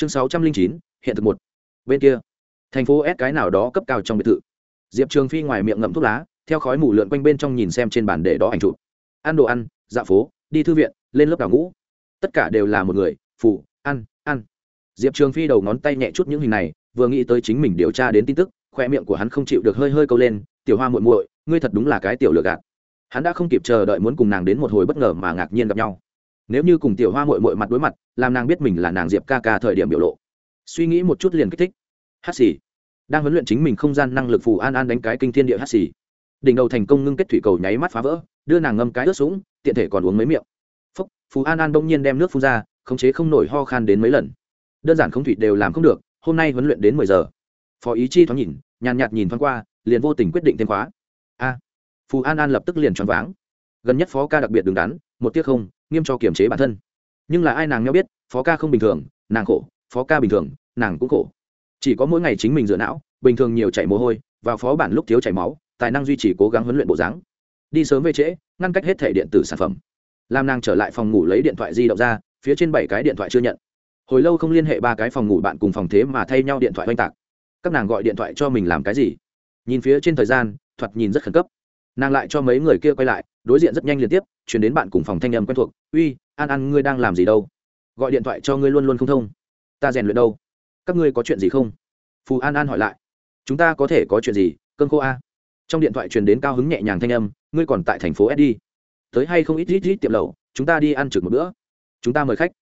chương sáu trăm linh chín, hiện thực một. Bên kia. Thành phố s cái nào đó cấp cao trong biệt thự. Diệp trường phi ngoài miệng ngậm thuốc lá, theo khói mù lượn quanh bên trong nhìn xem trên bàn để đó ảnh chụp. Ăn đồ ăn dạ phố, đi thư viện, lên lớp đào ngũ. Tất cả đều là một người, phụ, ăn ăn. Diệp trường phi đầu ngón tay nhẹ chút những hình này, vừa nghĩ tới chính mình điều tra đến tin tức, khoe miệng của hắn không chịu được hơi hơi câu lên, tiểu hoa muội muội, ngươi thật đúng là cái tiểu lừa gạt. Hắn đã không kịp chờ đợi muốn cùng nàng đến một hồi bất ngờ mà ngạc nhiên gặp nhau nếu như cùng tiểu hoa muội muội mặt đối mặt, làm nàng biết mình là nàng diệp ca ca thời điểm biểu lộ. Suy nghĩ một chút liền kích thích. Hát xì. Đang huấn luyện chính mình không gian năng lực phù an an đánh cái kinh thiên địa hát xì. Đỉnh đầu thành công ngưng kết thủy cầu nháy mắt phá vỡ, đưa nàng ngâm cái ướt sũng, tiện thể còn uống mấy miệng. Phúc, phù an an đông nhiên đem nước phun ra, khống chế không nổi ho khan đến mấy lần. Đơn giản không thủy đều làm không được, hôm nay huấn luyện đến mười giờ. Phó ý chi thoáng nhìn, nhàn nhạt nhìn thoáng qua, liền vô tình quyết định thêm khóa. A. Phù an an lập tức liền choáng váng. Gần nhất phó ca đặc biệt đứng đắn, một tiếc không nghiêm cho kiềm chế bản thân. Nhưng là ai nàng nhau biết, phó ca không bình thường, nàng khổ, phó ca bình thường, nàng cũng khổ. Chỉ có mỗi ngày chính mình dựa não, bình thường nhiều chảy mồ hôi, và phó bản lúc thiếu chảy máu, tài năng duy trì cố gắng huấn luyện bộ dáng. Đi sớm về trễ, ngăn cách hết thể điện tử sản phẩm. Làm nàng trở lại phòng ngủ lấy điện thoại di động ra, phía trên bảy cái điện thoại chưa nhận. Hồi lâu không liên hệ ba cái phòng ngủ bạn cùng phòng thế mà thay nhau điện thoại oanh tạc. Các nàng gọi điện thoại cho mình làm cái gì? Nhìn phía trên thời gian, thoạt nhìn rất khẩn cấp. Nàng lại cho mấy người kia quay lại đối diện rất nhanh liên tiếp, chuyển đến bạn cùng phòng thanh âm quen thuộc, uy, an an, ngươi đang làm gì đâu? Gọi điện thoại cho ngươi luôn luôn không thông. Ta rèn luyện đâu? Các ngươi có chuyện gì không? Phù an an hỏi lại. Chúng ta có thể có chuyện gì, cơn khô a? Trong điện thoại truyền đến cao hứng nhẹ nhàng thanh âm, ngươi còn tại thành phố s đi. Tới hay không ít ít ít tiệm lẩu, chúng ta đi ăn trực một bữa. Chúng ta mời khách.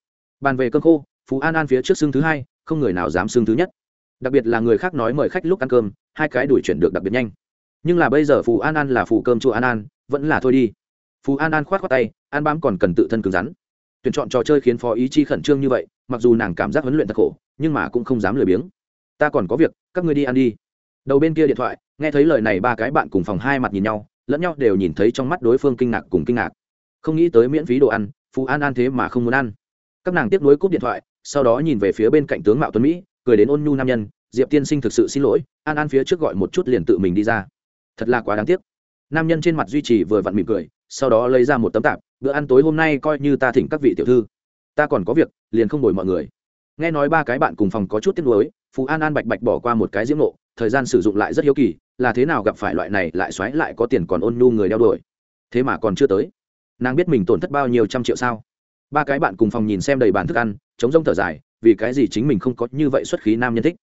Bàn về cơn khô phú an an phía trước xương thứ hai, không người nào dám xương thứ nhất. Đặc biệt là người khác nói mời khách lúc ăn cơm, hai cái đuổi chuyển được đặc biệt nhanh. Nhưng là bây giờ phù an an là phù cơm chua an an vẫn là thôi đi. Phú an an khoát khoát tay, an bám còn cần tự thân cứng rắn. Tuyển chọn trò chơi khiến phó ý chi khẩn trương như vậy, mặc dù nàng cảm giác huấn luyện thật khổ, nhưng mà cũng không dám lười biếng. Ta còn có việc, các ngươi đi ăn đi. Đầu bên kia điện thoại, nghe thấy lời này ba cái bạn cùng phòng hai mặt nhìn nhau, lẫn nhau đều nhìn thấy trong mắt đối phương kinh ngạc cùng kinh ngạc. Không nghĩ tới miễn phí đồ ăn phú an an thế mà không muốn ăn. Các nàng tiếp nối cúp điện thoại, sau đó nhìn về phía bên cạnh tướng mạo tuấn mỹ, cười đến ôn nhu nam nhân, diệp tiên sinh thực sự xin lỗi, an an phía trước gọi một chút liền tự mình đi ra. Thật là quá đáng tiếc nam nhân trên mặt duy trì vừa vặn mỉm cười, sau đó lấy ra một tấm tạp, bữa ăn tối hôm nay coi như ta thỉnh các vị tiểu thư. Ta còn có việc, liền không đổi mọi người. Nghe nói ba cái bạn cùng phòng có chút tiếc nuối phú an an bạch bạch bỏ qua một cái diễm nộ, thời gian sử dụng lại rất hiếu kỳ, là thế nào gặp phải loại này lại xoáy lại có tiền còn ôn nhu người đeo đuổi. Thế mà còn chưa tới. Nàng biết mình tổn thất bao nhiêu trăm triệu sao? Ba cái bạn cùng phòng nhìn xem đầy bàn thức ăn, chống rông thở dài, vì cái gì chính mình không có như vậy xuất khí nam nhân thích?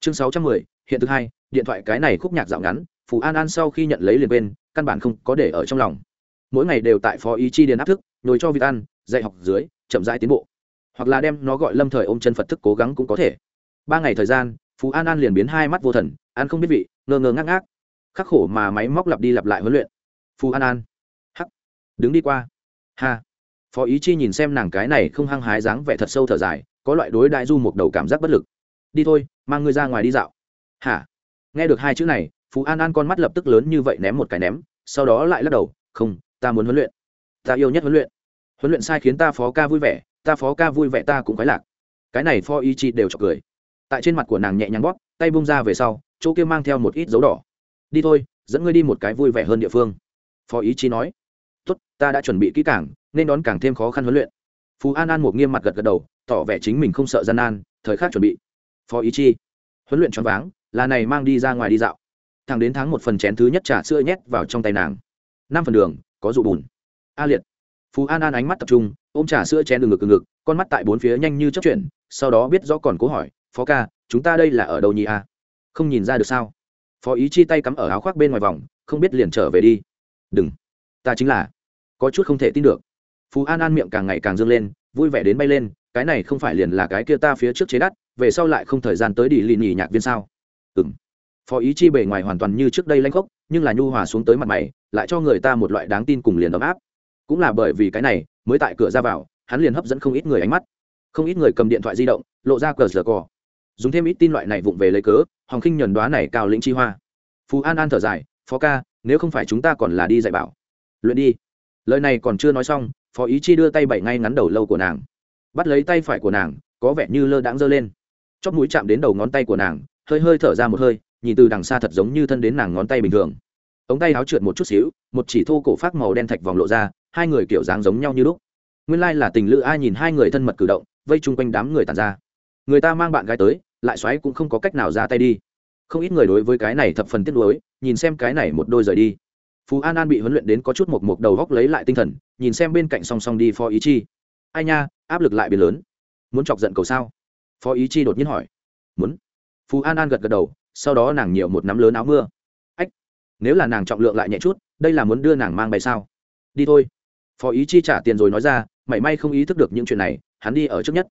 Chương sáu trăm mười, hiện thứ hai, điện thoại cái này khúc nhạc dạo ngắn, phù an an sau khi nhận lấy liền bên căn bản không có để ở trong lòng. Mỗi ngày đều tại phó ý chi điền áp thức, nhồi cho vịt ăn, dạy học dưới, chậm rãi tiến bộ. Hoặc là đem nó gọi lâm thời ôm chân phật thức cố gắng cũng có thể. Ba ngày thời gian, phú an an liền biến hai mắt vô thần an không biết vị, ngơ ngơ ngác ngác. Khắc khổ mà máy móc lặp đi lặp lại huấn luyện. Phú an an. Hắc. Đứng đi qua. Ha. Phó ý chi nhìn xem nàng cái này không hăng hái dáng vẻ thật sâu thở dài, có loại đối đại du một đầu cảm giác bất lực. Đi thôi, mang ngươi ra ngoài đi dạo. Hả? Nghe được hai chữ này phú an an con mắt lập tức lớn như vậy ném một cái ném, sau đó lại lắc đầu, không, ta muốn huấn luyện. Ta yêu nhất huấn luyện. Huấn luyện sai khiến ta phó ca vui vẻ, ta phó ca vui vẻ ta cũng khoái lạc. Cái này phó ý chi đều chọc cười. Tại trên mặt của nàng nhẹ nhàng bóp, tay bung ra về sau, chỗ kia mang theo một ít dấu đỏ. Đi thôi, dẫn ngươi đi một cái vui vẻ hơn địa phương. Phó ý chi nói. Tốt, ta đã chuẩn bị kỹ càng, nên đón càng thêm khó khăn huấn luyện. Phú an an một nghiêm mặt gật gật đầu, tỏ vẻ chính mình không sợ gian nan, thời khắc chuẩn bị. Phó ý chi huấn luyện choáng váng, là này mang đi ra ngoài đi dạo thằng đến tháng một phần chén thứ nhất trà sữa nhét vào trong tay nàng. Năm phần đường, có dụ bùn. A liệt. Phú an an ánh mắt tập trung, ôm trà sữa chén đường ngực ngực, con mắt tại bốn phía nhanh như chấp chuyển, sau đó biết rõ còn cố hỏi, phó ca, chúng ta đây là ở đâu nhỉ a? Không nhìn ra được sao. Phó ý chi tay cắm ở áo khoác bên ngoài vòng, không biết liền trở về đi. Đừng, ta chính là. Có chút không thể tin được. Phú an an miệng càng ngày càng dâng lên, vui vẻ đến bay lên, cái này không phải liền là cái kia ta phía trước chế đắt, về sau lại không thời gian tới đi lì nhì nhạc viên sao? Ừng phó ý chi bề ngoài hoàn toàn như trước đây lanh khốc, nhưng là nhu hòa xuống tới mặt mày, lại cho người ta một loại đáng tin cùng liền ấm áp. Cũng là bởi vì cái này, mới tại cửa ra vào, hắn liền hấp dẫn không ít người ánh mắt. Không ít người cầm điện thoại di động, lộ ra cờ giờ cò. Dùng thêm ít tin loại này vụng về lấy cớ hòng khinh nhuần đoá này cao lĩnh chi hoa. Phú an an thở dài, phó ca, nếu không phải chúng ta còn là đi dạy bảo. Luyện đi. Lời này còn chưa nói xong, phó ý chi đưa tay bảy ngay ngắn đầu lâu của nàng. Bắt lấy tay phải của nàng, có vẻ như lơ đãng giơ lên. Chóp mũi chạm đến đầu ngón tay của nàng, hơi hơi thở ra một hơi nhìn từ đằng xa thật giống như thân đến nàng ngón tay bình thường. Ống tay áo trượt một chút xíu, một chỉ thô cổ phát màu đen thạch vòng lộ ra, hai người kiểu dáng giống nhau như lúc. Nguyên lai là tình lữ ai nhìn hai người thân mật cử động, vây chung quanh đám người tàn ra. Người ta mang bạn gái tới, lại xoáy cũng không có cách nào ra tay đi. Không ít người đối với cái này thập phần tiếc nuối, nhìn xem cái này một đôi rời đi. Phú an an bị huấn luyện đến có chút một mộc đầu góc lấy lại tinh thần, nhìn xem bên cạnh song song đi phó ý chi. Ai nha, áp lực lại biến lớn. Muốn chọc giận cầu sao? Phó ý chi đột nhiên hỏi. Muốn. Phú an an gật gật đầu sau đó nàng nhiều một nắm lớn áo mưa. Ách, nếu là nàng trọng lượng lại nhẹ chút, đây là muốn đưa nàng mang bay sao? Đi thôi. Phó ý chi trả tiền rồi nói ra, mảy may không ý thức được những chuyện này, hắn đi ở trước nhất.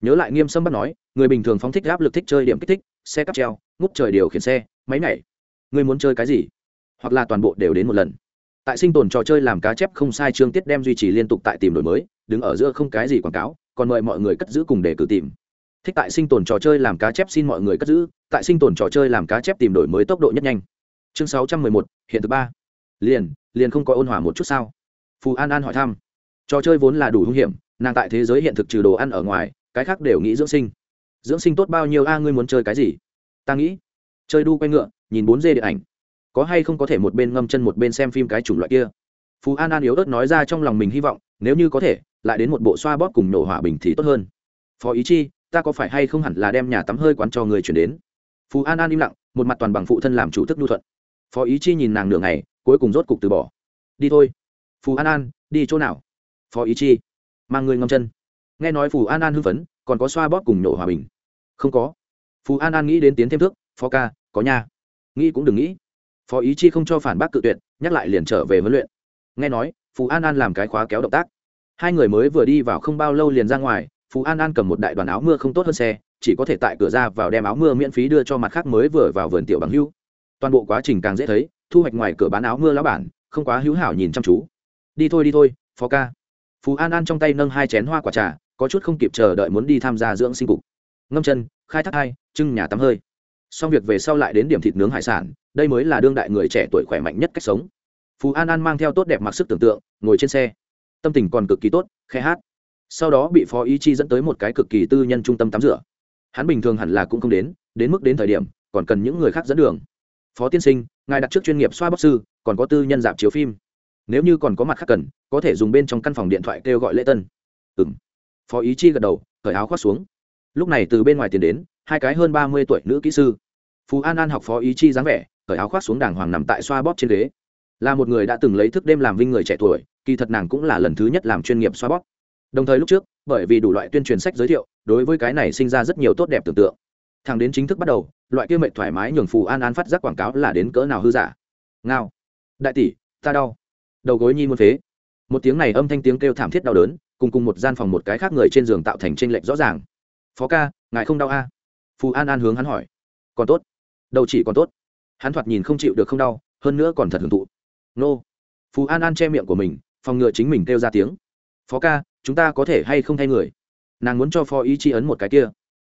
Nhớ lại nghiêm sâm bắt nói, người bình thường phóng thích áp lực thích chơi điểm kích thích, xe cắp treo, ngút trời điều khiển xe, máy nhảy. Người muốn chơi cái gì? Hoặc là toàn bộ đều đến một lần. Tại sinh tồn trò chơi làm cá chép không sai chương tiết đem duy trì liên tục tại tìm đổi mới, đứng ở giữa không cái gì quảng cáo, còn mời mọi người cất giữ cùng để cử tìm thích tại sinh tồn trò chơi làm cá chép xin mọi người cất giữ, tại sinh tồn trò chơi làm cá chép tìm đổi mới tốc độ nhất nhanh. Chương sáu trăm mười một, hiện thứ ba. Liền liền không có ôn hòa một chút sao? Phù an an hỏi thăm. Trò chơi vốn là đủ hung hiểm, nàng tại thế giới hiện thực trừ đồ ăn ở ngoài, cái khác đều nghĩ dưỡng sinh. Dưỡng sinh tốt bao nhiêu a, ngươi muốn chơi cái gì? Ta nghĩ, chơi đu quay ngựa, nhìn bốn d điện ảnh. Có hay không có thể một bên ngâm chân một bên xem phim cái chủng loại kia? Phú an an yếu ớt nói ra trong lòng mình hy vọng, nếu như có thể, lại đến một bộ xoa bóp cùng nổ hỏa bình thì tốt hơn. Phó ý chi ta có phải hay không hẳn là đem nhà tắm hơi quán cho người chuyển đến? Phú an an im lặng, một mặt toàn bằng phụ thân làm chủ thức nhu thuận. Phó ý chi nhìn nàng nửa ngày, cuối cùng rốt cục từ bỏ. Đi thôi. Phú an an, đi chỗ nào? Phó ý chi, mang người ngâm chân. Nghe nói phù an an hưng phấn, còn có xoa bóp cùng nhổ hòa bình. Không có. Phù an an nghĩ đến tiến thêm thước, phó ca, có nha. Nghĩ cũng đừng nghĩ. Phó ý chi không cho phản bác cự tuyệt, nhắc lại liền trở về huấn luyện. Nghe nói, Phù an an làm cái khóa kéo động tác. Hai người mới vừa đi vào không bao lâu liền ra ngoài phú an an cầm một đại đoàn áo mưa không tốt hơn xe, chỉ có thể tại cửa ra vào đem áo mưa miễn phí đưa cho mặt khác mới vừa vào vườn tiểu bằng hưu. Toàn bộ quá trình càng dễ thấy, thu hoạch ngoài cửa bán áo mưa lão bản, không quá hữu hảo nhìn chăm chú. Đi thôi đi thôi, phó ca. Phú an an trong tay nâng hai chén hoa quả trà, có chút không kịp chờ đợi muốn đi tham gia dưỡng sinh cục. Ngâm chân, khai thác hai, trưng nhà tắm hơi. Xong việc về sau lại đến điểm thịt nướng hải sản, đây mới là đương đại người trẻ tuổi khỏe mạnh nhất cách sống. Phú an an mang theo tốt đẹp mặc sức tưởng tượng, ngồi trên xe. Tâm tình còn cực kỳ tốt, khe hát sau đó bị phó ý chi dẫn tới một cái cực kỳ tư nhân trung tâm tắm rửa. Hắn bình thường hẳn là cũng không đến đến mức đến thời điểm, còn cần những người khác dẫn đường. Phó tiên sinh, ngài đặt trước chuyên nghiệp xoa bóc sư, còn có tư nhân dạp chiếu phim. Nếu như còn có mặt khác cần, có thể dùng bên trong căn phòng điện thoại kêu gọi lễ tân. Ừ m phó ý chi gật đầu, cởi áo khoác xuống. Lúc này từ bên ngoài tiền đến, hai cái hơn ba mươi tuổi nữ kỹ sư. Phú an an học phó ý chi dáng vẻ, cởi áo khoác xuống đàng hoàng nằm tại xoa bóp trên ghế. Là một người đã từng lấy thức đêm làm vinh người trẻ tuổi, kỳ thật nàng cũng là lần thứ nhất làm chuyên nghiệp xoa bóp đồng thời lúc trước, bởi vì đủ loại tuyên truyền sách giới thiệu, đối với cái này sinh ra rất nhiều tốt đẹp tưởng tượng. Thằng đến chính thức bắt đầu, loại kia mệnh thoải mái nhường phù an an phát giác quảng cáo là đến cỡ nào hư giả. Ngao. Đại tỷ, ta đau. Đầu gối nhi muôn phế. Một tiếng này âm thanh tiếng kêu thảm thiết đau đớn, cùng cùng một gian phòng một cái khác người trên giường tạo thành tranh lệch rõ ràng. Phó ca, ngài không đau a à? phù an an hướng hắn hỏi. Còn tốt. Đầu chỉ còn tốt. Hắn thoạt nhìn không chịu được không đau, hơn nữa còn thật hưởng thụ. Nô. Phù an an che miệng của mình, phòng ngừa chính mình kêu ra tiếng. Phó ca chúng ta có thể hay không thay người? Nàng muốn cho phó ý chi ấn một cái kia.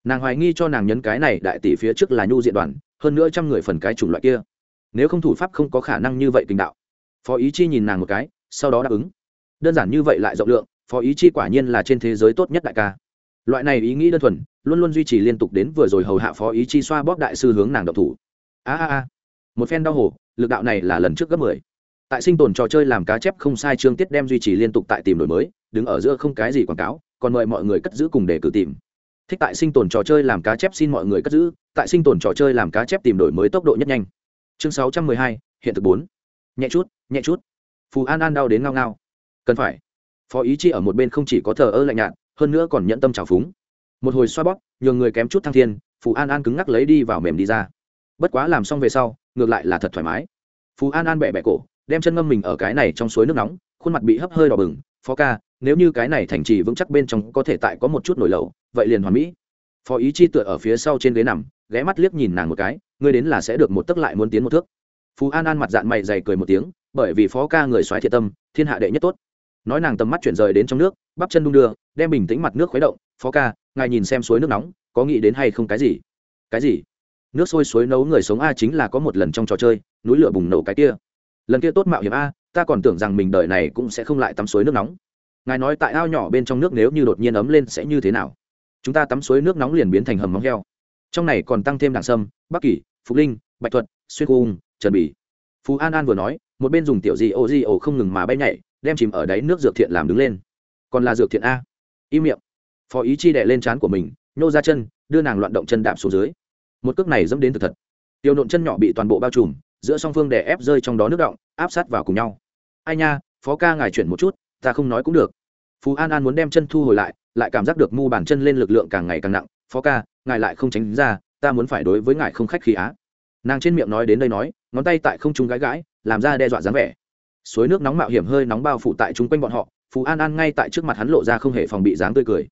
Nàng hoài nghi cho nàng nhấn cái này đại tỷ phía trước là nhu diện đoàn, hơn nữa trăm người phần cái chủng loại kia. Nếu không thủ pháp không có khả năng như vậy tình đạo. Phó ý chi nhìn nàng một cái, sau đó đáp ứng. Đơn giản như vậy lại rộng lượng, phó ý chi quả nhiên là trên thế giới tốt nhất đại ca. Loại này ý nghĩ đơn thuần, luôn luôn duy trì liên tục đến vừa rồi hầu hạ phó ý chi xoa bóp đại sư hướng nàng độc thủ. A a a. Một phen đau hổ, lực đạo này là lần trước gấp mười. Tại sinh tồn trò chơi làm cá chép không sai chương tiết đem duy trì liên tục tại tìm đổi mới đứng ở giữa không cái gì quảng cáo, còn mời mọi người cất giữ cùng để cử tìm. Thích tại sinh tồn trò chơi làm cá chép xin mọi người cất giữ, tại sinh tồn trò chơi làm cá chép tìm đổi mới tốc độ nhất nhanh. Chương sáu trăm mười hai, hiện thực bốn. Nhẹ chút nhẹ chút. Phù an an đau đến ngao ngao. Cần phải. Phó ý chi ở một bên không chỉ có thờ ơ lạnh nhạt, hơn nữa còn nhẫn tâm trào phúng. Một hồi xoa bóp, nhường người kém chút thăng thiên, phù an an cứng ngắc lấy đi vào mềm đi ra. Bất quá làm xong về sau, ngược lại là thật thoải mái. Phù an an bẹ bẹ cổ, đem chân ngâm mình ở cái này trong suối nước nóng, khuôn mặt bị hấp hơi đỏ bừng, phó ca nếu như cái này thành trì vững chắc bên trong có thể tại có một chút nổi lầu, vậy liền hoàn mỹ. Phó ý chi tựa ở phía sau trên ghế nằm, ghé mắt liếc nhìn nàng một cái, ngươi đến là sẽ được một tấc lại muốn tiến một thước. Phú an an mặt dạng mày dày cười một tiếng, bởi vì phó ca người xoáy thiệt tâm, thiên hạ đệ nhất tốt. Nói nàng tầm mắt chuyển rời đến trong nước, bắp chân đung đưa, đem bình tĩnh mặt nước khuấy động, phó ca, ngài nhìn xem suối nước nóng, có nghĩ đến hay không cái gì? Cái gì? Nước sôi suối nấu người sống a chính là có một lần trong trò chơi, núi lửa bùng nổ cái kia. Lần kia tốt mạo hiểm a, ta còn tưởng rằng mình đời này cũng sẽ không lại tắm suối nước nóng ngài nói tại ao nhỏ bên trong nước nếu như đột nhiên ấm lên sẽ như thế nào? Chúng ta tắm suối nước nóng liền biến thành hầm móng heo. Trong này còn tăng thêm đảng sâm, bắc kỳ phục linh, bạch thuật, xuyên cung, trần bỉ phú an an vừa nói, một bên dùng tiểu di ô di ô không ngừng mà bay nhảy, đem chìm ở đáy nước dược thiện làm đứng lên. Còn là dược thiện a. Im miệng. Phó ý chi đệ lên trán của mình, nhô ra chân, đưa nàng loạn động chân đạp xuống dưới. Một cước này dẫm đến thực thật. Tiêu nộn chân nhỏ bị toàn bộ bao trùm, giữa song phương đè ép rơi trong đó nước động, áp sát vào cùng nhau. Ai nha, phó ca ngài chuyển một chút ta không nói cũng được. Phú an an muốn đem chân thu hồi lại lại cảm giác được mu bàn chân lên lực lượng càng ngày càng nặng. Phó ca, ngài lại không tránh ra, ta muốn phải đối với ngài không khách khí á. Nàng trên miệng nói đến đây nói, ngón tay tại không trung gãi gãi, làm ra đe dọa dáng vẻ. Suối nước nóng mạo hiểm hơi nóng bao phủ tại chung quanh bọn họ, phú an an ngay tại trước mặt hắn lộ ra không hề phòng bị dáng tươi cười.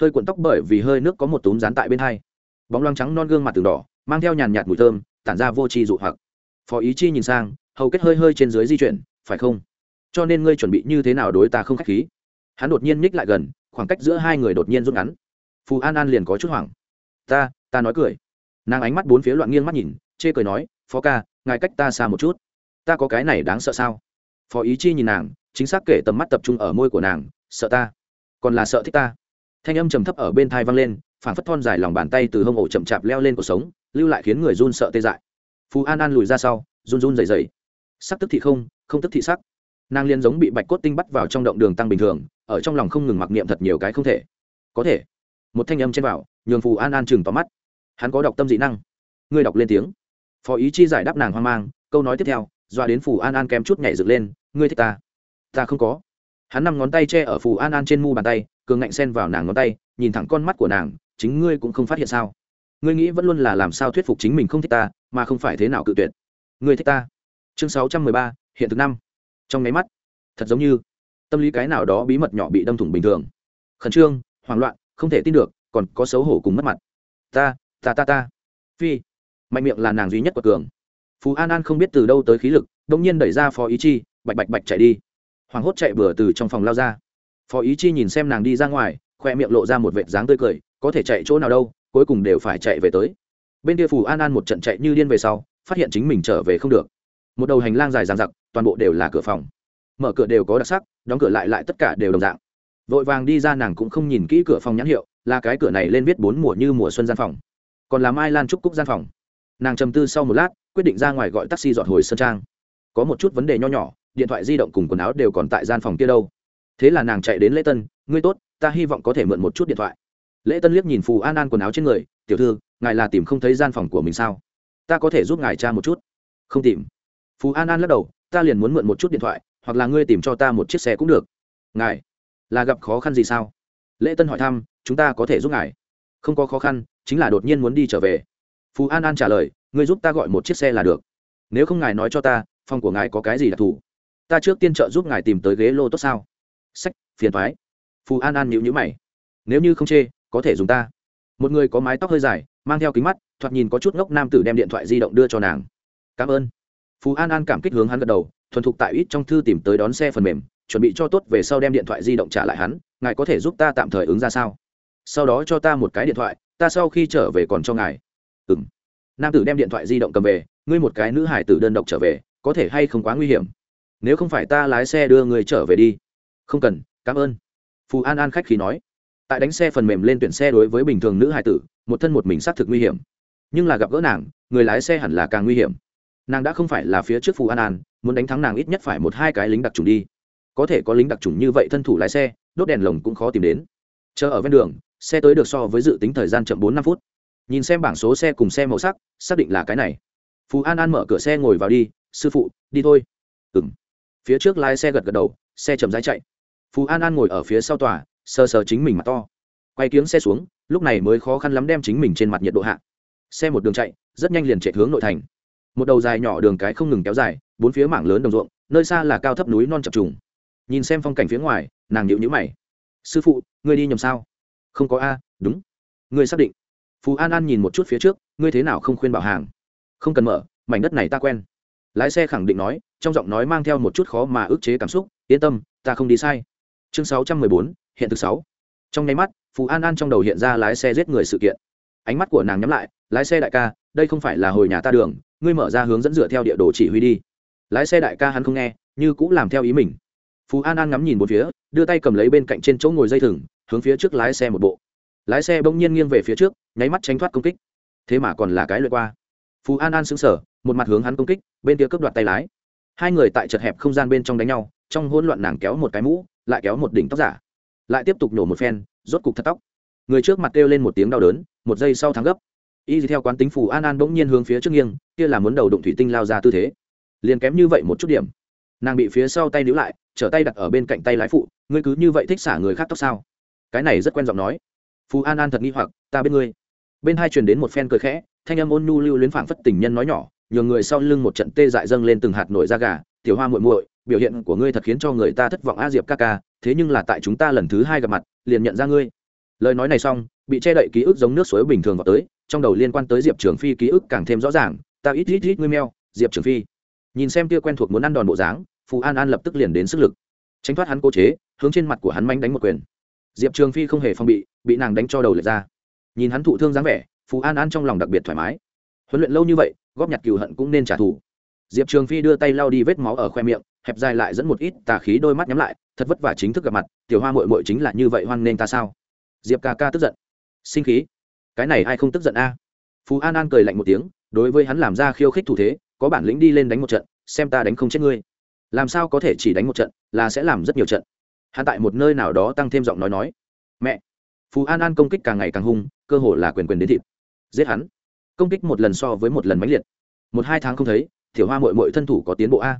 Hơi cuộn tóc bởi vì hơi nước có một túm dán tại bên hai. Bóng loang trắng non gương mặt từng đỏ, mang theo nhàn nhạt mùi thơm, tản ra vô tri dụ hoặc. Phó ý chi nhìn sang, hầu kết hơi hơi trên dưới di chuyển, phải không? Cho nên ngươi chuẩn bị như thế nào đối ta không k h á c h khí? Hắn đột nhiên nhích lại gần, khoảng cách giữa hai người đột nhiên rút ngắn. Phù an an liền có chút hoảng. Ta ta nói cười. Nàng ánh mắt bốn phía loạn nghiêng mắt nhìn, chê cười nói, phó ca, ngài cách ta xa một chút. Ta có cái này đáng sợ sao? Phó ý chi nhìn nàng, chính xác kể tầm mắt tập trung ở môi của nàng, sợ ta? Còn là sợ thích ta? Thanh âm trầm thấp ở bên thai vang lên phản phất thon dài lòng bàn tay từ hông ổ chậm chạp leo lên cuộc sống, lưu lại khiến người run sợ tê dại. Phú an an lùi ra sau, run run dày dày sắc tức thị không không tức thị sắc nàng liên giống bị bạch cốt tinh bắt vào trong động đường tăng bình thường, ở trong lòng không ngừng mặc niệm thật nhiều cái không thể. Có thể. Một thanh âm trên vào nhường phù an an chừng tóm mắt. Hắn có đọc tâm dị năng. Ngươi đọc lên tiếng. Phó ý chi giải đáp nàng hoang mang, câu nói tiếp theo, doa đến phù an an kém chút nhảy dựng lên, ngươi thích ta? Ta không có. Hắn nằm ngón tay che ở phù an an trên mu bàn tay, cường ngạnh sen vào nàng ngón tay, nhìn thẳng con mắt của nàng, chính ngươi cũng không phát hiện sao? Ngươi nghĩ vẫn luôn là làm sao thuyết phục chính mình không thích ta, mà không phải thế nào cự tuyệt. Ngươi thích ta. Chương sáu trăm mười ba, hiện thực năm trong máy mắt, thật giống như tâm lý cái nào đó bí mật nhỏ bị đâm thủng bình thường. Khẩn trương, hoảng loạn, không thể tin được, còn có xấu hổ cùng mất mặt. Ta ta ta ta. Phi. Mạnh miệng là nàng duy nhất của cường. Phú an an không biết từ đâu tới khí lực đông nhiên đẩy ra phó ý chi, bạch bạch bạch chạy đi. Hoàng hốt chạy bừa từ trong phòng lao ra. Phó ý chi nhìn xem nàng đi ra ngoài, khoe miệng lộ ra một vệt dáng tươi cười, có thể chạy chỗ nào đâu, cuối cùng đều phải chạy về tới. Bên kia phù an an một trận chạy như điên về sau, phát hiện chính mình trở về không được. Một đầu hành lang dài dằng dặc toàn bộ đều là cửa phòng. Mở cửa đều có đặc sắc, đóng cửa lại lại tất cả đều đồng dạng. Vội vàng đi ra nàng cũng không nhìn kỹ cửa phòng nhãn hiệu, là cái cửa này lên viết bốn mùa như mùa xuân gian phòng. Còn là mai lan trúc cúc gian phòng. Nàng trầm tư sau một lát, quyết định ra ngoài gọi taxi dọn hồi sơn trang. Có một chút vấn đề nho nhỏ, điện thoại di động cùng quần áo đều còn tại gian phòng kia đâu. Thế là nàng chạy đến lễ tân, ngươi tốt, ta hy vọng có thể mượn một chút điện thoại. Lễ tân liếc nhìn phù an an quần áo trên người, tiểu thư, ngài là tìm không thấy gian phòng của mình sao? Ta có thể giúp ngài tra một chút. Không tìm. Phù an an lắc đầu ta liền muốn mượn một chút điện thoại, hoặc là ngươi tìm cho ta một chiếc xe cũng được. Ngài, là gặp khó khăn gì sao? Lễ tân hỏi thăm, chúng ta có thể giúp ngài. Không có khó khăn, chính là đột nhiên muốn đi trở về. Phú an an trả lời, ngươi giúp ta gọi một chiếc xe là được. Nếu không ngài nói cho ta, phòng của ngài có cái gì đặc thù? Ta trước tiên trợ giúp ngài tìm tới ghế lô tốt sao? Sách, phiền thoái phù an an nhịu nhữ mày. Nếu như không chê, có thể dùng ta. Một người có mái tóc hơi dài, mang theo kính mắt, thoạt nhìn có chút ngốc nam tử đem điện thoại di động đưa cho nàng. Cảm ơn phú an an cảm kích hướng hắn gật đầu, thuần thục tại ít trong thư tìm tới đón xe phần mềm, chuẩn bị cho tốt về sau đem điện thoại di động trả lại hắn, ngài có thể giúp ta tạm thời ứng ra sao? Sau đó cho ta một cái điện thoại, ta sau khi trở về còn cho ngài. Ừ m nam tử đem điện thoại di động cầm về, ngươi một cái nữ hải tử đơn độc trở về, có thể hay không quá nguy hiểm? Nếu không phải ta lái xe đưa người trở về đi. Không cần, cảm ơn. Phù an an khách khí nói. Tại đánh xe phần mềm lên tuyển xe đối với bình thường nữ hải tử, một thân một mình xác thực nguy hiểm. Nhưng là gặp gỡ nàng, người lái xe hẳn là càng nguy hiểm nàng đã không phải là phía trước phù an an, muốn đánh thắng nàng ít nhất phải một hai cái lính đặc trùng đi. Có thể có lính đặc trùng như vậy thân thủ lái xe, đốt đèn lồng cũng khó tìm đến. Chờ ở ven đường, xe tới được so với dự tính thời gian chậm bốn năm phút. Nhìn xem bảng số xe cùng xe màu sắc, xác định là cái này. Phú an an mở cửa xe ngồi vào đi, sư phụ, đi thôi. Ừng phía trước lái xe gật gật đầu, xe chậm rãi chạy. Phú an an ngồi ở phía sau tòa, sờ sờ chính mình mặt to. Quay kiếng xe xuống, lúc này mới khó khăn lắm đem chính mình trên mặt nhiệt độ hạ. Xe một đường chạy, rất nhanh liền chạy hướng nội thành một đầu dài nhỏ đường cái không ngừng kéo dài, bốn phía mảng lớn đồng ruộng, nơi xa là cao thấp núi non chập trùng. Nhìn xem phong cảnh phía ngoài, nàng nhịu nhữ mày. Sư phụ, ngươi đi nhầm sao? Không có a, đúng. Ngươi xác định. Phú an an nhìn một chút phía trước, ngươi thế nào không khuyên bảo hàng? Không cần mở, mảnh đất này ta quen. Lái xe khẳng định nói, trong giọng nói mang theo một chút khó mà ức chế cảm xúc, yên tâm, ta không đi sai. Chương sáu trăm mười bốn, hiện thực sáu. Trong nháy mắt phú an an trong đầu hiện ra lái xe giết người sự kiện. Ánh mắt của nàng nhắm lại, lái xe đại ca, đây không phải là hồi nhà ta đường ngươi mở ra hướng dẫn dựa theo địa đồ chỉ huy đi. Lái xe đại ca hắn không nghe, như cũng làm theo ý mình. Phú an an ngắm nhìn một phía, đưa tay cầm lấy bên cạnh trên chỗ ngồi dây thừng, hướng phía trước lái xe một bộ. Lái xe bỗng nhiên nghiêng về phía trước, nháy mắt tránh thoát công kích. Thế mà còn là cái lượt qua. Phú an an xứng sở một mặt hướng hắn công kích, bên kia cướp đoạt tay lái. Hai người tại chật hẹp không gian bên trong đánh nhau, trong hỗn loạn nàng kéo một cái mũ, lại kéo một đỉnh tóc giả. Lại tiếp tục nổ một phen, rốt cục thật tóc. Người trước mặt kêu lên một tiếng đau đớn, một giây sau thắng gấp y theo quán tính phù an an bỗng nhiên hướng phía trước nghiêng, kia là muốn đầu đụng thủy tinh lao ra tư thế. Liền kém như vậy một chút điểm. Nàng bị phía sau tay níu lại, trở tay đặt ở bên cạnh tay lái phụ, ngươi cứ như vậy thích xả người khác tóc sao? Cái này rất quen giọng nói. Phù an an thật nghi hoặc, ta bên ngươi. Bên hai truyền đến một phen cười khẽ, thanh âm ôn nhu lưu luyến phảng phất tình nhân nói nhỏ, nhường người sau lưng một trận tê dại dâng lên từng hạt nổi da gà, tiểu hoa muội muội, biểu hiện của ngươi thật khiến cho người ta thất vọng a diệp ca ca, thế nhưng là tại chúng ta lần thứ hai gặp mặt, liền nhận ra ngươi. Lời nói này xong bị che đậy ký ức giống nước suối bình thường vào tới, trong đầu liên quan tới diệp trường phi ký ức càng thêm rõ ràng, ta ít ít ít ngươi meo, diệp trường phi. Nhìn xem tia quen thuộc muốn ăn đòn bộ dáng, phù an an lập tức liền đến sức lực. Tránh thoát hắn cố chế, hướng trên mặt của hắn manh đánh một quyền. Diệp trường phi không hề phong bị bị nàng đánh cho đầu lệch ra. Nhìn hắn thụ thương dáng vẻ, phù an an trong lòng đặc biệt thoải mái. Huấn luyện lâu như vậy, góp nhặt cừu hận cũng nên trả thù. Diệp trường phi đưa tay lau đi vết máu ở khoe miệng, hẹp dài lại dẫn một ít tà khí đôi mắt nhắm lại, thật vất vả chính thức gặp mặt, tiểu hoa mội mội chính là như vậy hoan nên ta sao? Diệp ca ca tức giận sinh khí. Cái này ai không tức giận a? Phú an an cười lạnh một tiếng, đối với hắn làm ra khiêu khích thủ thế, có bản lĩnh đi lên đánh một trận, xem ta đánh không chết ngươi. Làm sao có thể chỉ đánh một trận, là sẽ làm rất nhiều trận. Hắn tại một nơi nào đó tăng thêm giọng nói nói. Mẹ! Phú an an công kích càng ngày càng hung, cơ hồ là quyền quyền đến thịt. Giết hắn! Công kích một lần so với một lần mãnh liệt. Một hai tháng không thấy thiểu hoa mội mội thân thủ có tiến bộ a.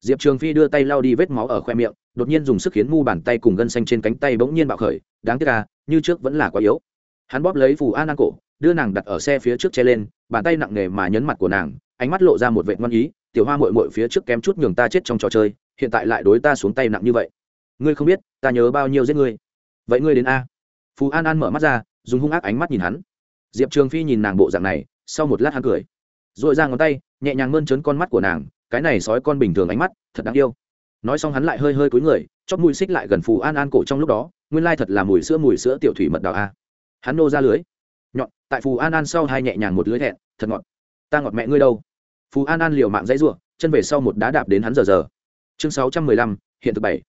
Diệp trường phi đưa tay lau đi vết máu ở khoe miệng, đột nhiên dùng sức khiến mu bàn tay cùng gân xanh trên cánh tay bỗng nhiên bạo khởi. Đáng tiếc à như trước vẫn là quá yếu hắn bóp lấy phù an an cổ, đưa nàng đặt ở xe phía trước che lên, bàn tay nặng nề mà nhấn mặt của nàng, ánh mắt lộ ra một vệ ngoan ý, tiểu hoa mội mội phía trước kém chút nhường ta chết trong trò chơi, hiện tại lại đối ta xuống tay nặng như vậy. Ngươi không biết, ta nhớ bao nhiêu giết ngươi. Vậy ngươi đến a. Phù an an mở mắt ra, dùng hung ác ánh mắt nhìn hắn. Diệp trường phi nhìn nàng bộ dạng này, sau một lát hắn cười. R ồ i ra ngón tay, nhẹ nhàng mơn trớn con mắt của nàng, cái này sói con bình thường ánh mắt, thật đáng yêu. Nói xong hắn lại hơi hơi cúi người chót mùi xích lại gần phù an an cổ trong lúc đó, nguyên lai thật là mùi sữa mùi sữa tiểu thủy mật đào a hắn nô ra lưới. Nhọn, tại phù an an sau hai nhẹ nhàng một lưới thẹn, thật ngọt. Ta ngọt mẹ ngươi đâu? Phù an an liều mạng dãy ruộng chân về sau một đá đạp đến hắn giờ giờ. Chương sáu trăm mười lăm, hiện thực bảy.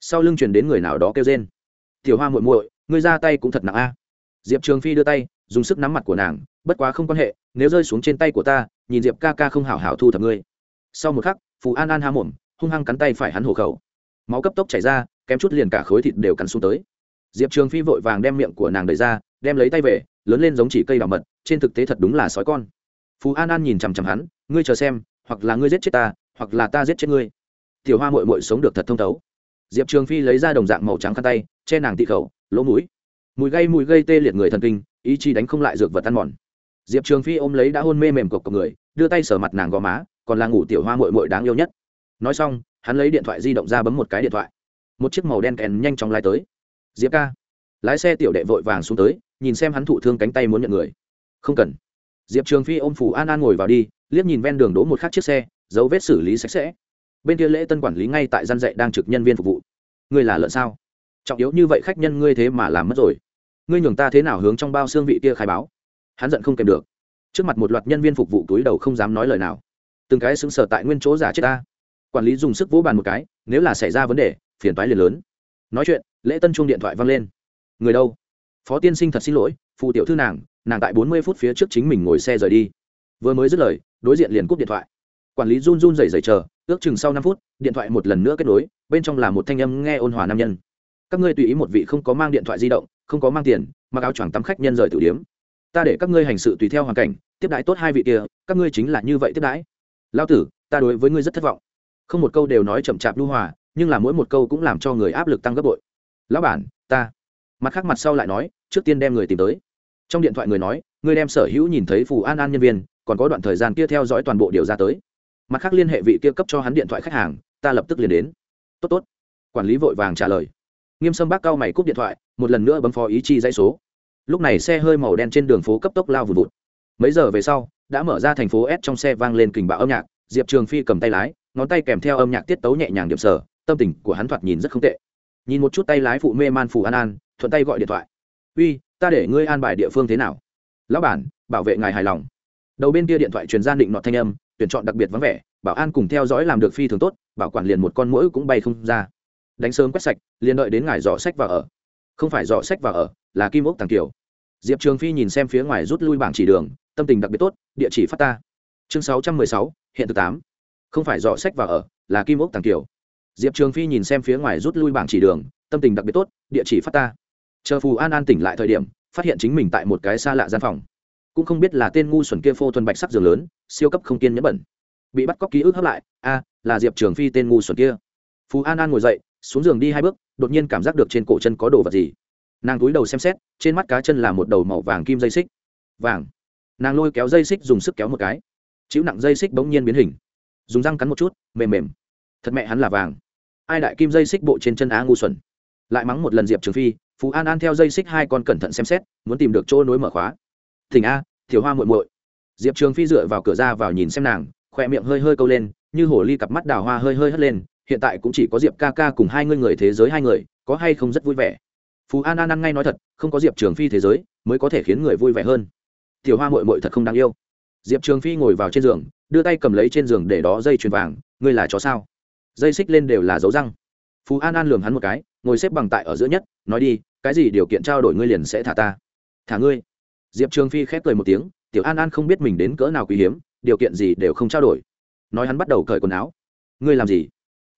Sau lưng chuyển đến người nào đó kêu rên. Tiểu hoa muội muội, ngươi ra tay cũng thật nặng a. Diệp trường phi đưa tay, dùng sức nắm mặt của nàng, bất quá không quan hệ, nếu rơi xuống trên tay của ta, nhìn diệp ca ca không hảo hảo thu thập ngươi. Sau một khắc, phù an an ha mồm, hung hăng cắn tay phải hắn hộ khẩu. Máu cấp tốc chảy ra, kém chút liền cả khối thịt đều cắn xuống tới. Diệp trường phi vội vàng đem miệng của nàng đẩy ra đem lấy tay về, lớn lên giống chỉ cây đào mật, trên thực tế thật đúng là sói con. Phú an an nhìn chằm chằm hắn, ngươi chờ xem, hoặc là ngươi giết chết ta, hoặc là ta giết chết ngươi. Tiểu hoa mội mội sống được thật thông thấu. Diệp trường phi lấy ra đồng dạng màu trắng khăn tay, che nàng tị khẩu, lỗ mũi. Mùi gây mùi gây tê liệt người thần kinh, ý chí đánh không lại dược vật ăn mòn. Diệp trường phi ôm lấy đã hôn mê mềm cộc cộc người, đưa tay sở mặt nàng gò má, còn là ngủ tiểu hoa mội mội đáng yêu nhất. Nói xong, hắn lấy điện thoại di động ra bấm một cái điện thoại. Một chiếc màu đen kèn nhanh chóng lai tới. Diệp ca lái xe tiểu đệ vội vàng xuống tới, nhìn xem hắn thụ thương cánh tay muốn nhận người. Không cần. Diệp trường phi ôm phủ an an ngồi vào đi, liếc nhìn ven đường đỗ một khắc chiếc xe, dấu vết xử lý sạch sẽ. Bên kia lễ tân quản lý ngay tại gian dạy đang trực nhân viên phục vụ. Ngươi là lợn sao? Trọng yếu như vậy khách nhân ngươi thế mà làm mất rồi. Ngươi nhường ta thế nào hướng trong bao xương vị kia khai báo? Hắn giận không kèm được. Trước mặt một loạt nhân viên phục vụ túi đầu không dám nói lời nào. Từng cái xứng sở tại nguyên chỗ giả chết ta. Quản lý dùng sức vỗ bàn một cái, nếu là xảy ra vấn đề, phiền toái liền lớn. Nói chuyện, lễ tân chuông điện thoại vang lên người đâu? Phó tiên sinh thật xin lỗi phụ tiểu thư nàng nàng tại bốn mươi phút phía trước chính mình ngồi xe rời đi. Vừa mới dứt lời, đối diện liền cúp điện thoại. Quản lý run run rẩy rẩy chờ, ước chừng sau năm phút, điện thoại một lần nữa kết nối, bên trong là một thanh âm nghe ôn hòa nam nhân. Các ngươi tùy ý một vị không có mang điện thoại di động, không có mang tiền, mặc áo choàng tắm khách nhân rời tử điếm. Ta để các ngươi hành sự tùy theo hoàn cảnh, tiếp đãi tốt hai vị kia, các ngươi chính là như vậy tiếp đãi. Lao tử, ta đối với ngươi rất thất vọng. Không một câu đều nói chậm chạp lưu hòa, nhưng là mỗi một câu cũng làm cho người áp lực tăng gấp bội. Lão bản, ta mặt khác mặt sau lại nói, trước tiên đem người tìm tới. Trong điện thoại người nói, người đem sở hữu nhìn thấy phù an an nhân viên, còn có đoạn thời gian kia theo dõi toàn bộ điều ra tới. Mặt khác liên hệ vị kia cấp cho hắn điện thoại khách hàng, ta lập tức liền đến. Tốt tốt. Quản lý vội vàng trả lời. Nghiêm sâm bác cao mày cúp điện thoại, một lần nữa bấm phó ý chi dãy số. Lúc này xe hơi màu đen trên đường phố cấp tốc lao vùn vụt. Mấy giờ về sau, đã mở ra thành phố s trong xe vang lên kình bạo âm nhạc, diệp trường phi cầm tay lái, ngón tay kèm theo âm nhạc tiết tấu nhẹ nhàng điểm sở, tâm tình của hắn thoạt nhìn rất không tệ. Nhìn một chút tay lái phụ mê man phù an an thuận tay gọi điện thoại. Uy, ta để ngươi an bài địa phương thế nào? Lão bản, bảo vệ ngài hài lòng. Đầu bên kia điện thoại truyền gian định nọ thanh âm, tuyển chọn đặc biệt vắng vẻ, bảo an cùng theo dõi làm được phi thường tốt, bảo quản liền một con mũi cũng bay không ra. Đánh sớm quét sạch, liền đợi đến ngài dò sách và ở. Không phải dò sách và ở, là kim ốc tàng kiều. Diệp trường phi nhìn xem phía ngoài rút lui bảng chỉ đường, tâm tình đặc biệt tốt, địa chỉ phát ta. Chương sáu trăm mười sáu, hiện thực tám. Không phải dò sách và ở, là kim ốc tàng kiều. Diệp trường phi nhìn xem phía ngoài rút lui bảng chỉ đường, tâm tình đặc biệt tốt, địa chỉ phát ta chờ phù an an tỉnh lại thời điểm, phát hiện chính mình tại một cái xa lạ gian phòng. Cũng không biết là tên ngu xuẩn kia phô thuần bạch sắc giường lớn, siêu cấp không kiên nhẫn bẩn. Bị bắt cóc ký ức hấp lại, a, là diệp trường phi tên ngu xuẩn kia. Phú an an ngồi dậy, xuống giường đi hai bước, đột nhiên cảm giác được trên cổ chân có đồ vật gì. Nàng túi đầu xem xét, trên mắt cá chân là một đầu màu vàng kim dây xích. Vàng. Nàng lôi kéo dây xích dùng sức kéo một cái. Chịu nặng dây xích bỗng nhiên biến hình. Dùng răng cắn một chút, mềm mềm. Thật mẹ hắn là vàng. Ai đại kim dây xích bộ trên chân á ngu xuẩn. Lại mắng một lần diệp trường phi phú an an theo dây xích hai con cẩn thận xem xét, muốn tìm được chỗ nối mở khóa. Thỉnh a thiểu hoa muội muội. Diệp trường phi dựa vào cửa ra vào nhìn xem nàng, khoe miệng hơi hơi câu lên, như hồ ly cặp mắt đào hoa hơi hơi hất lên, hiện tại cũng chỉ có diệp ca ca cùng hai người người thế giới hai người, có hay không rất vui vẻ. Phú an an ăn ngay nói thật, không có diệp trường phi thế giới, mới có thể khiến người vui vẻ hơn. Tiểu hoa mội mội thật không đáng yêu. Diệp trường phi ngồi vào trên giường, đưa tay cầm lấy trên giường để đó dây chuyền vàng, ngươi là chó sao? Dây xích lên đều là dấu răng. Phú an an lường hắn một cái ngồi xếp bằng tại ở giữa nhất, nói đi, cái gì điều kiện trao đổi ngươi liền sẽ thả ta? Thả ngươi? Diệp trường phi khép cười một tiếng, tiểu an an không biết mình đến cỡ nào quý hiếm, điều kiện gì đều không trao đổi. Nói hắn bắt đầu cởi quần áo. Ngươi làm gì?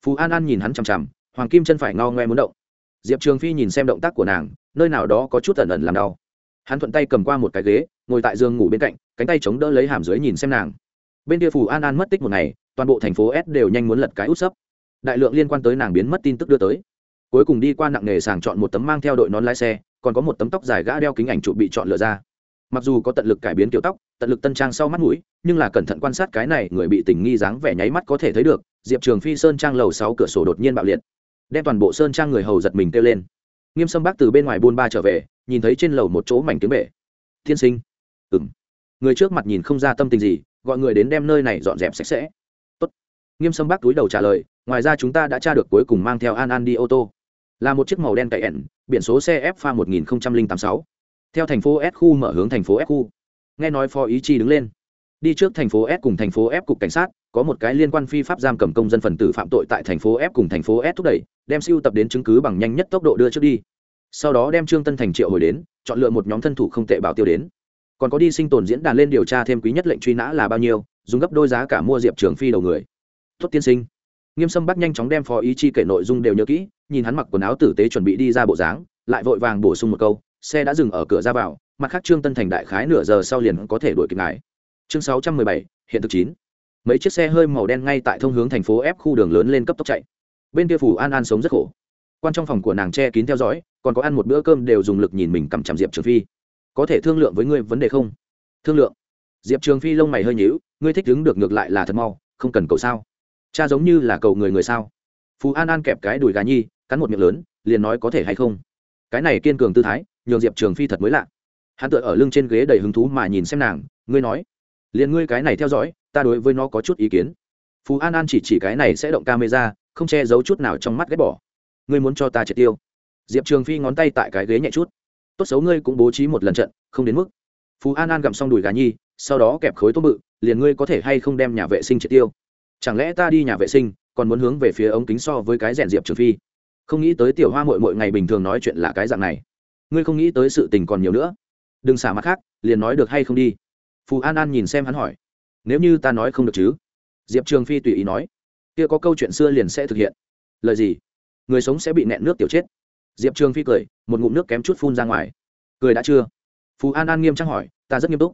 Phú an an nhìn hắn chằm chằm, hoàng kim chân phải ngao ngoe muốn động. Diệp trường phi nhìn xem động tác của nàng, nơi nào đó có chút ẩn ẩn làm đau. Hắn thuận tay cầm qua một cái ghế, ngồi tại giường ngủ bên cạnh, cánh tay chống đỡ lấy hàm dưới nhìn xem nàng. Bên kia phù an an mất tích một ngày, toàn bộ thành phố s đều nhanh muốn lật cái út sấp. Đại lượng liên quan tới nàng biến mất tin tức đưa tới cuối cùng đi qua nặng nghề sàng chọn một tấm mang theo đội nón lái xe, còn có một tấm tóc dài gã đeo kính ảnh trụ bị chọn lựa ra. Mặc dù có tận lực cải biến kiểu tóc, tận lực tân trang sau mắt mũi, nhưng là cẩn thận quan sát cái này, người bị tình nghi dáng vẻ nháy mắt có thể thấy được, diệp trường phi sơn trang lầu sáu cửa sổ đột nhiên bạo liệt. Đem toàn bộ sơn trang người hầu giật mình kêu lên. Nghiêm sâm bác từ bên ngoài buôn ba trở về, nhìn thấy trên lầu một chỗ mảnh tiếng bể. Thiên sinh. Ừ m người trước mặt nhìn không ra tâm tình gì, gọi người đến đem nơi này dọn dẹp sạch sẽ. Tốt. nghiêm sâm bác túi đầu trả lời, ngoài ra chúng ta đã tra được cuối cùng mang theo an an đi ô tô là một chiếc màu đen cậy ẻn, biển số xe f pha một nghìn tám sáu. Theo thành phố s khu mở hướng thành phố S khu. Nghe nói phó ý chi đứng lên. Đi trước thành phố s cùng thành phố f cục cảnh sát, có một cái liên quan phi pháp giam cầm công dân phần tử phạm tội tại thành phố f cùng thành phố s thúc đẩy, đem siêu tập đến chứng cứ bằng nhanh nhất tốc độ đưa trước đi. Sau đó đem trương tân thành triệu hồi đến, chọn lựa một nhóm thân thủ không tệ bảo tiêu đến. Còn có đi sinh tồn diễn đàn lên điều tra thêm quý nhất lệnh truy nã là bao nhiêu, dùng gấp đôi giá cả mua diệp trường phi đầu người. Tốt tiên sinh nghiêm sâm bắt nhanh chóng đem phó ý chi kể nội dung đều nhớ kỹ, nhìn hắn mặc quần áo tử tế chuẩn bị đi ra bộ dáng, lại vội vàng bổ sung một câu, xe đã dừng ở cửa ra vào, mặt khác trương tân thành đại khái nửa giờ sau liền có thể đuổi kịp ngài. Chương sáu trăm mười bảy, hiện thực chín. Mấy chiếc xe hơi màu đen ngay tại thông hướng thành phố ép khu đường lớn lên cấp tốc chạy. Bên kia phủ an an sống rất khổ. Quan trong phòng của nàng che kín theo dõi, còn có ăn một bữa cơm đều dùng lực nhìn mình cầm chằm diệp trường phi. Có thể thương lượng với ngươi vấn đề không? Thương lượng. Diệp trường phi lông mày hơi nhíu, ngươi thích đứng được ngược lại là thật mau, không cần cầu sao? Cha giống như là cầu người người sao? Phú an an kẹp cái đùi gà nhi, cắn một miệng lớn, liền nói có thể hay không? Cái này kiên cường tư thái, nhường diệp trường phi thật mới lạ. Hắn tựa ở lưng trên ghế đầy hứng thú mà nhìn xem nàng, ngươi nói, liền ngươi cái này theo dõi, ta đối với nó có chút ý kiến. Phú an an chỉ chỉ cái này sẽ động camera, không che giấu chút nào trong mắt ghét bỏ. Ngươi muốn cho ta triệt tiêu? Diệp trường phi ngón tay tại cái ghế nhẹ chút. Tốt xấu ngươi cũng bố trí một lần trận, không đến mức. Phú an an gặm xong đùi gà nhi, sau đó kẹp khối tôm bự, liền ngươi có thể hay không đem nhà vệ sinh triệt tiêu? Chẳng lẽ ta đi nhà vệ sinh, còn muốn hướng về phía ống kính so với cái rèn diệp trường phi? Không nghĩ tới tiểu hoa mội mội ngày bình thường nói chuyện là cái dạng này. Ngươi không nghĩ tới sự tình còn nhiều nữa. Đừng xả mặt khác, liền nói được hay không đi. Phù an an nhìn xem hắn hỏi. Nếu như ta nói không được chứ? Diệp trường phi tùy ý nói. Kia có câu chuyện xưa liền sẽ thực hiện. Lời gì? Người sống sẽ bị nẹn nước tiểu chết. Diệp trường phi cười, một ngụm nước kém chút phun ra ngoài. Cười đã chưa? Phù an an nghiêm trang hỏi, ta rất nghiêm túc.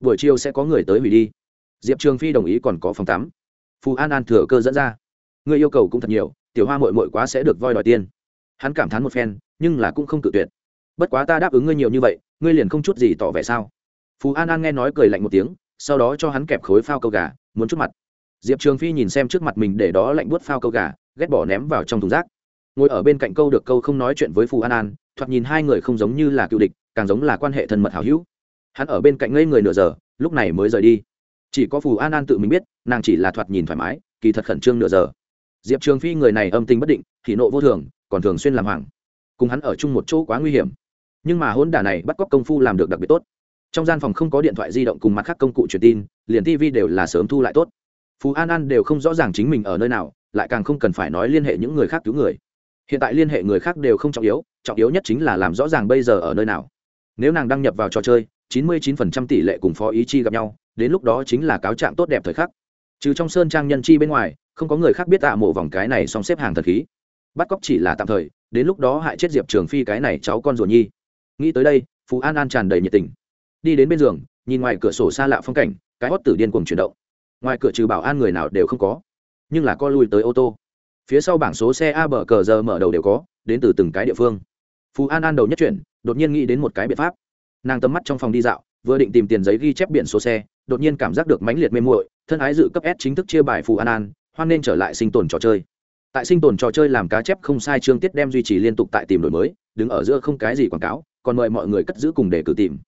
Buổi chiều sẽ có người tới hủy đi. Diệp trường phi đồng ý còn có phòng tắm phù an an thừa cơ dẫn ra. Người yêu cầu cũng thật nhiều, tiểu hoa mội mội quá sẽ được voi đòi tiền. Hắn cảm thán một phen, nhưng là cũng không tự tuyệt. Bất quá ta đáp ứng ngươi nhiều như vậy, ngươi liền không chút gì tỏ vẻ sao? Phú an an nghe nói cười lạnh một tiếng, sau đó cho hắn kẹp khối phao câu gà, muốn chút mặt. Diệp trường phi nhìn xem trước mặt mình để đó lạnh buốt phao câu gà, ghét bỏ ném vào trong thùng rác. Ngồi ở bên cạnh câu được câu không nói chuyện với phù an an, thoạt nhìn hai người không giống như là cựu địch, càng giống là quan hệ thân mật hảo hữu. Hắn ở bên cạnh ngây người nửa giờ, lúc này mới rời đi chỉ có phù an an tự mình biết, nàng chỉ là thoạt nhìn thoải mái, kỳ thật khẩn trương nửa giờ. Diệp trường phi người này âm tình bất định thì nộ vô thường, còn thường xuyên làm hoàng cùng hắn ở chung một chỗ quá nguy hiểm. Nhưng mà hôn đả này bắt cóc công phu làm được đặc biệt tốt. Trong gian phòng không có điện thoại di động cùng mặt khác công cụ truyền tin, liền tv đều là sớm thu lại tốt. Phú an an đều không rõ ràng chính mình ở nơi nào, lại càng không cần phải nói liên hệ những người khác cứu người. Hiện tại liên hệ người khác đều không trọng yếu trọng yếu nhất chính là làm rõ ràng bây giờ ở nơi nào. Nếu nàng đăng nhập vào trò chơi 99% tỷ lệ cùng phó ý chi gặp nhau đến lúc đó chính là cáo trạng tốt đẹp thời khắc. Trừ trong sơn trang nhân chi bên ngoài, không có người khác biết tạ mộ vòng cái này xong xếp hàng thật khí. Bắt cóc chỉ là tạm thời, đến lúc đó hại chết diệp trường phi cái này cháu con ruột nhi. Nghĩ tới đây phú an an tràn đầy nhiệt tình. Đi đến bên giường, nhìn ngoài cửa sổ xa lạ phong cảnh, cái hót tử điên cuồng chuyển động. Ngoài cửa trừ bảo an người nào đều không có, nhưng là co lui tới ô tô. Phía sau bảng số xe a bờ cờ giờ mở đầu đều có, đến từ từng cái địa phương. Phú an an đầu nhất chuyển, đột nhiên nghĩ đến một cái biện pháp. Nàng tầm mắt trong phòng đi dạo, vừa định tìm tiền giấy ghi chép biển số xe đột nhiên cảm giác được mãnh liệt mê muội thân ái dự cấp s chính thức chia bài phù an an hoan nên trở lại sinh tồn trò chơi. Tại sinh tồn trò chơi làm cá chép không sai chương tiết đem duy trì liên tục tại tìm đổi mới đứng ở giữa không cái gì quảng cáo còn mời mọi người cất giữ cùng để cử tìm.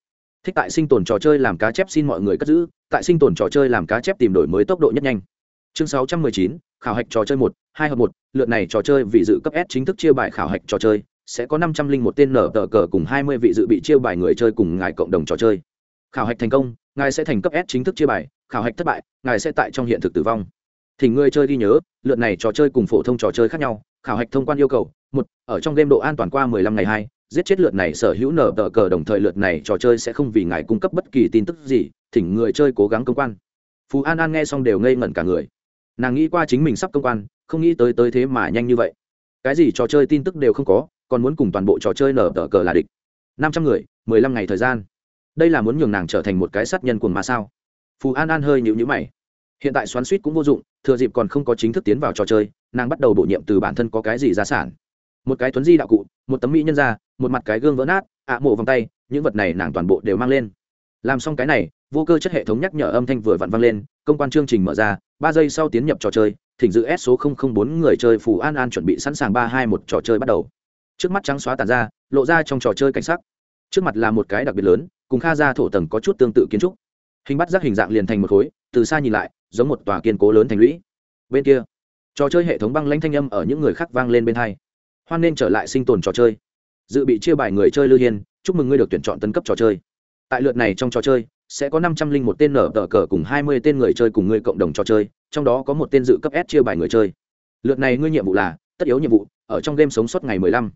Thích tại sinh tồn trò chơi làm cá chép xin mọi người cất giữ tại sinh tồn trò chơi làm cá chép tìm đổi mới tốc độ nhất nhanh. Chương 619, khảo hạch trò chơi một hai hợp một lượt này trò chơi vị dự cấp s chính thức chia bài khảo hạch trò chơi sẽ có năm trăm linh một tên nở tờ cờ cùng hai mươi vị dự bị chia bài người chơi cùng ngài cộng đồng trò chơi khảo hạch thành công, ngài sẽ thành cấp s chính thức chia bài, khảo hạch thất bại, ngài sẽ tại trong hiện thực tử vong. Thì người chơi ghi nhớ, lượt này trò chơi cùng phổ thông trò chơi khác nhau, khảo hạch thông quan yêu cầu, một, ở trong game độ an toàn qua 15 ngày, hai, giết chết lượt này sở hữu nở tờ cờ đồng thời lượt này trò chơi sẽ không vì ngài cung cấp bất kỳ tin tức gì thỉnh người chơi cố gắng công quan. Phú an an nghe xong đều ngây ngẩn cả người. Nàng nghĩ qua chính mình sắp công quan, không nghĩ tới tới thế mà nhanh như vậy. Cái gì trò chơi tin tức đều không có, còn muốn cùng toàn bộ trò chơi nở tờ cờ là địch. Năm trăm người, mười lăm ngày thời gian đây là muốn nhường nàng trở thành một cái sát nhân cuồng mà sao? Phù an an hơi nhịu nhữ mày. Hiện tại xoắn suýt cũng vô dụng, thừa dịp còn không có chính thức tiến vào trò chơi, nàng bắt đầu bổ nhiệm từ bản thân có cái gì gia sản. Một cái tuấn di đạo cụ, một tấm mỹ nhân da, một mặt cái gương vỡ nát, ạ mộ vòng tay, những vật này nàng toàn bộ đều mang lên. Làm xong cái này, vô cơ chất hệ thống nhắc nhở âm thanh vừa vặn vang lên, công quan chương trình mở ra, ba giây sau tiến nhập trò chơi, thỉnh dự s số bốn người chơi phù an an chuẩn bị sẵn sàng ba hai một trò chơi bắt đầu. Trước mắt trắng xóa tàn ra, lộ ra trong trò chơi cảnh sắc trước mặt là một cái đặc biệt lớn, cùng kha ra thổ tầng có chút tương tự kiến trúc. Hình bắt giác hình dạng liền thành một khối, từ xa nhìn lại, giống một tòa kiên cố lớn thành lũy. Bên kia, trò chơi hệ thống băng lanh thanh âm ở những người khác vang lên bên hai. Hoan nên trở lại sinh tồn trò chơi. Dự bị chia bài người chơi lưu hiên, chúc mừng ngươi được tuyển chọn tấn cấp trò chơi. Tại lượt này trong trò chơi, sẽ có năm trăm linh một tên nở tờ cờ cùng hai mươi tên người chơi cùng ngươi cộng đồng trò chơi, trong đó có một tên dự cấp s chia bài người chơi. Lượt này ngươi nhiệm vụ là, tất yếu nhiệm vụ, ở trong game sống sót ngày mười lăm.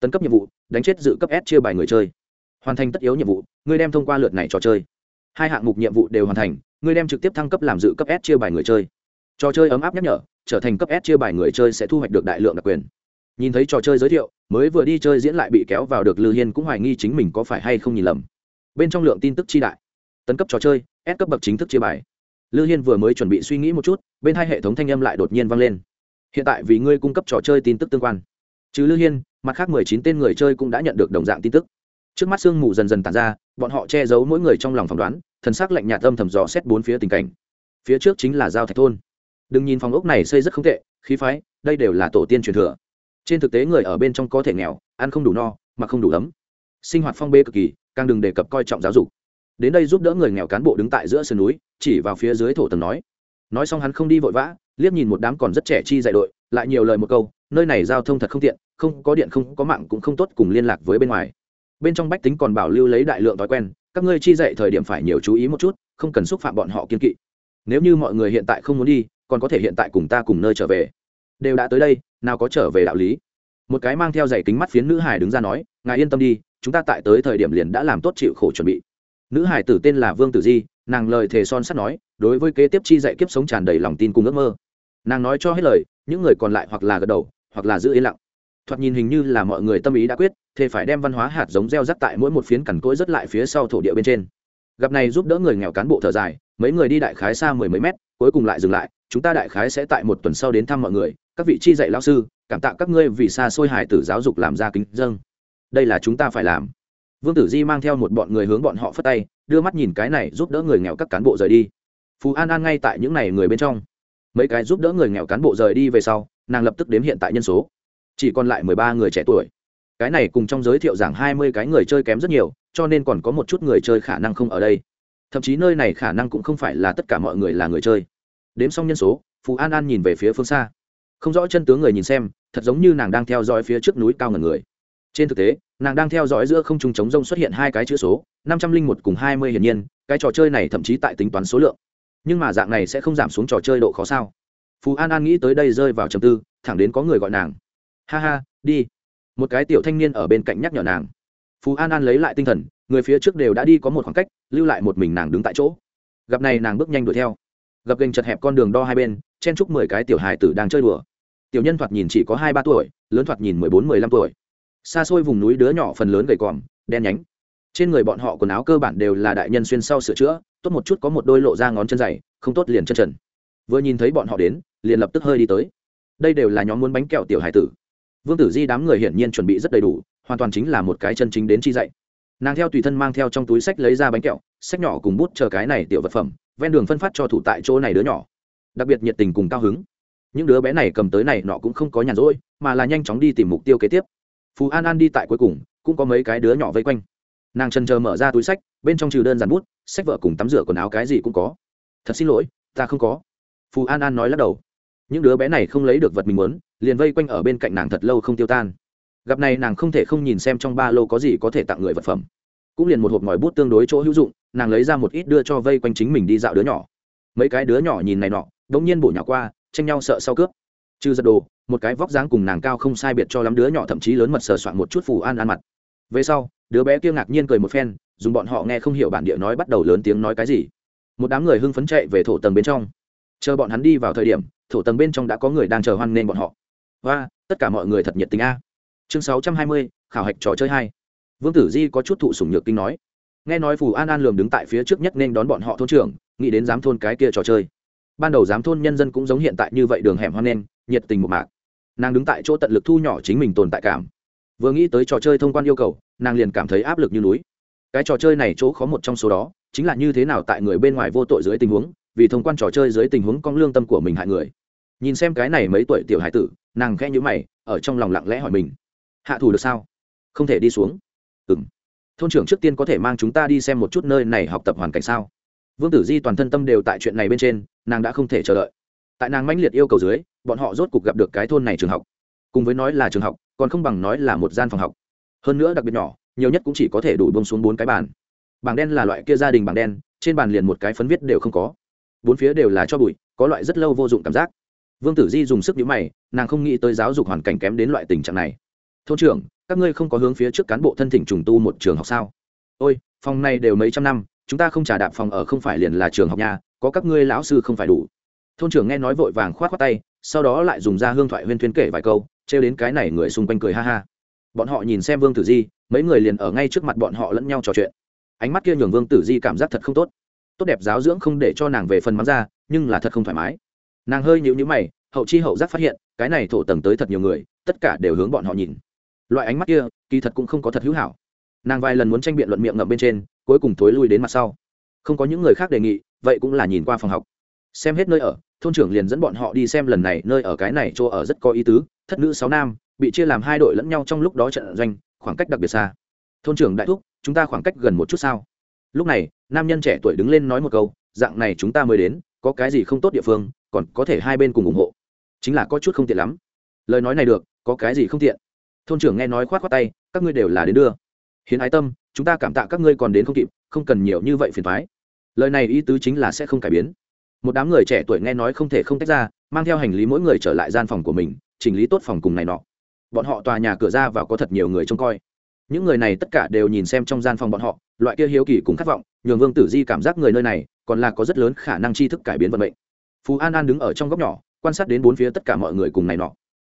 Tấn cấp nhiệm vụ, đánh chết dự cấp s chia bài người chơi hoàn thành tất yếu nhiệm vụ, ngươi đem thông qua lượt này trò chơi. Hai hạng mục nhiệm vụ đều hoàn thành, ngươi đem trực tiếp thăng cấp làm dự cấp s chia bài người chơi. Trò chơi ấm áp nhắc nhở, trở thành cấp s chia bài người chơi sẽ thu hoạch được đại lượng đặc quyền. Nhìn thấy trò chơi giới thiệu, mới vừa đi chơi diễn lại bị kéo vào được lư hiên cũng hoài nghi chính mình có phải hay không nhìn lầm. Bên trong lượng tin tức chi đại. Tấn cấp trò chơi, s cấp bậc chính thức chia bài. Lư hiên vừa mới chuẩn bị suy nghĩ một chút, bên hai hệ thống thanh âm lại đột nhiên vang lên. Hiện tại vì ngươi cung cấp trò chơi tin tức tương quan. Trừ lư hiên, mặt khác mười chín tên người chơi cũng đã nhận được đồng dạng tin tức trước mắt sương mù dần dần tàn ra, bọn họ che giấu mỗi người trong lòng phỏng đoán, thần sắc lạnh nhạt âm thầm dò xét bốn phía tình cảnh. Phía trước chính là giao thạch thôn. Đừng nhìn phòng ốc này xây rất không tệ, khí phái, đây đều là tổ tiên truyền thừa. Trên thực tế người ở bên trong có thể nghèo, ăn không đủ no mà không đủ ấm. Sinh hoạt phong bê cực kỳ, càng đừng đề cập coi trọng giáo dục. Đến đây giúp đỡ người nghèo cán bộ đứng tại giữa sườn núi, chỉ vào phía dưới thổ tầng nói. Nói xong hắn không đi vội vã, liếc nhìn một đám còn rất trẻ chi dạy đội, lại nhiều lời một câu, nơi này giao thông thật không tiện, không có điện không có mạng cũng không tốt cùng liên lạc với bên ngoài bên trong bách tính còn bảo lưu lấy đại lượng thói quen, các ngươi chi dạy thời điểm phải nhiều chú ý một chút, không cần xúc phạm bọn họ kiên kỵ. Nếu như mọi người hiện tại không muốn đi, còn có thể hiện tại cùng ta cùng nơi trở về. Đều đã tới đây, nào có trở về đạo lý? Một cái mang theo giày kính mắt phiến nữ hải đứng ra nói, ngài yên tâm đi, chúng ta tại tới thời điểm liền đã làm tốt chịu khổ chuẩn bị. Nữ hải tử tên là vương tử di, nàng lời thề son sắt nói, đối với kế tiếp chi dạy kiếp sống tràn đầy lòng tin cùng ước mơ. Nàng nói cho hết lời, những người còn lại hoặc là gật đầu, hoặc là giữ yên lặng thoạt nhìn hình như là mọi người tâm ý đã quyết thì phải đem văn hóa hạt giống gieo rắc tại mỗi một phiến cằn cỗi rất lại phía sau thổ địa bên trên. Gặp này giúp đỡ người nghèo cán bộ thở dài, mấy người đi đại khái xa mười mấy mét, cuối cùng lại dừng lại, chúng ta đại khái sẽ tại một tuần sau đến thăm mọi người, các vị chi dạy lao sư, cảm tạ các ngươi vì xa xôi hải tử giáo dục làm ra kính dâng. Đây là chúng ta phải làm. Vương tử di mang theo một bọn người hướng bọn họ phất tay, đưa mắt nhìn cái này giúp đỡ người nghèo các cán bộ rời đi. Phú an an ngay tại những n à y người bên trong. Mấy cái giúp đỡ người nghèo cán bộ rời đi về sau, nàng lập tức đếm hiện tại nhân số chỉ còn lại mười ba người trẻ tuổi. Cái này cùng trong giới thiệu giảng hai mươi cái người chơi kém rất nhiều, cho nên còn có một chút người chơi khả năng không ở đây. Thậm chí nơi này khả năng cũng không phải là tất cả mọi người là người chơi. Đếm xong nhân số phú an an nhìn về phía phương xa. Không rõ chân tướng người nhìn xem, thật giống như nàng đang theo dõi phía trước núi cao ngần người. Trên thực tế, nàng đang theo dõi giữa không trung chống rông xuất hiện hai cái chữ số, năm trăm linh một cùng hai mươi hiển nhiên, cái trò chơi này thậm chí tại tính toán số lượng. Nhưng mà dạng này sẽ không giảm xuống trò chơi độ khó sao? Phú an an nghĩ tới đây rơi vào trầm tư, thẳng đến có người gọi nàng ha ha, đi. Một cái tiểu thanh niên ở bên cạnh nhắc nhở nàng. Phú an an lấy lại tinh thần, người phía trước đều đã đi có một khoảng cách, lưu lại một mình nàng đứng tại chỗ. Gặp này nàng bước nhanh đuổi theo. Gặp gành chật hẹp con đường đo hai bên, chen chúc mười cái tiểu hài tử đang chơi đùa. Tiểu nhân thoạt nhìn chỉ có hai ba tuổi, lớn thoạt nhìn mười bốn, mười lăm tuổi. Xa xôi vùng núi đứa nhỏ phần lớn gầy còm, đen nhánh. Trên người bọn họ quần áo cơ bản đều là đại nhân xuyên sau sửa chữa, tốt một chút có một đôi lộ ra ngón chân dày, không tốt liền chân trần. Vừa nhìn thấy bọn họ đến, liền lập tức hơi đi tới. Đây đều là nhóm muốn bánh kẹo tiểu hải tử vương tử di đám người hiển nhiên chuẩn bị rất đầy đủ, hoàn toàn chính là một cái chân chính đến chi dạy. Nàng theo tùy thân mang theo trong túi sách lấy ra bánh kẹo, sách nhỏ cùng bút chờ cái này tiểu vật phẩm, ven đường phân phát cho thủ tại chỗ này đứa nhỏ. Đặc biệt nhiệt tình cùng cao hứng. Những đứa bé này cầm tới này nọ cũng không có nhàn rỗi, mà là nhanh chóng đi tìm mục tiêu kế tiếp. Phú an an đi tại cuối cùng, cũng có mấy cái đứa nhỏ vây quanh. Nàng trần chờ mở ra túi sách, bên trong trừ đơn giản bút, sách vợ cùng tắm rửa quần áo cái gì cũng có. Thật xin lỗi, ta không có. Phú an an nói lắc đầu những đứa bé này không lấy được vật mình muốn, liền vây quanh ở bên cạnh nàng thật lâu không tiêu tan. Gặp này nàng không thể không nhìn xem trong ba lô có gì có thể tặng người vật phẩm. Cũng liền một hộp ngòi bút tương đối chỗ hữu dụng, nàng lấy ra một ít đưa cho vây quanh chính mình đi dạo đứa nhỏ. Mấy cái đứa nhỏ nhìn này nọ đ ỗ n g nhiên bổ nhỏ qua, tranh nhau sợ sau cướp. Trừ giật đồ, một cái vóc dáng cùng nàng cao không sai biệt cho lắm đứa nhỏ thậm chí lớn mật sờ soạn một chút phù an an mặt. Về sau, đứa bé kia ngạc nhiên cười một phen, dùng bọn họ nghe không hiểu bản địa nói bắt đầu lớn tiếng nói cái gì. Một đám người hưng phấn chạy về thổ tầng bên trong. Chờ bọn hắn đi vào thời điểm thổ tầng bên trong đã có người đang chờ hoan nghênh bọn họ. Và, tất cả mọi người thật nhiệt tình a. Chương sáu trăm hai mươi, khảo hạch trò chơi hai. Vương tử di có chút thụ sủng nhược kinh nói. Nghe nói phù an an lường đứng tại phía trước nhất nên đón bọn họ thôn trưởng, nghĩ đến giám thôn cái kia trò chơi. Ban đầu giám thôn nhân dân cũng giống hiện tại như vậy đường hẻm hoan nghênh, nhiệt tình một mạc. Nàng đứng tại chỗ tận lực thu nhỏ chính mình tồn tại cảm. Vừa nghĩ tới trò chơi thông quan yêu cầu, nàng liền cảm thấy áp lực như núi. Cái trò chơi này chỗ khó một trong số đó, chính là như thế nào tại người bên ngoài vô tội dưới tình huống vì thông quan trò chơi dưới tình huống con lương tâm của mình hại người. Nhìn xem cái này mấy tuổi tiểu hải tử, nàng khẽ nhữ mày, ở trong lòng lặng lẽ hỏi mình. Hạ thủ được sao? Không thể đi xuống. Ừ m thôn trưởng trước tiên có thể mang chúng ta đi xem một chút nơi này học tập hoàn cảnh sao? Vương tử di toàn thân tâm đều tại chuyện này bên trên, nàng đã không thể chờ đợi. Tại nàng mãnh liệt yêu cầu dưới, bọn họ rốt cuộc gặp được cái thôn này trường học. Cùng với nói là trường học, còn không bằng nói là một gian phòng học. Hơn nữa đặc biệt nhỏ, nhiều nhất cũng chỉ có thể đủ bông xuống bốn cái bàn. Bảng đen là loại kia gia đình bảng đen, trên bàn liền một cái phấn viết đều không có bốn phía đều là cho bụi, có loại rất lâu vô dụng cảm giác. Vương tử di dùng sức nhữ mày, nàng không nghĩ tới giáo dục hoàn cảnh kém đến loại tình trạng này. Thôn trưởng, các ngươi không có hướng phía trước cán bộ thân thỉnh trùng tu một trường học sao? Ôi, phòng này đều mấy trăm năm, chúng ta không trả đạp phòng ở không phải liền là trường học nhà, có các ngươi lão sư không phải đủ. Thôn trưởng nghe nói vội vàng k h o á t khoác tay, sau đó lại dùng ra hương thoại huyên thuyên kể vài câu, trêu đến cái này người xung quanh cười ha ha. Bọn họ nhìn xem vương tử di, mấy người liền ở ngay trước mặt bọn họ lẫn nhau trò chuyện. Ánh mắt kia nhường vương tử di cảm giác thật không tốt tốt đẹp giáo dưỡng không để cho nàng về phần mắng ra, nhưng là thật không thoải mái. Nàng hơi nhịu nhữ mày, hậu chi hậu giác phát hiện, cái này thổ tầng tới thật nhiều người, tất cả đều hướng bọn họ nhìn. Loại ánh mắt kia, kỳ thật cũng không có thật hữu hảo. Nàng vài lần muốn tranh biện luận miệng ngậm bên trên, cuối cùng thối lui đến mặt sau. Không có những người khác đề nghị, vậy cũng là nhìn qua phòng học. Xem hết nơi ở, thôn trưởng liền dẫn bọn họ đi xem lần này nơi ở cái này chỗ ở rất có ý tứ, thất nữ sáu nam, bị chia làm hai đội lẫn nhau trong lúc đó trận doanh, khoảng cách đặc biệt xa. Thôn trưởng đại thúc, chúng ta khoảng cách gần một chút sao? Lúc này, nam nhân trẻ tuổi đứng lên nói một câu, dạng này chúng ta mới đến, có cái gì không tốt địa phương, còn có thể hai bên cùng ủng hộ. Chính là có chút không tiện lắm. Lời nói này được, có cái gì không tiện? Thôn trưởng nghe nói khoát khoát tay, các ngươi đều là đến đưa. Hiến ái tâm, chúng ta cảm tạ các ngươi còn đến không kịp, không cần nhiều như vậy phiền thoái lời này ý tứ chính là sẽ không cải biến. Một đám người trẻ tuổi nghe nói không thể không tách ra, mang theo hành lý mỗi người trở lại gian phòng của mình, chỉnh lý tốt phòng cùng này nọ. Bọn họ tòa nhà cửa ra vào có thật nhiều người trông coi. Những người này tất cả đều nhìn xem trong gian phòng bọn họ loại kia hiếu kỳ cùng khát vọng, nhường vương tử di cảm giác người nơi này còn là có rất lớn khả năng tri thức cải biến vận mệnh. Phú an an đứng ở trong góc nhỏ, quan sát đến bốn phía tất cả mọi người cùng này nọ.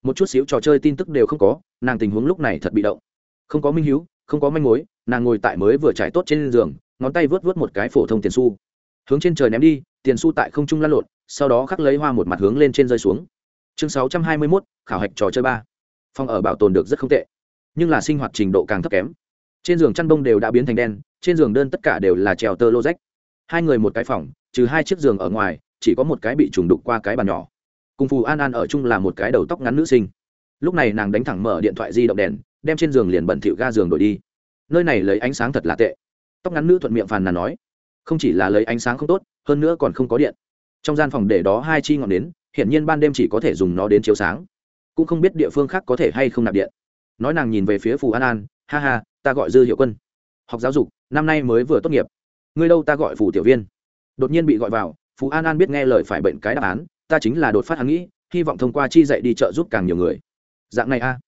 Một chút xíu trò chơi tin tức đều không có, nàng tình huống lúc này thật bị động. Không có minh hiếu, không có manh mối, nàng ngồi tại mới vừa trải tốt trên giường, ngón tay vớt vớt một cái phổ thông tiền su hướng trên trời ném đi, tiền su tại không trung lăn lộn, sau đó khắc lấy hoa một mặt hướng lên trên rơi xuống. Chương sáu trăm hai mươi mốt, khảo hạch trò chơi ba. Phòng ở bảo tồn được rất không tệ, nhưng là sinh hoạt trình độ càng thấp kém trên giường chăn bông đều đã biến thành đen, trên giường đơn tất cả đều là trèo tơ lô rách. Hai người một cái phòng, trừ hai chiếc giường ở ngoài, chỉ có một cái bị trùng đục qua cái bàn nhỏ. Cùng phù an an ở chung là một cái đầu tóc ngắn nữ sinh. Lúc này nàng đánh thẳng mở điện thoại di động đèn, đem trên giường liền bẩn thịu ga giường đổi đi. Nơi này lấy ánh sáng thật là tệ. Tóc ngắn nữ thuận miệng phàn nàn nói, không chỉ là lấy ánh sáng không tốt, hơn nữa còn không có điện. Trong gian phòng để đó hai chi ngọn nến hiện nhiên ban đêm chỉ có thể dùng nó đến chiếu sáng. Cũng không biết địa phương khác có thể hay không nạp điện. Nói nàng nhìn về phía phù an an, ha ha ta gọi dư hiệu quân. Học giáo dục, năm nay mới vừa tốt nghiệp. Ngươi đâu ta gọi phù tiểu viên. Đột nhiên bị gọi vào, phù an an biết nghe lời phải bệnh cái đáp án, ta chính là đột phát hắn nghĩ, hy vọng thông qua chi dạy đi chợ giúp càng nhiều người. Dạng này a.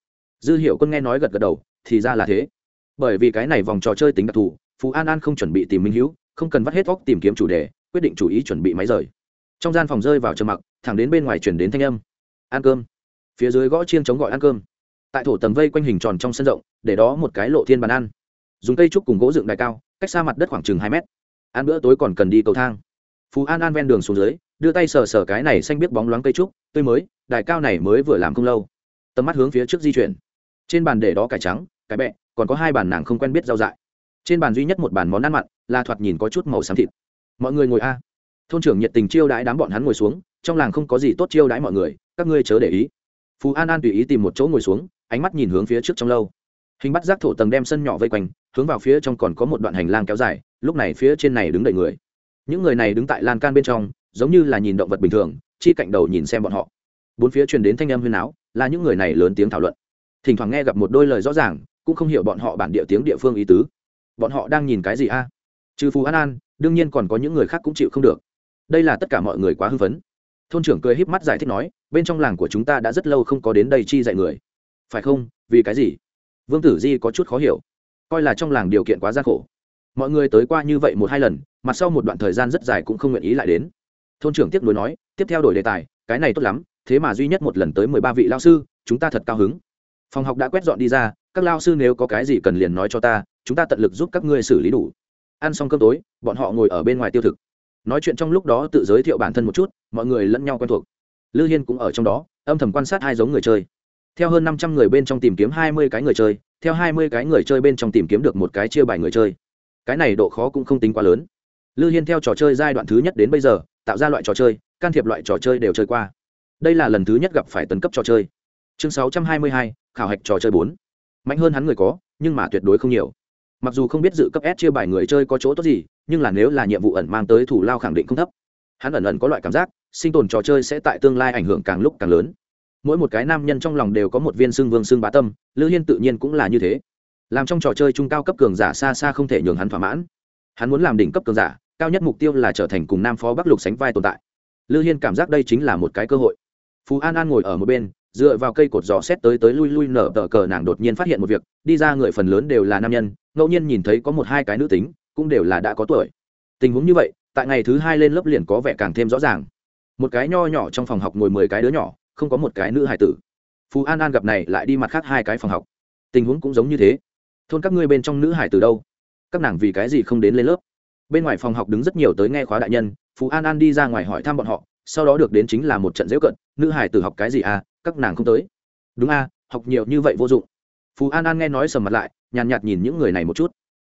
Dư hiệu quân nghe nói gật gật đầu, thì ra là thế. Bởi vì cái này vòng trò chơi tính đặc thù phú an an không chuẩn bị tìm minh hữu không cần vắt hết óc tìm kiếm chủ đề, quyết định chủ ý chuẩn bị máy rời. Trong gian phòng rơi vào trầm mặc, thẳng đến bên ngoài chuyển đến thanh âm. Ăn cơm. Phía dưới gõ chiên chống gọi ăn cơm tại thổ tầng vây quanh hình tròn trong sân rộng, để đó một cái lộ thiên bàn ăn. Dùng cây trúc cùng gỗ dựng đài cao, cách xa mặt đất khoảng chừng hai mét. Ăn bữa tối còn cần đi cầu thang. Phú an an ven đường xuống dưới, đưa tay sờ sờ cái này xanh biết bóng loáng cây trúc, tươi mới, đài cao này mới vừa làm không lâu. Tầm mắt hướng phía trước di chuyển. Trên bàn để đó cải trắng, cải bẹ, còn có hai bàn nàng không quen biết rau dại. Trên bàn duy nhất một bàn món ăn mặn, là thoạt nhìn có chút màu xám thịt. Mọi người ngồi a. Thôn trưởng nhiệt tình chiêu đãi đám bọn hắn ngồi xuống, trong làng không có gì tốt chiêu đãi mọi người, các ngươi chớ để ý. Phú an an tùy ý tìm một chỗ ngồi xuống ánh mắt nhìn hướng phía trước trong lâu. Hình bắt giác thổ tầng đem sân nhỏ vây quanh, hướng vào phía trong còn có một đoạn hành lang kéo dài, lúc này phía trên này đứng đầy người. Những người này đứng tại lan can bên trong, giống như là nhìn động vật bình thường, chi cạnh đầu nhìn xem bọn họ. Bốn phía truyền đến thanh âm huyên áo là những người này lớn tiếng thảo luận. Thỉnh thoảng nghe gặp một đôi lời rõ ràng, cũng không hiểu bọn họ bản địa tiếng địa phương ý tứ. Bọn họ đang nhìn cái gì a? Trừ phù an an, đương nhiên còn có những người khác cũng chịu không được. Đây là tất cả mọi người quá hưng phấn. Thôn trưởng cười híp mắt giải thích nói, bên trong làng của chúng ta đã rất lâu không có đến đây chi dạy người phải không? Vì cái gì? Vương tử di có chút khó hiểu. Coi là trong làng điều kiện quá gian khổ. Mọi người tới qua như vậy một hai lần mặt sau một đoạn thời gian rất dài cũng không nguyện ý lại đến. Thôn trưởng tiếp nối nói, tiếp theo đổi đề tài, cái này tốt lắm, thế mà duy nhất một lần tới mười ba vị lao sư, chúng ta thật cao hứng. Phòng học đã quét dọn đi ra, các lao sư nếu có cái gì cần liền nói cho ta, chúng ta tận lực giúp các ngươi xử lý đủ. Ăn xong cơm tối, bọn họ ngồi ở bên ngoài tiêu thực. Nói chuyện trong lúc đó tự giới thiệu bản thân một chút, mọi người lẫn nhau quen thuộc. Lư hiên cũng ở trong đó, âm thầm quan sát hai giống người chơi theo hơn năm trăm người bên trong tìm kiếm hai mươi cái người chơi, theo hai mươi cái người chơi bên trong tìm kiếm được một cái chia bài người chơi. Cái này độ khó cũng không tính quá lớn. Lư hiên theo trò chơi giai đoạn thứ nhất đến bây giờ, tạo ra loại trò chơi, can thiệp loại trò chơi đều chơi qua. Đây là lần thứ nhất gặp phải tấn cấp trò chơi. Chương sáu trăm hai mươi hai, khảo hạch trò chơi bốn. Mạnh hơn hắn người có, nhưng mà tuyệt đối không nhiều. Mặc dù không biết dự cấp s chia bài người chơi có chỗ tốt gì, nhưng là nếu là nhiệm vụ ẩn mang tới thủ lao khẳng định không thấp. Hắn ẩn ẩn có loại cảm giác, sinh tồn trò chơi sẽ tại tương lai ảnh hưởng càng lúc càng lớn mỗi một cái nam nhân trong lòng đều có một viên xương vương xương bá tâm, lữ hiên tự nhiên cũng là như thế. Làm trong trò chơi trung cao cấp cường giả xa xa không thể nhường hắn thỏa mãn. Hắn muốn làm đỉnh cấp cường giả, cao nhất mục tiêu là trở thành cùng nam phó bắc lục sánh vai tồn tại. Lữ hiên cảm giác đây chính là một cái cơ hội. Phú an an ngồi ở một bên, dựa vào cây cột giò xét tới tới lui lui nở tờ cờ nàng đột nhiên phát hiện một việc, đi ra người phần lớn đều là nam nhân, ngẫu nhiên nhìn thấy có một hai cái nữ tính, cũng đều là đã có tuổi. Tình huống như vậy, tại ngày thứ hai lên lớp liền có vẻ càng thêm rõ ràng. Một cái nho nhỏ trong phòng học ngồi mười cái đứa nhỏ không có một cái nữ hải tử. Phú an an gặp này lại đi mặt khác hai cái phòng học. Tình huống cũng giống như thế. Thôn các ngươi bên trong nữ hải tử đâu? Các nàng vì cái gì không đến lên lớp? Bên ngoài phòng học đứng rất nhiều tới nghe khóa đại nhân phú an an đi ra ngoài hỏi thăm bọn họ, sau đó được đến chính là một trận dễu cận, nữ hải tử học cái gì à các nàng không tới. Đúng a học nhiều như vậy vô dụng. Phú an an nghe nói sầm mặt lại, nhàn nhạt nhìn những người này một chút.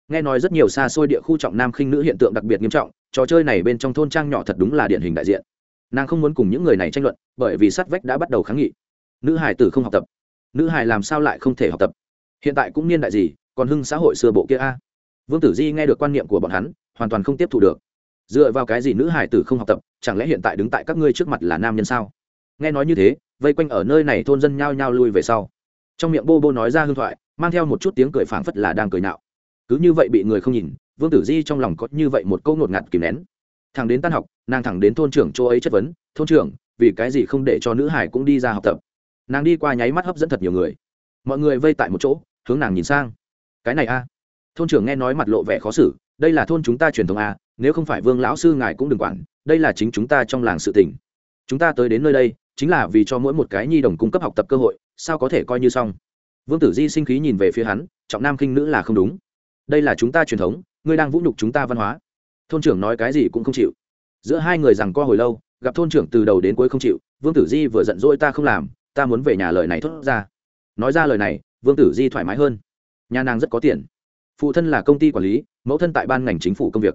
Nghe nói rất nhiều xa xôi địa khu trọng nam khinh nữ hiện tượng đặc biệt nghiêm trọng, trò chơi này bên trong thôn trang nhỏ thật đúng là điển hình đại diện nàng không muốn cùng những người này tranh luận, bởi vì sát vách đã bắt đầu kháng nghị. Nữ hải tử không học tập. Nữ hải làm sao lại không thể học tập? Hiện tại cũng niên đại gì, còn hưng xã hội xưa bộ kia a? Vương tử di nghe được quan niệm của bọn hắn, hoàn toàn không tiếp thu được. Dựa vào cái gì nữ hải tử không học tập, chẳng lẽ hiện tại đứng tại các ngươi trước mặt là nam nhân sao? Nghe nói như thế, vây quanh ở nơi này thôn dân nhao nhao lui về sau. Trong miệng bô bô nói ra hương thoại, mang theo một chút tiếng cười phảng phất là đang cười nạo. Cứ như vậy bị người không nhìn, vương tử di trong lòng có như vậy một câu ngột ngạt kìm nén thằng đến tan học nàng thẳng đến thôn trưởng chỗ ấy chất vấn thôn trưởng vì cái gì không để cho nữ hải cũng đi ra học tập? Nàng đi qua nháy mắt hấp dẫn thật nhiều người. Mọi người vây tại một chỗ hướng nàng nhìn sang. Cái này a. Thôn trưởng nghe nói mặt lộ vẻ khó xử đây là thôn chúng ta truyền thống a nếu không phải vương lão sư ngài cũng đừng quản đây là chính chúng ta trong làng sự tình, chúng ta tới đến nơi đây chính là vì cho mỗi một cái nhi đồng cung cấp học tập cơ hội sao có thể coi như xong? Vương tử di sinh khí nhìn về phía hắn trọng nam khinh nữ là không đúng. Đây là chúng ta truyền thống ngươi đang vũ nhục chúng ta văn hóa thôn trưởng nói cái gì cũng không chịu. Giữa hai người rằng co hồi lâu, gặp thôn trưởng từ đầu đến cuối không chịu, vương tử di vừa giận dỗi ta không làm, ta muốn về nhà lời này thốt ra. Nói ra lời này, vương tử di thoải mái hơn. Nhà nàng rất có tiền. Phụ thân là công ty quản lý, mẫu thân tại ban ngành chính phủ công việc.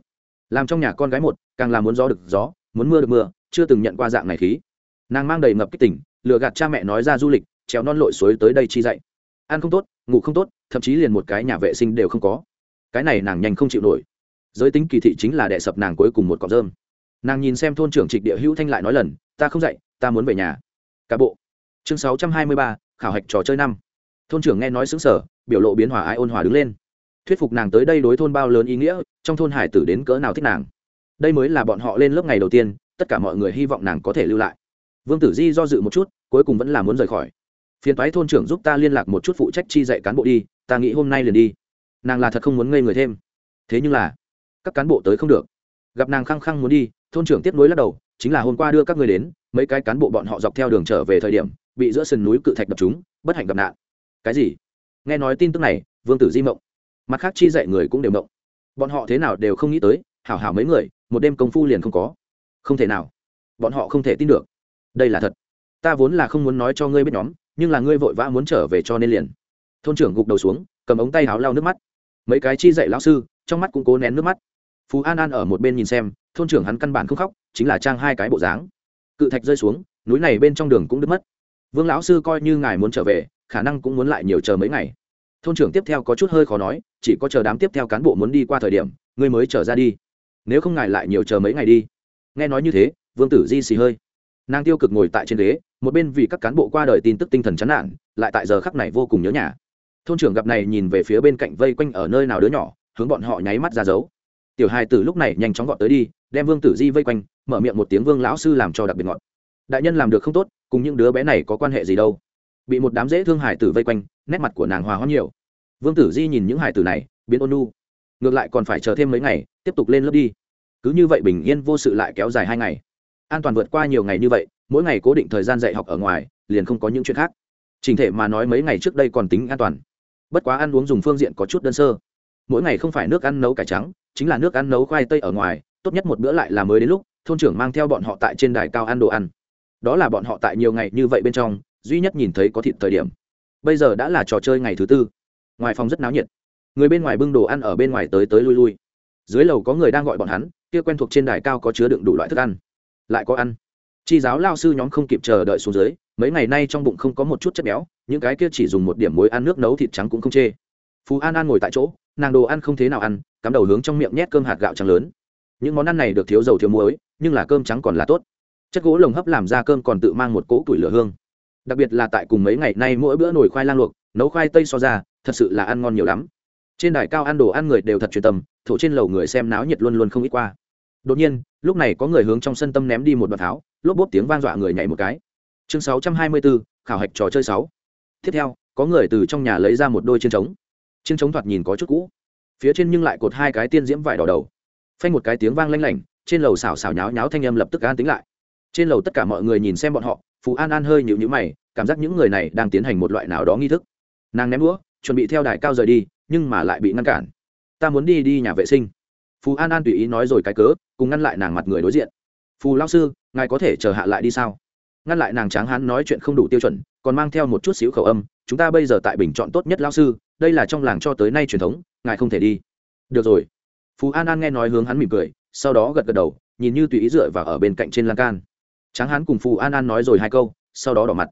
Làm trong nhà con gái một, càng làm muốn gió được gió, muốn mưa được mưa, chưa từng nhận qua dạng này khí. Nàng mang đầy ngập kích tỉnh lừa gạt cha mẹ nói ra du lịch, trèo non lội suối tới đây chi dạy. Ăn không tốt, ngủ không tốt, thậm chí liền một cái nhà vệ sinh đều không có. Cái này nàng nhanh không chịu nổi giới tính kỳ thị chính là đệ sập nàng cuối cùng một cọng rơm. Nàng nhìn xem thôn trưởng trịch địa hữu thanh lại nói lần, ta không dạy, ta muốn về nhà. Cả bộ. Chương sáu trăm hai mươi ba, khảo hạch trò chơi năm. Thôn trưởng nghe nói xứng sở biểu lộ biến hòa ai ôn hòa đứng lên. Thuyết phục nàng tới đây đối thôn bao lớn ý nghĩa, trong thôn hải tử đến cỡ nào thích nàng. Đây mới là bọn họ lên lớp ngày đầu tiên, tất cả mọi người hy vọng nàng có thể lưu lại. Vương tử di do dự một chút, cuối cùng vẫn là muốn rời khỏi. Phiền toái thôn trưởng giúp ta liên lạc một chút phụ trách chi dạy cán bộ đi, ta nghĩ hôm nay liền đi. Nàng là thật không muốn ngây người thêm. Thế nhưng là các cán bộ tới không được. Gặp nàng khăng khăng muốn đi thôn trưởng tiếp nối lắc đầu chính là hôm qua đưa các người đến mấy cái cán bộ bọn họ dọc theo đường trở về thời điểm bị giữa sườn núi cự thạch đập chúng bất hạnh gặp nạn. Cái gì? Nghe nói tin tức này vương tử di mộng. Mặt khác chi dạy người cũng đều mộng, bọn họ thế nào đều không nghĩ tới hảo hảo mấy người một đêm công phu liền không có. Không thể nào. Bọn họ không thể tin được. Đây là thật. Ta vốn là không muốn nói cho ngươi biết nhóm nhưng là ngươi vội vã muốn trở về cho nên liền. Thôn trưởng gục đầu xuống cầm ống tay háo lau nước mắt. Mấy cái chi dạy lão sư trong mắt cũng cố nén nước mắt phú an an ở một bên nhìn xem, thôn trưởng hắn căn bản không khóc, chính là trang hai cái bộ dáng. Cự thạch rơi xuống, núi này bên trong đường cũng đứt mất. Vương lão sư coi như ngài muốn trở về, khả năng cũng muốn lại nhiều chờ mấy ngày. Thôn trưởng tiếp theo có chút hơi khó nói, chỉ có chờ đám tiếp theo cán bộ muốn đi qua thời điểm ngươi mới trở ra đi. Nếu không ngài lại nhiều chờ mấy ngày đi. Nghe nói như thế, vương tử di xì hơi. Nàng tiêu cực ngồi tại trên ghế, một bên vì các cán bộ qua đời tin tức tinh thần chán nản, lại tại giờ khắc này vô cùng nhớ nhà. Thôn trưởng gặp này nhìn về phía bên cạnh vây quanh ở nơi nào đứa nhỏ, hướng bọn họ nháy mắt ra dấu tiểu hai tử lúc này nhanh chóng gọn tới đi, đem vương tử di vây quanh, mở miệng một tiếng vương lão sư làm cho đặc biệt ngọn. đại nhân làm được không tốt, cùng những đứa bé này có quan hệ gì đâu. Bị một đám dễ thương hải tử vây quanh, nét mặt của nàng hòa hoãn nhiều. Vương tử di nhìn những hải tử này, biến ôn nu ngược lại còn phải chờ thêm mấy ngày, tiếp tục lên lớp đi. Cứ như vậy bình yên vô sự lại kéo dài hai ngày. An toàn vượt qua nhiều ngày như vậy, mỗi ngày cố định thời gian dạy học ở ngoài, liền không có những chuyện khác. Trình thể mà nói mấy ngày trước đây còn tính an toàn. Bất quá ăn uống dùng phương diện có chút đơn sơ mỗi ngày không phải nước ăn nấu cải trắng, chính là nước ăn nấu khoai tây ở ngoài, tốt nhất một bữa lại là mới đến lúc, thôn trưởng mang theo bọn họ tại trên đài cao ăn đồ ăn. Đó là bọn họ tại nhiều ngày như vậy bên trong, duy nhất nhìn thấy có thịt thời điểm. Bây giờ đã là trò chơi ngày thứ tư. Ngoài phòng rất náo nhiệt. Người bên ngoài bưng đồ ăn ở bên ngoài tới tới lui lui. Dưới lầu có người đang gọi bọn hắn, kia quen thuộc trên đài cao có chứa đựng đủ loại thức ăn. Lại có ăn. Chi giáo lao sư nhóm không kịp chờ đợi xuống dưới, mấy ngày nay trong bụng không có một chút chất béo, những cái kia chỉ dùng một điểm muối ăn nước nấu thịt trắng cũng không chê. Phú an an ngồi tại chỗ nàng đồ ăn không thế nào ăn, cắm đầu hướng trong miệng nhét cơm hạt gạo trắng lớn. Những món ăn này được thiếu dầu thiếu muối, nhưng là cơm trắng còn là tốt. Chất gỗ lồng hấp làm ra cơm còn tự mang một cỗ tuổi lửa hương. Đặc biệt là tại cùng mấy ngày nay mỗi bữa nồi khoai lang luộc, nấu khoai tây so ra, thật sự là ăn ngon nhiều lắm. Trên đài cao ăn đồ ăn người đều thật truyền tâm, thổ trên lầu người xem náo nhiệt luôn luôn không ít qua. Đột nhiên, lúc này có người hướng trong sân tâm ném đi một đoạn tháo, lốp bốp tiếng vang dọa người nhảy một cái. Chương sáu trăm hai mươi bốn, khảo hạch trò chơi sáu. Tiếp theo, có người từ trong nhà lấy ra một đôi chiên trống chiến trống thoạt nhìn có chút cũ. Phía trên nhưng lại cột hai cái tiên diễm vải đỏ đầu. Phanh một cái tiếng vang lanh lảnh, trên lầu xào xào nháo nháo thanh âm lập tức an tính lại. Trên lầu tất cả mọi người nhìn xem bọn họ phú an an hơi nhịu nhữ mày, cảm giác những người này đang tiến hành một loại nào đó nghi thức. Nàng ném đũa, chuẩn bị theo đài cao rời đi, nhưng mà lại bị ngăn cản. Ta muốn đi đi nhà vệ sinh. Phú an an tùy ý nói rồi cái cớ, cùng ngăn lại nàng mặt người đối diện. Phù lao sư, ngài có thể chờ hạ lại đi sao? Ngăn lại nàng tráng hán nói chuyện không đủ tiêu chuẩn còn mang theo một chút xíu khẩu âm, chúng ta bây giờ tại bình chọn tốt nhất lao sư, đây là trong làng cho tới nay truyền thống, ngài không thể đi. Được rồi. Phú an an nghe nói hướng hắn mỉm cười, sau đó gật gật đầu, nhìn như tùy ý dựa vào ở bên cạnh trên lan can. Tráng hắn cùng phù an an nói rồi hai câu, sau đó đỏ mặt.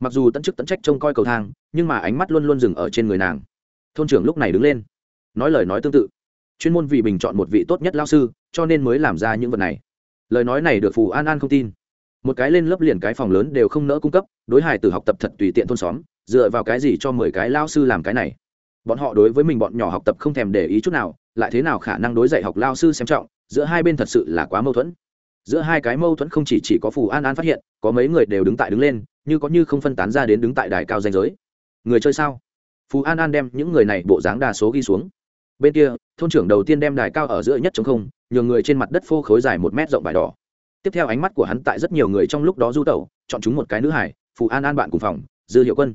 Mặc dù tận chức tận trách trông coi cầu thang, nhưng mà ánh mắt luôn luôn dừng ở trên người nàng. Thôn trưởng lúc này đứng lên, nói lời nói tương tự. Chuyên môn vì bình chọn một vị tốt nhất lao sư, cho nên mới làm ra những vật này. Lời nói này được phù an an không tin một cái lên lớp liền cái phòng lớn đều không nỡ cung cấp đối hài từ học tập thật tùy tiện thôn xóm dựa vào cái gì cho mười cái lao sư làm cái này? Bọn họ đối với mình bọn nhỏ học tập không thèm để ý chút nào lại thế nào khả năng đối dạy học lao sư xem trọng giữa hai bên thật sự là quá mâu thuẫn. Giữa hai cái mâu thuẫn không chỉ, chỉ có phù an an phát hiện có mấy người đều đứng tại đứng lên như có như không phân tán ra đến đứng tại đài cao danh giới. Người chơi sao? Phù an an đem những người này bộ dáng đa số ghi xuống. Bên kia thôn trưởng đầu tiên đem đài cao ở giữa nhất chống không nhường người trên mặt đất phô khối dài một mét rộng vải đỏ tiếp theo ánh mắt của hắn tại rất nhiều người trong lúc đó du tẩu, chọn chúng một cái nữ hải, phù an an bạn cùng phòng, dư hiệu quân.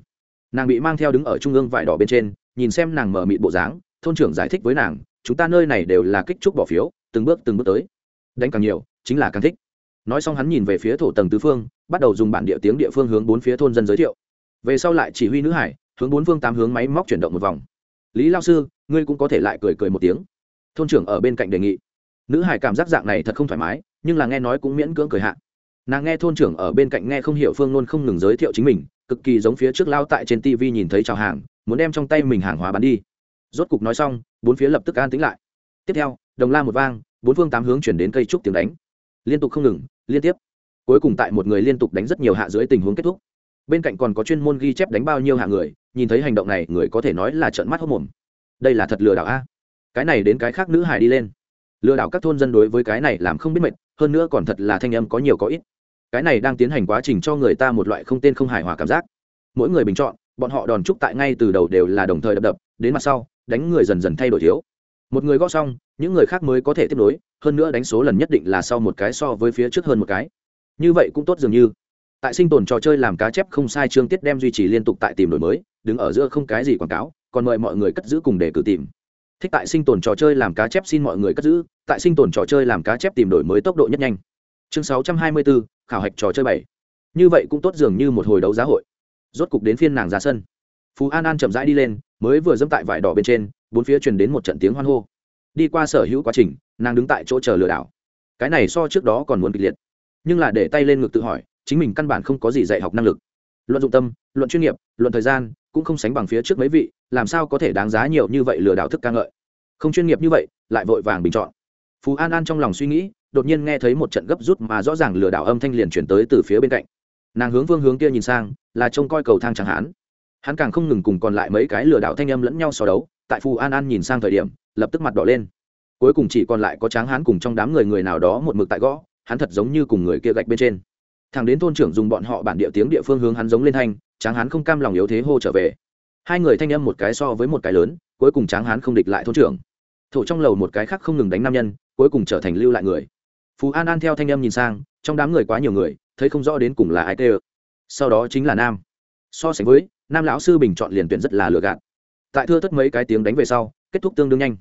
Nàng bị mang theo đứng ở trung ương vải đỏ bên trên, nhìn xem nàng mở mịt bộ dáng, thôn trưởng giải thích với nàng, chúng ta nơi này đều là kích trúc bỏ phiếu, từng bước từng bước tới. Đánh càng nhiều, chính là càng thích. Nói xong hắn nhìn về phía thổ tầng tứ phương, bắt đầu dùng bản địa tiếng địa phương hướng bốn phía thôn dân giới thiệu. Về sau lại chỉ huy nữ hải, hướng bốn phương tám hướng máy móc chuyển động một vòng. Lý lao sư, ngươi cũng có thể lại cười cười một tiếng. Thôn trưởng ở bên cạnh đề nghị. Nữ hải cảm giác dạng này thật không thoải mái nhưng là nghe nói cũng miễn cưỡng cười hạ. Nàng nghe thôn trưởng ở bên cạnh nghe không hiểu phương luôn không ngừng giới thiệu chính mình, cực kỳ giống phía trước lao tại trên tv nhìn thấy chào hàng, muốn đem trong tay mình hàng hóa bán đi. Rốt cục nói xong, bốn phía lập tức an tính lại. Tiếp theo, đồng la một vang, bốn phương tám hướng chuyển đến cây trúc tiếng đánh. Liên tục không ngừng, liên tiếp. Cuối cùng tại một người liên tục đánh rất nhiều hạ dưới tình huống kết thúc. Bên cạnh còn có chuyên môn ghi chép đánh bao nhiêu hạ người, nhìn thấy hành động này, người có thể nói là trợn mắt hốc mồm. Đây là thật lừa đảo a. Cái này đến cái khác nữ hài đi lên. Lừa đảo các thôn dân đối với cái này làm không biết mệt hơn nữa còn thật là thanh âm có nhiều có ít. Cái này đang tiến hành quá trình cho người ta một loại không tên không hài hòa cảm giác. Mỗi người bình chọn, bọn họ đòn trúc tại ngay từ đầu đều là đồng thời đập đập, đến mặt sau, đánh người dần dần thay đổi thiếu. Một người gõ xong, những người khác mới có thể tiếp nối, hơn nữa đánh số lần nhất định là sau một cái so với phía trước hơn một cái. Như vậy cũng tốt dường như. Tại sinh tồn trò chơi làm cá chép không sai chương tiết đem duy trì liên tục tại tìm đổi mới, đứng ở giữa không cái gì quảng cáo, còn mời mọi người cất giữ cùng để cử tìm thích tại sinh tồn trò chơi làm cá chép xin mọi người cất giữ tại sinh tồn trò chơi làm cá chép tìm đổi mới tốc độ nhất nhanh. Chương 624, khảo hạch trò chơi bảy. Như vậy cũng tốt dường như một hồi đấu giá hội. Rốt cục đến phiên nàng ra sân. Phú an an chậm rãi đi lên mới vừa dẫm tại vải đỏ bên trên bốn phía truyền đến một trận tiếng hoan hô. Đi qua sở hữu quá trình nàng đứng tại chỗ chờ lừa đảo. Cái này so trước đó còn muốn kịch liệt. Nhưng là để tay lên ngực tự hỏi chính mình căn bản không có gì dạy học năng lực. Luận dụng tâm luận chuyên nghiệp luận thời gian cũng không sánh bằng phía trước mấy vị, làm sao có thể đáng giá nhiều như vậy lừa đảo thức ca ngợi. Không chuyên nghiệp như vậy, lại vội vàng bình chọn. Phú an an trong lòng suy nghĩ, đột nhiên nghe thấy một trận gấp rút mà rõ ràng lừa đảo âm thanh liền chuyển tới từ phía bên cạnh. Nàng hướng vương hướng kia nhìn sang, là trông coi cầu thang chẳng hán hắn càng không ngừng cùng còn lại mấy cái lừa đảo thanh âm lẫn nhau so đấu, tại phù an an nhìn sang thời điểm, lập tức mặt đỏ lên. Cuối cùng chỉ còn lại có tráng hán cùng trong đám người người nào đó một mực tại gõ, hắn thật giống như cùng người kia gạch bên trên thằng đến thôn trưởng dùng bọn họ bản địa tiếng địa phương hướng hắn giống lên thanh, tráng hắn không cam lòng yếu thế hô trở về. Hai người thanh âm một cái so với một cái lớn, cuối cùng tráng hắn không địch lại thôn trưởng. Thổ trong lầu một cái khác không ngừng đánh nam nhân, cuối cùng trở thành lưu lại người. Phú an an theo thanh âm nhìn sang, trong đám người quá nhiều người, thấy không rõ đến cùng là ai tê ơ. Sau đó chính là nam. So sánh với, nam lão sư bình chọn liền tuyển rất là lừa gạt. Tại thưa thất mấy cái tiếng đánh về sau, kết thúc tương đương nhanh.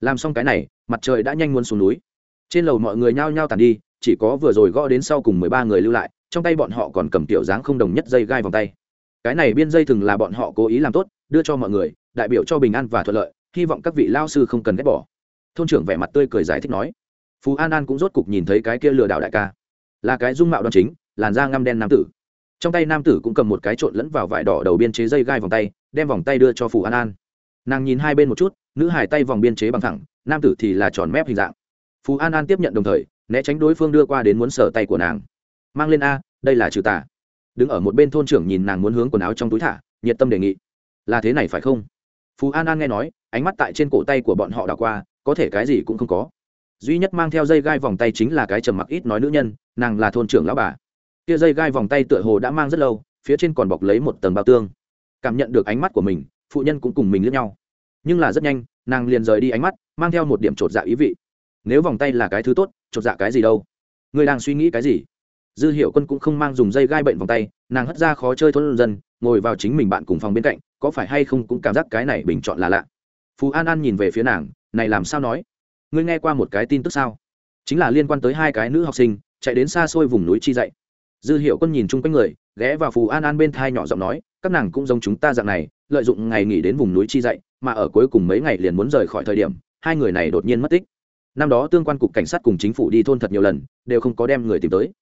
Làm xong cái này, mặt trời đã nhanh muốn xuống núi. Trên lầu mọi người nhao nhao tàn đi chỉ có vừa rồi gõ đến sau cùng mười ba người lưu lại, trong tay bọn họ còn cầm tiểu dáng không đồng nhất dây gai vòng tay. Cái này biên dây thường là bọn họ cố ý làm tốt, đưa cho mọi người, đại biểu cho bình an và thuận lợi, hy vọng các vị lao sư không cần ghét bỏ. Thôn trưởng vẻ mặt tươi cười giải thích nói. Phú an an cũng rốt cục nhìn thấy cái kia lừa đảo đại ca. Là cái dung mạo đoan chính, làn da ngăm đen nam tử. Trong tay nam tử cũng cầm một cái trộn lẫn vào vải đỏ đầu biên chế dây gai vòng tay, đem vòng tay đưa cho phù an an. Nàng nhìn hai bên một chút, nữ hải tay vòng biên chế bằng thẳng, nam tử thì là tròn mép hình dạng. Phù an an tiếp nhận đồng thời né tránh đối phương đưa qua đến muốn sở tay của nàng. Mang lên a, đây là trừ tà. Đứng ở một bên thôn trưởng nhìn nàng muốn hướng quần áo trong túi thả, nhiệt tâm đề nghị. Là thế này phải không? Phú an an nghe nói, ánh mắt tại trên cổ tay của bọn họ đảo qua, có thể cái gì cũng không có. Duy nhất mang theo dây gai vòng tay chính là cái trầm mặc ít nói nữ nhân, nàng là thôn trưởng lão bà. Kia dây gai vòng tay tựa hồ đã mang rất lâu, phía trên còn bọc lấy một tầng bao tương. Cảm nhận được ánh mắt của mình, phụ nhân cũng cùng mình lướt nhau. Nhưng là rất nhanh, nàng liền rời đi ánh mắt, mang theo một điểm t r ộ t dạ ý vị nếu vòng tay là cái thứ tốt, chột dạ cái gì đâu. Ngươi đang suy nghĩ cái gì? Dư hiệu quân cũng không mang dùng dây gai bệnh vòng tay, nàng hất ra khó chơi thôn dân, ngồi vào chính mình bạn cùng phòng bên cạnh, có phải hay không cũng cảm giác cái này bình chọn là lạ. Phú an an nhìn về phía nàng, này làm sao nói? Ngươi nghe qua một cái tin tức sao? Chính là liên quan tới hai cái nữ học sinh, chạy đến xa xôi vùng núi chi dạy. Dư hiệu quân nhìn chung quanh người, ghé vào phù an an bên thai nhỏ giọng nói, các nàng cũng giống chúng ta dạng này, lợi dụng ngày nghỉ đến vùng núi chi dạy, mà ở cuối cùng mấy ngày liền muốn rời khỏi thời điểm, hai người này đột nhiên mất tích năm đó tương quan cục cảnh sát cùng chính phủ đi thôn thật nhiều lần, đều không có đem người tìm tới.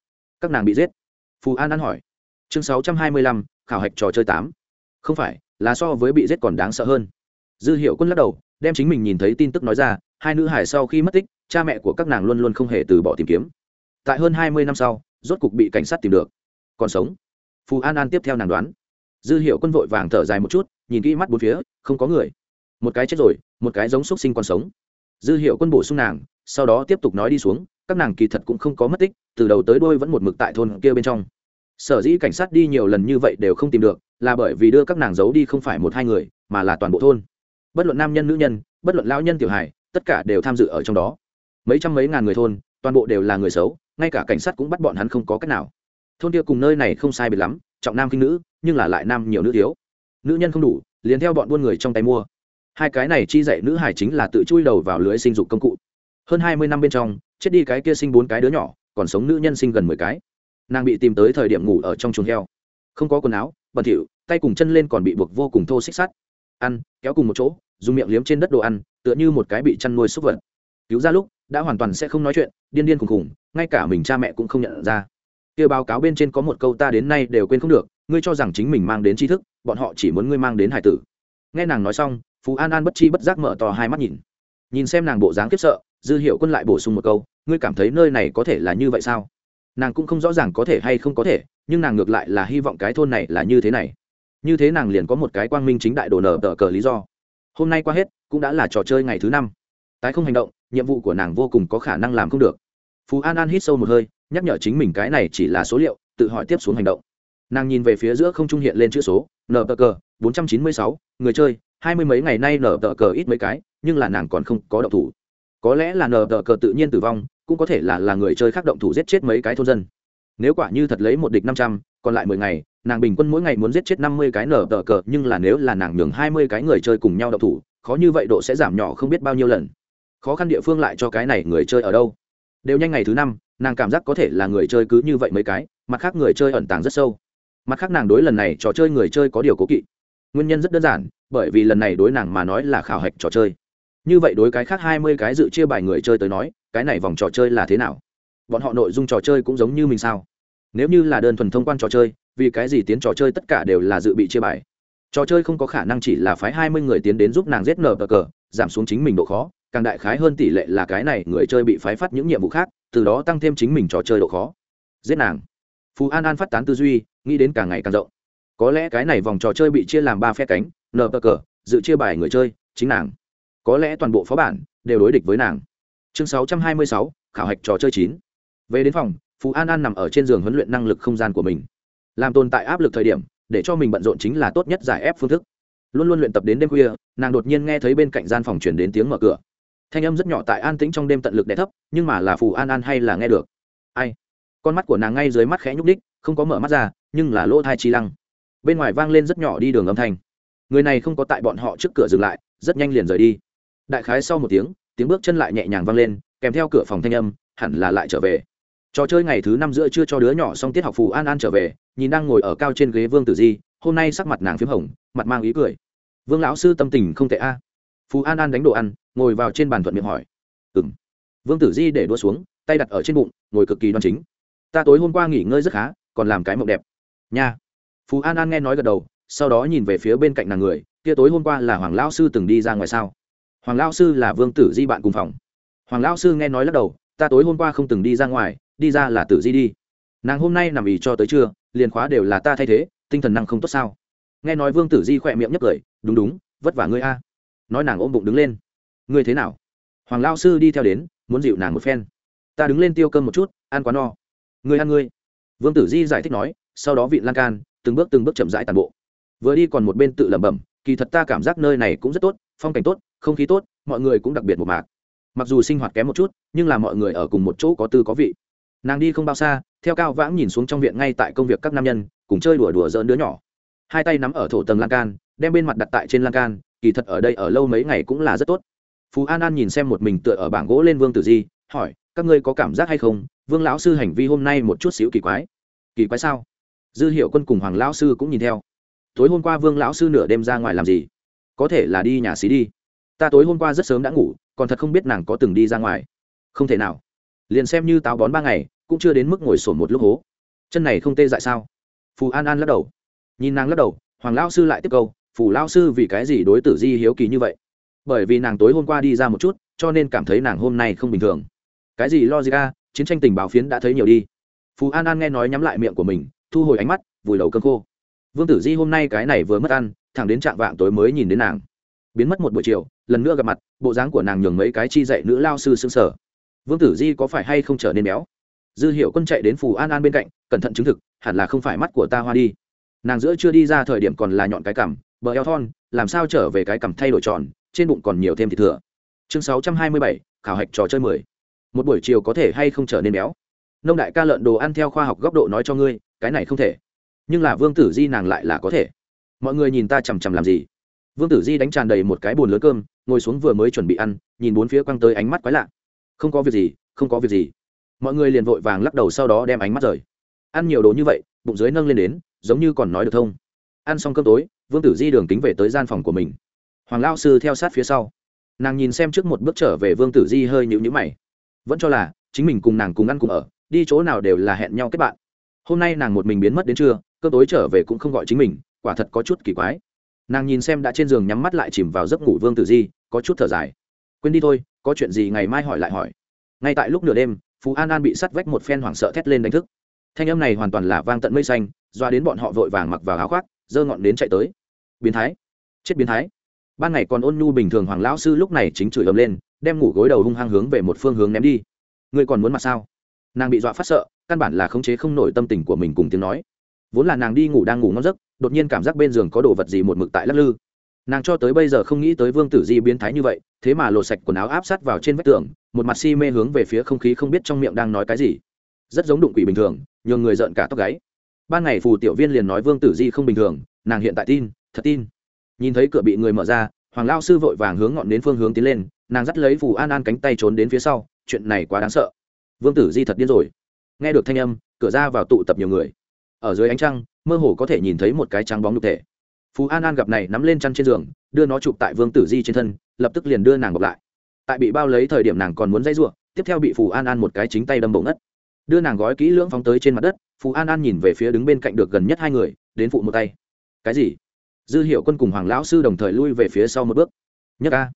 Các nàng bị giết. Phù an an hỏi. Chương sáu trăm hai mươi lăm, khảo hạch trò chơi tám. Không phải, là so với bị giết còn đáng sợ hơn. Dư hiệu quân lắc đầu, đem chính mình nhìn thấy tin tức nói ra, hai nữ hải sau khi mất tích, cha mẹ của các nàng luôn luôn không hề từ bỏ tìm kiếm. Tại hơn hai mươi năm sau, rốt cục bị cảnh sát tìm được. Còn sống. Phù an an tiếp theo nàng đoán. Dư hiệu quân vội vàng thở dài một chút, nhìn kỹ mắt bốn phía, không có người. Một cái chết rồi, một cái giống x sinh còn sống dư hiệu quân bổ sung nàng, sau đó tiếp tục nói đi xuống, các nàng kỳ thật cũng không có mất tích, từ đầu tới đôi vẫn một mực tại thôn kia bên trong. Sở dĩ cảnh sát đi nhiều lần như vậy đều không tìm được, là bởi vì đưa các nàng giấu đi không phải một hai người, mà là toàn bộ thôn. Bất luận nam nhân, nữ nhân, bất luận lão nhân, tiểu hải tất cả đều tham dự ở trong đó. Mấy trăm mấy ngàn người thôn, toàn bộ đều là người xấu, ngay cả cảnh sát cũng bắt bọn hắn không có cách nào. Thôn kia cùng nơi này không sai biệt lắm, trọng nam kinh nữ, nhưng là lại nam nhiều nữ thiếu. Nữ nhân không đủ, liền theo bọn buôn người trong tay mua hai cái này chi dạy nữ hải chính là tự chui đầu vào lưới sinh dục công cụ. Hơn hai mươi năm bên trong, chết đi cái kia sinh bốn cái đứa nhỏ, còn sống nữ nhân sinh gần mười cái. Nàng bị tìm tới thời điểm ngủ ở trong chuồng heo. Không có quần áo, bẩn thỉu, tay cùng chân lên còn bị buộc vô cùng thô xích sắt. Ăn, kéo cùng một chỗ, dùng miệng liếm trên đất đồ ăn, tựa như một cái bị chăn nuôi súc vật. Cứu ra lúc, đã hoàn toàn sẽ không nói chuyện, điên điên khùng khùng, ngay cả mình cha mẹ cũng không nhận ra. Kia báo cáo bên trên có một câu ta đến nay đều quên không được, ngươi cho rằng chính mình mang đến tri thức, bọn họ chỉ muốn ngươi mang đến hải tử. Nghe nàng nói xong phú an an bất chi bất giác mở to hai mắt nhìn. Nhìn xem nàng bộ dáng kiếp sợ, dư hiệu quân lại bổ sung một câu, ngươi cảm thấy nơi này có thể là như vậy sao? Nàng cũng không rõ ràng có thể hay không có thể, nhưng nàng ngược lại là hy vọng cái thôn này là như thế này. Như thế nàng liền có một cái quang minh chính đại đồ nở tờ cờ lý do. Hôm nay qua hết, cũng đã là trò chơi ngày thứ năm. Tái không hành động, nhiệm vụ của nàng vô cùng có khả năng làm không được. Phú an an hít sâu một hơi, nhắc nhở chính mình cái này chỉ là số liệu, tự hỏi tiếp xuống hành động. Nàng nhìn về phía giữa không trung hiện lên chữ số nờ tờ cờ, bốn trăm chín mươi sáu, người chơi hai mươi mấy ngày nay nở tờ cờ ít mấy cái, nhưng là nàng còn không có động thủ. Có lẽ là nở tờ cờ tự nhiên tử vong, cũng có thể là là người chơi khác động thủ giết chết mấy cái thôn dân. Nếu quả như thật lấy một địch năm trăm, còn lại mười ngày, nàng bình quân mỗi ngày muốn giết chết năm mươi cái nở tờ cờ, nhưng là nếu là nàng nhường hai mươi cái người chơi cùng nhau động thủ, khó như vậy độ sẽ giảm nhỏ không biết bao nhiêu lần. Khó khăn địa phương lại cho cái này người chơi ở đâu? Đều nhanh ngày thứ năm, nàng cảm giác có thể là người chơi cứ như vậy mấy cái, mặt khác người chơi ẩn tàng rất sâu. Mặt khác nàng đối lần này trò chơi người chơi có điều cố kỵ. Nguyên nhân rất đơn giản bởi vì lần này đối nàng mà nói là khảo hạch trò chơi. Như vậy đối cái khác hai mươi cái dự chia bài người chơi tới nói, cái này vòng trò chơi là thế nào? Bọn họ nội dung trò chơi cũng giống như mình sao? Nếu như là đơn thuần thông quan trò chơi, vì cái gì tiến trò chơi tất cả đều là dự bị chia bài? Trò chơi không có khả năng chỉ là phái hai mươi người tiến đến giúp nàng giết nở cờ cờ giảm xuống chính mình độ khó, càng đại khái hơn tỷ lệ là cái này người chơi bị phái phát những nhiệm vụ khác, từ đó tăng thêm chính mình trò chơi độ khó. Giết nàng. Phú an an phát tán tư duy, nghĩ đến càng ngày càng rộng. Có lẽ cái này vòng trò chơi bị chia làm ba phe cánh nờ bờ cờ dự chia bài người chơi, chính nàng. Có lẽ toàn bộ phó bản đều đối địch với nàng. Chương sáu trăm hai mươi sáu, khảo hạch trò chơi chín. Về đến phòng, phú an an nằm ở trên giường huấn luyện năng lực không gian của mình. Làm tồn tại áp lực thời điểm, để cho mình bận rộn chính là tốt nhất giải ép phương thức. Luôn luôn luyện tập đến đêm khuya, nàng đột nhiên nghe thấy bên cạnh gian phòng chuyển đến tiếng mở cửa. Thanh âm rất nhỏ tại an tĩnh trong đêm tận lực đẻ thấp, nhưng mà là phù an an hay là nghe được? Ai? Con mắt của nàng ngay dưới mắt khẽ nhúc đích không có mở mắt ra, nhưng là lỗ thai chi lăng. Bên ngoài vang lên rất nhỏ đi đường âm thanh người này không có tại bọn họ trước cửa dừng lại, rất nhanh liền rời đi. Đại khái sau một tiếng tiếng bước chân lại nhẹ nhàng vang lên, kèm theo cửa phòng thanh âm, hẳn là lại trở về. Trò chơi ngày thứ năm giữa chưa cho đứa nhỏ xong tiết học phù an an trở về, nhìn đang ngồi ở cao trên ghế vương tử di, hôm nay sắc mặt nàng p h í m hồng, mặt mang ý cười. Vương lão sư tâm tình không tệ a. Phù an an đánh đồ ăn, ngồi vào trên bàn thuận miệng hỏi. Ừ m vương tử di để đua xuống, tay đặt ở trên bụng, ngồi cực kỳ đoan chính. Ta tối hôm qua nghỉ ngơi rất khá, còn làm cái mộng đẹp. Nha. Phù an an nghe nói gật đầu sau đó nhìn về phía bên cạnh nàng người kia tối hôm qua là hoàng lão sư từng đi ra ngoài sao? Hoàng lão sư là vương tử di bạn cùng phòng. Hoàng lão sư nghe nói lắc đầu, ta tối hôm qua không từng đi ra ngoài, đi ra là tử di đi. Nàng hôm nay nằm ỉ cho tới trưa, liền khóa đều là ta thay thế, tinh thần năng không tốt sao? Nghe nói vương tử di khỏe miệng nhấp cười, đúng đúng, vất vả ngươi a. Nói nàng ôm bụng đứng lên. Ngươi thế nào? Hoàng lao sư đi theo đến, muốn dịu nàng một phen. Ta đứng lên tiêu cơm một chút, ăn quá no. Ngươi ăn ngươi. Vương tử di giải thích nói, sau đó vị lan can, từng bước từng bước chậm rãi tàn bộ vừa đi còn một bên tự lẩm bẩm, kỳ thật ta cảm giác nơi này cũng rất tốt, phong cảnh tốt, không khí tốt, mọi người cũng đặc biệt một mạc. Mặc dù sinh hoạt kém một chút, nhưng là mọi người ở cùng một chỗ có tư có vị. Nàng đi không bao xa, theo cao vãng nhìn xuống trong viện ngay tại công việc các nam nhân, cùng chơi đùa đùa dỡn đứa nhỏ. Hai tay nắm ở thổ tầng lan can, đem bên mặt đặt tại trên lan can, kỳ thật ở đây ở lâu mấy ngày cũng là rất tốt. Phú an an nhìn xem một mình tựa ở bảng gỗ lên vương tử di, hỏi, các ngươi có cảm giác hay không? Vương lão sư hành vi hôm nay một chút xíu kỳ quái. Kỳ quái sao? Dư hiệu quân cùng hoàng lão sư cũng nhìn theo tối hôm qua vương lão sư nửa đêm ra ngoài làm gì? Có thể là đi nhà xí đi. Ta tối hôm qua rất sớm đã ngủ, còn thật không biết nàng có từng đi ra ngoài. Không thể nào. Liền xem như táo bón ba ngày, cũng chưa đến mức ngồi sổn một lúc hố. Chân này không tê dại sao? Phù an an lắc đầu. Nhìn nàng lắc đầu, hoàng lão sư lại tiếp câu, phù lão sư vì cái gì đối tử di hiếu kỳ như vậy? Bởi vì nàng tối hôm qua đi ra một chút, cho nên cảm thấy nàng hôm nay không bình thường. Cái gì logica chiến tranh tình báo phiến đã thấy nhiều đi. Phù an an nghe nói nhắm lại miệng của mình, thu hồi ánh mắt, vùi đầu cơn khô vương tử di hôm nay cái này vừa mất ăn, thẳng đến trạng vạng tối mới nhìn đến nàng. Biến mất một buổi chiều, lần nữa gặp mặt, bộ dáng của nàng nhường mấy cái chi dạy nữ lao sư xương sở vương tử di có phải hay không trở nên béo? Dư hiệu quân chạy đến phù an an bên cạnh, cẩn thận chứng thực, hẳn là không phải mắt của ta hoa đi. Nàng giữa chưa đi ra thời điểm còn là nhọn cái cằm, bờ eo thon, làm sao trở về cái cằm thay đổi tròn, trên bụng còn nhiều thêm thịt thừa. Chương sáu trăm hai mươi bảy, khảo hạch trò chơi mười. Một buổi chiều có thể hay không trở nên béo? Nông đại ca lợn đồ ăn theo khoa học góc độ nói cho ngươi, cái này không thể nhưng là vương tử di nàng lại là có thể. Mọi người nhìn ta chằm chằm làm gì? Vương tử di đánh tràn đầy một cái bồn lớn cơm, ngồi xuống vừa mới chuẩn bị ăn, nhìn bốn phía quăng tới ánh mắt quái lạ. Không có việc gì, không có việc gì. Mọi người liền vội vàng lắc đầu sau đó đem ánh mắt rời. Ăn nhiều đồ như vậy, bụng dưới nâng lên đến, giống như còn nói được thông. Ăn xong cơm tối, vương tử di đường kính về tới gian phòng của mình. Hoàng lao sư theo sát phía sau. Nàng nhìn xem trước một bước trở về vương tử di hơi nhịu nhữ mày. Vẫn cho là, chính mình cùng nàng cùng ăn cùng ở, đi chỗ nào đều là hẹn nhau kết bạn hôm nay nàng một mình biến mất đến trưa cơ tối trở về cũng không gọi chính mình, quả thật có chút kỳ quái. Nàng nhìn xem đã trên giường nhắm mắt lại chìm vào giấc ngủ vương tử di, có chút thở dài. Quên đi thôi, có chuyện gì ngày mai hỏi lại hỏi. Ngay tại lúc nửa đêm, phú an an bị sắt vách một phen hoảng sợ thét lên đánh thức. Thanh âm này hoàn toàn là vang tận mây xanh, doa đến bọn họ vội vàng mặc vào áo khoác, giơ ngọn đến chạy tới. Biến thái. Chết biến thái. Ban ngày còn ôn nhu bình thường hoàng lão sư lúc này chính chửi ầm lên, đem ngủ gối đầu hung hăng hướng về một phương hướng ném đi. Ngươi còn muốn mặt sao? Nàng bị dọa phát sợ căn bản là khống chế không nổi tâm tình của mình cùng tiếng nói. Vốn là nàng đi ngủ đang ngủ ngon giấc, đột nhiên cảm giác bên giường có đồ vật gì một mực tại lắc lư. Nàng cho tới bây giờ không nghĩ tới vương tử di biến thái như vậy, thế mà lột sạch quần áo áp sát vào trên vách tường, một mặt si mê hướng về phía không khí không biết trong miệng đang nói cái gì. Rất giống đụng quỷ bình thường, nhường người giận cả tóc gáy. Ban ngày phù tiểu viên liền nói vương tử di không bình thường, nàng hiện tại tin, thật tin. Nhìn thấy cửa bị người mở ra, hoàng lao sư vội vàng hướng ngọn đến phương hướng tiến lên, nàng dắt lấy phù an an cánh tay trốn đến phía sau, chuyện này quá đáng sợ. Vương tử di thật điên rồi nghe được thanh âm, cửa ra vào tụ tập nhiều người. Ở dưới ánh trăng, mơ hồ có thể nhìn thấy một cái trắng bóng nhục thể. Phú an an gặp này nắm lên chăn trên giường, đưa nó chụp tại vương tử di trên thân, lập tức liền đưa nàng bọc lại. Tại bị bao lấy thời điểm nàng còn muốn dây ruộng tiếp theo bị phù an an một cái chính tay đâm bổng ngất. Đưa nàng gói kỹ lưỡng phóng tới trên mặt đất phù an an nhìn về phía đứng bên cạnh được gần nhất hai người, đến phụ một tay. Cái gì? Dư hiệu quân cùng hoàng lão sư đồng thời lui về phía sau một bước. Nhất a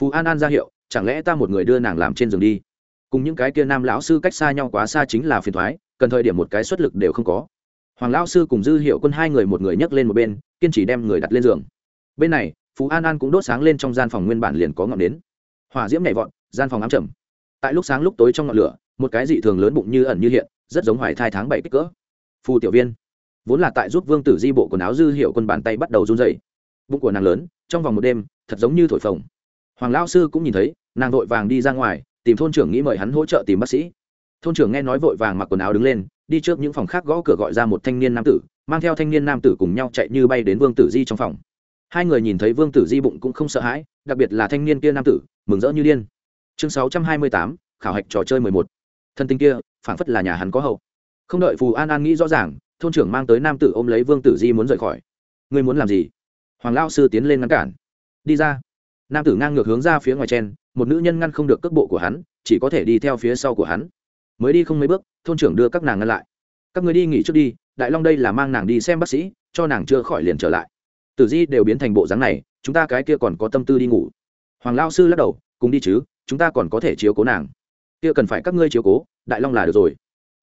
phù an an ra hiệu, chẳng lẽ ta một người đưa nàng làm trên giường đi? Cùng những cái kia nam lão sư cách xa nhau quá xa chính là phiền thoái, cần thời điểm một cái xuất lực đều không có. Hoàng lão sư cùng dư hiệu quân hai người một người nhấc lên một bên, kiên trì đem người đặt lên giường. Bên này, phú an an cũng đốt sáng lên trong gian phòng nguyên bản liền có ngọn nến. Hỏa diễm nhảy vọt, gian phòng ám trầm. Tại lúc sáng lúc tối trong ngọn lửa, một cái dị thường lớn bụng như ẩn như hiện, rất giống hoài thai tháng bảy kích cỡ. Phù tiểu viên, vốn là tại giúp vương tử di bộ quần áo dư hiệu quân bàn tay bắt đầu run dày bụng của nàng lớn, trong vòng một đêm, thật giống như thổi phồng. Hoàng lão sư cũng nhìn thấy, nàng vội vàng đi ra ngoài tìm thôn trưởng nghĩ mời hắn hỗ trợ tìm bác sĩ. Thôn trưởng nghe nói vội vàng mặc quần áo đứng lên, đi trước những phòng khác gõ cửa gọi ra một thanh niên nam tử, mang theo thanh niên nam tử cùng nhau chạy như bay đến vương tử di trong phòng. Hai người nhìn thấy vương tử di bụng cũng không sợ hãi, đặc biệt là thanh niên kia nam tử, mừng rỡ như điên. Chương sáu trăm hai mươi tám, khảo hạch trò chơi mười một. Thân tinh kia, phảng phất là nhà hắn có hậu. Không đợi phù an an nghĩ rõ ràng, thôn trưởng mang tới nam tử ôm lấy vương tử di muốn rời khỏi. Ngươi muốn làm gì? Hoàng lao sư tiến lên ngăn cản. Đi ra nam tử ngang ngược hướng ra phía ngoài chen, một nữ nhân ngăn không được cước bộ của hắn, chỉ có thể đi theo phía sau của hắn. Mới đi không mấy bước, thôn trưởng đưa các nàng ngăn lại. Các người đi nghỉ trước đi, đại long đây là mang nàng đi xem bác sĩ, cho nàng chưa khỏi liền trở lại. Tử di đều biến thành bộ dáng này, chúng ta cái kia còn có tâm tư đi ngủ. Hoàng lao sư lắc đầu, cùng đi chứ, chúng ta còn có thể chiếu cố nàng. Kia cần phải các ngươi chiếu cố, đại long là được rồi.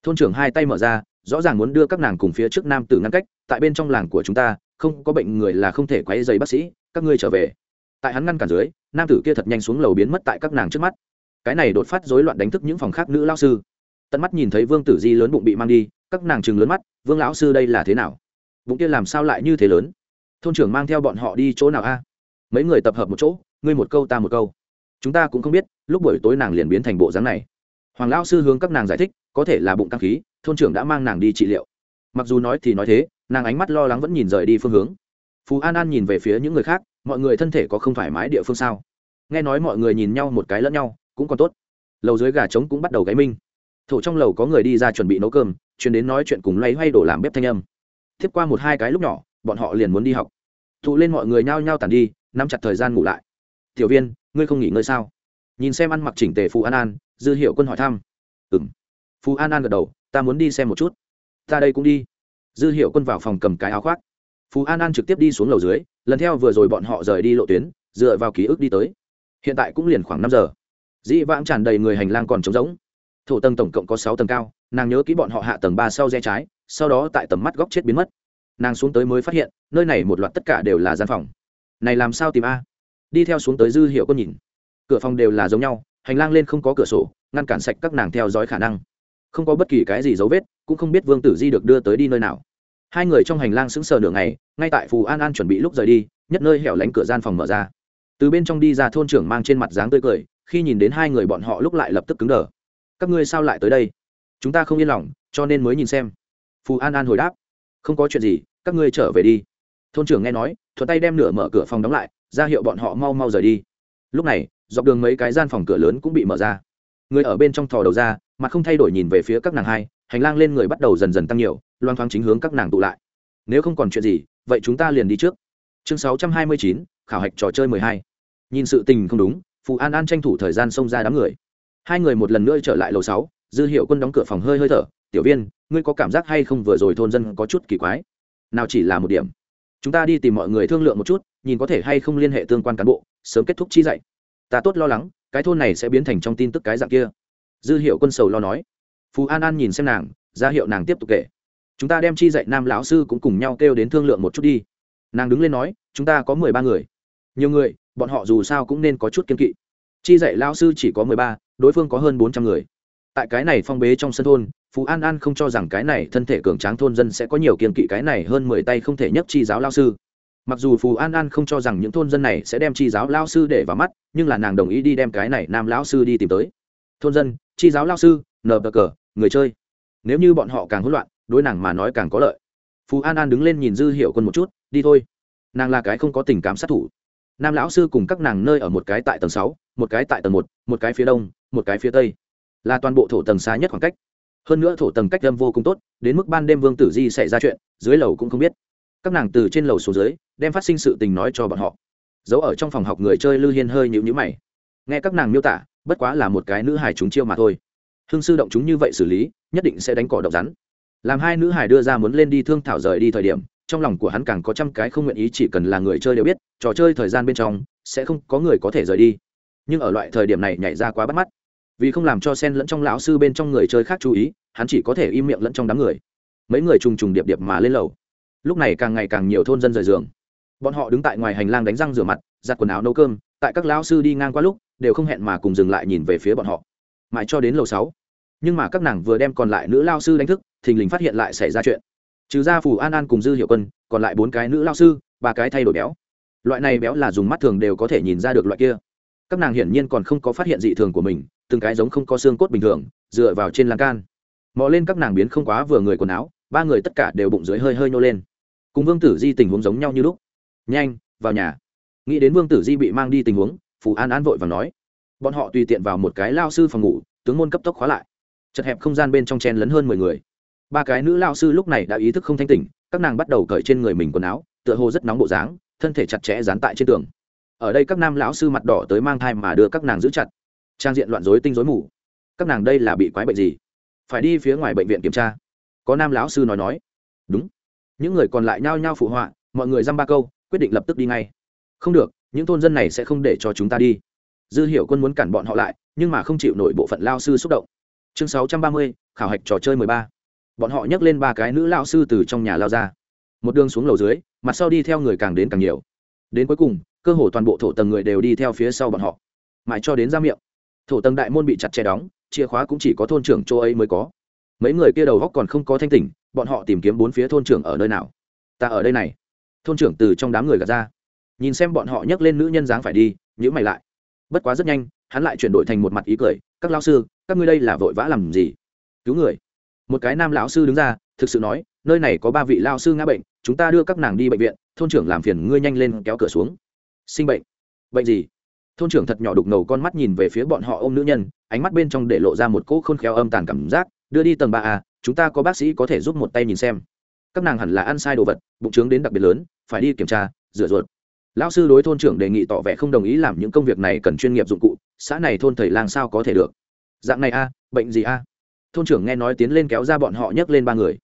Thôn trưởng hai tay mở ra, rõ ràng muốn đưa các nàng cùng phía trước nam tử ngăn cách, tại bên trong làng của chúng ta, không có bệnh người là không thể quấy dày bác sĩ, các ngươi trở về tại hắn ngăn cản dưới, nam tử kia thật nhanh xuống lầu biến mất tại các nàng trước mắt. Cái này đột phát rối loạn đánh thức những phòng khác nữ lao sư. Tận mắt nhìn thấy vương tử di lớn bụng bị mang đi, các nàng chừng lớn mắt, vương lão sư đây là thế nào? Bụng kia làm sao lại như thế lớn? Thôn trưởng mang theo bọn họ đi chỗ nào a? Mấy người tập hợp một chỗ, ngươi một câu ta một câu. Chúng ta cũng không biết, lúc buổi tối nàng liền biến thành bộ dáng này. Hoàng lão sư hướng các nàng giải thích, có thể là bụng tăng khí, thôn trưởng đã mang nàng đi trị liệu. Mặc dù nói thì nói thế, nàng ánh mắt lo lắng vẫn nhìn rời đi phương hướng. Phú an an nhìn về phía những người khác mọi người thân thể có không thoải mái địa phương sao? Nghe nói mọi người nhìn nhau một cái lẫn nhau, cũng còn tốt. Lầu dưới gà trống cũng bắt đầu gáy minh. Thổ trong lầu có người đi ra chuẩn bị nấu cơm chuyển đến nói chuyện cùng loay hoay đổ làm bếp thanh âm. Tiếp qua một hai cái lúc nhỏ, bọn họ liền muốn đi học. Thụ lên mọi người nhao nhao tàn đi, nắm chặt thời gian ngủ lại. Tiểu viên, ngươi không nghỉ ngơi sao? Nhìn xem ăn mặc chỉnh tề phù an an, dư hiệu quân hỏi thăm. Ừ m phù an an gật đầu, ta muốn đi xem một chút. Ta đây cũng đi. Dư hiệu quân vào phòng cầm cái áo khoác phú an an trực tiếp đi xuống lầu dưới, lần theo vừa rồi bọn họ rời đi lộ tuyến, dựa vào ký ức đi tới. Hiện tại cũng liền khoảng năm giờ. Dĩ vãng tràn đầy người hành lang còn trống rỗng. Thổ tầng tổng cộng có sáu tầng cao, nàng nhớ kỹ bọn họ hạ tầng ba sau rẽ trái, sau đó tại tầm mắt góc chết biến mất. Nàng xuống tới mới phát hiện, nơi này một loạt tất cả đều là gian phòng. Này làm sao tìm a? Đi theo xuống tới dư hiệu con nhìn. Cửa phòng đều là giống nhau, hành lang lên không có cửa sổ, ngăn cản sạch các nàng theo dõi khả năng. Không có bất kỳ cái gì dấu vết, cũng không biết vương tử di được đưa tới đi nơi nào hai người trong hành lang sững sờ nửa ngày, ngay tại phù an an chuẩn bị lúc rời đi, nhất nơi hẻo lánh cửa gian phòng mở ra. Từ bên trong đi ra thôn trưởng mang trên mặt dáng tươi cười, khi nhìn đến hai người bọn họ lúc lại lập tức cứng đờ. Các ngươi sao lại tới đây? Chúng ta không yên lòng, cho nên mới nhìn xem. Phù an an hồi đáp. Không có chuyện gì, các ngươi trở về đi. Thôn trưởng nghe nói, thuận tay đem nửa mở cửa phòng đóng lại, ra hiệu bọn họ mau mau rời đi. Lúc này, dọc đường mấy cái gian phòng cửa lớn cũng bị mở ra. Người ở bên trong thò đầu ra, mặt không thay đổi nhìn về phía các nàng hai hành lang lên người bắt đầu dần dần tăng nhiều loan thoáng chính hướng các nàng tụ lại. Nếu không còn chuyện gì, vậy chúng ta liền đi trước. Chương sáu trăm hai mươi chín, khảo hạch trò chơi mười hai. Nhìn sự tình không đúng, phù an an tranh thủ thời gian xông ra đám người. Hai người một lần nữa trở lại lầu sáu, dư hiệu quân đóng cửa phòng hơi hơi thở. Tiểu viên, ngươi có cảm giác hay không vừa rồi thôn dân có chút kỳ quái? Nào chỉ là một điểm. Chúng ta đi tìm mọi người thương lượng một chút, nhìn có thể hay không liên hệ tương quan cán bộ, sớm kết thúc chi dạy. Ta tốt lo lắng, cái thôn này sẽ biến thành trong tin tức cái dạng kia. Dư hiệu quân sầu lo nói phú an an nhìn xem nàng, ra hiệu nàng tiếp tục kể. Chúng ta đem chi dạy nam lão sư cũng cùng nhau kêu đến thương lượng một chút đi. Nàng đứng lên nói, chúng ta có mười ba người. Nhiều người, bọn họ dù sao cũng nên có chút kiên kỵ. Chi dạy lão sư chỉ có mười ba, đối phương có hơn bốn trăm người. Tại cái này phong bế trong sân thôn, phú an an không cho rằng cái này thân thể cường tráng thôn dân sẽ có nhiều kiên kỵ, cái này hơn mười tay không thể nhất chi giáo lao sư. Mặc dù Phú an an không cho rằng những thôn dân này sẽ đem chi giáo lao sư để vào mắt, nhưng là nàng đồng ý đi đem cái này nam lão sư đi tìm tới. Thôn dân, chi giáo lao sư nờ bờ cờ người chơi. Nếu như bọn họ càng hỗn loạn, đối nàng mà nói càng có lợi. Phú an an đứng lên nhìn dư hiệu quân một chút, đi thôi. Nàng là cái không có tình cảm sát thủ. Nam lão sư cùng các nàng nơi ở một cái tại tầng sáu, một cái tại tầng một một cái phía đông, một cái phía tây. Là toàn bộ thổ tầng xa nhất khoảng cách. Hơn nữa thổ tầng cách âm vô cùng tốt, đến mức ban đêm vương tử di xảy ra chuyện, dưới lầu cũng không biết. Các nàng từ trên lầu xuống dưới, đem phát sinh sự tình nói cho bọn họ. Giấu ở trong phòng học người chơi lư hiên hơi nhịu nhữ mày. Nghe các nàng miêu tả, bất quá là một cái nữ hải chúng chiêu mà thôi hương sư động chúng như vậy xử lý, nhất định sẽ đánh cỏ độc rắn. Làm hai nữ hải đưa ra muốn lên đi thương thảo rời đi thời điểm, trong lòng của hắn càng có trăm cái không nguyện ý chỉ cần là người chơi đều biết, trò chơi thời gian bên trong, sẽ không có người có thể rời đi. Nhưng ở loại thời điểm này nhảy ra quá bắt mắt. Vì không làm cho sen lẫn trong lão sư bên trong người chơi khác chú ý, hắn chỉ có thể im miệng lẫn trong đám người. Mấy người trùng trùng điệp điệp mà lên lầu. Lúc này càng ngày càng nhiều thôn dân rời giường. Bọn họ đứng tại ngoài hành lang đánh răng rửa mặt, giặt quần áo nấu cơm, tại các lão sư đi ngang qua lúc, đều không hẹn mà cùng dừng lại nhìn về phía bọn họ mãi cho đến lầu sáu. Nhưng mà các nàng vừa đem còn lại nữ lao sư đánh thức, thình lình phát hiện lại xảy ra chuyện. Trừ ra phù, an an cùng dư hiệu quân, còn lại bốn cái nữ lao sư, ba cái thay đổi béo. Loại này béo là dùng mắt thường đều có thể nhìn ra được loại kia. Các nàng hiển nhiên còn không có phát hiện dị thường của mình, từng cái giống không có xương cốt bình thường, dựa vào trên lan can. Mò lên các nàng biến không quá vừa người quần áo, ba người tất cả đều bụng dưới hơi hơi nhô lên. Cùng vương tử di tình huống giống nhau như lúc. Nhanh, vào nhà. Nghĩ đến vương tử di bị mang đi tình huống, phù an an vội và nói bọn họ tùy tiện vào một cái lao sư phòng ngủ, tướng môn cấp tốc khóa lại. Chật hẹp không gian bên trong chen lấn hơn mười người. Ba cái nữ lao sư lúc này đã ý thức không thanh tỉnh, các nàng bắt đầu cởi trên người mình quần áo, tựa hồ rất nóng bộ dáng, thân thể chặt chẽ dán tại trên tường. Ở đây các nam lão sư mặt đỏ tới mang thai mà đưa các nàng giữ chặt. Trang diện loạn rối tinh rối mù. Các nàng đây là bị quái bệnh gì? Phải đi phía ngoài bệnh viện kiểm tra. Có nam lão sư nói nói. Đúng. Những người còn lại nhao nhao phụ họa, mọi người dăm ba câu, quyết định lập tức đi ngay. Không được, những thôn dân này sẽ không để cho chúng ta đi dư hiểu quân muốn cản bọn họ lại, nhưng mà không chịu nổi bộ phận lao sư xúc động. Chương sáu trăm ba mươi, khảo hạch trò chơi mười ba. Bọn họ nhấc lên ba cái nữ lao sư từ trong nhà lao ra. Một đường xuống lầu dưới, mặt sau đi theo người càng đến càng nhiều. Đến cuối cùng, cơ hồ toàn bộ thổ tầng người đều đi theo phía sau bọn họ. Mãi cho đến ra miệng, thổ tầng đại môn bị chặt che đóng, chìa khóa cũng chỉ có thôn trưởng châu ấy mới có. Mấy người kia đầu góc còn không có thanh tỉnh, bọn họ tìm kiếm bốn phía thôn trưởng ở nơi nào. Ta ở đây này. Thôn trưởng từ trong đám người gạt ra. Nhìn xem bọn họ nhấc lên nữ nhân dáng phải đi nhữ mày lại bất quá rất nhanh, hắn lại chuyển đổi thành một mặt ý cười, các lao sư, các ngươi đây là vội vã làm gì? Cứu người. Một cái nam lão sư đứng ra, thực sự nói, nơi này có ba vị lao sư ngã bệnh, chúng ta đưa các nàng đi bệnh viện, thôn trưởng làm phiền ngươi nhanh lên kéo cửa xuống. Sinh bệnh? Bệnh gì? Thôn trưởng thật nhỏ đục ngầu con mắt nhìn về phía bọn họ ô m nữ nhân, ánh mắt bên trong để lộ ra một cỗ khôn khéo âm tàn cảm giác, đưa đi tầng ba a, chúng ta có bác sĩ có thể giúp một tay nhìn xem. Các nàng hẳn là ăn sai đồ vật, bụng trướng đến đặc biệt lớn, phải đi kiểm tra, rửa ruột lão sư đối thôn trưởng đề nghị tỏ vẻ không đồng ý làm những công việc này cần chuyên nghiệp dụng cụ, xã này thôn thầy lang sao có thể được? Dạng này a, bệnh gì a? Thôn trưởng nghe nói tiến lên kéo ra bọn họ nhấc lên ba người.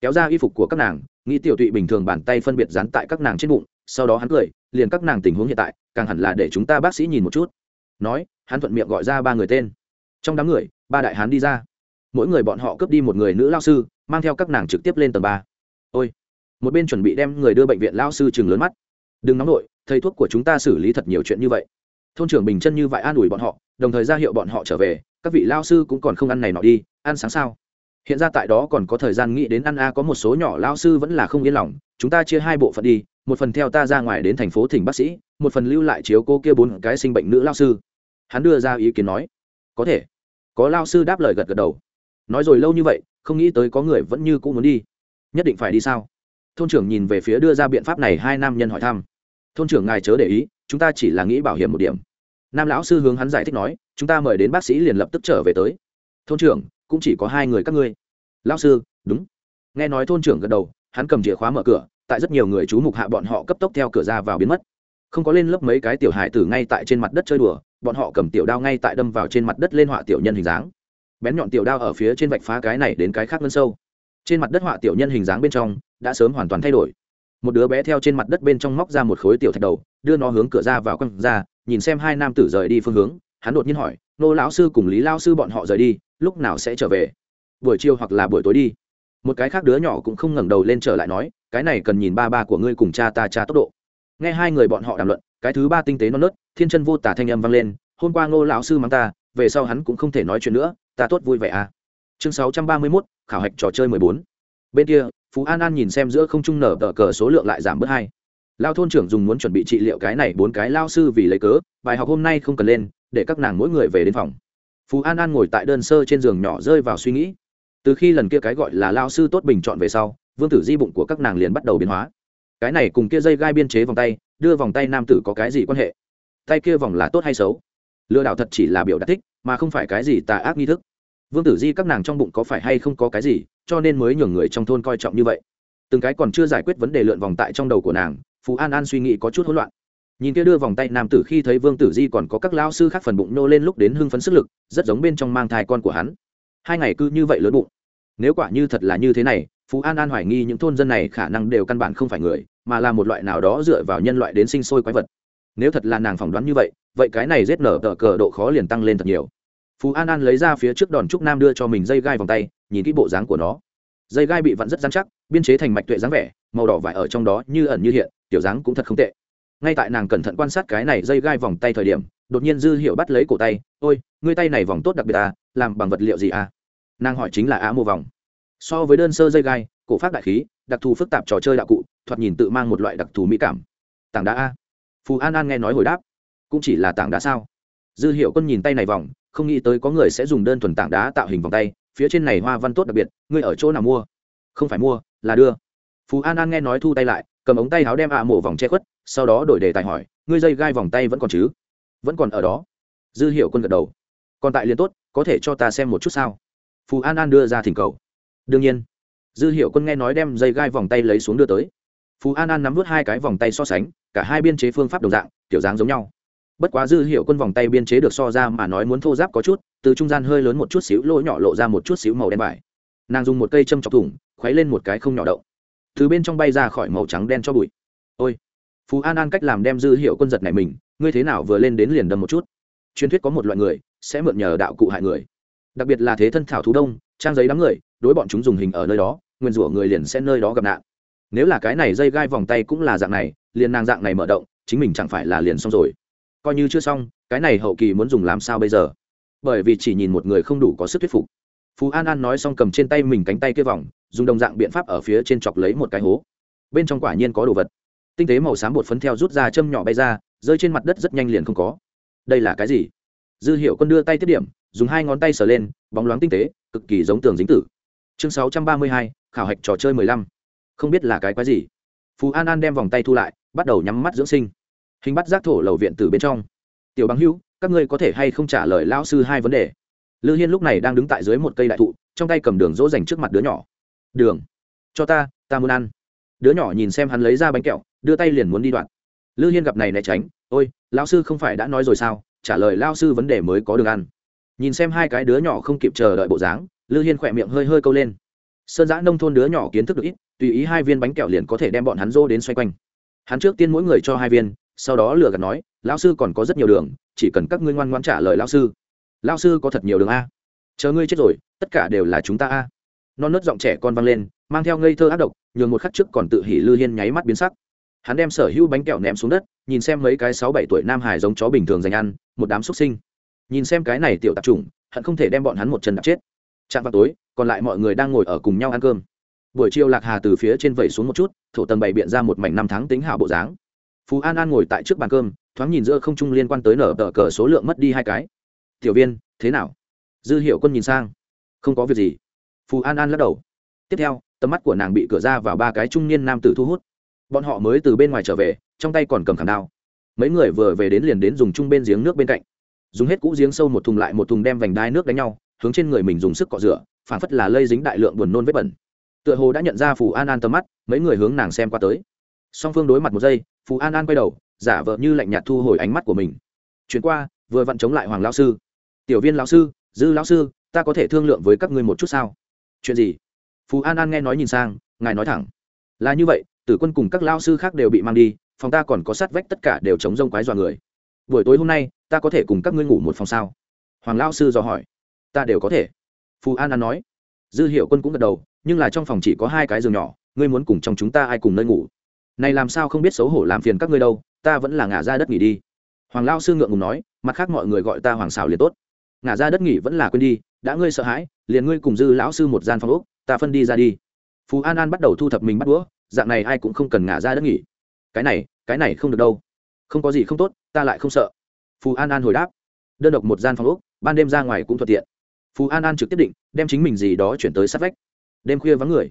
Kéo ra y phục của các nàng, nghĩ tiểu tụy bình thường bàn tay phân biệt dán tại các nàng trên bụng, sau đó hắn cười, liền các nàng tình huống hiện tại, càng hẳn là để chúng ta bác sĩ nhìn một chút. Nói, hắn thuận miệng gọi ra ba người tên. Trong đám người, ba đại hán đi ra. Mỗi người bọn họ cướp đi một người nữ lao sư, mang theo các nàng trực tiếp lên tầng ba. Ôi, một bên chuẩn bị đem người đưa bệnh viện lao sư chừng lớn mắt. Đừng nóng nổi thầy thuốc của chúng ta xử lý thật nhiều chuyện như vậy. Thôn trưởng bình chân như vậy an ủi bọn họ, đồng thời ra hiệu bọn họ trở về, các vị lao sư cũng còn không ăn này nọ đi, ăn sáng sao? Hiện ra tại đó còn có thời gian nghĩ đến ăn a, có một số nhỏ lao sư vẫn là không yên lòng, chúng ta chia hai bộ phận đi, một phần theo ta ra ngoài đến thành phố thỉnh bác sĩ, một phần lưu lại chiếu cô kia bốn cái sinh bệnh nữ lao sư. Hắn đưa ra ý kiến nói, có thể. Có lao sư đáp lời gật gật đầu. Nói rồi lâu như vậy, không nghĩ tới có người vẫn như cũng muốn đi. Nhất định phải đi sao? Thôn trưởng nhìn về phía đưa ra biện pháp này, hai nam nhân hỏi thăm thôn trưởng ngài chớ để ý, chúng ta chỉ là nghĩ bảo hiểm một điểm. Nam lão sư hướng hắn giải thích nói, chúng ta mời đến bác sĩ liền lập tức trở về tới. Thôn trưởng, cũng chỉ có hai người các ngươi. Lão sư, đúng. Nghe nói thôn trưởng gật đầu, hắn cầm chìa khóa mở cửa, tại rất nhiều người chú mục hạ bọn họ cấp tốc theo cửa ra vào biến mất. Không có lên lớp mấy cái tiểu hài tử ngay tại trên mặt đất chơi đùa, bọn họ cầm tiểu đao ngay tại đâm vào trên mặt đất lên họa tiểu nhân hình dáng. Bén nhọn tiểu đao ở phía trên vạch phá cái này đến cái khác ngân sâu. Trên mặt đất họa tiểu nhân hình dáng bên trong, đã sớm hoàn toàn thay đổi một đứa bé theo trên mặt đất bên trong móc ra một khối tiểu thạch đầu đưa nó hướng cửa ra vào quăng ra nhìn xem hai nam tử rời đi phương hướng. Hắn đột nhiên hỏi nô lão sư cùng lý lao sư bọn họ rời đi lúc nào sẽ trở về? Buổi chiều hoặc là buổi tối đi. Một cái khác đứa nhỏ cũng không ngẩng đầu lên trở lại nói cái này cần nhìn ba ba của ngươi cùng cha ta cha tốc độ. Nghe hai người bọn họ đàm luận cái thứ ba tinh tế non nớt thiên chân vô tả thanh âm vang lên hôm qua ngô lão sư mang ta về sau hắn cũng không thể nói chuyện nữa ta tốt vui vẻ à. Chương sáu trăm ba mươi 631, khảo hạch trò chơi mười bốn. Bên kia phú an an nhìn xem giữa không trung nở tờ cờ số lượng lại giảm bớt hai. Lao thôn trưởng dùng muốn chuẩn bị trị liệu cái này bốn cái lao sư vì lấy cớ, bài học hôm nay không cần lên, để các nàng mỗi người về đến phòng. Phú an an ngồi tại đơn sơ trên giường nhỏ rơi vào suy nghĩ. Từ khi lần kia cái gọi là lao sư tốt bình chọn về sau, vương tử di bụng của các nàng liền bắt đầu biến hóa. Cái này cùng kia dây gai biên chế vòng tay, đưa vòng tay nam tử có cái gì quan hệ? Tay kia vòng là tốt hay xấu? Lừa đảo thật chỉ là biểu đạt thích, mà không phải cái gì tà ác nghi thức vương tử di các nàng trong bụng có phải hay không có cái gì, cho nên mới nhường người trong thôn coi trọng như vậy. Từng cái còn chưa giải quyết vấn đề lượn vòng tại trong đầu của nàng phú an an suy nghĩ có chút hỗn loạn. Nhìn kia đưa vòng tay nam tử khi thấy vương tử di còn có các lao sư khác phần bụng nô lên lúc đến hưng phấn sức lực, rất giống bên trong mang thai con của hắn. Hai ngày cứ như vậy lớn bụng. Nếu quả như thật là như thế này phú an an hoài nghi những thôn dân này khả năng đều căn bản không phải người, mà là một loại nào đó dựa vào nhân loại đến sinh sôi quái vật. Nếu thật là nàng phỏng đoán như vậy vậy cái này rét nở tờ cờ độ khó liền tăng lên thật nhiều phú an an lấy ra phía trước đòn trúc nam đưa cho mình dây gai vòng tay nhìn kỹ bộ dáng của nó dây gai bị vặn rất dán chắc biên chế thành mạch tuệ dáng vẻ màu đỏ vải ở trong đó như ẩn như hiện tiểu dáng cũng thật không tệ ngay tại nàng cẩn thận quan sát cái này dây gai vòng tay thời điểm đột nhiên dư hiệu bắt lấy cổ tay ôi ngươi tay này vòng tốt đặc biệt à làm bằng vật liệu gì à nàng hỏi chính là á mua vòng so với đơn sơ dây gai cổ phát đại khí đặc thù phức tạp trò chơi đạo cụ thoạt nhìn tự mang một loại đặc thù mỹ cảm tảng đá a phù an an nghe nói hồi đáp cũng chỉ là tảng đá sao dư hiệu quân nhìn tay này vòng không nghĩ tới có người sẽ dùng đơn thuần tảng đá tạo hình vòng tay, phía trên này hoa văn tốt đặc biệt, ngươi ở chỗ nào mua? Không phải mua, là đưa. Phú an an nghe nói thu tay lại, cầm ống tay áo đem ạ à mổ vòng che khuất, sau đó đổi đề tài hỏi, ngươi dây gai vòng tay vẫn còn chứ? Vẫn còn ở đó. Dư hiệu quân gật đầu. Còn tại liền tốt, có thể cho ta xem một chút sao? Phú an an đưa ra thỉnh cầu. Đương nhiên. Dư hiệu quân nghe nói đem dây gai vòng tay lấy xuống đưa tới. Phú an an nắm vút hai cái vòng tay so sánh, cả hai biên chế phương pháp đồng dạng, kiểu dáng giống nhau bất quá dư hiệu quân vòng tay biên chế được so ra mà nói muốn thô giáp có chút, từ trung gian hơi lớn một chút xíu lỗ nhỏ lộ ra một chút xíu màu đen vải. Nàng dùng một cây châm chọc thủng, khuấy lên một cái không nhỏ đậu từ bên trong bay ra khỏi màu trắng đen cho bụi. Ôi! Phú an an cách làm đem dư hiệu quân giật này mình, ngươi thế nào vừa lên đến liền đâm một chút? Truyền thuyết có một loại người, sẽ mượn nhờ đạo cụ hại người. Đặc biệt là thế thân thảo thú đông, trang giấy đám người, đối bọn chúng dùng hình ở nơi đó, nguyên rủa người liền sẽ nơi đó gặp nạn. Nếu là cái này dây gai vòng tay cũng là dạng này, liền nàng dạng này mở động, chính mình chẳng phải là liền xong rồi coi như chưa xong, cái này hậu kỳ muốn dùng làm sao bây giờ? Bởi vì chỉ nhìn một người không đủ có sức thuyết phục. Phú an an nói xong cầm trên tay mình cánh tay kia vòng, dùng đồng dạng biện pháp ở phía trên chọc lấy một cái hố. Bên trong quả nhiên có đồ vật. Tinh tế màu xám bột phấn theo rút ra châm nhỏ bay ra, rơi trên mặt đất rất nhanh liền không có. Đây là cái gì? Dư hiệu quân đưa tay tiết điểm, dùng hai ngón tay sờ lên, bóng loáng tinh tế, cực kỳ giống tường dính tử. Chương sáu trăm ba mươi hai, khảo hạch trò chơi mười lăm. Không biết là cái quái gì. Phú an an đem vòng tay thu lại, bắt đầu nhắm mắt dưỡng sinh hình bắt giác thổ lầu viện từ bên trong. Tiểu bằng hữu, các ngươi có thể hay không trả lời lão sư hai vấn đề? Lư hiên lúc này đang đứng tại dưới một cây đại thụ, trong tay cầm đường dỗ dành trước mặt đứa nhỏ. Đường, cho ta ta muốn ăn. Đứa nhỏ nhìn xem hắn lấy ra bánh kẹo, đưa tay liền muốn đi đoạn. Lư hiên gặp này né tránh, ôi, lão sư không phải đã nói rồi sao? Trả lời lao sư vấn đề mới có đường ăn. Nhìn xem hai cái đứa nhỏ không kịp chờ đợi bộ dáng, lư hiên khỏe miệng hơi hơi câu lên. Sơn giã nông thôn đứa nhỏ kiến thức được ít, tùy ý hai viên bánh kẹo liền có thể đem bọn hắn dô đến xoay quanh. Hắn trước tiên mỗi người cho hai viên sau đó lừa gạt nói, lão sư còn có rất nhiều đường, chỉ cần các ngươi ngoan ngoan trả lời lão sư. Lão sư có thật nhiều đường a? Chờ ngươi chết rồi, tất cả đều là chúng ta a. Non nớt giọng trẻ con vang lên, mang theo ngây thơ ác độc, nhường một khắc trước còn tự hỉ lư hiên nháy mắt biến sắc. Hắn đem sở hữu bánh kẹo ném xuống đất, nhìn xem mấy cái sáu bảy tuổi nam hải giống chó bình thường dành ăn, một đám xuất sinh. Nhìn xem cái này tiểu tạp chủng hận không thể đem bọn hắn một chân đạp chết. Chạm vào tối, còn lại mọi người đang ngồi ở cùng nhau ăn cơm. Buổi chiều lạc hà từ phía trên vẩy xuống một chút, thổ tầng bày biện ra một mảnh năm tháng tính hảo bộ dáng phú an an ngồi tại trước bàn cơm thoáng nhìn giữa không trung liên quan tới nở tờ cờ số lượng mất đi hai cái tiểu viên thế nào dư hiệu quân nhìn sang không có việc gì phú an an lắc đầu tiếp theo tầm mắt của nàng bị cửa ra vào ba cái trung niên nam tử thu hút bọn họ mới từ bên ngoài trở về trong tay còn cầm khảm đao mấy người vừa về đến liền đến dùng chung bên giếng nước bên cạnh dùng hết cũ giếng sâu một thùng lại một thùng đem vành đai nước đánh nhau hướng trên người mình dùng sức cọ rửa phản phất là lây dính đại lượng buồn nôn vết bẩn tựa hồ đã nhận ra phù an an tầm mắt mấy người hướng nàng xem qua tới song phương đối mặt một giây, phù an an quay đầu, giả vờ như lạnh nhạt thu hồi ánh mắt của mình. Chuyển qua, vừa vặn chống lại hoàng lao sư. Tiểu viên lão sư, dư lão sư, ta có thể thương lượng với các ngươi một chút sao? Chuyện gì? Phù an an nghe nói nhìn sang, ngài nói thẳng. Là như vậy, tử quân cùng các lao sư khác đều bị mang đi, phòng ta còn có sát vách tất cả đều chống rông quái dọa người. Buổi tối hôm nay, ta có thể cùng các ngươi ngủ một phòng sao? Hoàng lao sư dò hỏi. Ta đều có thể. Phù an an nói. Dư hiệu quân cũng gật đầu, nhưng là trong phòng chỉ có hai cái giường nhỏ, ngươi muốn cùng trong chúng ta ai cùng nơi ngủ? Này làm sao không biết xấu hổ làm phiền các ngươi đâu, ta vẫn là ngả ra đất nghỉ đi. Hoàng lao sư ngượng ngùng nói, mặt khác mọi người gọi ta hoàng xào liền tốt. Ngả ra đất nghỉ vẫn là quên đi, đã ngươi sợ hãi, liền ngươi cùng dư lão sư một gian phòng úc ta phân đi ra đi. Phú an an bắt đầu thu thập mình bắt đũa, dạng này ai cũng không cần ngả ra đất nghỉ. Cái này cái này không được đâu. Không có gì không tốt, ta lại không sợ. Phú an an hồi đáp. Đơn độc một gian phòng úc ban đêm ra ngoài cũng thuận tiện. Phú an an trực tiếp định, đem chính mình gì đó chuyển tới sát vách. Đêm khuya vắng người.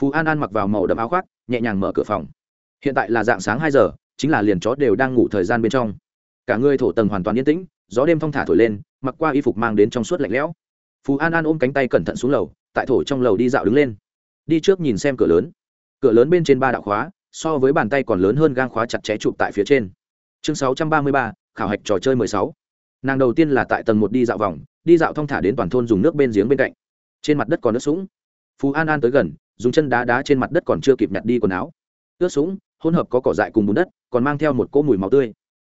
Phú an an mặc vào màu đậm áo khoác, nhẹ nhàng mở cửa phòng hiện tại là dạng sáng hai giờ, chính là liền chó đều đang ngủ thời gian bên trong. Cả người thổ tầng hoàn toàn yên tĩnh, gió đêm thong thả thổi lên, mặc qua y phục mang đến trong suốt lạnh lẽo. Phú an an ôm cánh tay cẩn thận xuống lầu, tại thổ trong lầu đi dạo đứng lên. Đi trước nhìn xem cửa lớn. Cửa lớn bên trên ba đạo khóa, so với bàn tay còn lớn hơn gang khóa chặt chẽ chụp tại phía trên. Chương sáu trăm ba mươi ba, khảo hạch trò chơi mười sáu. Nàng đầu tiên là tại tầng một đi dạo vòng, đi dạo thong thả đến toàn thôn dùng nước bên giếng bên cạnh. Trên mặt đất còn nước sũng. Phú an an tới gần, dùng chân đá đá trên mặt đất còn chưa kịp nhặt đi quần áo. Ướt sũng hỗn hợp có cỏ dại cùng bùn đất, còn mang theo một cỗ mùi máu tươi.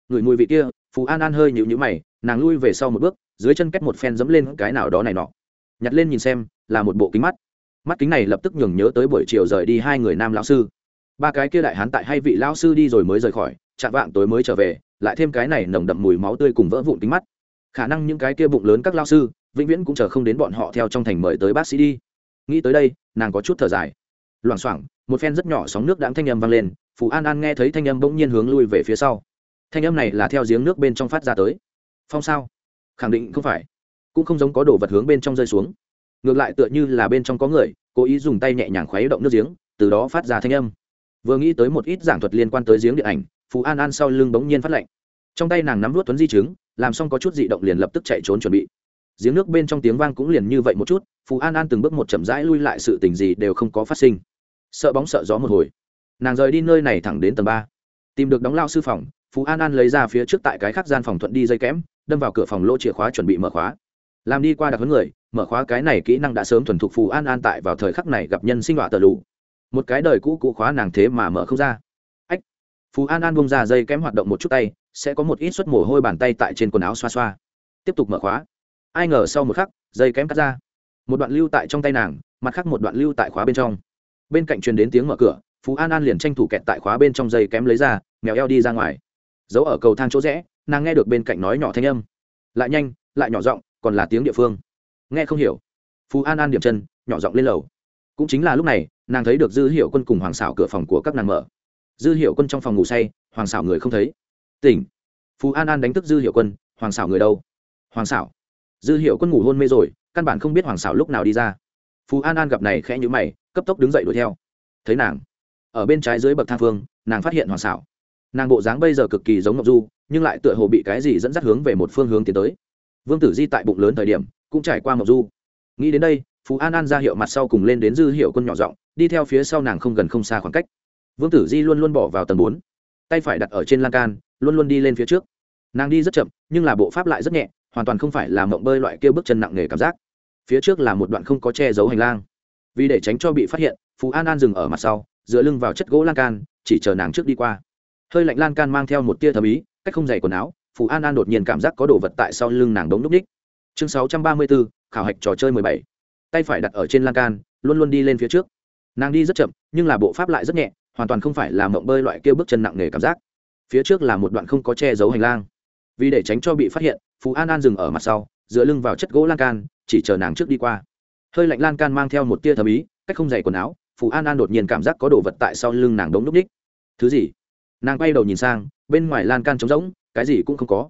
Ngửi mùi vị kia phú an an hơi nhịu nhữ mày, nàng lui về sau một bước, dưới chân cách một phen dẫm lên cái nào đó này nọ. Nhặt lên nhìn xem, là một bộ kính mắt. Mắt kính này lập tức nhường nhớ tới buổi chiều rời đi hai người nam lão sư. Ba cái kia đại hán tại hai vị lão sư đi rồi mới rời khỏi, chạm vạng tối mới trở về, lại thêm cái này nồng đậm mùi máu tươi cùng vỡ vụn kính mắt. Khả năng những cái kia bụng lớn các lão sư, vĩnh viễn cũng chờ không đến bọn họ theo trong thành mời tới bác sĩ đi. Nghĩ tới đây, nàng có chút thở dài. Loảng xoảng, một phen rất nhỏ sóng nước đãng thanh âm vang lên phù an an nghe thấy thanh âm bỗng nhiên hướng lui về phía sau. Thanh âm này là theo giếng nước bên trong phát ra tới. Phong sao? Khẳng định không phải. Cũng không giống có đồ vật hướng bên trong rơi xuống. Ngược lại tựa như là bên trong có người, cố ý dùng tay nhẹ nhàng khuấy động nước giếng, từ đó phát ra thanh âm. Vừa nghĩ tới một ít giảng thuật liên quan tới giếng điện ảnh phú an an sau lưng bỗng nhiên phát lạnh. Trong tay nàng nắm vút tuấn di chứng, làm xong có chút dị động liền lập tức chạy trốn chuẩn bị. Giếng nước bên trong tiếng vang cũng liền như vậy một chút phú an an từng bước một chậm rãi lui lại sự tình gì đều không có phát sinh. Sợ bóng sợ gió một hồi nàng rời đi nơi này thẳng đến tầng ba. Tìm được đóng lao sư phòng, phú an an lấy ra phía trước tại cái khác gian phòng thuận đi dây kẽm, đâm vào cửa phòng lỗ chìa khóa chuẩn bị mở khóa. Làm đi qua đặc huấn người, mở khóa cái này kỹ năng đã sớm thuần thục phù an an tại vào thời khắc này gặp nhân sinh họa tờ lù. Một cái đời cũ cũ khóa nàng thế mà mở không ra. Ách! Phù an an bông ra dây kém hoạt động một chút tay, sẽ có một ít suất mồ hôi bàn tay tại trên quần áo xoa xoa. Tiếp tục mở khóa. Ai ngờ sau một khắc, dây kém cắt ra. Một đoạn lưu tại trong tay nàng, mặt khác một đoạn lưu tại khóa bên trong. Bên cạnh truyền đến tiếng mở cửa phú an an liền tranh thủ kẹt tại khóa bên trong dây kém lấy ra, mèo eo đi ra ngoài. Giấu ở cầu thang chỗ rẽ, nàng nghe được bên cạnh nói nhỏ thanh âm. Lại nhanh, lại nhỏ giọng, còn là tiếng địa phương. Nghe không hiểu. Phú an an điểm chân, nhỏ giọng lên lầu. Cũng chính là lúc này, nàng thấy được dư hiệu quân cùng hoàng xảo cửa phòng của các nàng mở. Dư hiệu quân trong phòng ngủ say, hoàng xảo người không thấy. Tỉnh. Phú an an đánh thức dư hiệu quân, hoàng xảo người đâu? Hoàng xảo dư hiệu quân ngủ hôn mê rồi, căn bản không biết hoàng xảo lúc nào đi ra. Phú an an gặp này khẽ nhữ mày, cấp tốc đứng dậy đuổi theo. Thấy nàng ở bên trái dưới bậc thang phương, nàng phát hiện hoàng xảo. Nàng bộ dáng bây giờ cực kỳ giống ngọc du, nhưng lại tựa hồ bị cái gì dẫn dắt hướng về một phương hướng tiến tới. Vương tử di tại bụng lớn thời điểm, cũng trải qua ngọc du. Nghĩ đến đây, phú an an ra hiệu mặt sau cùng lên đến dư hiệu quân nhỏ giọng, đi theo phía sau nàng không gần không xa khoảng cách. Vương tử di luôn luôn bỏ vào tầng bốn, tay phải đặt ở trên lan can, luôn luôn đi lên phía trước. Nàng đi rất chậm, nhưng là bộ pháp lại rất nhẹ, hoàn toàn không phải là mộng bơi loại kia bước chân nặng nề cảm giác. Phía trước là một đoạn không có che giấu hành lang. Vì để tránh cho bị phát hiện, phú an an dừng ở mặt sau dựa lưng vào chất gỗ lan can, chỉ chờ nàng trước đi qua. Hơi lạnh lan can mang theo một tia thầm ý, cách không dày quần áo, Phù an an đột nhiên cảm giác có đồ vật tại sau lưng nàng đống núp ních. Chương sáu trăm ba mươi bốn khảo hạch trò chơi mười bảy. Tay phải đặt ở trên lan can, luôn luôn đi lên phía trước. Nàng đi rất chậm, nhưng là bộ pháp lại rất nhẹ, hoàn toàn không phải là mộng bơi loại kêu bước chân nặng nề cảm giác. Phía trước là một đoạn không có che giấu hành lang. Vì để tránh cho bị phát hiện phú an an dừng ở mặt sau, dựa lưng vào chất gỗ lan can, chỉ chờ nàng trước đi qua. Hơi lạnh lan can mang theo một tia thầm ý, cách không dày quần áo Phù an an đột nhiên cảm giác có đồ vật tại sau lưng nàng đống núp ních. Thứ gì? Nàng quay đầu nhìn sang, bên ngoài lan can trống rỗng, cái gì cũng không có.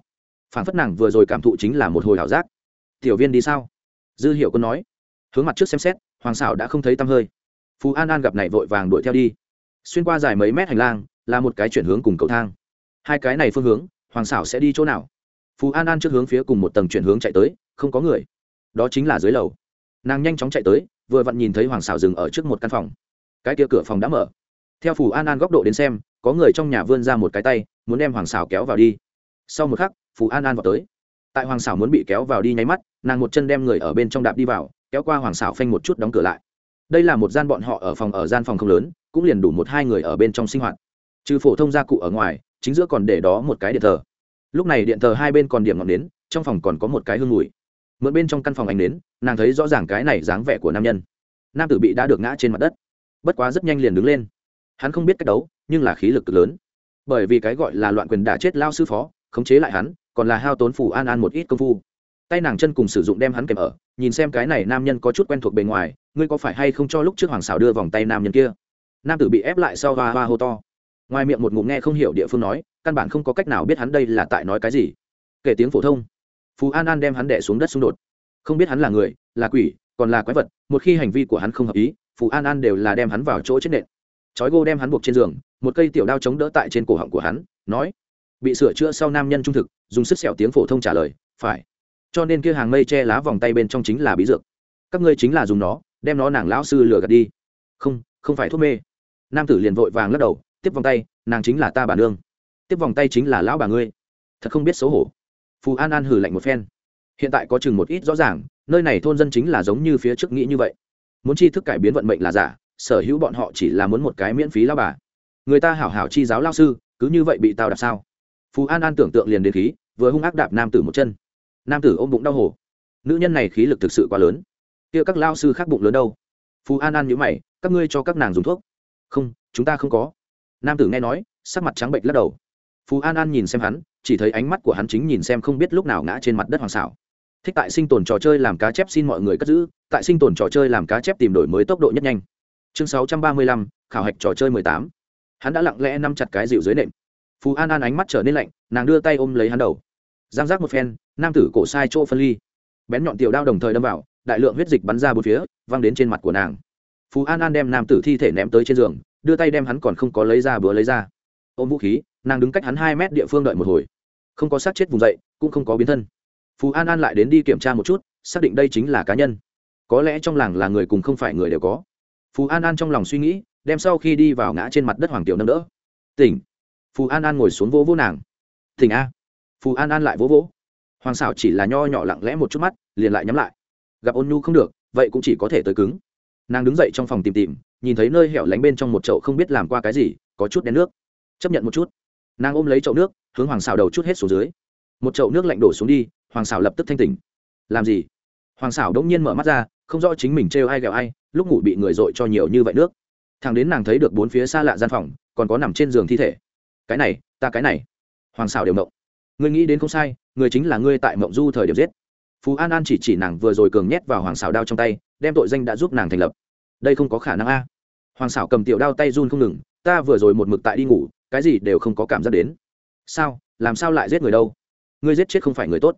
Phản phất nàng vừa rồi cảm thụ chính là một hồi ảo giác. Tiểu viên đi sao? Dư hiểu quân nói. Hướng mặt trước xem xét, hoàng xảo đã không thấy tăm hơi. Phú an an gặp này vội vàng đuổi theo đi. Xuyên qua dài mấy mét hành lang, là một cái chuyển hướng cùng cầu thang. Hai cái này phương hướng, hoàng xảo sẽ đi chỗ nào? Phú an an trước hướng phía cùng một tầng chuyển hướng chạy tới, không có người. Đó chính là dưới lầu. Nàng nhanh chóng chạy tới vừa vặn nhìn thấy hoàng xảo dừng ở trước một căn phòng. Cái kia cửa phòng đã mở. Theo phủ an an góc độ đến xem, có người trong nhà vươn ra một cái tay, muốn đem hoàng xảo kéo vào đi. Sau một khắc, phủ an an vào tới. Tại hoàng xảo muốn bị kéo vào đi nháy mắt, nàng một chân đem người ở bên trong đạp đi vào, kéo qua hoàng xảo phanh một chút đóng cửa lại. Đây là một gian bọn họ ở phòng ở gian phòng không lớn, cũng liền đủ một hai người ở bên trong sinh hoạt. Trừ phổ thông gia cụ ở ngoài, chính giữa còn để đó một cái điện thờ. Lúc này điện thờ hai bên còn điểm ngọn nến, trong phòng còn có một cái hương mùi mượn bên trong căn phòng ánh nến, nàng thấy rõ ràng cái này dáng vẻ của nam nhân. Nam tử bị đã được ngã trên mặt đất. Bất quá rất nhanh liền đứng lên. Hắn không biết cách đấu, nhưng là khí lực cực lớn. Bởi vì cái gọi là loạn quyền đã chết lao sư phó, khống chế lại hắn, còn là hao tốn phủ an an một ít công phu. Tay nàng chân cùng sử dụng đem hắn kèm ở, nhìn xem cái này nam nhân có chút quen thuộc bề ngoài, ngươi có phải hay không cho lúc trước hoàng xảo đưa vòng tay nam nhân kia? Nam tử bị ép lại sau hoa hoa hô to. Ngoài miệng một ngụm nghe không hiểu địa phương nói, căn bản không có cách nào biết hắn đây là tại nói cái gì. Kể tiếng phổ thông phú an an đem hắn đẻ xuống đất xung đột. Không biết hắn là người, là quỷ, còn là quái vật, một khi hành vi của hắn không hợp ý, phú an an đều là đem hắn vào chỗ chết nện. Chói gô đem hắn buộc trên giường, một cây tiểu đao chống đỡ tại trên cổ họng của hắn, nói, bị sửa chữa sau nam nhân trung thực, dùng sức sẹo tiếng phổ thông trả lời, phải. Cho nên kia hàng mây che lá vòng tay bên trong chính là bí dược. Các ngươi chính là dùng nó, đem nó nàng lão sư lừa gạt đi. Không không phải thuốc mê. Nam tử liền vội vàng lắc đầu, tiếp vòng tay, nàng chính là ta bà nương. Tiếp vòng tay chính là lão bà ngươi. Thật không biết xấu hổ phù an an hử lạnh một phen. Hiện tại có chừng một ít rõ ràng, nơi này thôn dân chính là giống như phía trước nghĩ như vậy. Muốn chi thức cải biến vận mệnh là giả, sở hữu bọn họ chỉ là muốn một cái miễn phí lao bà. Người ta hảo hảo chi giáo lao sư, cứ như vậy bị tao đạp sao? Phú an an tưởng tượng liền đến khí, vừa hung ác đạp nam tử một chân. Nam tử ôm bụng đau hổ. Nữ nhân này khí lực thực sự quá lớn. Kia các lao sư khác bụng lớn đâu? Phú an an nhữ mày, các ngươi cho các nàng dùng thuốc. Không, chúng ta không có. Nam tử nghe nói, sắc mặt trắng bệnh lắc đầu. Phú an an nhìn xem hắn chỉ thấy ánh mắt của hắn chính nhìn xem không biết lúc nào ngã trên mặt đất hoàng xảo. Thích tại sinh tồn trò chơi làm cá chép xin mọi người cất giữ, tại sinh tồn trò chơi làm cá chép tìm đổi mới tốc độ nhất nhanh. Chương sáu trăm ba mươi lăm, khảo hạch trò chơi mười tám. Hắn đã lặng lẽ nắm chặt cái dịu dưới nệm. Phú an an ánh mắt trở nên lạnh, nàng đưa tay ôm lấy hắn đầu. Giang giác một phen, nam tử cổ sai chỗ phân ly. Bén nhọn tiểu đao đồng thời đâm vào, đại lượng huyết dịch bắn ra bốn phía, văng đến trên mặt của nàng. Phú an an đem nam tử thi thể ném tới trên giường, đưa tay đem hắn còn không có lấy ra bữa lấy ra. Ôm vũ khí, nàng đứng cách hắn hai mét địa phương đợi một hồi không có sát chết vùng dậy, cũng không có biến thân. Phú an an lại đến đi kiểm tra một chút, xác định đây chính là cá nhân. Có lẽ trong làng là người cùng không phải người đều có. Phú an an trong lòng suy nghĩ, đem sau khi đi vào ngã trên mặt đất hoàng tiểu nâng đỡ. Tỉnh. Phú an an ngồi xuống vỗ vỗ nàng. Tỉnh a. Phú an an lại vỗ vỗ. Hoàng xảo chỉ là nho nhỏ lặng lẽ một chút mắt, liền lại nhắm lại. Gặp ôn nhu không được, vậy cũng chỉ có thể tới cứng. Nàng đứng dậy trong phòng tìm tìm, nhìn thấy nơi hẻo lánh bên trong một chậu không biết làm qua cái gì, có chút đen nước. Chấp nhận một chút nàng ôm lấy chậu nước, hướng hoàng xảo đầu chút hết xuống dưới. Một chậu nước lạnh đổ xuống đi, hoàng xảo lập tức thanh tỉnh. Làm gì? Hoàng xảo đ ỗ n g nhiên mở mắt ra, không rõ chính mình trêu ai ghẹo ai, lúc ngủ bị người dội cho nhiều như vậy nước. Thằng đến nàng thấy được bốn phía xa lạ gian phòng, còn có nằm trên giường thi thể. Cái này, ta cái này. Hoàng xảo đều mộng. Ngươi nghĩ đến không sai, người chính là ngươi tại mộng du thời điểm giết. Phú an an chỉ chỉ nàng vừa rồi cường nhét vào hoàng xảo đao trong tay, đem tội danh đã giúp nàng thành lập. Đây không có khả năng a. Hoàng xảo cầm tiểu đao tay run không ngừng, ta vừa rồi một mực tại đi ngủ cái gì đều không có cảm giác đến. Sao? Làm sao lại giết người đâu? Ngươi giết chết không phải người tốt.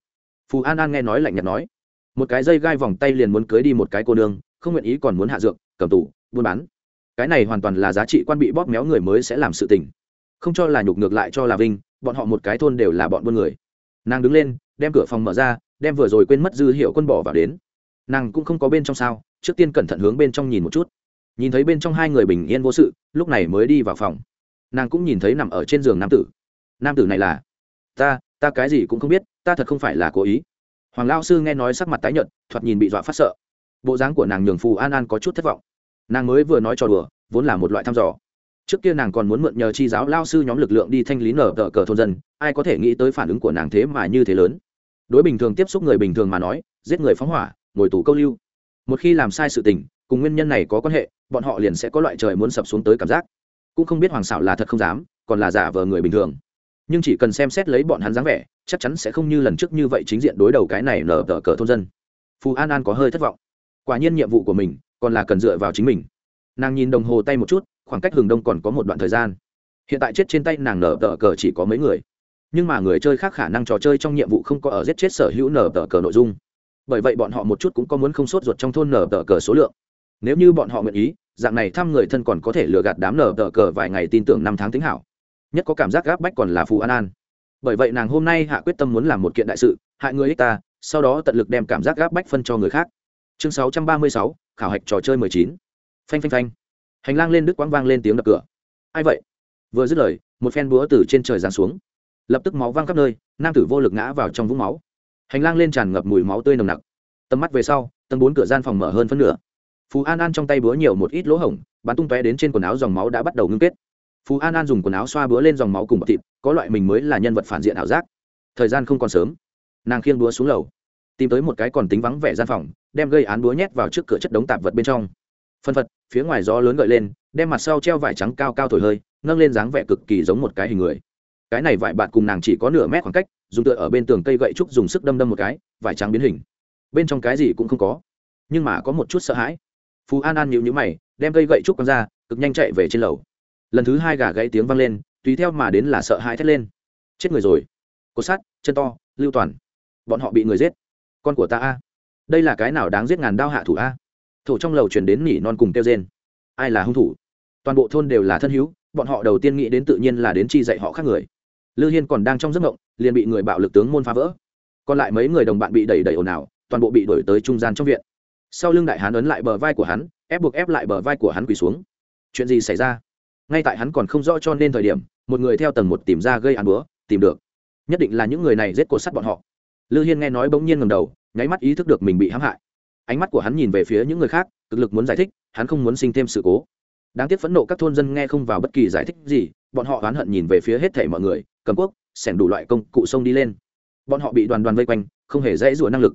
Phù an an nghe nói lạnh nhạt nói. Một cái dây gai vòng tay liền muốn cưới đi một cái cô nương, không nguyện ý còn muốn hạ dược, cầm tủ, buôn bán. Cái này hoàn toàn là giá trị quan bị bóp méo người mới sẽ làm sự tình. Không cho là nhục ngược lại cho là vinh, bọn họ một cái thôn đều là bọn buôn người. Nàng đứng lên, đem cửa phòng mở ra, đem vừa rồi quên mất dư hiệu quân bỏ vào đến. Nàng cũng không có bên trong sao, trước tiên cẩn thận hướng bên trong nhìn một chút. Nhìn thấy bên trong hai người bình yên vô sự, lúc này mới đi vào phòng nàng cũng nhìn thấy nằm ở trên giường nam tử. Nam tử này là, ta ta cái gì cũng không biết, ta thật không phải là cố ý. Hoàng lao sư nghe nói sắc mặt tái nhợt, thoạt nhìn bị dọa phát sợ. Bộ dáng của nàng nhường phù an an có chút thất vọng. Nàng mới vừa nói trò đùa, vốn là một loại thăm dò. Trước kia nàng còn muốn mượn nhờ chi giáo lao sư nhóm lực lượng đi thanh lý nở tờ cờ thôn dân, ai có thể nghĩ tới phản ứng của nàng thế mà như thế lớn. Đối bình thường tiếp xúc người bình thường mà nói, giết người phóng hỏa, ngồi tù câu lưu. Một khi làm sai sự tình, cùng nguyên nhân này có quan hệ, bọn họ liền sẽ có loại trời muốn sập xuống tới cảm giác cũng không biết hoàng xảo là thật không dám, còn là giả vờ người bình thường. Nhưng chỉ cần xem xét lấy bọn hắn dáng vẻ, chắc chắn sẽ không như lần trước như vậy chính diện đối đầu cái này nở tờ cờ thôn dân. Phù an an có hơi thất vọng. Quả nhiên nhiệm vụ của mình, còn là cần dựa vào chính mình. Nàng nhìn đồng hồ tay một chút, khoảng cách hừng đông còn có một đoạn thời gian. Hiện tại chết trên tay nàng nở tờ cờ chỉ có mấy người. Nhưng mà người chơi khác khả năng trò chơi trong nhiệm vụ không có ở giết chết sở hữu nở tờ cờ nội dung. Bởi vậy bọn họ một chút cũng có muốn không sốt ruột trong thôn nở tờ cờ số lượng. Nếu như bọn họ nguyện ý dạng này thăm người thân còn có thể lừa gạt đám nở tờ cờ vài ngày tin tưởng năm tháng tính hảo. Nhất có cảm giác gáp bách còn là phù an an. Bởi vậy nàng hôm nay hạ quyết tâm muốn làm một kiện đại sự, hại người ích ta, sau đó tận lực đem cảm giác gáp bách phân cho người khác. Chương sáu trăm ba mươi sáu, khảo hạch trò chơi mười chín. Phanh phanh phanh. Hành lang lên đức quang vang lên tiếng đập cửa. Ai vậy? Vừa dứt lời, một phen búa từ trên trời giáng xuống. Lập tức máu văng khắp nơi, nam tử vô lực ngã vào trong vũng máu. Hành lang lên tràn ngập mùi máu tươi nồng nặc. Tầm mắt về sau, tầng bốn cửa gian phòng mở hơn phân nửa phú an an trong tay búa nhiều một ít lỗ hổng, bắn tung tóe đến trên quần áo dòng máu đã bắt đầu ngưng kết. Phú an an dùng quần áo xoa búa lên dòng máu cùng bọc thịt, có loại mình mới là nhân vật phản diện ảo giác. Thời gian không còn sớm. Nàng khiêng búa xuống lầu, tìm tới một cái còn tính vắng vẻ gian phòng, đem gây án búa nhét vào trước cửa chất đống tạp vật bên trong. Phân phật, phía ngoài gió lớn gợi lên, đem mặt sau treo vải trắng cao cao thổi hơi, nâng lên dáng vẻ cực kỳ giống một cái hình người. Cái này vải bạn cùng nàng chỉ có nửa mét khoảng cách, dùng tựa ở bên tường cây gậy trúc dùng sức đâm đâm một cái, vải trắng biến hình. Bên trong cái gì cũng không có, nhưng mà có một chút sợ hãi phú an an nhịu nhữ mày, đem cây gậy trúc quăng ra, cực nhanh chạy về trên lầu. Lần thứ hai gà gãy tiếng vang lên, tùy theo mà đến là sợ hãi thét lên. Chết người rồi. Cột sắt, chân to, lưu toàn. Bọn họ bị người giết. Con của ta a. Đây là cái nào đáng giết ngàn đao hạ thủ a? Thổ trong lầu chuyển đến nỉ non cùng kêu rên. Ai là hung thủ? Toàn bộ thôn đều là thân hữu, bọn họ đầu tiên nghĩ đến tự nhiên là đến chi dạy họ khác người. Lư hiên còn đang trong giấc mộng, liền bị người bạo lực tướng môn phá vỡ. Còn lại mấy người đồng bạn bị đẩy đẩy ồn ào, toàn bộ bị đuổi tới trung gian trong viện sau lưng đại hán ấn lại bờ vai của hắn, ép buộc ép lại bờ vai của hắn quỳ xuống. Chuyện gì xảy ra? Ngay tại hắn còn không rõ cho nên thời điểm, một người theo tầng một tìm ra gây án búa, tìm được. Nhất định là những người này giết cột sắt bọn họ. Lư hiên nghe nói bỗng nhiên ngầm đầu, nháy mắt ý thức được mình bị hãm hại. Ánh mắt của hắn nhìn về phía những người khác, cực lực muốn giải thích, hắn không muốn sinh thêm sự cố. Đáng tiếc phẫn nộ các thôn dân nghe không vào bất kỳ giải thích gì, bọn họ oán hận nhìn về phía hết thảy mọi người, cầm quốc xẻn đủ loại công cụ sông đi lên. Bọn họ bị đoàn đoàn vây quanh, không hề dễ rủa năng lực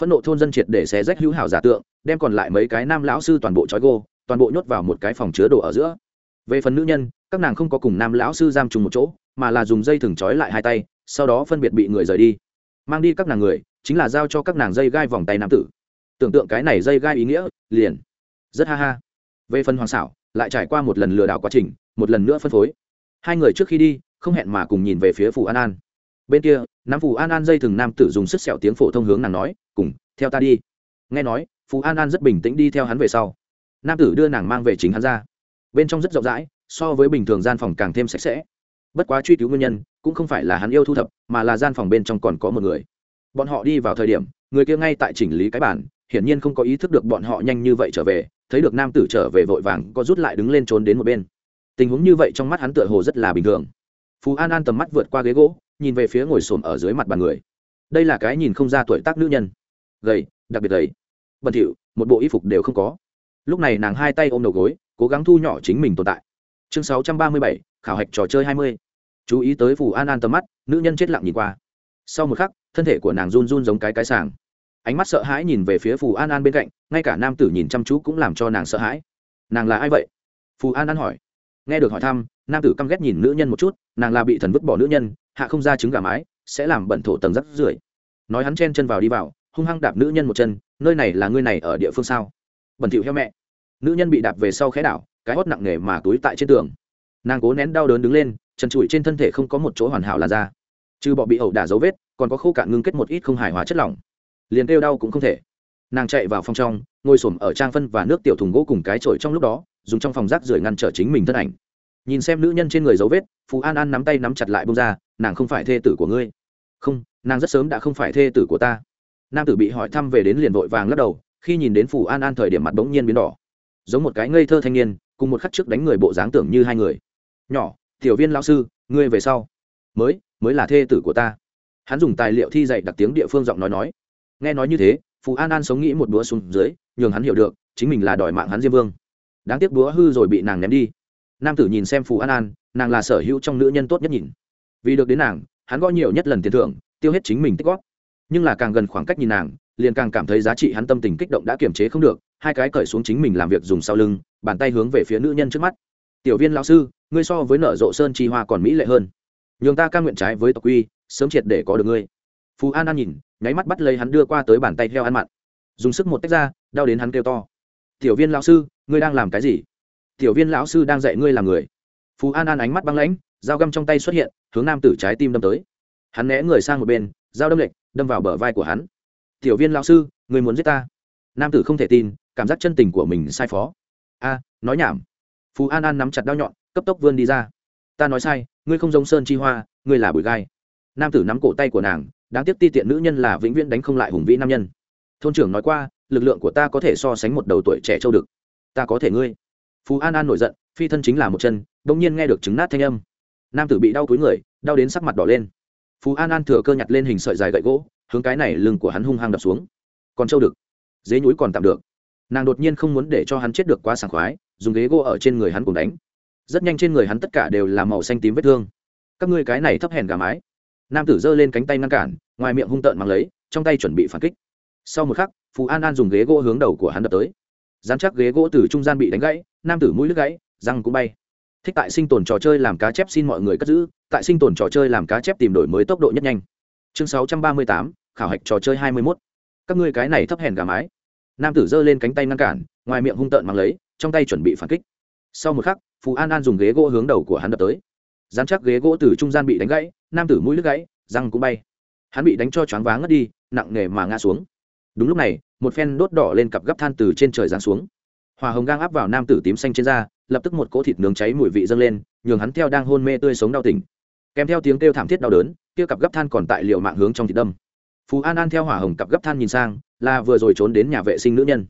phẫn nộ thôn dân triệt để xé rách hữu hảo giả tượng, đem còn lại mấy cái nam lão sư toàn bộ trói gô, toàn bộ nhốt vào một cái phòng chứa đồ ở giữa. Về phần nữ nhân, các nàng không có cùng nam lão sư giam trùng một chỗ, mà là dùng dây thừng trói lại hai tay, sau đó phân biệt bị người rời đi. Mang đi các nàng người, chính là giao cho các nàng dây gai vòng tay nam tử. Tưởng tượng cái này dây gai ý nghĩa, liền. Rất ha ha. Về phần hoàng xảo, lại trải qua một lần lừa đảo quá trình, một lần nữa phân phối. Hai người trước khi đi, không hẹn mà cùng nhìn về phía phủ an an bên kia, nam phù an an dây thừng nam tử dùng sức sẹo tiếng phổ thông hướng nàng nói, cùng, theo ta đi. Nghe nói, phù an an rất bình tĩnh đi theo hắn về sau. Nam tử đưa nàng mang về chính hắn ra. Bên trong rất rộng rãi, so với bình thường gian phòng càng thêm sạch sẽ. Bất quá truy cứu nguyên nhân, cũng không phải là hắn yêu thu thập, mà là gian phòng bên trong còn có một người. Bọn họ đi vào thời điểm, người kia ngay tại chỉnh lý cái bản hiển nhiên không có ý thức được bọn họ nhanh như vậy trở về, thấy được nam tử trở về vội vàng, có rút lại đứng lên trốn đến một bên. Tình huống như vậy trong mắt hắn tựa hồ rất là bình thường. Phú an an tầm mắt vượt qua ghế gỗ nhìn về phía ngồi xổm ở dưới mặt bàn người. Đây là cái nhìn không ra tuổi tác nữ nhân. Gầy, đặc biệt gầy. Bẩn thỉu, một bộ y phục đều không có. Lúc này nàng hai tay ôm đầu gối, cố gắng thu nhỏ chính mình tồn tại. Chương sáu trăm ba mươi bảy, khảo hạch trò chơi hai mươi. Chú ý tới phù an an tầm mắt, nữ nhân chết lặng nhìn qua. Sau một khắc, thân thể của nàng run run giống cái cái sàng. Ánh mắt sợ hãi nhìn về phía phù an an bên cạnh, ngay cả nam tử nhìn chăm chú cũng làm cho nàng sợ hãi. Nàng là ai vậy? Phù an an hỏi. Nghe được hỏi thăm, nam tử căm ghét nhìn nữ nhân một chút, nàng là bị thần vứt bỏ nữ nhân hạ không ra trứng gà mái, sẽ làm bẩn thổ tầng rắc rưởi. Nói hắn chen chân vào đi vào, hung hăng đạp nữ nhân một chân, nơi này là ngươi này ở địa phương sao? Bẩn thỉu heo mẹ. Nữ nhân bị đạp về sau khẽ đảo, cái hót nặng nề mà túi tại trên tường. Nàng cố nén đau đớn đứng lên trần trụi trên thân thể không có một chỗ hoàn hảo là ra. Trừ bọ bị ẩu đả dấu vết, còn có khô cạn ngưng kết một ít không hài hóa chất lỏng. Liền kêu đau cũng không thể. Nàng chạy vào phòng trong, ngồi xổm ở trang phân và nước tiểu thùng gỗ cùng cái trội trong lúc đó, dùng trong phòng rác rưởi ngăn trở chính mình thân ảnh. Nhìn xem nữ nhân trên người dấu vết phú an an nắm tay nắm chặt lại bông ra nàng không phải thê tử của ngươi. Không, nàng rất sớm đã không phải thê tử của ta. Nam tử bị hỏi thăm về đến liền vội vàng lắc đầu, khi nhìn đến phù an an thời điểm mặt bỗng nhiên biến đỏ. Giống một cái ngây thơ thanh niên, cùng một khắc trước đánh người bộ dáng tưởng như hai người. Nhỏ, tiểu viên lão sư, ngươi về sau mới mới là thê tử của ta. Hắn dùng tài liệu thi dạy đặc tiếng địa phương giọng nói nói. Nghe nói như thế, phù an an sống nghĩ một búa xuống dưới, nhường hắn hiểu được, chính mình là đòi mạng hắn diêm vương. Đáng tiếc búa hư rồi bị nàng ném đi. Nam tử nhìn xem phù an an, nàng là sở hữu trong nữ nhân tốt nhất nhìn vì được đến nàng, hắn gõ nhiều nhất lần tiền thưởng, tiêu hết chính mình tích góp. Nhưng là càng gần khoảng cách nhìn nàng, liền càng cảm thấy giá trị hắn tâm tình kích động đã kiềm chế không được, hai cái cởi xuống chính mình làm việc dùng sau lưng, bàn tay hướng về phía nữ nhân trước mắt. Tiểu viên lão sư, ngươi so với nở rộ sơn chi hoa còn mỹ lệ hơn. Nhường ta ca nguyện trái với tộc quy, sớm triệt để có được ngươi. Phú an an nhìn, nháy mắt bắt lấy hắn đưa qua tới bàn tay heo ăn mặn. Dùng sức một tách ra, đau đến hắn kêu to. Tiểu viên lão sư, ngươi đang làm cái gì? Tiểu viên lão sư đang dạy ngươi làm người. Phú an an ánh mắt băng lãnh dao găm trong tay xuất hiện, hướng nam tử trái tim đâm tới. Hắn né người sang một bên, dao đâm lệch, đâm vào bờ vai của hắn. Tiểu viên lão sư, người muốn giết ta? Nam tử không thể tin, cảm giác chân tình của mình sai phó. A, nói nhảm. Phú an an nắm chặt đao nhọn, cấp tốc vươn đi ra. Ta nói sai, ngươi không giống sơn chi hoa, ngươi là bụi gai. Nam tử nắm cổ tay của nàng, đáng tiếc ti tiện nữ nhân là vĩnh viễn đánh không lại hùng vĩ nam nhân. Thôn trưởng nói qua, lực lượng của ta có thể so sánh một đầu tuổi trẻ châu đực. Ta có thể ngươi. Phú an an nổi giận, phi thân chính là một chân đ ỗ n g nhiên nghe được chứng nát thanh âm nam tử bị đau túi người, đau đến sắc mặt đỏ lên. Phú an an thừa cơ nhặt lên hình sợi dài gậy gỗ, hướng cái này lưng của hắn hung hăng đập xuống. Còn châu đực dế nhúi còn tạm được. Nàng đột nhiên không muốn để cho hắn chết được quá sảng khoái, dùng ghế gỗ ở trên người hắn cùng đánh. Rất nhanh trên người hắn tất cả đều là màu xanh tím vết thương. Các ngươi cái này thấp hèn gà mái. Nam tử giơ lên cánh tay ngăn cản, ngoài miệng hung tợn mang lấy, trong tay chuẩn bị phản kích. Sau một khắc, phú an an dùng ghế gỗ hướng đầu của hắn đập tới. Dán chắc ghế gỗ từ trung gian bị đánh gãy, nam tử mũi lướt gãy, răng cũng bay thích tại sinh tồn trò chơi làm cá chép xin mọi người cất giữ, tại sinh tồn trò chơi làm cá chép tìm đổi mới tốc độ nhất nhanh. Chương sáu trăm ba mươi tám, khảo hạch trò chơi hai mươi mốt. Các ngươi cái này thấp hèn gà mái. Nam tử giơ lên cánh tay ngăn cản, ngoài miệng hung tợn mang lấy, trong tay chuẩn bị phản kích. Sau một khắc phú an an dùng ghế gỗ hướng đầu của hắn đập tới. Dán chắc ghế gỗ từ trung gian bị đánh gãy, nam tử mũi lướt gãy, răng cũng bay. Hắn bị đánh cho choáng váng ngất đi, nặng nề mà ngã xuống. Đúng lúc này, một phen đốt đỏ lên cặp gấp than từ trên trời giáng xuống. Hòa hồng gang áp vào nam tử tím xanh trên da, lập tức một cỗ thịt nướng cháy mùi vị dâng lên, nhường hắn theo đang hôn mê tươi sống đau tỉnh. Kèm theo tiếng kêu thảm thiết đau đớn, kia cặp gấp than còn tại liệu mạng hướng trong thịt đâm. Phú an an theo hỏa hồng cặp gấp than nhìn sang, là vừa rồi trốn đến nhà vệ sinh nữ nhân.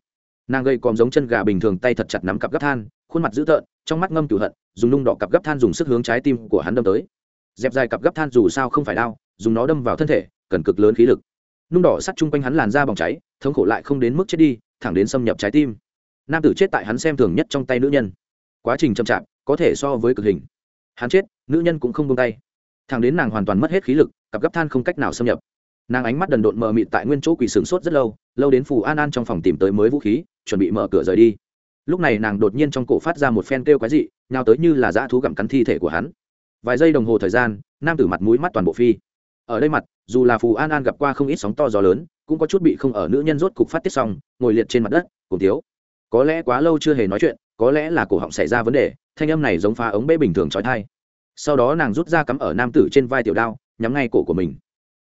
Nàng gây còm giống chân gà bình thường tay thật chặt nắm cặp gấp than, khuôn mặt dữ tợn, trong mắt ngâm cửu hận, dùng nung đỏ cặp gấp than dùng sức hướng trái tim của hắn đâm tới. Dẹp dài cặp gấp than dù sao không phải đau, dùng nó đâm vào thân thể, cần cực lớn khí lực. Nung đỏ sắt chung quanh hắn làn ra bỏng cháy, thống khổ lại không đến mức chết đi, thẳng đến xâm nhập trái tim nam tử chết tại hắn xem thường nhất trong tay nữ nhân. Quá trình chậm chạp, có thể so với cực hình. Hắn chết, nữ nhân cũng không buông tay. Thằng đến nàng hoàn toàn mất hết khí lực, cặp gấp than không cách nào xâm nhập. Nàng ánh mắt đần độn mờ mịt tại nguyên chỗ quỳ sướng sốt rất lâu lâu đến phù an an trong phòng tìm tới mới vũ khí, chuẩn bị mở cửa rời đi. Lúc này nàng đột nhiên trong cổ phát ra một phen kêu quái dị, nhào tới như là dã thú gặm cắn thi thể của hắn. Vài giây đồng hồ thời gian, nam tử mặt mũi mắt toàn bộ phi. Ở đây mặt, dù là phù an an gặp qua không ít sóng to gió lớn, cũng có chút bị không ở nữ nhân rốt cục phát tiết xong, ngồi liệt trên mặt đất, cùng thiếu có lẽ quá lâu chưa hề nói chuyện, có lẽ là cổ họng xảy ra vấn đề, thanh âm này giống phá ống bê bình thường trói thai. Sau đó nàng rút ra cắm ở nam tử trên vai tiểu đao, nhắm ngay cổ của mình.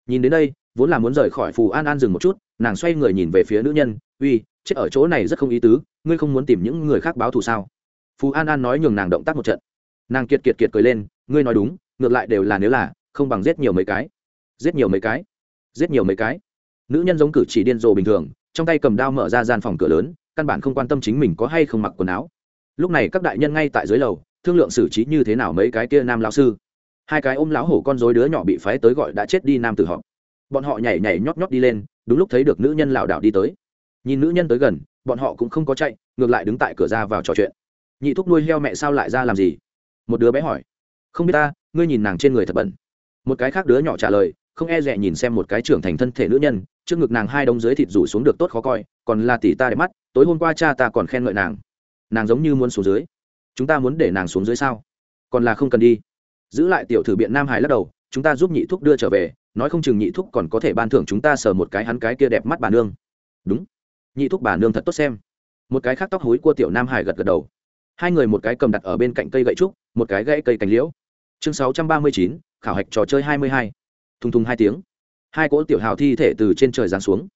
Nhìn đến đây, vốn là muốn rời khỏi phù an an dừng một chút, nàng xoay người nhìn về phía nữ nhân, uy, chết ở chỗ này rất không ý tứ, ngươi không muốn tìm những người khác báo thù sao? Phù an an nói nhường nàng động tác một trận. Nàng kiệt kiệt kiệt cười lên, ngươi nói đúng, ngược lại đều là nếu là, không bằng giết nhiều mấy cái. Giết nhiều mấy cái? Giết nhiều mấy cái? Nữ nhân giống cử chỉ điên rồ bình thường trong tay cầm đao mở ra gian phòng cửa lớn, căn bản không quan tâm chính mình có hay không mặc quần áo. Lúc này các đại nhân ngay tại dưới lầu, thương lượng xử trí như thế nào mấy cái kia nam lão sư. Hai cái ôm lão hổ con dối đứa nhỏ bị phái tới gọi đã chết đi nam tử họ bọn họ nhảy nhảy nhót nhót đi lên, đúng lúc thấy được nữ nhân lảo đảo đi tới. Nhìn nữ nhân tới gần, bọn họ cũng không có chạy, ngược lại đứng tại cửa ra vào trò chuyện. Nhị thúc nuôi heo mẹ sao lại ra làm gì? Một đứa bé hỏi. Không biết ta, ngươi nhìn nàng trên người thật bẩn. Một cái khác đứa nhỏ trả lời, không e dè nhìn xem một cái trưởng thành thân thể nữ nhân trước ngực nàng hai đống dưới thịt rủ xuống được tốt khó coi, còn là tỷ ta đẹp mắt, tối hôm qua cha ta còn khen ngợi nàng. Nàng giống như muốn xuống dưới. Chúng ta muốn để nàng xuống dưới sao? Còn là không cần đi. Giữ lại tiểu thử biện nam hải lắc đầu, chúng ta giúp nhị thúc đưa trở về, nói không chừng nhị thúc còn có thể ban thưởng chúng ta sờ một cái hắn cái kia đẹp mắt bà nương. Đúng. Nhị thúc bà nương thật tốt xem. Một cái khác tóc hối của tiểu nam hải gật gật đầu. Hai người một cái cầm đặt ở bên cạnh cây gậy trúc, một cái gãy cây cành liễu. Chương sáu trăm ba mươi chín, khảo hạch trò chơi hai mươi hai. Thùng thùng hai tiếng hai cỗ tiểu hào thi thể từ trên trời giáng xuống.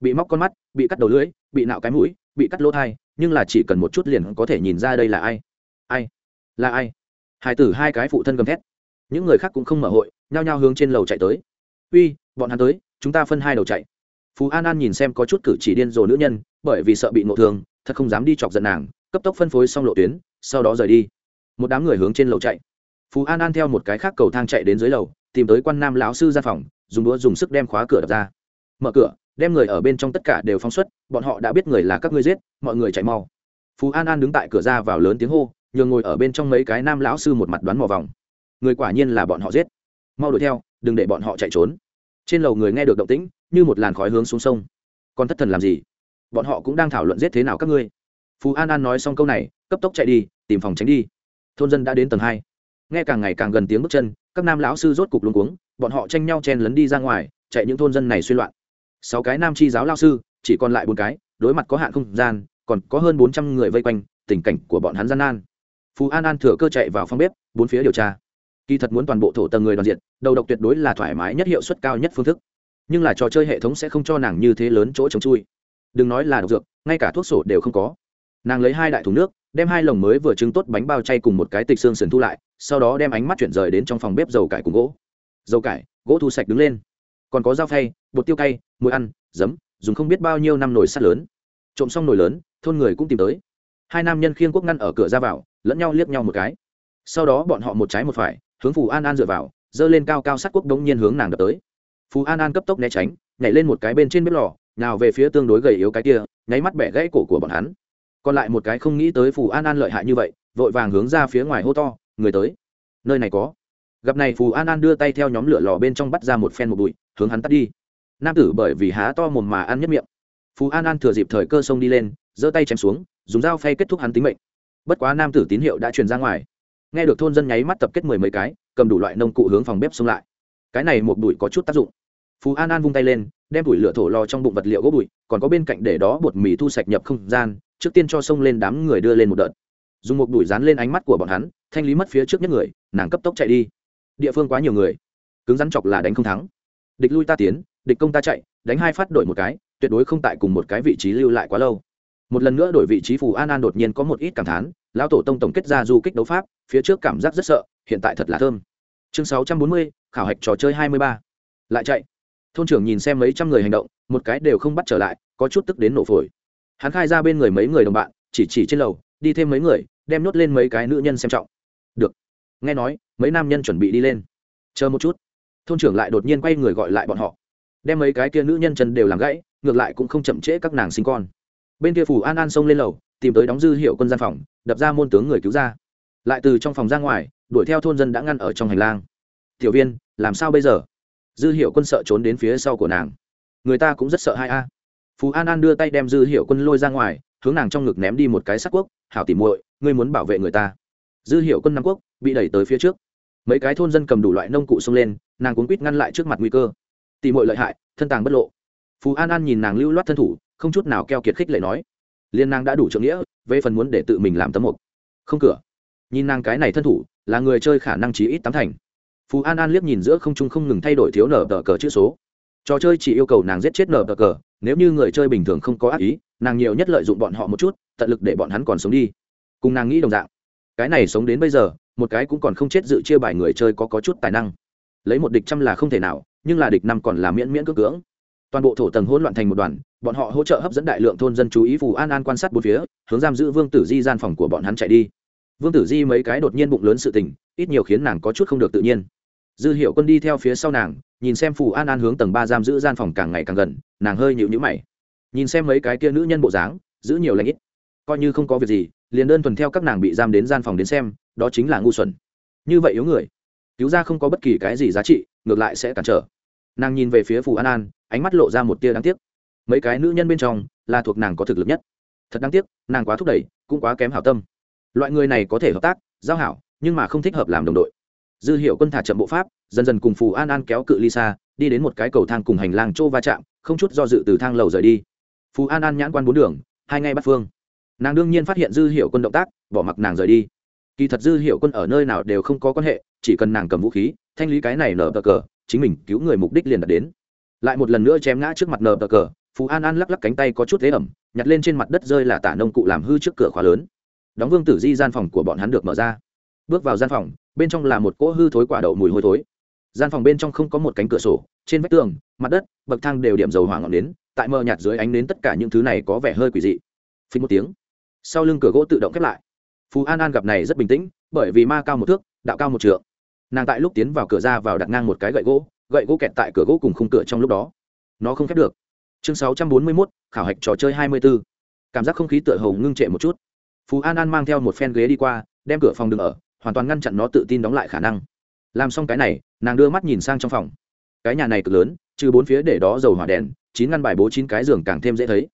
Bị móc con mắt, bị cắt đầu lưỡi, bị nạo cái mũi, bị cắt lỗ thai, nhưng là chỉ cần một chút liền có thể nhìn ra đây là ai. Ai? Là ai? Hải tử hai cái phụ thân gầm thét. Những người khác cũng không mở hội, nhao nhao hướng trên lầu chạy tới. Uy, bọn hắn tới, chúng ta phân hai đầu chạy. Phú an an nhìn xem có chút cử chỉ điên rồ nữ nhân, bởi vì sợ bị ngộ thương, thật không dám đi chọc giận nàng, cấp tốc phân phối xong lộ tuyến, sau đó rời đi. Một đám người hướng trên lầu chạy. Phú an an theo một cái khác cầu thang chạy đến dưới lầu, tìm tới quan nam lão sư ra phòng dùng đũa dùng sức đem khóa cửa đập ra. Mở cửa, đem người ở bên trong tất cả đều phóng xuất, bọn họ đã biết người là các ngươi giết, mọi người chạy mau. Phú an an đứng tại cửa ra vào lớn tiếng hô, nhường ngồi ở bên trong mấy cái nam lão sư một mặt đoán mò vòng. Người quả nhiên là bọn họ giết. Mau đuổi theo, đừng để bọn họ chạy trốn. Trên lầu người nghe được động tĩnh, như một làn khói hướng xuống sông. Còn thất thần làm gì? Bọn họ cũng đang thảo luận giết thế nào các ngươi. Phú an an nói xong câu này, cấp tốc chạy đi, tìm phòng tránh đi. Thôn dân đã đến tầng hai. Nghe càng ngày càng gần tiếng bước chân các nam lão sư rốt cục luống cuống, bọn họ tranh nhau chen lấn đi ra ngoài, chạy những thôn dân này suy loạn. Sáu cái nam chi giáo lao sư, chỉ còn lại bốn cái, đối mặt có hạn không gian, còn có hơn bốn trăm người vây quanh, tình cảnh của bọn hắn gian nan. Phú an an thừa cơ chạy vào phòng bếp, bốn phía điều tra. Kỳ thật muốn toàn bộ thổ tầng người đoàn diện, đầu độc tuyệt đối là thoải mái nhất hiệu suất cao nhất phương thức. Nhưng là trò chơi hệ thống sẽ không cho nàng như thế lớn chỗ chống chui. Đừng nói là độc dược, ngay cả thuốc sổ đều không có. Nàng lấy hai đại thùng nước, đem hai lồng mới vừa trứng tốt bánh bao chay cùng một cái tịch xương sườn thu lại sau đó đem ánh mắt chuyển rời đến trong phòng bếp dầu cải cùng gỗ. Dầu cải, gỗ thu sạch đứng lên. Còn có dao phay, bột tiêu cay, muối ăn, giấm, dùng không biết bao nhiêu năm nồi sắt lớn. Trộm xong nồi lớn, thôn người cũng tìm tới. Hai nam nhân khiêng quốc ngăn ở cửa ra vào, lẫn nhau liếc nhau một cái. Sau đó bọn họ một trái một phải, hướng phù an an dựa vào, giơ lên cao cao sắt quốc đống nhiên hướng nàng đập tới. Phù an an cấp tốc né tránh, nhảy lên một cái bên trên bếp lò nào về phía tương đối gầy yếu cái kia, nháy mắt bẻ gãy cổ của bọn hắn. Còn lại một cái không nghĩ tới phù an an lợi hại như vậy, vội vàng hướng ra phía ngoài hô to người tới. Nơi này có. Gặp này phù an an đưa tay theo nhóm lửa lò bên trong bắt ra một phen một bụi, hướng hắn tắt đi. Nam tử bởi vì há to mồm mà ăn nhất miệng. Phù an an thừa dịp thời cơ sông đi lên, giơ tay chém xuống, dùng dao phay kết thúc hắn tính mệnh. Bất quá nam tử tín hiệu đã truyền ra ngoài. Nghe được thôn dân nháy mắt tập kết mười mấy cái, cầm đủ loại nông cụ hướng phòng bếp xông lại. Cái này một bụi có chút tác dụng. Phú an an vung tay lên, đem bụi lửa thổ lò trong bụng vật liệu gỗ bụi, còn có bên cạnh để đó bột mì thu sạch nhập không gian, trước tiên cho xông lên đám người đưa lên một đợt dùng một đuổi dán lên ánh mắt của bọn hắn, thanh lý mất phía trước nhất người, nàng cấp tốc chạy đi. Địa phương quá nhiều người. Cứng rắn chọc là đánh không thắng. Địch lui ta tiến, địch công ta chạy, đánh hai phát đổi một cái, tuyệt đối không tại cùng một cái vị trí lưu lại quá lâu. Một lần nữa đổi vị trí, phù an an đột nhiên có một ít cảm thán, lão tổ tông tổng kết ra du kích đấu pháp, phía trước cảm giác rất sợ, hiện tại thật là thơm. Chương sáu trăm bốn mươi, khảo hạch trò chơi hai mươi ba. Lại chạy. Thôn trưởng nhìn xem mấy trăm người hành động, một cái đều không bắt trở lại, có chút tức đến nổ phổi. Hắn khai ra bên người mấy người đồng bạn, chỉ chỉ trên lầu đi thêm mấy người, đem nhốt lên mấy cái nữ nhân xem trọng. Được. Nghe nói, mấy nam nhân chuẩn bị đi lên. Chờ một chút. Thôn trưởng lại đột nhiên quay người gọi lại bọn họ. Đem mấy cái kia nữ nhân chân đều làm gãy, ngược lại cũng không chậm trễ các nàng sinh con. Bên kia phủ an an xông lên lầu, tìm tới đóng dư hiệu quân gian phòng, đập ra môn tướng người cứu ra. Lại từ trong phòng ra ngoài, đuổi theo thôn dân đã ngăn ở trong hành lang. Tiểu viên, làm sao bây giờ? Dư hiệu quân sợ trốn đến phía sau của nàng. Người ta cũng rất sợ hai a. Phú an an đưa tay đem dư hiệu quân lôi ra ngoài hướng nàng trong ngực ném đi một cái sắc quốc, hảo tỉ muội, ngươi muốn bảo vệ người ta. Dư hiệu quân nam quốc bị đẩy tới phía trước. Mấy cái thôn dân cầm đủ loại nông cụ xông lên, nàng cuốn quýt ngăn lại trước mặt nguy cơ. Tỉ muội lợi hại, thân tàng bất lộ. Phú an an nhìn nàng lưu loát thân thủ, không chút nào keo kiệt khích lệ nói. Liên nàng đã đủ trượng nghĩa, về phần muốn để tự mình làm tấm mục. Không cửa. Nhìn nàng cái này thân thủ, là người chơi khả năng chí ít tám thành. Phú an an liếc nhìn giữa không trung không ngừng thay đổi thiếu nở tờ cờ chữ số. Trò chơi chỉ yêu cầu nàng giết chết nở tờ cờ nếu như người chơi bình thường không có ác ý nàng nhiều nhất lợi dụng bọn họ một chút tận lực để bọn hắn còn sống đi. Cùng nàng nghĩ đồng dạng. Cái này sống đến bây giờ một cái cũng còn không chết dự chia bài người chơi có, có chút tài năng. Lấy một địch trăm là không thể nào nhưng là địch năm còn là miễn miễn cưỡng cưỡng. Toàn bộ thổ tầng hỗn loạn thành một đoàn bọn họ hỗ trợ hấp dẫn đại lượng thôn dân chú ý phù an an quan sát bốn phía hướng giam giữ vương tử di gian phòng của bọn hắn chạy đi. Vương tử di mấy cái đột nhiên bụng lớn sự tình ít nhiều khiến nàng có chút không được tự nhiên. Dư hiệu quân đi theo phía sau nàng nhìn xem phù an an hướng tầng ba giam giữ gian phòng càng ngày càng gần, nàng hơi nhịu nhữ mày. Nhìn xem mấy cái kia nữ nhân bộ dáng, giữ nhiều lãnh ít. Coi như không có việc gì, liền đơn thuần theo các nàng bị giam đến gian phòng đến xem, đó chính là ngu xuẩn. Như vậy yếu người. Cứu ra không có bất kỳ cái gì giá trị, ngược lại sẽ cản trở. Nàng nhìn về phía phù an an, ánh mắt lộ ra một tia đáng tiếc. Mấy cái nữ nhân bên trong, là thuộc nàng có thực lực nhất. Thật đáng tiếc, nàng quá thúc đẩy, cũng quá kém hảo tâm. Loại người này có thể hợp tác, giao hảo, nhưng mà không thích hợp làm đồng đội dư hiệu quân thả chậm bộ pháp, dần dần cùng phù an an kéo cự ly xa, đi đến một cái cầu thang cùng hành lang chỗ va chạm, không chút do dự từ thang lầu rời đi. Phù an an nhãn quan bốn đường, hai ngay bắt phương. Nàng đương nhiên phát hiện dư hiệu quân động tác, bỏ mặc nàng rời đi. Kỳ thật dư hiệu quân ở nơi nào đều không có quan hệ, chỉ cần nàng cầm vũ khí, thanh lý cái này nở bờ cờ, chính mình cứu người mục đích liền đạt đến. Lại một lần nữa chém ngã trước mặt nở bờ cờ phú an an lắc lắc cánh tay có chút thế ẩm, nhặt lên trên mặt đất rơi là tả nông cụ làm hư trước cửa khóa lớn. Đóng vương tử di gian phòng của bọn hắn được mở ra. Bước vào gian phòng bên trong là một cỗ hư thối quả đậu mùi hôi thối. Gian phòng bên trong không có một cánh cửa sổ, trên vách tường, mặt đất, bậc thang đều điểm dầu hỏa ngọn nến tại mờ nhạt dưới ánh nến tất cả những thứ này có vẻ hơi quỷ dị. Phí một tiếng, sau lưng cửa gỗ tự động khép lại. Phú an an gặp này rất bình tĩnh, bởi vì ma cao một thước, đạo cao một trượng. Nàng tại lúc tiến vào cửa ra vào đặt ngang một cái gậy gỗ gậy gỗ kẹt tại cửa gỗ cùng khung cửa trong lúc đó. Nó không khép được. Chương sáu trăm bốn mươi mốt, khảo hạch trò chơi hai mươi b ố cảm giác không khí tựa hồ ngưng trệ một chút. Phú an an mang theo một phen ghế đi qua, đem cửa phòng đừng ở hoàn toàn ngăn chặn nó tự tin đóng lại khả năng. Làm xong cái này, nàng đưa mắt nhìn sang trong phòng. Cái nhà này cực lớn, trừ bốn phía để đó dầu hỏa đèn, chín ngăn bài bố chín cái giường càng thêm dễ thấy.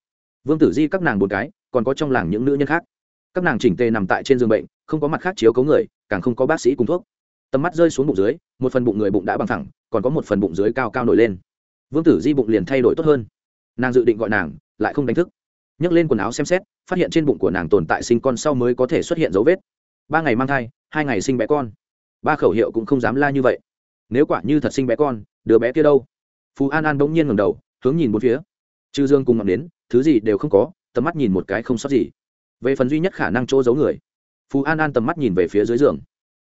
Vương tử di các nàng bốn cái, còn có trong làng những nữ nhân khác. Các nàng chỉnh tề nằm tại trên giường bệnh, không có mặt khác chiếu cấu người, càng không có bác sĩ cùng thuốc. Tầm mắt rơi xuống bụng dưới, một phần bụng người bụng đã bằng thẳng, còn có một phần bụng dưới cao cao nổi lên. Vương tử di bụng liền thay đổi tốt hơn. Nàng dự định gọi nàng, lại không đánh thức. Nhấc lên quần áo xem xét, phát hiện trên bụng của nàng tồn tại sinh con sau mới có thể xuất hiện dấu vết ba ngày mang thai, hai ngày sinh bé con. Ba khẩu hiệu cũng không dám la như vậy. Nếu quả như thật sinh bé con, đứa bé kia đâu? Phú an an bỗng nhiên ngầm đầu, hướng nhìn bốn phía. Chư dương cùng ngậm đến, thứ gì đều không có, tầm mắt nhìn một cái không sót gì. Về phần duy nhất khả năng chỗ giấu người phú an an tầm mắt nhìn về phía dưới giường.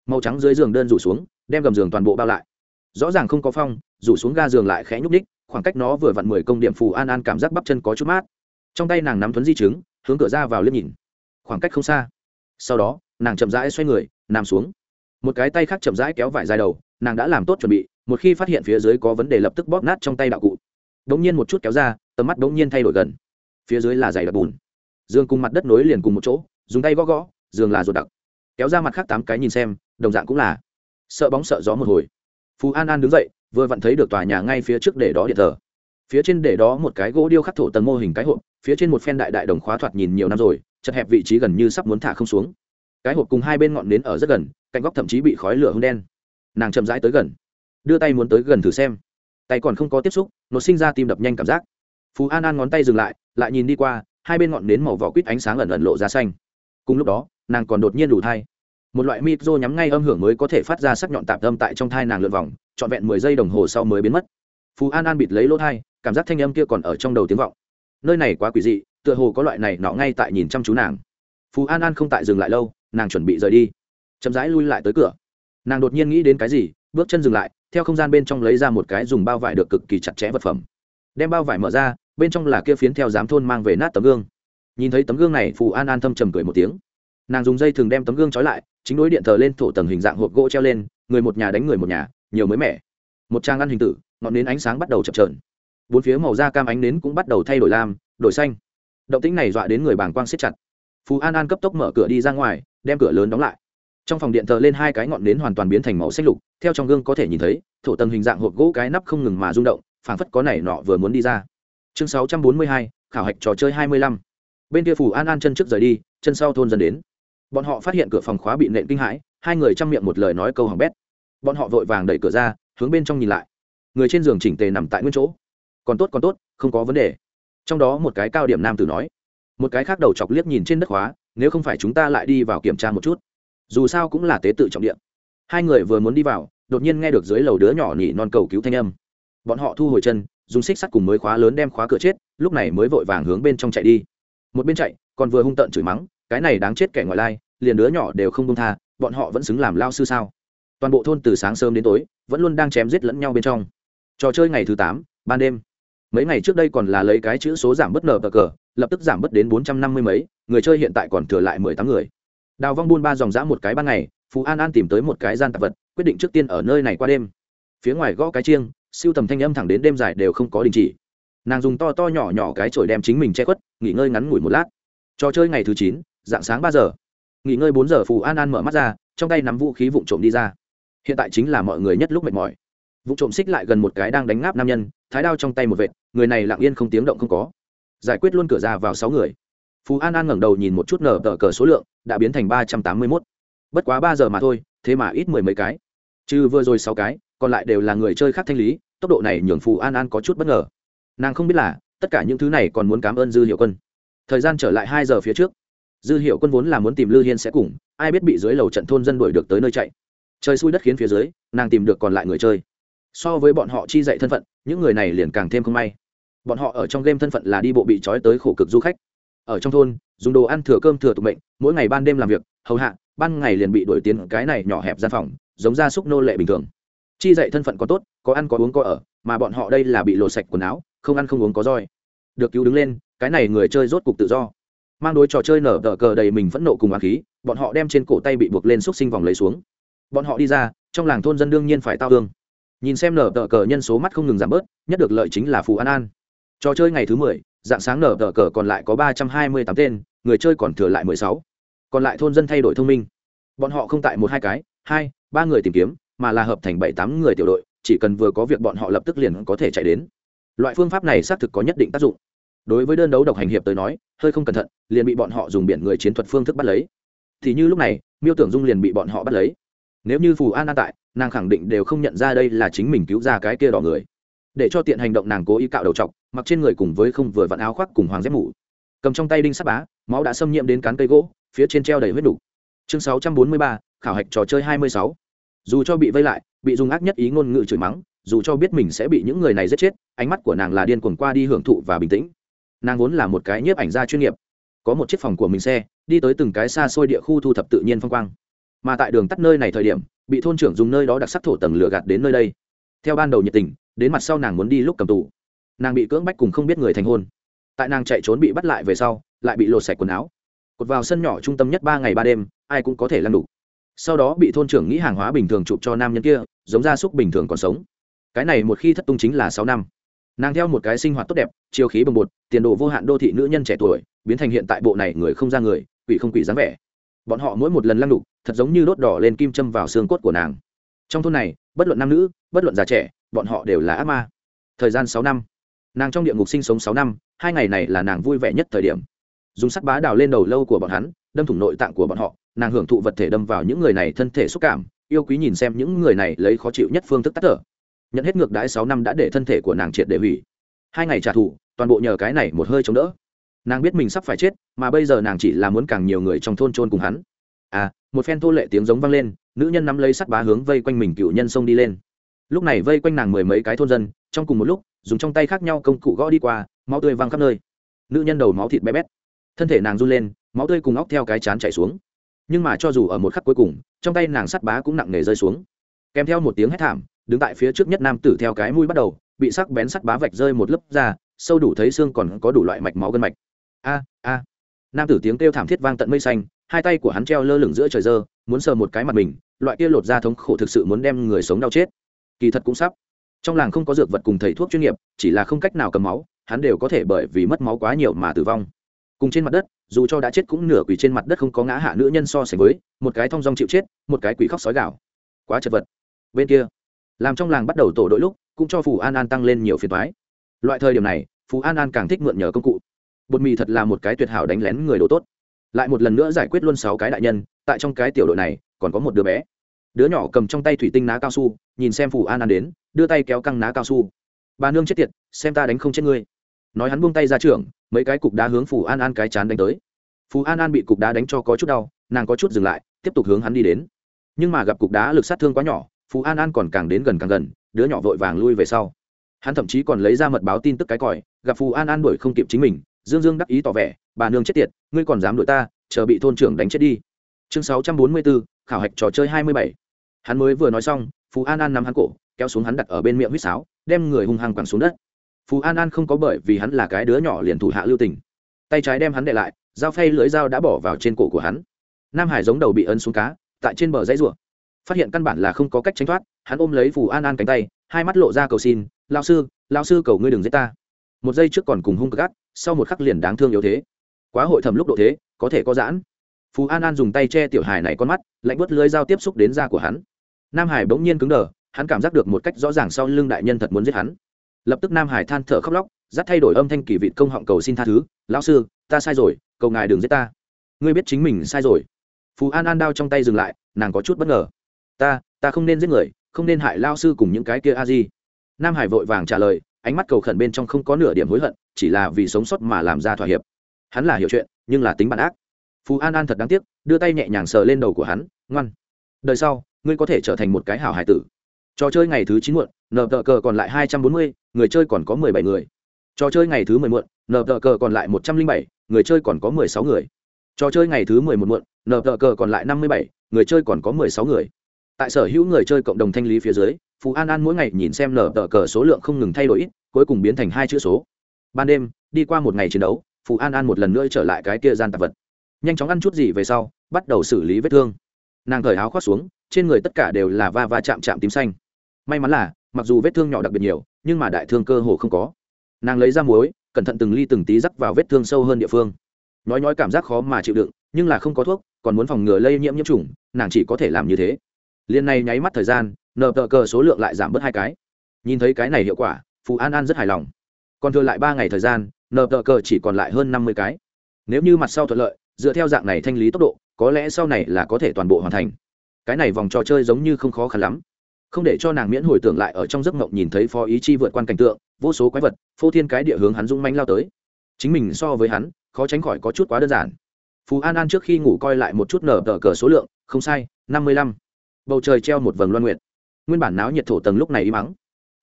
Màu trắng dưới giường đơn rủ xuống, đem gầm giường toàn bộ bao lại. Rõ ràng không có phong, rủ xuống ga giường lại khẽ nhúc ních khoảng cách nó vừa vặn mười công điểm phù an an cảm giác bắp chân có chút mát. Trong tay nàng nắm thuấn di chứng, hướng cửa ra vào liếc nhìn. Khoảng cách không xa. Sau đó nàng chậm rãi xoay người, nằm xuống. Một cái tay khác chậm rãi kéo vải dài đầu, nàng đã làm tốt chuẩn bị, một khi phát hiện phía dưới có vấn đề lập tức bóp nát trong tay đạo cụ. Đ ỗ n g nhiên một chút kéo ra, tầm mắt đ ỗ n g nhiên thay đổi gần. Phía dưới là giày đặc bùn. Giường cùng mặt đất nối liền cùng một chỗ, dùng tay gõ gõ, giường là ruột đặc. Kéo ra mặt khác tám cái nhìn xem, đồng dạng cũng là. Sợ bóng sợ gió một hồi. Phú an an đứng dậy, vừa vặn thấy được tòa nhà ngay phía trước để đó điện thờ. Phía trên để đó một cái gỗ điêu khắc thổ tầng mô hình cái hộp, phía trên một phen đại đại đồng khóa thoạt nhìn nhiều năm rồi, chật hẹp vị trí gần như sắp muốn thả không xuống cái hộp cùng hai bên ngọn nến ở rất gần, cạnh góc thậm chí bị khói lửa hung đen. Nàng chậm rãi tới gần, đưa tay muốn tới gần thử xem. Tay còn không có tiếp xúc, nó sinh ra tim đập nhanh cảm giác. Phú an an ngón tay dừng lại lại nhìn đi qua, hai bên ngọn nến màu vỏ quýt ánh sáng ẩn ẩn lộ ra xanh. Cùng lúc đó, nàng còn đột nhiên đủ thai. Một loại mịp rô nhắm ngay âm hưởng mới có thể phát ra sắc nhọn tạp âm tại trong thai nàng lượn vòng, trọn vẹn mười giây đồng hồ sau mới biến mất. Phú an an bịt lấy lỗ thai, cảm giác thanh âm kia còn ở trong đầu tiếng vọng. Nơi này quá quỷ dị, tựa hồ có loại này nọ ngay tại nhìn chăm chú nàng. Phú an an không tại dừng lại lâu nàng chuẩn bị rời đi. Chậm rãi lui lại tới cửa. Nàng đột nhiên nghĩ đến cái gì, bước chân dừng lại, theo không gian bên trong lấy ra một cái dùng bao vải được cực kỳ chặt chẽ vật phẩm. Đem bao vải mở ra, bên trong là kia phiến theo giám thôn mang về nát tấm gương. Nhìn thấy tấm gương này, phù an an thâm trầm cười một tiếng. Nàng dùng dây thường đem tấm gương trói lại, chính đối điện thờ lên thổ tầng hình dạng hộp gỗ treo lên, người một nhà đánh người một nhà, nhiều mới mẻ. Một trang ăn hình tử, ngọn nến ánh sáng bắt đầu chập trờn bốn phía màu da cam ánh nến cũng bắt đầu thay đổi lam, đổi xanh. Động tĩnh này dọa đến người bàng quang siết chặt. Phú an an cấp tốc mở cửa đi ra ngoài đem cửa lớn đóng lại. Trong phòng điện thờ lên hai cái ngọn nến hoàn toàn biến thành màu xanh lục, theo trong gương có thể nhìn thấy, thổ tầng hình dạng hộp gỗ cái nắp không ngừng mà rung động, phảng phất có này nọ vừa muốn đi ra. Chương sáu trăm bốn mươi hai, khảo hạch trò chơi hai mươi lăm. Bên kia phủ an an chân trước rời đi, chân sau thôn dần đến. Bọn họ phát hiện cửa phòng khóa bị nện kinh hãi, hai người chăm miệng một lời nói câu hỏng bét. Bọn họ vội vàng đẩy cửa ra, hướng bên trong nhìn lại. Người trên giường chỉnh tề nằm tại nguyên chỗ. Còn tốt còn tốt, không có vấn đề. Trong đó một cái cao điểm nam tử nói. Một cái khác đầu chọc liếc nhìn trên đất khóa nếu không phải chúng ta lại đi vào kiểm tra một chút. Dù sao cũng là tế tự trọng điện hai người vừa muốn đi vào, đột nhiên nghe được dưới lầu đứa nhỏ nhỉ non cầu cứu thanh âm. Bọn họ thu hồi chân, dùng xích sắt cùng mới khóa lớn đem khóa cửa chết, lúc này mới vội vàng hướng bên trong chạy đi. Một bên chạy, còn vừa hung tợn chửi mắng, cái này đáng chết kẻ ngoại lai, liền đứa nhỏ đều không công tha, bọn họ vẫn xứng làm lao sư sao? Toàn bộ thôn từ sáng sớm đến tối, vẫn luôn đang chém giết lẫn nhau bên trong. Trò chơi ngày thứ tám, ban đêm mấy ngày trước đây còn là lấy cái chữ số giảm bất nờ cờ cờ, lập tức giảm bất đến bốn trăm năm mươi mấy, người chơi hiện tại còn thừa lại mười tám người. Đào vong buôn ba dòng dã một cái ban ngày, phú an an tìm tới một cái gian tạp vật, quyết định trước tiên ở nơi này qua đêm. Phía ngoài gõ cái chiêng, siêu tầm thanh âm thẳng đến đêm dài đều không có đình chỉ. Nàng dùng to to nhỏ nhỏ cái chổi đem chính mình che khuất, nghỉ ngơi ngắn ngủi một lát. Trò chơi ngày thứ chín dạng sáng ba giờ. Nghỉ ngơi bốn giờ phù an an mở mắt ra, trong tay nắm vũ khí vụ trộm đi ra. Hiện tại chính là mọi người nhất lúc mệt mỏi. Vụ trộm xích lại gần một cái đang đánh ngáp nam nhân thái đao trong tay một vệt, người này lặng yên không tiếng động không có. Giải quyết luôn cửa ra vào sáu người. Phú an an ngẩng đầu nhìn một chút nở tờ cờ số lượng, đã biến thành ba trăm tám mươi mốt. Bất quá ba giờ mà thôi, thế mà ít mười mấy cái. Chứ vừa rồi sáu cái, còn lại đều là người chơi khác thanh lý, tốc độ này nhường phù an an có chút bất ngờ. Nàng không biết là, tất cả những thứ này còn muốn cảm ơn dư hiệu quân. Thời gian trở lại hai giờ phía trước. Dư hiệu quân vốn là muốn tìm lư hiên sẽ cùng, ai biết bị dưới lầu trận thôn dân đuổi được tới nơi chạy. Trời xui đất khiến phía dưới, nàng tìm được còn lại người chơi so với bọn họ chi dạy thân phận, những người này liền càng thêm không may. Bọn họ ở trong game thân phận là đi bộ bị trói tới khổ cực du khách. Ở trong thôn, dùng đồ ăn thừa cơm thừa tục mệnh, mỗi ngày ban đêm làm việc, hầu hạ, ban ngày liền bị đuổi tiến cái này nhỏ hẹp gian phòng, giống gia súc nô lệ bình thường. Chi dạy thân phận có tốt, có ăn có uống có ở, mà bọn họ đây là bị lộ sạch quần áo, không ăn không uống có roi. Được cứu đứng lên, cái này người chơi rốt cục tự do. Mang đối trò chơi nở tờ cờ đầy mình phẫn nộ cùng á khí, bọn họ đem trên cổ tay bị buộc lên xúc sinh vòng lấy xuống. Bọn họ đi ra, trong làng thôn dân đương nhiên phải tao hương nhìn xem nở tờ cờ nhân số mắt không ngừng giảm bớt, nhất được lợi chính là phù an an. Trò chơi ngày thứ mười, dạng sáng nở tờ cờ còn lại có ba trăm hai mươi tám tên, người chơi còn thừa lại mười sáu. Còn lại thôn dân thay đổi thông minh. Bọn họ không tại một hai cái, hai, ba người tìm kiếm, mà là hợp thành bảy tám người tiểu đội, chỉ cần vừa có việc bọn họ lập tức liền có thể chạy đến. Loại phương pháp này xác thực có nhất định tác dụng. Đối với đơn đấu độc hành hiệp tới nói, hơi không cẩn thận, liền bị bọn họ dùng biển người chiến thuật phương thức bắt lấy. Thì như lúc này, miêu tưởng dung liền bị bọn họ bắt lấy. Nếu như phù an an tại nàng khẳng định đều không nhận ra đây là chính mình cứu ra cái kia đỏ người. Để cho tiện hành động nàng cố ý cạo đầu t mặc trên người cùng với không vừa vặn áo khoác cùng hoàng dép mũ. Cầm trong tay đinh sắt bá, máu đã xâm nhiễm đến cán cây gỗ, phía trên treo đầy huyết đủ. chương sáu trăm bốn mươi ba, khảo hạch trò chơi hai mươi sáu. Dù cho bị vây lại, bị dùng ác nhất ý ngôn ngữ chửi mắng, dù cho biết mình sẽ bị những người này giết chết, ánh mắt của nàng là điên cuồng qua đi hưởng thụ và bình tĩnh. Nàng vốn là một cái nhiếp ảnh gia chuyên nghiệp. Có một chiếc phòng của mình xe, đi tới từng cái xa xôi địa khu thu thập tự nhiên phong quang. Mà tại đường tắt nơi này thời điểm bị thôn trưởng dùng nơi đó đặc sắc thổ tầng lửa gạt đến nơi đây. Theo ban đầu nhiệt tình, đến mặt sau nàng muốn đi lúc cầm tù. Nàng bị cưỡng bách cùng không biết người thành hôn. Tại nàng chạy trốn bị bắt lại về sau, lại bị lột sạch quần áo. Cột vào sân nhỏ trung tâm nhất ba ngày ba đêm, ai cũng có thể lăn đủ. Sau đó bị thôn trưởng nghĩ hàng hóa bình thường chụp cho nam nhân kia, giống gia súc bình thường còn sống. Cái này một khi thất tung chính là sáu năm. Nàng theo một cái sinh hoạt tốt đẹp chiều khí bồng bột, tiền đồ vô hạn đô thị nữ nhân trẻ tuổi, biến thành hiện tại bộ này người không ra người, quỷ không quỷ dáng vẻ bọn họ mỗi một lần lăng đục, thật giống như đốt đỏ lên kim châm vào xương cốt của nàng. Trong thôn này, bất luận nam nữ, bất luận già trẻ, bọn họ đều là ác ma. Thời gian sáu năm. Nàng trong địa ngục sinh sống sáu năm, hai ngày này là nàng vui vẻ nhất thời điểm. Dùng sắt bá đào lên đầu lâu của bọn hắn, đâm thủng nội tạng của bọn họ, nàng hưởng thụ vật thể đâm vào những người này thân thể xúc cảm, yêu quý nhìn xem những người này lấy khó chịu nhất phương thức tắt thở. Nhận hết ngược đãi sáu năm đã để thân thể của nàng triệt để hủy. Hai ngày trả thù, toàn bộ nhờ cái này một hơi chống đỡ nàng biết mình sắp phải chết, mà bây giờ nàng chỉ là muốn càng nhiều người trong thôn trôn cùng hắn. À một phen thô lệ tiếng giống vang lên, nữ nhân nắm lấy sắt bá hướng vây quanh mình cựu nhân xông đi lên. Lúc này vây quanh nàng mười mấy cái thôn dân, trong cùng một lúc, dùng trong tay khác nhau công cụ gõ đi qua, máu tươi văng khắp nơi. Nữ nhân đầu máu thịt bé bét. Thân thể nàng run lên, máu tươi cùng óc theo cái chán chảy xuống. Nhưng mà cho dù ở một khắc cuối cùng, trong tay nàng sắt bá cũng nặng nề rơi xuống. Kèm theo một tiếng hét thảm, đứng tại phía trước nhất nam tử theo cái mũi bắt đầu, bị sắc bén sắt bá vạch rơi một lớp ra, sâu đủ thấy xương còn có đủ loại mạch máu gân mạch a a. Nam tử tiếng kêu thảm thiết vang tận mây xanh, hai tay của hắn treo lơ lửng giữa trời dơ, muốn sờ một cái mặt mình, loại kia lột ra thống khổ thực sự muốn đem người sống đau chết. Kỳ thật cũng sắp. Trong làng không có dược vật cùng thầy thuốc chuyên nghiệp, chỉ là không cách nào cầm máu, hắn đều có thể bởi vì mất máu quá nhiều mà tử vong. Cùng trên mặt đất, dù cho đã chết cũng nửa quỷ trên mặt đất không có ngã hạ nữ nhân so sánh với, một cái thong dong chịu chết, một cái quỷ khóc sói gạo quá chật vật. Bên kia, làm trong làng bắt đầu tổ đội lúc, cũng cho phù an an tăng lên nhiều phiền thoái loại thời điểm này, phù an an càng thích mượn nhờ công cụ bột mì thật là một cái tuyệt hảo đánh lén người đồ tốt. Lại một lần nữa giải quyết luôn sáu cái đại nhân tại trong cái tiểu đội này còn có một đứa bé. Đứa nhỏ cầm trong tay thủy tinh ná cao su nhìn xem phù an an đến đưa tay kéo căng ná cao su. Bà nương chết tiệt xem ta đánh không chết ngươi. Nói hắn buông tay ra trưởng, mấy cái cục đá hướng phù an an cái chán đánh tới. Phù an an bị cục đá đánh cho có chút đau nàng có chút dừng lại tiếp tục hướng hắn đi đến. Nhưng mà gặp cục đá lực sát thương quá nhỏ phù an an còn càng đến gần càng gần đứa nhỏ vội vàng lui về sau. Hắn thậm chí còn lấy ra mật báo tin tức cái còi gặp phù an an đuổi không kịp chính mình dương dương đắc ý tỏ vẻ, bà nương chết tiệt, ngươi còn dám đuổi ta, chờ bị thôn trưởng đánh chết đi. Chương sáu trăm bốn mươi bốn, khảo hạch trò chơi hai mươi bảy. Hắn mới vừa nói xong, phù an an nắm hắn cổ, kéo xuống hắn đặt ở bên miệng huýt sáo, đem người hung hăng quẳng xuống đất. Phù an an không có bởi vì hắn là cái đứa nhỏ liền thủ hạ lưu tình. Tay trái đem hắn để lại, dao phay lưỡi dao đã bỏ vào trên cổ của hắn. Nam hải giống đầu bị ấn xuống cá, tại trên bờ dãy rùa. Phát hiện căn bản là không có cách tránh thoát, hắn ôm lấy phù an an cánh tay, hai mắt lộ ra cầu xin lao sư lao sư cầu ngươi đừng giết ta. Một giây trước còn cùng hung gắt sau một khắc liền đáng thương yếu thế. Quá hội thầm lúc độ thế, có thể có giãn. Phù an an dùng tay che tiểu hài này con mắt, lạnh bớt lưới dao tiếp xúc đến da của hắn. Nam hải bỗng nhiên cứng đờ, hắn cảm giác được một cách rõ ràng sau lưng đại nhân thật muốn giết hắn. Lập tức nam hải than thở khóc lóc, dắt thay đổi âm thanh kỳ vị công họng cầu xin tha thứ, lão sư, ta sai rồi, cầu ngài đừng giết ta. Ngươi biết chính mình sai rồi. Phù an an đao trong tay dừng lại, nàng có chút bất ngờ. Ta ta không nên giết người, không nên hại lao sư cùng những cái kia a di. Nam hải vội vàng trả lời ánh mắt cầu khẩn bên trong không có nửa điểm hối hận, chỉ là vì sống sót mà làm ra thỏa hiệp. Hắn là hiểu chuyện, nhưng là tính bản ác. Phú an an thật đáng tiếc, đưa tay nhẹ nhàng sờ lên đầu của hắn, ngoan, đời sau, ngươi có thể trở thành một cái hảo hải tử. Trò chơi ngày thứ chín muộn, nợ tờ cờ còn lại hai trăm bốn mươi, người chơi còn có mười bảy người. Trò chơi ngày thứ mười muộn, nợ tờ cờ còn lại một trăm linh bảy, người chơi còn có mười sáu người. Trò chơi ngày thứ mười một muộn, nợ tờ cờ còn lại năm mươi bảy, người chơi còn có mười sáu người tại sở hữu người chơi cộng đồng thanh lý phía dưới, phú an an mỗi ngày nhìn xem nở tờ cờ số lượng không ngừng thay đổi ít, cuối cùng biến thành hai chữ số. Ban đêm, đi qua một ngày chiến đấu, phú an an một lần nữa trở lại cái kia gian tạp vật. Nhanh chóng ăn chút gì về sau, bắt đầu xử lý vết thương. Nàng cởi áo khoác xuống, trên người tất cả đều là va va chạm chạm tím xanh. May mắn là, mặc dù vết thương nhỏ đặc biệt nhiều, nhưng mà đại thương cơ hồ không có. Nàng lấy ra muối, cẩn thận từng ly từng tí rắc vào vết thương sâu hơn địa phương. Nói nói cảm giác khó mà chịu đựng, nhưng là không có thuốc, còn muốn phòng ngừa lây nhiễm nhiễm trùng, nàng chỉ có thể làm như thế liên này nháy mắt thời gian, nợ tờ cờ số lượng lại giảm bớt hai cái. Nhìn thấy cái này hiệu quả, phù an an rất hài lòng. Còn thừa lại ba ngày thời gian, nợ tờ cờ chỉ còn lại hơn năm mươi cái. Nếu như mặt sau thuận lợi, dựa theo dạng này thanh lý tốc độ, có lẽ sau này là có thể toàn bộ hoàn thành. Cái này vòng trò chơi giống như không khó khăn lắm. Không để cho nàng miễn hồi tưởng lại ở trong giấc mộng nhìn thấy phó ý chi vượt qua cảnh tượng, vô số quái vật, phô thiên cái địa hướng hắn dũng manh lao tới. Chính mình so với hắn, khó tránh khỏi có chút quá đơn giản. Phú an an trước khi ngủ coi lại một chút nở tờ cờ số lượng, không sai, năm mươi lăm bầu trời treo một vầng loan nguyện nguyên bản náo nhiệt thổ tầng lúc này im mắng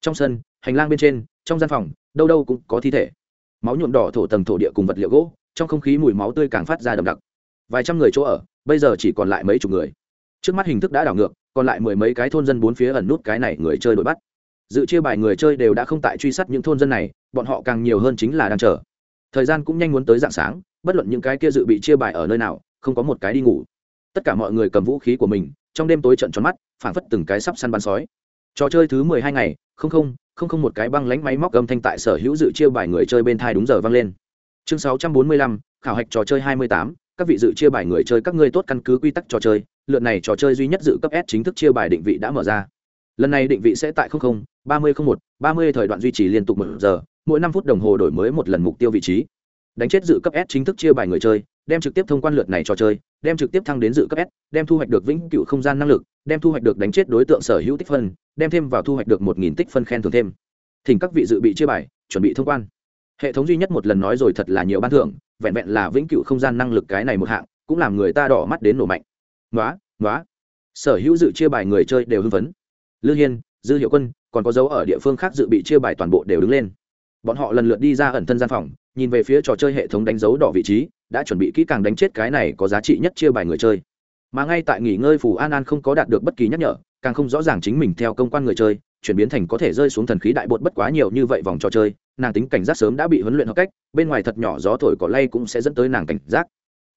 trong sân, hành lang bên trên, trong gian phòng, đâu đâu cũng có thi thể. Máu nhuộm đỏ thổ tầng thổ địa cùng vật liệu gỗ, trong không khí mùi máu tươi càng phát ra đậm đặc. Vài trăm người chỗ ở, bây giờ chỉ còn lại mấy chục người. Trước mắt hình thức đã đảo ngược, còn lại mười mấy cái thôn dân bốn phía ẩn nút cái này người chơi đuổi bắt. Dự chia bài người chơi đều đã không tại truy sát những thôn dân này, bọn họ càng nhiều hơn chính là đang chờ. Thời gian cũng nhanh muốn tới dạng sáng, bất luận những cái kia dự bị chia bài ở nơi nào, không có một cái đi ngủ. Tất cả mọi người cầm vũ khí của mình trong đêm tối trận tròn mắt, phảng phất từng cái sắp săn bắn sói. Trò chơi thứ mười hai ngày, không không không không một cái băng lánh máy móc âm thanh tại sở hữu dự chia bài người chơi bên thai đúng giờ vang lên. Chương sáu trăm bốn mươi lăm, khảo hạch trò chơi hai mươi tám, các vị dự chia bài người chơi các ngươi tốt căn cứ quy tắc trò chơi, lượt này trò chơi duy nhất dự cấp s chính thức chia bài định vị đã mở ra. Lần này định vị sẽ tại không không, ba mươi không một, ba mươi thời đoạn duy trì liên tục một giờ, mỗi năm phút đồng hồ đổi mới một lần mục tiêu vị trí. Đánh chết dự cấp s chính thức chia bài người chơi đem trực tiếp thông quan lượt này trò chơi, đem trực tiếp thăng đến dự cấp s, đem thu hoạch được vĩnh cựu không gian năng lực, đem thu hoạch được đánh chết đối tượng sở hữu tích phân, đem thêm vào thu hoạch được một nghìn tích phân khen thưởng thêm. Thỉnh các vị dự bị chia bài, chuẩn bị thông quan. Hệ thống duy nhất một lần nói rồi thật là nhiều ban thưởng, vẹn vẹn là vĩnh cựu không gian năng lực cái này một hạng, cũng làm người ta đỏ mắt đến nổ mạnh. Nói nói sở hữu dự chia bài người chơi đều hưng phấn. Lư hiên, dư hiệu quân, còn có dấu ở địa phương khác dự bị chia bài toàn bộ đều đứng lên. Bọn họ lần lượt đi ra ẩn thân gian phòng, nhìn về phía trò chơi hệ thống đánh dấu đỏ vị trí đã chuẩn bị kỹ càng đánh chết cái này có giá trị nhất chia bài người chơi. Mà ngay tại nghỉ ngơi phù an an không có đạt được bất kỳ nhắc nhở, càng không rõ ràng chính mình theo công quan người chơi, chuyển biến thành có thể rơi xuống thần khí đại bột bất quá nhiều như vậy vòng trò chơi, nàng tính cảnh giác sớm đã bị huấn luyện hợp cách, bên ngoài thật nhỏ gió thổi cỏ lay cũng sẽ dẫn tới nàng cảnh giác.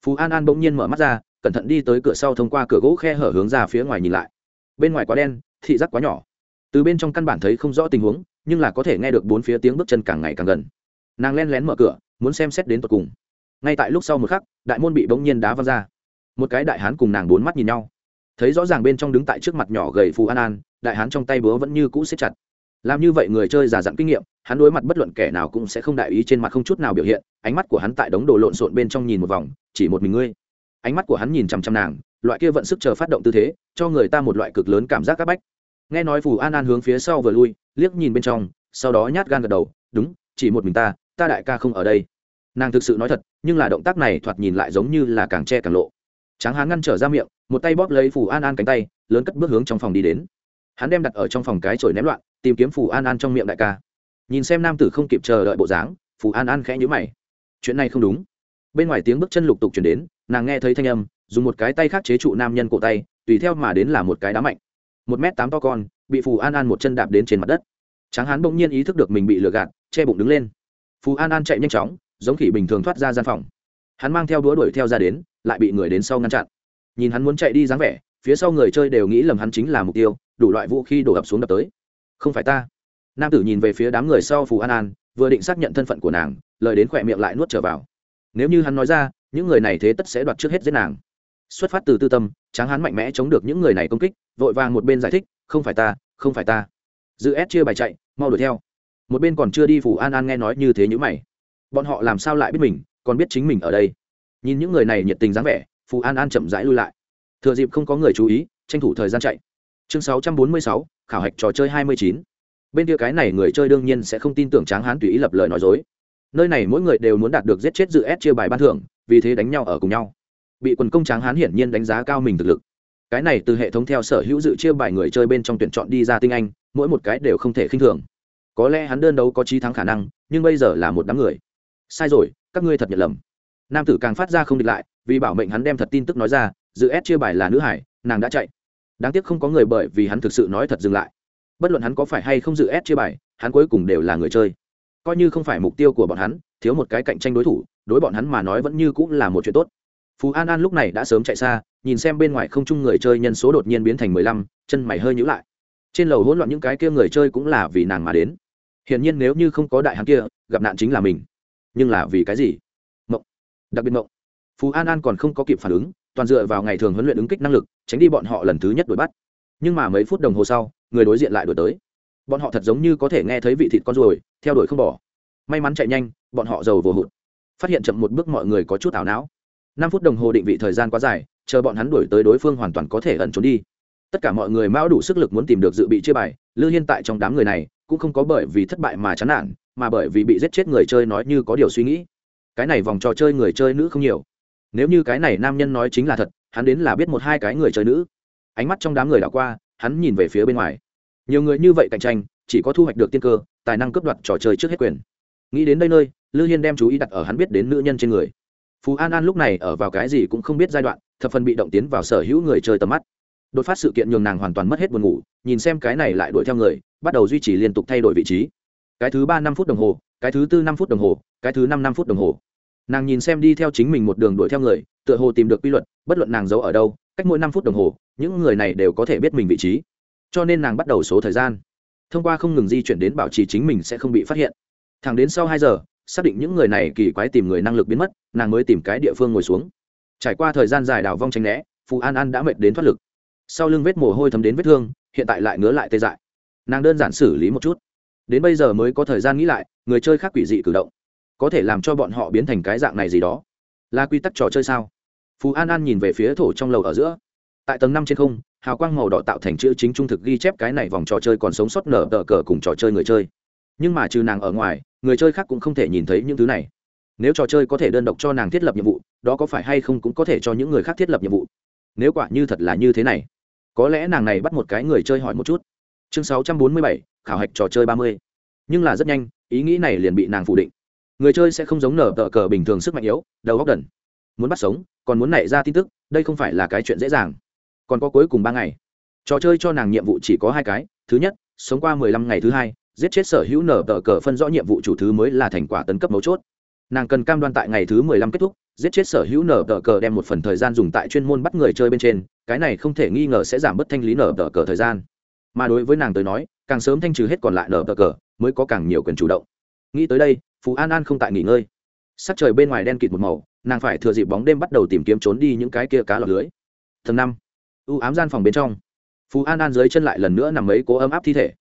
Phú an an bỗng nhiên mở mắt ra, cẩn thận đi tới cửa sau thông qua cửa gỗ khe hở hướng ra phía ngoài nhìn lại. Bên ngoài quá đen, thị giác quá nhỏ. Từ bên trong căn bản thấy không rõ tình huống, nhưng là có thể nghe được bốn phía tiếng bước chân càng ngày càng gần. Nàng len lén mở cửa, muốn xem xét đến tột cùng ngay tại lúc sau một khắc, đại môn bị bỗng nhiên đá văng ra. Một cái đại hán cùng nàng bốn mắt nhìn nhau. Thấy rõ ràng bên trong đứng tại trước mặt nhỏ gầy phù an an, đại hán trong tay búa vẫn như cũ xếp chặt. Làm như vậy người chơi già dặn kinh nghiệm, hắn đối mặt bất luận kẻ nào cũng sẽ không đại ý trên mặt không chút nào biểu hiện, ánh mắt của hắn tại đống đồ lộn xộn bên trong nhìn một vòng, chỉ một mình ngươi. Ánh mắt của hắn nhìn chằm chằm nàng, loại kia vận sức chờ phát động tư thế, cho người ta một loại cực lớn cảm giác c áp bách. Nghe nói phù an an hướng phía sau vừa lui, liếc nhìn bên trong, sau đó nhát gan gật đầu, đúng, chỉ một mình ta ta đại ca không ở đây nàng thực sự nói thật, nhưng là động tác này thoạt nhìn lại giống như là càng che càng lộ. Tráng hán ngăn trở ra miệng, một tay bóp lấy phù an an cánh tay, lớn cất bước hướng trong phòng đi đến. Hắn đem đặt ở trong phòng cái chổi ném loạn, tìm kiếm phù an an trong miệng đại ca. Nhìn xem nam tử không kịp chờ đợi bộ dáng, phù an an khẽ nhữ mày. Chuyện này không đúng. Bên ngoài tiếng bước chân lục tục chuyển đến, nàng nghe thấy thanh âm, dùng một cái tay khác chế trụ nam nhân cổ tay, tùy theo mà đến là một cái đá mạnh. Một m tám to con, bị phù an an một chân đạp đến trên mặt đất. Tráng hán bỗng nhiên ý thức được mình bị lừa gạt, che bụng đứng lên. Phù an an chạy nhanh chóng giống khỉ bình thường thoát ra gian phòng. Hắn mang theo đũa đuổi theo ra đến, lại bị người đến sau ngăn chặn. Nhìn hắn muốn chạy đi dáng vẻ, phía sau người chơi đều nghĩ lầm hắn chính là mục tiêu, đủ loại vũ khí đổ ập xuống đập tới. Không phải ta. Nam tử nhìn về phía đám người sau phù an an, vừa định xác nhận thân phận của nàng, lời đến khỏe miệng lại nuốt trở vào. Nếu như hắn nói ra, những người này thế tất sẽ đoạt trước hết giết nàng. Xuất phát từ tư tâm, tráng hắn mạnh mẽ chống được những người này công kích, vội vàng một bên giải thích, không phải ta, không phải ta. Dự ép chia bài chạy, mau đuổi theo. Một bên còn chưa đi phủ an an nghe nói như thế nhữ mày bọn họ làm sao lại biết mình, còn biết chính mình ở đây? Nhìn những người này nhiệt tình dáng vẻ, phù an an chậm rãi lui lại. Thừa dịp không có người chú ý, tranh thủ thời gian chạy. Chương sáu trăm bốn mươi sáu, khảo hạch trò chơi hai mươi chín. Bên kia cái này người chơi đương nhiên sẽ không tin tưởng tráng hán tùy ý lập lời nói dối. Nơi này mỗi người đều muốn đạt được giết chết dự ép chia bài ban thưởng, vì thế đánh nhau ở cùng nhau. Bị quần công tráng hán hiển nhiên đánh giá cao mình thực lực. Cái này từ hệ thống theo sở hữu dự chia bài người chơi bên trong tuyển chọn đi ra tinh anh, mỗi một cái đều không thể khinh thường. Có lẽ hắn đơn đấu có trí thắng khả năng, nhưng bây giờ là một đám người sai rồi, các ngươi thật nhận lầm. Nam tử càng phát ra không địch lại, vì bảo mệnh hắn đem thật tin tức nói ra, dự ép chia bài là nữ hải, nàng đã chạy. Đáng tiếc không có người bởi vì hắn thực sự nói thật dừng lại. Bất luận hắn có phải hay không dự ép chia bài, hắn cuối cùng đều là người chơi. Coi như không phải mục tiêu của bọn hắn, thiếu một cái cạnh tranh đối thủ, đối bọn hắn mà nói vẫn như cũng là một chuyện tốt. Phú an an lúc này đã sớm chạy xa, nhìn xem bên ngoài không chung người chơi nhân số đột nhiên biến thành mười lăm, chân mày hơi nhữ lại. Trên lầu hỗn loạn những cái kia người chơi cũng là vì nàng mà đến. Hiển nhiên nếu như không có đại hắn kia, gặp nạn chính là mình nhưng là vì cái gì? Mộng. Đặc biệt mộng. Phú an an còn không có kịp phản ứng, toàn dựa vào ngày thường huấn luyện ứng kích năng lực, tránh đi bọn họ lần thứ nhất đuổi bắt. Nhưng mà mấy phút đồng hồ sau, người đối diện lại đuổi tới. Bọn họ thật giống như có thể nghe thấy vị thịt con ruồi, theo đuổi không bỏ. May mắn chạy nhanh, bọn họ giàu vồ hụt. Phát hiện chậm một bước mọi người có chút ảo não. Năm phút đồng hồ định vị thời gian quá dài, chờ bọn hắn đuổi tới đối phương hoàn toàn có thể ẩn trốn đi. Tất cả mọi người mão đủ sức lực muốn tìm được dự bị chia bài, lư hiên tại trong đám người này cũng không có bởi vì thất bại mà chán nản mà bởi vì bị giết chết người chơi nói như có điều suy nghĩ. Cái này vòng trò chơi người chơi nữ không nhiều. Nếu như cái này nam nhân nói chính là thật, hắn đến là biết một hai cái người chơi nữ. Ánh mắt trong đám người đảo qua, hắn nhìn về phía bên ngoài. Nhiều người như vậy cạnh tranh, chỉ có thu hoạch được tiên cơ, tài năng cướp đoạt trò chơi trước hết quyền. Nghĩ đến đây nơi, lư hiên đem chú ý đặt ở hắn biết đến nữ nhân trên người. Phú an an lúc này ở vào cái gì cũng không biết giai đoạn, thập phần bị động tiến vào sở hữu người chơi tầm mắt. Đột phát sự kiện nhường nàng hoàn toàn mất hết buồn ngủ, nhìn xem cái này lại đuổi theo người, bắt đầu duy trì liên tục thay đổi vị trí cái thứ ba năm phút đồng hồ, cái thứ tư năm phút đồng hồ, cái thứ năm năm phút đồng hồ. Nàng nhìn xem đi theo chính mình một đường đuổi theo người, tựa hồ tìm được quy luật, bất luận nàng giấu ở đâu, cách mỗi năm phút đồng hồ, những người này đều có thể biết mình vị trí. Cho nên nàng bắt đầu số thời gian. Thông qua không ngừng di chuyển đến bảo trì chính mình sẽ không bị phát hiện. Thẳng đến sau hai giờ, xác định những người này kỳ quái tìm người năng lực biến mất, nàng mới tìm cái địa phương ngồi xuống. Trải qua thời gian dài đào vong tranh né, phù an an đã mệt đến thoát lực. Sau lưng vết mồ hôi thấm đến vết thương, hiện tại lại ngứa lại tê dại. Nàng đơn giản xử lý một chút đến bây giờ mới có thời gian nghĩ lại người chơi khác quỷ dị cử động. Có thể làm cho bọn họ biến thành cái dạng này gì đó. Là quy tắc trò chơi sao? Phú an an nhìn về phía thổ trong lầu ở giữa. Tại tầng năm trên không hào quang màu đỏ tạo thành chữ chính trung thực ghi chép cái này vòng trò chơi còn sống sót nở tờ cờ cùng trò chơi người chơi. Nhưng mà trừ nàng ở ngoài người chơi khác cũng không thể nhìn thấy những thứ này. Nếu trò chơi có thể đơn độc cho nàng thiết lập nhiệm vụ đó có phải hay không cũng có thể cho những người khác thiết lập nhiệm vụ? Nếu quả như thật là như thế này có lẽ nàng này bắt một cái người chơi hỏi một chút. Chương 647, khảo hạch trò chơi ba mươi. Nhưng là rất nhanh, ý nghĩ này liền bị nàng phủ định. Người chơi sẽ không giống nở tờ cờ bình thường sức mạnh yếu, đầu góc đần. Muốn bắt sống, còn muốn nảy ra tin tức, đây không phải là cái chuyện dễ dàng. Còn có cuối cùng ba ngày. Trò chơi cho nàng nhiệm vụ chỉ có hai cái, thứ nhất, sống qua mười lăm ngày thứ hai, giết chết sở hữu nở tờ cờ phân rõ nhiệm vụ chủ thứ mới là thành quả tấn cấp mấu chốt. Nàng cần cam đoan tại ngày thứ mười lăm kết thúc, giết chết sở hữu nở tờ cờ đem một phần thời gian dùng tại chuyên môn bắt người chơi bên trên, cái này không thể nghi ngờ sẽ giảm bớt thanh lý nở tờ cờ thời gian mà đối với nàng tới nói, càng sớm thanh trừ hết còn lại nở tờ cờ, mới có càng nhiều quyền chủ động. Nghĩ tới đây phú an an không tại nghỉ ngơi. Sắc trời bên ngoài đen kịt một màu, nàng phải thừa dịp bóng đêm bắt đầu tìm kiếm trốn đi những cái kia cá lọc lưới. Tầng năm, u ám gian phòng bên trong. Phú an an dưới chân lại lần nữa nằm mấy cố ấm áp thi thể.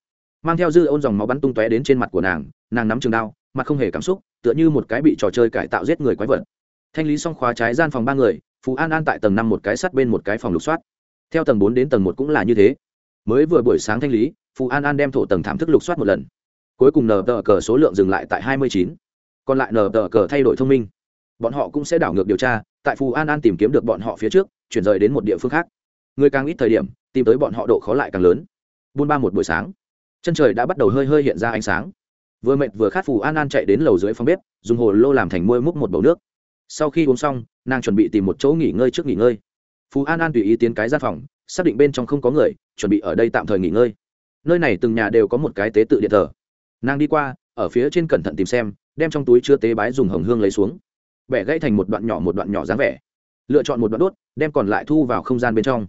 Mang theo dư ôn dòng máu bắn tung tóe đến trên mặt của nàng nàng nắm trường đao, mặt không hề cảm xúc, tựa như một cái bị trò chơi cải tạo giết người quái vật. Thanh lý xong khóa trái gian phòng ba người phú an an tại tầng năm một cái sắt bên một cái phòng lục soát. Theo tầng bốn đến tầng một cũng là như thế mới vừa buổi sáng thanh lý, phù an an đem thổ tầng thảm thức lục soát một lần. Cuối cùng nờ tờ cờ số lượng dừng lại tại hai mươi chín. Còn lại nờ tờ cờ thay đổi thông minh. Bọn họ cũng sẽ đảo ngược điều tra, tại phù an an tìm kiếm được bọn họ phía trước, chuyển rời đến một địa phương khác. Người càng ít thời điểm, tìm tới bọn họ độ khó lại càng lớn. Buôn ba một buổi sáng, chân trời đã bắt đầu hơi hơi hiện ra ánh sáng. Vừa mệt vừa khát phù an an chạy đến lầu dưới phòng bếp, dùng hồ lô làm thành môi múc một bầu nước. Sau khi uống xong, nàng chuẩn bị tìm một chỗ nghỉ ngơi trước nghỉ ngơi phú an an tùy ý tiến cái gian phòng, xác định bên trong không có người, chuẩn bị ở đây tạm thời nghỉ ngơi. Nơi này từng nhà đều có một cái tế tự điện thờ. Nàng đi qua, ở phía trên cẩn thận tìm xem, đem trong túi chứa tế bái dùng hồng hương lấy xuống. Bẻ gãy thành một đoạn nhỏ một đoạn nhỏ dáng vẻ. Lựa chọn một đoạn đốt, đem còn lại thu vào không gian bên trong.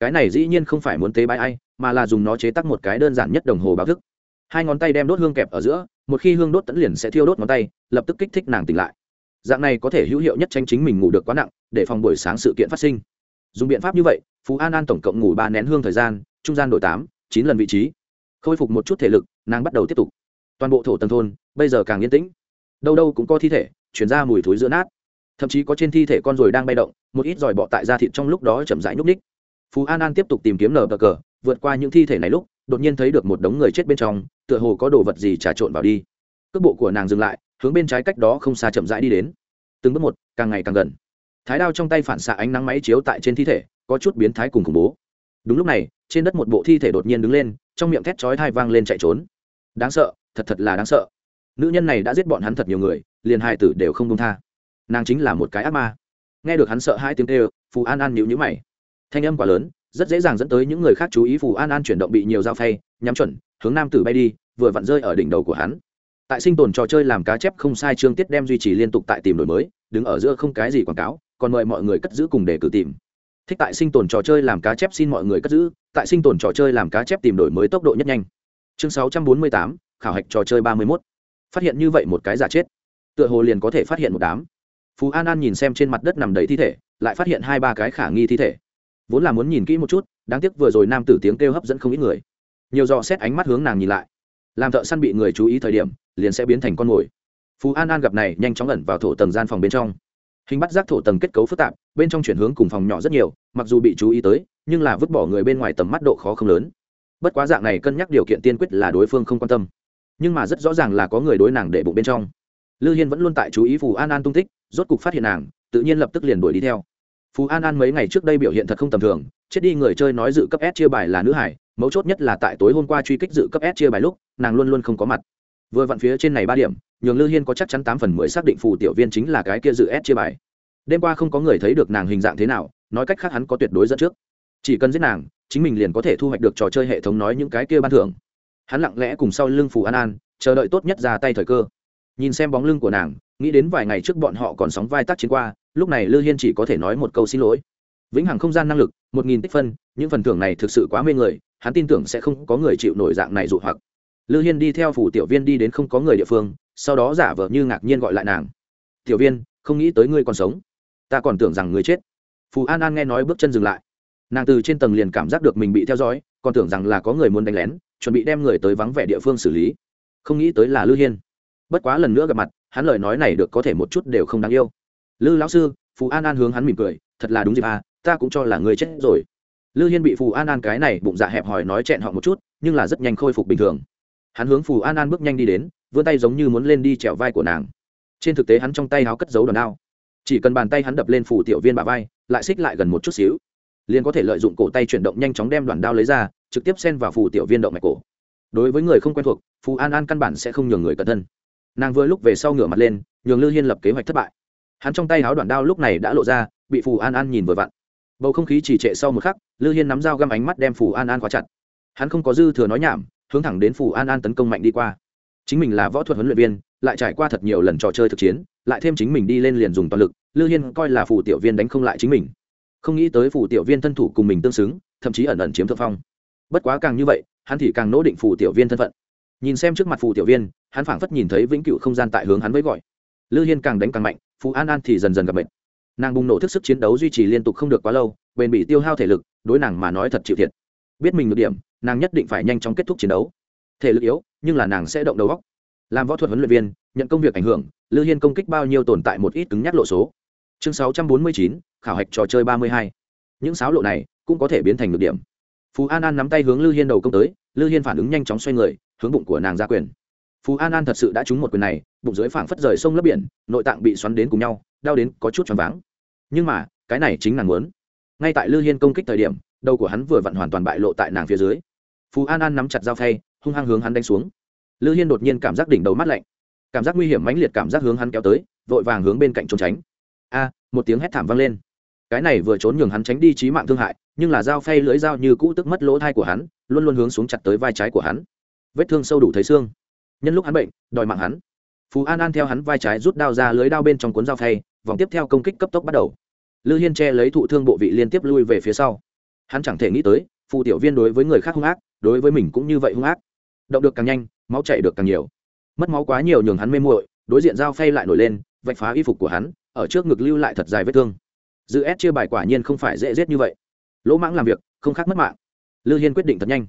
Cái này dĩ nhiên không phải muốn tế bái ai, mà là dùng nó chế tắc một cái đơn giản nhất đồng hồ báo thức. Hai ngón tay đem đốt hương kẹp ở giữa, một khi hương đốt tẫn liền sẽ thiêu đốt ngón tay, lập tức kích thích nàng tỉnh lại. Dạng này có thể hữu hiệu nhất tranh chính mình ngủ được quá nặng, để phòng buổi sáng sự kiện phát sinh dùng biện pháp như vậy, phú an an tổng cộng ngủ ba nén hương thời gian, trung gian đổi tám, chín lần vị trí. Khôi phục một chút thể lực, nàng bắt đầu tiếp tục. Toàn bộ thổ tầng thôn, bây giờ càng yên tĩnh. Đâu đâu cũng có thi thể, chuyển ra mùi thối giữa nát. Thậm chí có trên thi thể con ruồi đang bay động, một ít giỏi bọ tại da thịt trong lúc đó chậm rãi nhúc ních phú an an tiếp tục tìm kiếm nở bờ cờ, vượt qua những thi thể này lúc, đột nhiên thấy được một đống người chết bên trong, tựa hồ có đồ vật gì trà trộn vào đi. Cước bộ của nàng dừng lại, hướng bên trái cách đó không xa chậm rãi đi đến. Từng bước một, càng ngày càng gần thái đao trong tay phản xạ ánh nắng máy chiếu tại trên thi thể, có chút biến thái cùng khủng bố. Đúng lúc này, trên đất một bộ thi thể đột nhiên đứng lên, trong miệng thét chói thai vang lên chạy trốn. Đáng sợ, thật thật là đáng sợ. Nữ nhân này đã giết bọn hắn thật nhiều người, liền hai tử đều không công tha. Nàng chính là một cái ác ma. Nghe được hắn sợ hai tiếng tê phù an an nhịu nhữ mày. Thanh âm quá lớn, rất dễ dàng dẫn tới những người khác chú ý phù an an chuyển động bị nhiều dao phay, nhắm chuẩn, hướng nam tử bay đi, vừa vặn rơi ở đỉnh đầu của hắn. Tại sinh tồn trò chơi làm cá chép không sai chương tiết đem duy trì liên tục tại tìm đổi mới, đứng ở giữa không cái gì quảng cáo còn mời mọi người cất giữ cùng để cử tìm. Thích tại sinh tồn trò chơi làm cá chép xin mọi người cất giữ tại sinh tồn trò chơi làm cá chép tìm đổi mới tốc độ nhất nhanh. Chương 648, khảo hạch trò chơi 31. phát hiện như vậy một cái giả chết. Tựa hồ liền có thể phát hiện một đám. Phú an an nhìn xem trên mặt đất nằm đầy thi thể lại phát hiện hai ba cái khả nghi thi thể. Vốn là muốn nhìn kỹ một chút đáng tiếc vừa rồi nam tử tiếng kêu hấp dẫn không ít người. Nhiều dò xét ánh mắt hướng nàng nhìn lại. Làm thợ săn bị người chú ý thời điểm liền sẽ biến thành con mồi. Phú an an gặp này nhanh chóng ẩn vào thổ tầng gian phòng bên trong hình bắt giác thổ tầng kết cấu phức tạp, bên trong chuyển hướng cùng phòng nhỏ rất nhiều, mặc dù bị chú ý tới, nhưng là vứt bỏ người bên ngoài tầm mắt độ khó không lớn. Bất quá dạng này cân nhắc điều kiện tiên quyết là đối phương không quan tâm. Nhưng mà rất rõ ràng là có người đối nàng để bụng bên trong. Lư hiên vẫn luôn tại chú ý phù an an tung tích, rốt cục phát hiện nàng, tự nhiên lập tức liền đuổi đi theo. Phù an an mấy ngày trước đây biểu hiện thật không tầm thường, chết đi người chơi nói dự cấp s chia bài là nữ hải, mấu chốt nhất là tại tối hôm qua truy kích dự cấp s chia bài lúc, nàng luôn luôn không có mặt. Vừa vặn phía trên này ba điểm nhường lư hiên có chắc chắn tám phần mười xác định phù tiểu viên chính là cái kia dự ép chia bài. Đêm qua không có người thấy được nàng hình dạng thế nào, nói cách khác hắn có tuyệt đối dẫn trước. Chỉ cần giết nàng, chính mình liền có thể thu hoạch được trò chơi hệ thống nói những cái kia ban thưởng. Hắn lặng lẽ cùng sau lưng phù an an, chờ đợi tốt nhất ra tay thời cơ. Nhìn xem bóng lưng của nàng, nghĩ đến vài ngày trước bọn họ còn sóng vai tác chiến qua, lúc này lư hiên chỉ có thể nói một câu xin lỗi. Vĩnh hằng không gian năng lực, một nghìn tích phân, những phần thưởng này thực sự quá mê người, hắn tin tưởng sẽ không có người chịu nổi dạng này dụ hoặc. Lư hiên đi theo phủ tiểu viên đi đến không có người địa phương sau đó giả vờ như ngạc nhiên gọi lại nàng. Tiểu viên, không nghĩ tới ngươi còn sống. Ta còn tưởng rằng ngươi chết. Phù an an nghe nói bước chân dừng lại. Nàng từ trên tầng liền cảm giác được mình bị theo dõi, còn tưởng rằng là có người muốn đánh lén, chuẩn bị đem người tới vắng vẻ địa phương xử lý. Không nghĩ tới là lư hiên. Bất quá lần nữa gặp mặt, hắn lời nói này được có thể một chút đều không đáng yêu. Lư lão sư, phù an an hướng hắn mỉm cười, thật là đúng dịp à ta cũng cho là người chết rồi. Lư hiên bị phù an an cái này bụng dạ hẹp hòi nói chẹn họ một chút, nhưng là rất nhanh khôi phục bình thường hắn hướng phù an an bước nhanh đi đến, vươn tay giống như muốn lên đi trèo vai của nàng. Trên thực tế hắn trong tay háo cất giấu đòn đao. Chỉ cần bàn tay hắn đập lên phù tiểu viên bà vai, lại xích lại gần một chút xíu. Liền có thể lợi dụng cổ tay chuyển động nhanh chóng đem đoàn đao lấy ra, trực tiếp xen vào phù tiểu viên động mạch cổ. Đối với người không quen thuộc, phù an an căn bản sẽ không nhường người cẩn thân. Nàng vừa lúc về sau ngửa mặt lên, nhường lư hiên lập kế hoạch thất bại. Hắn trong tay háo đoạn đao lúc này đã lộ ra, bị phù an an nhìn vừa vặn. Bầu không khí chỉ trệ sau một khắc, lư hiên nắm dao găm ánh mắt đem phù an an khóa chặt. Hắn không có dư thừa nói nhảm hướng thẳng đến phù an an tấn công mạnh đi qua. Chính mình là võ thuật huấn luyện viên, lại trải qua thật nhiều lần trò chơi thực chiến, lại thêm chính mình đi lên liền dùng toàn lực, lư hiên coi là phù tiểu viên đánh không lại chính mình. Không nghĩ tới phù tiểu viên thân thủ cùng mình tương xứng, thậm chí ẩn ẩn chiếm thượng phong. Bất quá càng như vậy, hắn thì càng nỗ định phù tiểu viên thân phận. Nhìn xem trước mặt phù tiểu viên, hắn phảng phất nhìn thấy vĩnh cựu không gian tại hướng hắn với gọi. Lư hiên càng đánh càng mạnh, phù an an thì dần dần gặp bệnh nàng bùng nổ thức sức chiến đấu duy trì liên tục không được quá lâu, bền bị tiêu hao thể lực, đối nàng mà nói thật chịu thiệt biết mình được điểm, nàng nhất định phải nhanh chóng kết thúc chiến đấu. Thể lực yếu, nhưng là nàng sẽ động đầu góc làm võ thuật huấn luyện viên, nhận công việc ảnh hưởng, lư hiên công kích bao nhiêu tồn tại một ít cứng nhắc lộ số. Chương sáu trăm bốn mươi chín, khảo hạch trò chơi ba mươi hai. Những sáo lộ này cũng có thể biến thành được điểm. Phú an an nắm tay hướng lư hiên đầu công tới, lư hiên phản ứng nhanh chóng xoay người, hướng bụng của nàng ra quyền. Phú an an thật sự đã trúng một quyền này, bụng dưới phảng phất rời sông lấp biển, nội tạng bị xoắn đến cùng nhau, đau đến có chút choáng váng. Nhưng mà, cái này chính nàng muốn. Ngay tại lư hiên công kích thời điểm đầu của hắn vừa vặn hoàn toàn bại lộ tại nàng phía dưới. Phú an an nắm chặt dao phay, hung hăng hướng hắn đánh xuống. Lư hiên đột nhiên cảm giác đỉnh đầu mắt lạnh. Cảm giác nguy hiểm mãnh liệt cảm giác hướng hắn kéo tới, vội vàng hướng bên cạnh trốn tránh. A, một tiếng hét thảm vang lên. Cái này vừa trốn nhường hắn tránh đi trí mạng thương hại, nhưng là dao phay lưỡi dao như cũ tức mất lỗ thai của hắn, luôn luôn hướng xuống chặt tới vai trái của hắn. Vết thương sâu đủ thấy xương. Nhân lúc hắn bệnh, đòi mạng hắn. Phú an an theo hắn vai trái rút đao ra lưới đao bên trong cuốn dao phay, vòng tiếp theo công kích cấp tốc bắt đầu. Lư hiên che lấy thụ thương bộ vị liên tiếp lui về phía sau hắn chẳng thể nghĩ tới, phù tiểu viên đối với người khác hung ác, đối với mình cũng như vậy hung ác. Động được càng nhanh, máu chảy được càng nhiều. Mất máu quá nhiều nhường hắn mê muội, đối diện dao phay lại nổi lên, vạch phá y phục của hắn, ở trước ngực lưu lại thật dài vết thương. Dự ép chia bài quả nhiên không phải dễ dết như vậy. Lỗ mãng làm việc, không khác mất mạng. Lư hiên quyết định thật nhanh.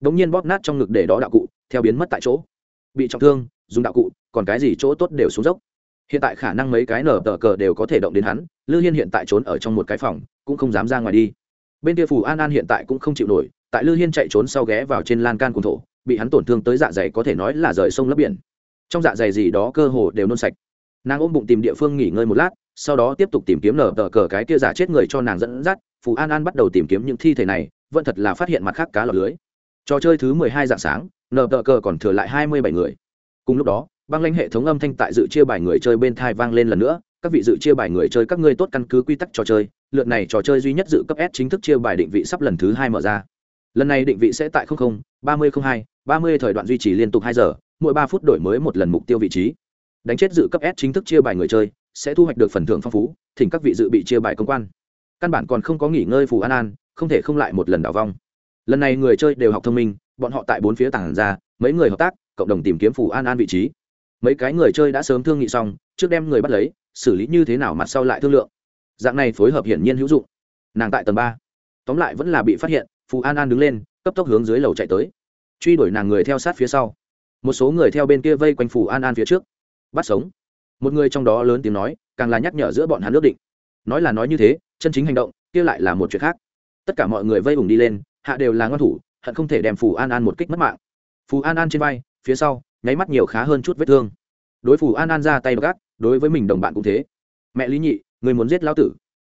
Đ ỗ n g nhiên bóp nát trong ngực để đó đạo cụ, theo biến mất tại chỗ. Bị trọng thương, dùng đạo cụ, còn cái gì chỗ tốt đều xuống dốc. Hiện tại khả năng mấy cái nở tờ cờ đều có thể động đến hắn, lư hiên hiện tại trốn ở trong một cái phòng, cũng không dám ra ngoài đi bên kia phù an an hiện tại cũng không chịu nổi, tại lư hiên chạy trốn sau ghé vào trên lan can cùng thổ, bị hắn tổn thương tới dạ dày có thể nói là rời sông lấp biển. Trong dạ dày gì đó cơ hồ đều nôn sạch. Nàng ôm bụng tìm địa phương nghỉ ngơi một lát, sau đó tiếp tục tìm kiếm nở tờ cờ cái kia giả chết người cho nàng dẫn dắt, phù an an bắt đầu tìm kiếm những thi thể này, vẫn thật là phát hiện mặt khác cá lọc lưới. Trò chơi thứ mười hai dạng sáng, nở tờ cờ còn thừa lại hai mươi bảy người. Cùng lúc đó, băng lãnh hệ thống âm thanh tại dự chia bài người chơi bên thai vang lên lần nữa, các vị dự chia bài người chơi các ngươi tốt căn cứ quy tắc trò chơi lượt này trò chơi duy nhất dự cấp s chính thức chia bài định vị sắp lần thứ hai mở ra. Lần này định vị sẽ tại ba mươi hai thời đoạn duy trì liên tục hai giờ, mỗi ba phút đổi mới một lần mục tiêu vị trí. Đánh chết dự cấp s chính thức chia bài người chơi, sẽ thu hoạch được phần thưởng phong phú, thỉnh các vị dự bị chia bài công quan. Căn bản còn không có nghỉ ngơi phù an an, không thể không lại một lần đảo vong. Lần này người chơi đều học thông minh, bọn họ tại bốn phía tản ra, mấy người hợp tác, cộng đồng tìm kiếm phù an an vị trí. Mấy cái người chơi đã sớm thương nghị xong, trước đem người bắt lấy, xử lý như thế nào mặt sau lại thương lượng dạng này phối hợp hiển nhiên hữu dụng. Nàng tại tầng ba. Tóm lại vẫn là bị phát hiện, phù an an đứng lên, cấp tốc hướng dưới lầu chạy tới. Truy đuổi nàng người theo sát phía sau. Một số người theo bên kia vây quanh phù an an phía trước. Bắt sống. Một người trong đó lớn tiếng nói, càng là nhắc nhở giữa bọn hắn ước định. Nói là nói như thế, chân chính hành động, kia lại là một chuyện khác. Tất cả mọi người vây ủng đi lên, hạ đều là ngoan thủ, hận không thể đem phù an an một kích mất mạng. Phù an an trên vai, phía sau, nháy mắt nhiều khá hơn chút vết thương. Đối phù an an ra tay gác đối với mình đồng bạn cũng thế. Mẹ lý nhị người muốn giết lão tử.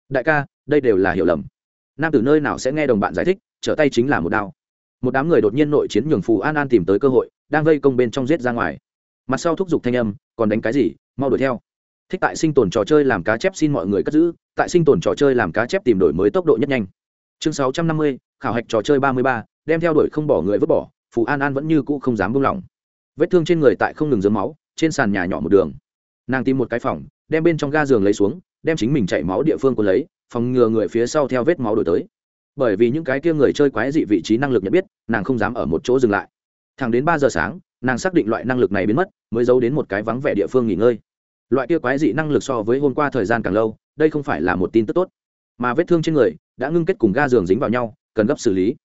Đại ca, đây đều là hiểu lầm. Nam tử nơi nào sẽ nghe đồng bạn giải thích, trở tay chính là một đao. Một đám người đột nhiên nội chiến nhường phù an an tìm tới cơ hội, đang vây công bên trong giết ra ngoài. Mặt sau thúc giục thanh âm, còn đánh cái gì, mau đuổi theo. Thích tại sinh tồn trò chơi làm cá chép xin mọi người cất giữ, tại sinh tồn trò chơi làm cá chép tìm đổi mới tốc độ nhất nhanh. Chương sáu trăm năm mươi, khảo hạch trò chơi ba mươi ba, đem theo đuổi không bỏ người vứt bỏ, phù an an vẫn như cũ không dám buông lỏng. Vết thương trên người tại không ngừng dướng máu, trên sàn nhà nhỏ một đường. Nàng tìm một cái phòng, đem bên trong ga giường lấy xuống đem chính mình chạy máu địa phương của lấy, phòng ngừa người phía sau theo vết máu đổi tới. Bởi vì những cái kia người chơi quái dị vị trí năng lực nhận biết, nàng không dám ở một chỗ dừng lại. Thẳng đến ba giờ sáng, nàng xác định loại năng lực này biến mất, mới giấu đến một cái vắng vẻ địa phương nghỉ ngơi. Loại kia quái dị năng lực so với hôm qua thời gian càng lâu, đây không phải là một tin tức tốt. Mà vết thương trên người đã ngưng kết cùng ga giường dính vào nhau, cần gấp xử lý.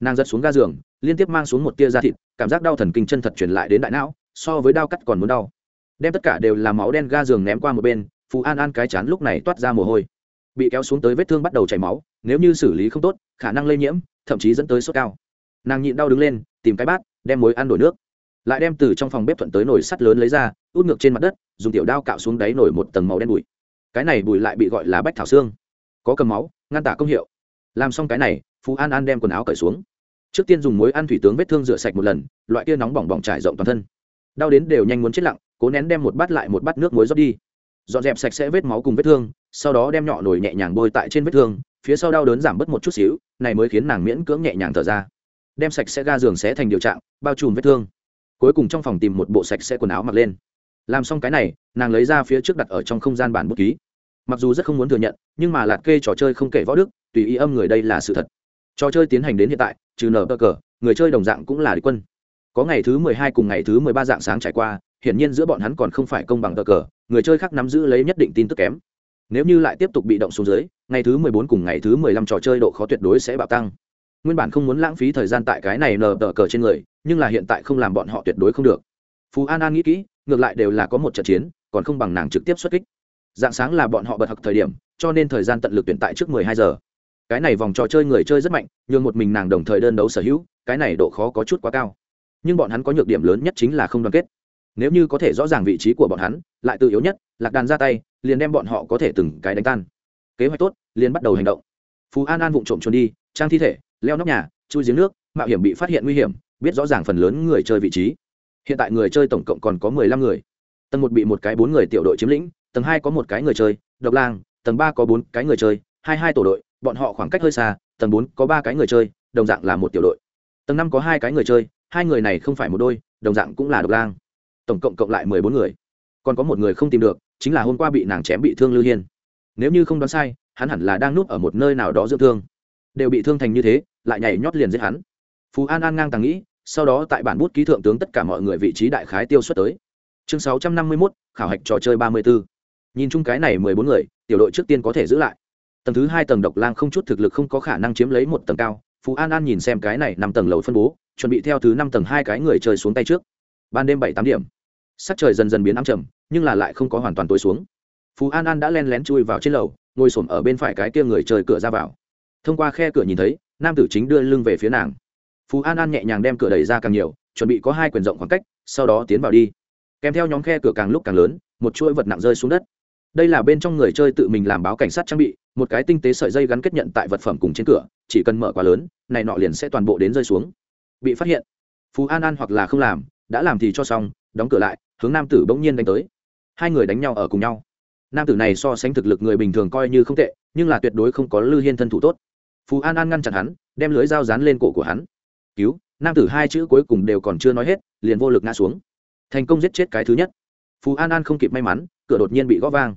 Nàng giật xuống ga giường, liên tiếp mang xuống một tia da thịt, cảm giác đau thần kinh chân thật truyền lại đến đại não, so với đau cắt còn muốn đau. Đem tất cả đều là máu đen ga giường ném qua một bên phù an an cái chán lúc này toát ra mồ hôi. Bị kéo xuống tới vết thương bắt đầu chảy máu, nếu như xử lý không tốt, khả năng lây nhiễm, thậm chí dẫn tới sốt cao. Nàng nhịn đau đứng lên, tìm cái bát, đem muối ăn đổi nước. Lại đem từ trong phòng bếp thuận tới nồi sắt lớn lấy ra út ngược trên mặt đất, dùng tiểu đao cạo xuống đáy nổi một tầng màu đen bụi. Cái này bụi lại bị gọi là bách thảo xương. Có cầm máu, ngăn tả công hiệu. Làm xong cái này phú an an đem quần áo cởi xuống. Trước tiên dùng muối ăn thủy tướng vết thương rửa sạch một lần, loại kia nóng bỏng bỏng trải rộng toàn thân. Đau đến đều nhanh muốn chết lặng, cố nén đem một bát lại một bát nước muối rót đi dọn dẹp sạch sẽ vết máu cùng vết thương, sau đó đem nhọ nổi nhẹ nhàng bôi tại trên vết thương, phía sau đau đớn giảm bớt một chút xíu, này mới khiến nàng miễn cưỡng nhẹ nhàng thở ra. Đem sạch sẽ ga giường xé thành điều trạng, bao trùm vết thương. Cuối cùng trong phòng tìm một bộ sạch sẽ quần áo mặc lên. Làm xong cái này, nàng lấy ra phía trước đặt ở trong không gian bản bút ký. Mặc dù rất không muốn thừa nhận, nhưng mà lạt kê trò chơi không kể võ đức, tùy ý âm người đây là sự thật. Trò chơi tiến hành đến hiện tại, trừ nở cờ, người chơi đồng dạng cũng là địch quân. Có ngày thứ mười hai cùng ngày thứ mười ba dạng sáng trải qua hiển nhiên giữa bọn hắn còn không phải công bằng cờ cờ, người chơi khác nắm giữ lấy nhất định tin tức kém. Nếu như lại tiếp tục bị động xuống dưới, ngày thứ mười bốn cùng ngày thứ mười lăm trò chơi độ khó tuyệt đối sẽ bạo tăng. Nguyên bản không muốn lãng phí thời gian tại cái này nờ tờ cờ trên người, nhưng là hiện tại không làm bọn họ tuyệt đối không được. Phú an an nghĩ kỹ, ngược lại đều là có một trận chiến, còn không bằng nàng trực tiếp xuất kích. Dạng sáng là bọn họ bật học thời điểm, cho nên thời gian tận lực tuyển tại trước mười hai giờ. Cái này vòng trò chơi người chơi rất mạnh nhưng một mình nàng đồng thời đơn đấu sở hữu, cái này độ khó có chút quá cao. Nhưng bọn hắn có nhược điểm lớn nhất chính là không đoàn kết nếu như có thể rõ ràng vị trí của bọn hắn, lại tự yếu nhất, lạc đàn ra tay, liền đem bọn họ có thể từng cái đánh tan. Kế hoạch tốt, liền bắt đầu hành động. Phú an an vụng trộm trốn đi, trang thi thể, leo nóc nhà, chui giếng nước, mạo hiểm bị phát hiện nguy hiểm, biết rõ ràng phần lớn người chơi vị trí. Hiện tại người chơi tổng cộng còn có mười lăm người. Tầng một bị một cái bốn người tiểu đội chiếm lĩnh, tầng hai có một cái người chơi, độc lang, tầng ba có bốn cái người chơi, hai hai tổ đội, bọn họ khoảng cách hơi xa, tầng bốn có ba cái người chơi, đồng dạng là một tiểu đội. Tầng năm có hai cái người chơi, hai người này không phải một đôi, đồng dạng cũng là độc lang tổng cộng cộng lại mười bốn người. Còn có một người không tìm được, chính là hôm qua bị nàng chém bị thương lưu hiên. Nếu như không đoán sai, hắn hẳn là đang núp ở một nơi nào đó dưỡng thương. Đều bị thương thành như thế, lại nhảy nhót liền giết hắn. Phú an an ngang tàng nghĩ, sau đó tại bản bút ký thượng tướng tất cả mọi người vị trí đại khái tiêu xuất tới. Chương sáu trăm năm mươi mốt, khảo hạch trò chơi ba mươi b ố nhìn chung cái này mười bốn người, tiểu đội trước tiên có thể giữ lại. Tầng thứ hai tầng độc lang không chút thực lực không có khả năng chiếm lấy một tầng cao. Phú an an nhìn xem cái này năm tầng lầu phân bố, chuẩn bị theo thứ năm tầng hai cái người chơi xuống tay trước. Ban đêm bảy tám điểm sắc trời dần dần biến ám trầm, nhưng là lại không có hoàn toàn tối xuống. Phú an an đã len lén chui vào trên lầu, ngồi s ở bên phải cái kia người chơi cửa ra vào. Thông qua khe cửa nhìn thấy, nam tử chính đưa lưng về phía nàng. Phú an an nhẹ nhàng đem cửa đẩy ra càng nhiều, chuẩn bị có hai quyển rộng khoảng cách, sau đó tiến vào đi. Kèm theo nhóm khe cửa càng lúc càng lớn, một chuỗi vật nặng rơi xuống đất. Đây là bên trong người chơi tự mình làm báo cảnh sát trang bị, một cái tinh tế sợi dây gắn kết nhận tại vật phẩm cùng trên cửa, chỉ cần mở quá lớn, này nọ liền sẽ toàn bộ đến rơi xuống. Bị phát hiện. Phú an an hoặc là không làm, đã làm thì cho xong, đóng cửa lại hướng nam tử bỗng nhiên đánh tới. Hai người đánh nhau ở cùng nhau. Nam tử này so sánh thực lực người bình thường coi như không tệ, nhưng là tuyệt đối không có lư hiên thân thủ tốt. Phú an an ngăn chặn hắn, đem lưới dao dán lên cổ của hắn. Cứu, nam tử hai chữ cuối cùng đều còn chưa nói hết, liền vô lực ngã xuống. Thành công giết chết cái thứ nhất. Phú an an không kịp may mắn, cửa đột nhiên bị gõ vang.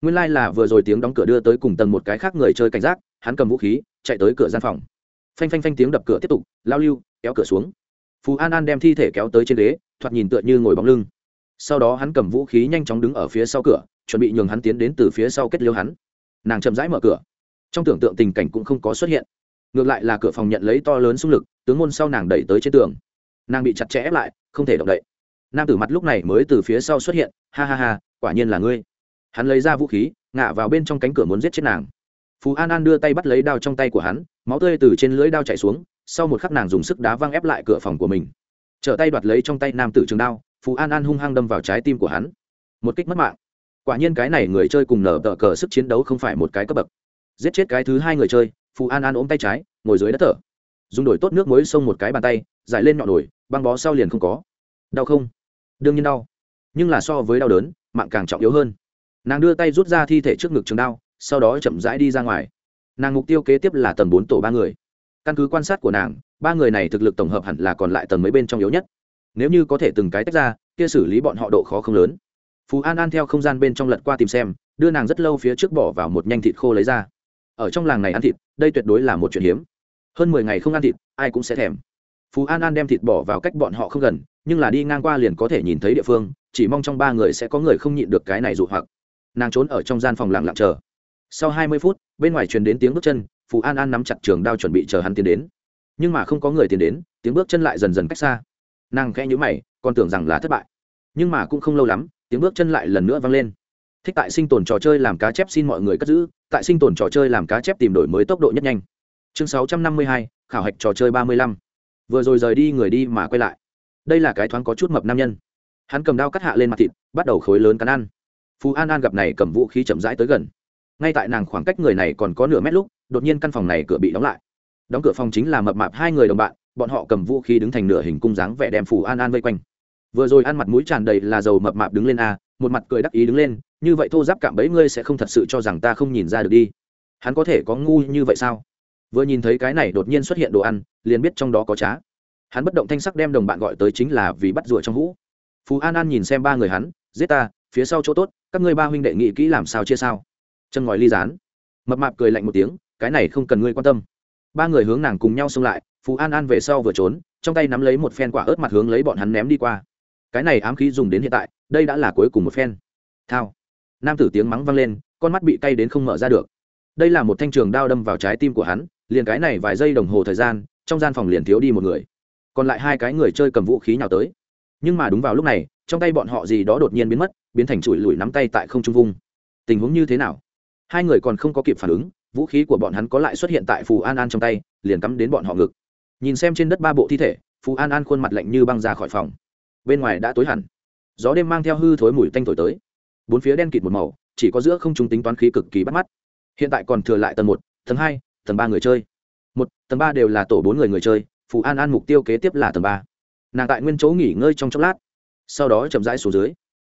Nguyên lai、like、là vừa rồi tiếng đóng cửa đưa tới cùng tầng một cái khác người chơi cảnh giác, hắn cầm vũ khí, chạy tới cửa gian phòng. Phanh phanh phanh tiếng đập cửa tiếp tục, lao lưu, kéo cửa xuống. Phú an an đem thi thể kéo tới trên ghế, thoạt nhìn tựa như ngồi bóng lưng sau đó hắn cầm vũ khí nhanh chóng đứng ở phía sau cửa, chuẩn bị nhường hắn tiến đến từ phía sau kết liêu hắn. Nàng chậm rãi mở cửa. Trong tưởng tượng tình cảnh cũng không có xuất hiện. Ngược lại là cửa phòng nhận lấy to lớn xung lực, tướng môn sau nàng đẩy tới trên tường. Nàng bị chặt chẽ ép lại, không thể động đậy. Nam tử mặt lúc này mới từ phía sau xuất hiện, ha ha ha, quả nhiên là ngươi. Hắn lấy ra vũ khí, ngã vào bên trong cánh cửa muốn giết chết nàng. Phú an an đưa tay bắt lấy đao trong tay của hắn, máu tươi từ trên lưỡi đao chạy xuống, sau một khắc nàng dùng sức đá văng ép lại cửa phòng của mình. Trở tay đoạt lấy trong tay nam tử trường đao phú an an hung hăng đâm vào trái tim của hắn. Một kích mất mạng. Quả nhiên cái này người chơi cùng nở tờ cờ sức chiến đấu không phải một cái cấp bậc. Giết chết cái thứ hai người chơi phú an an ôm tay trái ngồi dưới đất thở. Dùng đổi tốt nước muối xông một cái bàn tay giải lên nhọn đồi, băng bó sau liền không có. Đau không? Đương nhiên đau. Nhưng là so với đau đớn mạng càng trọng yếu hơn. Nàng đưa tay rút ra thi thể trước ngực trường đao sau đó chậm rãi đi ra ngoài. Nàng mục tiêu kế tiếp là tầng bốn tổ ba người. Căn cứ quan sát của nàng ba người này thực lực tổng hợp hẳn là còn lại tầng mấy bên trong yếu nhất nếu như có thể từng cái tách ra, kia xử lý bọn họ độ khó không lớn. Phú an an theo không gian bên trong lật qua tìm xem, đưa nàng rất lâu phía trước bỏ vào một nhanh thịt khô lấy ra. Ở trong làng này ăn thịt, đây tuyệt đối là một chuyện hiếm. Hơn mười ngày không ăn thịt, ai cũng sẽ thèm. Phú an an đem thịt bỏ vào cách bọn họ không gần, nhưng là đi ngang qua liền có thể nhìn thấy địa phương, chỉ mong trong ba người sẽ có người không nhịn được cái này dụ hoặc. Nàng trốn ở trong gian phòng lặng lặng chờ. Sau hai mươi phút, bên ngoài truyền đến tiếng bước chân, phú an an nắm chặt trường đao chuẩn bị chờ hắn tiến đến. Nhưng mà không có người tiến đến, tiếng bước chân lại dần dần cách xa nàng khẽ nhữ mày, còn tưởng rằng là thất bại. Nhưng mà cũng không lâu lắm, tiếng bước chân lại lần nữa vang lên. Thích tại sinh tồn trò chơi làm cá chép xin mọi người cất giữ, tại sinh tồn trò chơi làm cá chép tìm đổi mới tốc độ nhất nhanh. Chương sáu trăm năm mươi hai, khảo hạch trò chơi ba mươi lăm. Vừa rồi rời đi người đi mà quay lại. Đây là cái thoáng có chút mập nam nhân. Hắn cầm đao cắt hạ lên mặt thịt, bắt đầu khối lớn cắn ăn. Phú an an gặp này cầm vũ khí chậm rãi tới gần. Ngay tại nàng khoảng cách người này còn có nửa mét lúc, đột nhiên căn phòng này cửa bị đóng lại. Đóng cửa phòng chính là mập mạp hai người đồng bạn bọn họ cầm vũ khí đứng thành nửa hình cung dáng vẻ đem phủ an an vây quanh. Vừa rồi ăn mặt mũi tràn đầy là dầu mập mạp đứng lên a, một mặt cười đắc ý đứng lên, như vậy thô giáp cạm bẫy ngươi sẽ không thật sự cho rằng ta không nhìn ra được đi. Hắn có thể có ngu như vậy sao? Vừa nhìn thấy cái này đột nhiên xuất hiện đồ ăn, liền biết trong đó có trá. Hắn bất động thanh sắc đem đồng bạn gọi tới chính là vì bắt rùa trong hũ. Phú an an nhìn xem ba người hắn, giết ta, phía sau chỗ tốt, các ngươi ba huynh đệ nghĩ kỹ làm sao chia sao. Chân ngòi ly rán mập mạp cười lạnh một tiếng, cái này không cần ngươi quan tâm. Ba người hướng nàng cùng nhau xông lại phú an an về sau vừa trốn, trong tay nắm lấy một phen quả ớt mặt hướng lấy bọn hắn ném đi qua. Cái này ám khí dùng đến hiện tại, đây đã là cuối cùng một phen. Thao. Nam tử tiếng mắng vang lên, con mắt bị cay đến không mở ra được. Đây là một thanh trường đao đâm vào trái tim của hắn, liền cái này vài giây đồng hồ thời gian, trong gian phòng liền thiếu đi một người. Còn lại hai cái người chơi cầm vũ khí nhào tới. Nhưng mà đúng vào lúc này, trong tay bọn họ gì đó đột nhiên biến mất, biến thành chùi lùi nắm tay tại không trung vung. Tình huống như thế nào? Hai người còn không có kịp phản ứng, vũ khí của bọn hắn có lại xuất hiện tại phù an an trong tay, liền cắm đến bọn họ ngực nhìn xem trên đất ba bộ thi thể phù an an khuôn mặt lạnh như băng ra khỏi phòng. Bên ngoài đã tối hẳn. Gió đêm mang theo hư thối mùi tanh thổi tới. Bốn phía đen kịt một màu, chỉ có giữa không trung tính toán khí cực kỳ bắt mắt. Hiện tại còn thừa lại tầng một, tầng hai, tầng ba người chơi. Một, tầng ba đều là tổ bốn người người chơi phù an an mục tiêu kế tiếp là tầng ba. Nàng tại nguyên chỗ nghỉ ngơi trong chốc lát, sau đó chậm rãi xuống dưới.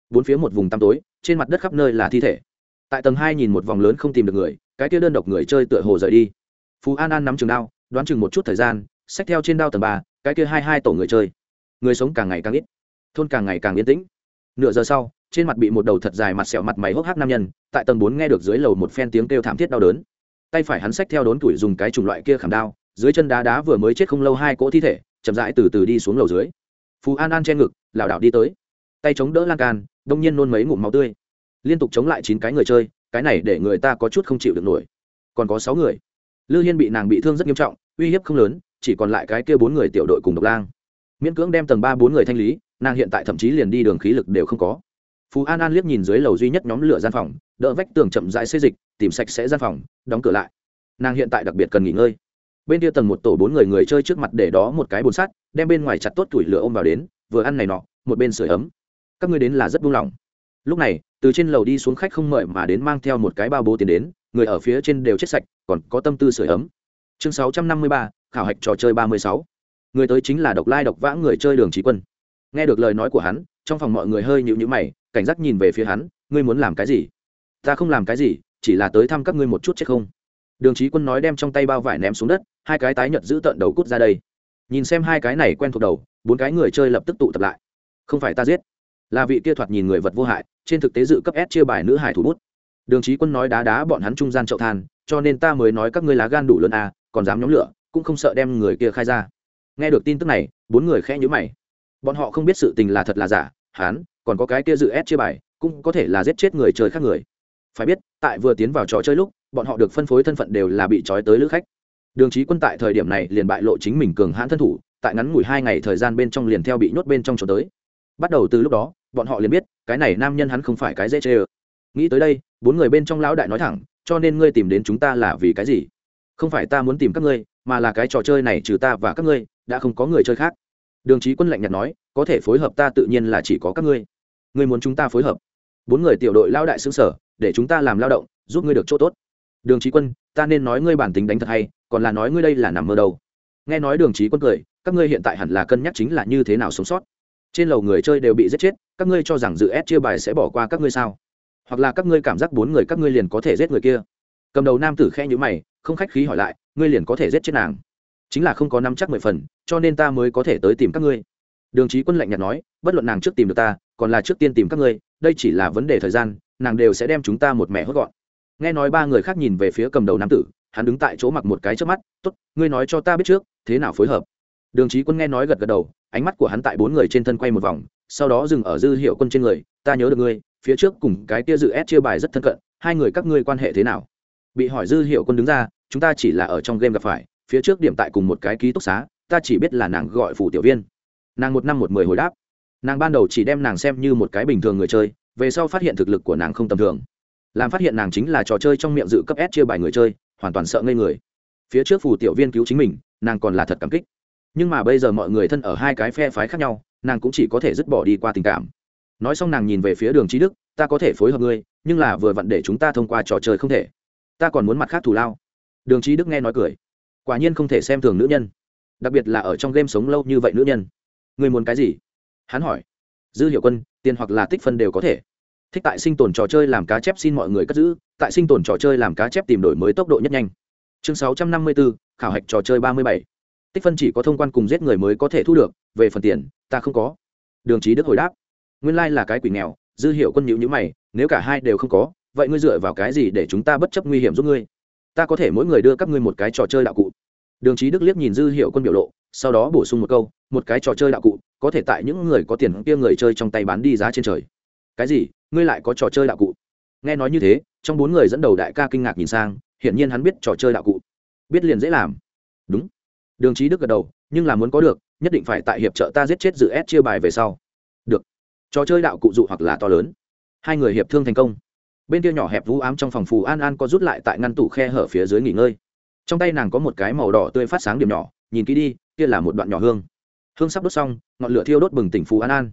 Bốn phía một vùng tăm tối, trên mặt đất khắp nơi là thi thể. Tại tầng hai nhìn một vòng lớn không tìm được người, cái kia đơn độc người chơi tựa hồ rời đi. Phú an an nắm trường đao, đoán chừng một chút thời gian xách theo trên đao tầng ba, cái kia hai hai tổ người chơi. Người sống càng ngày càng ít, thôn càng ngày càng yên tĩnh. Nửa giờ sau, trên mặt bị một đầu thật dài mặt sẹo mặt mày hốc hác nam nhân, tại tầng bốn nghe được dưới lầu một phen tiếng kêu thảm thiết đau đớn. Tay phải hắn xách theo đốn tuổi dùng cái chủng loại kia khảm đao, dưới chân đá đá vừa mới chết không lâu hai cỗ thi thể, chậm rãi từ từ đi xuống lầu dưới. Phú an an che ngực, lảo đảo đi tới. Tay chống đỡ lan can, đông nhiên nôn mấy ngụm máu tươi. Liên tục chống lại chín cái người chơi, cái này để người ta có chút không chịu được nổi. Còn có sáu người. Lư hiên bị nàng bị thương rất nghiêm trọng, uy hiếp không lớn chỉ còn lại cái kia bốn người tiểu đội cùng độc lang. Miễn cưỡng đem tầng ba bốn người thanh lý, nàng hiện tại thậm chí liền đi đường khí lực đều không có. Phú an an liếc nhìn dưới lầu duy nhất nhóm lửa gian phòng, đỡ vách tường chậm rãi xê dịch, tìm sạch sẽ gian phòng, đóng cửa lại. Nàng hiện tại đặc biệt cần nghỉ ngơi. Bên kia tầng một tổ bốn người người chơi trước mặt để đó một cái bồn sắt, đem bên ngoài chặt tốt tuổi lửa ôm vào đến, vừa ăn này nọ, một bên sưởi ấm. Các ngươi đến là rất buông lỏng. Lúc này, từ trên lầu đi xuống khách không mời mà đến mang theo một cái bao bố tiền đến, người ở phía trên đều chết sạch, còn có tâm tư sửa ấm. Chương sáu trăm năm mươi ba khảo hạch trò chơi ba mươi sáu. Người tới chính là độc lai độc vã người chơi đường trí quân. Nghe được lời nói của hắn, trong phòng mọi người hơi nhịu nhữ mày, cảnh giác nhìn về phía hắn, ngươi muốn làm cái gì? Ta không làm cái gì, chỉ là tới thăm các ngươi một chút chết không. Đường trí quân nói đem trong tay bao vải ném xuống đất, hai cái tái nhật giữ tận đầu cút ra đây. Nhìn xem hai cái này quen thuộc đầu, bốn cái người chơi lập tức tụ tập lại. Không phải ta giết. Là vị kia thoạt nhìn người vật vô hại, trên thực tế dự cấp s chia bài nữ hải thủ bút. Đường trí quân nói đá đá bọn hắn trung gian chậu than, cho nên ta mới nói các ngươi lá gan đủ lớn à còn dám nhóm lửa cũng không sợ đem người kia khai ra. Nghe được tin tức này, bốn người khẽ nhữ mày. Bọn họ không biết sự tình là thật là giả, hán, còn có cái kia dự ép chia bài, cũng có thể là giết chết người chơi khác người. Phải biết, tại vừa tiến vào trò chơi lúc, bọn họ được phân phối thân phận đều là bị trói tới lữ khách. Đường trí quân tại thời điểm này liền bại lộ chính mình cường hãn thân thủ, tại ngắn ngủi hai ngày thời gian bên trong liền theo bị nhốt bên trong trốn tới. Bắt đầu từ lúc đó, bọn họ liền biết, cái này nam nhân hắn không phải cái dễ chê ơ. Nghĩ tới đây, bốn người bên trong lão đại nói thẳng, cho nên ngươi tìm đến chúng ta là vì cái gì? Không phải ta muốn tìm các ngươi mà là cái trò chơi này trừ ta và các ngươi, đã không có người chơi khác. Đường trí quân lạnh nhạt nói, có thể phối hợp ta tự nhiên là chỉ có các ngươi. Ngươi muốn chúng ta phối hợp? Bốn người tiểu đội lao đại xứng sở để chúng ta làm lao động, giúp ngươi được chỗ tốt. Đường trí quân, ta nên nói ngươi bản tính đánh thật hay, còn là nói ngươi đây là nằm mơ đâu. Nghe nói đường trí quân cười, các ngươi hiện tại hẳn là cân nhắc chính là như thế nào sống sót. Trên lầu người chơi đều bị giết chết, các ngươi cho rằng dự ép chia bài sẽ bỏ qua các ngươi sao? Hoặc là các ngươi cảm giác bốn người các ngươi liền có thể giết người kia? Cầm đầu nam tử khe nhữ mày, không khách khí hỏi lại, ngươi liền có thể giết chết nàng? Chính là không có năm chắc mười phần, cho nên ta mới có thể tới tìm các ngươi. Đường trí quân lạnh nhạt nói, bất luận nàng trước tìm được ta, còn là trước tiên tìm các ngươi, đây chỉ là vấn đề thời gian, nàng đều sẽ đem chúng ta một mẹ hốt gọn. Nghe nói ba người khác nhìn về phía cầm đầu nam tử, hắn đứng tại chỗ mặc một cái trước mắt t ố t ngươi nói cho ta biết trước, thế nào phối hợp? Đường trí quân nghe nói gật gật đầu, ánh mắt của hắn tại bốn người trên thân quay một vòng, sau đó dừng ở dư hiệu quân trên người, ta nhớ được ngươi, phía trước cùng cái kia dự ép chia bài rất thân cận, hai người các ngươi quan hệ thế nào? Bị hỏi dư hiệu quân đứng ra, chúng ta chỉ là ở trong game gặp phải, phía trước điểm tại cùng một cái ký túc xá, ta chỉ biết là nàng gọi phủ tiểu viên. Nàng một năm một mười hồi đáp. Nàng ban đầu chỉ đem nàng xem như một cái bình thường người chơi, về sau phát hiện thực lực của nàng không tầm thường. Làm phát hiện nàng chính là trò chơi trong miệng dự cấp s chia bài người chơi, hoàn toàn sợ ngây người. Phía trước phủ tiểu viên cứu chính mình, nàng còn là thật cảm kích. Nhưng mà bây giờ mọi người thân ở hai cái phe phái khác nhau, nàng cũng chỉ có thể dứt bỏ đi qua tình cảm. Nói xong nàng nhìn về phía đường trí đức, ta có thể phối hợp ngươi, nhưng là vừa vặn để chúng ta thông qua trò chơi không thể ta còn muốn mặt khác thù lao. Đường trí đức nghe nói cười. Quả nhiên không thể xem thường nữ nhân. Đặc biệt là ở trong game sống lâu như vậy nữ nhân. Người muốn cái gì? Hắn hỏi. Dư hiệu quân, tiền hoặc là tích phân đều có thể. Thích tại sinh tồn trò chơi làm cá chép xin mọi người cất giữ, tại sinh tồn trò chơi làm cá chép tìm đổi mới tốc độ nhất nhanh. Chương sáu trăm năm mươi bốn khảo hạch trò chơi ba mươi bảy. Tích phân chỉ có thông quan cùng giết người mới có thể thu được, về phần tiền, ta không có. Đường trí đức hồi đáp. Nguyên lai là cái quỷ nghèo, dư hiệu quân nhữ nhữ mày, nếu cả hai đều không có vậy ngươi dựa vào cái gì để chúng ta bất chấp nguy hiểm giúp ngươi? Ta có thể mỗi người đưa các ngươi một cái trò chơi đạo cụ. Đường trí đức liếc nhìn dư hiệu quân biểu lộ, sau đó bổ sung một câu, một cái trò chơi đạo cụ, có thể tại những người có tiền kia người chơi trong tay bán đi giá trên trời. Cái gì? Ngươi lại có trò chơi đạo cụ? Nghe nói như thế, trong bốn người dẫn đầu đại ca kinh ngạc nhìn sang, hiển nhiên hắn biết trò chơi đạo cụ. Biết liền dễ làm. Đúng. Đường trí đức gật đầu, nhưng là muốn có được, nhất định phải tại hiệp trợ ta giết chết dự s chia bài về sau. Được. Trò chơi đạo cụ dụ hoặc là to lớn. Hai người hiệp thương thành công bên kia nhỏ hẹp vũ ám trong phòng phù an an có rút lại tại ngăn tủ khe hở phía dưới nghỉ ngơi. Trong tay nàng có một cái màu đỏ tươi phát sáng điểm nhỏ, nhìn kỹ đi, kia là một đoạn nhỏ hương. Hương sắp đốt xong, ngọn lửa thiêu đốt bừng tỉnh phù an an.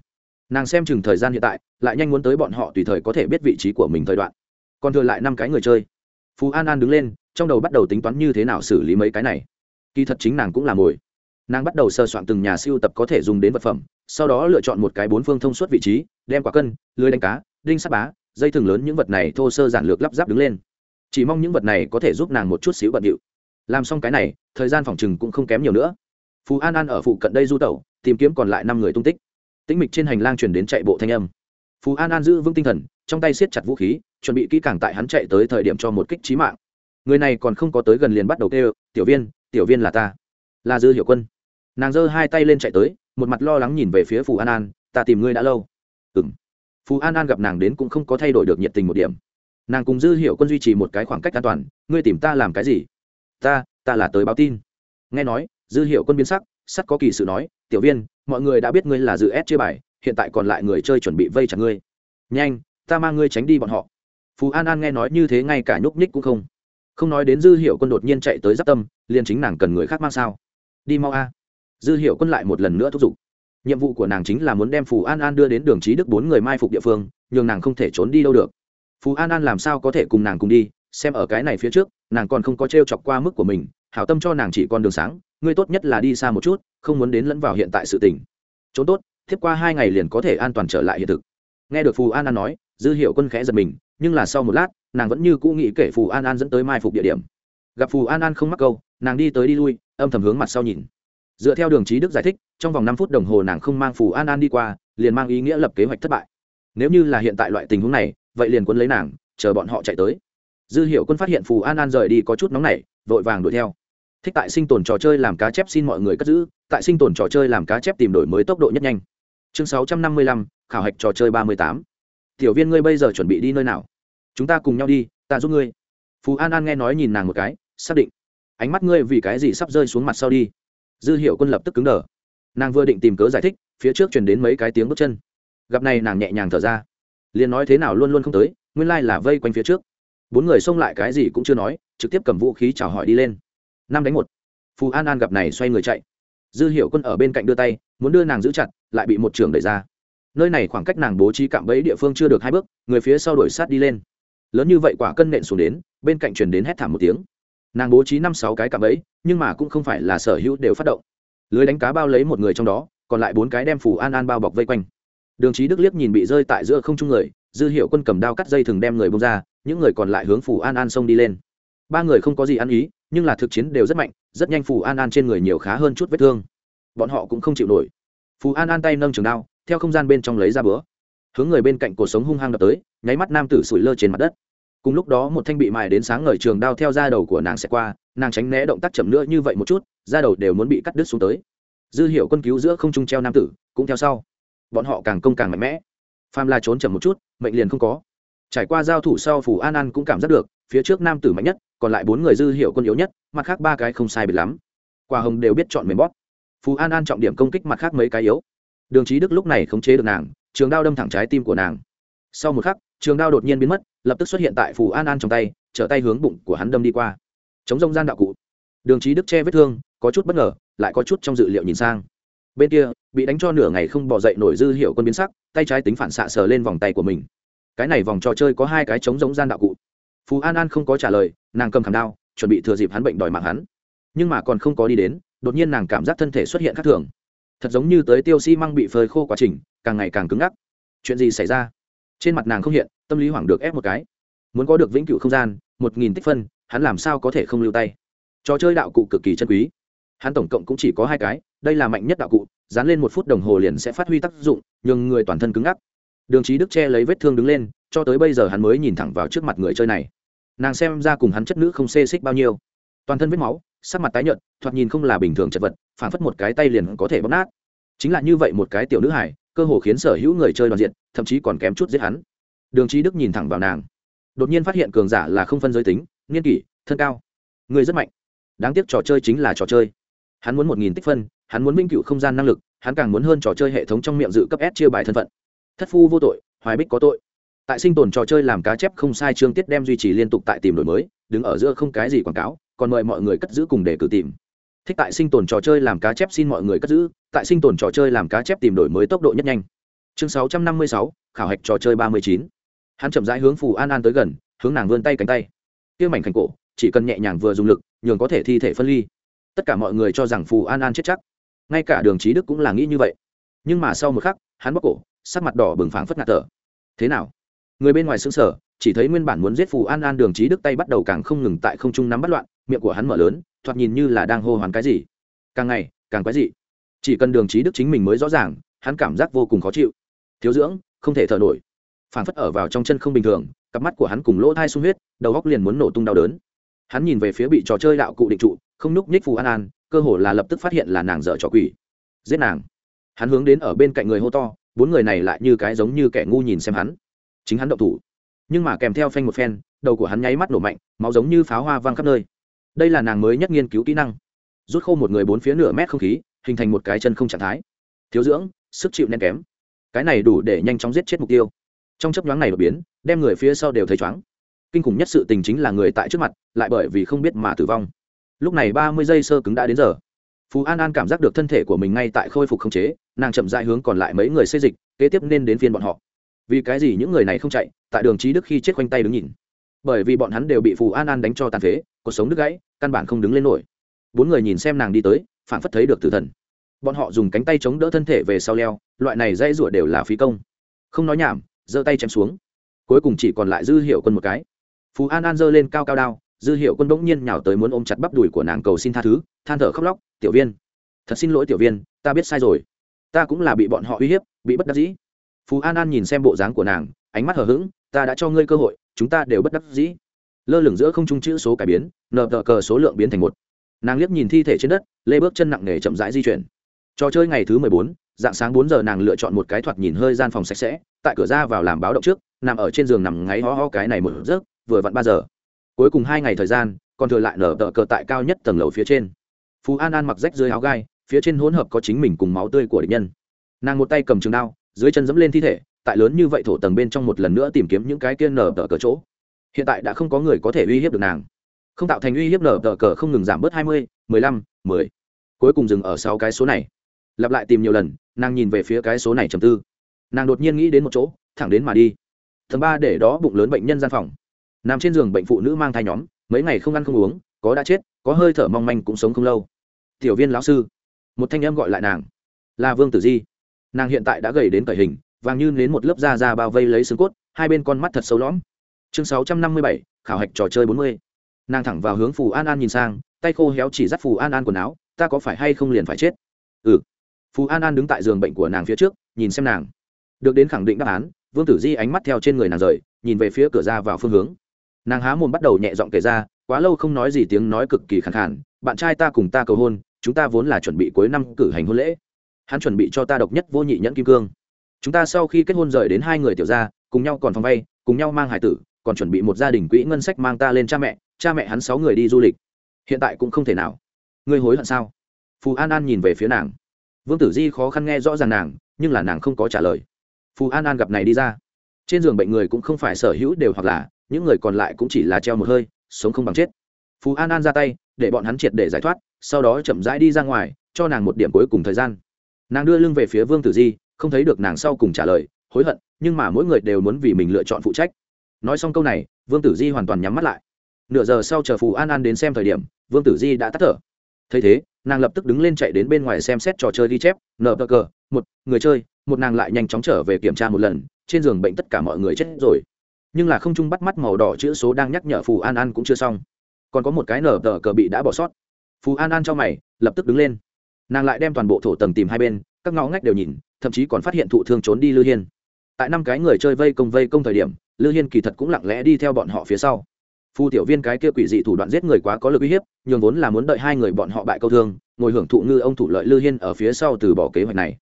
Nàng xem chừng thời gian hiện tại, lại nhanh muốn tới bọn họ tùy thời có thể biết vị trí của mình thời đoạn. Còn thừa lại năm cái người chơi. Phù an an đứng lên, trong đầu bắt đầu tính toán như thế nào xử lý mấy cái này. Kỳ thật chính nàng cũng là mồi. Nàng bắt đầu sơ soạn từng nhà siêu tập có thể dùng đến vật phẩm, sau đó lựa chọn một cái bốn phương thông suốt vị trí, đem quả cân, lưới đánh cá, đinh sắt bá dây thừng lớn những vật này thô sơ giản lược lắp ráp đứng lên. Chỉ mong những vật này có thể giúp nàng một chút xíu bận điệu. Làm xong cái này, thời gian phòng chừng cũng không kém nhiều nữa. Phú an an ở phụ cận đây du tẩu, tìm kiếm còn lại năm người tung tích. Tĩnh mịch trên hành lang chuyển đến chạy bộ thanh âm. Phú an an giữ vững tinh thần, trong tay siết chặt vũ khí, chuẩn bị kỹ càng tại hắn chạy tới thời điểm cho một kích trí mạng. Người này còn không có tới gần liền bắt đầu kêu, tiểu viên tiểu viên là ta. Là dư hiệu quân. Nàng giơ hai tay lên chạy tới, một mặt lo lắng nhìn về phía phù an an, ta tìm ngươi đã lâu. Ừ Phú an an gặp nàng đến cũng không có thay đổi được nhiệt tình một điểm nàng cùng dư hiệu quân duy trì một cái khoảng cách an toàn ngươi tìm ta làm cái gì ta ta là tới báo tin nghe nói dư hiệu quân biến sắc sắt có kỳ sự nói tiểu viên mọi người đã biết ngươi là dự ép chia bài hiện tại còn lại người chơi chuẩn bị vây chặt ngươi nhanh ta mang ngươi tránh đi bọn họ Phú an an nghe nói như thế ngay cả nhúc nhích cũng không không nói đến dư hiệu quân đột nhiên chạy tới giáp tâm liền chính nàng cần người khác mang sao đi mau a dư hiệu quân lại một lần nữa thúc giục nhiệm vụ của nàng chính là muốn đem phù an an đưa đến đường trí đức bốn người mai phục địa phương, nhường nàng không thể trốn đi đâu được. Phù an an làm sao có thể cùng nàng cùng đi, xem ở cái này phía trước, nàng còn không có t r e o chọc qua mức của mình, hảo tâm cho nàng chỉ con đường sáng, ngươi tốt nhất là đi xa một chút, không muốn đến lẫn vào hiện tại sự tình. Trốn tốt tiếp qua hai ngày liền có thể an toàn trở lại hiện thực. Nghe được phù an an nói, dư hiệu quân khẽ giật mình, nhưng là sau một lát, nàng vẫn như cũ nghĩ kể phù an an dẫn tới mai phục địa điểm. Gặp phù an an không mắc câu, nàng đi tới đi lui, âm thầm hướng mặt sau nhìn dựa theo đường trí đức giải thích, trong vòng năm phút đồng hồ nàng không mang phù an an đi qua, liền mang ý nghĩa lập kế hoạch thất bại. Nếu như là hiện tại loại tình huống này, vậy liền quân lấy nàng, chờ bọn họ chạy tới. Dư hiệu quân phát hiện phù an an rời đi có chút nóng nảy, vội vàng đuổi theo. Thích tại sinh tồn trò chơi làm cá chép xin mọi người cất giữ, tại sinh tồn trò chơi làm cá chép tìm đổi mới tốc độ nhất nhanh. Chương sáu trăm năm mươi lăm, khảo hạch trò chơi ba mươi tám. Tiểu viên ngươi bây giờ chuẩn bị đi nơi nào? Chúng ta cùng nhau đi, ta giúp ngươi. Phù an an nghe nói nhìn nàng một cái, xác định. Ánh mắt ngươi vì cái gì sắp rơi xuống mặt sau đi? Dư hiệu quân lập tức cứng đờ. Nàng vừa định tìm cớ giải thích, phía trước chuyển đến mấy cái tiếng bước chân. Gặp này nàng nhẹ nhàng thở ra. Liền nói thế nào luôn luôn không tới, nguyên lai là vây quanh phía trước. Bốn người xông lại cái gì cũng chưa nói, trực tiếp cầm vũ khí chào hỏi đi lên. Năm đánh một. Phù an an gặp này xoay người chạy. Dư hiệu quân ở bên cạnh đưa tay, muốn đưa nàng giữ chặt, lại bị một trường đẩy ra. Nơi này khoảng cách nàng bố trí cạm bẫy địa phương chưa được hai bước, người phía sau đuổi sát đi lên. Lớn như vậy quả cân nện xuống đến, bên cạnh truyền đến hét thảm một tiếng nàng bố trí năm sáu cái cạm ấy nhưng mà cũng không phải là sở hữu đều phát động. Lưới đánh cá bao lấy một người trong đó, còn lại bốn cái đem phủ an an bao bọc vây quanh. Đường trí đức liếc nhìn bị rơi tại giữa không trung người, dư hiệu quân cầm đao cắt dây thừng đem người bông ra, những người còn lại hướng phủ an an xông đi lên. Ba người không có gì ăn ý, nhưng là thực chiến đều rất mạnh, rất nhanh phủ an an trên người nhiều khá hơn chút vết thương. Bọn họ cũng không chịu nổi. Phù an an tay nâng trường đao, theo không gian bên trong lấy ra bữa. Hướng người bên cạnh cuộc sống hung hăng đập tới, nháy mắt nam tử sủi lơ trên mặt đất cùng lúc đó một thanh bị mài đến sáng ngời trường đao theo da đầu của nàng sẽ qua, nàng tránh né động tác chậm nữa như vậy một chút, da đầu đều muốn bị cắt đứt xuống tới. Dư hiệu quân cứu giữa không trung treo nam tử, cũng theo sau. Bọn họ càng công càng mạnh mẽ. Pham la trốn chậm một chút, mệnh liền không có. Trải qua giao thủ sau phủ an an cũng cảm giác được, phía trước nam tử mạnh nhất, còn lại bốn người dư hiệu quân yếu nhất, mặt khác ba cái không sai biệt lắm. Quả hồng đều biết chọn mềm bóp. Phú an an trọng điểm công kích mặt khác mấy cái yếu. Đường trí đức lúc này khống chế được nàng, trường đao đâm thẳng trái tim của nàng. Sau một khắc trường đao đột nhiên biến mất, lập tức xuất hiện tại phù an an trong tay, trở tay hướng bụng của hắn đâm đi qua. Chống rông gian đạo cụ. Đường trí đức che vết thương, có chút bất ngờ, lại có chút trong dự liệu nhìn sang. Bên kia, bị đánh cho nửa ngày không bỏ dậy nổi dư hiệu quân biến sắc, tay trái tính phản xạ sờ lên vòng tay của mình. Cái này vòng trò chơi có hai cái chống giống gian đạo cụ. Phú an an không có trả lời, nàng cầm khảm đao, chuẩn bị thừa dịp hắn bệnh đòi mạng hắn. Nhưng mà còn không có đi đến, đột nhiên nàng cảm giác thân thể xuất hiện khác thường. Thật giống như tới tiêu xi、si、măng bị phơi khô quá trình, càng ngày càng cứng ngắc. Chuyện gì xảy ra? Trên mặt nàng không hiện, tâm lý hoảng được ép một cái. Muốn có được vĩnh cửu không gian, một nghìn tích phân, hắn làm sao có thể không lưu tay? Trò chơi đạo cụ cực kỳ chân quý. Hắn tổng cộng cũng chỉ có hai cái, đây là mạnh nhất đạo cụ, dán lên một phút đồng hồ liền sẽ phát huy tác dụng nhưng người toàn thân cứng ngắc. Đường trí đức che lấy vết thương đứng lên, cho tới bây giờ hắn mới nhìn thẳng vào trước mặt người chơi này. Nàng xem ra cùng hắn chất nữ không xê xích bao nhiêu. Toàn thân vết máu, sắc mặt tái nhợt, thoạt nhìn không là bình thường chật vật phản phất một cái tay liền có thể bóp nát. Chính là như vậy một cái tiểu nữ hải cơ hồ khiến sở hữu người chơi đoàn diện, thậm chí còn kém chút giết hắn. Đường trí đức nhìn thẳng vào nàng. Đột nhiên phát hiện cường giả là không phân giới tính, niên kỷ, thân cao. Người rất mạnh. Đáng tiếc trò chơi chính là trò chơi. Hắn muốn một nghìn tích phân, hắn muốn minh cựu không gian năng lực, hắn càng muốn hơn trò chơi hệ thống trong miệng dự cấp s chia bài thân phận. Thất phu vô tội, hoài bích có tội. Tại sinh tồn trò chơi làm cá chép không sai chương tiết đem duy trì liên tục tại tìm đổi mới, đứng ở giữa không cái gì quảng cáo, còn mời mọi người cất giữ cùng để cử tìm thích tại sinh tồn trò chơi làm cá chép xin mọi người cất giữ, tại sinh tồn trò chơi làm cá chép tìm đổi mới tốc độ nhất nhanh. Chương sáu trăm năm mươi sáu, khảo hạch trò chơi ba mươi chín. Hắn chậm rãi hướng phù an an tới gần, hướng nàng vươn tay cánh tay. Kia mảnh khảnh cổ, chỉ cần nhẹ nhàng vừa dùng lực, nhường có thể thi thể phân ly. Tất cả mọi người cho rằng phù an an chết chắc. Ngay cả đường trí đức cũng là nghĩ như vậy. Nhưng mà sau một khắc, hắn bóc cổ, sắc mặt đỏ bừng phảng phất ngạt thở. Thế nào? Người bên ngoài xứng sở chỉ thấy nguyên bản muốn giết phù an an đường trí đức tay bắt đầu càng không ngừng tại không trung nắm bắt loạn, miệng của hắn mở lớn, thoạt nhìn như là đang hô hoán cái gì. Càng ngày, càng quái dị. Chỉ cần đường trí đức chính mình mới rõ ràng, hắn cảm giác vô cùng khó chịu. Thiếu dưỡng, không thể thở nổi. Phảng phất ở vào trong chân không bình thường, cặp mắt của hắn cùng lỗ thai sung huyết, đầu góc liền muốn nổ tung đau đớn. Hắn nhìn về phía bị trò chơi đạo cụ định trụ, không nhúc nhích phù an an, cơ hồ là lập tức phát hiện là nàng dở trò quỷ. Giết nàng. Hắn hướng đến ở bên cạnh người hô to, bốn người này lại như cái giống như kẻ ngu nhìn xem hắn. Chính hắn động thủ nhưng mà kèm theo phanh một phen, đầu của hắn nháy mắt nổ mạnh, máu giống như pháo hoa văng khắp nơi. Đây là nàng mới nhất nghiên cứu kỹ năng. Rút khô một người bốn phía nửa mét không khí, hình thành một cái chân không trạng thái. Thiếu dưỡng, sức chịu nén kém. Cái này đủ để nhanh chóng giết chết mục tiêu. Trong chấp nhoáng này đột biến, đem người phía sau đều thấy chóng kinh khủng nhất sự tình chính là người tại trước mặt, lại bởi vì không biết mà tử vong. Lúc này ba mươi giây sơ cứng đã đến giờ. Phú an an cảm giác được thân thể của mình ngay tại khôi phục khống chế, nàng chậm dại hướng còn lại mấy người xây dịch, kế tiếp nên đến phiên bọn họ vì cái gì những người này không chạy, tại đường trí đức khi chết khoanh tay đứng nhìn. Bởi vì bọn hắn đều bị phù an an đánh cho tàn phế, cuộc sống đứt gãy, căn bản không đứng lên nổi. Bốn người nhìn xem nàng đi tới phản phất thấy được tử thần. Bọn họ dùng cánh tay chống đỡ thân thể về sau leo, loại này dây rủa đều là phí công. Không nói nhảm, giơ tay chém xuống. Cuối cùng chỉ còn lại dư hiệu quân một cái. Phú an an giơ lên cao cao đao, dư hiệu quân bỗng nhiên nhào tới muốn ôm chặt bắp đùi của nàng cầu xin tha thứ, than thở khóc lóc, tiểu viên, thật xin lỗi tiểu viên, ta biết sai rồi. Ta cũng là bị bọn họ uy hiếp, bị bất đắc dĩ phú an an nhìn xem bộ dáng của nàng, ánh mắt hờ hững, ta đã cho ngươi cơ hội, chúng ta đều bất đắc dĩ. Lơ lửng giữa không trung chữ số cải biến nợ tờ cờ số lượng biến thành một. Nàng liếc nhìn thi thể trên đất, lê bước chân nặng nề chậm rãi di chuyển. Trò chơi ngày thứ mười bốn, dạng sáng bốn giờ nàng lựa chọn một cái thoạt nhìn hơi gian phòng sạch sẽ, tại cửa ra vào làm báo động trước, nằm ở trên giường nằm ngáy ho ho cái này một giấc, vừa vặn ba giờ. Cuối cùng hai ngày thời gian, còn thừa lại nở tờ cờ tại cao nhất tầng lầu phía trên. Phú an an mặc rách dưới áo gai, phía trên hỗn hợp có chính mình cùng máu tươi của địch nhân. Nàng một tay cầm trường đao dưới chân dẫm lên thi thể, tại lớn như vậy thổ tầng bên trong một lần nữa tìm kiếm những cái kia nở tờ cờ chỗ. Hiện tại đã không có người có thể uy hiếp được nàng. Không tạo thành uy hiếp nở tờ cờ không ngừng giảm bớt hai mươi, mười lăm, mười. Cuối cùng dừng ở sáu cái số này. Lặp lại tìm nhiều lần, nàng nhìn về phía cái số này trầm tư. Nàng đột nhiên nghĩ đến một chỗ, thẳng đến mà đi. Tầng ba để đó bụng lớn bệnh nhân gian phòng. Nằm trên giường bệnh phụ nữ mang thai nhóm, mấy ngày không ăn không uống, có đã chết, có hơi thở mong manh cũng sống không lâu. Tiểu viên lão sư. Một thanh em gọi lại nàng. Là vương tử di nàng hiện tại đã gầy đến cởi hình, vàng như đến một lớp da da bao vây lấy xương cốt, hai bên con mắt thật sâu lõm. Chương sáu trăm năm mươi bảy, khảo hạch trò chơi bốn mươi. Nàng thẳng vào hướng phù an an nhìn sang, tay khô héo chỉ dắt phù an an quần áo, ta có phải hay không liền phải chết? Ừ. Phù an an đứng tại giường bệnh của nàng phía trước, nhìn xem nàng. Được đến khẳng định đáp án, vương tử di ánh mắt theo trên người nàng rời, nhìn về phía cửa ra vào phương hướng. Nàng há mồm bắt đầu nhẹ giọng kể ra, quá lâu không nói gì tiếng nói cực kỳ khẳng khản bạn trai ta cùng ta cầu hôn, chúng ta vốn là chuẩn bị cuối năm cử hành hôn lễ hắn chuẩn bị cho ta độc nhất vô nhị nhẫn kim cương. Chúng ta sau khi kết hôn rời đến hai người tiểu gia, cùng nhau còn phòng vay, cùng nhau mang hải tử, còn chuẩn bị một gia đình quỹ ngân sách mang ta lên cha mẹ cha mẹ hắn sáu người đi du lịch. Hiện tại cũng không thể nào. Ngươi hối hận sao? Phù an an nhìn về phía nàng. Vương tử di khó khăn nghe rõ ràng nàng, nhưng là nàng không có trả lời. Phù an an gặp này đi ra. Trên giường bệnh người cũng không phải sở hữu đều hoặc là, những người còn lại cũng chỉ là treo một hơi, sống không bằng chết. Phù an an ra tay, để bọn hắn triệt để giải thoát, sau đó chậm rãi đi ra ngoài, cho nàng một điểm cuối cùng thời gian nàng đưa lưng về phía vương tử di, không thấy được nàng sau cùng trả lời, hối hận, nhưng mà mỗi người đều muốn vì mình lựa chọn phụ trách. Nói xong câu này, vương tử di hoàn toàn nhắm mắt lại. Nửa giờ sau chờ phù an an đến xem thời điểm, vương tử di đã tắt thở. Thấy thế, nàng lập tức đứng lên chạy đến bên ngoài xem xét trò chơi ghi chép nờ bờ cờ, một, người chơi, một nàng lại nhanh chóng trở về kiểm tra một lần, trên giường bệnh tất cả mọi người chết rồi. Nhưng là không Chung bắt mắt màu đỏ chữ số đang nhắc nhở phù an an cũng chưa xong. Còn có một cái nở tờ cờ bị đã bỏ sót. Phù an an cho mày, lập tức đứng lên nàng lại đem toàn bộ thổ tầng tìm hai bên, các ngõ ngách đều nhìn, thậm chí còn phát hiện thụ thương trốn đi lư hiên. Tại năm cái người chơi vây công vây công thời điểm, lư hiên kỳ thật cũng lặng lẽ đi theo bọn họ phía sau. Phu tiểu viên cái kia quỷ dị thủ đoạn giết người quá có lực uy hiếp, nhường vốn là muốn đợi hai người bọn họ bại câu thương, ngồi hưởng thụ ngư ông thủ lợi lư hiên ở phía sau từ bỏ kế hoạch này.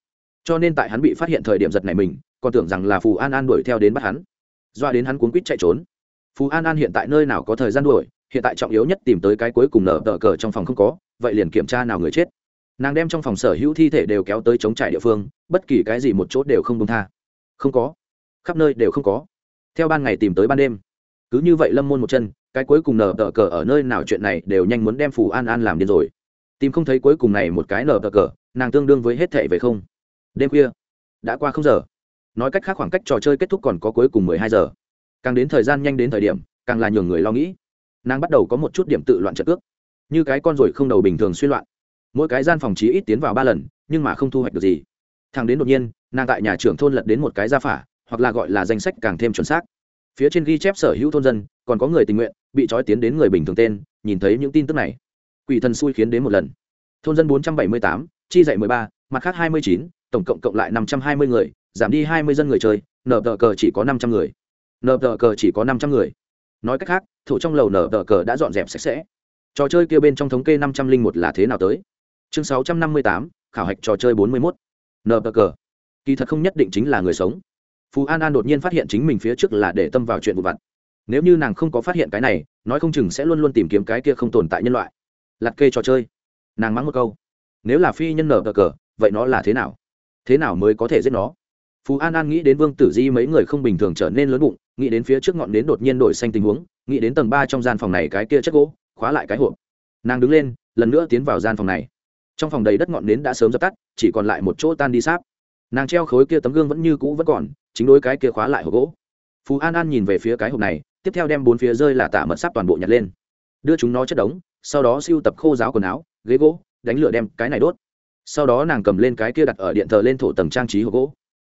Cho nên tại hắn bị phát hiện thời điểm giật này mình, còn tưởng rằng là phù an an đuổi theo đến bắt hắn. Doa đến hắn cuốn quýt chạy trốn. Phù an an hiện tại nơi nào có thời gian đuổi, hiện tại trọng yếu nhất tìm tới cái cuối cùng nở tờ cờ trong phòng không có, vậy liền kiểm tra nào người chết nàng đem trong phòng sở hữu thi thể đều kéo tới chống trải địa phương, bất kỳ cái gì một chỗ đều không công tha. Không có. Khắp nơi đều không có. Theo ban ngày tìm tới ban đêm. Cứ như vậy lâm môn một chân, cái cuối cùng nở tờ cờ ở nơi nào chuyện này đều nhanh muốn đem phù an an làm điên rồi. Tìm không thấy cuối cùng này một cái nở tờ cờ, nàng tương đương với hết thệ về không. Đêm khuya, đã qua không giờ. Nói cách khác khoảng cách trò chơi kết thúc còn có cuối cùng mười hai giờ. Càng đến thời gian nhanh đến thời điểm, càng là nhường người lo nghĩ. Nàng bắt đầu có một chút điểm tự loạn trợ cước như cái con ruồi không đầu bình thường suy loạn mỗi cái gian phòng chí ít tiến vào ba lần, nhưng mà không thu hoạch được gì. Thằng đến đột nhiên, nàng tại nhà trưởng thôn lật đến một cái gia phả, hoặc là gọi là danh sách càng thêm chuẩn xác. Phía trên ghi chép sở hữu thôn dân, còn có người tình nguyện, bị trói tiến đến người bình thường tên, nhìn thấy những tin tức này. Quỷ thần xui khiến đến một lần. Thôn dân bốn trăm bảy mươi tám, chi dạy mười ba, mặt khác hai mươi chín, tổng cộng cộng lại năm trăm hai mươi người, giảm đi hai mươi dân người chơi nở tờ cờ chỉ có năm trăm người. Nở tờ cờ chỉ có năm trăm người. Nói cách khác thủ trong lầu nở tờ cờ đã dọn dẹp sạch sẽ. Trò chơi kia bên trong thống kê năm trăm linh một là thế nào tới? Chương sáu trăm năm mươi tám, khảo hạch trò chơi bốn mươi mốt. Nở tờ cờ kỳ thật không nhất định chính là người sống. Phú an an đột nhiên phát hiện chính mình phía trước là để tâm vào chuyện vụ vặt. Nếu như nàng không có phát hiện cái này, nói không chừng sẽ luôn luôn tìm kiếm cái kia không tồn tại nhân loại. Lặt kê trò chơi. Nàng mắng một câu. Nếu là phi nhân nở cờ cờ vậy nó là thế nào? Thế nào mới có thể giết nó? Phú an an nghĩ đến vương tử di mấy người không bình thường trở nên lớn bụng, nghĩ đến phía trước ngọn đến đột nhiên đổi xanh tình huống, nghĩ đến tầng ba trong gian phòng này cái kia chất gỗ, khóa lại cái hộp. Nàng đứng lên, lần nữa tiến vào gian phòng này trong phòng đầy đất ngọn nến đã sớm dập tắt, chỉ còn lại một chỗ tan đi sáp. Nàng treo khối kia tấm gương vẫn như cũ vẫn còn, chính đối cái kia khóa lại hộp gỗ. Phú an an nhìn về phía cái hộp này, tiếp theo đem bốn phía rơi là tả mật sáp toàn bộ nhặt lên. Đưa chúng nó chất đống, sau đó siêu tập khô giáo quần áo, ghế gỗ, đánh lửa đem cái này đốt. Sau đó nàng cầm lên cái kia đặt ở điện thờ lên thổ tầng trang trí hộp gỗ.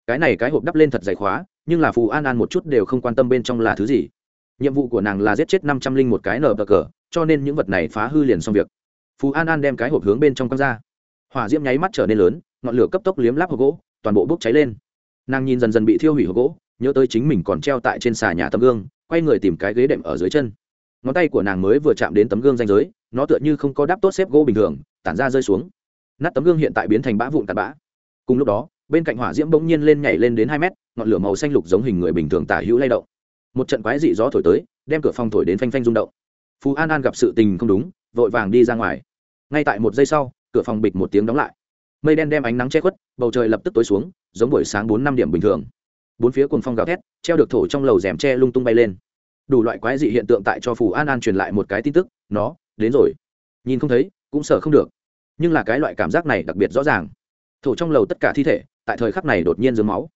Cái này cái hộp đắp lên thật dày khóa, nhưng là phù an an một chút đều không quan tâm bên trong là thứ gì. Nhiệm vụ của nàng là giết chết năm trăm linh một cái nờ bờ cờ, cho nên những vật này phá hư liền xong việc phú an an đem cái hộp hướng bên trong quăng ra hỏa diễm nháy mắt trở nên lớn ngọn lửa cấp tốc liếm láp hộp gỗ toàn bộ bốc cháy lên nàng nhìn dần dần bị thiêu hủy hộp gỗ nhớ tới chính mình còn treo tại trên xà nhà tấm gương quay người tìm cái ghế đệm ở dưới chân ngón tay của nàng mới vừa chạm đến tấm gương danh giới nó tựa như không có đáp tốt xếp gỗ bình thường tản ra rơi xuống nát tấm gương hiện tại biến thành bã vụn tạt bã cùng lúc đó bên cạnh hỏa diễm bỗng nhiên lên nhảy lên đến hai mét ngọn lửa màu xanh lục giống hình người bình thường tả hữu lay động một trận quái dị gió thổi tới đem cửa phòng thổi đến phanh phanh rung động phú an an gặp sự tình không đúng vội vàng đi ra ngoài ngay tại một giây sau, cửa phòng bịch một tiếng đóng lại. Mây đen đem ánh nắng che khuất, bầu trời lập tức tối xuống, giống buổi sáng bốn năm điểm bình thường. Bốn phía cùng phong gào thét, treo được thổ trong lầu rèm tre lung tung bay lên. Đủ loại quái dị hiện tượng tại cho phù an an truyền lại một cái tin tức, nó, đến rồi. Nhìn không thấy, cũng sợ không được. Nhưng là cái loại cảm giác này đặc biệt rõ ràng. Thổ trong lầu tất cả thi thể, tại thời khắc này đột nhiên dướng máu.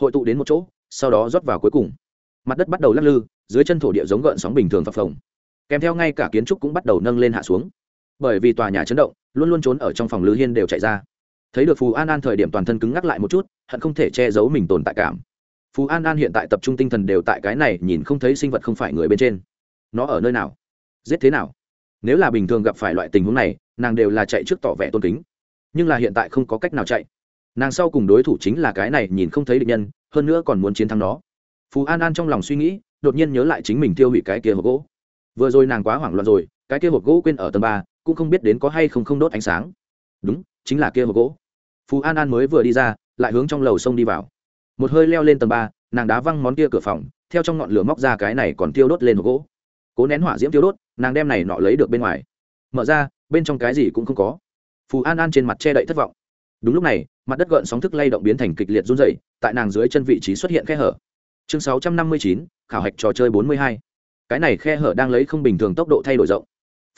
Hội tụ đến một chỗ, sau đó rót vào cuối cùng. Mặt đất bắt đầu lắc lư, dưới chân thổ địa giống gợn sóng bình thường phập phồng. Kèm theo ngay cả kiến trúc cũng bắt đầu nâng lên hạ xuống bởi vì tòa nhà chấn động, luôn luôn trốn ở trong phòng lư hiên đều chạy ra. Thấy được phù an an thời điểm toàn thân cứng ngắc lại một chút, hận không thể che giấu mình tồn tại cảm. Phù an an hiện tại tập trung tinh thần đều tại cái này, nhìn không thấy sinh vật không phải người bên trên. Nó ở nơi nào? Giết thế nào? Nếu là bình thường gặp phải loại tình huống này, nàng đều là chạy trước tỏ vẻ tôn kính. Nhưng là hiện tại không có cách nào chạy. Nàng sau cùng đối thủ chính là cái này, nhìn không thấy định nhân, hơn nữa còn muốn chiến thắng nó. Phù an an trong lòng suy nghĩ, đột nhiên nhớ lại chính mình tiêu hủy cái kia hộp gỗ. Vừa rồi nàng quá hoảng loạn rồi, cái kia hộp gỗ quên ở tầng ba cũng không biết đến có hay không không đốt ánh sáng. Đúng, chính là kia hộp gỗ. Phú an an mới vừa đi ra, lại hướng trong lầu sông đi vào. Một hơi leo lên tầng ba, nàng đá văng món kia cửa phòng, theo trong ngọn lửa móc ra cái này còn tiêu đốt lên hộp gỗ. Cố nén hỏa diễm tiêu đốt, nàng đem này nọ lấy được bên ngoài. Mở ra, bên trong cái gì cũng không có. Phù an an trên mặt che đậy thất vọng. Đúng lúc này, mặt đất gợn sóng thức lay động biến thành kịch liệt run dày tại nàng dưới chân vị trí xuất hiện khe hở. Chương sáu trăm năm mươi chín, khảo hạch trò chơi bốn mươi hai. Cái này khe hở đang lấy không bình thường tốc độ thay đổi rộng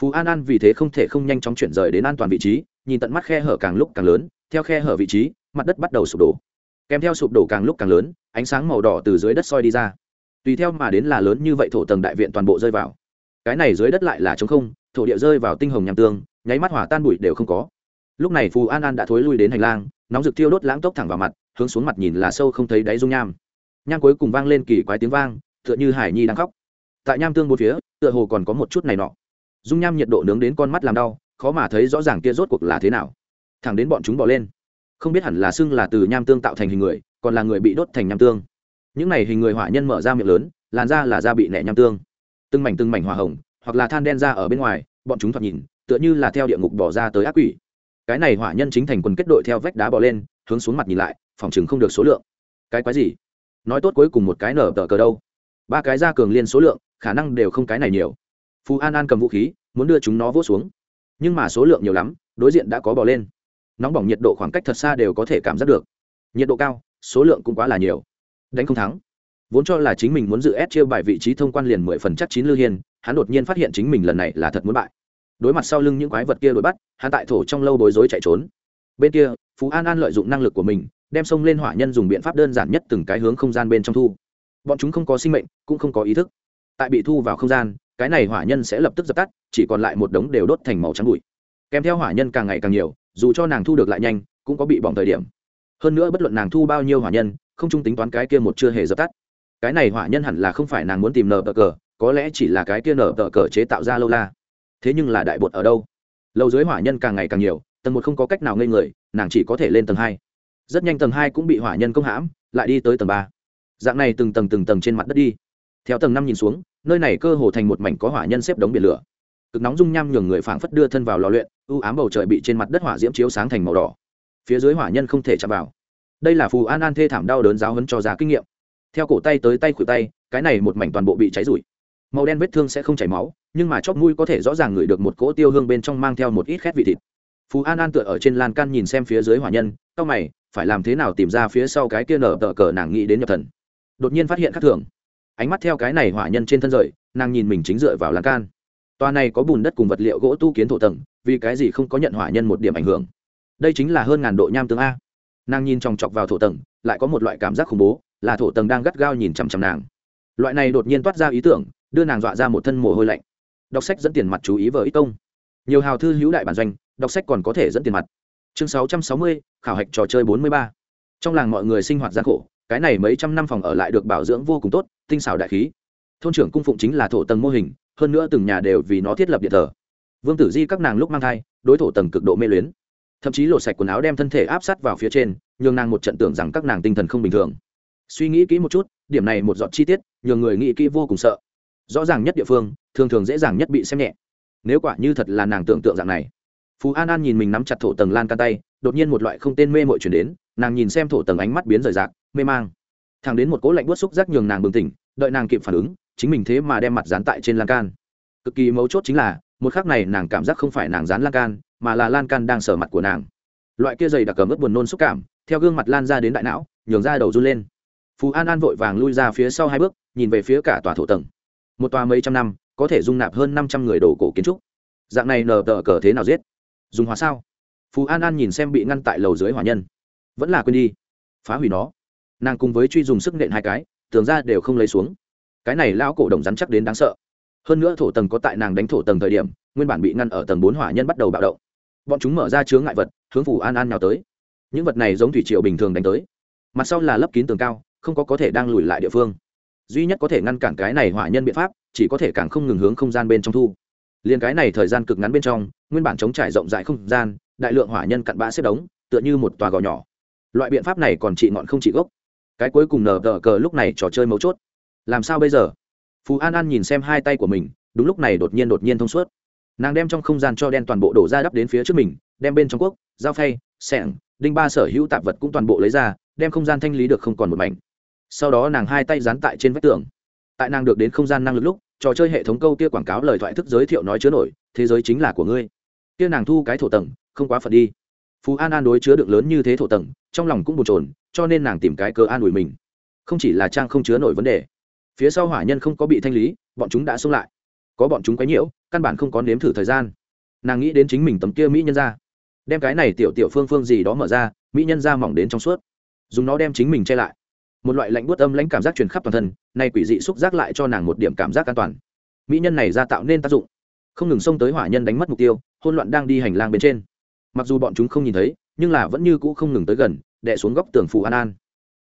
phú an an vì thế không thể không nhanh chóng chuyển rời đến an toàn vị trí, nhìn tận mắt khe hở càng lúc càng lớn, theo khe hở vị trí, mặt đất bắt đầu sụp đổ. Kèm theo sụp đổ càng lúc càng lớn, ánh sáng màu đỏ từ dưới đất soi đi ra. Tùy theo mà đến là lớn như vậy thổ tầng đại viện toàn bộ rơi vào. Cái này dưới đất lại là trống không, thổ địa rơi vào tinh hồng nham tương, nháy mắt hỏa tan bụi đều không có. Lúc này phù an an đã thối lui đến hành lang, nóng rực thiêu đốt lãng tốc thẳng vào mặt, hướng xuống mặt nhìn là sâu không thấy đáy dung nham. Nham cuối cùng vang lên kỳ quái tiếng vang, tựa như hải nhi đang khóc. Tại nham tương bốn phía, tựa hồ còn có một chút này nọ dung nham nhiệt độ nướng đến con mắt làm đau, khó mà thấy rõ ràng kia rốt cuộc là thế nào. Thẳng đến bọn chúng bỏ lên. Không biết hẳn là xưng là từ nham tương tạo thành hình người, còn là người bị đốt thành nham tương. Những này hình người hỏa nhân mở ra miệng lớn, làn da là da bị nẹ nham tương. Từng mảnh từng mảnh hỏa hồng, hoặc là than đen ra ở bên ngoài, bọn chúng thoạt nhìn, tựa như là theo địa ngục bỏ ra tới ác quỷ. Cái này hỏa nhân chính thành quần kết đội theo vách đá bỏ lên, hướng xuống mặt nhìn lại, phòng chừng không được số lượng. Cái quái gì? Nói tốt cuối cùng một cái nở tờ cờ đâu? Ba cái ra cường liên số lượng, khả năng đều không cái này nhiều phú an an cầm vũ khí, muốn đưa chúng nó vỗ xuống. Nhưng mà số lượng nhiều lắm, đối diện đã có bỏ lên. Nóng bỏng nhiệt độ khoảng cách thật xa đều có thể cảm giác được. Nhiệt độ cao, số lượng cũng quá là nhiều. Đánh không thắng. Vốn cho là chính mình muốn dự ép chia bài vị trí thông quan liền mười phần chắc chín lư hiên, hắn đột nhiên phát hiện chính mình lần này là thật muốn bại. Đối mặt sau lưng những quái vật kia đuổi bắt, hắn tại thổ trong lâu bối rối chạy trốn. Bên kia, phú an an lợi dụng năng lực của mình, đem sông lên hỏa nhân dùng biện pháp đơn giản nhất từng cái hướng không gian bên trong thu. Bọn chúng không có sinh mệnh, cũng không có ý thức. Tại bị thu vào không gian cái này hỏa nhân sẽ lập tức dập tắt, chỉ còn lại một đống đều đốt thành màu trắng bụi. Kèm theo hỏa nhân càng ngày càng nhiều, dù cho nàng thu được lại nhanh, cũng có bị bỏng thời điểm. Hơn nữa bất luận nàng thu bao nhiêu hỏa nhân, không chung tính toán cái kia một chưa hề dập tắt. Cái này hỏa nhân hẳn là không phải nàng muốn tìm nở tờ cờ, có lẽ chỉ là cái kia nở tờ cờ chế tạo ra lâu la. Thế nhưng là đại bột ở đâu? Lâu dưới hỏa nhân càng ngày càng nhiều, tầng một không có cách nào ngây người, nàng chỉ có thể lên tầng hai. Rất nhanh tầng hai cũng bị hỏa nhân công hãm, lại đi tới tầng ba. Dạng này từng tầng từng tầng trên mặt đất đi. Theo tầng năm nhìn xuống nơi này cơ hồ thành một mảnh có hỏa nhân xếp đống biển lửa. Cực nóng dung nham nhường người phảng phất đưa thân vào lò luyện, u ám bầu trời bị trên mặt đất hỏa diễm chiếu sáng thành màu đỏ. Phía dưới hỏa nhân không thể chạm vào. Đây là phù an an thê thảm đau đớn giáo hấn cho ra kinh nghiệm. Theo cổ tay tới tay khuỷu tay, cái này một mảnh toàn bộ bị cháy rụi. Màu đen vết thương sẽ không chảy máu, nhưng mà chóp mũi có thể rõ ràng ngửi được một cỗ tiêu hương bên trong mang theo một ít khét vị thịt. Phú an an tựa ở trên lan can nhìn xem phía dưới hỏa nhân c mày, phải làm thế nào tìm ra phía sau cái kia nở tờ cờ nàng nghĩ đến nhập thần. Đột nhiên phát hiện khác thường ánh mắt theo cái này hỏa nhân trên thân rời, nàng nhìn mình chính dựa vào lan can. Toa này có bùn đất cùng vật liệu gỗ tu kiến thổ tầng, vì cái gì không có nhận hỏa nhân một điểm ảnh hưởng? Đây chính là hơn ngàn độ nham tương a. Nàng nhìn chòng chọc vào thổ tầng, lại có một loại cảm giác khủng bố, là thổ tầng đang gắt gao nhìn chằm chằm nàng. Loại này đột nhiên toát ra ý tưởng, đưa nàng dọa ra một thân mồ hôi lạnh. Đọc sách dẫn tiền mặt chú ý vợ ít công. Nhiều hào thư hữu đại bản doanh, đọc sách còn có thể dẫn tiền mặt. Chương sáu trăm sáu mươi, khảo hạch trò chơi bốn mươi ba. Trong làng mọi người sinh hoạt gian khổ cái này mấy trăm năm phòng ở lại được bảo dưỡng vô cùng tốt, tinh xảo đại khí. Thôn trưởng cung phụng chính là thổ tầng mô hình, hơn nữa từng nhà đều vì nó thiết lập điện thờ. Vương tử di các nàng lúc mang thai, đối thổ tầng cực độ mê luyến. Thậm chí lột sạch quần áo đem thân thể áp sát vào phía trên, nhường nàng một trận tưởng rằng các nàng tinh thần không bình thường. Suy nghĩ kỹ một chút, điểm này một dọn chi tiết, nhường người nghĩ kỹ vô cùng sợ. Rõ ràng nhất địa phương, thường thường dễ dàng nhất bị xem nhẹ. Nếu quả như thật là nàng tưởng tượng dạng này. Phú an an nhìn mình nắm chặt thổ tầng lan can tay, đột nhiên một loại không tên mê mội chuyển đến nàng nhìn xem thổ tầng ánh mắt biến rời rạc, mê mang. Thằng đến một cỗ lạnh buốt xúc giác nhường nàng bừng tỉnh, đợi nàng kịp phản ứng, chính mình thế mà đem mặt dán tại trên lan can. Cực kỳ mấu chốt chính là, một khắc này nàng cảm giác không phải nàng dán lan can, mà là lan can đang sở mặt của nàng. Loại kia dày đặc cầm ướt buồn nôn xúc cảm, theo gương mặt lan ra đến đại não, nhường ra đầu run lên. Phú an an vội vàng lui ra phía sau hai bước, nhìn về phía cả tòa thổ tầng. Một tòa mấy trăm năm, có thể dung nạp hơn năm trăm người đồ cổ kiến trúc. Dạng này nờ tờ cờ thế nào giết? Dùng hóa sao? Phú an an nhìn xem bị ngăn tại lầu dưới hỏa nhân vẫn là quên đi. Phá hủy nó. Nàng cùng với truy dùng sức nện hai cái tường ra đều không lấy xuống. Cái này lão cổ đồng rắn chắc đến đáng sợ. Hơn nữa thổ tầng có tại nàng đánh thổ tầng thời điểm, nguyên bản bị ngăn ở tầng bốn hỏa nhân bắt đầu bạo động. Bọn chúng mở ra chướng ngại vật, hướng phủ an an nào tới. Những vật này giống thủy triệu bình thường đánh tới. Mặt sau là lấp kín tường cao, không có có thể đang lùi lại địa phương. Duy nhất có thể ngăn cản cái này hỏa nhân biện pháp, chỉ có thể càng không ngừng hướng không gian bên trong thu. Liền cái này thời gian cực ngắn bên trong, nguyên bản chống trải rộng rãi không gian, đại lượng hỏa nhân cặn bã xếp đống, tựa như một tòa gò nhỏ loại biện pháp này còn trị ngọn không trị gốc. Cái cuối cùng nở tờ cờ lúc này trò chơi mấu chốt. Làm sao bây giờ? Phú an an nhìn xem hai tay của mình, đúng lúc này đột nhiên đột nhiên thông suốt. Nàng đem trong không gian cho đen toàn bộ đổ ra đắp đến phía trước mình, đem bên trong quốc, dao phay, sẻng, đinh ba sở hữu tạp vật cũng toàn bộ lấy ra, đem không gian thanh lý được không còn một mảnh. Sau đó nàng hai tay dán tại trên vách tường. Tại nàng được đến không gian năng lực lúc, trò chơi hệ thống câu kia quảng cáo lời thoại thức giới thiệu nói chứa nổi, thế giới chính là của ngươi. Kia nàng thu cái thổ tầng, không quá phật đi phú an an đối chứa được lớn như thế thổ tầng, trong lòng cũng bồn trồn cho nên nàng tìm cái cơ an ủi mình. Không chỉ là trang không chứa nổi vấn đề, phía sau hỏa nhân không có bị thanh lý, bọn chúng đã xông lại. Có bọn chúng quấy nhiễu, căn bản không có nếm thử thời gian. Nàng nghĩ đến chính mình tấm kia mỹ nhân ra. Đem cái này tiểu tiểu phương phương gì đó mở ra, mỹ nhân ra mỏng đến trong suốt. Dùng nó đem chính mình che lại. Một loại lạnh buốt âm lãnh cảm giác truyền khắp toàn thân, nay quỷ dị xúc giác lại cho nàng một điểm cảm giác an toàn. Mỹ nhân này ra tạo nên tác dụng. Không ngừng xông tới hỏa nhân đánh mất mục tiêu hôn loạn đang đi hành lang bên trên mặc dù bọn chúng không nhìn thấy nhưng là vẫn như cũ không ngừng tới gần đè xuống góc tường phù an an.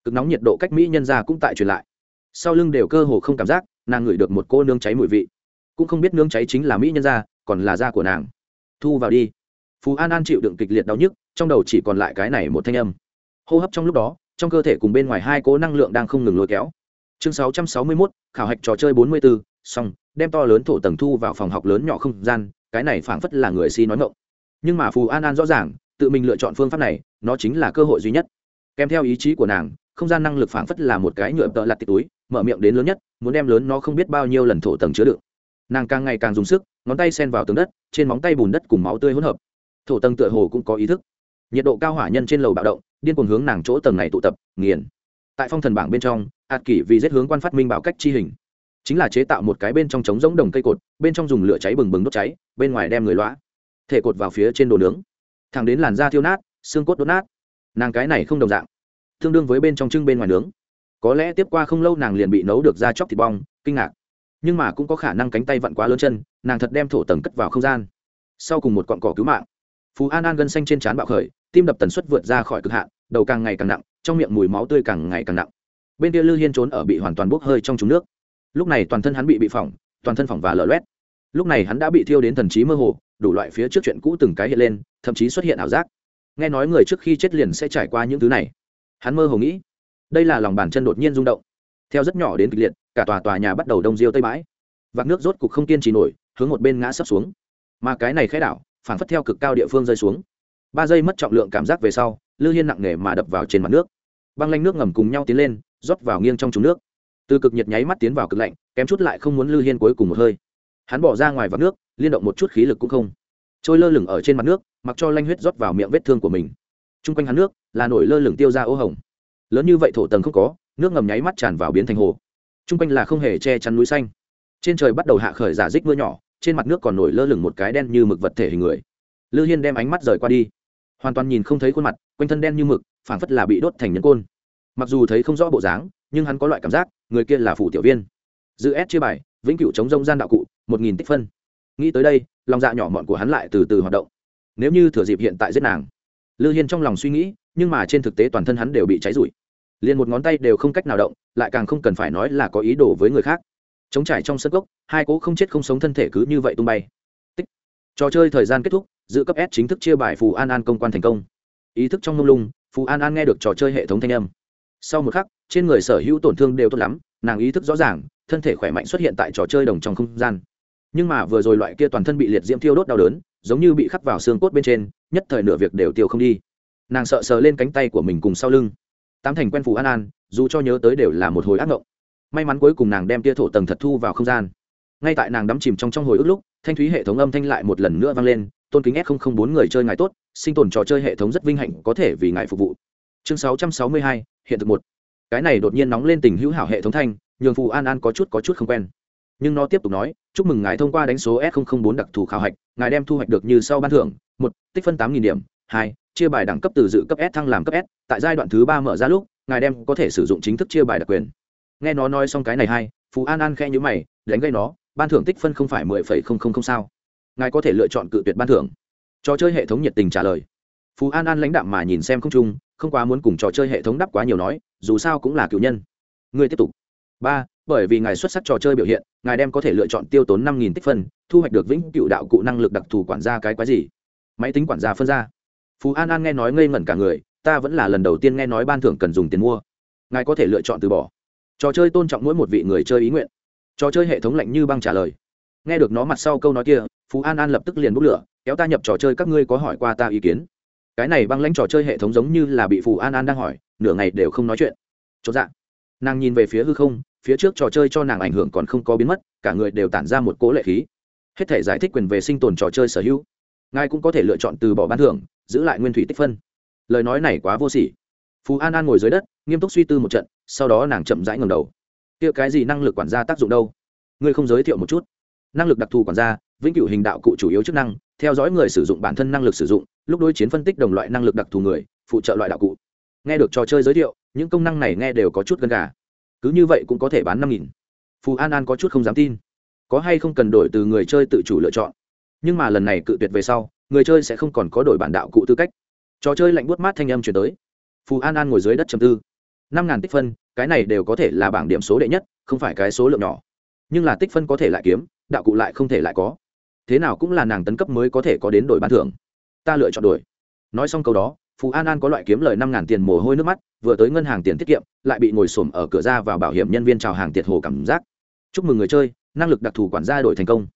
Cực nóng nhiệt độ cách mỹ nhân ra cũng tại truyền lại. Sau lưng đều cơ hồ không cảm giác nàng ngửi được một cô nương cháy mùi vị. Cũng không biết nương cháy chính là mỹ nhân da còn là da của nàng. Thu vào đi. Phú an an chịu đựng kịch liệt đau nhức trong đầu chỉ còn lại cái này một thanh âm. Hô hấp trong lúc đó trong cơ thể cùng bên ngoài hai cố năng lượng đang không ngừng lôi kéo. Chương 661, khảo hạch trò chơi 44, xong đem to lớn thổ tầng thu vào phòng học lớn nhỏ không gian cái này phảng phất là người si nói ngộng nhưng mà phù an an rõ ràng, tự mình lựa chọn phương pháp này, nó chính là cơ hội duy nhất. Kèm theo ý chí của nàng, không gian năng lực phảng phất là một cái nhựa tợ lặt tịt túi, mở miệng đến lớn nhất, muốn đem lớn nó không biết bao nhiêu lần thổ tầng chứa đựng. Nàng càng ngày càng dùng sức, ngón tay sen vào tường đất, trên móng tay bùn đất cùng máu tươi hỗn hợp. Thổ tầng tựa hồ cũng có ý thức. Nhiệt độ cao hỏa nhân trên lầu bạo động, điên cuồng hướng nàng chỗ tầng này tụ tập, nghiền. Tại phong thần bảng bên trong, hạt kỷ vì giết hướng quan phát minh bảo cách chi hình. Chính là chế tạo một cái bên trong trống giống đồng cây cột, bên trong dùng lửa cháy bừng bừng đốt cháy, bên ngoài đem người lõa thể cột vào phía trên đồ nướng. Thẳng đến làn da thiêu nát, xương cốt đốt nát. Nàng cái này không đồng dạng. Tương đương với bên trong trưng bên ngoài nướng. Có lẽ tiếp qua không lâu nàng liền bị nấu được ra chóc thịt bong, kinh ngạc. Nhưng mà cũng có khả năng cánh tay vặn quá lớn chân, nàng thật đem thổ tầng cất vào không gian. Sau cùng một cọn cỏ cứu mạng. Phú an an gân xanh trên trán bạo khởi, tim đập tần suất vượt ra khỏi cực hạn, đầu càng ngày càng nặng, trong miệng mùi máu tươi càng ngày càng nặng. Bên kia lư hiên trốn ở bị hoàn toàn bốc hơi trong trúng nước. Lúc này toàn thân hắn bị bị phỏng, toàn thân phỏng và lở loét lúc này hắn đã bị thiêu đến thần trí mơ hồ, đủ loại phía trước chuyện cũ từng cái hiện lên, thậm chí xuất hiện ảo giác. Nghe nói người trước khi chết liền sẽ trải qua những thứ này. Hắn mơ hồ nghĩ, đây là lòng bàn chân đột nhiên rung động. Theo rất nhỏ đến kịch liệt, cả tòa tòa nhà bắt đầu đông diêu tây bãi. Vạc nước rốt cục không kiên trì nổi, hướng một bên ngã sấp xuống. Mà cái này khẽ đảo phản phất theo cực cao địa phương rơi xuống. Ba giây mất trọng lượng cảm giác về sau, lư hiên nặng nề mà đập vào trên mặt nước. Băng lanh nước ngầm cùng nhau tiến lên, rót vào nghiêng trong trúng nước. Từ cực nhiệt nháy mắt tiến vào cực lạnh, kém chút lại không muốn lư hiên cuối cùng một hơi hắn bỏ ra ngoài vắng nước, liên động một chút khí lực cũng không. Trôi lơ lửng ở trên mặt nước, mặc cho lanh huyết rót vào miệng vết thương của mình. T r u n g quanh hắn nước là nổi lơ lửng tiêu ra ô hồng. Lớn như vậy thổ tầng không có, nước ngầm nháy mắt tràn vào biến thành hồ. T r u n g quanh là không hề che chắn núi xanh. Trên trời bắt đầu hạ khởi giả dích mưa nhỏ, trên mặt nước còn nổi lơ lửng một cái đen như mực vật thể hình người. Lư hiên đem ánh mắt rời qua đi. Hoàn toàn nhìn không thấy khuôn mặt, quanh thân đen như mực, phảng phất là bị đốt thành nhân côn. Mặc dù thấy không rõ bộ dáng, nhưng hắn có loại cảm giác, người kia là phủ tiểu viên. Giữ ép chia bài, vĩnh cửu chống rông gian đạo cụ một nghìn tích phân. Nghĩ tới đây, lòng dạ nhỏ mọn của hắn lại từ từ hoạt động. Nếu như thừa dịp hiện tại giết nàng, lư hiên trong lòng suy nghĩ, nhưng mà trên thực tế toàn thân hắn đều bị cháy rụi. Liền một ngón tay đều không cách nào động, lại càng không cần phải nói là có ý đồ với người khác. Chống trải trong sân gốc hai cố không chết không sống thân thể cứ như vậy tung bay. Tích. trò chơi thời gian kết thúc, giữ cấp s chính thức chia bài phù an an công quan thành công. Ý thức trong mông lung, phù an an nghe được trò chơi hệ thống thanh âm. Sau một khắc, trên người sở hữu tổn thương đều tốt lắm, nàng ý thức rõ ràng, thân thể khỏe mạnh xuất hiện tại trò chơi đồng trong không gian nhưng mà vừa rồi loại kia toàn thân bị liệt diễm thiêu đốt đau đớn, giống như bị khắc vào xương cốt bên trên, nhất thời nửa việc đều tiêu không đi. Nàng sợ sờ lên cánh tay của mình cùng sau lưng. Tám thành quen phù an an, dù cho nhớ tới đều là một hồi ác ngộng. May mắn cuối cùng nàng đem tia thổ tầng thật thu vào không gian. Ngay tại nàng đắm chìm trong trong hồi ức lúc, thanh thúy hệ thống âm thanh lại một lần nữa vang lên, tôn kính s bốn người chơi ngài tốt, sinh tồn trò chơi hệ thống rất vinh hạnh, có thể vì ngài phục vụ. Chương sáu trăm sáu mươi hai, hiện thực một. Cái này đột nhiên nóng lên tình hữu hảo hệ thống thanh, nhường phù an an có chút có chút không quen nhưng nó tiếp tục nói, chúc mừng ngài thông qua đánh số s bốn đặc thù khảo hạch, ngài đem thu hoạch được như sau ban thưởng, một, tích phân tám điểm, hai, chia bài đẳng cấp từ dự cấp s thăng làm cấp s, tại giai đoạn thứ ba mở ra lúc, ngài đem có thể sử dụng chính thức chia bài đặc quyền. Nghe nó nói xong cái này hay, phú an an khe nhữ mày, đánh gây nó, ban thưởng tích phân không phải mười phẩy không không không sao. Ngài có thể lựa chọn cự tuyệt ban thưởng. Trò chơi hệ thống nhiệt tình trả lời. Phú an an lãnh đạm mà nhìn xem không chung không quá muốn cùng trò chơi hệ thống đắp quá nhiều nói, dù sao cũng là cựu nhân. Ngươi tiếp tục. Ba bởi vì ngài xuất sắc trò chơi biểu hiện, ngài đem có thể lựa chọn tiêu tốn năm nghìn tích phân, thu hoạch được vĩnh cựu đạo cụ năng lực đặc thù quản gia cái quái gì? Máy tính quản gia phân ra. Phú an an nghe nói ngây ngẩn cả người, ta vẫn là lần đầu tiên nghe nói ban thưởng cần dùng tiền mua. Ngài có thể lựa chọn từ bỏ. Trò chơi tôn trọng mỗi một vị người chơi ý nguyện. Trò chơi hệ thống lạnh như băng trả lời. Nghe được nó mặt sau câu nói kia, phú an an lập tức liền bốc lửa, kéo ta nhập trò chơi, các ngươi có hỏi qua ta ý kiến. Cái này băng lãnh trò chơi hệ thống giống như là bị phù an an đang hỏi, nửa ngày đều không nói chuyện. Chốt dạ. Nàng nhìn về phía hư không phía trước trò chơi cho nàng ảnh hưởng còn không có biến mất, cả người đều tản ra một cố lệ khí. Hết thể giải thích quyền về sinh tồn trò chơi sở hữu. Ngài cũng có thể lựa chọn từ bỏ ban thưởng, giữ lại nguyên thủy tích phân. Lời nói này quá vô sỉ. Phú an an ngồi dưới đất, nghiêm túc suy tư một trận, sau đó nàng chậm rãi ngầm đầu. Kia cái gì năng lực quản gia tác dụng đâu? Ngươi không giới thiệu một chút. Năng lực đặc thù quản gia, vĩnh cửu hình đạo cụ chủ yếu chức năng, theo dõi người sử dụng bản thân năng lực sử dụng, lúc đối chiến phân tích đồng loại năng lực đặc thù người, phụ trợ loại đạo cụ. Nghe được trò chơi giới thiệu, những công năng này nghe đều có chút gần cả cứ như vậy cũng có thể bán năm nghìn. Phù an an có chút không dám tin. Có hay không cần đổi từ người chơi tự chủ lựa chọn. Nhưng mà lần này cự tuyệt về sau, người chơi sẽ không còn có đổi bản đạo cụ tư cách. Trò chơi lạnh buốt mát thanh âm chuyển tới. Phù an an ngồi dưới đất chầm tư. Năm ngàn tích phân, cái này đều có thể là bảng điểm số đệ nhất, không phải cái số lượng nhỏ. Nhưng là tích phân có thể lại kiếm, đạo cụ lại không thể lại có. Thế nào cũng là nàng tấn cấp mới có thể có đến đổi ban thưởng. Ta lựa chọn đổi. Nói xong câu đó Phù an an có loại kiếm lời năm ngàn tiền mồ hôi nước mắt, vừa tới ngân hàng tiền tiết kiệm, lại bị ngồi xổm ở cửa ra vào bảo hiểm nhân viên chào hàng tiệt hồ cảm giác. Chúc mừng người chơi, năng lực đặc thù quản gia đổi thành công.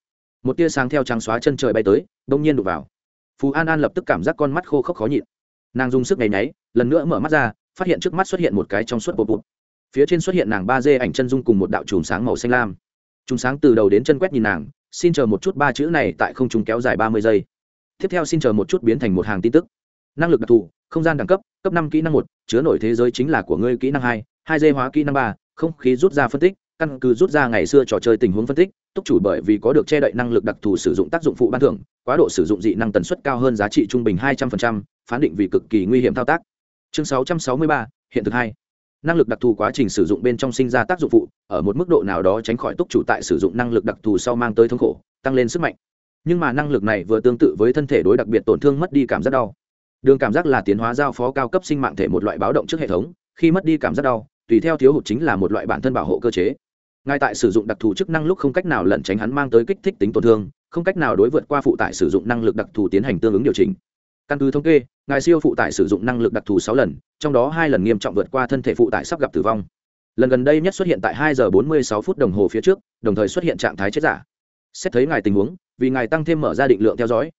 Một tia sáng theo trắng xóa chân trời bay tới, đông nhiên đục vào. Phù an an lập tức cảm giác con mắt khô khốc khó nhịn. Nàng dùng sức nháy nháy lần nữa mở mắt ra, phát hiện trước mắt xuất hiện một cái trong suốt bột bột phía trên xuất hiện nàng ba dê ảnh chân dung cùng một đạo chùm sáng màu xanh lam. Chùm sáng từ đầu đến chân quét nhìn nàng, xin chờ một chút ba chữ này tại không trung kéo dài ba mươi giây. Tiếp theo xin chờ một chút biến thành một hàng tin tức năng lực đặc thù, không gian đẳng cấp cấp năm kỹ năng một, chứa nổi thế giới chính là của ngươi kỹ năng hai hai d hóa kỹ năng ba, không khí rút ra phân tích, căn cứ rút ra ngày xưa trò chơi tình huống phân tích, túc chủ bởi vì có được che đậy năng lực đặc thù sử dụng tác dụng phụ ban thưởng, quá độ sử dụng dị năng tần suất cao hơn giá trị trung bình hai trăm linh phán định vì cực kỳ nguy hiểm thao tác. Chương sáu trăm sáu mươi ba, hiện thực hai. Năng lực đặc thù quá trình sử dụng bên trong sinh ra tác dụng phụ, ở một mức độ nào đó tránh khỏi túc chủ tại sử dụng năng lực đặc thù sau mang tới thống khổ, tăng lên sức mạnh. Nhưng mà năng lực này vừa tương tự với thân thể đối đặc biệt tổn thương mất đi cảm giác đau đường cảm giác là tiến hóa giao phó cao cấp sinh mạng thể một loại báo động trước hệ thống, khi mất đi cảm giác đau, tùy theo thiếu hụt chính là một loại bản thân bảo hộ cơ chế. Ngay tại sử dụng đặc thù chức năng lúc không cách nào lẩn tránh hắn mang tới kích thích tính tổn thương, không cách nào đối vượt qua phụ tải sử dụng năng lực đặc thù tiến hành tương ứng điều chỉnh. Căn cứ thống kê, ngài siêu phụ tải sử dụng năng lực đặc thù sáu lần, trong đó hai lần nghiêm trọng vượt qua thân thể phụ tải sắp gặp tử vong. Lần gần đây nhất xuất hiện tại hai giờ bốn mươi sáu phút đồng hồ phía trước, đồng thời xuất hiện trạng thái chết giả. Xét thấy ngài tình huống, vì ngài tăng thêm mở ra định lượng theo dõi.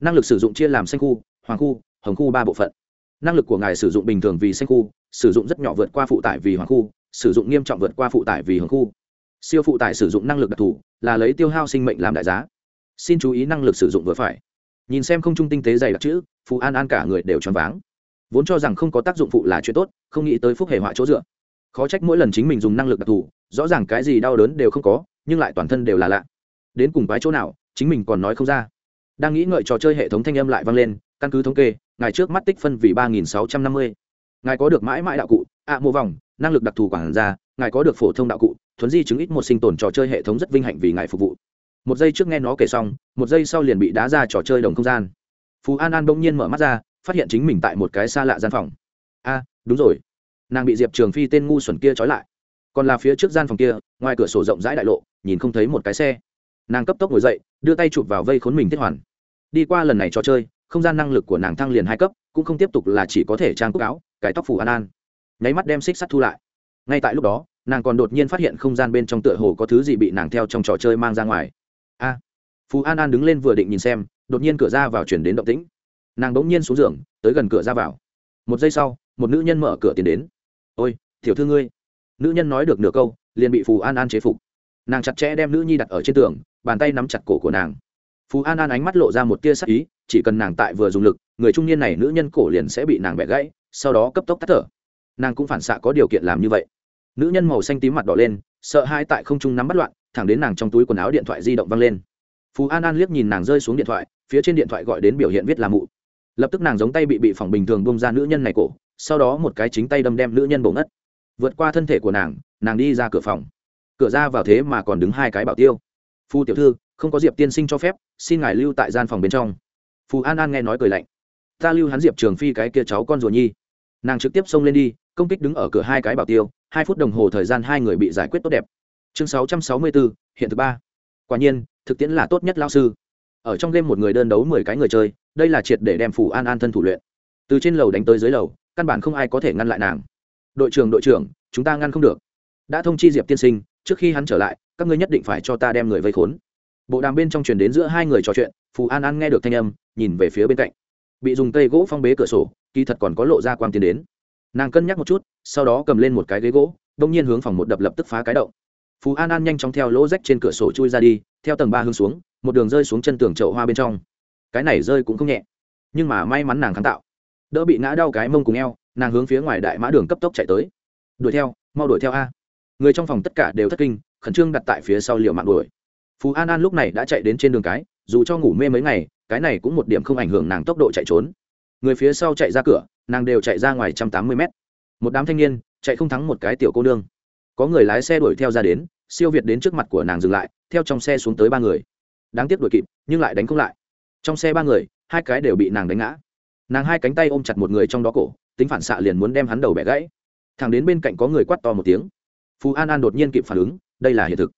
Năng lực sử dụng chia làm xanh khu, hoàng khu hồng khu ba bộ phận. Năng lực của ngài sử dụng bình thường vì xanh khu, sử dụng rất nhỏ vượt qua phụ tải vì hoàng khu, sử dụng nghiêm trọng vượt qua phụ tải vì hồng khu. Siêu phụ tải sử dụng năng lực đặc thù, là lấy tiêu hao sinh mệnh làm đại giá. Xin chú ý năng lực sử dụng vừa phải. Nhìn xem không trung tinh tế dày đặc chữ, phù an an cả người đều choáng váng. Vốn cho rằng không có tác dụng phụ là chuyện tốt, không nghĩ tới phúc hệ họa chỗ dựa. Khó trách mỗi lần chính mình dùng năng lực đặc thù, rõ ràng cái gì đau đớn đều không có, nhưng lại toàn thân đều là lạ. Đến cùng cái chỗ nào, chính mình còn nói không ra. Đang nghĩ ngợi trò chơi hệ thống thanh âm lại vang lên, căn cứ thống kê ngài trước mắt tích phân vì ba nghìn sáu trăm năm mươi. Ngài có được mãi mãi đạo cụ ạ à, mô vòng năng lực đặc thù quản gia ngài có được phổ thông đạo cụ thuấn di chứng ít một sinh tồn trò chơi hệ thống rất vinh hạnh vì ngài phục vụ. Một giây trước nghe nó kể xong một giây sau liền bị đá ra trò chơi đồng không gian. Phú an an bỗng nhiên mở mắt ra phát hiện chính mình tại một cái xa lạ gian phòng. A đúng rồi. Nàng bị diệp trường phi tên ngu xuẩn kia trói lại. Còn là phía trước gian phòng kia ngoài cửa sổ rộng rãi đại lộ nhìn không thấy một cái xe. Nàng cấp tốc ngồi dậy đưa tay chụp vào vây khốn mình thiết hoàn. Đi qua lần này trò chơi không gian năng lực của nàng thăng liền hai cấp, cũng không tiếp tục là chỉ có thể trang cúc áo, cái tóc phủ an an. Nháy mắt đem xích sắt thu lại. Ngay tại lúc đó, nàng còn đột nhiên phát hiện không gian bên trong tựa hồ có thứ gì bị nàng theo trong trò chơi mang ra ngoài. A! Phú an an đứng lên vừa định nhìn xem, đột nhiên cửa ra vào chuyển đến động tĩnh. Nàng bỗng nhiên xuống giường, tới gần cửa ra vào. Một giây sau, một nữ nhân mở cửa tiến đến. Ôi thiểu thư ngươi. Nữ nhân nói được nửa câu, liền bị phù an an chế phục. Nàng chặt chẽ đem nữ nhi đặt ở trên tường, bàn tay nắm chặt cổ của nàng. Phú an an ánh mắt lộ ra một tia sắc ý, chỉ cần nàng tại vừa dùng lực, người trung niên này nữ nhân cổ liền sẽ bị nàng bẻ gãy, sau đó cấp tốc tắt thở. Nàng cũng phản xạ có điều kiện làm như vậy. Nữ nhân màu xanh tím mặt đỏ lên, sợ hai tại không trung nắm bắt loạn, thẳng đến nàng trong túi quần áo điện thoại di động văng lên. Phú an an liếc nhìn nàng rơi xuống điện thoại, phía trên điện thoại gọi đến biểu hiện viết là mụ. Lập tức nàng giống tay bị bị phỏng bình thường bông ra nữ nhân này cổ, sau đó một cái chính tay đâm đem nữ nhân bổ ngất. Vượt qua thân thể của nàng nàng đi ra cửa phòng. Cửa ra vào thế mà còn đứng hai cái bảo tiêu phu tiểu thư, không có diệp tiên sinh cho phép, xin ngài lưu tại gian phòng bên trong. Phù an an nghe nói cười lạnh. Ta lưu hắn diệp trường phi cái kia cháu con rùa nhi. Nàng trực tiếp xông lên đi, công kích đứng ở cửa hai cái bảo tiêu, hai phút đồng hồ thời gian hai người bị giải quyết tốt đẹp. Chương sáu trăm sáu mươi bốn, hiện thứ ba. Quả nhiên, thực tiễn là tốt nhất lao sư. Ở trong game một người đơn đấu mười cái người chơi, đây là triệt để đem phủ an an thân thủ luyện. Từ trên lầu đánh tới dưới lầu, căn bản không ai có thể ngăn lại nàng. Đội trưởng đội trưởng, chúng ta ngăn không được. Đã thông chi diệp tiên sinh trước khi hắn trở lại, các ngươi nhất định phải cho ta đem người vây khốn. Bộ đàm bên trong truyền đến giữa hai người trò chuyện, phù an an nghe được thanh âm, nhìn về phía bên cạnh. Bị dùng cây gỗ phong bế cửa sổ, kỳ thật còn có lộ ra quang tiến đến. Nàng cân nhắc một chút, sau đó cầm lên một cái ghế gỗ, đông nhiên hướng phòng một đập lập tức phá cái động. Phú an an nhanh chóng theo lỗ rách trên cửa sổ chui ra đi, theo tầng ba hướng xuống, một đường rơi xuống chân tường chậu hoa bên trong. Cái này rơi cũng không nhẹ, nhưng mà may mắn nàng kháng tạo. Đỡ bị ngã đau cái mông cùng eo, nàng hướng phía ngoài đại mã đường cấp tốc chạy tới. Đuổi theo, mau đuổi theo a người trong phòng tất cả đều thất kinh, khẩn trương đặt tại phía sau liều mạng đuổi. Phú an an lúc này đã chạy đến trên đường cái, dù cho ngủ mê mấy ngày, cái này cũng một điểm không ảnh hưởng nàng tốc độ chạy trốn. Người phía sau chạy ra cửa, nàng đều chạy ra ngoài trăm tám mươi mét. Một đám thanh niên, chạy không thắng một cái tiểu cô nương. Có người lái xe đuổi theo ra đến, siêu việt đến trước mặt của nàng dừng lại, theo trong xe xuống tới ba người. Đáng tiếc đuổi kịp, nhưng lại đánh không lại. Trong xe ba người, hai cái đều bị nàng đánh ngã. Nàng hai cánh tay ôm chặt một người trong đó cổ, tính phản xạ liền muốn đem hắn đầu bẻ gãy. Thằng đến bên cạnh có người quát to một tiếng phú an an đột nhiên kịp phản ứng, đây là hiện thực.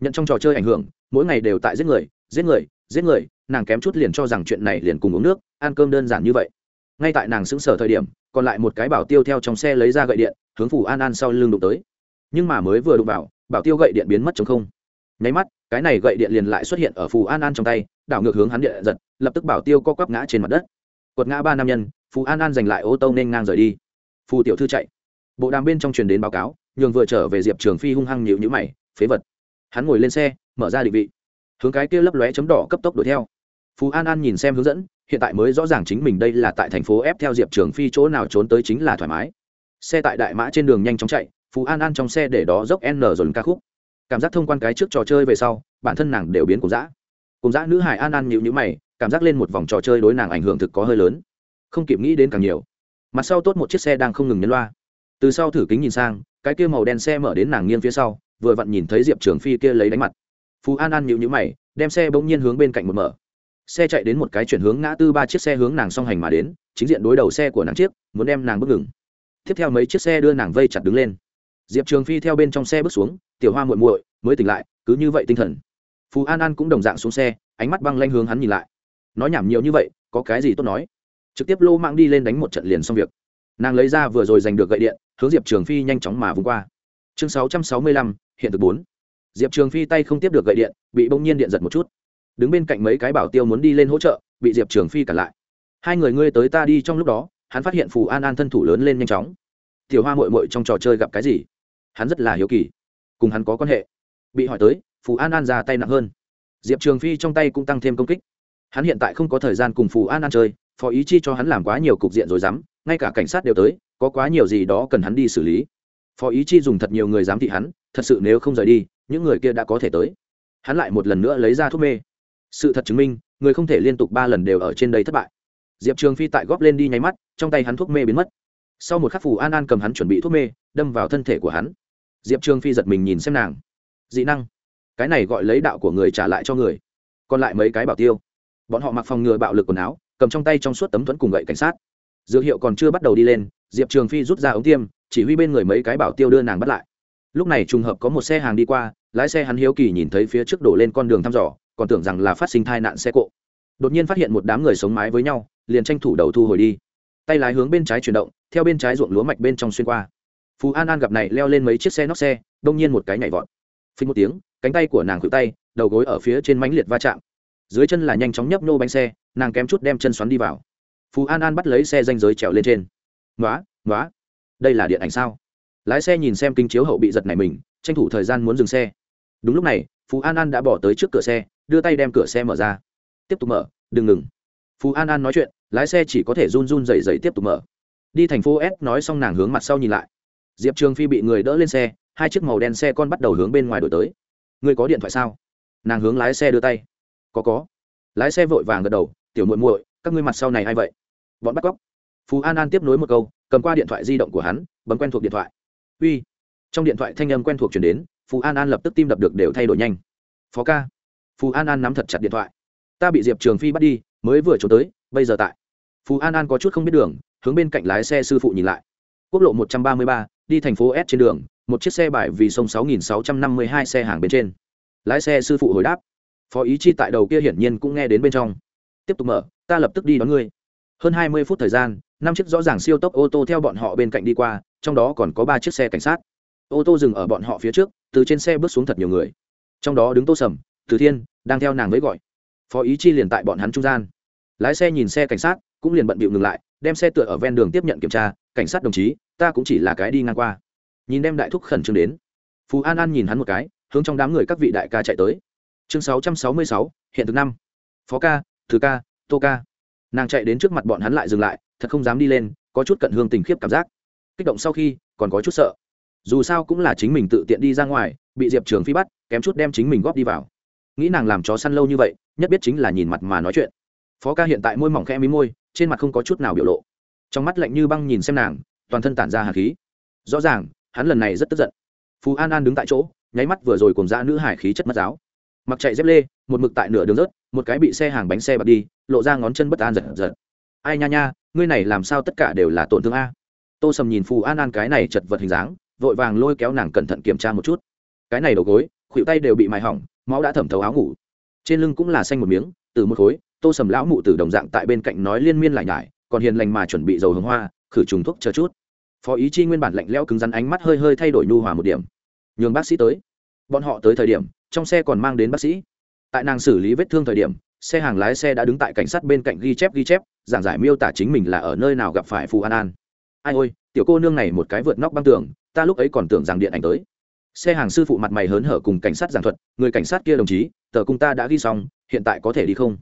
Nhận trong trò chơi ảnh hưởng, mỗi ngày đều tại giết người giết người giết người, nàng kém chút liền cho rằng chuyện này liền cùng uống nước, ăn cơm đơn giản như vậy. Ngay tại nàng xứng sở thời điểm, còn lại một cái bảo tiêu theo trong xe lấy ra gậy điện, hướng phù an an sau lưng đụng tới. Nhưng mà mới vừa đụng vào, bảo tiêu gậy điện biến mất chống không. Nháy mắt, cái này gậy điện liền lại xuất hiện ở phù an an trong tay, đảo ngược hướng hắn điện giật, lập tức bảo tiêu co quắp ngã trên mặt đất. Quật ngã ba nam nhân phù an an giành lại ô tô nên ngang rời đi. Phù tiểu thư chạy. Bộ đàm bên trong truyền đến báo cáo nhường vừa trở về diệp trường phi hung hăng nhịu nhữ mày, phế vật. Hắn ngồi lên xe, mở ra định vị. Hướng cái kia lấp lóe chấm đỏ cấp tốc đuổi theo. Phú an an nhìn xem hướng dẫn, hiện tại mới rõ ràng chính mình đây là tại thành phố ép theo diệp trường phi chỗ nào trốn tới chính là thoải mái. Xe tại đại mã trên đường nhanh chóng chạy, phú an an trong xe để đó dốc n dồn ca khúc. Cảm giác thông quan cái trước trò chơi về sau, bản thân nàng đều biến cùng dã. Cùng dã nữ hải an an nhịu nhữ mày, cảm giác lên một vòng trò chơi đối nàng ảnh hưởng thực có hơi lớn. Không kịp nghĩ đến càng nhiều. Mặt sau tốt một chiếc xe đang không ngừng nhấn loa từ sau thử kính nhìn sang, cái kia màu đen xe mở đến nàng nghiêng phía sau, vừa vặn nhìn thấy diệp trường phi kia lấy đánh mặt. Phú an an nhịu nhữ mày, đem xe bỗng nhiên hướng bên cạnh một mở. Xe chạy đến một cái chuyển hướng ngã tư ba chiếc xe hướng nàng song hành mà đến, chính diện đối đầu xe của nàng chiếc, muốn đem nàng bước ngừng. Tiếp theo mấy chiếc xe đưa nàng vây chặt đứng lên. Diệp trường phi theo bên trong xe bước xuống, tiểu hoa muội muội, mới tỉnh lại, cứ như vậy tinh thần. Phú an an cũng đồng dạng xuống xe, ánh mắt băng lanh hướng hắn nhìn lại. Nói nhảm nhiều như vậy, có cái gì tốt nói? Trực tiếp lô mạng đi lên đánh một trận liền xong việc nàng lấy ra vừa rồi giành được gậy điện, hướng diệp trường phi nhanh chóng mà vung qua. Chương sáu trăm sáu mươi lăm, hiện thực bốn. Diệp trường phi tay không tiếp được gậy điện, bị bỗng nhiên điện giật một chút. Đứng bên cạnh mấy cái bảo tiêu muốn đi lên hỗ trợ, bị diệp trường phi cản lại. Hai người ngươi tới ta đi trong lúc đó, hắn phát hiện phù an an thân thủ lớn lên nhanh chóng. Tiểu hoa mội mội trong trò chơi gặp cái gì? Hắn rất là hiếu kỳ. Cùng hắn có quan hệ. Bị hỏi tới, phù an an ra tay nặng hơn. Diệp trường phi trong tay cũng tăng thêm công kích. Hắn hiện tại không có thời gian cùng phù an an chơi phó ý chi cho hắn làm quá nhiều cục diện rồi dám, ngay cả cảnh sát đều tới, có quá nhiều gì đó cần hắn đi xử lý. Phó ý chi dùng thật nhiều người giám thị hắn, thật sự nếu không rời đi, những người kia đã có thể tới. Hắn lại một lần nữa lấy ra thuốc mê. Sự thật chứng minh, người không thể liên tục ba lần đều ở trên đây thất bại. Diệp trường phi tại góp lên đi nháy mắt, trong tay hắn thuốc mê biến mất. Sau một khắc phù an an cầm hắn chuẩn bị thuốc mê, đâm vào thân thể của hắn. Diệp trường phi giật mình nhìn xem nàng. Dị năng. Cái này gọi lấy đạo của người trả lại cho người. Còn lại mấy cái bảo tiêu. Bọn họ mặc phòng ngừa bạo lực quần áo cầm trong tay trong suốt tấm thuẫn cùng gậy cảnh sát. Dược hiệu còn chưa bắt đầu đi lên, diệp trường phi rút ra ống tiêm, chỉ huy bên người mấy cái bảo tiêu đưa nàng bắt lại. Lúc này trùng hợp có một xe hàng đi qua, lái xe hắn hiếu kỳ nhìn thấy phía trước đổ lên con đường thăm dò, còn tưởng rằng là phát sinh tai nạn xe cộ. Đột nhiên phát hiện một đám người sống mái với nhau, liền tranh thủ đầu thu hồi đi. Tay lái hướng bên trái chuyển động, theo bên trái ruộng lúa mạch bên trong xuyên qua. Phú an an gặp này leo lên mấy chiếc xe nóc xe, đông nhiên một cái nhảy vọt. Phình một tiếng, cánh tay của nàng khuỷu tay, đầu gối ở phía trên mánh liệt va chạm. Dưới chân là nhanh chóng nhấp nô bánh xe nàng kém chút đem chân xoắn đi vào. Phú an an bắt lấy xe danh giới trèo lên trên. Nói nói đây là điện ảnh sao? Lái xe nhìn xem kinh chiếu hậu bị giật này mình, tranh thủ thời gian muốn dừng xe. Đúng lúc này phú an an đã bỏ tới trước cửa xe, đưa tay đem cửa xe mở ra. Tiếp tục mở, đừng ngừng. Phú an an nói chuyện, lái xe chỉ có thể run run dày dày tiếp tục mở. Đi thành phố s nói xong nàng hướng mặt sau nhìn lại. Diệp trường phi bị người đỡ lên xe, hai chiếc màu đen xe con bắt đầu hướng bên ngoài đổi tới. Người có điện thoại sao? Nàng hướng lái xe đưa tay. Có có. Lái xe vội vàng gật đầu tiểu muội muội, các ngươi mặt sau này a i vậy? Bọn bắt cóc. Phú an an tiếp nối một câu, cầm qua điện thoại di động của hắn, bấm quen thuộc điện thoại. Uy. Trong điện thoại thanh âm quen thuộc chuyển đến phú an an lập tức tim đập được đều thay đổi nhanh. Phó ca. Phú an an nắm thật chặt điện thoại. Ta bị diệp trường phi bắt đi, mới vừa trốn tới, bây giờ tại. Phú an an có chút không biết đường, hướng bên cạnh lái xe sư phụ nhìn lại. Quốc lộ một trăm ba mươi ba, đi thành phố s trên đường, một chiếc xe bài vì sông sáu nghìn sáu trăm năm mươi hai xe hàng bên trên. Lái xe sư phụ hồi đáp. Phó ý chi tại đầu kia hiển nhiên cũng nghe đến bên trong tiếp tục mở, ta lập tức đi đón ngươi. Hơn hai mươi phút thời gian, năm chiếc rõ ràng siêu tốc ô tô theo bọn họ bên cạnh đi qua, trong đó còn có ba chiếc xe cảnh sát. Ô tô dừng ở bọn họ phía trước, từ trên xe bước xuống thật nhiều người. Trong đó đứng tô sầm, từ thiên, đang theo nàng với gọi. Phó ý chi liền tại bọn hắn trung gian. Lái xe nhìn xe cảnh sát, cũng liền bận bịu ngừng lại, đem xe tựa ở ven đường tiếp nhận kiểm tra, cảnh sát đồng chí, ta cũng chỉ là cái đi ngang qua. Nhìn đem đại thúc khẩn trương đến phú an an nhìn hắn một cái, hướng trong đám người các vị đại ca chạy tới. Chương sáu trăm sáu mươi sáu, hiện thực năm. Phó ca thứ ca, tô ca. Nàng chạy đến trước mặt bọn hắn lại dừng lại, thật không dám đi lên, có chút cận hương tình khiếp cảm giác. Kích động sau khi, còn có chút sợ. Dù sao cũng là chính mình tự tiện đi ra ngoài, bị diệp trường phi bắt, kém chút đem chính mình góp đi vào. Nghĩ nàng làm chó săn lâu như vậy, nhất biết chính là nhìn mặt mà nói chuyện. Phó ca hiện tại môi mỏng khẽ mí môi, trên mặt không có chút nào biểu lộ. Trong mắt lạnh như băng nhìn xem nàng, toàn thân tản ra hạt khí. Rõ ràng, hắn lần này rất tức giận. Phú an an đứng tại chỗ, nháy mắt vừa rồi cùng ra nữ hải khí chất mất giáo. Mặc chạy dép lê, một mực tại nửa đường rớt một cái bị xe hàng bánh xe bật đi, lộ ra ngón chân bất an giật giật. Ai nha nha, ngươi này làm sao tất cả đều là tổn thương a? Tô sầm nhìn phù an an cái này chật vật hình dáng, vội vàng lôi kéo nàng cẩn thận kiểm tra một chút. Cái này đầu gối, khuỷu tay đều bị mài hỏng, máu đã thẩm thấu áo ngủ. Trên lưng cũng là xanh một miếng, từ một khối, tô sầm lão mụ từ đồng dạng tại bên cạnh nói liên miên lại nhải, còn hiền lành mà chuẩn bị dầu hướng hoa, khử trùng thuốc chờ chút. Phó ý chi nguyên bản lạnh lẽo cứng rắn ánh mắt hơi hơi thay đổi nhu hòa một điểm. Nhường bác sĩ tới. Bọn họ tới thời điểm, trong xe còn mang đến bác sĩ tại nàng xử lý vết thương thời điểm, xe hàng lái xe đã đứng tại cảnh sát bên cạnh ghi chép ghi chép, giảng giải miêu tả chính mình là ở nơi nào gặp phải phù an an. Ai ôi, tiểu cô nương này một cái vượt nóc băng tường, ta lúc ấy còn tưởng rằng điện ảnh tới. Xe hàng sư phụ mặt mày hớn hở cùng cảnh sát giảng thuật, người cảnh sát kia đồng chí, tờ cung ta đã ghi xong, hiện tại có thể đi không?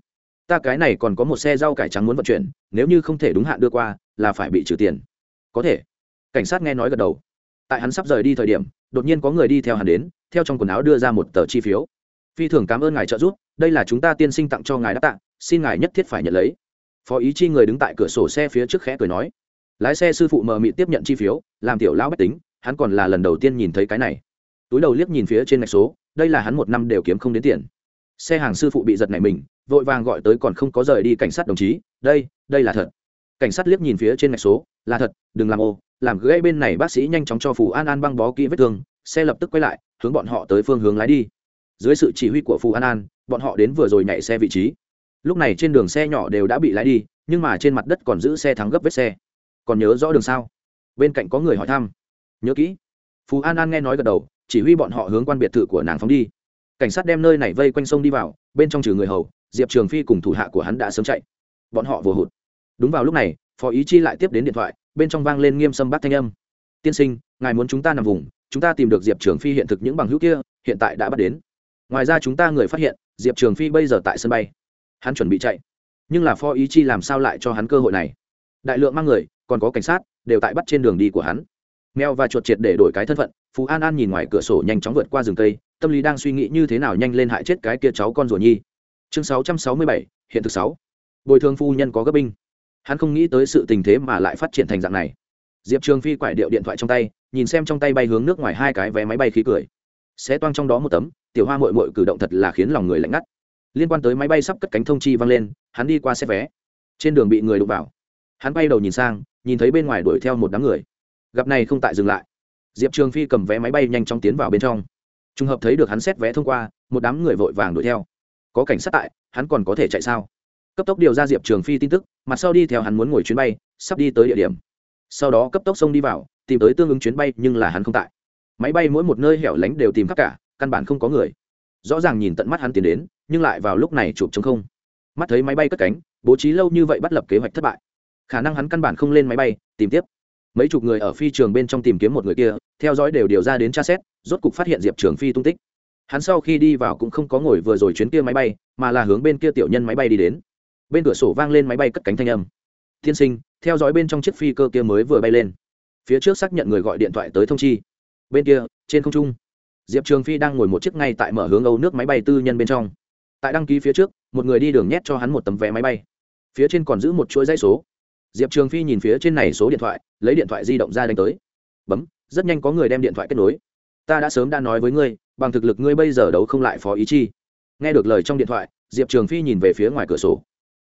Ta cái này còn có một xe rau cải trắng muốn vận chuyển, nếu như không thể đúng hạn đưa qua, là phải bị trừ tiền. Có thể. Cảnh sát nghe nói gật đầu. Tại hắn sắp rời đi thời điểm, đột nhiên có người đi theo hắn đến, theo trong quần áo đưa ra một tờ chi phiếu phi thường cảm ơn ngài trợ giúp, đây là chúng ta tiên sinh tặng cho ngài đã tặng xin ngài nhất thiết phải nhận lấy. Phó ý chi người đứng tại cửa sổ xe phía trước khẽ cười nói. Lái xe sư phụ mờ mị tiếp nhận chi phiếu, làm tiểu lão bách tính, hắn còn là lần đầu tiên nhìn thấy cái này. Túi đầu liếc nhìn phía trên ngạch số, đây là hắn một năm đều kiếm không đến tiền. Xe hàng sư phụ bị giật này mình, vội vàng gọi tới còn không có rời đi cảnh sát đồng chí, đây đây là thật. Cảnh sát liếc nhìn phía trên ngạch số, là thật, đừng làm ô, làm gãy bên này bác sĩ nhanh chóng cho phù an an băng bó kỹ vết thương, xe lập tức quay lại, hướng bọn họ tới phương hướng lái đi dưới sự chỉ huy của phù an an, bọn họ đến vừa rồi nhảy xe vị trí. Lúc này trên đường xe nhỏ đều đã bị lái đi, nhưng mà trên mặt đất còn giữ xe thắng gấp vết xe. Còn nhớ rõ đường sao? Bên cạnh có người hỏi thăm. Nhớ kỹ. Phù an an nghe nói gật đầu, chỉ huy bọn họ hướng quan biệt thự của nàng phóng đi. Cảnh sát đem nơi này vây quanh sông đi vào, bên trong trừ người hầu, diệp trường phi cùng thủ hạ của hắn đã sớm chạy. Bọn họ vừa hụt. Đúng vào lúc này, phó ý chi lại tiếp đến điện thoại, bên trong vang lên nghiêm sâm bát thanh âm. Tiên sinh, ngài muốn chúng ta nằm vùng, chúng ta tìm được diệp trường phi hiện thực những bằng hữu kia, hiện tại đã bắt đến ngoài ra chúng ta người phát hiện, diệp trường phi bây giờ tại sân bay. Hắn chuẩn bị chạy. Nhưng là phó ý chi làm sao lại cho hắn cơ hội này? Đại lượng mang người, còn có cảnh sát, đều tại bắt trên đường đi của hắn. Mèo và chuột triệt để đổi cái thân phận, phú an an nhìn ngoài cửa sổ nhanh chóng vượt qua rừng cây, tâm lý đang suy nghĩ như thế nào nhanh lên hại chết cái kia cháu con rùa nhi. Chương sáu trăm sáu mươi bảy, hiện thực sáu. Bồi thường phu nhân có gấp binh. Hắn không nghĩ tới sự tình thế mà lại phát triển thành dạng này. Diệp trường phi quải điệu điện thoại trong tay, nhìn xem trong tay bay hướng nước ngoài hai cái vé máy bay khí cười xé toang trong đó một tấm, tiểu hoa mội mội cử động thật là khiến lòng người lạnh ngắt. Liên quan tới máy bay sắp cất cánh thông chi vang lên, hắn đi qua xe vé. Trên đường bị người đụng vào. Hắn bay đầu nhìn sang, nhìn thấy bên ngoài đuổi theo một đám người. Gặp này không tại dừng lại. Diệp trường phi cầm vé máy bay nhanh chóng tiến vào bên trong. Trùng hợp thấy được hắn xét vé thông qua, một đám người vội vàng đuổi theo. Có cảnh sát tại, hắn còn có thể chạy sao? Cấp tốc điều ra diệp trường phi tin tức, mặt sau đi theo hắn muốn ngồi chuyến bay, sắp đi tới địa điểm. Sau đó cấp tốc xông đi vào, tìm tới tương ứng chuyến bay nhưng là hắn không tại máy bay mỗi một nơi hẻo lánh đều tìm khắp cả, căn bản không có người. Rõ ràng nhìn tận mắt hắn tiến đến, nhưng lại vào lúc này chụp chống không. Mắt thấy máy bay cất cánh, bố trí lâu như vậy bắt lập kế hoạch thất bại. Khả năng hắn căn bản không lên máy bay, tìm tiếp. Mấy chục người ở phi trường bên trong tìm kiếm một người kia, theo dõi đều điều ra đến tra xét, rốt cục phát hiện diệp trường phi tung tích. Hắn sau khi đi vào cũng không có ngồi vừa rồi chuyến kia máy bay, mà là hướng bên kia tiểu nhân máy bay đi đến. Bên cửa sổ vang lên máy bay cất cánh thanh âm. Tiên sinh, theo dõi bên trong chiếc phi cơ kia mới vừa bay lên. Phía trước xác nhận người gọi điện thoại tới thông chi bên kia, trên không trung. Diệp trường phi đang ngồi một chiếc ngay tại mở hướng âu nước máy bay tư nhân bên trong. Tại đăng ký phía trước, một người đi đường nhét cho hắn một tấm vé máy bay. Phía trên còn giữ một chuỗi dãy số. Diệp trường phi nhìn phía trên này số điện thoại, lấy điện thoại di động ra đánh tới. Bấm, rất nhanh có người đem điện thoại kết nối. Ta đã sớm đã nói với ngươi, bằng thực lực ngươi bây giờ đấu không lại phó ý chi. Nghe được lời trong điện thoại, diệp trường phi nhìn về phía ngoài cửa sổ.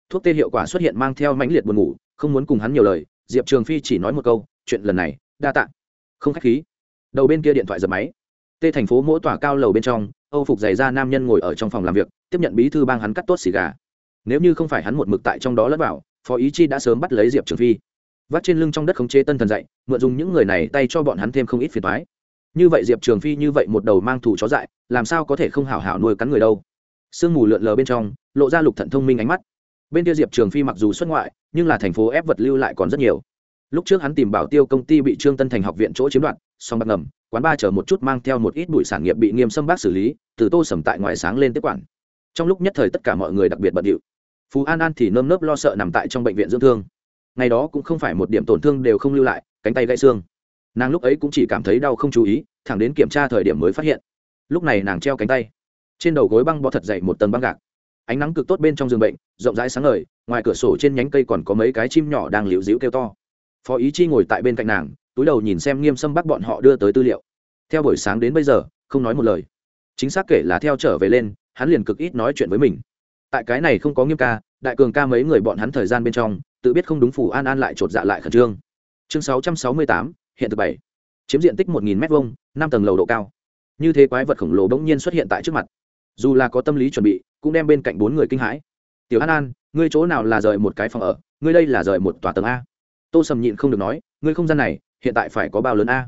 Thuốc tê hiệu quả xuất hiện mang theo mãnh liệt buồn ngủ, không muốn cùng hắn nhiều lời, diệp trường phi chỉ nói một câu, chuyện lần này, đa t ạ không k h á c h khí đầu bên kia điện thoại dập máy. Tê thành phố mỗi tòa cao lầu bên trong, âu phục giày ra nam nhân ngồi ở trong phòng làm việc, tiếp nhận bí thư bang hắn cắt tốt xì gà. Nếu như không phải hắn một mực tại trong đó lẫn vào, phó ý chi đã sớm bắt lấy diệp trường phi. Vắt trên lưng trong đất khống chế tân thần dạy, mượn dùng những người này tay cho bọn hắn thêm không ít phiền thoái như vậy diệp trường phi như vậy một đầu mang thủ chó dại, làm sao có thể không hảo hảo nuôi cắn người đâu? Sương mù lượn lờ bên trong, lộ ra lục thận thông minh ánh mắt. Bên kia diệp trường phi mặc dù xuất ngoại, nhưng là thành phố ép vật lưu lại còn rất nhiều. Lúc trước hắn tìm bảo tiêu công ty bị trương tân thành học viện chỗ chiếm đoạt song bạc ngầm, quán ba chờ một chút mang theo một ít bụi sản nghiệp bị nghiêm xâm bác xử lý, từ tô sầm tại ngoài sáng lên tiếp quản. Trong lúc nhất thời tất cả mọi người đặc biệt bận điệu. Phú an an thì nơm nớp lo sợ nằm tại trong bệnh viện dưỡng thương. Ngày đó cũng không phải một điểm tổn thương đều không lưu lại, cánh tay gãy xương. Nàng lúc ấy cũng chỉ cảm thấy đau không chú ý, thẳng đến kiểm tra thời điểm mới phát hiện. Lúc này nàng treo cánh tay. Trên đầu gối băng bó thật dậy một tầng băng gạc. Ánh nắng cực tốt bên trong giường bệnh, rộng rãi sáng ngời, ngoài cửa sổ trên nhánh cây còn có mấy cái chim nhỏ đang liễu dĩu kêu to. Phó ý chi ngồi tại bên cạnh nàng túi đầu nhìn xem nghiêm sâm bắt bọn họ đưa tới tư liệu. Theo buổi sáng đến bây giờ, không nói một lời. Chính xác kể là theo trở về lên, hắn liền cực ít nói chuyện với mình. Tại cái này không có nghiêm ca, đại cường ca mấy người bọn hắn thời gian bên trong, tự biết không đúng phủ an an lại chột dạ lại khẩn trương. Chương sáu trăm sáu mươi tám, hiện thực bảy. Chiếm diện tích một nghìn m hai năm tầng lầu độ cao. Như thế quái vật khổng lồ bỗng nhiên xuất hiện tại trước mặt. Dù là có tâm lý chuẩn bị, cũng đem bên cạnh bốn người kinh hãi. Tiểu an an, ngươi chỗ nào là rời một cái phòng ở? Ngươi đây là rời một tòa tầng a. Tô sầm nhịn không được nói, ngươi không gian này hiện tại phải có bao lớn a?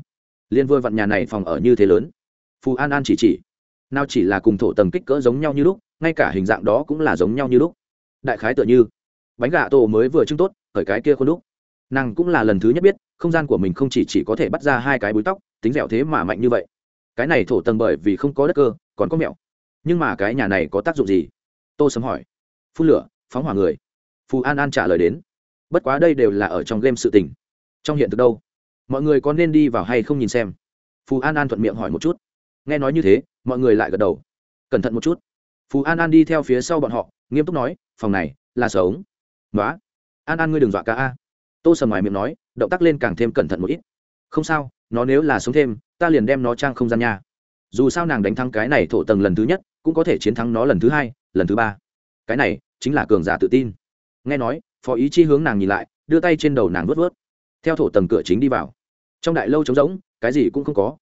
Liên vừa vặn nhà này phòng ở như thế lớn. Phù an an chỉ chỉ. Nào chỉ là cùng thổ tầng kích cỡ giống nhau như lúc ngay cả hình dạng đó cũng là giống nhau như lúc. Đại khái tựa như bánh gà tổ mới vừa trưng tốt khởi cái kia khuôn đúc. Nàng cũng là lần thứ nhất biết không gian của mình không chỉ, chỉ có thể bắt ra hai cái búi tóc tính dẻo thế mà mạnh như vậy. Cái này thổ tầng bởi vì không có đất cơ còn có mẹo. Nhưng mà cái nhà này có tác dụng gì? Tô sớm hỏi. Phun lửa phóng hỏa người. Phù an an trả lời đến. Bất quá đây đều là ở trong game sự tình. Trong hiện thực đâu? Mọi người có nên đi vào hay không nhìn xem? Phù an an thuận miệng hỏi một chút. Nghe nói như thế, mọi người lại gật đầu. Cẩn thận một chút. Phù an an đi theo phía sau bọn họ, nghiêm túc nói, phòng này là sống nói an an ngươi đừng dọa cả a. Tô sầm ngoài miệng nói, động tác lên càng thêm cẩn thận một ít. Không sao, nó nếu là sống thêm, ta liền đem nó trang không gian nha. Dù sao nàng đánh thắng cái này thổ tầng lần thứ nhất, cũng có thể chiến thắng nó lần thứ hai, lần thứ ba. Cái này chính là cường giả tự tin. Nghe nói, phó ý chi hướng nàng nhìn lại, đưa tay trên đầu nàng vớt vớt theo thổ tầng cửa chính đi vào trong đại lâu trống rỗng, cái gì cũng không có.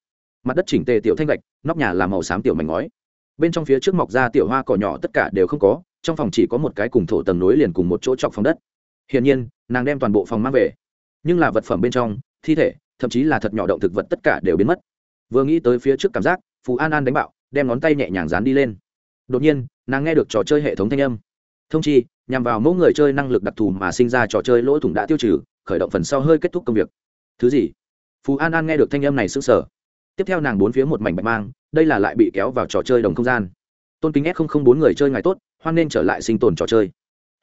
Mặt đất chỉnh tề tiểu thanh gạch, nóc nhà làm màu xám tiểu mảnh ngói. Bên trong phía trước mọc ra tiểu hoa cỏ nhỏ tất cả đều không có, trong phòng chỉ có một cái cùng thổ tầng nối liền cùng một chỗ trọc phòng đất. Hiển nhiên, nàng đem toàn bộ phòng mang về. Nhưng là vật phẩm bên trong, thi thể, thậm chí là thật nhỏ động thực vật tất cả đều biến mất. Vừa nghĩ tới phía trước cảm giác, phù an an đánh bạo, đem ngón tay nhẹ nhàng dán đi lên. Đột nhiên, nàng nghe được trò chơi hệ thống thanh âm. Thông chi, nhằm vào mẫu người chơi năng lực đặc thù mà sinh ra trò chơi lỗ thủng đã tiêu trừ, khởi động phần sau hơi kết thúc công việc. Thứ gì? Phú an an nghe được thanh âm này s sờ. sở tiếp theo nàng bốn phía một mảnh bạch mang, đây là lại bị kéo vào trò chơi đồng không gian. Tôn kính s không bốn người chơi ngài tốt, hoan nên trở lại sinh tồn trò chơi.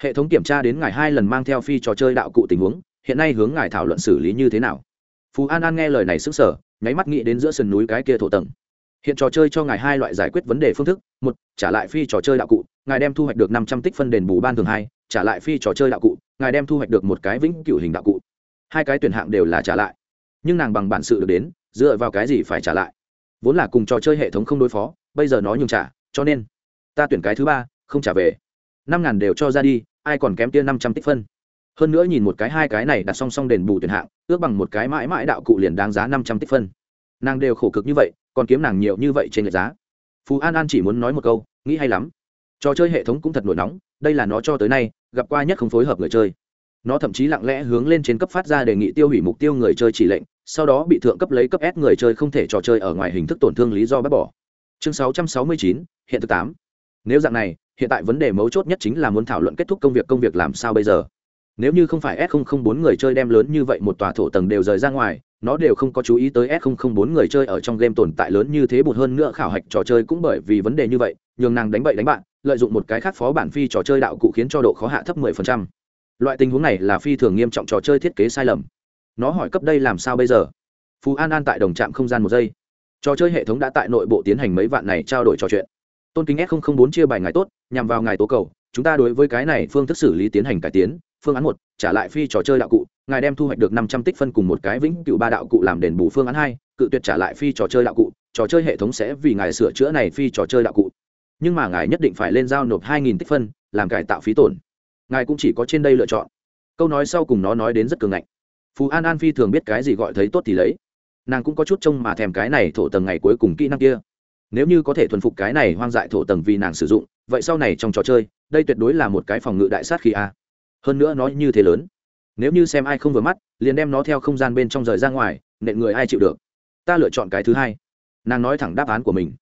Hệ thống kiểm tra đến ngài hai lần mang theo phi trò chơi đạo cụ tình huống, hiện nay hướng ngài thảo luận xử lý như thế nào. Phú an an nghe lời này xứng sở nháy mắt nghĩ đến giữa sườn núi cái kia thổ tầng. Hiện trò chơi cho ngài hai loại giải quyết vấn đề phương thức, một, trả lại phi trò chơi đạo cụ, ngài đem thu hoạch được năm trăm tích phân đền bù ban thường hai, trả lại phi trò chơi đạo cụ, ngài đem thu hoạch được một cái vĩnh cửu hình đạo cụ. Hai cái tuyển hạng đều là trả lại nhưng nàng bằng bản sự được đến, dựa vào cái gì phải trả lại? Vốn là cùng trò chơi hệ thống không đối phó, bây giờ nó nhường trả, cho nên ta tuyển cái thứ ba, không trả về. Năm ngàn đều cho ra đi, ai còn kém tiên năm trăm tích phân. Hơn nữa nhìn một cái hai cái này đặt song song đền bù tuyển hạng, ước bằng một cái mãi mãi đạo cụ liền đáng giá năm trăm tích phân. Nàng đều khổ cực như vậy, còn kiếm nàng nhiều như vậy trên lệch giá. Phú an an chỉ muốn nói một câu, nghĩ hay lắm. Trò chơi hệ thống cũng thật nổi nóng, đây là nó cho tới nay, gặp qua nhất không phối hợp người chơi nó thậm chí lặng lẽ hướng lên trên cấp phát ra đề nghị tiêu hủy mục tiêu người chơi chỉ lệnh, sau đó bị thượng cấp lấy cấp s người chơi không thể trò chơi ở ngoài hình thức tổn thương lý do bác bỏ. Chương sáu trăm sáu mươi chín, hiện thực tám. Nếu dạng này, hiện tại vấn đề mấu chốt nhất chính là muốn thảo luận kết thúc công việc công việc làm sao bây giờ. Nếu như không phải s bốn người chơi đem lớn như vậy một tòa thổ tầng đều rời ra ngoài, nó đều không có chú ý tới s bốn người chơi ở trong game tồn tại lớn như thế bụt hơn nữa khảo hạch trò chơi cũng bởi vì vấn đề như vậy, nhường nàng đánh bậy đánh bạn, lợi dụng một cái khác phó bản phi trò chơi đạo cụ khiến cho độ khó hạ thấp 10% loại tình huống này là phi thường nghiêm trọng trò chơi thiết kế sai lầm. Nó hỏi cấp đây làm sao bây giờ? Phú an an tại đồng trạm không gian một giây. Trò chơi hệ thống đã tại nội bộ tiến hành mấy vạn này trao đổi trò chuyện. Tôn kính s bốn chia bài ngày tốt, nhằm vào ngày tố cầu, chúng ta đối với cái này phương thức xử lý tiến hành cải tiến, phương án một, trả lại phi trò chơi đạo cụ, ngài đem thu hoạch được năm trăm tích phân cùng một cái vĩnh cựu ba đạo cụ làm đền bù phương án hai, cự tuyệt trả lại phi trò chơi đạo cụ, trò chơi hệ thống sẽ vì ngài sửa chữa này phi trò chơi đạo cụ. Nhưng mà ngài nhất định phải lên giao nộp hai nghìn tích phân, làm cải tạo phí tổn ngài cũng chỉ có trên đây lựa chọn. Câu nói sau cùng nó nói đến rất cường ngạnh. Phú an an phi thường biết cái gì gọi thấy tốt thì lấy. Nàng cũng có chút trông mà thèm cái này thổ tầng ngày cuối cùng kỹ năng kia. Nếu như có thể thuần phục cái này hoang dại thổ tầng vì nàng sử dụng, vậy sau này trong trò chơi, đây tuyệt đối là một cái phòng ngự đại sát khi a. Hơn nữa nó như thế lớn. Nếu như xem ai không vừa mắt, liền đem nó theo không gian bên trong rời ra ngoài, nện người ai chịu được. Ta lựa chọn cái thứ hai. Nàng nói thẳng đáp án của mình.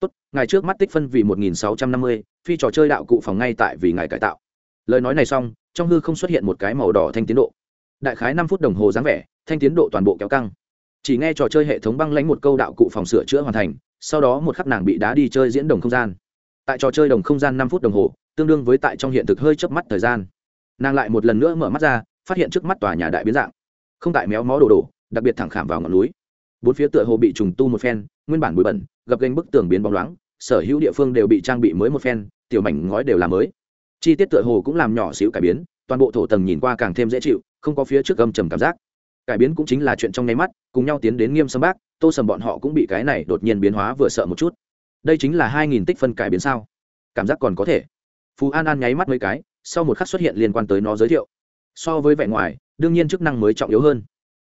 Tốt ngày trước mắt tích phân vì một nghìn sáu trăm năm mươi, phi trò chơi đạo cụ phòng ngay tại vì ngài cải tạo lời nói này xong, trong hư không xuất hiện một cái màu đỏ thanh tiến độ. Đại khái năm phút đồng hồ dáng vẻ, thanh tiến độ toàn bộ kéo căng. Chỉ nghe trò chơi hệ thống băng lánh một câu đạo cụ phòng sửa chữa hoàn thành, sau đó một khắc nàng bị đá đi chơi diễn đồng không gian. Tại trò chơi đồng không gian năm phút đồng hồ, tương đương với tại trong hiện thực hơi chớp mắt thời gian. Nàng lại một lần nữa mở mắt ra, phát hiện trước mắt tòa nhà đại biến dạng. Không tại méo mó đổ đổ đặc biệt thẳng khảm vào ngọn núi. Bốn phía tựa hồ bị trùng tu một phen, nguyên bản bụi bẩn gập ganh bức tường biến bóng loáng, sở hữu địa phương đều bị trang bị mới một phen, tiểu mảnh ngói đều là mới chi tiết tựa hồ cũng làm nhỏ xíu cải biến, toàn bộ thổ tầng nhìn qua càng thêm dễ chịu, không có phía trước gầm trầm cảm giác. Cải biến cũng chính là chuyện trong nháy mắt, cùng nhau tiến đến nghiêm sâm bác, tô sầm bọn họ cũng bị cái này đột nhiên biến hóa vừa sợ một chút. Đây chính là hai nghìn tích phân cải biến sao? Cảm giác còn có thể. Phú an an nháy mắt mấy cái, sau một khắc xuất hiện liên quan tới nó giới thiệu. So với vẻ ngoài, đương nhiên chức năng mới trọng yếu hơn.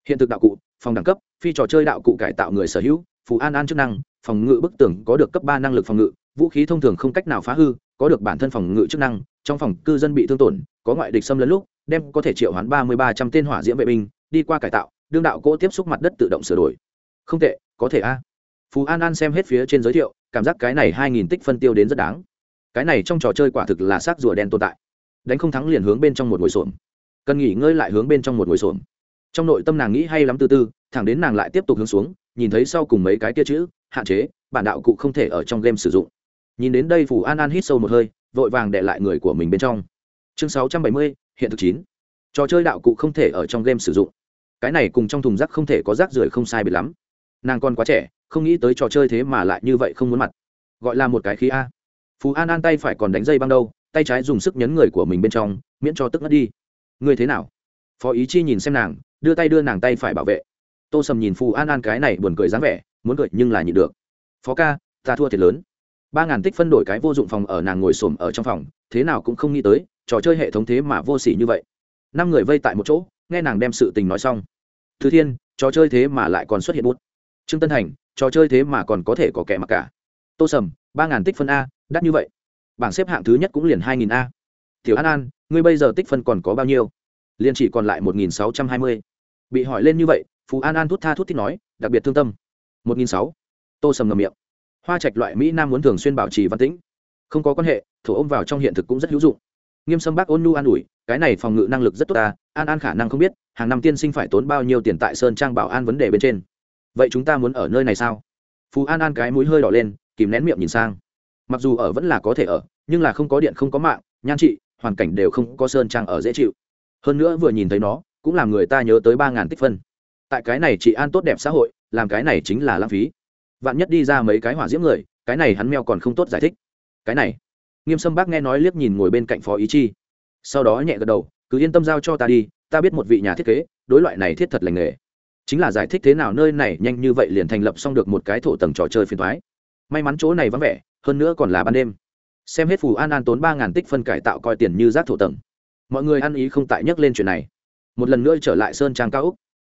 Hiện thực đạo cụ, phòng đẳng cấp, phi trò chơi đạo cụ cải tạo người sở hữu phú an an chức năng, phòng ngự bức tường có được cấp ba năng lực phòng ngự, vũ khí thông thường không cách nào phá hư, có được bản thân phòng ngự chức năng trong phòng cư dân bị thương tổn, có ngoại địch xâm lấn lúc, đem có thể triệu hoán ba mươi ba trăm tên hỏa diễm vệ binh, đi qua cải tạo, đương đạo cỗ tiếp xúc mặt đất tự động sửa đổi. Không tệ, có thể a. Phú an an xem hết phía trên giới thiệu, cảm giác cái này hai nghìn tích phân tiêu đến rất đáng. Cái này trong trò chơi quả thực là xác rùa đen tồn tại. Đánh không thắng liền hướng bên trong một ngồi xổm. Cần nghỉ ngơi lại hướng bên trong một ngồi xổm. Trong nội tâm nàng nghĩ hay lắm từ từ, thẳng đến nàng lại tiếp tục hướng xuống, nhìn thấy sau cùng mấy cái kia chữ, hạn chế, bản đạo cụ không thể ở trong game sử dụng. Nhìn đến đây phù an an hít sâu một hơi vội vàng để lại người của mình bên trong. Chương sáu trăm bảy mươi, hiện thực chín. Trò chơi đạo cụ không thể ở trong game sử dụng. Cái này cùng trong thùng rác không thể có rác rưởi không sai biệt lắm. Nàng còn quá trẻ, không nghĩ tới trò chơi thế mà lại như vậy không muốn mặt. Gọi là một cái khí a. Phú an an tay phải còn đánh dây băng đâu, tay trái dùng sức nhấn người của mình bên trong, miễn cho tức ngất đi. Người thế nào? Phó ý chi nhìn xem nàng, đưa tay đưa nàng tay phải bảo vệ. Tô sầm nhìn phù an an cái này buồn cười dáng vẻ, muốn cười nhưng là nhịn được. Phó ca, ta thua thiệt lớn ba ngàn tích phân đổi cái vô dụng phòng ở nàng ngồi xổm ở trong phòng, thế nào cũng không nghĩ tới, trò chơi hệ thống thế mà vô s ỉ như vậy. Năm người vây tại một chỗ, nghe nàng đem sự tình nói xong. Thứ thiên, trò chơi thế mà lại còn xuất hiện bút. Trương tân thành trò chơi thế mà còn có thể có kẻ mặc cả. Tô sầm, ba ngàn tích phân a, đắt như vậy. Bảng xếp hạng thứ nhất cũng liền hai nghìn a. Tiểu an an, ngươi bây giờ tích phân còn có bao nhiêu? Liền chỉ còn lại một nghìn sáu trăm hai mươi. Bị hỏi lên như vậy phú an an thút tha thút thích nói, đặc biệt thương tâm. một nghìn sáu. Tô sầm ngầm miệng hoa trạch loại mỹ nam muốn thường xuyên bảo trì văn tĩnh. Không có quan hệ, thổ ôm vào trong hiện thực cũng rất hữu dụng. Nghiêm sâm bác ôn nu an ủi, cái này phòng ngự năng lực rất tốt ta, an an khả năng không biết, hàng năm tiên sinh phải tốn bao nhiêu tiền tại sơn trang bảo an vấn đề bên trên. Vậy chúng ta muốn ở nơi này sao? Phú an an cái mũi hơi đỏ lên, kìm nén miệng nhìn sang. Mặc dù ở vẫn là có thể ở, nhưng là không có điện, không có mạng, nhan trị, hoàn cảnh đều không có sơn trang ở dễ chịu. Hơn nữa vừa nhìn thấy nó, cũng làm người ta nhớ tới ba ngàn tích phân. Tại cái này chị an tốt đẹp xã hội, làm cái này chính là lãng phí vạn nhất đi ra mấy cái hỏa diễm người, cái này hắn meo còn không tốt giải thích. Cái này, nghiêm sâm bác nghe nói liếc nhìn ngồi bên cạnh phó ý chi. Sau đó nhẹ gật đầu, cứ yên tâm giao cho ta đi, ta biết một vị nhà thiết kế, đối loại này thiết thật lành nghề. Chính là giải thích thế nào nơi này nhanh như vậy liền thành lập xong được một cái thổ tầng trò chơi phiền thoái may mắn chỗ này vắng vẻ, hơn nữa còn là ban đêm. Xem hết phù an an tốn ba ngàn tích phân cải tạo coi tiền như rác thổ tầng. Mọi người ăn ý không tại nhắc lên chuyện này. Một lần nữa trở lại sơn trang cao úc.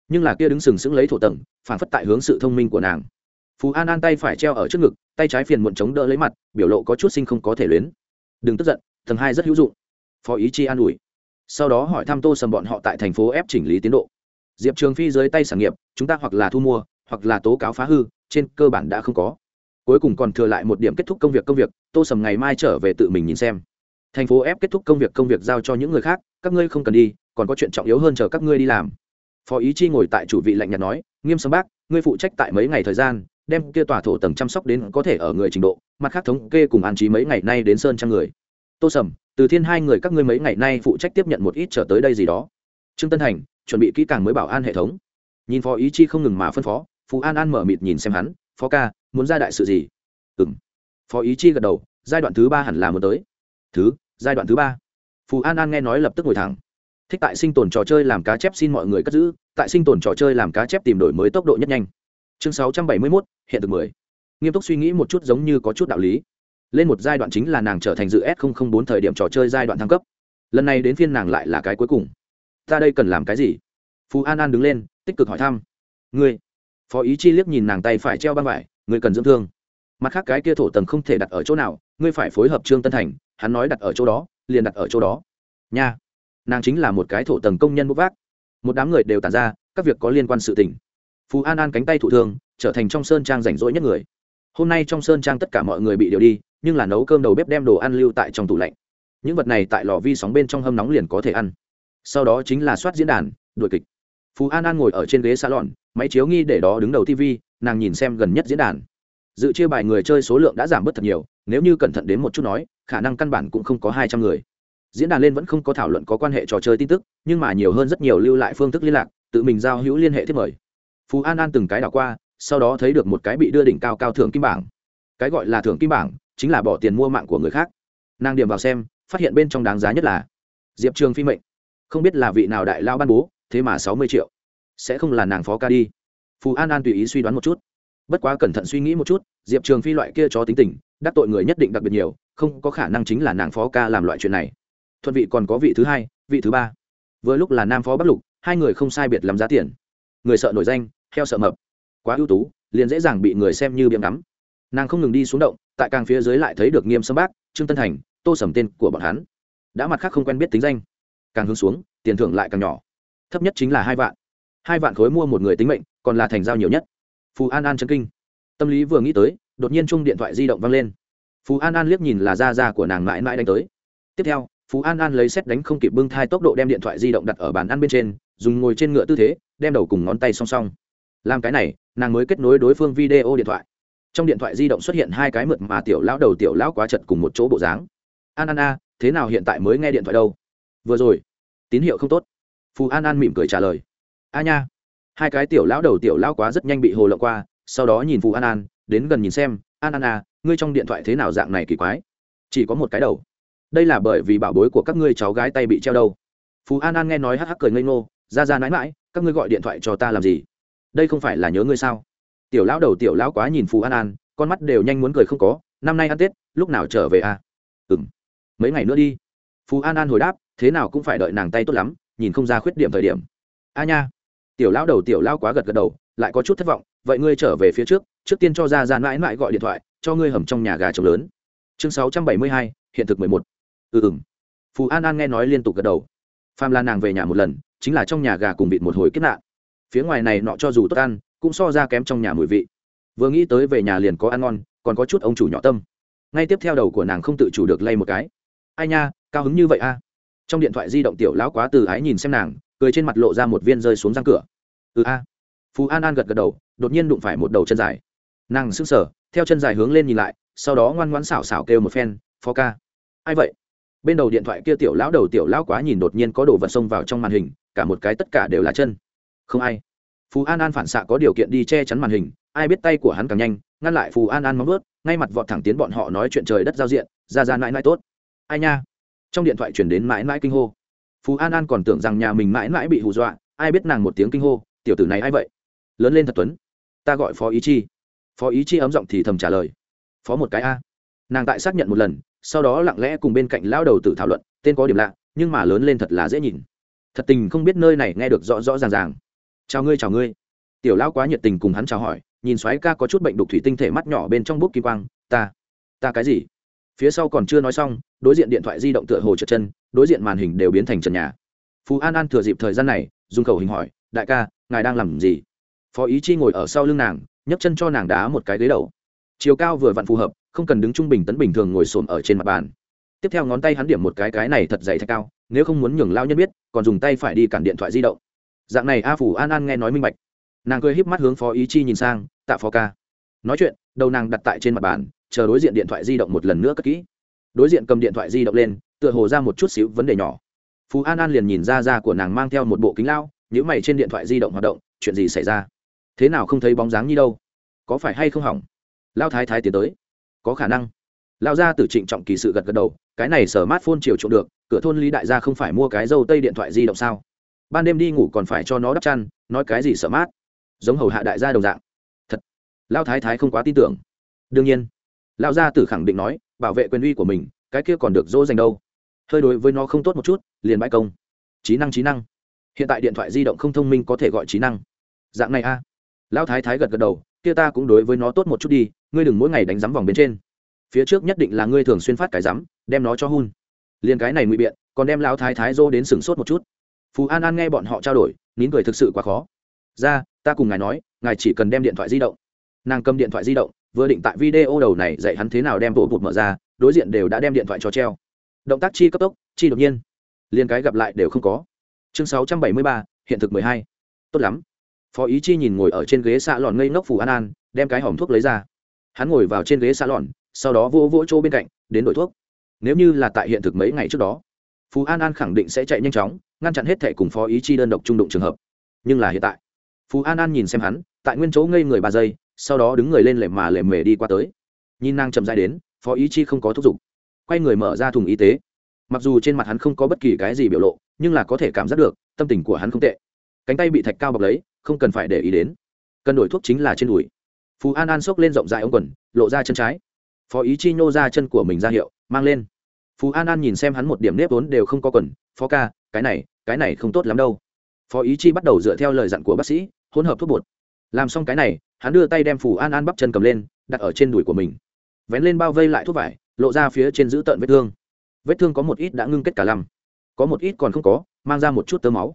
Nhưng là kia đứng sừng sững lấy thổ tầng phản phất tại hướng sự thông minh của nàng phù an an tay phải treo ở trước ngực tay trái phiền muộn chống đỡ lấy mặt biểu lộ có chút sinh không có thể luyến đừng tức giận tầng hai rất hữu dụng phó ý chi an ủi sau đó hỏi thăm tô sầm bọn họ tại thành phố ép chỉnh lý tiến độ diệp trường phi dưới tay sản nghiệp chúng ta hoặc là thu mua hoặc là tố cáo phá hư trên cơ bản đã không có cuối cùng còn thừa lại một điểm kết thúc công việc công việc tô sầm ngày mai trở về tự mình nhìn xem thành phố ép kết thúc công việc công việc giao cho những người khác các ngươi không cần đi còn có chuyện trọng yếu hơn chờ các ngươi đi làm phó ý chi ngồi tại chủ vị lạnh nhạt nói nghiêm sâm bác ngươi phụ trách tại mấy ngày thời gian đem kia tòa thổ tầng chăm sóc đến có thể ở người trình độ, mặt khác thống kê cùng an trí mấy ngày nay đến sơn trang người. Tô sầm, từ thiên hai người các ngươi mấy ngày nay phụ trách tiếp nhận một ít trở tới đây gì đó. Trương tân thành, chuẩn bị kỹ càng mới bảo an hệ thống. Nhìn phó ý chi không ngừng mà phân phó, phú an an mở mịt nhìn xem hắn, phó ca, muốn ra đại sự gì? Ừ m phó ý chi gật đầu, giai đoạn thứ ba hẳn là muốn tới. Thứ, giai đoạn thứ ba. Phú an an nghe nói lập tức ngồi thẳng. Thích tại sinh tồn trò chơi làm cá chép xin mọi người cất giữ, tại sinh tồn trò chơi làm cá chép tìm đổi mới tốc độ nhất nhanh chương sáu trăm bảy mươi mốt, hiện thực mười. Nghiêm túc suy nghĩ một chút giống như có chút đạo lý. Lên một giai đoạn chính là nàng trở thành dự s bốn thời điểm trò chơi giai đoạn thăng cấp. Lần này đến phiên nàng lại là cái cuối cùng. Ta đây cần làm cái gì? Phú an an đứng lên, tích cực hỏi thăm. Ngươi. Phó ý chi liếc nhìn nàng tay phải treo băng vải, ngươi cần dưỡng thương. Mặt khác cái kia thổ tầng không thể đặt ở chỗ nào, ngươi phải phối hợp trương tân thành, hắn nói đặt ở chỗ đó, liền đặt ở chỗ đó. Nha. Nàng chính là một cái thổ tầng công nhân bốc vác. Một đám người đều tàn ra, các việc có liên quan sự tình phú an an cánh tay thụ thương, trở thành trong sơn trang rảnh rỗi nhất người. Hôm nay trong sơn trang tất cả mọi người bị điều đi, nhưng là nấu cơm đầu bếp đem đồ ăn lưu tại trong tủ lạnh. Những vật này tại lò vi sóng bên trong hâm nóng liền có thể ăn. Sau đó chính là soát diễn đàn đội kịch. Phú an an ngồi ở trên ghế salon, máy chiếu nghi để đó đứng đầu tv nàng nhìn xem gần nhất diễn đàn. Dự chia bài người chơi số lượng đã giảm bớt thật nhiều, nếu như cẩn thận đến một chút nói, khả năng căn bản cũng không có hai trăm người. Diễn đàn lên vẫn không có thảo luận có quan hệ trò chơi tin tức, nhưng mà nhiều hơn rất nhiều lưu lại phương thức liên lạc, tự mình giao hữu liên hệ thiết mời phú an an từng cái đảo qua, sau đó thấy được một cái bị đưa đỉnh cao cao thưởng kim bảng. Cái gọi là thưởng kim bảng chính là bỏ tiền mua mạng của người khác. Nàng điểm vào xem, phát hiện bên trong đáng giá nhất là diệp trường phi mệnh. Không biết là vị nào đại lao ban bố, thế mà sáu mươi triệu. Sẽ không là nàng phó ca đi. Phú an an tùy ý suy đoán một chút. Bất quá cẩn thận suy nghĩ một chút, diệp trường phi loại kia cho tính tình, đắc tội người nhất định đặc biệt nhiều, không có khả năng chính là nàng phó ca làm loại chuyện này. Thuận vị còn có vị thứ hai, vị thứ ba. Vừa lúc là nam phó bắc lục, hai người không sai biệt làm giá tiền người sợ nổi danh, heo sợ mập. Quá ưu tú, liền dễ dàng bị người xem như biếm ngắm. Nàng không ngừng đi xuống động, tại càng phía dưới lại thấy được nghiêm sâm bác, trương tân thành, tô sầm tên của bọn hắn. Đã mặt khác không quen biết tính danh. Càng hướng xuống, tiền thưởng lại càng nhỏ. Thấp nhất chính là hai vạn. Hai vạn khối mua một người tính mệnh, còn là thành giao nhiều nhất. Phù an an chân kinh. Tâm lý vừa nghĩ tới, đột nhiên chung điện thoại di động văng lên. Phú an an liếc nhìn là da da của nàng mãi mãi đánh tới. Tiếp theo phú an an lấy xét đánh không kịp bưng thai tốc độ đem điện thoại di động đặt ở bàn ăn bên trên dùng ngồi trên ngựa tư thế, đem đầu cùng ngón tay song song. Làm cái này, nàng mới kết nối đối phương video điện thoại. Trong điện thoại di động xuất hiện hai cái mượt mà tiểu lão đầu tiểu lão quá chật cùng một chỗ bộ dáng. An an a, thế nào hiện tại mới nghe điện thoại đâu? Vừa rồi, tín hiệu không tốt. Phù an an mỉm cười trả lời. A nha. Hai cái tiểu lão đầu tiểu lão quá rất nhanh bị hồ lộng qua, sau đó nhìn phù an an, đến gần nhìn xem, an an a, ngươi trong điện thoại thế nào dạng này kỳ quái? Chỉ có một cái đầu. Đây là bởi vì bảo bối của các ngươi cháu gái tay bị treo đâu. Phú an an nghe nói hắc hắc cười ngây ngô ra ra mãi mãi các ngươi gọi điện thoại cho ta làm gì? Đây không phải là nhớ ngươi sao? Tiểu lão đầu tiểu lão quá nhìn Phù an an, con mắt đều nhanh muốn cười không có, năm nay ăn tết, lúc nào trở về à? Ừ m mấy ngày nữa đi. Phù an an hồi đáp, thế nào cũng phải đợi nàng tay tốt lắm, nhìn không ra khuyết điểm thời điểm. A nha. Tiểu lão đầu tiểu lão quá gật gật đầu, lại có chút thất vọng, vậy ngươi trở về phía trước trước tiên cho ra ra mãi mãi gọi điện thoại, cho ngươi hầm trong nhà gà trống lớn. Chương sáu trăm bảy mươi hai, hiện thực mười một. Ừ ừng phù an an nghe nói liên tục gật đầu. Phàm là nàng về nhà một lần chính là trong nhà gà cùng vịt một hồi kết nạn. Phía ngoài này nọ cho dù tốt ăn, cũng so ra kém trong nhà mùi vị. Vừa nghĩ tới về nhà liền có ăn ngon, còn có chút ông chủ nhỏ tâm. Ngay tiếp theo đầu của nàng không tự chủ được lay một cái. Ai nha, cao hứng như vậy a trong điện thoại di động tiểu lão quá từ ái nhìn xem nàng, cười trên mặt lộ ra một viên rơi xuống răng cửa. Ừ a. Phú an an gật gật đầu, đột nhiên đụng phải một đầu chân dài. Nàng sững sờ, theo chân dài hướng lên nhìn lại, sau đó ngoan ngoãn xảo xảo kêu một phen, phó ca. Ai vậy? Bên đầu điện thoại kia tiểu lão đầu tiểu lão quá nhìn đột nhiên có đồ vật xông vào trong màn hình, cả một cái tất cả đều là chân. Không ai. Phú an an phản xạ có điều kiện đi che chắn màn hình, ai biết tay của hắn càng nhanh, ngăn lại phù an an móng vớt ngay mặt vọt thẳng tiến bọn họ nói chuyện trời đất giao diện, ra ra mãi mãi tốt. Ai nha? Trong điện thoại chuyển đến mãi mãi kinh hô. Phú an an còn tưởng rằng nhà mình mãi mãi bị hù dọa, ai biết nàng một tiếng kinh hô, tiểu tử này ai vậy? Lớn lên thật tuấn. Ta gọi phó ý chi. Phó ý chi ấm giọng thì thầm trả lời. Phó một cái a. Nàng tại xác nhận một lần sau đó lặng lẽ cùng bên cạnh lao đầu tự thảo luận, tên có điểm lạ, nhưng mà lớn lên thật là dễ nhìn. Thật tình không biết nơi này nghe được rõ rõ ràng ràng. Chào ngươi chào ngươi. Tiểu lão quá nhiệt tình cùng hắn chào hỏi, nhìn xoáy ca có chút bệnh đục thủy tinh thể mắt nhỏ bên trong bút kim quang, ta ta cái gì? Phía sau còn chưa nói xong, đối diện điện thoại di động tựa hồ trượt chân, đối diện màn hình đều biến thành trần nhà. Phú an an thừa dịp thời gian này, dùng khẩu hình hỏi, đại ca, ngài đang làm gì? Phó ý chi ngồi ở sau lưng nàng, nhấc chân cho nàng đá một cái ghế đầu. Chiều cao vừa vặn phù hợp không cần đứng trung bình tấn bình thường ngồi xổm ở trên mặt bàn. Tiếp theo ngón tay hắn điểm một cái cái này thật dày thật cao, nếu không muốn nhường lao nhân biết, còn dùng tay phải đi cản điện thoại di động. Dạng này a phủ an an nghe nói minh bạch. Nàng cười híp mắt hướng phó ý chi nhìn sang, tạ phó ca. Nói chuyện, đầu nàng đặt tại trên mặt bàn, chờ đối diện điện thoại di động một lần nữa cất kỹ. Đối diện cầm điện thoại di động lên, tựa hồ ra một chút xíu vấn đề nhỏ. Phú an an liền nhìn ra da của nàng mang theo một bộ kính lao nhữ mày trên điện thoại di động hoạt động, chuyện gì xảy ra? Thế nào không thấy bóng dáng như đâu? Có phải hay không hỏng? Lao thái thái tiến tới có khả năng. Lao ra từ trịnh trọng kỳ sự gật gật đầu, cái này sở mát phôn chiều trộm được, cửa thôn lý đại gia không phải mua cái dâu tây điện thoại di động sao? Ban đêm đi ngủ còn phải cho nó đắp chăn, nói cái gì sở mát? Giống hầu hạ đại gia đồng dạng. Thật. Lao thái thái không quá tin tưởng. Đương nhiên. Lao gia tử khẳng định nói, bảo vệ quyền uy của mình, cái kia còn được dỗ dành đâu. Hơi đối với nó không tốt một chút, liền bãi công. Trí năng trí năng. Hiện tại điện thoại di động không thông minh có thể gọi trí năng. Dạng này a. À. lão thái thái gật gật đầu, kia ta cũng đối với nó tốt một chút đi ngươi đừng mỗi ngày đánh rắm vòng bên trên. Phía trước nhất định là ngươi thường xuyên phát cái rắm đem nó cho hun. Liền cái này ngụy biện, còn đem lão thái thái dô đến sừng sốt một chút. Phú an an nghe bọn họ trao đổi, nín cười thực sự quá khó. Ra, ta cùng ngài nói, ngài chỉ cần đem điện thoại di động. Nàng cầm điện thoại di động, vừa định tại video đầu này dạy hắn thế nào đem bộ bụt mở ra, đối diện đều đã đem điện thoại cho treo. Động tác chi cấp tốc, chi đột nhiên. Liền cái gặp lại đều không có. Chương sáu trăm bảy mươi ba, hiện thực mười hai. Tốt lắm. Phó ý chi nhìn ngồi ở trên ghế xạ lòn ngây ngốc phù an an, đem cái hòm thuốc lấy ra hắn ngồi vào trên ghế xa lòn sau đó vô vỗ chỗ bên cạnh, đến đổi thuốc. Nếu như là tại hiện thực mấy ngày trước đó, phú an an khẳng định sẽ chạy nhanh chóng, ngăn chặn hết thẻ cùng phó ý chi đơn độc trung đụng trường hợp. Nhưng là hiện tại, phú an an nhìn xem hắn, tại nguyên chỗ ngây người ba giây, sau đó đứng người lên lệ mà lệ mề đi qua tới. Nhìn nàng chậm dài đến, phó ý chi không có thúc giục. Quay người mở ra thùng y tế. Mặc dù trên mặt hắn không có bất kỳ cái gì biểu lộ, nhưng là có thể cảm giác được, tâm tình của hắn không tệ. Cánh tay bị thạch cao bọc lấy, không cần phải để ý đến. Cần đổi thuốc chính là trên đùi phú an an xốc lên rộng rãi ống quần, lộ ra chân trái. Phó ý chi nhô ra chân của mình ra hiệu, mang lên. Phú an an nhìn xem hắn một điểm nếp vốn đều không có quần, phó ca, cái này cái này không tốt lắm đâu. Phó ý chi bắt đầu dựa theo lời dặn của bác sĩ, hỗn hợp thuốc bột. Làm xong cái này, hắn đưa tay đem phù an an bắp chân cầm lên, đặt ở trên đùi của mình. Vén lên bao vây lại thuốc vải, lộ ra phía trên giữ tợn vết thương. Vết thương có một ít đã ngưng kết cả lăm, có một ít còn không có, mang ra một chút tơ máu.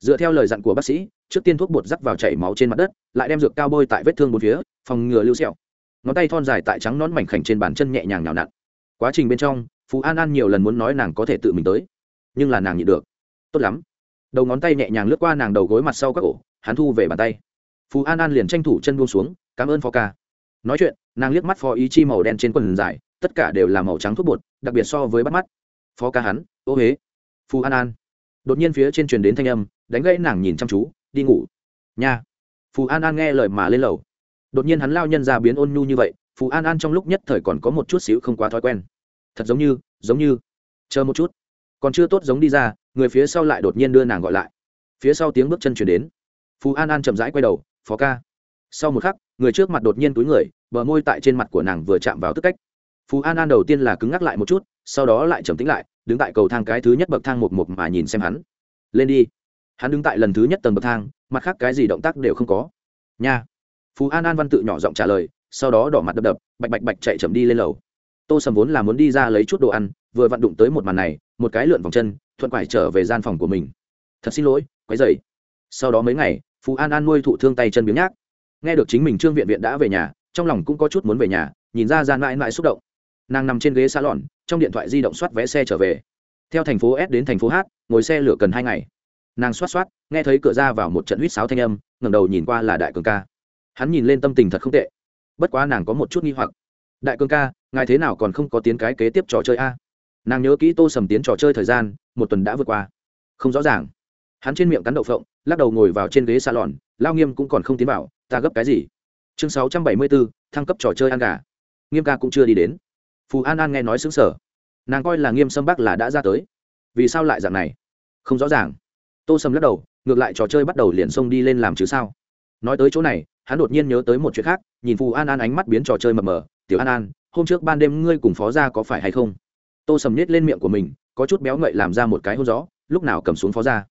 Dựa theo lời dặn của bác sĩ trước tiên thuốc bột rắc vào chảy máu trên mặt đất, lại đem dược cao bôi tại vết thương bốn phía, phòng ngừa lưu sẹo. Ngón tay thon dài tại trắng nón mảnh khảnh trên bàn chân nhẹ nhàng nào nặn. Quá trình bên trong phú an an nhiều lần muốn nói nàng có thể tự mình tới, nhưng là nàng nhịn được. Tốt lắm. Đầu ngón tay nhẹ nhàng lướt qua nàng đầu gối mặt sau các ổ, hắn thu về bàn tay. Phú an an liền tranh thủ chân buông xuống, cảm ơn phó ca. Nói chuyện, nàng liếc mắt phó ý chi màu đen trên quần dài, tất cả đều là màu trắng thuốc bột, đặc biệt so với bắt mắt. Phó ca hắn, ô huế phú an an đột nhiên phía trên truyền đến thanh âm, đánh gãy nàng nhìn chăm chú đi ngủ. Nha. Phù an an nghe lời mà lên lầu. Đột nhiên hắn lao nhân ra biến ôn nhu như vậy, Phù an an trong lúc nhất thời còn có một chút xíu không quá thói quen. Thật giống như giống như. Chờ một chút. Còn chưa tốt giống đi ra, người phía sau lại đột nhiên đưa nàng gọi lại. Phía sau tiếng bước chân chuyển đến. Phù an an chậm rãi quay đầu, phó ca. Sau một khắc, người trước mặt đột nhiên túi người, bờ môi tại trên mặt của nàng vừa chạm vào tức cách. Phú an an đầu tiên là cứng ngắc lại một chút, sau đó lại trầm tính lại, đứng tại cầu thang cái thứ nhất bậc thang một một mà nhìn xem hắn. Lên đi hắn đứng tại lần thứ nhất tầng bậc thang, mặt khác cái gì động tác đều không có. Nha. Phú an an văn tự nhỏ giọng trả lời, sau đó đỏ mặt đập đập, bạch bạch bạch chạy chậm đi lên lầu. Tô sầm vốn là muốn đi ra lấy chút đồ ăn, vừa vặn đụng tới một màn này, một cái lượn vòng chân, thuận quải trở về gian phòng của mình. Thật xin lỗi, quấy dậy sau đó mấy ngày, phú an an nuôi thụ thương tay chân biếng nhác. Nghe được chính mình trương viện viện đã về nhà, trong lòng cũng có chút muốn về nhà, nhìn ra gian mãi mãi xúc động. Nàng nằm trên ghế xa lòn trong điện thoại di động soát vé xe trở về. Theo thành phố s đến thành phố h, ngồi xe lửa cần hai ngày nàng xoát xoát, nghe thấy cửa ra vào một trận huýt sáo thanh âm, ngẩng đầu nhìn qua là đại cường ca. Hắn nhìn lên tâm tình thật không tệ. Bất quá nàng có một chút nghi hoặc. Đại cường ca, ngài thế nào còn không có tiến cái kế tiếp trò chơi a? Nàng nhớ kỹ tô sầm tiến trò chơi thời gian, một tuần đã vượt qua. Không rõ ràng. Hắn trên miệng cắn đậu phộng, lắc đầu ngồi vào trên ghế salon, lao nghiêm cũng còn không tiến vào, ta gấp cái gì? Chương sáu trăm bảy mươi bốn thăng cấp trò chơi ăn gà. Nghiêm ca cũng chưa đi đến. Phù an an nghe nói xứng sở nàng coi là nghiêm sâm bắc là đã ra tới. Vì sao lại dạng này? Không rõ ràng tô sầm lắc đầu, ngược lại trò chơi bắt đầu liền xông đi lên làm chứ sao? Nói tới chỗ này, hắn đột nhiên nhớ tới một chuyện khác, nhìn phù an an ánh mắt biến trò chơi mờ mờ. Tiểu an an, hôm trước ban đêm ngươi cùng phó ra có phải hay không? Tô sầm nhét lên miệng của mình, có chút béo ngậy làm ra một cái hôn gió, lúc nào cầm xuống phó ra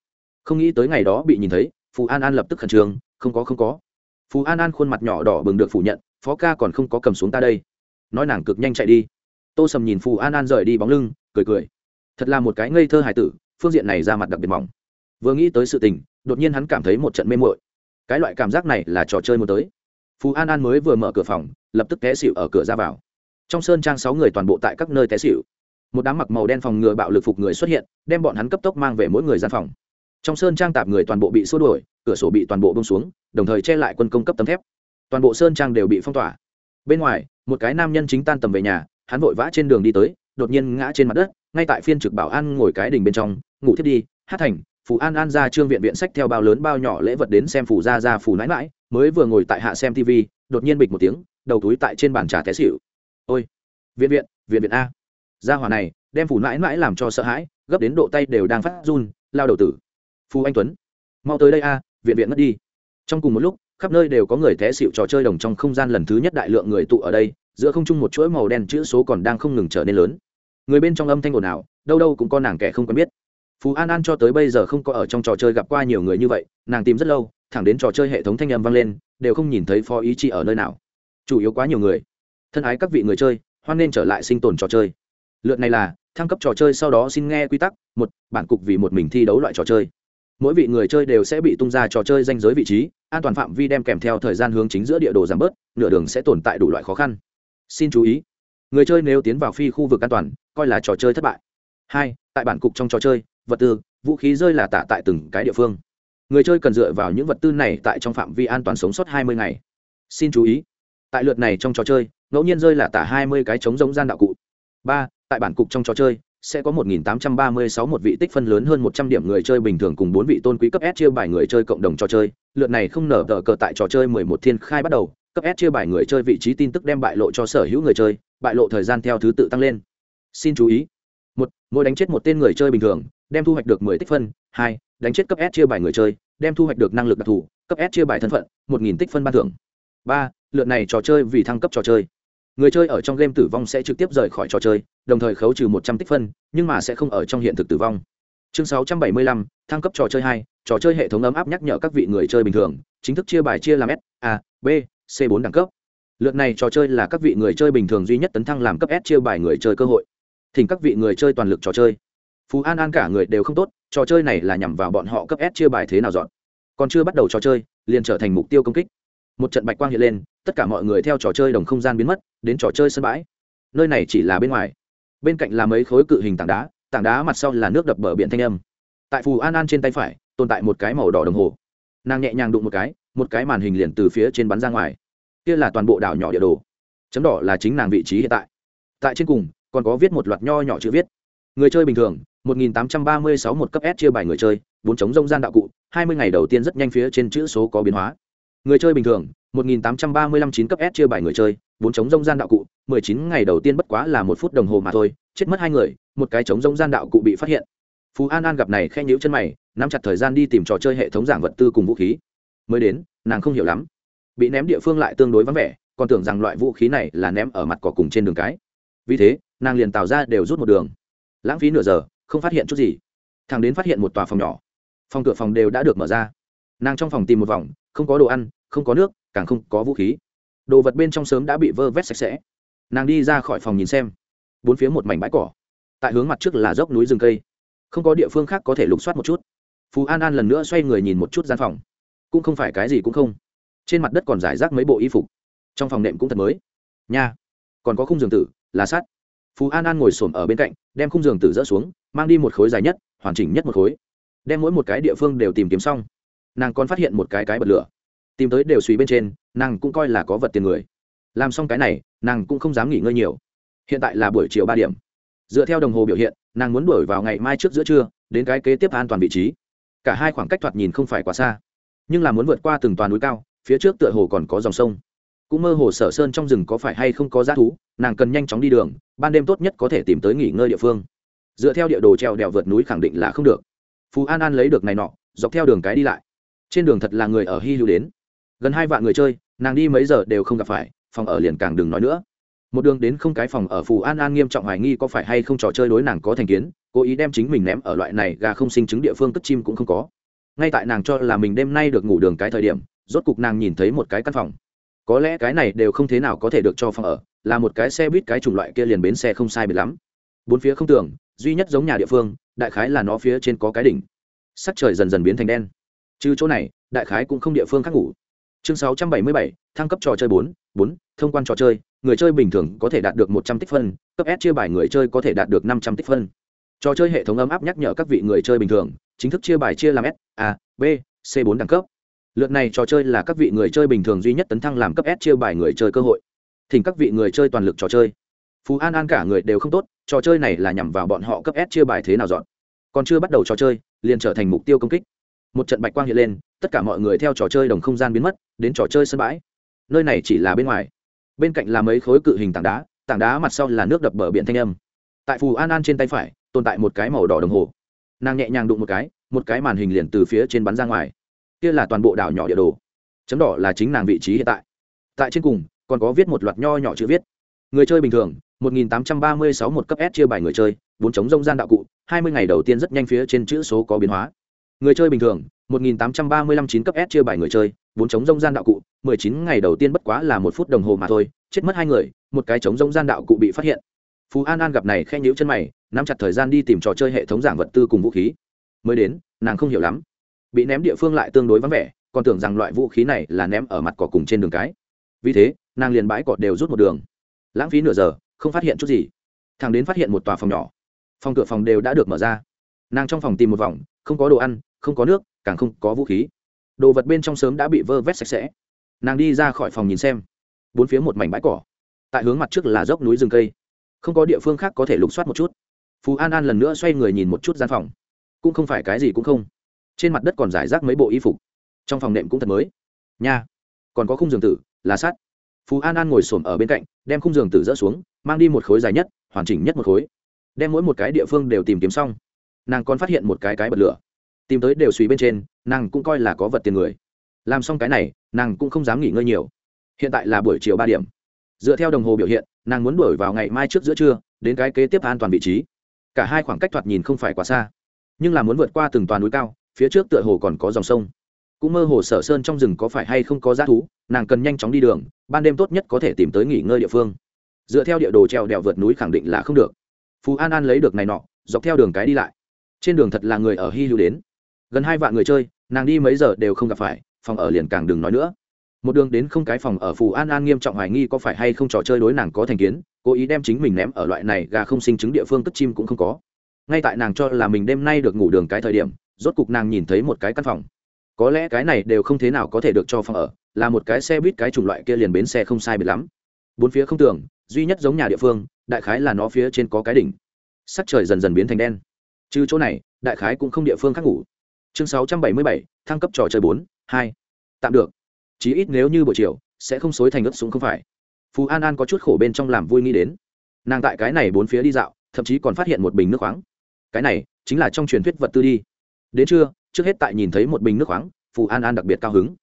không nghĩ tới ngày đó bị nhìn thấy, phù an an lập tức khẩn trương, không có không có. Phù an an khuôn mặt nhỏ đỏ bừng được phủ nhận, phó ca còn không có cầm xuống ta đây. Nói nàng cực nhanh chạy đi. Tô sầm nhìn phù an an rời đi bóng lưng, cười cười. Thật là một cái ngây thơ hài tử, phương diện này ra mặt đặc biệt mỏng vừa nghĩ tới sự tình, đột nhiên hắn cảm thấy một trận mê mội cái loại cảm giác này là trò chơi muốn tới. Phú an an mới vừa mở cửa phòng, lập tức té xịu ở cửa ra vào. Trong sơn trang sáu người toàn bộ tại các nơi té xịu một đám mặc màu đen phòng ngừa bạo lực phục người xuất hiện, đem bọn hắn cấp tốc mang về mỗi người gian phòng. Trong sơn trang tạp người toàn bộ bị xua đuổi, cửa sổ bị toàn bộ bông xuống, đồng thời che lại quân công cấp tấm thép. Toàn bộ sơn trang đều bị phong tỏa. Bên ngoài, một cái nam nhân chính tan tầm về nhà, hắn vội vã trên đường đi tới, đột nhiên ngã trên mặt đất, ngay tại phiên trực bảo an ngồi cái đình bên trong, ngủ thiết đi, hát thành phù an an ra trương viện viện sách theo bao lớn bao nhỏ lễ vật đến xem phù ra ra phù nãi mãi mới vừa ngồi tại hạ xem tv đột nhiên bịch một tiếng, đầu túi tại trên bàn trà té xịu ôi, viện viện viện viện a, gia hỏa này, đem phù nãi mãi làm cho sợ hãi, gấp đến độ tay đều đang phát run, lao đầu tử. Phù anh tuấn, mau tới đây a, viện viện mất đi. Trong cùng một lúc, khắp nơi đều có người té xịu trò chơi đồng trong không gian lần thứ nhất đại lượng người tụ ở đây, giữa không trung một chuỗi màu đen chữ số còn đang không ngừng trở nên lớn. Người bên trong âm thanh ồn ào, đâu đâu cũng có nàng kẻ không quen biết phú an an cho tới bây giờ không có ở trong trò chơi gặp qua nhiều người như vậy, nàng tìm rất lâu, thẳng đến trò chơi hệ thống thanh âm vang lên, đều không nhìn thấy phó ý chị ở nơi nào. Chủ yếu quá nhiều người. Thân ái các vị người chơi, hoan nên trở lại sinh tồn trò chơi. Lượt này là, thăng cấp trò chơi sau đó xin nghe quy tắc, một, bản cục vì một mình thi đấu loại trò chơi. Mỗi vị người chơi đều sẽ bị tung ra trò chơi danh giới vị trí, an toàn phạm vi đem kèm theo thời gian hướng chính giữa địa đồ giảm bớt, nửa đường sẽ tồn tại đủ loại khó khăn. Xin chú ý, người chơi nếu tiến vào phi khu vực an toàn, coi là trò chơi thất bại. Hai, tại bản cục trong trò chơi vật tư vũ khí rơi là tạ tại từng cái địa phương người chơi cần dựa vào những vật tư này tại trong phạm vi an toàn sống sót hai mươi ngày xin chú ý tại lượt này trong trò chơi ngẫu nhiên rơi là tả hai mươi cái chống giống gian đạo cụ ba tại bản cục trong trò chơi sẽ có 1836 một vị tích phân lớn hơn 100 điểm người chơi bình thường cùng bốn vị tôn quý cấp S chia bài người chơi cộng đồng trò chơi. Lượt này không nở tờ cờ tại trò chơi 11 thiên khai bắt đầu, cấp S chia bài người chơi vị trí tin tức đem bại lộ cho sở hữu người chơi, bại lộ thời gian theo thứ tự tăng lên. Xin chú ý một Mỗi đánh chết một tên người chơi bình thường, đem thu hoạch được 10 tích phân. hai Đánh chết cấp S chia bài người chơi, đem thu hoạch được năng lực đặc thù, cấp S chia bài thân phận, 1000 tích phân ban thưởng. ba Lượt này trò chơi vì thăng cấp trò chơi người chơi ở trong game tử vong sẽ trực tiếp rời khỏi trò chơi đồng thời khấu trừ một trăm tích phân nhưng mà sẽ không ở trong hiện thực tử vong chương sáu trăm bảy mươi lăm thăng cấp trò chơi hai trò chơi hệ thống ấm áp nhắc nhở các vị người chơi bình thường chính thức chia bài chia làm s a b c bốn đẳng cấp lượt này trò chơi là các vị người chơi bình thường duy nhất tấn thăng làm cấp s chia bài người chơi cơ hội thỉnh các vị người chơi toàn lực trò chơi. Phú an an cả người đều không tốt, trò chơi này là nhằm vào bọn họ cấp s chia bài thế nào dọn. Còn chưa bắt đầu trò chơi, liền trở thành mục tiêu công kích. Một trận bạch quang hiện lên, tất cả mọi người theo trò chơi đồng không gian biến mất, đến trò chơi sân bãi. Nơi này chỉ là bên ngoài. Bên cạnh là mấy khối cự hình tảng đá tảng đá mặt sau là nước đập bờ biển thanh âm. Tại phù an an trên tay phải, tồn tại một cái màu đỏ đồng hồ. Nàng nhẹ nhàng đụng một cái một cái màn hình liền từ phía trên bắn ra ngoài. Kia là toàn bộ đảo nhỏ địa đồ. Chấm đỏ là chính nàng vị trí hiện tại. Tại trên cùng còn có viết một loạt nho nhỏ chữ viết người chơi bình thường 1836 một cấp S chia bài người chơi, bốn chống rông gian đạo cụ, 20 ngày đầu tiên rất nhanh phía trên chữ số có biến hóa. Người chơi bình thường, 1835 9 cấp S chia bài người chơi, bốn chống rông gian đạo cụ, 19 ngày đầu tiên bất quá là một phút đồng hồ mà thôi, chết mất hai người, một cái chống rông gian đạo cụ bị phát hiện. Phú An An gặp này khen nhíu chân mày, nắm chặt thời gian đi tìm trò chơi hệ thống giảng vật tư cùng vũ khí. Mới đến, nàng không hiểu lắm. Bị ném địa phương lại tương đối vắng vẻ, còn tưởng rằng loại vũ khí này là ném ở mặt cỏ cùng trên đường cái. Vì thế, nàng liền tạo ra đều rút một đường. Lãng phí nửa giờ, không phát hiện chút gì. Thằng đến phát hiện một tòa phòng nhỏ. Phòng cửa phòng đều đã được mở ra. Nàng trong phòng tìm một vòng không có đồ ăn không có nước càng không có vũ khí. Đồ vật bên trong sớm đã bị vơ vét sạch sẽ. Nàng đi ra khỏi phòng nhìn xem. Bốn phía một mảnh bãi cỏ. Tại hướng mặt trước là dốc núi rừng cây. Không có địa phương khác có thể lục soát một chút. Phú an an lần nữa xoay người nhìn một chút gian phòng. Cũng không phải cái gì cũng không. Trên mặt đất còn giải rác mấy bộ y phục. Trong phòng nệm cũng thật mới. Nha. Còn có khung giường tử lá sắt phú an an ngồi s ổ m ở bên cạnh, đem khung giường tử dỡ xuống, mang đi một khối dài nhất, hoàn chỉnh nhất một khối. Đem mỗi một cái địa phương đều tìm kiếm xong. Nàng còn phát hiện một cái cái bật lửa. Tìm tới đều suy bên trên, nàng cũng coi là có vật tiền người. Làm xong cái này, nàng cũng không dám nghỉ ngơi nhiều. Hiện tại là buổi chiều ba điểm. Dựa theo đồng hồ biểu hiện, nàng muốn đuổi vào ngày mai trước giữa trưa, đến cái kế tiếp an toàn vị trí. Cả hai khoảng cách thoạt nhìn không phải quá xa, nhưng là muốn vượt qua từng toàn núi cao, phía trước tựa hồ còn có dòng sông cũng mơ hồ sở sơn trong rừng có phải hay không có g thú, nàng cần nhanh chóng đi đường, ban đêm tốt nhất có thể tìm tới nghỉ ngơi địa phương. Dựa theo địa đồ treo đèo vượt núi khẳng định là không được. Phú an an lấy được này nọ, dọc theo đường cái đi lại. Trên đường thật là người ở hy hữu đến. Gần hai vạn người chơi, nàng đi mấy giờ đều không gặp phải, phòng ở liền càng đừng nói nữa. Một đường đến không cái phòng ở phù an an nghiêm trọng hoài nghi có phải hay không trò chơi đối nàng có thành kiến, cố ý đem chính mình ném ở loại này gà không sinh chứng địa phương cất chim cũng không có. Ngay tại nàng cho là mình đêm nay được ngủ đường cái thời điểm, rốt cục nàng nhìn thấy một cái căn phòng có lẽ cái này đều không thế nào có thể được cho phòng ở, là một cái xe buýt cái chủng loại kia liền bến xe không sai biệt lắm. Bốn phía không tưởng duy nhất giống nhà địa phương, đại khái là nó phía trên có cái đỉnh. Sắc trời dần dần biến thành đen. Trừ chỗ này, đại khái cũng không địa phương khác ngủ. Chương sáu trăm bảy mươi bảy, thăng cấp trò chơi bốn bốn, thông quan trò chơi, người chơi bình thường có thể đạt được một trăm tích phân, cấp s chia bài người chơi có thể đạt được năm trăm tích phân. Trò chơi hệ thống ấm áp nhắc nhở các vị người chơi bình thường, chính thức chia bài chia làm s, a, b, c bốn đẳng cấp lượt này trò chơi là các vị người chơi bình thường duy nhất tấn thăng làm cấp s chia bài người chơi cơ hội. Thỉnh các vị người chơi toàn lực trò chơi. Phú an an cả người đều không tốt, trò chơi này là nhằm vào bọn họ cấp s chia bài thế nào dọn. Còn chưa bắt đầu trò chơi, liền trở thành mục tiêu công kích. Một trận bạch quang hiện lên, tất cả mọi người theo trò chơi đồng không gian biến mất, đến trò chơi sân bãi. Nơi này chỉ là bên ngoài. Bên cạnh là mấy khối cự hình tảng đá tảng đá mặt sau là nước đập bờ biển thanh âm. Tại phù an an trên tay phải, tồn tại một cái màu đỏ đồng hồ. Nàng nhẹ nhàng đụng một cái một cái màn hình liền từ phía trên bắn ra ngoài kia là toàn bộ đảo nhỏ địa đồ chấm đỏ là chính nàng vị trí hiện tại tại trên cùng còn có viết một loạt nho nhỏ chữ viết người chơi bình thường 1836 một cấp S chia bài người chơi, bốn chống rông gian đạo cụ, 20 ngày đầu tiên rất nhanh phía trên chữ số có biến hóa. Người chơi bình thường, 1835 9 cấp S chia bài người chơi, bốn chống rông gian đạo cụ, 19 ngày đầu tiên bất quá là một phút đồng hồ mà thôi, chết mất hai người, một cái chống rông gian đạo cụ bị phát hiện. Phú An An gặp này khen nhíu chân mày, nắm chặt thời gian đi tìm trò chơi hệ thống giảng vật tư cùng vũ khí. Mới đến, nàng không hiểu lắm. Bị ném địa phương lại tương đối vắng vẻ, còn tưởng rằng loại vũ khí này là ném ở mặt cỏ cùng trên đường cái. Vì thế, nàng liền bãi cỏ đều rút một đường. Lãng phí nửa giờ, không phát hiện chút gì. Thằng đến phát hiện một tòa phòng nhỏ. Phòng cửa phòng đều đã được mở ra. Nàng trong phòng tìm một vòng không có đồ ăn không có nước càng không có vũ khí. Đồ vật bên trong sớm đã bị vơ vét sạch sẽ. Nàng đi ra khỏi phòng nhìn xem. Bốn phía một mảnh bãi cỏ. Tại hướng mặt trước là dốc núi rừng cây. Không có địa phương khác có thể lục soát một chút. Phú an an lần nữa xoay người nhìn một chút gian phòng. Cũng không phải cái gì cũng không trên mặt đất còn giải rác mấy bộ y phục. Trong phòng nệm cũng thật mới. Nha. Còn có khung giường tử lá sắt. Phú an an ngồi s ổ m ở bên cạnh, đem khung giường tử dỡ xuống, mang đi một khối dài nhất, hoàn chỉnh nhất một khối. Đem mỗi một cái địa phương đều tìm kiếm xong. Nàng còn phát hiện một cái cái bật lửa. Tìm tới đều suy bên trên, nàng cũng coi là có vật tiền người. Làm xong cái này, nàng cũng không dám nghỉ ngơi nhiều. Hiện tại là buổi chiều ba điểm. Dựa theo đồng hồ biểu hiện, nàng muốn đuổi vào ngày mai trước giữa trưa, đến cái kế tiếp an toàn vị trí. Cả hai khoảng cách thoạt nhìn không phải quá xa, nhưng là muốn vượt qua từng toàn núi cao phía trước tựa hồ còn có dòng sông. Cũng mơ hồ sở sơn trong rừng có phải hay không có g thú, nàng cần nhanh chóng đi đường, ban đêm tốt nhất có thể tìm tới nghỉ ngơi địa phương. Dựa theo địa đồ treo đèo vượt núi khẳng định là không được. Phú an an lấy được này nọ, dọc theo đường cái đi lại. Trên đường thật là người ở hy hữu đến. Gần hai vạn người chơi, nàng đi mấy giờ đều không gặp phải, phòng ở liền càng đừng nói nữa. Một đường đến không cái phòng ở phù an an nghiêm trọng hoài nghi có phải hay không trò chơi đối nàng có thành kiến, cố ý đem chính mình ném ở loại này gà không sinh chứng địa phương cất chim cũng không có. Ngay tại nàng cho là mình đêm nay được ngủ đường cái thời điểm rốt cục nàng nhìn thấy một cái căn phòng. Có lẽ cái này đều không thế nào có thể được cho phòng ở, là một cái xe buýt cái chủng loại kia liền bến xe không sai biệt lắm. Bốn phía không tưởng duy nhất giống nhà địa phương, đại khái là nó phía trên có cái đỉnh. Sắc trời dần dần biến thành đen. Trừ chỗ này, đại khái cũng không địa phương khác ngủ. Chương sáu trăm bảy mươi bảy, thăng cấp trò chơi bốn, hai. Tạm được. Chí ít nếu như buổi chiều, sẽ không xối thành ướt súng không phải. Phú an an có chút khổ bên trong làm vui nghĩ đến. Nàng tại cái này bốn phía đi dạo, thậm chí còn phát hiện một bình nước khoáng. Cái này, chính là trong truyền thuyết vật tư đi đến trưa, trước hết tại nhìn thấy một bình nước khoáng, phù an an đặc biệt cao hứng.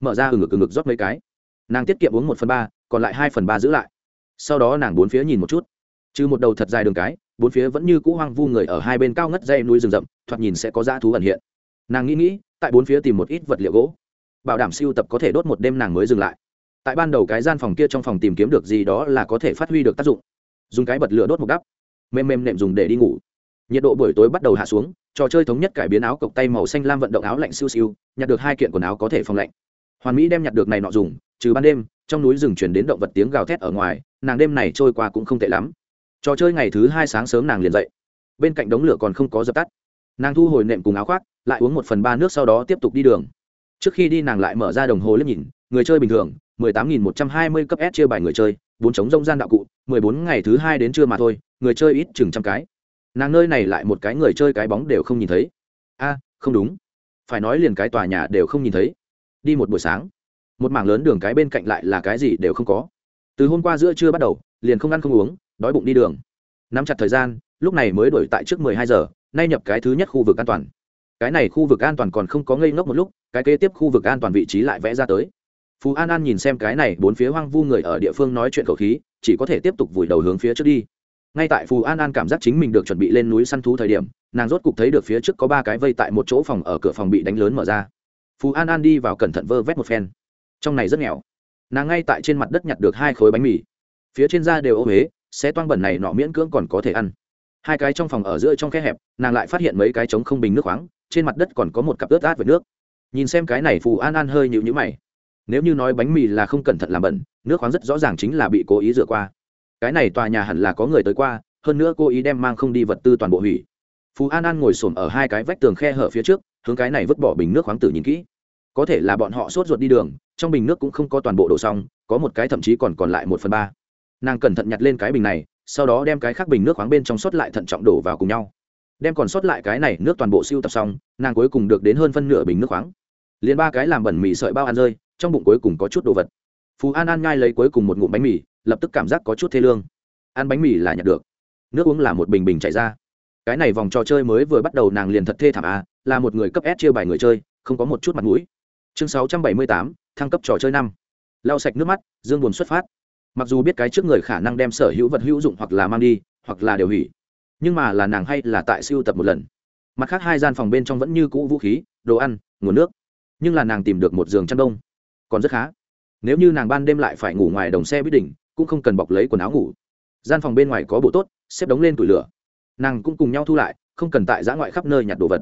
Mở ra ừng ngực ừng ngực rót mấy cái. Nàng tiết kiệm uống một phần ba, còn lại hai phần ba giữ lại. Sau đó nàng bốn phía nhìn một chút. Trừ một đầu thật dài đường cái, bốn phía vẫn như cũ hoang vu người ở hai bên cao ngất dây núi rừng rậm, thoạt nhìn sẽ có dã thú ẩn hiện. Nàng nghĩ nghĩ, tại bốn phía tìm một ít vật liệu gỗ. Bảo đảm siêu tập có thể đốt một đêm nàng mới dừng lại. Tại ban đầu cái gian phòng kia trong phòng tìm kiếm được gì đó là có thể phát huy được tác dụng. Dùng cái bật lửa đốt một đắp. Mềm mềm nệm dùng để đi ngủ nhiệt độ buổi tối bắt đầu hạ xuống, trò chơi thống nhất cải biến áo cộc tay màu xanh lam vận động áo lạnh siêu siêu, nhặt được hai kiện quần áo có thể phòng lạnh. Hoàn mỹ đem nhặt được này nọ dùng, trừ ban đêm, trong núi rừng chuyển đến động vật tiếng gào thét ở ngoài, nàng đêm này trôi qua cũng không tệ lắm. Trò chơi ngày thứ hai sáng sớm nàng liền dậy. Bên cạnh đống lửa còn không có dập tắt. Nàng thu hồi nệm cùng áo khoác, lại uống một phần ba nước sau đó tiếp tục đi đường. Trước khi đi nàng lại mở ra đồng hồ liếc nhìn, người chơi bình thường, mười tám nghìn một trăm hai mươi cấp s chia bài người chơi, bốn chống rông gian đạo cụ, mười bốn ngày thứ hai đến trưa mà thôi, người chơi ít chừng trăm cái nàng nơi này lại một cái người chơi cái bóng đều không nhìn thấy. A, không đúng. Phải nói liền cái tòa nhà đều không nhìn thấy. Đi một buổi sáng, một mảng lớn đường cái bên cạnh lại là cái gì đều không có. Từ hôm qua giữa trưa bắt đầu, liền không ăn không uống, đói bụng đi đường. Nắm chặt thời gian, lúc này mới đổi tại trước mười hai giờ, nay nhập cái thứ nhất khu vực an toàn. Cái này khu vực an toàn còn không có ngây ngốc một lúc, cái kế tiếp khu vực an toàn vị trí lại vẽ ra tới. Phú an an nhìn xem cái này bốn phía hoang vu người ở địa phương nói chuyện khẩu khí, chỉ có thể tiếp tục vùi đầu hướng phía trước đi ngay tại phù an an cảm giác chính mình được chuẩn bị lên núi săn thú thời điểm, nàng rốt cục thấy được phía trước có ba cái vây tại một chỗ phòng ở cửa phòng bị đánh lớn mở ra. Phù an an đi vào cẩn thận vơ vét một phen. Trong này rất nghèo. Nàng ngay tại trên mặt đất nhặt được hai khối bánh mì. Phía trên da đều ô huế xé toang bẩn này nọ miễn cưỡng còn có thể ăn. Hai cái trong phòng ở giữa trong khe hẹp, nàng lại phát hiện mấy cái trống không bình nước khoáng, trên mặt đất còn có một cặp ướt át với nước. Nhìn xem cái này, phù an an hơi nhịu nhữ mày. Nếu như nói bánh mì là không cẩn thận làm bẩn, nước khoáng rất rõ ràng chính là bị cố ý rửa qua cái này tòa nhà hẳn là có người tới qua, hơn nữa cô ý đem mang không đi vật tư toàn bộ hủy. Phú an an ngồi xổm ở hai cái vách tường khe hở phía trước, hướng cái này vứt bỏ bình nước khoáng tử nhìn kỹ. Có thể là bọn họ sốt ruột đi đường, trong bình nước cũng không có toàn bộ đổ xong, có một cái thậm chí còn còn lại một phần ba. Nàng cẩn thận nhặt lên cái bình này, sau đó đem cái khác bình nước khoáng bên trong sót lại thận trọng đổ vào cùng nhau. Đem còn sót lại cái này nước toàn bộ siêu tập xong, nàng cuối cùng được đến hơn phân nửa bình nước khoáng. Liền ba cái làm bẩn mì sợi bao ăn rơi, trong bụng cuối cùng có chút đồ vật. Phú an an nhai lấy cuối cùng một ngụm bánh mì lập tức cảm giác có chút thê lương. Ăn bánh mì là nhặt được. Nước uống là một bình bình chảy ra. Cái này vòng trò chơi mới vừa bắt đầu nàng liền thật thê thảm a là một người cấp s chia bài người chơi, không có một chút mặt mũi. Chương sáu trăm bảy mươi tám, thăng cấp trò chơi năm. Lau sạch nước mắt, dương buồn xuất phát. Mặc dù biết cái trước người khả năng đem sở hữu vật hữu dụng hoặc là mang đi, hoặc là đều hủy, nhưng mà là nàng hay là tại siêu tập một lần. Mặt khác hai gian phòng bên trong vẫn như cũ vũ khí, đồ ăn, nguồn nước. Nhưng là nàng tìm được một giường chăn đông. Còn rất khá. Nếu như nàng ban đêm lại phải ngủ ngoài đồng xe bít đỉnh cũng không cần bọc lấy quần áo ngủ. Gian phòng bên ngoài có bộ tốt, xếp đóng lên tủi lửa. Nàng cũng cùng nhau thu lại, không cần tại giã ngoại khắp nơi nhặt đồ vật.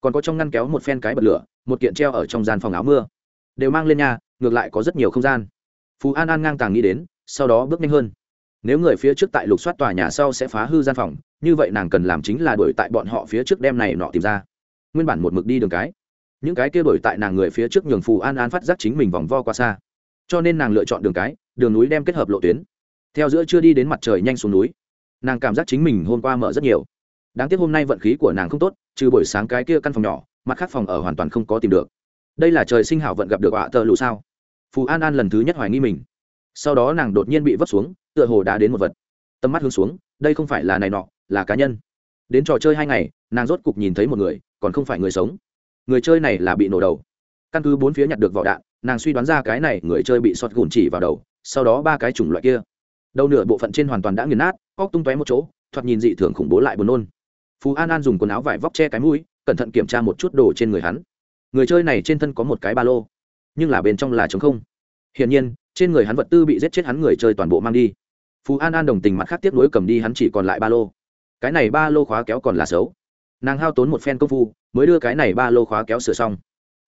Còn có trong ngăn kéo một phen cái bật lửa, một kiện treo ở trong gian phòng áo mưa. Đều mang lên nhà, ngược lại có rất nhiều không gian. Phú an an ngang tàng nghĩ đến, sau đó bước nhanh hơn. Nếu người phía trước tại lục soát tòa nhà sau sẽ phá hư gian phòng, như vậy nàng cần làm chính là đuổi tại bọn họ phía trước đem này nọ tìm ra. Nguyên bản một mực đi đường cái. Những cái kia đuổi tại nàng người phía trước nhường phù an an phát giác chính mình vòng vo qua xa cho nên nàng lựa chọn đường cái, đường núi đem kết hợp lộ tuyến. Theo giữa chưa đi đến mặt trời nhanh xuống núi, nàng cảm giác chính mình hôm qua mở rất nhiều. Đáng tiếc hôm nay vận khí của nàng không tốt, trừ buổi sáng cái kia căn phòng nhỏ, mặt khác phòng ở hoàn toàn không có tìm được. Đây là trời sinh hảo vận gặp được họa tờ lụ sao? Phù an an lần thứ nhất hoài nghi mình. Sau đó nàng đột nhiên bị vấp xuống, tựa hồ đã đến một vật. Tầm mắt hướng xuống, đây không phải là này nọ, là cá nhân. Đến trò chơi hai ngày, nàng rốt cục nhìn thấy một người, còn không phải người sống. Người chơi này là bị nổ đầu. Căn cứ bốn phía nhặt được vỏ đạn nàng suy đoán ra cái này người chơi bị sọt gùn chỉ vào đầu, sau đó ba cái chủng loại kia. Đầu nửa bộ phận trên hoàn toàn đã nghiền nát óc tung tóe một chỗ, thoạt nhìn dị thường khủng bố lại buồn nôn. Phú an an dùng quần áo vải vóc che cái mũi, cẩn thận kiểm tra một chút đồ trên người hắn. Người chơi này trên thân có một cái ba lô, nhưng là bên trong là trống không. Hiển nhiên, trên người hắn vật tư bị giết chết hắn người chơi toàn bộ mang đi. Phú an an đồng tình mặt khác tiếp nối cầm đi hắn chỉ còn lại ba lô. Cái này ba lô khóa kéo còn là xấu. Nàng hao tốn một phen công phu, mới đưa cái này ba lô khóa kéo sửa xong.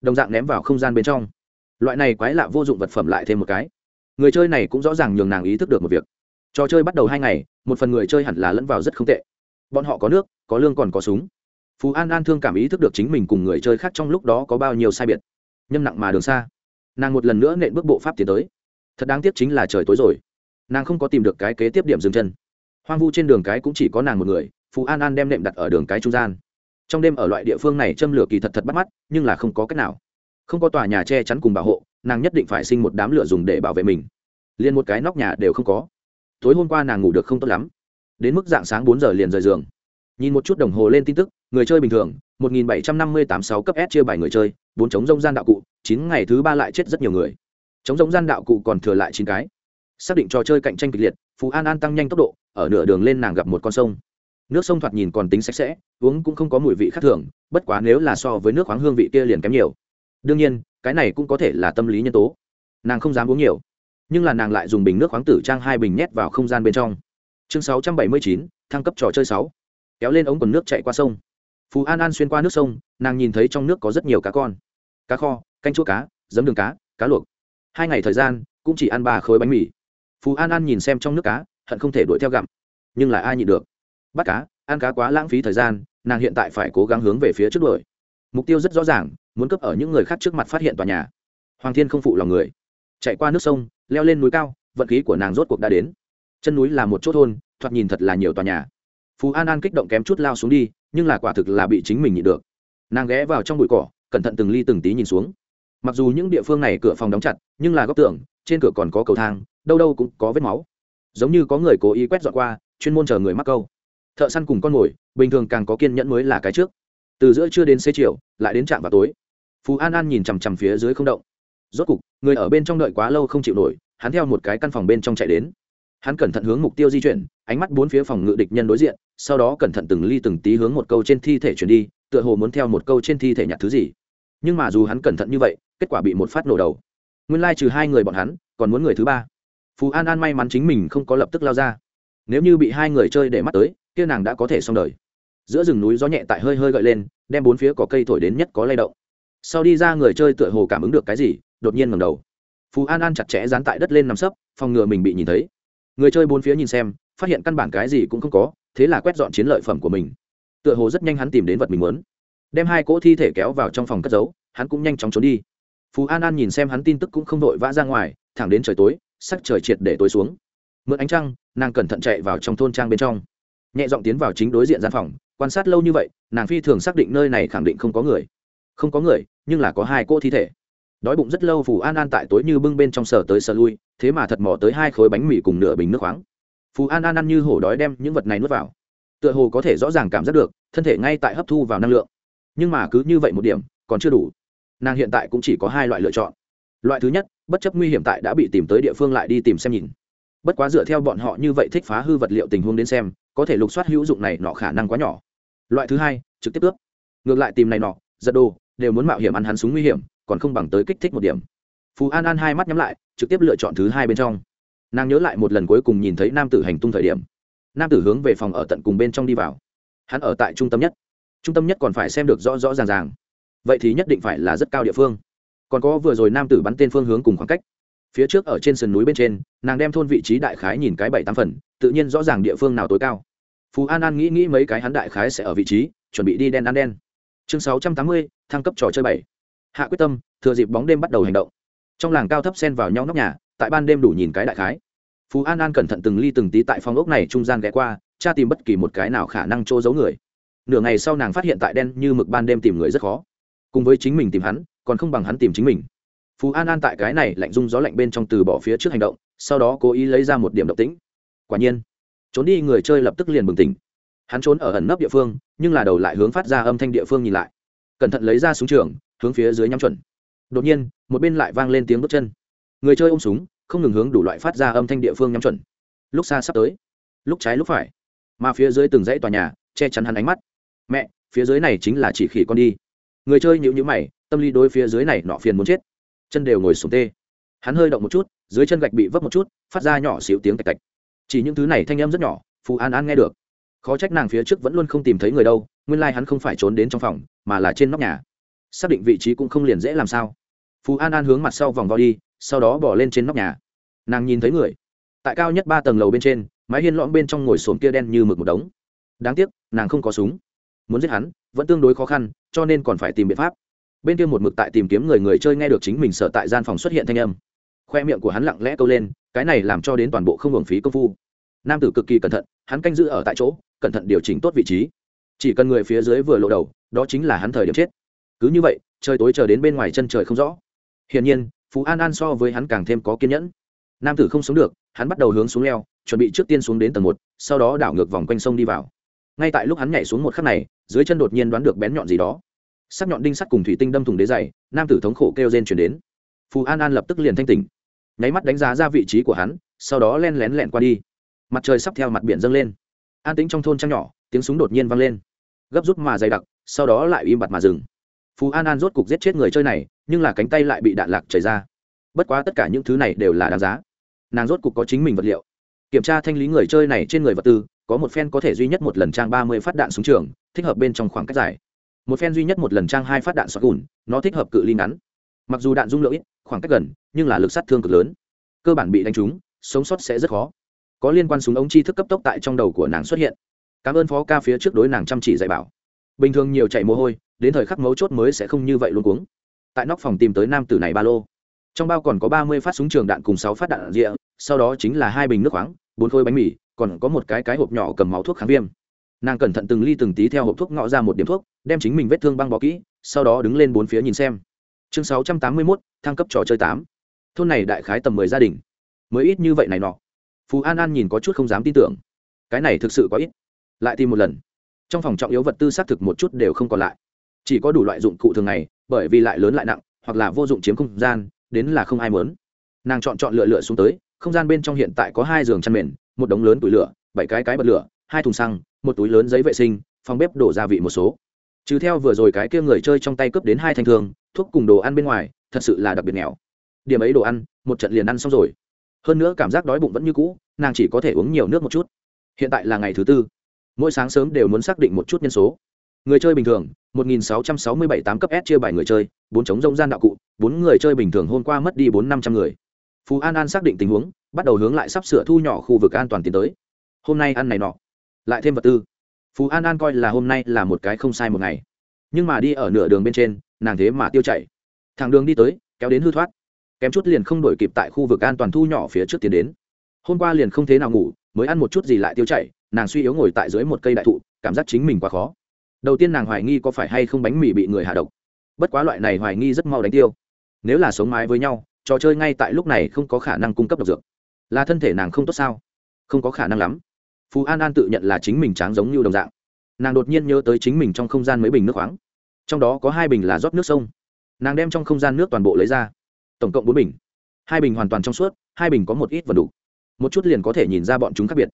Đồng dạng ném vào không gian bên trong loại này quái lạ vô dụng vật phẩm lại thêm một cái. Người chơi này cũng rõ ràng nhường nàng ý thức được một việc. Trò chơi bắt đầu hai ngày, một phần người chơi hẳn là lẫn vào rất không tệ. Bọn họ có nước, có lương còn có súng. Phú an an thương cảm ý thức được chính mình cùng người chơi khác trong lúc đó có bao nhiêu sai biệt. Nhâm nặng mà đường xa. Nàng một lần nữa nện bước bộ pháp tiến tới. Thật đáng tiếc chính là trời tối rồi. Nàng không có tìm được cái kế tiếp điểm dừng chân. Hoang vu trên đường cái cũng chỉ có nàng một người, phú an an đem nệm đặt ở đường cái trung gian. Trong đêm ở loại địa phương này châm lửa kỳ thật thật bắt mắt, nhưng là không có cách nào không có tòa nhà che chắn cùng bảo hộ nàng nhất định phải sinh một đám lửa dùng để bảo vệ mình liền một cái nóc nhà đều không có tối hôm qua nàng ngủ được không tốt lắm đến mức dạng sáng bốn giờ liền rời giường nhìn một chút đồng hồ lên tin tức người chơi bình thường 1758-6 cấp S chia bài người chơi, bốn chống rông gian đạo cụ, chín ngày thứ ba lại chết rất nhiều người. Chống rông gian đạo cụ còn thừa lại chín cái. Xác định trò chơi cạnh tranh kịch liệt, Phú An An tăng nhanh tốc độ, ở nửa đường lên nàng gặp một con sông. Nước sông thoạt nhìn còn tính sạch sẽ, uống cũng không có mùi vị khác thường, bất quá nếu là so với nước khoáng hương vị kia liền kém nhiều. Đương nhiên, cái này cũng có thể là tâm lý nhân tố. Nàng không dám uống nhiều, nhưng là nàng lại dùng bình nước khoáng tử trang hai bình nhét vào không gian bên trong. Chương 679, thăng cấp trò chơi sáu. Kéo lên ống quần nước chạy qua sông. Phú an an xuyên qua nước sông nàng nhìn thấy trong nước có rất nhiều cá con. Cá kho canh chua cá giấm đường cá cá luộc. Hai ngày thời gian cũng chỉ ăn ba khối bánh mì. Phú an an nhìn xem trong nước cá hận không thể đuổi theo gặm. Nhưng lại ai nhịn được? Bắt cá ăn cá quá lãng phí thời gian nàng hiện tại phải cố gắng hướng về phía trước đuổi mục tiêu rất rõ ràng, muốn cấp ở những người khác trước mặt phát hiện tòa nhà. Hoàng thiên không phụ lòng người. Chạy qua nước sông, leo lên núi cao, vận khí của nàng rốt cuộc đã đến. Chân núi là một chỗ thôn thoạt nhìn thật là nhiều tòa nhà. Phú an an kích động kém chút lao xuống đi, nhưng là quả thực là bị chính mình nhịn được. Nàng ghé vào trong bụi cỏ, cẩn thận từng ly từng tí nhìn xuống. Mặc dù những địa phương này cửa phòng đóng chặt, nhưng là góc tường, trên cửa còn có cầu thang, đâu đâu cũng có vết máu. Giống như có người cố ý quét dọn qua, chuyên môn chờ người mắc câu. Thợ săn cùng con mồi, bình thường càng có kiên nhẫn mới là cái trước từ giữa trưa đến xế chiều, lại đến trạm vào tối. Phú an an nhìn chằm chằm phía dưới không động. Rốt cục, người ở bên trong đợi quá lâu không chịu nổi, hắn theo một cái căn phòng bên trong chạy đến. Hắn cẩn thận hướng mục tiêu di chuyển, ánh mắt bốn phía phòng ngự địch nhân đối diện, sau đó cẩn thận từng ly từng tí hướng một câu trên thi thể chuyển đi, tựa hồ muốn theo một câu trên thi thể nhặt thứ gì. Nhưng mà dù hắn cẩn thận như vậy, kết quả bị một phát nổ đầu. Nguyên lai trừ hai người bọn hắn, còn muốn người thứ ba. Phú an an may mắn chính mình không có lập tức lao ra. Nếu như bị hai người chơi để mắt tới, kia nàng đã có thể xong đời giữa rừng núi gió nhẹ tại hơi hơi gợi lên, đem bốn phía cỏ cây thổi đến nhất có lay động. Sau đi ra người chơi tựa hồ cảm ứng được cái gì, đột nhiên ngầm đầu. Phú an an chặt chẽ dán tại đất lên nằm sấp, phòng ngừa mình bị nhìn thấy. Người chơi bốn phía nhìn xem, phát hiện căn bản cái gì cũng không có, thế là quét dọn chiến lợi phẩm của mình. Tựa hồ rất nhanh hắn tìm đến vật mình muốn. Đem hai cỗ thi thể kéo vào trong phòng cất giấu, hắn cũng nhanh chóng trốn đi. Phú an an nhìn xem hắn tin tức cũng không đội vã ra ngoài, thẳng đến trời tối, sắc trời triệt để tối xuống. Mượn ánh trăng, nàng cẩn thận chạy vào trong thôn trang bên trong. Nhẹ giọng tiến vào chính đối diện gian phòng quan sát lâu như vậy, nàng phi thường xác định nơi này khẳng định không có người. Không có người, nhưng là có hai cỗ thi thể. Đói bụng rất lâu phù an an tại tối như bưng bên trong sở tới sở lui, thế mà thật mò tới hai khối bánh mì cùng nửa bình nước khoáng. Phù an an ăn như hổ đói đem những vật này nuốt vào. Tựa hồ có thể rõ ràng cảm giác được, thân thể ngay tại hấp thu vào năng lượng. Nhưng mà cứ như vậy một điểm, còn chưa đủ. Nàng hiện tại cũng chỉ có hai loại lựa chọn. Loại thứ nhất, bất chấp nguy hiểm tại đã bị tìm tới địa phương lại đi tìm xem nhìn. Bất quá dựa theo bọn họ như vậy thích phá hư vật liệu tình huống đến xem có thể lục soát hữu dụng này nọ khả năng quá nhỏ. Loại thứ hai, trực tiếp cướp ngược lại tìm này nọ, giật đồ, đều muốn mạo hiểm ăn hắn súng nguy hiểm, còn không bằng tới kích thích một điểm. Phú an an hai mắt nhắm lại, trực tiếp lựa chọn thứ hai bên trong. Nàng nhớ lại một lần cuối cùng nhìn thấy nam tử hành tung thời điểm. Nam tử hướng về phòng ở tận cùng bên trong đi vào. Hắn ở tại trung tâm nhất. Trung tâm nhất còn phải xem được rõ rõ ràng ràng. Vậy thì nhất định phải là rất cao địa phương. Còn có vừa rồi nam tử bắn tên phương hướng cùng khoảng cách phía trước ở trên sườn núi bên trên, nàng đem thôn vị trí đại khái nhìn cái bảy tám phần, tự nhiên rõ ràng địa phương nào tối cao. Phú an an nghĩ nghĩ mấy cái hắn đại khái sẽ ở vị trí, chuẩn bị đi đen ăn đen. Chương sáu trăm tám mươi, thăng cấp trò chơi bảy. Hạ quyết tâm, thừa dịp bóng đêm bắt đầu hành động. Trong làng cao thấp xen vào nhau nóc nhà, tại ban đêm đủ nhìn cái đại khái. Phú an an cẩn thận từng ly từng tí tại phòng ốc này trung gian ghé qua, tra tìm bất kỳ một cái nào khả năng trô giấu người. Nửa ngày sau nàng phát hiện tại đen như mực ban đêm tìm người rất khó. Cùng với chính mình tìm hắn, còn không bằng hắn tìm chính mình phú an an tại cái này lạnh rung gió lạnh bên trong từ bỏ phía trước hành động, sau đó cố ý lấy ra một điểm động tĩnh. Quả nhiên, trốn đi người chơi lập tức liền bừng tỉnh. Hắn trốn ở ẩn nấp địa phương, nhưng là đầu lại hướng phát ra âm thanh địa phương nhìn lại. Cẩn thận lấy ra súng trường, hướng phía dưới nhắm chuẩn. Đột nhiên, một bên lại vang lên tiếng bước chân. Người chơi ôm súng, không ngừng hướng đủ loại phát ra âm thanh địa phương nhắm chuẩn. Lúc xa sắp tới, lúc trái lúc phải, mà phía dưới từng dãy tòa nhà che chắn hắn ánh mắt. Mẹ, phía dưới này chính là chỉ khỉ con đi. Người chơi nhịu nhữ mày, tâm lý đối phía dưới này nọ phiền muốn chết chân đều ngồi sùng tê. Hắn hơi động một chút, dưới chân gạch bị vấp một chút, phát ra nhỏ xíu tiếng tạch tạch. Chỉ những thứ này thanh âm rất nhỏ, phù an an nghe được. Khó trách nàng phía trước vẫn luôn không tìm thấy người đâu, nguyên lai、like、hắn không phải trốn đến trong phòng, mà là trên nóc nhà. Xác định vị trí cũng không liền dễ làm sao. Phù an an hướng mặt sau vòng vo đi, sau đó bỏ lên trên nóc nhà. Nàng nhìn thấy người. Tại cao nhất ba tầng lầu bên trên, mái hiên lõm bên trong ngồi xổm kia đen như mực một đống. Đáng tiếc, nàng không có súng. Muốn giết hắn, vẫn tương đối khó khăn, cho nên còn phải tìm biện pháp bên kia một mực tại tìm kiếm người người chơi nghe được chính mình sợ tại gian phòng xuất hiện thanh âm. Khoe miệng của hắn lặng lẽ câu lên, cái này làm cho đến toàn bộ không hưởng phí công phu. Nam tử cực kỳ cẩn thận, hắn canh giữ ở tại chỗ, cẩn thận điều chỉnh tốt vị trí. Chỉ cần người phía dưới vừa lộ đầu, đó chính là hắn thời điểm chết. Cứ như vậy, trời tối chờ đến bên ngoài chân trời không rõ. Hiển nhiên, phú an an so với hắn càng thêm có kiên nhẫn. Nam tử không sống được, hắn bắt đầu hướng xuống leo, chuẩn bị trước tiên xuống đến tầng một, sau đó đảo ngược vòng quanh sông đi vào. Ngay tại lúc hắn nhảy xuống một khắc này, dưới chân đột nhiên đoán được bén nhọn gì đó sắc nhọn đinh sắt cùng thủy tinh đâm thùng đế dày nam tử thống khổ kêu rên chuyển đến. Phù an an lập tức liền thanh tỉnh. Nháy mắt đánh giá ra vị trí của hắn, sau đó len lén lẹn qua đi. Mặt trời sắp theo mặt biển dâng lên. An tĩnh trong thôn trăng nhỏ, tiếng súng đột nhiên vang lên. Gấp rút mà dày đặc, sau đó lại im bặt mà dừng. Phú an an rốt cục giết chết người chơi này, nhưng là cánh tay lại bị đạn lạc chảy ra. Bất quá tất cả những thứ này đều là đáng giá. Nàng rốt cục có chính mình vật liệu. Kiểm tra thanh lý người chơi này trên người vật tư, có một phen có thể duy nhất một lần trang ba mươi phát đạn súng trường, thích hợp bên trong khoảng cách dài một phen duy nhất một lần trang hai phát đạn xoát gùn, nó thích hợp cự ly ngắn. Mặc dù đạn dung lượng ít, khoảng cách gần, nhưng là lực sát thương cực lớn. Cơ bản bị đánh trúng, sống sót sẽ rất khó. Có liên quan súng ống chi thức cấp tốc tại trong đầu của nàng xuất hiện. Cảm ơn phó ca phía trước đối nàng chăm chỉ dạy bảo. Bình thường nhiều chạy mồ hôi, đến thời khắc mấu chốt mới sẽ không như vậy luôn cuống. Tại nóc phòng tìm tới nam tử này ba lô. Trong bao còn có ba mươi phát súng trường đạn cùng sáu phát đạn rịa, sau đó chính là hai bình nước khoáng, bốn khối bánh mì, còn có một cái cái hộp nhỏ cầm máu thuốc kháng viêm. Nàng cẩn thận từng ly từng tí theo hộp thuốc ngọ ra một điểm thuốc đem chính mình vết thương băng bó kỹ, sau đó đứng lên bốn phía nhìn xem. Chương sáu trăm tám mươi mốt, thăng cấp trò chơi tám. Thôn này đại khái tầm mười gia đình. Mới ít như vậy này nọ. Phú an an nhìn có chút không dám tin tưởng. Cái này thực sự có ít. Lại tìm một lần. Trong phòng trọng yếu vật tư xác thực một chút đều không còn lại. Chỉ có đủ loại dụng cụ thường ngày, bởi vì lại lớn lại nặng, hoặc là vô dụng chiếm không gian, đến là không ai mớn nàng chọn chọn lựa lựa xuống tới, không gian bên trong hiện tại có hai giường chăn mền, một đống lớn tủi lửa, bảy cái cái bật lửa, hai thùng xăng, một túi lớn giấy vệ sinh, phòng bếp đổ gia vị một số trừ theo vừa rồi cái kia người chơi trong tay cướp đến hai thanh thường thuốc cùng đồ ăn bên ngoài thật sự là đặc biệt nghèo điểm ấy đồ ăn một trận liền ăn xong rồi hơn nữa cảm giác đói bụng vẫn như cũ nàng chỉ có thể uống nhiều nước một chút hiện tại là ngày thứ tư mỗi sáng sớm đều muốn xác định một chút nhân số người chơi bình thường 1667 8 cấp S chia bài người chơi, bốn chống rông gian đạo cụ, bốn người chơi bình thường hôm qua mất đi bốn năm trăm người. Phú An An xác định tình huống, bắt đầu hướng lại sắp sửa thu nhỏ khu vực an toàn tiến tới. Hôm nay ăn này nọ, lại thêm vật tư. Phú An An coi là hôm nay là một cái không sai một ngày. Nhưng mà đi ở nửa đường bên trên, nàng thế mà tiêu chảy. Thằng đường đi tới, kéo đến hư thoát. Kém chút liền không đổi kịp tại khu vực an toàn thu nhỏ phía trước tiến đến. Hôm qua liền không thế nào ngủ, mới ăn một chút gì lại tiêu chảy, nàng suy yếu ngồi tại dưới một cây đại thụ, cảm giác chính mình quá khó đầu tiên nàng hoài nghi có phải hay không bánh mì bị người hạ độc bất quá loại này hoài nghi rất mau đánh tiêu nếu là sống mái với nhau trò chơi ngay tại lúc này không có khả năng cung cấp độc dược là thân thể nàng không tốt sao không có khả năng lắm phú an an tự nhận là chính mình tráng giống như đồng dạng. Nàng đột nhiên nhớ tới chính mình trong không gian mấy bình nước khoáng. Trong đó có hai bình là rót nước sông. Nàng đem trong không gian nước toàn bộ lấy ra. Tổng cộng bốn bình. Hai bình hoàn toàn trong suốt, hai bình có một ít vần đục một chút liền có thể nhìn ra bọn chúng khác biệt.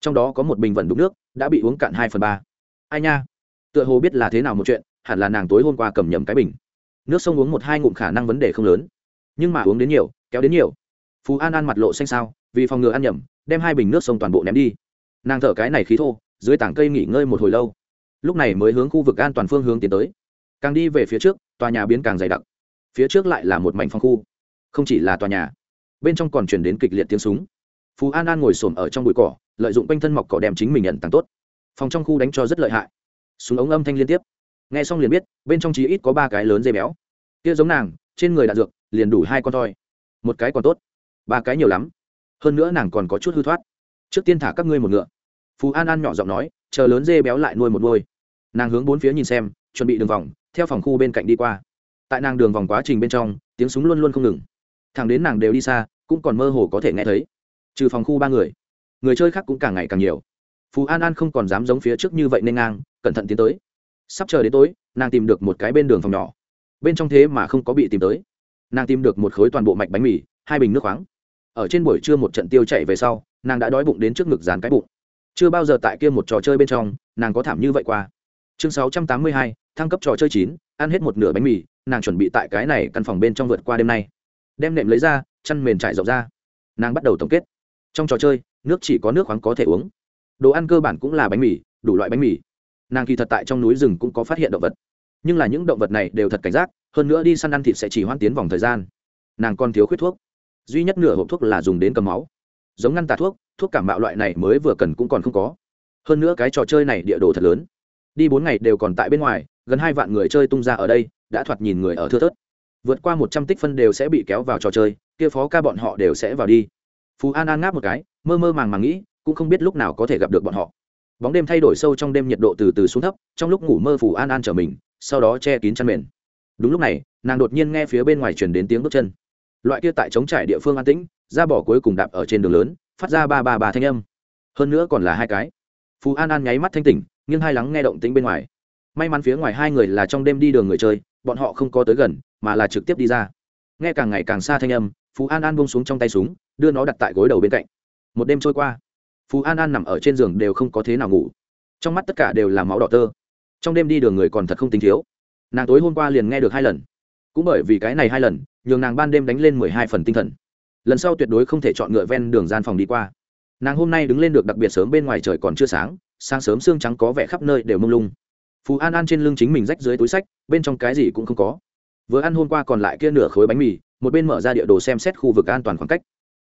Trong đó có một bình vần đục nước, đã bị uống cạn hai phần ba. Ai nha? Tựa hồ biết là thế nào một chuyện, hẳn là nàng tối hôm qua cầm nhầm cái bình. Nước sông uống một hai ngụm khả năng vấn đề không lớn. Nhưng mà uống đến nhiều, kéo đến nhiều. Phú an an mặt lộ xanh sao vì phòng ngừa ăn nhầm, đem hai bình nước sông toàn bộ ném đi nàng thở cái này khí thô, dưới tảng cây nghỉ ngơi một hồi lâu. Lúc này mới hướng khu vực an toàn phương hướng tiến tới. Càng đi về phía trước, tòa nhà biến càng dày đặc. Phía trước lại là một mảnh phong khu. Không chỉ là tòa nhà, bên trong còn chuyển đến kịch liệt tiếng súng. Phú an an ngồi s ổ m ở trong bụi cỏ, lợi dụng quanh thân mọc cỏ đem chính mình nhận tàng tốt. Phòng trong khu đánh cho rất lợi hại. Súng ống âm thanh liên tiếp. Nghe xong liền biết, bên trong chí ít có ba cái lớn dây béo. Kia giống nàng, trên người đạn dược, liền đủ hai con thoi. Một cái còn tốt, ba cái nhiều lắm. Hơn nữa nàng còn có chút hư thoát. Trước tiên thả các ngươi một ngựa phú an an nhỏ giọng nói, chờ lớn dê béo lại nuôi một nuôi. Nàng hướng bốn phía nhìn xem, chuẩn bị đường vòng, theo phòng khu bên cạnh đi qua. Tại nàng đường vòng quá trình bên trong, tiếng súng luôn luôn không ngừng. Thằng đến nàng đều đi xa, cũng còn mơ hồ có thể nghe thấy. Trừ phòng khu ba người người chơi khác cũng càng ngày càng nhiều. Phú an an không còn dám giống phía trước như vậy nên ngang, cẩn thận tiến tới. Sắp chờ đến tối, nàng tìm được một cái bên đường phòng nhỏ. Bên trong thế mà không có bị tìm tới. Nàng tìm được một khối toàn bộ mạch bánh mì, hai bình nước khoáng. Ở trên buổi trưa một trận tiêu chạy về sau, nàng đã đói bụng đến trước ngực dán cái bụng chưa bao giờ tại kia một trò chơi bên trong, nàng có thảm như vậy qua. Chương sáu trăm tám mươi hai, thăng cấp trò chơi chín, ăn hết một nửa bánh mì, nàng chuẩn bị tại cái này căn phòng bên trong vượt qua đêm nay. Đem nệm lấy ra, chăn mền trải rộng ra. Nàng bắt đầu tổng kết. Trong trò chơi, nước chỉ có nước khoáng có thể uống. Đồ ăn cơ bản cũng là bánh mì, đủ loại bánh mì. Nàng kỳ thật tại trong núi rừng cũng có phát hiện động vật. Nhưng là những động vật này đều thật cảnh giác, hơn nữa đi săn ăn thịt sẽ chỉ hoãn tiến vòng thời gian. Nàng còn thiếu khuyết thuốc. Duy nhất nửa hộp thuốc là dùng đến cầm máu giống ngăn tà thuốc thuốc cảm mạo loại này mới vừa cần cũng còn không có. Hơn nữa cái trò chơi này địa đồ thật lớn. Đi bốn ngày đều còn tại bên ngoài, gần hai vạn người chơi tung ra ở đây, đã thoạt nhìn người ở thưa thớt. Vượt qua một trăm tích phân đều sẽ bị kéo vào trò chơi, kia phó ca bọn họ đều sẽ vào đi. Phú an an ngáp một cái, mơ mơ màng màng nghĩ, cũng không biết lúc nào có thể gặp được bọn họ. Bóng đêm thay đổi sâu trong đêm nhiệt độ từ từ xuống thấp, trong lúc ngủ mơ phù an an trở mình, sau đó che kín chăn mền. Đúng lúc này, nàng đột nhiên nghe phía bên ngoài chuyển đến tiếng bước chân. Loại kia tại trống trải địa phương an tĩnh da bỏ cuối cùng đạp ở trên đường lớn, phát ra ba ba ba thanh âm. Hơn nữa còn là hai cái. Phú an an nháy mắt thanh tỉnh nhưng hai lắng nghe động tĩnh bên ngoài. May mắn phía ngoài hai người là trong đêm đi đường người chơi, bọn họ không có tới gần, mà là trực tiếp đi ra. Nghe càng ngày càng xa thanh âm phú an an bông xuống trong tay súng, đưa nó đặt tại gối đầu bên cạnh. Một đêm trôi qua phú an an nằm ở trên giường đều không có thế nào ngủ. Trong mắt tất cả đều là máu đỏ tơ. Trong đêm đi đường người còn thật không tính thiếu. Nàng tối hôm qua liền nghe được hai lần. Cũng bởi vì cái này hai lần, nhường nàng ban đêm đánh lên mười hai phần tinh thần lần sau tuyệt đối không thể chọn ngựa ven đường gian phòng đi qua. Nàng hôm nay đứng lên được đặc biệt sớm bên ngoài trời còn chưa sáng sáng sớm xương trắng có vẻ khắp nơi đều mông lung. Phú an an trên lưng chính mình rách dưới túi sách, bên trong cái gì cũng không có. Vừa ăn hôm qua còn lại kia nửa khối bánh mì, một bên mở ra địa đồ xem xét khu vực an toàn khoảng cách.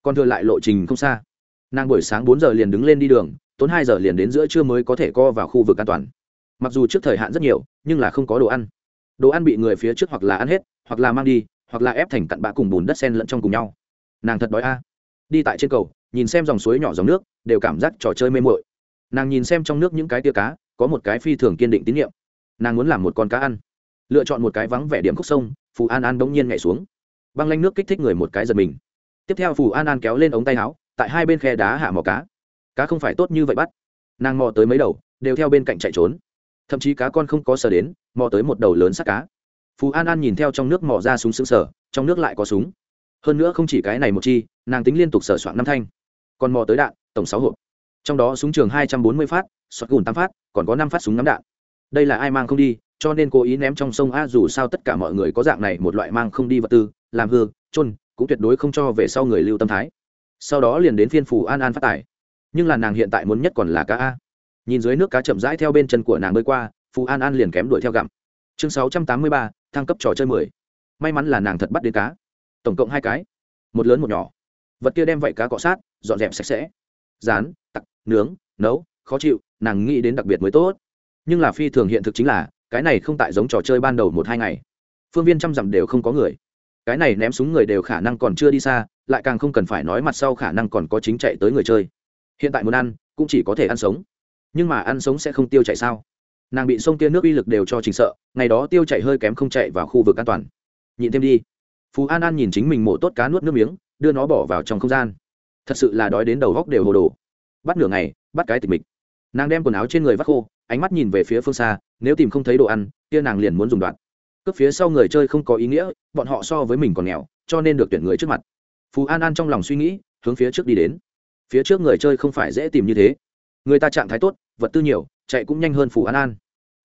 Còn thừa lại lộ trình không xa. Nàng buổi sáng bốn giờ liền đứng lên đi đường, tốn hai giờ liền đến giữa trưa mới có thể co vào khu vực an toàn. Mặc dù trước thời hạn rất nhiều, nhưng là không có đồ ăn. Đồ ăn bị người phía trước hoặc là ăn hết, hoặc là mang đi, hoặc là ép thành cặn bã cùng bùn đất sen lẫn trong cùng nhau nàng thật đói a. Đi tại trên cầu, nhìn xem dòng suối nhỏ dòng nước, đều cảm giác trò chơi mê mội nàng nhìn xem trong nước những cái tia cá, có một cái phi thường kiên định tín nhiệm. Nàng muốn làm một con cá ăn. Lựa chọn một cái vắng vẻ điểm khúc sông, phù an an bỗng nhiên nhảy xuống. Băng lanh nước kích thích người một cái giật mình. Tiếp theo phù an an kéo lên ống tay áo, tại hai bên khe đá hạ mò cá. Cá không phải tốt như vậy bắt. Nàng mò tới mấy đầu, đều theo bên cạnh chạy trốn. Thậm chí cá con không có sờ đến, mò tới một đầu lớn sát cá. Phù an an nhìn theo trong nước mò ra súng xương sở trong nước lại có súng hơn nữa không chỉ cái này một chi, nàng tính liên tục sở soạn năm thanh. Còn mò tới đạn, tổng sáu hộp. Trong đó súng trường hai trăm bốn mươi phát xoát gùn tám phát, còn có năm phát súng ngắm đạn. Đây là ai mang không đi, cho nên cố ý ném trong sông a, dù sao tất cả mọi người có dạng này một loại mang không đi vật tư, làm hư trôn cũng tuyệt đối không cho về sau người lưu tâm thái. Sau đó liền đến phiên phủ an an phát tài nhưng là nàng hiện tại muốn nhất còn là cá a. Nhìn dưới nước cá chậm rãi theo bên chân của nàng bơi qua, phù an an liền kém đuổi theo gặm. Chương sáu trăm tám mươi ba, thăng cấp trò chơi mười. May mắn là nàng thật bắt đến cá tổng cộng hai cái, một lớn một nhỏ. Vật kia đem vậy cá cọ sát, dọn dẹp sạch sẽ. Rán, tặc, nướng, nấu, khó chịu, nàng nghĩ đến đặc biệt mới tốt. Nhưng là phi thường hiện thực chính là, cái này không tại giống trò chơi ban đầu một hai ngày. Phương viên trăm dặm đều không có người. Cái này ném súng người đều khả năng còn chưa đi xa, lại càng không cần phải nói mặt sau khả năng còn có chính chạy tới người chơi. Hiện tại muốn ăn, cũng chỉ có thể ăn sống. Nhưng mà ăn sống sẽ không tiêu chạy sao? Nàng bị sông tia nước uy lực đều cho trình sợ, ngày đó tiêu chạy hơi kém không chạy vào khu vực an toàn. Nhịn thêm đi phú an an nhìn chính mình mổ tốt cá nuốt nước miếng, đưa nó bỏ vào trong không gian. Thật sự là đói đến đầu góc đều hồ đồ. Bắt nửa ngày, bắt cái tịch mịch. Nàng đem quần áo trên người vắt khô, ánh mắt nhìn về phía phương xa, nếu tìm không thấy đồ ăn, kia nàng liền muốn dùng đoạn. Cướp phía sau người chơi không có ý nghĩa, bọn họ so với mình còn nghèo, cho nên được tuyển người trước mặt. Phú an an trong lòng suy nghĩ, hướng phía trước đi đến. Phía trước người chơi không phải dễ tìm như thế. Người ta trạng thái tốt, vật tư nhiều, chạy cũng nhanh hơn phù an an.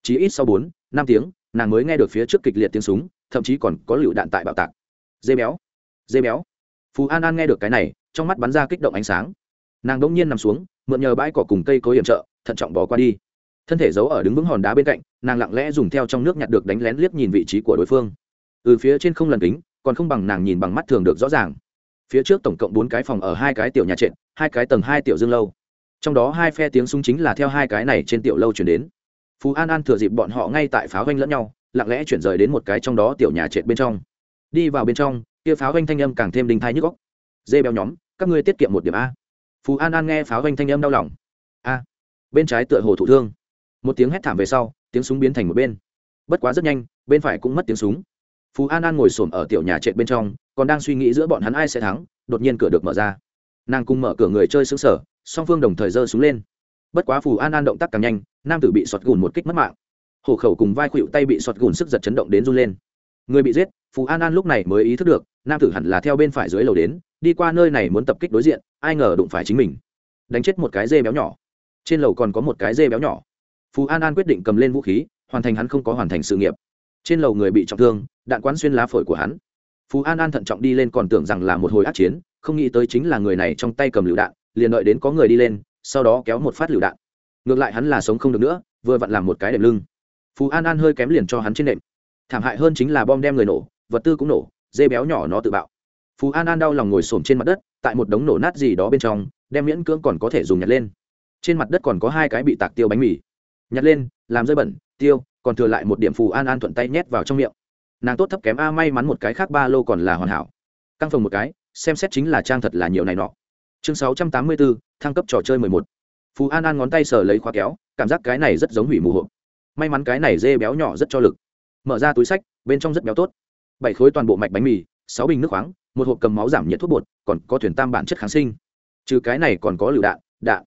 Chỉ ít sau bốn, năm tiếng, nàng mới nghe được phía trước kịch liệt tiếng súng, thậm chí còn có lựu đạn tại bạo tạc dê béo dê béo phú an an nghe được cái này, trong mắt bắn ra kích động ánh sáng. Nàng đ ỗ n g nhiên nằm xuống, mượn nhờ bãi cỏ cùng cây có hiểm trợ, thận trọng bỏ qua đi. Thân thể giấu ở đứng vững hòn đá bên cạnh, nàng lặng lẽ dùng theo trong nước nhặt được đánh lén liếc nhìn vị trí của đối phương. Từ phía trên không lần kính, còn không bằng nàng nhìn bằng mắt thường được rõ ràng. Phía trước tổng cộng bốn cái phòng ở hai cái tiểu nhà trệt, hai cái tầng hai tiểu dương lâu. Trong đó hai phe tiếng súng chính là theo hai cái này trên tiểu lâu chuyển đến. Phú an an thừa dịp bọn họ ngay tại pháo doanh lẫn nhau, lặng lẽ chuyển rời đến một cái trong đó tiểu nhà trệt bên trong đi vào bên trong, kia pháo doanh thanh âm càng thêm đình thai nhức góc dê béo nhóm, các ngươi tiết kiệm một điểm a. Phú an an nghe pháo doanh thanh âm đau lòng. A. Bên trái tựa hồ thủ thương. Một tiếng hét thảm về sau, tiếng súng biến thành một bên. Bất quá rất nhanh, bên phải cũng mất tiếng súng. Phú an an ngồi s ổ m ở tiểu nhà trệt bên trong, còn đang suy nghĩ giữa bọn hắn ai sẽ thắng, đột nhiên cửa được mở ra. Nàng cùng mở cửa người chơi xứng sở song phương đồng thời giơ súng lên. Bất quá phù an an động tác càng nhanh, nam tử bị sọt gùn một kích mất mạng. Hổ khẩu cùng vai khuỵu tay bị sọt gùn sức giật chấn động đến run lên người bị giết, phù an an lúc này mới ý thức được, nam tử hẳn là theo bên phải dưới lầu đến, đi qua nơi này muốn tập kích đối diện, ai ngờ đụng phải chính mình. Đánh chết một cái dê béo nhỏ. Trên lầu còn có một cái dê béo nhỏ. Phú an an quyết định cầm lên vũ khí, hoàn thành hắn không có hoàn thành sự nghiệp. Trên lầu người bị trọng thương, đạn quán xuyên lá phổi của hắn. Phú an an thận trọng đi lên còn tưởng rằng là một hồi át chiến, không nghĩ tới chính là người này trong tay cầm lựu đạn, liền đợi đến có người đi lên, sau đó kéo một phát lựu đạn. Ngược lại hắn là sống không được nữa, vừa vặn làm một cái đệm lưng. Phú an an hơi kém liền cho hắn trên đệm thảm hại hơn chính là bom đem người nổ, vật tư cũng nổ, dê béo nhỏ nó tự bạo. Phú an an đau lòng ngồi xổm trên mặt đất, tại một đống nổ nát gì đó bên trong, đem miễn cưỡng còn có thể dùng nhặt lên. Trên mặt đất còn có hai cái bị tạc tiêu bánh mì. Nhặt lên, làm rơi bẩn, tiêu, còn thừa lại một điểm phù an an thuận tay nhét vào trong miệng. Nàng tốt thấp kém a, may mắn một cái khác ba lô còn là hoàn hảo. Căng phồng một cái, xem xét chính là trang thật là nhiều này nọ. Chương sáu trăm tám mươi bốn thăng cấp trò chơi mười một. Phù an an ngón tay sờ lấy khóa kéo, cảm giác cái này rất giống hủy mù hộp. May mắn cái này dê béo nhỏ rất cho lực mở ra túi sách, bên trong rất béo tốt. Bảy khối toàn bộ mạch bánh mì, sáu bình nước khoáng, một hộp cầm máu giảm nhiệt thuốc bột, còn có thuyền tam bản chất kháng sinh. Trừ cái này còn có lựu đạn đạn.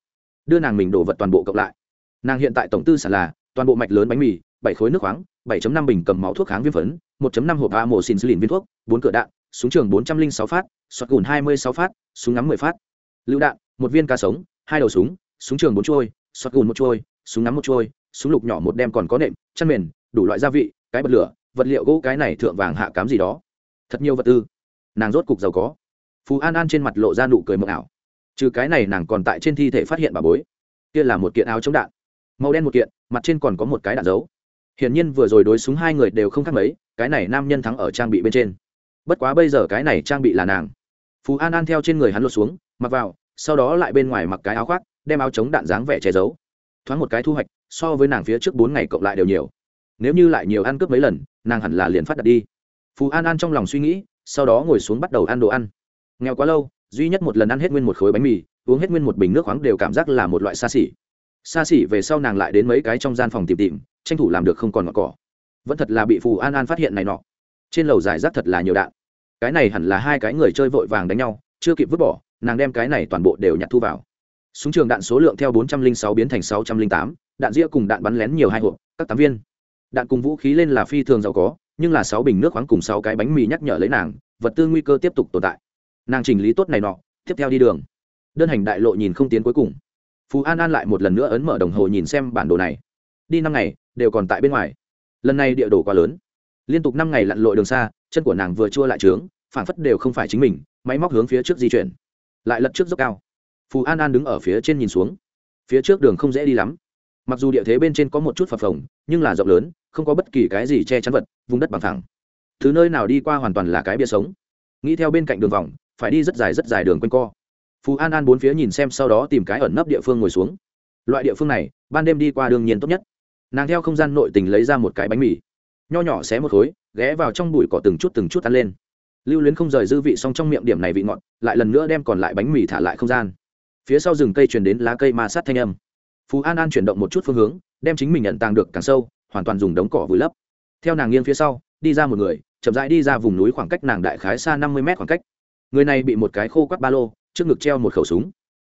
Đưa nàng mình đổ vật toàn bộ cộng lại. Nàng hiện tại tổng tư sản là toàn bộ mạch lớn bánh mì, bảy khối nước khoáng 7 năm bình cầm máu thuốc kháng viêm phấn 1 năm hộp a mổ xin sư lìn viên thuốc, bốn cửa đạn, súng trường bốn trăm linh sáu phát, sọt gùn hai mươi sáu phát, súng ngắm mười phát. Lựu đạn, một viên cá sống, hai đầu súng súng trường bốn trôi sọt gùn một trôi súng ngắm một trôi súng lục nhỏ một đem còn có nệm chăn mền đủ loại gia vị cái bật lửa, vật liệu gỗ cái này thượng vàng hạ cám gì đó. Thật nhiều vật tư. Nàng rốt cục giàu có. Phú an an trên mặt lộ ra nụ cười mộng ảo. Trừ cái này nàng còn tại trên thi thể phát hiện bà bối. Kia là một kiện áo chống đạn. Màu đen một kiện, mặt trên còn có một cái đạn dấu. Hiển nhiên vừa rồi đối súng hai người đều không khác mấy, cái này nam nhân thắng ở trang bị bên trên. Bất quá bây giờ cái này trang bị là nàng. Phú an an theo trên người hắn lột xuống, mặc vào, sau đó lại bên ngoài mặc cái áo khoác, đem áo chống đạn dáng vẻ che giấu. Thoáng một cái thu hoạch, so với nàng phía trước bốn ngày cộng lại đều nhiều nếu như lại nhiều ăn cướp mấy lần, nàng hẳn là liền phát đặt đi. Phú an an trong lòng suy nghĩ, sau đó ngồi xuống bắt đầu ăn đồ ăn. Nghèo quá lâu, duy nhất một lần ăn hết nguyên một khối bánh mì, uống hết nguyên một bình nước khoáng đều cảm giác là một loại xa xỉ. Xa xỉ về sau nàng lại đến mấy cái trong gian phòng tìm tìm, tranh thủ làm được không còn ngọn cỏ. Vẫn thật là bị phù an an phát hiện này nọ. Trên lầu giải rác thật là nhiều đạn. Cái này hẳn là hai cái người chơi vội vàng đánh nhau, chưa kịp vứt bỏ, nàng đem cái này toàn bộ đều nhặt thu vào. Súng trường đạn số lượng theo bốn trăm linh sáu biến thành sáu trăm linh tám, đạn ria cùng đạn bắn lén nhiều hai hộp, các tám viên đạn cùng vũ khí lên là phi thường giàu có, nhưng là sáu bình nước khoáng cùng sáu cái bánh mì nhắc nhở lấy nàng, vật tư nguy cơ tiếp tục tồn tại. Nàng chỉnh lý tốt này nọ, tiếp theo đi đường. Đơn hành đại lộ nhìn không tiến cuối cùng. Phú an an lại một lần nữa ấn mở đồng hồ nhìn xem bản đồ này. Đi năm ngày, đều còn tại bên ngoài. Lần này địa đồ quá lớn. Liên tục năm ngày lặn lội đường xa, chân của nàng vừa chua lại trướng phản phất đều không phải chính mình, máy móc hướng phía trước di chuyển. Lại lật trước dốc cao. Phú an an đứng ở phía trên nhìn xuống. Phía trước đường không dễ đi lắm mặc dù địa thế bên trên có một chút phập phồng, nhưng là rộng lớn, không có bất kỳ cái gì che chắn vật, vùng đất bằng thẳng thứ nơi nào đi qua hoàn toàn là cái bia sống. Nghĩ theo bên cạnh đường vòng, phải đi rất dài rất dài đường quanh co. Phú an an bốn phía nhìn xem sau đó tìm cái ẩn nấp địa phương ngồi xuống. Loại địa phương này, ban đêm đi qua đương nhiên tốt nhất. Nàng theo không gian nội tình lấy ra một cái bánh mì. Nho nhỏ xé một khối, ghé vào trong bụi cỏ từng chút từng chút ăn lên. Lưu luyến không rời dư vị xong trong miệng điểm này vị ngọt, lại lần nữa đem còn lại bánh mì thả lại không gian. Phía sau rừng cây truyền đến lá cây ma sát thanh âm phú an an chuyển động một chút phương hướng, đem chính mình nhận tàng được càng sâu, hoàn toàn dùng đống cỏ vùi lấp. Theo nàng nghiêng phía sau, đi ra một người, chậm rãi đi ra vùng núi khoảng cách nàng đại khái xa năm mươi mét khoảng cách. Người này bị một cái khô quắt ba lô, trước ngực treo một khẩu súng.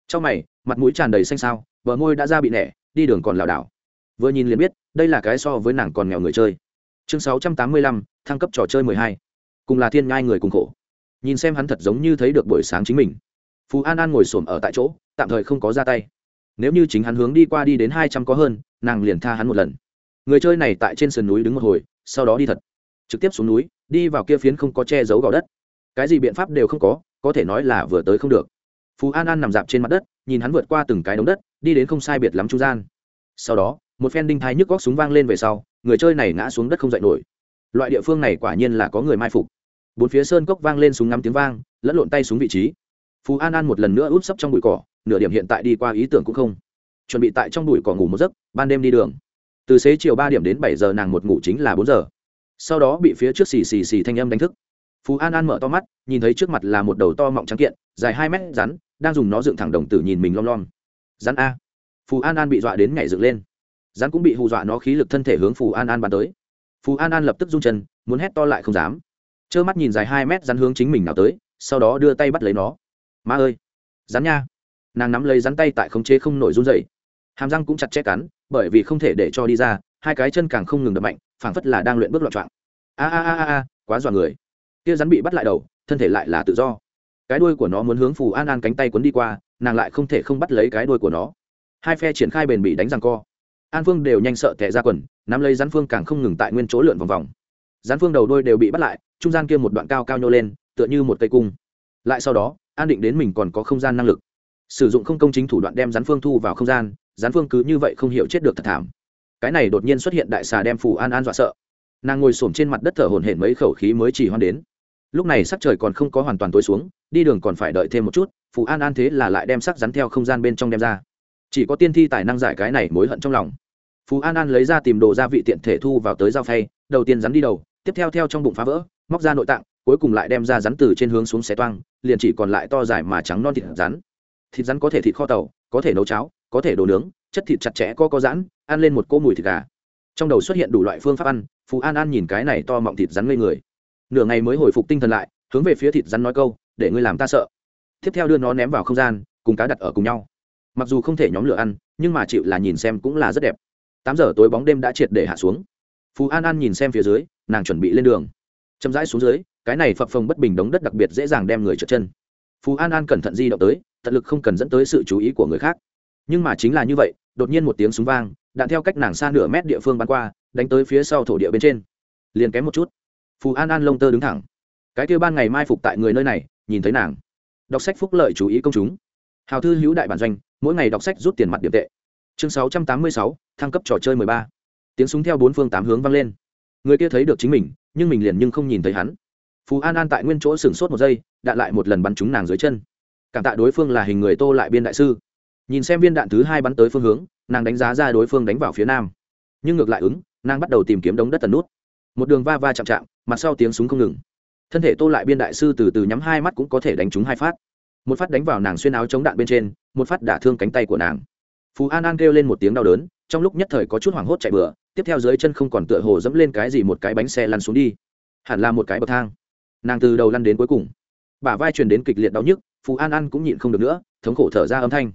Trong mày, mặt mũi tràn đầy xanh xao, bờ môi đã ra bị nẻ, đi đường còn lảo đảo. Vừa nhìn liền biết, đây là cái so với nàng còn nghèo người chơi. Chương sáu trăm tám mươi lăm, thăng cấp trò chơi mười hai. Cùng là thiên ngai người cùng khổ. Nhìn xem hắn thật giống như thấy được buổi sáng chính mình. Phú an an ngồi xổm ở tại chỗ, tạm thời không có ra tay nếu như chính hắn hướng đi qua đi đến hai trăm có hơn, nàng liền tha hắn một lần. Người chơi này tại trên sườn núi đứng một hồi, sau đó đi thật. Trực tiếp xuống núi, đi vào kia phiến không có che giấu gò đất. Cái gì biện pháp đều không có có thể nói là vừa tới không được. Phú an an nằm dạp trên mặt đất, nhìn hắn vượt qua từng cái đống đất, đi đến không sai biệt lắm trung gian. Sau đó, một phen đinh thái nhức góc súng vang lên về sau, người chơi này ngã xuống đất không dậy nổi. Loại địa phương này quả nhiên là có người mai phục. Bốn phía sơn cốc vang lên súng ngắm tiếng vang, lẫn lộn tay xuống vị trí. Phú an an một lần nữa út sấp trong bụi cỏ nửa điểm hiện tại đi qua ý tưởng cũng không. Chuẩn bị tại trong bụi cỏ ngủ một giấc, ban đêm đi đường. Từ xế chiều ba điểm đến bảy giờ nàng một ngủ chính là bốn giờ. Sau đó bị phía trước xì xì xì thanh âm đánh thức. Phú an an mở to mắt, nhìn thấy trước mặt là một đầu to mọng trắng kiện, dài hai mét rắn, đang dùng nó dựng thẳng đồng tử nhìn mình lom lom. Rắn a. Phú an an bị dọa đến nhảy dựng lên. Rắn cũng bị hù dọa nó khí lực thân thể hướng phù an an bắn tới. Phù an an lập tức rung chân, muốn hét to lại không dám. Trơ mắt nhìn dài hai mét rắn hướng chính mình nào tới, sau đó đưa tay bắt lấy nó. Ma ơi! Rắn nha! Nàng nắm lấy rắn tay tại khống chế không nổi run dậy hàm răng cũng chặt chẽ cắn, bởi vì không thể để cho đi ra, hai cái chân càng không ngừng đập mạnh, phảng phất là đang luyện bước loạn trọng a a a a quá dọa người. Kia rắn bị bắt lại đầu, thân thể lại là tự do. Cái đuôi của nó muốn hướng phù an an cánh tay quấn đi qua, nàng lại không thể không bắt lấy cái đuôi của nó. Hai phe triển khai bền bỉ đánh răng co. An phương đều nhanh sợ tệ ra quần, nắm lấy rắn phương càng không ngừng tại nguyên chỗ lượn vòng vòng. Rắn phương đầu đôi đều bị bắt lại, trung gian kia một đoạn cao cao nhô lên, tựa như một cây cung. Lại sau đó, an định đến mình còn có không gian năng lực sử dụng không công chính thủ đoạn đem rắn phương thu vào không gian, rắn phương cứ như vậy không hiểu chết được thật thảm. Cái này đột nhiên xuất hiện đại xà đem phù an an dọa sợ. Nàng ngồi s trên mặt đất thở hổn hển mấy khẩu khí mới chỉ hoan đến. Lúc này sắc trời còn không có hoàn toàn tối xuống, đi đường còn phải đợi thêm một chút, phù an an thế là lại đem sắc rắn theo không gian bên trong đem ra. Chỉ có tiên thi tài năng giải cái này mối hận trong lòng. Phú an an lấy ra tìm đồ gia vị tiện thể thu vào tới dao phay, đầu tiên rắn đi đầu, tiếp theo theo trong bụng phá vỡ, móc ra nội tạng, cuối cùng lại đem ra rắn từ trên hướng xuống xé toang, liền chỉ còn lại to dài mà trắng non thịt rắn thịt rắn có thể thịt kho tàu, có thể nấu cháo, có thể đồ nướng, chất thịt chặt chẽ có có rãn ăn lên một cỗ mùi thịt gà. Trong đầu xuất hiện đủ loại phương pháp ăn phú an an nhìn cái này to mọng thịt rắn ngây người. Nửa ngày mới hồi phục tinh thần lại, hướng về phía thịt rắn nói câu, để ngươi làm ta sợ. Tiếp theo đưa nó ném vào không gian, cùng cá đặt ở cùng nhau. Mặc dù không thể nhóm lửa ăn, nhưng mà chịu là nhìn xem cũng là rất đẹp. Tám giờ tối bóng đêm đã triệt để hạ xuống. Phú an an nhìn xem phía dưới, nàng chuẩn bị lên đường. Chậm rãi xuống dưới, cái này phập phồng bất bình đống đất đặc biệt dễ dàng đem người trượt chân. Phú an an cẩn thận di động tới tận lực không cần dẫn tới sự chú ý của người khác. Nhưng mà chính là như vậy, đột nhiên một tiếng súng vang, đạn theo cách nàng xa nửa mét địa phương bắn qua, đánh tới phía sau thổ địa bên trên. Liền kém một chút. Phù an an lông tơ đứng thẳng. Cái kêu ban ngày mai phục tại người nơi này, nhìn thấy nàng. Đọc sách phúc lợi chú ý công chúng. Hào thư hữu đại bản doanh, mỗi ngày đọc sách rút tiền mặt điểm tệ. Chương sáu trăm tám mươi sáu, thăng cấp trò chơi mười ba. Tiếng súng theo bốn phương tám hướng vang lên. Người kia thấy được chính mình, nhưng mình liền nhưng không nhìn thấy hắn. Phú an an tại nguyên chỗ sửng sốt một giây, đạn lại một lần bắn trúng nàng dưới chân cảm tạ đối phương là hình người tô lại biên đại sư. Nhìn xem viên đạn thứ hai bắn tới phương hướng, nàng đánh giá ra đối phương đánh vào phía nam. Nhưng ngược lại ứng, nàng bắt đầu tìm kiếm đống đất tần nút. Một đường va va chạm chạm, mặt sau tiếng súng không ngừng. Thân thể tô lại biên đại sư từ từ nhắm hai mắt cũng có thể đánh trúng hai phát. Một phát đánh vào nàng xuyên áo chống đạn bên trên, một phát đả thương cánh tay của nàng. Phú an an kêu lên một tiếng đau đớn, trong lúc nhất thời có chút hoảng hốt chạy bừa, tiếp theo dưới chân không còn tựa hồ dẫm lên cái gì một cái bánh xe lăn xuống đi. Hẳn là một cái bậc thang. Nàng từ đầu lăn đến cuối cùng bả vai truyền đến kịch liệt đau nhức phù an an cũng nhịn không được nữa thống khổ thở ra âm thanh.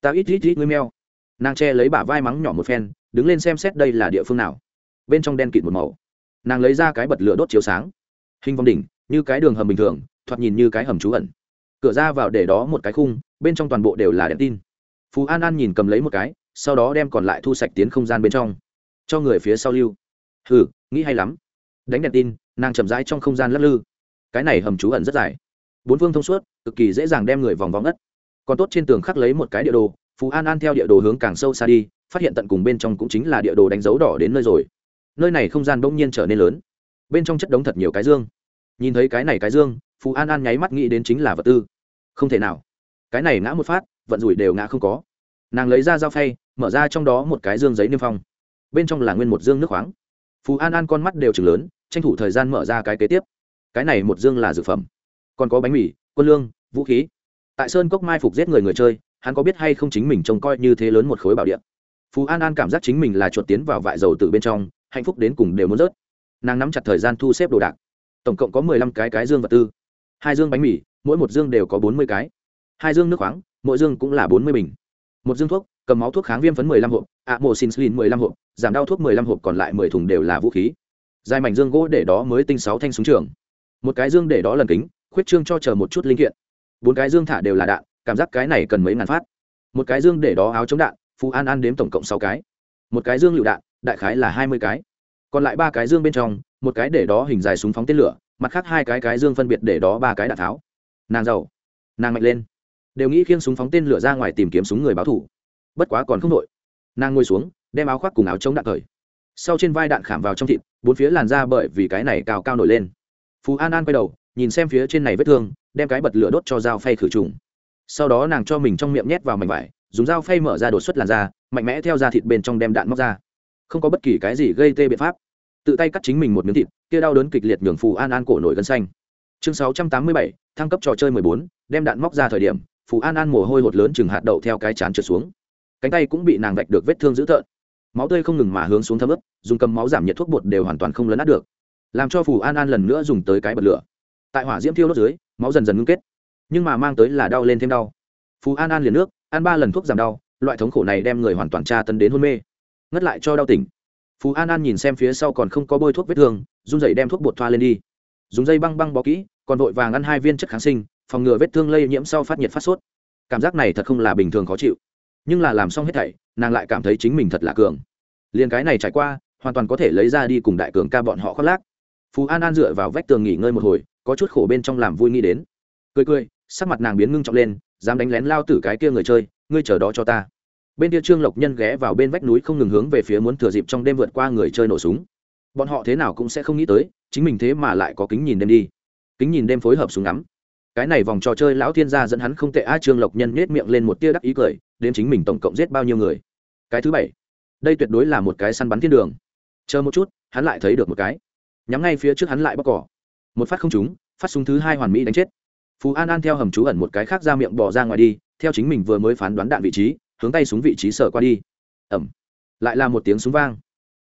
Ta ít ít ít ngươi meo. Nàng che lấy bả vai mắng nhỏ một phen đứng lên xem xét đây là địa phương nào. Bên trong đen kịt một màu. Nàng lấy ra cái bật lửa đốt chiếu sáng. Hình vòng đỉnh như cái đường hầm bình thường thoạt nhìn như cái hầm trú ẩn. Cửa ra vào để đó một cái khung bên trong toàn bộ đều là đèn tin. Phú an an nhìn cầm lấy một cái sau đó đem còn lại thu sạch tiến không gian bên trong. Cho người phía sau lưu. Hừ, nghĩ hay lắm. Đánh đèn tin nàng chậm rãi trong không gian lắc lư. Cái này hầm trú ẩn rất dài bốn phương thông suốt, cực kỳ dễ dàng đem người vòng vòng ngất. Còn tốt trên tường khắc lấy một cái địa đồ, phú an an theo địa đồ hướng càng sâu xa đi, phát hiện tận cùng bên trong cũng chính là địa đồ đánh dấu đỏ đến nơi rồi. Nơi này không gian bỗng nhiên trở nên lớn. Bên trong chất đống thật nhiều cái dương. Nhìn thấy cái này cái dương, phú an an nháy mắt nghĩ đến chính là vật tư. Không thể nào. Cái này ngã một phát, vận rủi đều ngã không có. Nàng lấy ra dao phay, mở ra trong đó một cái dương giấy niêm phong. Bên trong là nguyên một dương nước khoáng. Phú an an con mắt đều chừng lớn, tranh thủ thời gian mở ra cái kế tiếp. Cái này một dương là dược phẩm còn có bánh mì, quân lương, vũ khí. Tại sơn cốc mai phục giết người người chơi, hắn có biết hay không chính mình trông coi như thế lớn một khối bảo điện phú an an cảm giác chính mình là chuột tiến vào vại dầu từ bên trong, hạnh phúc đến cùng đều muốn rớt. Nàng nắm chặt thời gian thu xếp đồ đạc. Tổng cộng có mười lăm cái cái dương vật tư, hai dương bánh mì, mỗi một dương đều có bốn mươi cái. Hai dương nước khoáng, mỗi dương cũng là bốn mươi bình. Một dương thuốc, cầm máu thuốc kháng viêm phấn mười lăm hộp ạ mổ xin slin mười lăm hộp, giảm đau thuốc mười lăm hộp còn lại mười thùng đều là vũ khí. Dài mảnh dương gỗ để đó mới tinh sáu thanh súng trường. Một cái dương để đó lần kính khuyết trương cho chờ một chút linh kiện. Bốn cái dương thả đều là đạn, cảm giác cái này cần mấy ngàn phát. Một cái dương để đó áo chống đạn, phú an an đếm tổng cộng sáu cái. Một cái dương lựu đạn, đại khái là hai mươi cái. Còn lại ba cái dương bên trong, một cái để đó hình dài súng phóng tên lửa, mặt khác hai cái cái dương phân biệt để đó ba cái đạn tháo. Nàng giàu, nàng mạnh lên. Đều nghĩ khiêng súng phóng tên lửa ra ngoài tìm kiếm súng người báo thủ. Bất quá còn không đội. Nàng ngồi xuống, đem áo khoác cùng áo chống đạn cởi. Sau trên vai đạn khảm vào trong thịt, bốn phía làn ra bởi vì cái này cao cao nổi lên. Phú an an quay đầu nhìn xem phía trên này vết thương, đem cái bật lửa đốt cho dao phay khử trùng. Sau đó nàng cho mình trong miệng nhét vào mảnh vải, dùng dao phay mở ra đột xuất làn da, mạnh mẽ theo da thịt bên trong đem đạn móc ra. Không có bất kỳ cái gì gây tê biện pháp. Tự tay cắt chính mình một miếng thịt, kia đau đớn kịch liệt nhường phù an an cổ nổi gân xanh. Chương sáu trăm tám mươi bảy, thăng cấp trò chơi mười bốn, đem đạn móc ra thời điểm, phù an an mồ hôi hột lớn chừng hạt đậu theo cái chán trượt xuống. Cánh tay cũng bị nàng vạch được vết thương dữ tợn. Máu tươi không ngừng mà hướng xuống thấm ướp dùng cầm máu giảm nhiệt thuốc bột đều hoàn toàn không lấn át được. Làm cho phù an an lần nữa dùng tới cái bật lửa tại hỏa diễm thiêu đốt dưới, máu dần dần ngưng kết. Nhưng mà mang tới là đau lên thêm đau. Phú an an liền nước, ăn ba lần thuốc giảm đau, loại thống khổ này đem người hoàn toàn tra tấn đến hôn mê. Ngất lại cho đau tỉnh. Phú an an nhìn xem phía sau còn không có bôi thuốc vết thương, run dậy đem thuốc bột thoa lên đi. Dùng dây băng băng bó kỹ, còn vội vàng ăn hai viên chất kháng sinh, phòng ngừa vết thương lây nhiễm sau phát nhiệt phát sốt. Cảm giác này thật không là bình thường khó chịu. Nhưng là làm xong hết thảy, nàng lại cảm thấy chính mình thật là cường. Liền cái này trải qua, hoàn toàn có thể lấy ra đi cùng đại cường ca bọn họ khoác lác. Phú an an dựa vào vách tường nghỉ ngơi một hồi có chút khổ bên trong làm vui nghĩ đến. Cười cười, sắc mặt nàng biến ngưng trọng lên, dám đánh lén lao tử cái kia người chơi, ngươi chờ đó cho ta. Bên kia trương lộc nhân ghé vào bên vách núi không ngừng hướng về phía muốn thừa dịp trong đêm vượt qua người chơi nổ súng. Bọn họ thế nào cũng sẽ không nghĩ tới, chính mình thế mà lại có kính nhìn đêm đi. Kính nhìn đêm phối hợp súng ngắm. Cái này vòng trò chơi lão thiên gia dẫn hắn không tệ a trương lộc nhân nết miệng lên một tia đắc ý cười đêm chính mình tổng cộng giết bao nhiêu người. Cái thứ bảy. Đây tuyệt đối là một cái săn bắn thiên đường. Chờ một chút, hắn lại thấy được một cái. Nhắm ngay phía trước hắn lại bóc cỏ một phát không trúng, phát súng thứ hai hoàn mỹ đánh chết. Phú an an theo hầm trú ẩn một cái khác ra miệng bỏ ra ngoài đi, theo chính mình vừa mới phán đoán đạn vị trí, hướng tay súng vị trí sở qua đi. Ẩm. Lại là một tiếng súng vang.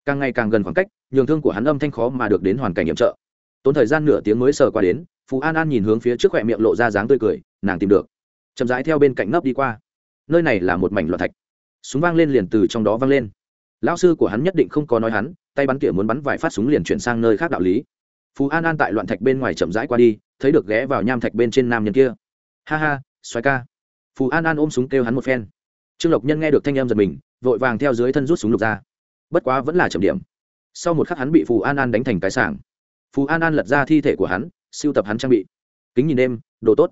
Càng ngày càng gần khoảng cách, nhường thương của hắn âm thanh khó mà được đến hoàn cảnh nhiệm trợ. Tốn thời gian nửa tiếng mới sờ qua đến, phú an an nhìn hướng phía trước khỏe miệng lộ ra dáng tươi cười, nàng tìm được. Chậm rãi theo bên cạnh nấp đi qua. Nơi này là một mảnh loạn thạch. Súng vang lên liền từ trong đó vang lên. Lão sư của hắn nhất định không có nói hắn, tay bắn tỉa muốn bắn vài phát súng liền chuyển sang nơi khác đạo lý phú an an tại loạn thạch bên ngoài chậm rãi qua đi, thấy được ghé vào nham thạch bên trên nam nhân kia. Ha ha xoài ca. Phú an an ôm súng kêu hắn một phen. Trương lộc nhân nghe được thanh em giật mình, vội vàng theo dưới thân rút súng lục ra. Bất quá vẫn là chậm điểm. Sau một khắc hắn bị phù an an đánh thành cái sảng. Phù an an lật ra thi thể của hắn, siêu tập hắn trang bị. Kính nhìn đêm, đồ tốt.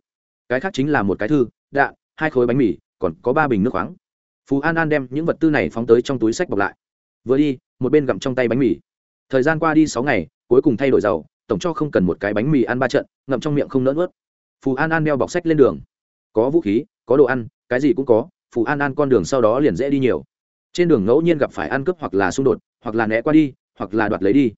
Cái khác chính là một cái thư đạn hai khối bánh mì, còn có ba bình nước khoáng. Phù an an đem những vật tư này phóng tới trong túi sách bọc lại. Vừa đi, một bên gặm trong tay bánh mì. Thời gian qua đi sáu ngày, cuối cùng thay đổi dầu tổng cho không cần một cái bánh mì ăn ba trận, ngậm trong miệng không nỡ nuốt. Phù an an đeo bọc sách lên đường. Có vũ khí, có đồ ăn, cái gì cũng có, phù an an con đường sau đó liền dễ đi nhiều. Trên đường ngẫu nhiên gặp phải ăn cướp hoặc là xung đột, hoặc là né qua đi, hoặc là đoạt lấy đi.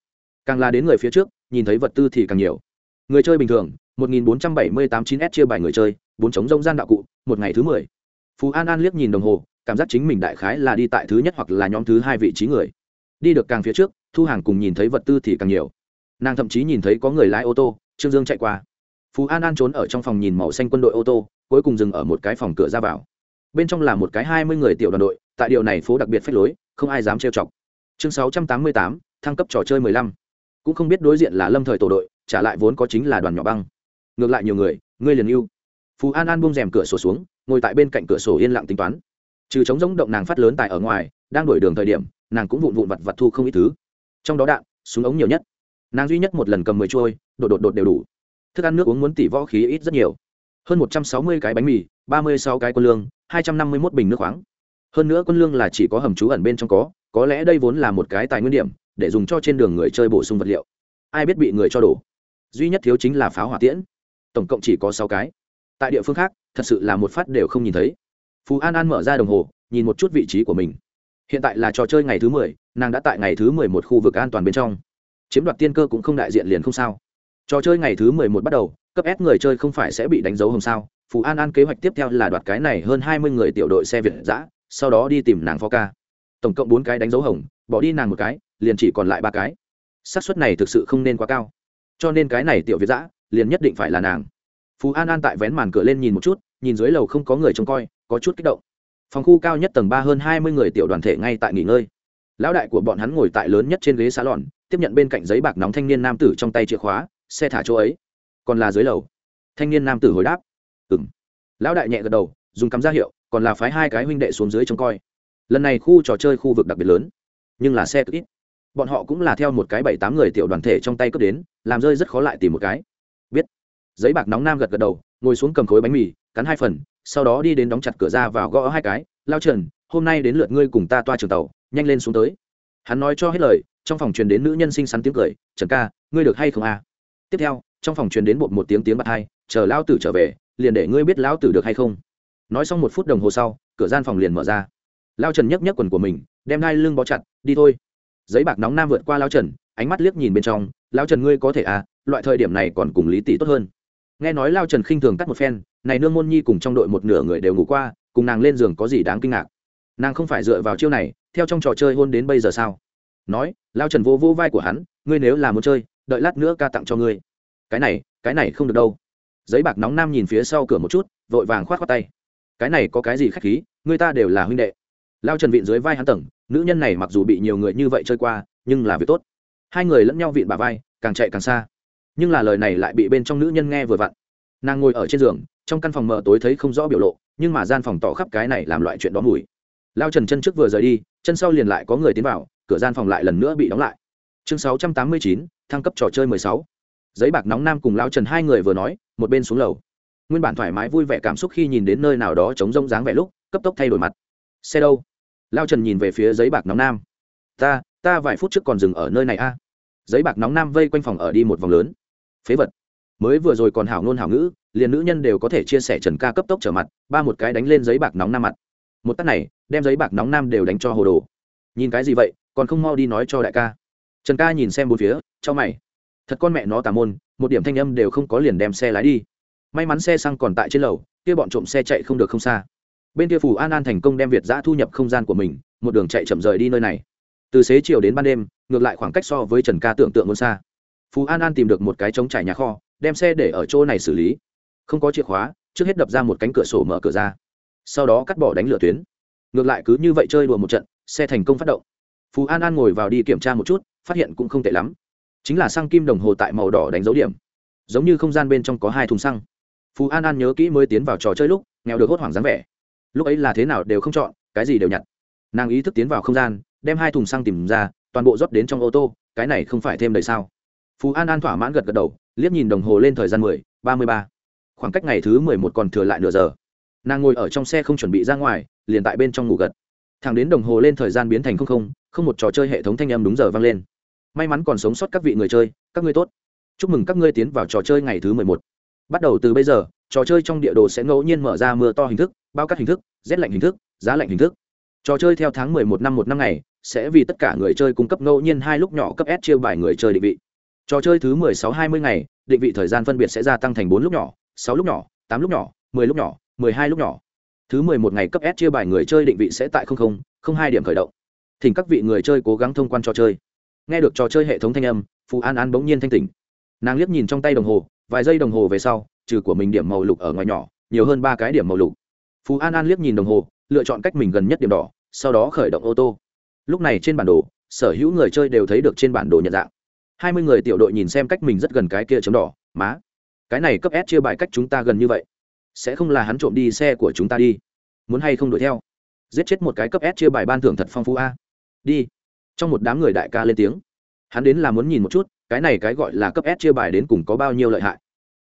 Càng là đến người phía trước, nhìn thấy vật tư thì càng nhiều. Người chơi bình thường 1478 9 s chia bài người chơi, bốn chống rông gian đạo cụ, một ngày thứ mười. Phú an an liếc nhìn đồng hồ, cảm giác chính mình đại khái là đi tại thứ nhất hoặc là nhóm thứ hai vị trí người. Đi được càng phía trước, thu hàng cùng nhìn thấy vật tư thì càng nhiều nàng thậm chí nhìn thấy có người lái ô tô, trương dương chạy qua. Phú an an trốn ở trong phòng nhìn màu xanh quân đội ô tô, cuối cùng dừng ở một cái phòng cửa ra vào. Bên trong là một cái hai mươi người tiểu đoàn đội, tại điều này phố đặc biệt phách lối, không ai dám trêu chọc. Chương sáu trăm tám mươi tám, thăng cấp trò chơi mười lăm. Cũng không biết đối diện là lâm thời tổ đội, trả lại vốn có chính là đoàn nhỏ băng. Ngược lại nhiều người, ngươi liền yêu phú an an buông rèm cửa sổ xuống, ngồi tại bên cạnh cửa sổ yên lặng tính toán. Trừ chống giống động nàng phát lớn tại ở ngoài, đang đổi đường thời điểm, nàng cũng vụn vụn vặt vặt thu không ít thứ. Trong đó đạn, súng ống nhiều nhất nàng duy nhất một lần cầm mười trôi, đột đột đột đều đủ. Thức ăn nước uống muốn tỉ võ khí ít rất nhiều. Hơn một trăm sáu mươi cái bánh mì, ba mươi sáu cái quân lương, hai trăm năm mươi mốt bình nước khoáng. Hơn nữa quân lương là chỉ có hầm trú ẩn bên trong có có lẽ đây vốn là một cái tài nguyên điểm, để dùng cho trên đường người chơi bổ sung vật liệu. Ai biết bị người cho đổ. Duy nhất thiếu chính là pháo hỏa tiễn. Tổng cộng chỉ có sáu cái. Tại địa phương khác, thật sự là một phát đều không nhìn thấy. Phú an an mở ra đồng hồ, nhìn một chút vị trí của mình. Hiện tại là trò chơi ngày thứ mười, nàng đã tại ngày thứ mười một khu vực an toàn bên trong chiếm đoạt tiên cơ cũng không đại diện liền không sao. Trò chơi ngày thứ mười một bắt đầu, cấp s người chơi không phải sẽ bị đánh dấu hồng sao? Phú an an kế hoạch tiếp theo là đoạt cái này hơn hai mươi người tiểu đội xe việt giã sau đó đi tìm nàng phó ca. Tổng cộng bốn cái đánh dấu hồng, bỏ đi nàng một cái, liền chỉ còn lại ba cái. Xác suất này thực sự không nên quá cao. Cho nên cái này tiểu việt giã liền nhất định phải là nàng. Phú an an tại vén màn cửa lên nhìn một chút, nhìn dưới lầu không có người trông coi, có chút kích động. Phòng khu cao nhất tầng ba hơn hai mươi người tiểu đoàn thể ngay tại nghỉ ngơi lão đại của bọn hắn ngồi tại lớn nhất trên ghế xá lòn tiếp nhận bên cạnh giấy bạc nóng thanh niên nam tử trong tay chìa khóa, xe thả chỗ ấy. Còn là dưới lầu. Thanh niên nam tử hồi đáp. Ừ m lão đại nhẹ gật đầu, dùng cắm ra hiệu, còn là phái hai cái huynh đệ xuống dưới trông coi. Lần này khu trò chơi khu vực đặc biệt lớn, nhưng là xe cực ít. Bọn họ cũng là theo một cái bảy tám người tiểu đoàn thể trong tay cướp đến, làm rơi rất khó lại tìm một cái. Biết. Giấy bạc nóng nam gật gật đầu, ngồi xuống cầm khối bánh mì, cắn hai phần, sau đó đi đến đóng chặt cửa ra vào gõ hai cái. Lao trần hôm nay đến lượt ngươi cùng ta toa trường tàu, nhanh lên xuống tới. Hắn nói cho hết lời, trong phòng truyền đến nữ nhân xinh xắn tiếng cười, trần ca, ngươi được hay không à? tiếp theo, trong phòng truyền đến bột một tiếng tiếng bắt hai, chờ lão tử trở về, liền để ngươi biết lão tử được hay không. Nói xong một phút đồng hồ sau, cửa gian phòng liền mở ra. Lao trần nhấc nhấc quần của mình, đem hai lưng bó chặt, đi thôi. Giấy bạc nóng nam vượt qua lao trần, ánh mắt liếc nhìn bên trong, lao trần ngươi có thể à loại thời điểm này còn cùng lý tỷ tốt hơn. Nghe nói lao trần khinh thường cắt một phen, này nương môn nhi cùng trong đội một nửa người đều ngủ qua, cùng nàng lên giường có gì đáng kinh ngạc nàng không phải dựa vào chiêu này, theo trong trò chơi hôn đến bây giờ sao? Nói, lao trần vô vô vai của hắn, ngươi nếu là muốn chơi, đợi lát nữa ca tặng cho ngươi. Cái này cái này không được đâu. Giấy bạc nóng nam nhìn phía sau cửa một chút, vội vàng khoát khoát tay. Cái này có cái gì khách khí, người ta đều là huynh đệ. Lao trần vịn dưới vai hắn tầng, nữ nhân này mặc dù bị nhiều người như vậy chơi qua, nhưng là việc tốt. Hai người lẫn nhau vịn bà vai, càng chạy càng xa. Nhưng là lời này lại bị bên trong nữ nhân nghe vừa vặn. Nàng ngồi ở trên giường, trong căn phòng mở tối thấy không rõ biểu lộ, nhưng mà gian phòng tỏ khắp cái này làm loại chuyện đó mùi lao trần chân trước vừa rời đi, chân sau liền lại có người tiến vào, cửa gian phòng lại lần nữa bị đóng lại. Chương sáu trăm tám mươi chín, thăng cấp trò chơi mười sáu. Giấy bạc nóng nam cùng lao trần hai người vừa nói, một bên xuống lầu. Nguyên bản thoải mái vui vẻ cảm xúc khi nhìn đến nơi nào đó chống rông dáng vẻ lúc, cấp tốc thay đổi mặt. Xe đâu? Lao trần nhìn về phía giấy bạc nóng nam. Ta ta vài phút trước còn dừng ở nơi này a. À? Giấy bạc nóng nam vây quanh phòng ở đi một vòng lớn. Phế vật. Mới vừa rồi còn hảo ngôn hảo ngữ, liền nữ nhân đều có thể chia sẻ trần ca cấp tốc trở mặt, ba một cái đánh lên giấy bạc nóng nam mặt. Một tắt này đem giấy bạc nóng nam đều đánh cho hồ đồ. Nhìn cái gì vậy, còn không mau đi nói cho đại ca. Trần ca nhìn xem bốn phía cho mày. Thật con mẹ nó tà môn, một điểm thanh âm đều không có liền đem xe lái đi. May mắn xe xăng còn tại trên lầu, kia bọn trộm xe chạy không được không xa. Bên kia phủ an an thành công đem việt giã thu nhập không gian của mình, một đường chạy chậm rời đi nơi này. Từ xế chiều đến ban đêm, ngược lại khoảng cách so với trần ca tưởng tượng muốn xa. Phú an an tìm được một cái trống trải nhà kho, đem xe để ở chỗ này xử lý. Không có chìa khóa, trước hết đập ra một cánh cửa sổ mở cửa ra. Sau đó cắt bỏ đánh lửa tuyến ngược lại cứ như vậy chơi đùa một trận, xe thành công phát động. Phú an an ngồi vào đi kiểm tra một chút, phát hiện cũng không tệ lắm. Chính là xăng kim đồng hồ tại màu đỏ đánh dấu điểm. Giống như không gian bên trong có hai thùng xăng. Phú an an nhớ kỹ mới tiến vào trò chơi lúc, nghèo được hốt hoảng dáng vẻ. Lúc ấy là thế nào đều không chọn, cái gì đều nhặt. Nàng ý thức tiến vào không gian, đem hai thùng xăng tìm ra, toàn bộ rót đến trong ô tô, cái này không phải thêm đầy sao. Phú an an thỏa mãn gật gật đầu, liếc nhìn đồng hồ lên thời gian mười, ba mươi ba. Khoảng cách ngày thứ mười một còn thừa lại nửa giờ. Nàng ngồi ở trong xe không chuẩn bị ra ngoài liền tại bên trong ngủ gật. Thẳng đến đồng hồ lên thời gian biến thành không không không một trò chơi hệ thống thanh âm đúng giờ vang lên. May mắn còn sống sót các vị người chơi các ngươi tốt. Chúc mừng các ngươi tiến vào trò chơi ngày thứ mười một. Bắt đầu từ bây giờ trò chơi trong địa đồ sẽ ngẫu nhiên mở ra mưa to hình thức bao cắt hình thức rét lạnh hình thức giá lạnh hình thức. Trò chơi theo tháng mười một năm một năm ngày sẽ vì tất cả người chơi cung cấp ngẫu nhiên hai lúc nhỏ cấp S chia bài người chơi định vị. Trò chơi thứ mười sáu hai mươi ngày, định vị thời gian phân biệt sẽ gia tăng thành bốn lúc nhỏ, sáu lúc nhỏ, tám lúc nhỏ, mười lúc nhỏ, mười hai lúc nhỏ. Thứ mười một ngày cấp S chia bài người chơi định vị sẽ tại không không không hai điểm khởi động. Thỉnh các vị người chơi cố gắng thông quan trò chơi. Nghe được trò chơi hệ thống thanh âm, Phù An An bỗng nhiên thanh tỉnh. Nàng liếc nhìn trong tay đồng hồ, vài giây đồng hồ về sau, trừ của mình điểm màu lục ở ngoài nhỏ, nhiều hơn ba cái điểm màu lục. Phù An An liếc nhìn đồng hồ, lựa chọn cách mình gần nhất điểm đỏ, sau đó khởi động ô tô lúc này trên bản đồ sở hữu người chơi đều thấy được trên bản đồ nhận dạng hai mươi người tiểu đội nhìn xem cách mình rất gần cái kia chấm đỏ má cái này cấp s chia bài cách chúng ta gần như vậy sẽ không là hắn trộm đi xe của chúng ta đi. Muốn hay không đuổi theo? Giết chết một cái cấp s chia bài ban thưởng thật phong phú a. Đi. Trong một đám người đại ca lên tiếng. Hắn đến là muốn nhìn một chút, cái này cái gọi là cấp s chia bài đến cùng có bao nhiêu lợi hại.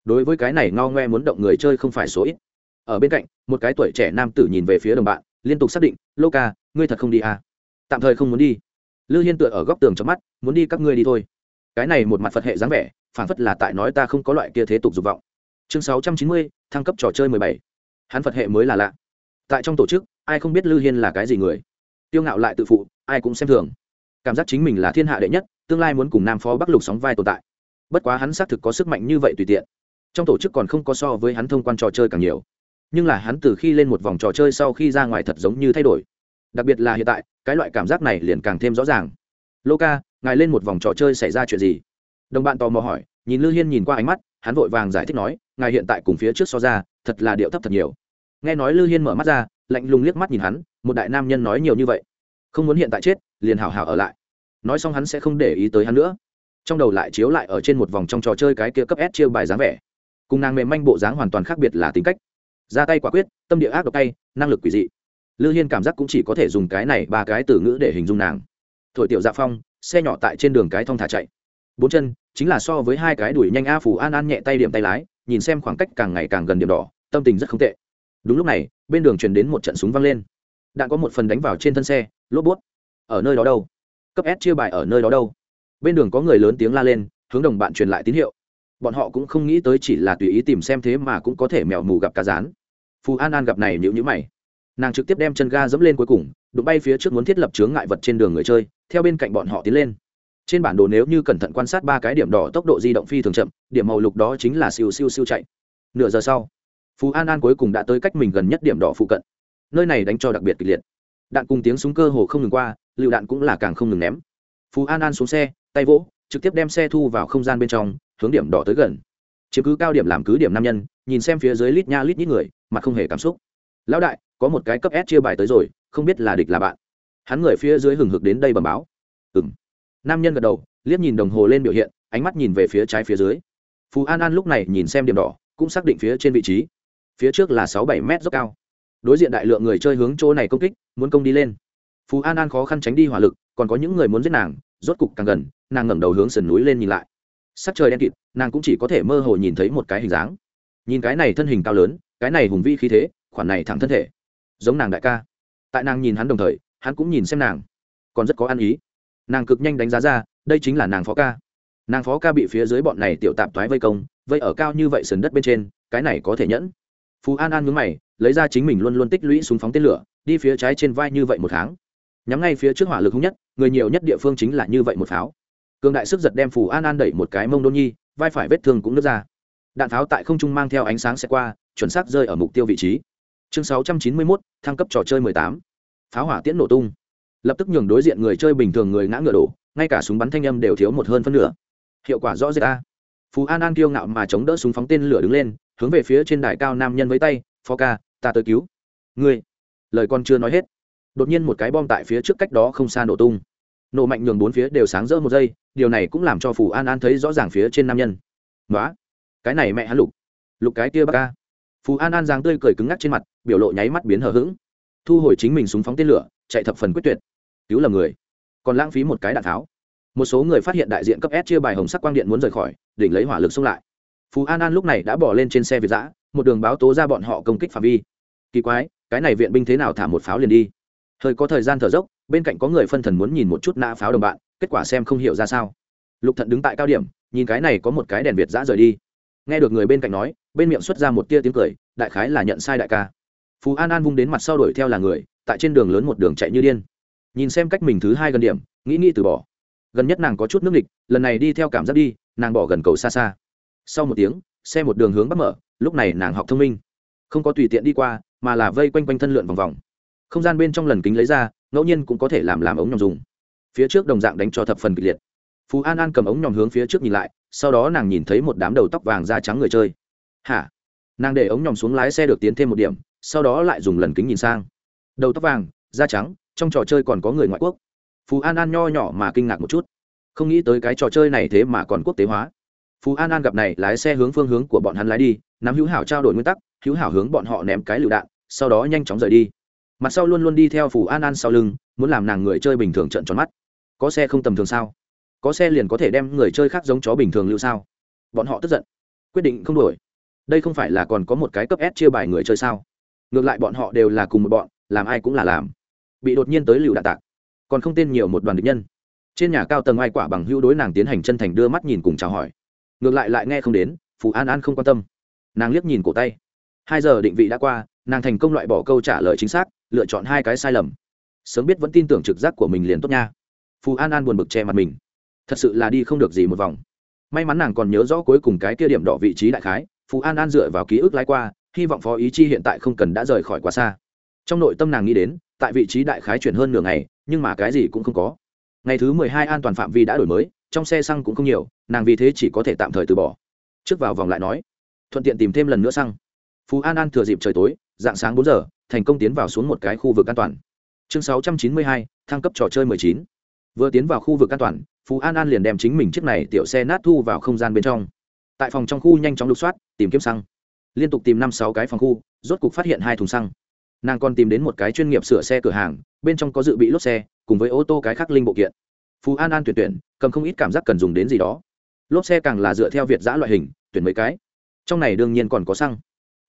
Đối với cái này ngao ngoe muốn động người chơi không phải số ít. Ở bên cạnh, một cái tuổi trẻ nam tử nhìn về phía đồng bạn, liên tục xác định, lô ca, ngươi thật không đi à tạm thời không muốn đi. Lư hiên tựa ở góc tường trong mắt, muốn đi các ngươi đi thôi. Cái này một mặt phật hệ dáng vẻ phản phất là tại nói ta không có loại kia thế tục dục vọng. Chương sáu trăm chín mươi thăng cấp trò chơi mười bảy. Hắn phật hệ mới là lạ. Tại trong tổ chức, ai không biết lư hiên là cái gì người. Tiêu ngạo lại tự phụ, ai cũng xem thường. Cảm giác chính mình là thiên hạ đệ nhất, tương lai muốn cùng nam phó bắc lục sóng vai tồn tại. Bất quá hắn xác thực có sức mạnh như vậy tùy tiện. Trong tổ chức còn không có so với hắn thông quan trò chơi càng nhiều. Nhưng là hắn từ khi lên một vòng trò chơi sau khi ra ngoài thật giống như thay đổi. Đặc biệt là hiện tại, cái loại cảm giác này liền càng thêm rõ ràng. Lô ca, ngài lên một vòng trò chơi xảy ra chuyện gì? Đồng bạn tò mò hỏi, nhìn lư hiên nhìn qua ánh mắt hắn vội vàng giải thích nói, ngài hiện tại cùng phía trước so ra, thật là điệu thấp thật nhiều. Nghe nói lư hiên mở mắt ra, lạnh lùng liếc mắt nhìn hắn, một đại nam nhân nói nhiều như vậy. Không muốn hiện tại chết, liền hảo hảo ở lại. Nói xong hắn sẽ không để ý tới hắn nữa. Trong đầu lại chiếu lại ở trên một vòng trong trò chơi cái kia cấp s chia bài dáng vẻ. Cùng nàng mềm manh bộ dáng hoàn toàn khác biệt là tính cách. Ra tay quả quyết, tâm địa ác độc tay năng lực quỷ dị. Lư hiên cảm giác cũng chỉ có thể dùng cái này ba cái từ ngữ để hình dung nàng. Thổi tiểu dạ phong, xe nhỏ tại trên đường cái thong thả chạy. Bốn chân chính là so với hai cái đuổi nhanh a phủ an an nhẹ tay điểm tay lái, nhìn xem khoảng cách càng ngày càng gần điểm đỏ, tâm tình rất không tệ. Đúng lúc này, bên đường truyền đến một trận súng văng lên. Đạn có một phần đánh vào trên thân xe, lốp bút. Ở nơi đó đâu? Cấp s chia bài ở nơi đó đâu? Bên đường có người lớn tiếng la lên, hướng đồng bạn truyền lại tín hiệu. Bọn họ cũng không nghĩ tới chỉ là tùy ý tìm xem thế mà cũng có thể mèo mù gặp cá rán. Phù an an gặp này nhữ nhữ mày. Nàng trực tiếp đem chân ga dẫm lên cuối cùng, đụng bay phía trước muốn thiết lập chướng ngại vật trên đường người chơi, theo bên cạnh bọn họ tiến lên trên bản đồ nếu như cẩn thận quan sát ba cái điểm đỏ, tốc độ di động phi thường chậm, điểm màu lục đó chính là siêu siêu siêu chạy. Nửa giờ sau, phú an an cuối cùng đã tới cách mình gần nhất điểm đỏ phụ cận. Nơi này đánh cho đặc biệt kịch liệt. Đạn cùng tiếng súng cơ hồ không ngừng qua, lựu đạn cũng là càng không ngừng ném. Phú an an xuống xe, tay vỗ, trực tiếp đem xe thu vào không gian bên trong, hướng điểm đỏ tới gần. Chiếm cứ cao điểm làm cứ điểm nam nhân, nhìn xem phía dưới lít nha lít nhít người, mà không hề cảm xúc. Lão đại, có một cái cấp s chia bài tới rồi, không biết là địch là bạn. Hắn người phía dưới hừng hực đến đây bẩm báo. Ừng nam nhân gật đầu, liếc nhìn đồng hồ lên biểu hiện, ánh mắt nhìn về phía trái phía dưới. Phú an an lúc này nhìn xem điểm đỏ, cũng xác định phía trên vị trí. Phía trước là sáu bảy mét dốc cao. Đối diện đại lượng người chơi hướng chỗ này công kích, muốn công đi lên. Phú an an khó khăn tránh đi hỏa lực, còn có những người muốn giết nàng, rốt cục càng gần, nàng ngẩng đầu hướng sườn núi lên nhìn lại. Sắc trời đen kịt, nàng cũng chỉ có thể mơ hồ nhìn thấy một cái hình dáng. Nhìn cái này thân hình cao lớn, cái này hùng vi khí thế, khoản này thẳng thân thể. Giống nàng đại ca. Tại nàng nhìn hắn đồng thời, hắn cũng nhìn xem nàng. Còn rất có ăn ý nàng cực nhanh đánh giá ra đây chính là nàng phó ca. Nàng phó ca bị phía dưới bọn này tiểu tạp thoái vây công vây ở cao như vậy sườn đất bên trên cái này có thể nhẫn. Phú an an ngứng mày lấy ra chính mình luôn luôn tích lũy súng phóng tên lửa đi phía trái trên vai như vậy một tháng nhắm ngay phía trước hỏa lực hung nhất người nhiều nhất địa phương chính là như vậy một pháo. Cường đại sức giật đem phù an an đẩy một cái mông đôn nhi vai phải vết thương cũng nứt ra. Đạn pháo tại không trung mang theo ánh sáng xe qua chuẩn xác rơi ở mục tiêu vị trí. Chương 691, thăng cấp trò chơi 18. pháo hỏa tiễn nổ tung lập tức nhường đối diện người chơi bình thường người ngã ngựa đổ, ngay cả súng bắn thanh âm đều thiếu một hơn phân nửa. Hiệu quả rõ rệt a. Phú an an kiêu ngạo mà chống đỡ súng phóng tên lửa đứng lên, hướng về phía trên đài cao nam nhân với tay, phó ca, ta tới cứu. Ngươi? Lời con chưa nói hết, đột nhiên một cái bom tại phía trước cách đó không xa nổ tung. Nổ mạnh nhường bốn phía đều sáng rỡ một giây, điều này cũng làm cho phù an an thấy rõ ràng phía trên nam nhân. Nói cái này mẹ hắn lục lục cái kia bác ca. Phù an an giang tươi cười cứng ngắc trên mặt, biểu lộ nháy mắt biến hờ hững. Thu hồi chính mình súng phóng tên lửa, chạy thập phần quyết tuyệt cứu lầm người. Còn lãng phí một cái đạn tháo. Một số người phát hiện đại diện cấp s chia bài hồng sắc quang điện muốn rời khỏi, đỉnh lấy hỏa lực xông lại. Phú an an lúc này đã bỏ lên trên xe việt giã, một đường báo tố ra bọn họ công kích phạm vi. Kỳ quái, cái này viện binh thế nào thả một pháo liền đi? Hơi có thời gian thở dốc, bên cạnh có người phân thần muốn nhìn một chút nã pháo đồng bạn, kết quả xem không hiểu ra sao. Lục thận đứng tại cao điểm, nhìn cái này có một cái đèn việt giã rời đi. Nghe được người bên cạnh nói, bên miệng xuất ra một tia tiếng cười, đại khái là nhận sai đại ca. Phú an an vung đến mặt sau đuổi theo là người, tại trên đường lớn một đường chạy như điên nhìn xem cách mình thứ hai gần điểm, nghĩ nghĩ từ bỏ. Gần nhất nàng có chút nước lịch lần này đi theo cảm giác đi, nàng bỏ gần cầu xa xa. Sau một tiếng, xe một đường hướng bắc mở, lúc này nàng học thông minh. Không có tùy tiện đi qua, mà là vây quanh quanh thân lượn vòng vòng. Không gian bên trong lần kính lấy ra, ngẫu nhiên cũng có thể làm làm ống nhòm dùng. Phía trước đồng dạng đánh cho thập phần kịch liệt. Phú an an cầm ống nhòm hướng phía trước nhìn lại, sau đó nàng nhìn thấy một đám đầu tóc vàng da trắng người chơi. Hả? Nàng để ống nhòm xuống lái xe được tiến thêm một điểm, sau đó lại dùng lần kính nhìn sang. Đầu tóc vàng, da trắng trong trò chơi còn có người ngoại quốc. Phú an an nho nhỏ mà kinh ngạc một chút. Không nghĩ tới cái trò chơi này thế mà còn quốc tế hóa. Phú an an gặp này, lái xe hướng phương hướng của bọn hắn lái đi, nắm hữu hảo trao đổi nguyên tắc, hữu hảo hướng bọn họ ném cái lựu đạn, sau đó nhanh chóng rời đi. Mặt sau luôn luôn đi theo phù an an sau lưng, muốn làm nàng người chơi bình thường trận tròn mắt. Có xe không tầm thường sao? Có xe liền có thể đem người chơi khác giống chó bình thường lưu sao? Bọn họ tức giận, quyết định không đổi. Đây không phải là còn có một cái cấp s chia bài người chơi sao? Ngược lại bọn họ đều là cùng một bọn, làm ai cũng là làm bị đột nhiên tới lựu đạn tạc. Còn không tên nhiều một đoàn địch nhân. Trên nhà cao tầng ai quả bằng hữu đối nàng tiến hành chân thành đưa mắt nhìn cùng chào hỏi. Ngược lại lại nghe không đến, phù an an không quan tâm. Nàng liếc nhìn cổ tay. Hai giờ định vị đã qua, nàng thành công loại bỏ câu trả lời chính xác, lựa chọn hai cái sai lầm. Sớm biết vẫn tin tưởng trực giác của mình liền tốt nha. Phù an an buồn bực che mặt mình. Thật sự là đi không được gì một vòng. May mắn nàng còn nhớ rõ cuối cùng cái kia điểm đỏ vị trí đại khái, phù an an dựa vào ký ức lái qua, hy vọng phó ý chi hiện tại không cần đã rời khỏi quá xa. Trong nội tâm nàng nghĩ đến tại vị trí đại khái chuyển hơn nửa ngày, nhưng mà cái gì cũng không có. Ngày thứ mười hai an toàn phạm vi đã đổi mới, trong xe xăng cũng không nhiều, nàng vì thế chỉ có thể tạm thời từ bỏ. Trước vào vòng lại nói, thuận tiện tìm thêm lần nữa xăng. Phú an an thừa dịp trời tối dạng sáng bốn giờ, thành công tiến vào xuống một cái khu vực an toàn. Chương sáu trăm chín mươi hai, thăng cấp trò chơi mười chín. Vừa tiến vào khu vực an toàn, phú an an liền đem chính mình chiếc này tiểu xe nát thu vào không gian bên trong. Tại phòng trong khu nhanh chóng lục soát, tìm kiếm xăng. Liên tục tìm năm sáu cái phòng khu, rốt cục phát hiện hai thùng xăng nàng còn tìm đến một cái chuyên nghiệp sửa xe cửa hàng, bên trong có dự bị lốp xe, cùng với ô tô cái khác linh bộ kiện. Phú an an tuyển tuyển, cầm không ít cảm giác cần dùng đến gì đó. Lốp xe càng là dựa theo việt giã loại hình, tuyển mấy cái. Trong này đương nhiên còn có xăng.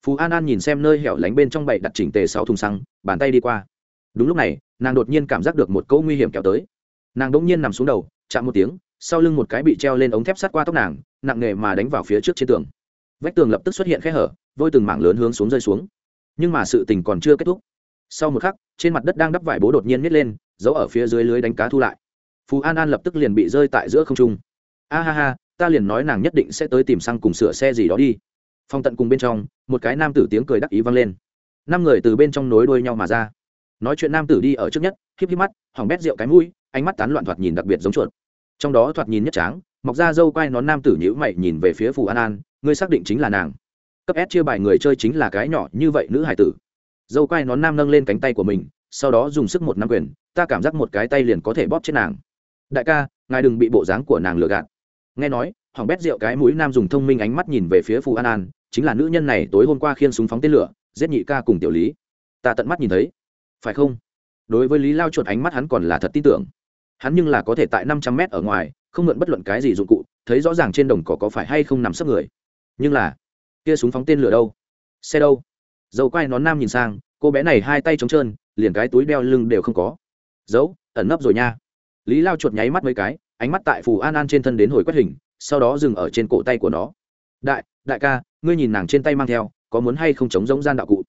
Phú an an nhìn xem nơi hẻo lánh bên trong bậy đặt chỉnh tề sáu thùng xăng, bàn tay đi qua. Đúng lúc này, nàng đột nhiên cảm giác được một cỗ nguy hiểm kéo tới. Nàng đ ỗ n g nhiên nằm xuống đầu, chạm một tiếng, sau lưng một cái bị treo lên ống thép sắt qua tóc nàng, nặng nghề mà đánh vào phía trước trên tường. Vách tường lập tức xuất hiện khe hở, vôi từng mảng lớn hướng xuống rơi xuống nhưng mà sự tình còn chưa kết thúc. Sau một khắc, trên mặt đất đang đắp vải bố đột nhiên nhét lên, giấu ở phía dưới lưới đánh cá thu lại. Phú an an lập tức liền bị rơi tại giữa không trung. A ha ha, ta liền nói nàng nhất định sẽ tới tìm xăng cùng sửa xe gì đó đi. Phong tận cùng bên trong, một cái nam tử tiếng cười đắc ý vang lên. Năm người từ bên trong nối đuôi nhau mà ra. Nói chuyện nam tử đi ở trước nhất, híp híp mắt, hỏng bét rượu cái mũi, ánh mắt tán loạn thoạt nhìn đặc biệt giống chuột. Trong đó thoạt nhìn nhất tráng, mọc ra dâu quai nón nam tử nhữ mày nhìn về phía phù an an, ngươi xác định chính là nàng cấp s chia bài người chơi chính là cái nhỏ như vậy nữ hải tử. Dâu quai nón nam nâng lên cánh tay của mình, sau đó dùng sức một năm quyền, ta cảm giác một cái tay liền có thể bóp chết nàng. Đại ca, ngài đừng bị bộ dáng của nàng lừa gạt. Nghe nói hỏng bét rượu cái mũi nam dùng thông minh ánh mắt nhìn về phía phù an an, chính là nữ nhân này tối hôm qua khiên súng phóng tên lửa, giết nhị ca cùng tiểu lý. Ta tận mắt nhìn thấy. Phải không? Đối với lý lao chuột ánh mắt hắn còn là thật tin tưởng. Hắn nhưng là có thể tại năm trăm mét ở ngoài, không mượn bất luận cái gì dụng cụ, thấy rõ ràng trên đồng cỏ có phải hay không nằm sấp người. Nhưng là kia súng phóng tên lửa đâu? Xe đâu? Dầu quai nón nam nhìn sang, cô bé này hai tay trống trơn, liền cái túi đeo lưng đều không có. Giấu ẩn nấp rồi nha. Lý lao chuột nháy mắt mấy cái, ánh mắt tại phù an an trên thân đến hồi quét hình, sau đó dừng ở trên cổ tay của nó. Đại đại ca, ngươi nhìn nàng trên tay mang theo, có muốn hay không chống giống gian đạo cụ?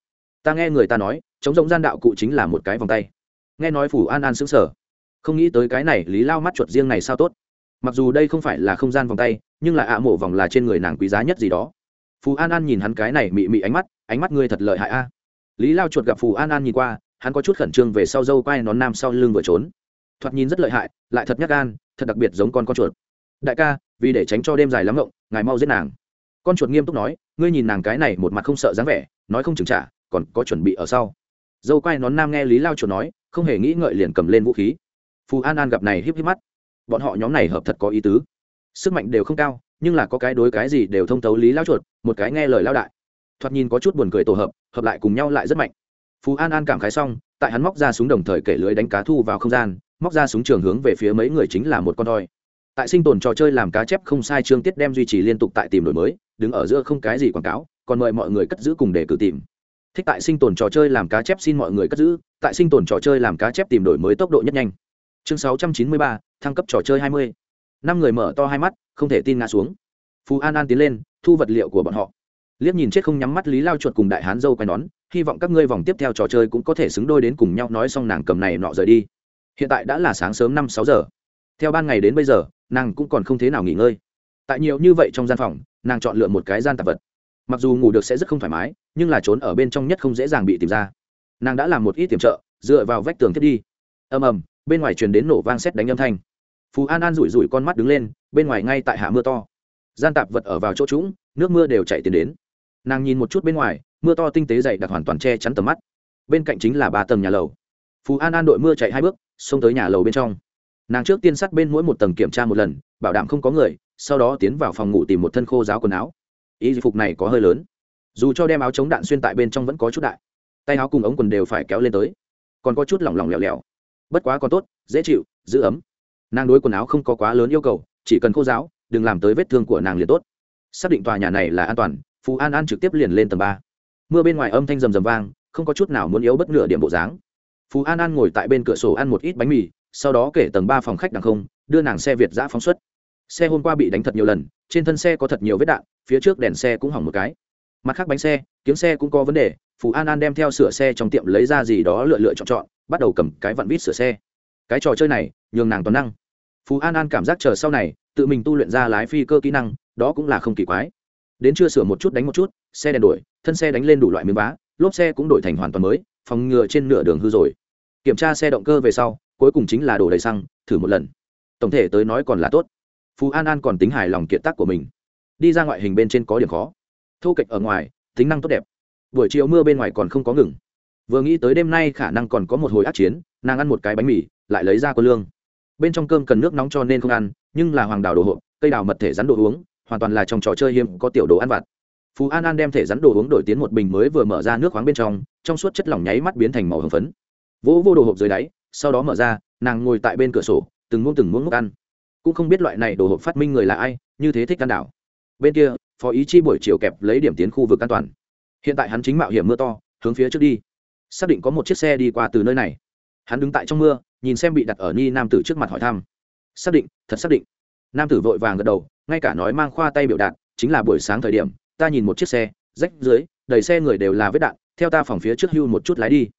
Ta nghe người ta nói, chống giống gian đạo cụ chính là một cái vòng tay. Nghe nói phù an an xứng sở không nghĩ tới cái này, lý lao mắt chuột riêng này sao tốt. Mặc dù đây không phải là không gian vòng tay, nhưng là ạ mổ vòng là trên người nàng quý giá nhất gì đó phù an an nhìn hắn cái này mị mị ánh mắt ánh mắt ngươi thật lợi hại a. Lý lao chuột gặp phù an an nhìn qua, hắn có chút khẩn trương về sau dâu quai nón nam sau lưng vừa trốn. Thoạt nhìn rất lợi hại, lại thật nhắc gan, thật đặc biệt giống con con chuột. Đại ca, vì để tránh cho đêm dài lắm ngộng, ngài mau giết nàng. Con chuột nghiêm túc nói, ngươi nhìn nàng cái này một mặt không sợ dáng vẻ, nói không chừng trả, còn có chuẩn bị ở sau. Dâu quai nón nam nghe lý lao chuột nói, không hề nghĩ ngợi liền cầm lên vũ khí. Phù an an gặp này híp híp mắt. Bọn họ nhóm này hợp thật có ý tứ. Sức mạnh đều không cao nhưng là có cái đối cái gì đều thông thấu lý lao chuột một cái nghe lời lao đại. Thoạt nhìn có chút buồn cười tổ hợp hợp lại cùng nhau lại rất mạnh. Phú an an cảm khái xong tại hắn móc ra súng đồng thời kể lưới đánh cá thu vào không gian móc ra súng trường hướng về phía mấy người chính là một con thoi tại sinh tồn trò chơi làm cá chép không sai chương tiết đem duy trì liên tục tại tìm đổi mới đứng ở giữa không cái gì quảng cáo còn mời mọi người cất giữ cùng để cử tìm. Thích tại sinh tồn trò chơi làm cá chép xin mọi người cất giữ tại sinh tồn trò chơi làm cá chép tìm đổi mới tốc độ nhất nhanh. Chương 693, thăng cấp trò chơi 20 năm người mở to hai mắt, không thể tin ngã xuống. Phú an an tiến lên, thu vật liệu của bọn họ. Liếc nhìn chết không nhắm mắt lý lao chuột cùng đại hán dâu quay nón, hy vọng các ngươi vòng tiếp theo trò chơi cũng có thể xứng đôi đến cùng nhau, nói xong nàng cầm này nọ rời đi. Hiện tại đã là sáng sớm năm sáu giờ. Theo ban ngày đến bây giờ, nàng cũng còn không thế nào nghỉ ngơi. Tại nhiều như vậy trong gian phòng, nàng chọn lựa một cái gian tạp vật. Mặc dù ngủ được sẽ rất không thoải mái, nhưng là trốn ở bên trong nhất không dễ dàng bị tìm ra. Nàng đã làm một ít tiềm trợ dựa vào vách tường thiết đi. Ầm ầm, bên ngoài truyền đến nổ vang xét đánh âm thanh phú an an rủi rủi con mắt đứng lên, bên ngoài ngay tại hạ mưa to. Gian tạp vật ở vào chỗ trũng, nước mưa đều chạy tiến đến. Nàng nhìn một chút bên ngoài, mưa to tinh tế dày đặc hoàn toàn che chắn tầm mắt. Bên cạnh chính là ba tầng nhà lầu. Phú an an đội mưa chạy hai bước, xông tới nhà lầu bên trong. Nàng trước tiên sắt bên mỗi một tầng kiểm tra một lần, bảo đảm không có người, sau đó tiến vào phòng ngủ tìm một thân khô giáo quần áo. Y phục này có hơi lớn. Dù cho đem áo chống đạn xuyên tại bên trong vẫn có chút đại. Tay áo cùng ống quần đều phải kéo lên tới. Còn có chút lỏng lỏng lẻo lẻo. Bất quá còn tốt, dễ chịu, giữ ấm nàng đối quần áo không có quá lớn yêu cầu, chỉ cần khô giáo, đừng làm tới vết thương của nàng liền tốt. Xác định tòa nhà này là an toàn, phú an an trực tiếp liền lên tầng ba. Mưa bên ngoài âm thanh rầm rầm vang, không có chút nào muốn yếu bất nửa điểm bộ dáng. Phú an an ngồi tại bên cửa sổ ăn một ít bánh mì, sau đó kể tầng ba phòng khách đằng không, đưa nàng xe việt giã phóng xuất. Xe hôm qua bị đánh thật nhiều lần, trên thân xe có thật nhiều vết đạn, phía trước đèn xe cũng hỏng một cái. Mặt khác bánh xe, kiếm xe cũng có vấn đề, phú an an đem theo sửa xe trong tiệm lấy ra gì đó lựa lựa chọn chọn, bắt đầu cầm cái vặn vít sửa xe. Cái trò chơi này nhường nàng toàn năng. Phú an an cảm giác chờ sau này, tự mình tu luyện ra lái phi cơ kỹ năng, đó cũng là không kỳ quái. Đến chưa sửa một chút đánh một chút, xe đèn đổi, thân xe đánh lên đủ loại miếng vá, lốp xe cũng đổi thành hoàn toàn mới, phòng ngừa trên nửa đường hư rồi. Kiểm tra xe động cơ về sau, cuối cùng chính là đổ đầy xăng, thử một lần. Tổng thể tới nói còn là tốt. Phú an an còn tính hài lòng kiệt tác của mình. Đi ra ngoại hình bên trên có điểm khó. Thô kệch ở ngoài, tính năng tốt đẹp. Buổi chiều mưa bên ngoài còn không có ngừng. Vừa nghĩ tới đêm nay khả năng còn có một hồi át chiến, nàng ăn một cái bánh mì, lại lấy ra quân lương bên trong cơm cần nước nóng cho nên không ăn, nhưng là hoàng đào đồ hộp, cây đào mật thể rắn đồ uống, hoàn toàn là trong trò chơi hiếm có tiểu đồ ăn vặt. Phú an an đem thể rắn đồ uống đổi tiến một bình mới vừa mở ra nước khoáng bên trong trong suốt chất lỏng nháy mắt biến thành màu hồng phấn. Vỗ vô đồ hộp dưới đáy, sau đó mở ra, nàng ngồi tại bên cửa sổ, từng muỗng từng muỗng múc ăn. Cũng không biết loại này đồ hộp phát minh người là ai, như thế thích ăn đảo. Bên kia, phó ý chi buổi chiều kẹp lấy điểm tiến khu vực an toàn. Hiện tại hắn chính mạo hiểm mưa to, hướng phía trước đi. Xác định có một chiếc xe đi qua từ nơi này. Hắn đứng tại trong mưa nhìn xem bị đặt ở ni nam tử trước mặt hỏi thăm. Xác định, thật xác định. Nam tử vội vàng gật đầu, ngay cả nói mang khoa tay biểu đạt, chính là buổi sáng thời điểm, ta nhìn một chiếc xe, rách dưới, đầy xe người đều là vết đạn, theo ta phòng phía trước hưu một chút lái đi.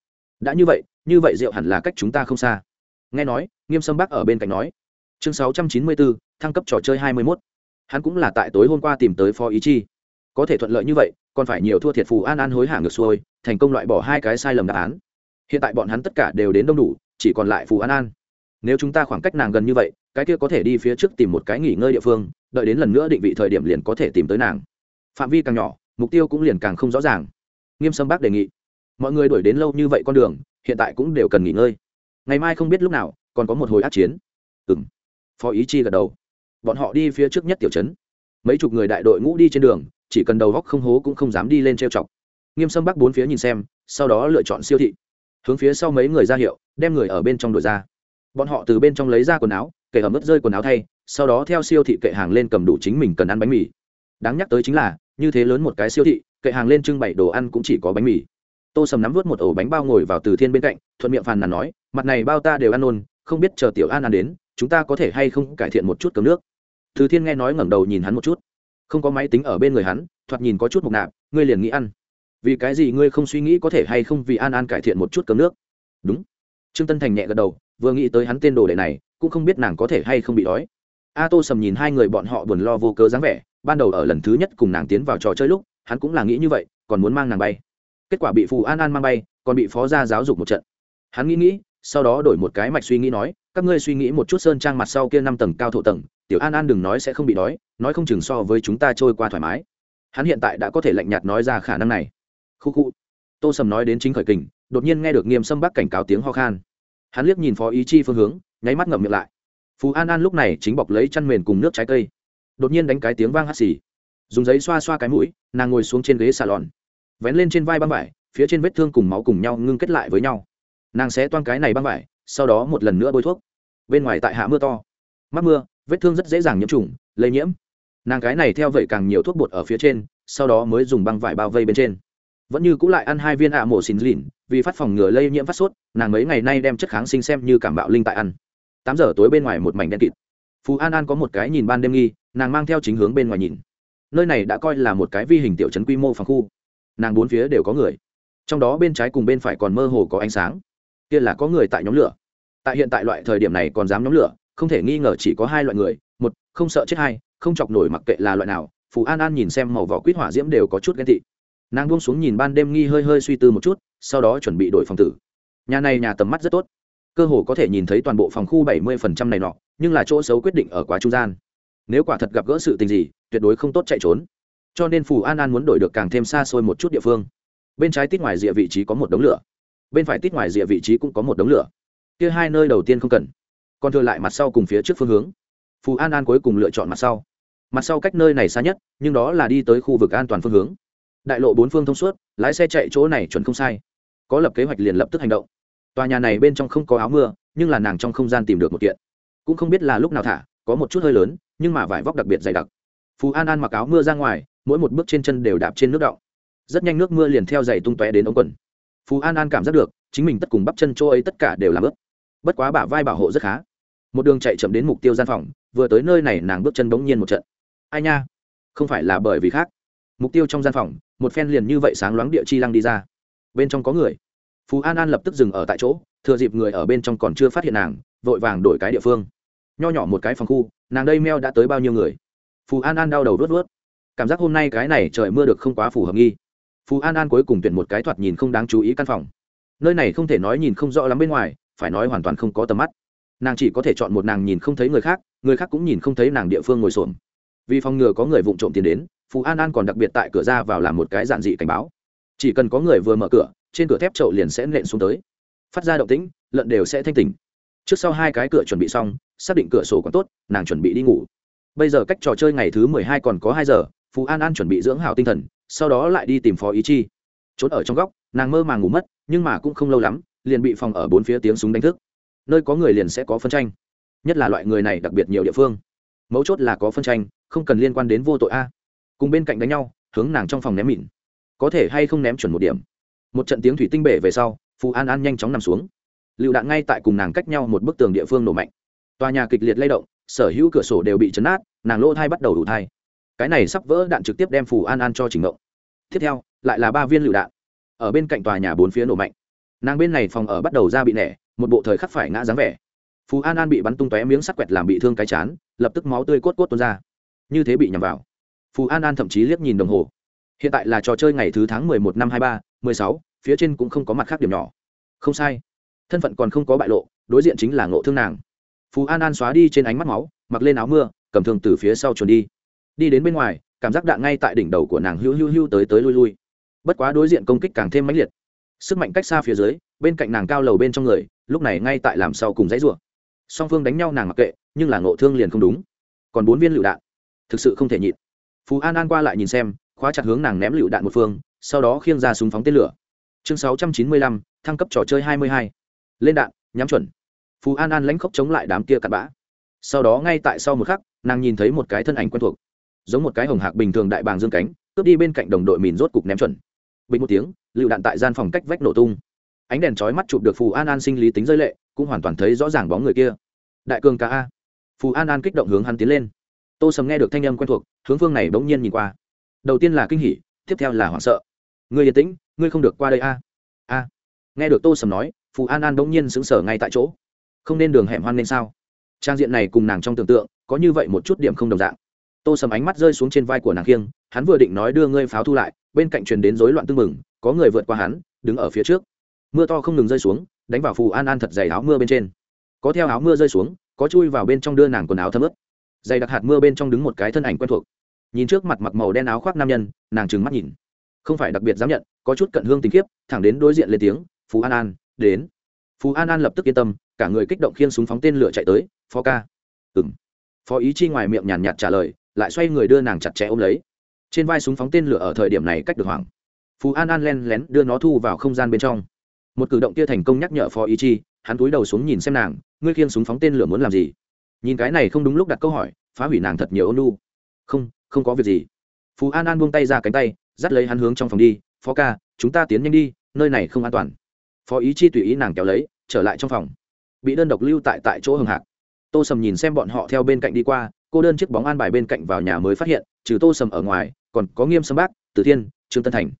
Đã như vậy như vậy rượu hẳn là cách chúng ta không xa. Nghe nói, nghiêm sâm bắc ở bên cạnh nói. Chương sáu trăm chín mươi bốn thăng cấp trò chơi hai mươi mốt. Hắn cũng là tại tối hôm qua tìm tới phó ý chi. Có thể thuận lợi như vậy, còn phải nhiều thua thiệt phù an an hối hả ngược xuôi, thành công loại bỏ hai cái sai lầm đáp án. Hiện tại bọn hắn tất cả đều đến đông đủ chỉ còn lại phù an an. Nếu chúng ta khoảng cách nàng gần như vậy, cái kia có thể đi phía trước tìm một cái nghỉ ngơi địa phương, đợi đến lần nữa định vị thời điểm liền có thể tìm tới nàng. Phạm vi càng nhỏ, mục tiêu cũng liền càng không rõ ràng. Nghiêm sâm bác đề nghị, mọi người đuổi đến lâu như vậy con đường, hiện tại cũng đều cần nghỉ ngơi. Ngày mai không biết lúc nào, còn có một hồi át chiến. Ừng phó ý chi gật đầu. Bọn họ đi phía trước nhất tiểu trấn. Mấy chục người đại đội ngũ đi trên đường, chỉ cần đầu góc không hố cũng không dám đi lên trêu chọc. Nghiêm sâm bắc bốn phía nhìn xem, sau đó lựa chọn siêu thị hướng phía sau mấy người ra hiệu, đem người ở bên trong đổi ra. Bọn họ từ bên trong lấy ra quần áo, kể ẩm ướt rơi quần áo thay, sau đó theo siêu thị kệ hàng lên cầm đủ chính mình cần ăn bánh mì. Đáng nhắc tới chính là, như thế lớn một cái siêu thị, kệ hàng lên trưng bày đồ ăn cũng chỉ có bánh mì. Tô sầm nắm vớt một ổ bánh bao ngồi vào từ thiên bên cạnh, thuận miệng phàn nàn nói, mặt này bao ta đều ăn nôn không biết chờ tiểu an ăn đến, chúng ta có thể hay không cải thiện một chút cấm nước. Từ thiên nghe nói ngẩng đầu nhìn hắn một chút. Không có máy tính ở bên người hắn, thoạt nhìn có chút mục nạp, ngươi liền nghĩ ăn vì cái gì ngươi không suy nghĩ có thể hay không vì an an cải thiện một chút cơm nước? Đúng. Trương tân thành nhẹ gật đầu, vừa nghĩ tới hắn tên đồ đệ này, cũng không biết nàng có thể hay không bị đói. A tô sầm nhìn hai người bọn họ buồn lo vô cớ dáng vẻ, ban đầu ở lần thứ nhất cùng nàng tiến vào trò chơi lúc, hắn cũng là nghĩ như vậy, còn muốn mang nàng bay. Kết quả bị phù an an mang bay, còn bị phó gia giáo dục một trận. Hắn nghĩ nghĩ, sau đó đổi một cái mạch suy nghĩ nói, các ngươi suy nghĩ một chút sơn trang mặt sau kia năm tầng cao thổ tầng, tiểu an an đừng nói sẽ không bị đói, nói không chừng so với chúng ta trôi qua thoải mái. Hắn hiện tại đã có thể lạnh nhạt nói ra khả năng này khu khu. Tô sầm nói đến chính khởi kình, đột nhiên nghe được nghiêm sâm bắc cảnh cáo tiếng ho khan. Hắn liếc nhìn phó ý chi phương hướng, nháy mắt ngậm miệng lại. Phú an an lúc này chính bọc lấy chăn mền cùng nước trái cây. Đột nhiên đánh cái tiếng vang hắt xì. Dùng giấy xoa xoa cái mũi, nàng ngồi xuống trên ghế salon. Vén lên trên vai băng vải, phía trên vết thương cùng máu cùng nhau ngưng kết lại với nhau. Nàng sẽ toan cái này băng vải, sau đó một lần nữa bôi thuốc. Bên ngoài tại hạ mưa to. Mắc mưa, vết thương rất dễ dàng nhiễm trùng, lây nhiễm. Nàng cái này theo vậy càng nhiều thuốc bột ở phía trên, sau đó mới dùng băng vải bao vây bên trên vẫn như cũng lại ăn hai viên ạ mổ xin lìn, vì phát phòng ngừa lây nhiễm phát sốt, nàng mấy ngày nay đem chất kháng sinh xem như cảm bạo linh tại ăn. Tám giờ tối bên ngoài một mảnh đen kịt. Phú an an có một cái nhìn ban đêm nghi, nàng mang theo chính hướng bên ngoài nhìn. Nơi này đã coi là một cái vi hình tiểu trấn quy mô phòng khu. Nàng bốn phía đều có người. Trong đó bên trái cùng bên phải còn mơ hồ có ánh sáng. Kia là có người tại nhóm lửa. Tại hiện tại loại thời điểm này còn dám nhóm lửa, không thể nghi ngờ chỉ có hai loại người, một, không sợ chết hai, không chọc nổi mặc kệ là loại nào. Phú an an nhìn xem màu vỏ quýt hỏa diễm đều có chút ghen tị nàng buông xuống nhìn ban đêm nghi hơi hơi suy tư một chút, sau đó chuẩn bị đổi phòng tử. Nhà này nhà tầm mắt rất tốt. Cơ hồ có thể nhìn thấy toàn bộ phòng khu bảy mươi phần trăm này nọ, nhưng là chỗ xấu quyết định ở quá trung gian. Nếu quả thật gặp gỡ sự tình gì, tuyệt đối không tốt chạy trốn. Cho nên phù an an muốn đổi được càng thêm xa xôi một chút địa phương. Bên trái tít ngoài rìa vị trí có một đống lửa. Bên phải tít ngoài rìa vị trí cũng có một đống lửa. Kia hai nơi đầu tiên không cần. Còn thừa lại mặt sau cùng phía trước phương hướng. Phù an an cuối cùng lựa chọn mặt sau. Mặt sau cách nơi này xa nhất, nhưng đó là đi tới khu vực an toàn phương hướng đại lộ bốn phương thông suốt, lái xe chạy chỗ này chuẩn không sai. Có lập kế hoạch liền lập tức hành động. Tòa nhà này bên trong không có áo mưa, nhưng là nàng trong không gian tìm được một kiện. Cũng không biết là lúc nào thả, có một chút hơi lớn, nhưng mà vải vóc đặc biệt dày đặc. Phú an an mặc áo mưa ra ngoài, mỗi một bước trên chân đều đạp trên nước đọng. Rất nhanh nước mưa liền theo dày tung tóe đến ống quần. Phú an an cảm giác được, chính mình tất cùng bắp chân chỗ ấy tất cả đều làm ướt bất quá bả vai bảo hộ rất khá. Một đường chạy chậm đến mục tiêu gian phòng, vừa tới nơi này nàng bước chân bỗng nhiên một trận. Ai nha? Không phải là bởi vì khác. Mục tiêu trong gian phòng một phen liền như vậy sáng loáng địa chi lăng đi ra. Bên trong có người. Phú an an lập tức dừng ở tại chỗ, thừa dịp người ở bên trong còn chưa phát hiện nàng, vội vàng đổi cái địa phương. Nho nhỏ một cái phòng khu, nàng đây meo đã tới bao nhiêu người? Phú an an đau đầu vớt vớt. Cảm giác hôm nay cái này trời mưa được không quá phù hợp nghi. Phú an an cuối cùng tuyển một cái thoạt nhìn không đáng chú ý căn phòng. Nơi này không thể nói nhìn không rõ lắm bên ngoài, phải nói hoàn toàn không có tầm mắt. Nàng chỉ có thể chọn một nàng nhìn không thấy người khác người khác cũng nhìn không thấy nàng địa phương ngồi xổm. Vì phòng ngừa có người vụng trộm tiền đến phù an an còn đặc biệt tại cửa ra vào làm một cái giản dị cảnh báo chỉ cần có người vừa mở cửa trên cửa thép trậu liền sẽ nện xuống tới phát ra động tĩnh lợn đều sẽ thanh tỉnh trước sau hai cái cửa chuẩn bị xong xác định cửa sổ còn tốt nàng chuẩn bị đi ngủ bây giờ cách trò chơi ngày thứ mười hai còn có hai giờ phú an an chuẩn bị dưỡng hào tinh thần sau đó lại đi tìm phó ý chi trốn ở trong góc nàng mơ màng ngủ mất nhưng mà cũng không lâu lắm liền bị phòng ở bốn phía tiếng súng đánh thức nơi có người liền sẽ có phân tranh nhất là loại người này đặc biệt nhiều địa phương mấu chốt là có phân tranh không cần liên quan đến vô tội a cùng bên cạnh đánh nhau, hướng nàng trong phòng ném mịn có thể hay không ném chuẩn một điểm. Một trận tiếng thủy tinh bể về sau, phù an an nhanh chóng nằm xuống. Lựu đạn ngay tại cùng nàng cách nhau một bức tường địa phương nổ mạnh. Tòa nhà kịch liệt lay động, sở hữu cửa sổ đều bị chấn át nàng lỗ thai bắt đầu đủ thai. Cái này sắp vỡ đạn trực tiếp đem phù an an cho trình mộng tiếp theo, lại là ba viên lựu đạn. Ở bên cạnh tòa nhà bốn phía nổ mạnh. Nàng bên này phòng ở bắt đầu ra bị nẻ, một bộ thời khắc phải ngã dáng vẻ. Phù an an bị bắn tung tóe miếng sắt quẹt làm bị thương cái chán, lập tức máu tươi cốt cốt tuôn ra. Như thế bị nhầm vào phú an an thậm chí liếc nhìn đồng hồ. Hiện tại là trò chơi ngày thứ tháng mười một năm hai ba, mười sáu, phía trên cũng không có mặt khác điểm nhỏ. Không sai. Thân phận còn không có bại lộ, đối diện chính là ngộ thương nàng. Phú an an xóa đi trên ánh mắt máu, mặc lên áo mưa, cầm thương từ phía sau chuồn đi. Đi đến bên ngoài, cảm giác đạn ngay tại đỉnh đầu của nàng hưu hưu hưu tới tới lui lui. Bất quá đối diện công kích càng thêm mãnh liệt. Sức mạnh cách xa phía dưới, bên cạnh nàng cao lầu bên trong người, lúc này ngay tại làm sau cùng dãy rủa. Song phương đánh nhau nàng mặc kệ, nhưng là ngộ thương liền không đúng. Còn bốn viên lựu đạn. Thực sự không thể nhịn phú an an qua lại nhìn xem khóa chặt hướng nàng ném lựu đạn một phương sau đó khiêng ra súng phóng tên lửa. Chương 695, thăng cấp trò chơi 22. lên đạn nhắm chuẩn. Phú an an lãnh khốc chống lại đám kia cặn bã. Sau đó ngay tại sau một khắc nàng nhìn thấy một cái thân ảnh quen thuộc. Giống một cái hồng hạc bình thường đại bàng dương cánh cướp đi bên cạnh đồng đội mìn rốt cục ném chuẩn. Bình một tiếng lựu đạn tại gian phòng cách vách nổ tung. Ánh đèn chói mắt chụp được phù an an sinh lý tính rơi lệ cũng hoàn toàn thấy rõ ràng bóng người kia. Đại cường ca a. Phù an an kích động hướng hắn tiến lên tô sầm nghe được thanh âm quen thuộc, hướng phương này bỗng nhiên nhìn qua. Đầu tiên là kinh hỉ, tiếp theo là hoảng sợ. Ngươi yên tĩnh, ngươi không được qua đây a. A. Nghe được tô sầm nói, phù an an bỗng nhiên sững sờ ngay tại chỗ. Không nên đường hẻm hoan nên sao? Trang diện này cùng nàng trong tưởng tượng, có như vậy một chút điểm không đồng dạng. Tô sầm ánh mắt rơi xuống trên vai của nàng khiêng, hắn vừa định nói đưa ngươi pháo thu lại, bên cạnh truyền đến rối loạn tưng mừng có người vượt qua hắn, đứng ở phía trước. Mưa to không ngừng rơi xuống, đánh vào phù an an thật dày áo mưa bên trên. Có theo áo mưa rơi xuống, có chui vào bên trong đưa nàng quần áo thấm ướt dày đặc hạt mưa bên trong đứng một cái thân ảnh quen thuộc. Nhìn trước mặt mặc màu đen áo khoác nam nhân, nàng trừng mắt nhìn. Không phải đặc biệt dám nhận, có chút cận hương tình kiếp thẳng đến đối diện lên tiếng, phú an an, đến. Phú an an lập tức yên tâm, cả người kích động khiên súng phóng tên lửa chạy tới, phó ca. Ừng phó ý chi ngoài miệng nhàn nhạt trả lời, lại xoay người đưa nàng chặt chẽ ôm lấy. Trên vai súng phóng tên lửa ở thời điểm này cách được hoảng. Phú an an len lén đưa nó thu vào không gian bên trong. Một cử động kia thành công nhắc nhở phó ý chi, hắn cúi đầu xuống nhìn xem nàng, ngươi khiêng súng phóng tên lửa muốn làm gì? Nhìn cái này không đúng lúc đặt câu hỏi, phá hủy nàng thật nhiều ôn lu không không có việc gì. Phú an an buông tay ra cánh tay, dắt lấy hắn hướng trong phòng đi. Phó ca, chúng ta tiến nhanh đi, nơi này không an toàn. Phó ý chi tùy ý nàng kéo lấy, trở lại trong phòng. Bị đơn độc lưu tại tại chỗ hưng hạc. Tô sầm nhìn xem bọn họ theo bên cạnh đi qua, cô đơn chiếc bóng an bài bên cạnh vào nhà mới phát hiện, trừ tô sầm ở ngoài, còn có nghiêm sâm bác từ thiên, trương tân thành.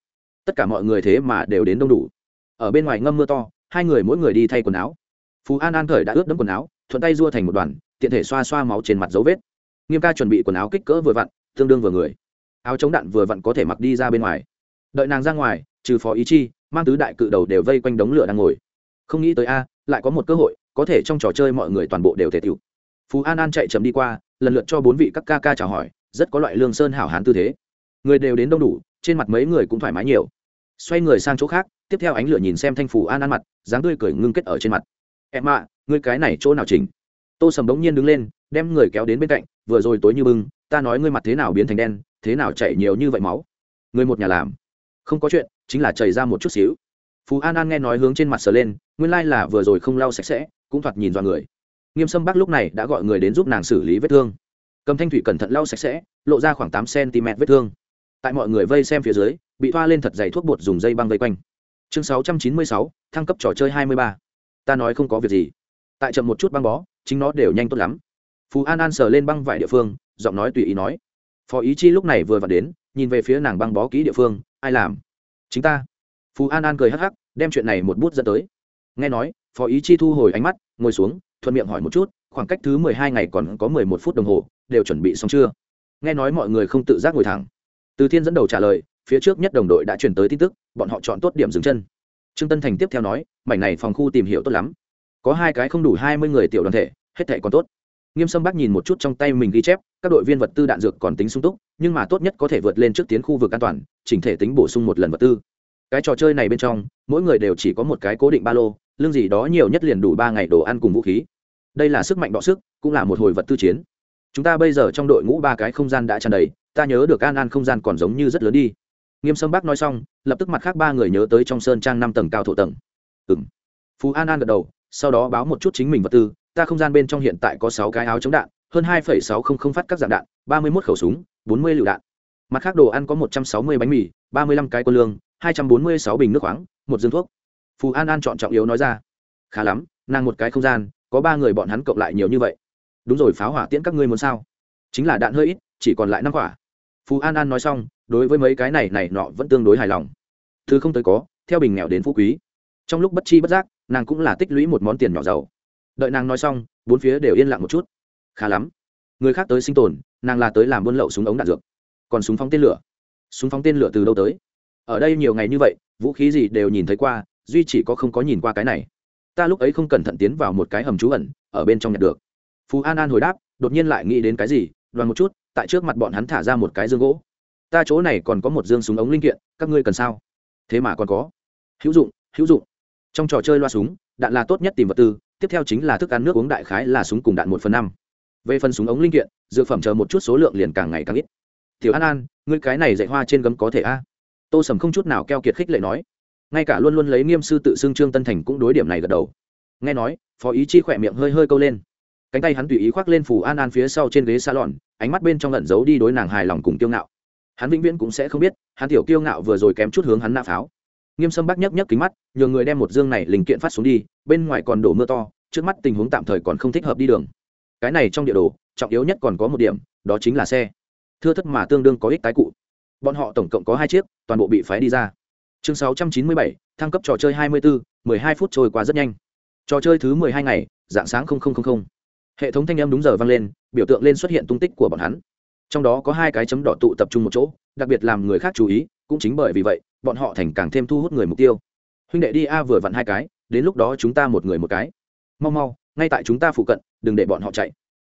Tất cả mọi người thế mà đều đến đông đủ. Ở bên ngoài ngâm mưa to, hai người mỗi người đi thay quần áo. Phú an an khởi đã ướt đẫm quần áo, thuận tay dua thành một đoàn tiện thể xoa xoa máu trên mặt dấu vết. Nghiêm ca chuẩn bị quần áo kích cỡ vừa vặn, tương đương vừa người. Áo chống đạn vừa vặn có thể mặc đi ra bên ngoài. Đợi nàng ra ngoài, trừ phó ý chi, mang tứ đại cự đầu đều vây quanh đống lửa đang ngồi. Không nghĩ tới a, lại có một cơ hội, có thể trong trò chơi mọi người toàn bộ đều thể tiểu. Phú an an chạy chậm đi qua, lần lượt cho bốn vị các ca ca chào hỏi, rất có loại lương sơn hảo hán tư thế. Người đều đến đông đủ, trên mặt mấy người cũng thoải mái nhiều. Xoay người sang chỗ khác, tiếp theo ánh lửa nhìn xem thanh phù an an mặt, dáng tươi cười ngưng kết ở trên mặt. Em ạ, ngươi cái này chỗ nào chỉnh? Tô sầm bỗng nhiên đứng lên, đem người kéo đến bên cạnh, vừa rồi tối như bưng, ta nói ngươi mặt thế nào biến thành đen, thế nào chảy nhiều như vậy máu? Người một nhà làm. Không có chuyện, chính là chảy ra một chút xíu. Phú an an nghe nói hướng trên mặt sờ lên, nguyên lai là vừa rồi không lau sạch sẽ, cũng thoạt nhìn do người. Nghiêm sâm Bác lúc này đã gọi người đến giúp nàng xử lý vết thương. Cầm thanh thủy cẩn thận lau sạch sẽ, lộ ra khoảng tám cm vết thương. Tại mọi người vây xem phía dưới, bị thoa lên thật dày thuốc bột dùng dây băng vây quanh. Chương sáu trăm chín mươi sáu, thăng cấp trò chơi hai mươi ba. Ta nói không có việc gì tại chậm một chút băng bó, chính nó đều nhanh tốt lắm. Phú an an sờ lên băng vải địa phương, giọng nói tùy ý nói. Phó ý chi lúc này vừa vặn đến, nhìn về phía nàng băng bó kỹ địa phương, ai làm? Chính ta. Phú an an cười hắc hắc, đem chuyện này một bút dẫn tới. Nghe nói, phó ý chi thu hồi ánh mắt, ngồi xuống, thuận miệng hỏi một chút, khoảng cách thứ mười hai ngày còn có mười một phút đồng hồ, đều chuẩn bị xong chưa? Nghe nói mọi người không tự giác ngồi thẳng. Từ thiên dẫn đầu trả lời, phía trước nhất đồng đội đã chuyển tới tin tức, bọn họ chọn tốt điểm dừng chân. Trương tân thành tiếp theo nói, mảnh này phòng khu tìm hiểu tốt lắm có hai cái không đủ hai mươi người tiểu đoàn thể, hết thệ còn tốt. Nghiêm sâm bác nhìn một chút trong tay mình ghi chép, các đội viên vật tư đạn dược còn tính sung túc, nhưng mà tốt nhất có thể vượt lên trước tiến khu vực an toàn, chỉnh thể tính bổ sung một lần vật tư. Cái trò chơi này bên trong, mỗi người đều chỉ có một cái cố định ba lô, lương gì đó nhiều nhất liền đủ ba ngày đồ ăn cùng vũ khí. Đây là sức mạnh đọ sức, cũng là một hồi vật tư chiến. Chúng ta bây giờ trong đội ngũ ba cái không gian đã tràn đầy, ta nhớ được an an không gian còn giống như rất lớn đi. Nghiêm sâm bác nói xong, lập tức mặt khác ba người nhớ tới trong sơn trang năm tầng cao thổ tầng. Ừng phú an an gật đầu sau đó báo một chút chính mình vật tư, ta không gian bên trong hiện tại có sáu cái áo chống đạn, hơn hai sáu không không phát các dạng đạn, ba mươi mốt khẩu súng, bốn mươi lựu đạn. Mặt khác đồ ăn có một trăm sáu mươi bánh mì, ba mươi lăm cái quân lương, hai trăm bốn mươi sáu bình nước khoáng, một dương thuốc. Phù an an chọn trọng yếu nói ra. Khá lắm, nàng một cái không gian, có ba người bọn hắn cộng lại nhiều như vậy. Đúng rồi pháo hỏa tiễn các ngươi muốn sao? Chính là đạn hơi ít, chỉ còn lại năm quả. Phù an an nói xong, đối với mấy cái này này nọ vẫn tương đối hài lòng. Thứ không tới có, theo bình nghèo đến phú quý. Trong lúc bất chi bất giác nàng cũng là tích lũy một món tiền nhỏ giàu. Đợi nàng nói xong, bốn phía đều yên lặng một chút. Khá lắm. Người khác tới sinh tồn, nàng là tới làm buôn lậu súng ống đạn dược. Còn súng phóng tên lửa. Súng phóng tên lửa từ đâu tới? Ở đây nhiều ngày như vậy, vũ khí gì đều nhìn thấy qua, duy chỉ có không có nhìn qua cái này. Ta lúc ấy không cẩn thận tiến vào một cái hầm trú ẩn, ở bên trong nhặt được. Phú an an hồi đáp, đột nhiên lại nghĩ đến cái gì, đoàn một chút, tại trước mặt bọn hắn thả ra một cái dương gỗ. Ta chỗ này còn có một dương súng ống linh kiện, các ngươi cần sao? Thế mà còn có. Hữu dụng hữu dụng trong trò chơi loa súng, đạn là tốt nhất tìm vật tư, tiếp theo chính là thức ăn nước uống đại khái là súng cùng đạn một phần năm. Về phần súng ống linh kiện, dược phẩm chờ một chút số lượng liền càng ngày càng ít. Thiếu an an, ngươi cái này dạy hoa trên gấm có thể a? Tô sầm không chút nào keo kiệt khích lệ nói. Ngay cả luôn luôn lấy nghiêm sư tự xưng trương tân thành cũng đối điểm này gật đầu. Nghe nói, phó ý chi khỏe miệng hơi hơi câu lên. Cánh tay hắn tùy ý khoác lên phủ an an phía sau trên ghế salon, ánh mắt bên trong lẩn giấu đi đối nàng hài lòng cùng kiêu ngạo. Hắn vĩnh viễn cũng sẽ không biết, hắn tiểu kiêu ngạo vừa rồi kém chút hướng hắn nạ pháo nghiêm sâm bác nhấc nhấc kính mắt nhờ người đem một dương này linh kiện phát xuống đi bên ngoài còn đổ mưa to trước mắt tình huống tạm thời còn không thích hợp đi đường. Cái này trong địa đồ trọng yếu nhất còn có một điểm đó chính là xe. Thưa thất mà tương đương có ích tái cụ. Bọn họ tổng cộng có hai chiếc toàn bộ bị phái đi ra. Chương 697, thăng cấp trò chơi 24, 12 phút trôi qua rất nhanh. Trò chơi thứ 12 ngày dạng sáng 0000. hệ thống thanh âm đúng giờ vang lên biểu tượng lên xuất hiện tung tích của bọn hắn. Trong đó có hai cái chấm đỏ tụ tập trung một chỗ đặc biệt làm người khác chú ý cũng chính bởi vì vậy bọn họ thành càng thêm thu hút người mục tiêu. Huynh đệ đi a vừa vặn hai cái, đến lúc đó chúng ta một người một cái. Mau mau, ngay tại chúng ta phụ cận, đừng để bọn họ chạy.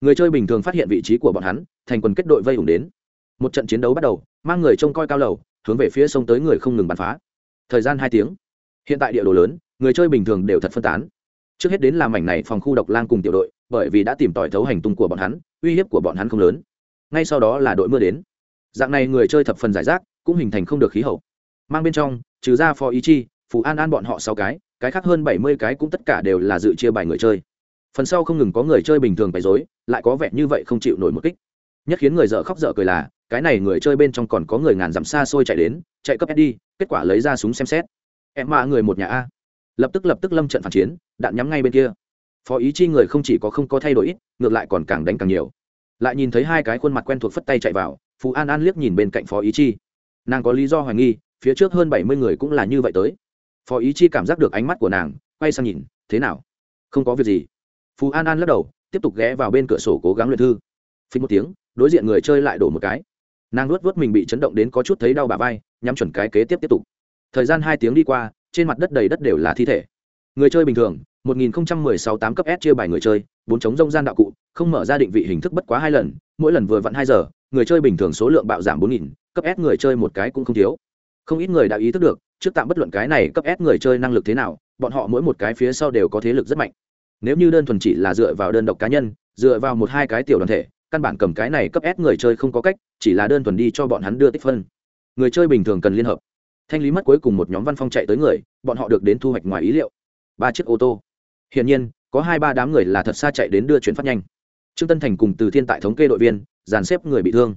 Người chơi bình thường phát hiện vị trí của bọn hắn, thành quần kết đội vây ủng đến. Một trận chiến đấu bắt đầu, mang người trông coi cao lầu, hướng về phía sông tới người không ngừng bắn phá. Thời gian hai tiếng. Hiện tại địa đồ lớn, người chơi bình thường đều thật phân tán. Trước hết đến làm mảnh này phòng khu độc lang cùng tiểu đội, bởi vì đã tìm tòi thấu hành tung của bọn hắn, uy hiếp của bọn hắn không lớn. Ngay sau đó là đội mưa đến. Dạng này người chơi thập phần giải rác, cũng hình thành không được khí hậu mang bên trong, trừ ra phó ý chi, phù an an bọn họ sáu cái cái khác hơn bảy mươi cái cũng tất cả đều là dự chia bài người chơi. Phần sau không ngừng có người chơi bình thường bày dối lại có vẻ như vậy không chịu nổi một kích. Nhất khiến người dở khóc dở cười là, cái này người chơi bên trong còn có người ngàn dặm xa xôi chạy đến, chạy cấp đi, kết quả lấy ra súng xem xét. Em mạ người một nhà a. Lập tức lập tức lâm trận phản chiến, đạn nhắm ngay bên kia. Phó ý chi người không chỉ có không có thay đổi ít, ngược lại còn càng đánh càng nhiều. Lại nhìn thấy hai cái khuôn mặt quen thuộc phất tay chạy vào phú an an liếc nhìn bên cạnh phó ý chi. Nàng có lý do hoài nghi phía trước hơn bảy mươi người cũng là như vậy tới. Phó ý chi cảm giác được ánh mắt của nàng quay sang nhìn thế nào? Không có việc gì. Phú an an lắc đầu tiếp tục ghé vào bên cửa sổ cố gắng luyện thư. Phí một tiếng đối diện người chơi lại đổ một cái. Nàng nuốt vớt mình bị chấn động đến có chút thấy đau bà vai nhắm chuẩn cái kế tiếp tiếp tục. Thời gian hai tiếng đi qua trên mặt đất đầy đất đều là thi thể. Người chơi bình thường 1016 8 cấp S chia bài người chơi, bốn chống rông gian đạo cụ, không mở ra định vị hình thức bất quá hai lần, mỗi lần vừa vặn hai giờ, người chơi bình thường số lượng bạo giảm 4000, cấp S người chơi một cái cũng không thiếu. Không ít người đã ý thức được, trước tạm bất luận cái này cấp S người chơi năng lực thế nào, bọn họ mỗi một cái phía sau đều có thế lực rất mạnh. Nếu như đơn thuần chỉ là dựa vào đơn độc cá nhân, dựa vào một hai cái tiểu đoàn thể, căn bản cầm cái này cấp S người chơi không có cách, chỉ là đơn thuần đi cho bọn hắn đưa tích phân. Người chơi bình thường cần liên hợp. Thanh lý mất cuối cùng một nhóm văn phong chạy tới người, bọn họ được đến thu hoạch ngoài ý liệu. Ba chiếc ô tô Hiển nhiên, có hai ba đám người là thật xa chạy đến đưa chuyển phát nhanh. Trương Tân Thành cùng Từ Thiên tại thống kê đội viên, dàn xếp người bị thương.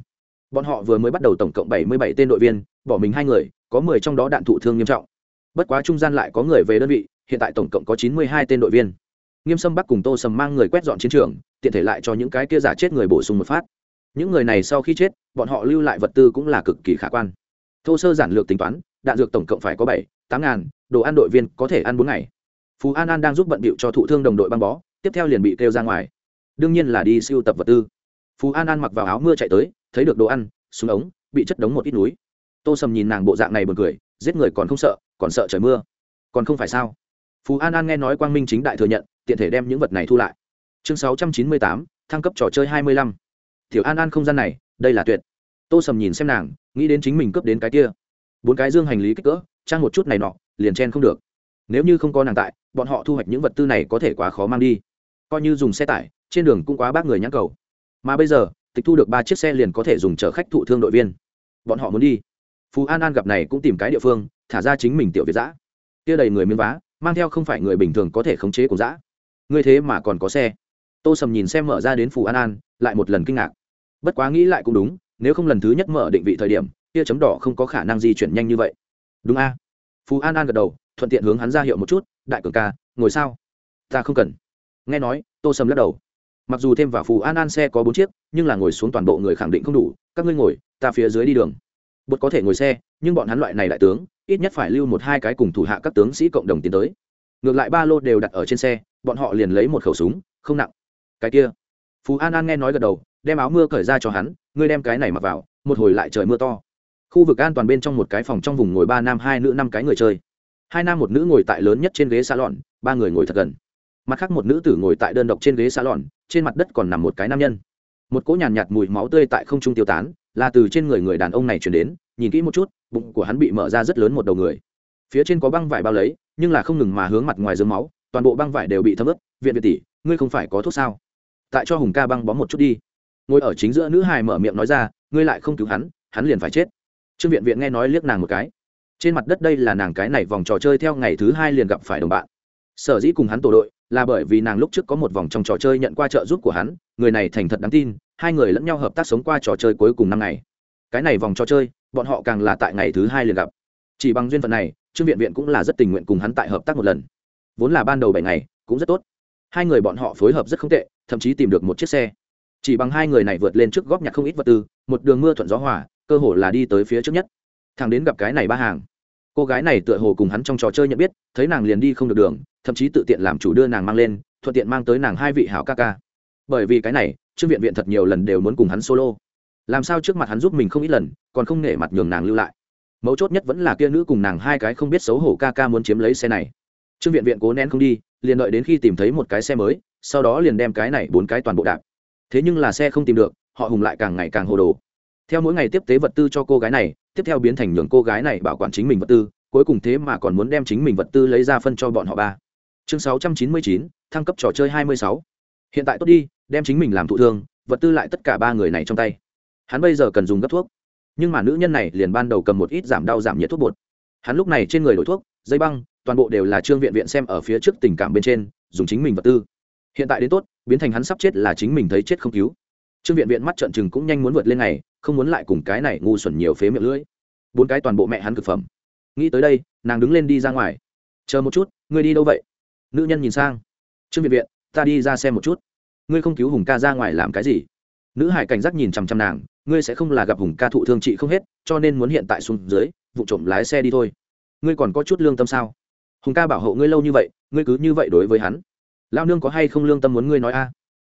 Bọn họ vừa mới bắt đầu tổng cộng bảy mươi bảy tên đội viên, bỏ mình hai người, có mười trong đó đạn thụ thương nghiêm trọng. Bất quá trung gian lại có người về đơn vị, hiện tại tổng cộng có chín mươi hai tên đội viên. Nghiêm Sâm Bắc cùng Tô Sầm mang người quét dọn chiến trường, tiện thể lại cho những cái kia giả chết người bổ sung một phát. Những người này sau khi chết, bọn họ lưu lại vật tư cũng là cực kỳ khả quan. Thô sơ giản lược tính toán, đạn dược tổng cộng phải có bảy, tám ngàn, đồ ăn đội viên có thể ăn bốn ngày phú an an đang giúp bận bịu cho thụ thương đồng đội băng bó tiếp theo liền bị kêu ra ngoài đương nhiên là đi siêu tập vật tư phú an an mặc vào áo mưa chạy tới thấy được đồ ăn súng ống bị chất đống một ít núi tô sầm nhìn nàng bộ dạng này buồn cười, giết người còn không sợ, còn sợ trời mưa. Còn không phải sao? Phú an an nghe nói quang minh chính đại thừa nhận, tiện thể đem những vật này thu lại. Chương sáu trăm chín mươi tám, thăng cấp trò chơi hai mươi lăm. Thiểu an an không gian này, đây là tuyệt. Tô sầm nhìn xem nàng, nghĩ đến chính mình cướp đến cái kia. Bốn cái dương hành lý kích cỡ, trang một chút này nọ, liền chen không được. Nếu như không có nàng tại, bọn họ thu hoạch những vật tư này có thể quá khó mang đi. Coi như dùng xe tải, trên đường cũng quá bác người nhãn cầu. Mà bây giờ, tịch thu được ba chiếc xe liền có thể dùng chở khách thụ thương đội viên. Bọn họ muốn đi phú an an gặp này cũng tìm cái địa phương, thả ra chính mình tiểu việt giã kia đầy người miếng vá, mang theo không phải người bình thường có thể khống chế của giã ngươi thế mà còn có xe. Tô sầm nhìn xem mở ra đến phù an an, lại một lần kinh ngạc. Bất quá nghĩ lại cũng đúng, nếu không lần thứ nhất mở định vị thời điểm, kia chấm đỏ không có khả năng di chuyển nhanh như vậy. Đúng a. Phù an an gật đầu, thuận tiện hướng hắn ra hiệu một chút, đại cường ca, ngồi sao? Ta không cần. Nghe nói, tô sầm lắc đầu. Mặc dù thêm vào phù an an xe có bốn chiếc, nhưng là ngồi xuống toàn bộ người khẳng định không đủ, các ngươi ngồi, ta phía dưới đi đường bột có thể ngồi xe nhưng bọn hắn loại này đại tướng ít nhất phải lưu một hai cái cùng thủ hạ các tướng sĩ cộng đồng tiến tới. Ngược lại ba lô đều đặt ở trên xe bọn họ liền lấy một khẩu súng không nặng. Cái kia. Phú an an nghe nói gật đầu đem áo mưa cởi ra cho hắn ngươi đem cái này mặc vào một hồi lại trời mưa to. Khu vực an toàn bên trong một cái phòng trong vùng ngồi ba nam hai nữ năm cái người chơi. Hai nam một nữ ngồi tại lớn nhất trên ghế xa lọn ba người ngồi thật gần. Mặt khác một nữ tử ngồi tại đơn độc trên ghế xa lọn trên mặt đất còn nằm một cái nam nhân. Một cỗ nhàn nhạt, nhạt mùi máu tươi tại không trung tiêu tán là từ trên người người đàn ông này chuyển đến, nhìn kỹ một chút, bụng của hắn bị mở ra rất lớn một đầu người. Phía trên có băng vải bao lấy, nhưng là không ngừng mà hướng mặt ngoài dưới máu, toàn bộ băng vải đều bị thấm ướt. Viện việt tỷ, ngươi không phải có thuốc sao? Tại cho hùng ca băng bó một chút đi. Ngồi ở chính giữa nữ hài mở miệng nói ra, ngươi lại không cứu hắn hắn liền phải chết. Trương viện viện nghe nói liếc nàng một cái. Trên mặt đất đây là nàng cái này vòng trò chơi theo ngày thứ hai liền gặp phải đồng bạn. Sở dĩ cùng hắn tổ đội, là bởi vì nàng lúc trước có một vòng trong trò chơi nhận qua trợ giúp của hắn, người này thành thật đáng tin hai người lẫn nhau hợp tác sống qua trò chơi cuối cùng năm ngày. Cái này vòng trò chơi, bọn họ càng là tại ngày thứ hai liền gặp. Chỉ bằng duyên phận này, trương viện viện cũng là rất tình nguyện cùng hắn tại hợp tác một lần. Vốn là ban đầu bảy ngày, cũng rất tốt. Hai người bọn họ phối hợp rất không tệ, thậm chí tìm được một chiếc xe. Chỉ bằng hai người này vượt lên trước góp nhặt không ít vật tư, một đường mưa thuận gió hỏa cơ hồ là đi tới phía trước nhất. Thằng đến gặp cái này ba hàng. Cô gái này tựa hồ cùng hắn trong trò chơi nhận biết, thấy nàng liền đi không được đường, thậm chí tự tiện làm chủ đưa nàng mang lên, thuận tiện mang tới nàng hai vị hảo ca ca bởi vì cái này, trương viện viện thật nhiều lần đều muốn cùng hắn solo. Làm sao trước mặt hắn giúp mình không ít lần, còn không nể mặt nhường nàng lưu lại. Mấu chốt nhất vẫn là kia nữ cùng nàng hai cái không biết xấu hổ ca ca muốn chiếm lấy xe này. Trương viện viện cố nén không đi, liền đợi đến khi tìm thấy một cái xe mới, sau đó liền đem cái này bốn cái toàn bộ đạp. Thế nhưng là xe không tìm được, họ hùng lại càng ngày càng hồ đồ. Theo mỗi ngày tiếp tế vật tư cho cô gái này, tiếp theo biến thành nhường cô gái này bảo quản chính mình vật tư, cuối cùng thế mà còn muốn đem chính mình vật tư lấy ra phân cho bọn họ ba. Chương sáu trăm chín mươi chín, thăng cấp trò chơi hai mươi sáu. Hiện tại tốt đi đem chính mình làm thụ thương, vật tư lại tất cả ba người này trong tay. Hắn bây giờ cần dùng gấp thuốc. Nhưng mà nữ nhân này liền ban đầu cầm một ít giảm đau giảm nhiệt thuốc bột. Hắn lúc này trên người đổi thuốc, dây băng, toàn bộ đều là trương viện viện xem ở phía trước tình cảm bên trên, dùng chính mình vật tư. Hiện tại đến tốt, biến thành hắn sắp chết là chính mình thấy chết không cứu. Trương viện viện mắt trợn chừng cũng nhanh muốn vượt lên này, không muốn lại cùng cái này ngu xuẩn nhiều phế miệng lưỡi. Bốn cái toàn bộ mẹ hắn cực phẩm. Nghĩ tới đây, nàng đứng lên đi ra ngoài. Chờ một chút, ngươi đi đâu vậy? Nữ nhân nhìn sang. Trương viện viện, ta đi ra xem một chút ngươi không cứu hùng ca ra ngoài làm cái gì? Nữ hải cảnh giác nhìn chằm chằm nàng, ngươi sẽ không là gặp hùng ca thụ thương trị không hết, cho nên muốn hiện tại xuống dưới, vụ trộm lái xe đi thôi. Ngươi còn có chút lương tâm sao? Hùng ca bảo hộ ngươi lâu như vậy, ngươi cứ như vậy đối với hắn. Lao nương có hay không lương tâm muốn ngươi nói a?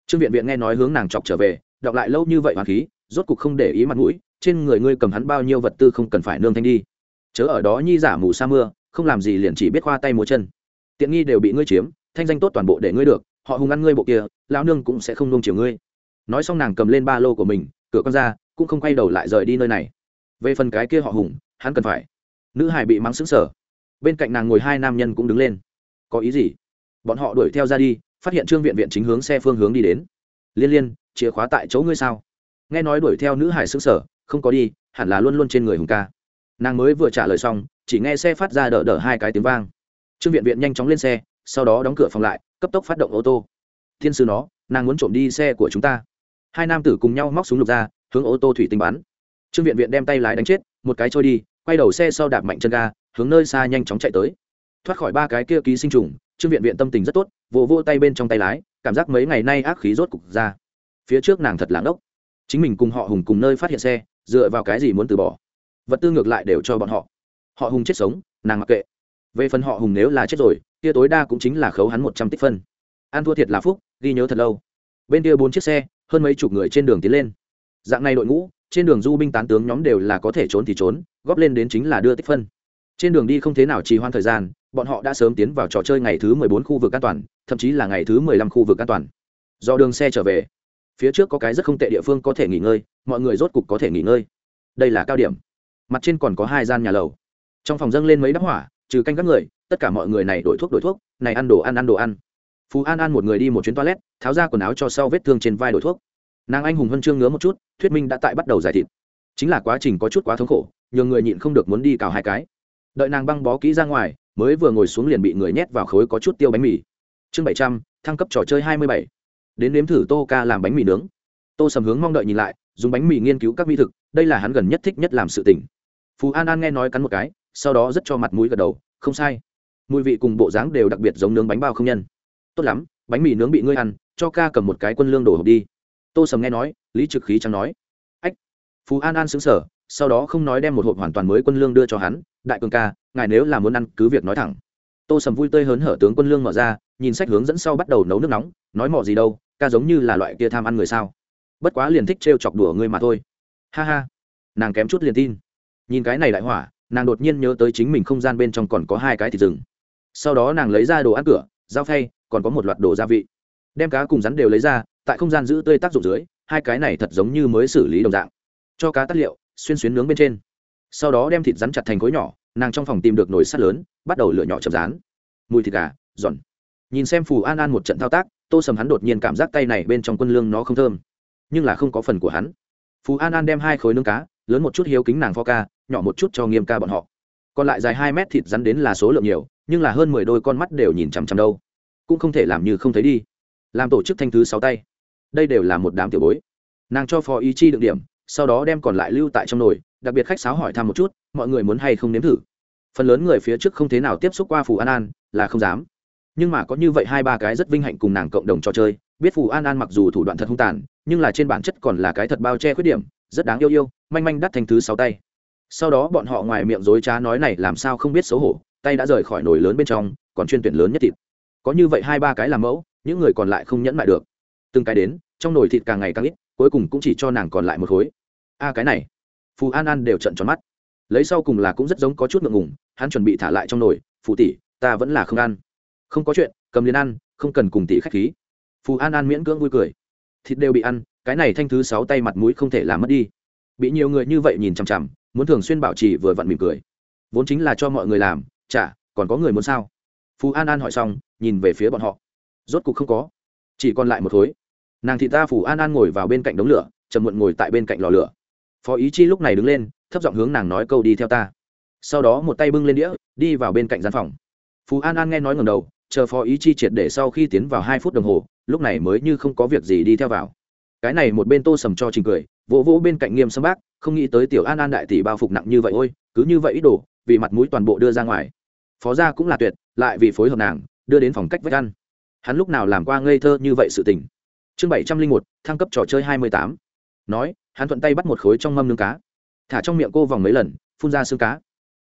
Trương viện viện nghe nói hướng nàng chọc trở về, đọc lại lâu như vậy hoàng khí, rốt cục không để ý mặt mũi, trên người ngươi cầm hắn bao nhiêu vật tư không cần phải nương thanh đi. Chớ ở đó nhi giả mù sa mưa, không làm gì liền chỉ biết khoa tay múa chân. Tiện nghi đều bị ngươi chiếm, thanh danh tốt toàn bộ để ngươi được họ hùng ăn ngươi bộ kia, lão nương cũng sẽ không nông chiều ngươi. Nói xong nàng cầm lên ba lô của mình, cửa con ra, cũng không quay đầu lại rời đi nơi này. Về phần cái kia họ hùng, hắn cần phải. Nữ hải bị mắng xứng sở bên cạnh nàng ngồi hai nam nhân cũng đứng lên. Có ý gì? Bọn họ đuổi theo ra đi, phát hiện trương viện viện chính hướng xe phương hướng đi đến. Liên liên, chìa khóa tại chỗ ngươi sao? Nghe nói đuổi theo nữ hải xứng sở không có đi, hẳn là luôn luôn trên người hùng ca. Nàng mới vừa trả lời xong, chỉ nghe xe phát ra đỡ đỡ hai cái tiếng vang. Trương viện viện nhanh chóng lên xe sau đó đóng cửa phòng lại, cấp tốc phát động ô tô. Thiên sư nó, nàng muốn trộm đi xe của chúng ta. Hai nam tử cùng nhau móc súng lục ra, hướng ô tô thủy tinh bắn. Trương viện viện đem tay lái đánh chết, một cái trôi đi, quay đầu xe sau đạp mạnh chân ga, hướng nơi xa nhanh chóng chạy tới. Thoát khỏi ba cái kia ký sinh trùng, trương viện viện tâm tình rất tốt, vỗ vô tay bên trong tay lái, cảm giác mấy ngày nay ác khí rốt cục ra. Phía trước nàng thật lãng đốc chính mình cùng họ hùng cùng nơi phát hiện xe, dựa vào cái gì muốn từ bỏ? Vật tư ngược lại đều cho bọn họ. Họ hùng chết sống, nàng mặc kệ. Về phần họ hùng nếu là chết rồi kia tối đa cũng chính là khấu hắn một trăm tích phân. An thua thiệt là phúc, ghi nhớ thật lâu. Bên kia bốn chiếc xe, hơn mấy chục người trên đường tiến lên. Dạng này đội ngũ, trên đường du binh tán tướng nhóm đều là có thể trốn thì trốn, góp lên đến chính là đưa tích phân. Trên đường đi không thế nào trì hoãn thời gian, bọn họ đã sớm tiến vào trò chơi ngày thứ mười bốn khu vực an toàn, thậm chí là ngày thứ mười lăm khu vực an toàn. Do đường xe trở về, phía trước có cái rất không tệ địa phương có thể nghỉ ngơi, mọi người rốt cục có thể nghỉ ngơi. Đây là cao điểm. Mặt trên còn có hai gian nhà lầu. Trong phòng dâng lên mấy đắp hỏa, trừ canh các người tất cả mọi người này đổi thuốc đổi thuốc, này ăn đồ ăn ăn đồ ăn. Phú an an một người đi một chuyến toilet, tháo ra quần áo cho sau vết thương trên vai đổi thuốc. Nàng anh hùng huân chương ngứa một chút, thuyết minh đã tại bắt đầu giải thịt. Chính là quá trình có chút quá thống khổ nhiều người nhịn không được muốn đi cào hai cái. Đợi nàng băng bó kỹ ra ngoài, mới vừa ngồi xuống liền bị người nhét vào khối có chút tiêu bánh mì. Chương bảy trăm, thăng cấp trò chơi hai mươi bảy. Đến nếm thử tô ca làm bánh mì nướng. Tô sầm hướng mong đợi nhìn lại, dùng bánh mì nghiên cứu các mỹ thực, đây là hắn gần nhất thích nhất làm sự tình. Phú an an nghe nói cắn một cái, sau đó rất cho mặt mũi gật đầu, không sai mùi vị cùng bộ dáng đều đặc biệt giống nướng bánh bao không nhân. Tốt lắm, bánh mì nướng bị ngươi ăn, cho ca cầm một cái quân lương đổ hộp đi. Tô sầm nghe nói, lý trực khí chẳng nói. Ách. Phú an an xứng sở sau đó không nói đem một hộp hoàn toàn mới quân lương đưa cho hắn. Đại cường ca, ngài nếu là muốn ăn, cứ việc nói thẳng. Tô sầm vui tươi hớn hở tướng quân lương mở ra, nhìn sách hướng dẫn sau bắt đầu nấu nước nóng, nói mỏ gì đâu, ca giống như là loại kia tham ăn người sao. Bất quá liền thích trêu chọc đùa ngươi mà thôi. Ha ha. Nàng kém chút liền tin. Nhìn cái này đại hỏa, nàng đột nhiên nhớ tới chính mình không gian bên trong còn có hai cái thịt rừng sau đó nàng lấy ra đồ ăn cửa, dao phay, còn có một loạt đồ gia vị. Đem cá cùng rắn đều lấy ra, tại không gian giữ tươi tác dụng dưới, hai cái này thật giống như mới xử lý đồng dạng. Cho cá tắt liệu, xuyên xuyến nướng bên trên. Sau đó đem thịt rắn chặt thành khối nhỏ, nàng trong phòng tìm được nồi sắt lớn, bắt đầu lửa nhỏ chậm rán. Mùi thịt gà, giòn. Nhìn xem phù an an một trận thao tác, tô sầm hắn đột nhiên cảm giác tay này bên trong quân lương nó không thơm, nhưng là không có phần của hắn. Phù an an đem hai khối nướng cá, lớn một chút hiếu kính nàng pho ca, nhỏ một chút cho nghiêm ca bọn họ. Còn lại dài hai mét thịt rắn đến là số lượng nhiều nhưng là hơn mười đôi con mắt đều nhìn chằm chằm đâu. Cũng không thể làm như không thấy đi. Làm tổ chức thanh thứ sáu tay. Đây đều là một đám tiểu bối. Nàng cho phó ý chi đựng điểm, sau đó đem còn lại lưu tại trong nồi, đặc biệt khách sáo hỏi thăm một chút, mọi người muốn hay không nếm thử. Phần lớn người phía trước không thế nào tiếp xúc qua phù an an, là không dám. Nhưng mà có như vậy hai ba cái rất vinh hạnh cùng nàng cộng đồng trò chơi, biết phù an an mặc dù thủ đoạn thật hung tàn, nhưng là trên bản chất còn là cái thật bao che khuyết điểm, rất đáng yêu yêu, manh manh đắt thành thứ sáu tay. Sau đó bọn họ ngoài miệng dối trá nói này làm sao không biết xấu hổ tay đã rời khỏi nồi lớn bên trong, còn chuyên tuyển lớn nhất thịt. Có như vậy hai ba cái làm mẫu, những người còn lại không nhẫn lại được. Từng cái đến, trong nồi thịt càng ngày càng ít, cuối cùng cũng chỉ cho nàng còn lại một khối. A cái này. Phù an an đều trận tròn mắt. Lấy sau cùng là cũng rất giống có chút ngượng ngùng, hắn chuẩn bị thả lại trong nồi, phù tỷ, ta vẫn là không ăn. Không có chuyện, cầm liền ăn, không cần cùng tỷ khách khí. Phù an an miễn cưỡng vui cười. Thịt đều bị ăn, cái này thanh thứ sáu tay mặt mũi không thể làm mất đi. Bị nhiều người như vậy nhìn chằm chằm, muốn thường xuyên bảo trì vừa vặn mỉm cười. Vốn chính là cho mọi người làm chả, còn có người muốn sao? Phú an an hỏi xong, nhìn về phía bọn họ. Rốt cục không có. Chỉ còn lại một khối. Nàng thị ta phù an an ngồi vào bên cạnh đống lửa trầm muộn ngồi tại bên cạnh lò lửa. Phó ý chi lúc này đứng lên, thấp giọng hướng nàng nói câu đi theo ta. Sau đó một tay bưng lên đĩa, đi vào bên cạnh gian phòng. Phú an an nghe nói ngầm đầu, chờ phó ý chi triệt để sau khi tiến vào hai phút đồng hồ, lúc này mới như không có việc gì đi theo vào. Cái này một bên tô sầm cho trình cười, vỗ vỗ bên cạnh nghiêm sâm bác, không nghĩ tới tiểu an an đại tỷ bao phục nặng như vậy, ôi, cứ như vậy ít đồ, vì mặt mũi toàn bộ đưa ra ngoài phó gia cũng là tuyệt, lại vì phối hợp nàng, đưa đến phòng cách vách ăn. Hắn lúc nào làm qua ngây thơ như vậy sự tình? Chương bảy trăm linh một, thăng cấp trò chơi hai mươi tám. Nói, hắn thuận tay bắt một khối trong mâm nướng cá. Thả trong miệng cô vòng mấy lần, phun ra xương cá.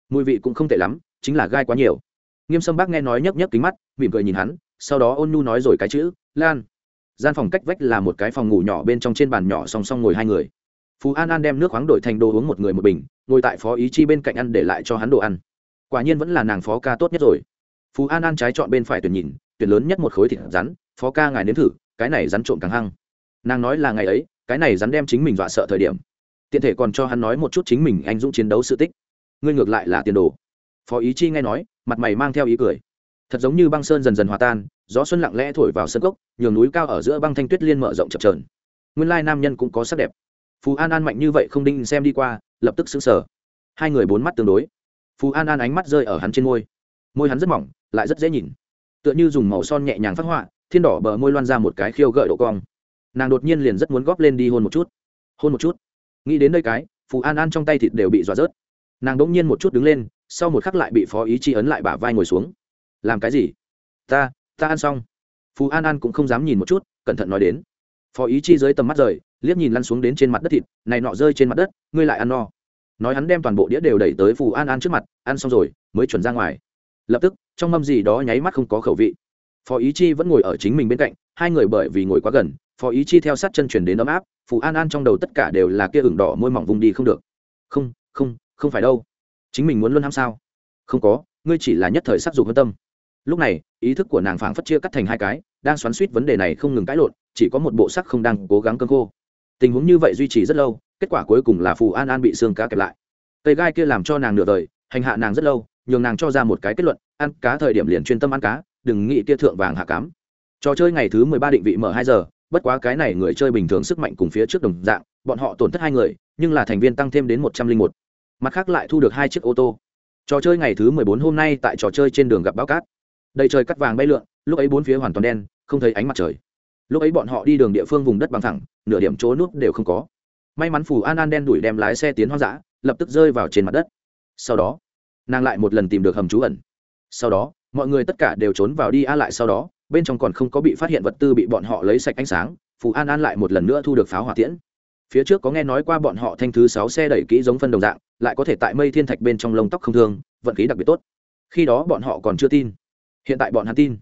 Mùi vị cũng không tệ lắm, chính là gai quá nhiều. Nghiêm sâm bác nghe nói nhấc nhấc kính mắt, mỉm cười nhìn hắn, sau đó ôn nhu nói rồi cái chữ, lan. Gian phòng cách vách là một cái phòng ngủ nhỏ bên trong trên bàn nhỏ song song ngồi hai người. Phú an an đem nước khoáng đổi thành đồ uống một người một bình, ngồi tại phó ý chi bên cạnh ăn để lại cho hắn đồ ăn quả nhiên vẫn là nàng phó ca tốt nhất rồi. Phú an an trái chọn bên phải tuyển nhìn, tuyển lớn nhất một khối thịt rắn, phó ca ngài nếm thử, cái này rắn trộm càng hăng. Nàng nói là ngày ấy, cái này rắn đem chính mình dọa sợ thời điểm. Tiện thể còn cho hắn nói một chút chính mình anh dũng chiến đấu sự tích. Ngươi ngược lại là tiền đồ. Phó ý chi nghe nói, mặt mày mang theo ý cười. Thật giống như băng sơn dần dần hòa tan, gió xuân lặng lẽ thổi vào sân cốc, nhường núi cao ở giữa băng thanh tuyết liên mở rộng chập trờn nguyên lai nam nhân cũng có sắc đẹp. Phú an an mạnh như vậy không đinh xem đi qua, lập tức xứng sở hai người bốn mắt tương đối phú an an ánh mắt rơi ở hắn trên môi. Môi hắn rất mỏng, lại rất dễ nhìn. Tựa như dùng màu son nhẹ nhàng phát họa, thiên đỏ bờ môi loan ra một cái khiêu gợi độ cong. Nàng đột nhiên liền rất muốn góp lên đi hôn một chút. Hôn một chút. Nghĩ đến đây cái phù an an trong tay thịt đều bị dọa rớt. Nàng đ ỗ n g nhiên một chút đứng lên, sau một khắc lại bị phó ý chi ấn lại bả vai ngồi xuống. Làm cái gì? Ta ta ăn xong. Phú an an cũng không dám nhìn một chút, cẩn thận nói đến. Phó ý chi dưới tầm mắt rời, liếc nhìn lăn xuống đến trên mặt đất thịt, này nọ rơi trên mặt đất, ngươi lại ăn no nói hắn đem toàn bộ đĩa đều đẩy tới phù an an trước mặt, ăn xong rồi, mới chuẩn ra ngoài. Lập tức, trong mâm gì đó nháy mắt không có khẩu vị. Phó ý chi vẫn ngồi ở chính mình bên cạnh, hai người bởi vì ngồi quá gần, phó ý chi theo sát chân chuyển đến ấm áp, phù an an trong đầu tất cả đều là kia ửng đỏ môi mỏng vùng đi không được. Không không không phải đâu. Chính mình muốn luôn ham sao? Không có, ngươi chỉ là nhất thời sắc dục hơn tâm. Lúc này, ý thức của nàng phảng phất chia cắt thành hai cái, đang xoắn suýt vấn đề này không ngừng cãi lộn, chỉ có một bộ sắc không đang cố gắng cơn khô. Tình huống như vậy duy trì rất lâu kết quả cuối cùng là phù an an bị xương cá kẹp lại. Cây gai kia làm cho nàng nửa đời, hành hạ nàng rất lâu, nhường nàng cho ra một cái kết luận, ăn cá thời điểm liền chuyên tâm ăn cá, đừng nghĩ kia thượng vàng hạ cám. Trò chơi ngày thứ mười ba định vị mở hai giờ, bất quá cái này người chơi bình thường sức mạnh cùng phía trước đồng dạng, bọn họ tổn thất hai người, nhưng là thành viên tăng thêm đến một trăm linh một. Mặt khác lại thu được hai chiếc ô tô. Trò chơi ngày thứ mười bốn hôm nay tại trò chơi trên đường gặp báo cát. Đầy trời cắt vàng bay lượn, lúc ấy bốn phía hoàn toàn đen, không thấy ánh mặt trời. Lúc ấy bọn họ đi đường địa phương vùng đất bằng thẳng, nửa điểm chỗ nước đều không có may mắn phù an an đen đuổi đem lái xe tiến hoang dã, lập tức rơi vào trên mặt đất. Sau đó, nàng lại một lần tìm được hầm trú ẩn. Sau đó, mọi người tất cả đều trốn vào đi a lại sau đó, bên trong còn không có bị phát hiện vật tư bị bọn họ lấy sạch ánh sáng, phù an an lại một lần nữa thu được pháo hỏa tiễn. Phía trước có nghe nói qua bọn họ thanh thứ sáu xe đẩy kỹ giống phân đồng dạng, lại có thể tại mây thiên thạch bên trong lông tóc không thương, vận khí đặc biệt tốt. Khi đó bọn họ còn chưa tin. Hiện tại bọn hắn tin.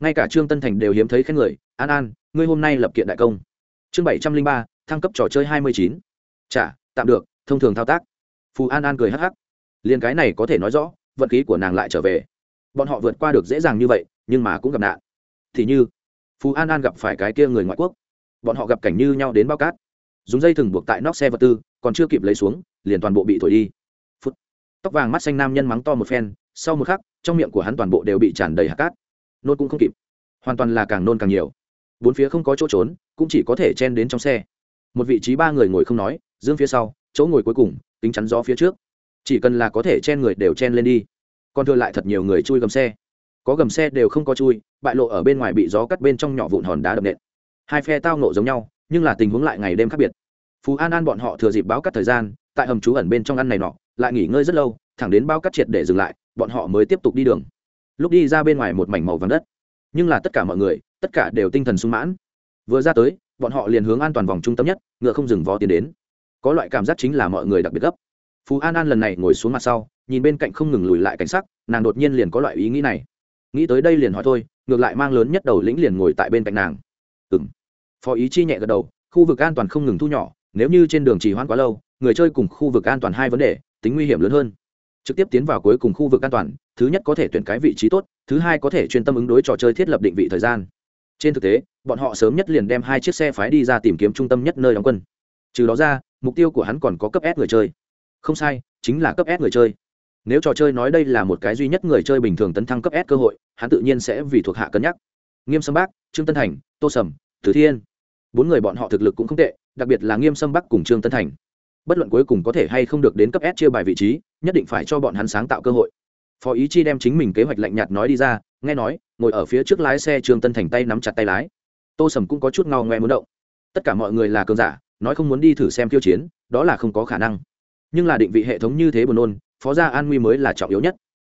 Ngay cả trương tân thành đều hiếm thấy khen người, an an, ngươi hôm nay lập kiện đại công. Chương bảy trăm linh ba thăng cấp trò chơi hai mươi chín. Chả, tạm được, thông thường thao tác. Phù an an cười hắc hắc. Liền cái này có thể nói rõ, vận khí của nàng lại trở về. Bọn họ vượt qua được dễ dàng như vậy, nhưng mà cũng gặp nạn. Thì như, phù an an gặp phải cái kia người ngoại quốc. Bọn họ gặp cảnh như nhau đến bao cát. Dùng dây thừng buộc tại nóc xe vật tư, còn chưa kịp lấy xuống, liền toàn bộ bị thổi đi. Phút. tóc vàng mắt xanh nam nhân mắng to một phen, sau một khắc, trong miệng của hắn toàn bộ đều bị tràn đầy hạt cát. Nôn cũng không kịp. Hoàn toàn là càng nôn càng nhiều. Bốn phía không có chỗ trốn, cũng chỉ có thể chen đến trong xe một vị trí ba người ngồi không nói, dương phía sau, chỗ ngồi cuối cùng tính chắn gió phía trước. Chỉ cần là có thể chen người đều chen lên đi. Còn thừa lại thật nhiều người chui gầm xe. Có gầm xe đều không có chui, bại lộ ở bên ngoài bị gió cắt bên trong nhỏ vụn hòn đá đập nện. Hai phe tao nộ giống nhau, nhưng là tình huống lại ngày đêm khác biệt. Phú an an bọn họ thừa dịp báo cắt thời gian, tại hầm trú ẩn bên trong ăn này nọ, lại nghỉ ngơi rất lâu, thẳng đến bao cắt triệt để dừng lại, bọn họ mới tiếp tục đi đường. Lúc đi ra bên ngoài một mảnh màu vàng đất. Nhưng là tất cả mọi người, tất cả đều tinh thần sung mãn vừa ra tới, bọn họ liền hướng an toàn vòng trung tâm nhất, ngựa không dừng vó tiến đến. Có loại cảm giác chính là mọi người đặc biệt gấp. Phú an an lần này ngồi xuống mặt sau, nhìn bên cạnh không ngừng lùi lại cảnh sắc, nàng đột nhiên liền có loại ý nghĩ này. Nghĩ tới đây liền hỏi thôi, ngược lại mang lớn nhất đầu lĩnh liền ngồi tại bên cạnh nàng. Ừ m phó ý chi nhẹ gật đầu, khu vực an toàn không ngừng thu nhỏ, nếu như trên đường trì hoãn quá lâu, người chơi cùng khu vực an toàn hai vấn đề, tính nguy hiểm lớn hơn. Trực tiếp tiến vào cuối cùng khu vực an toàn, thứ nhất có thể tuyển cái vị trí tốt, thứ hai có thể chuyên tâm ứng đối trò chơi thiết lập định vị thời gian. Trên thực tế bọn họ sớm nhất liền đem hai chiếc xe phái đi ra tìm kiếm trung tâm nhất nơi đóng quân. Trừ đó ra, mục tiêu của hắn còn có cấp s người chơi. Không sai, chính là cấp s người chơi. Nếu trò chơi nói đây là một cái duy nhất người chơi bình thường tấn thăng cấp s cơ hội, hắn tự nhiên sẽ vì thuộc hạ cân nhắc. Nghiêm sâm bác trương tân thành, tô sầm tử thiên. Bốn người bọn họ thực lực cũng không tệ, đặc biệt là nghiêm sâm bắc cùng trương tân thành. Bất luận cuối cùng có thể hay không được đến cấp s chia bài vị trí, nhất định phải cho bọn hắn sáng tạo cơ hội. Phó ý chi đem chính mình kế hoạch lạnh nhạt nói đi ra, nghe nói, ngồi ở phía trước lái xe trương tân thành tay nắm chặt tay lái tô sầm cũng có chút ngao ngoe muốn động. Tất cả mọi người là cơn giả, nói không muốn đi thử xem tiêu chiến, đó là không có khả năng. Nhưng là định vị hệ thống như thế buồn nôn, phó gia an nguy mới là trọng yếu nhất.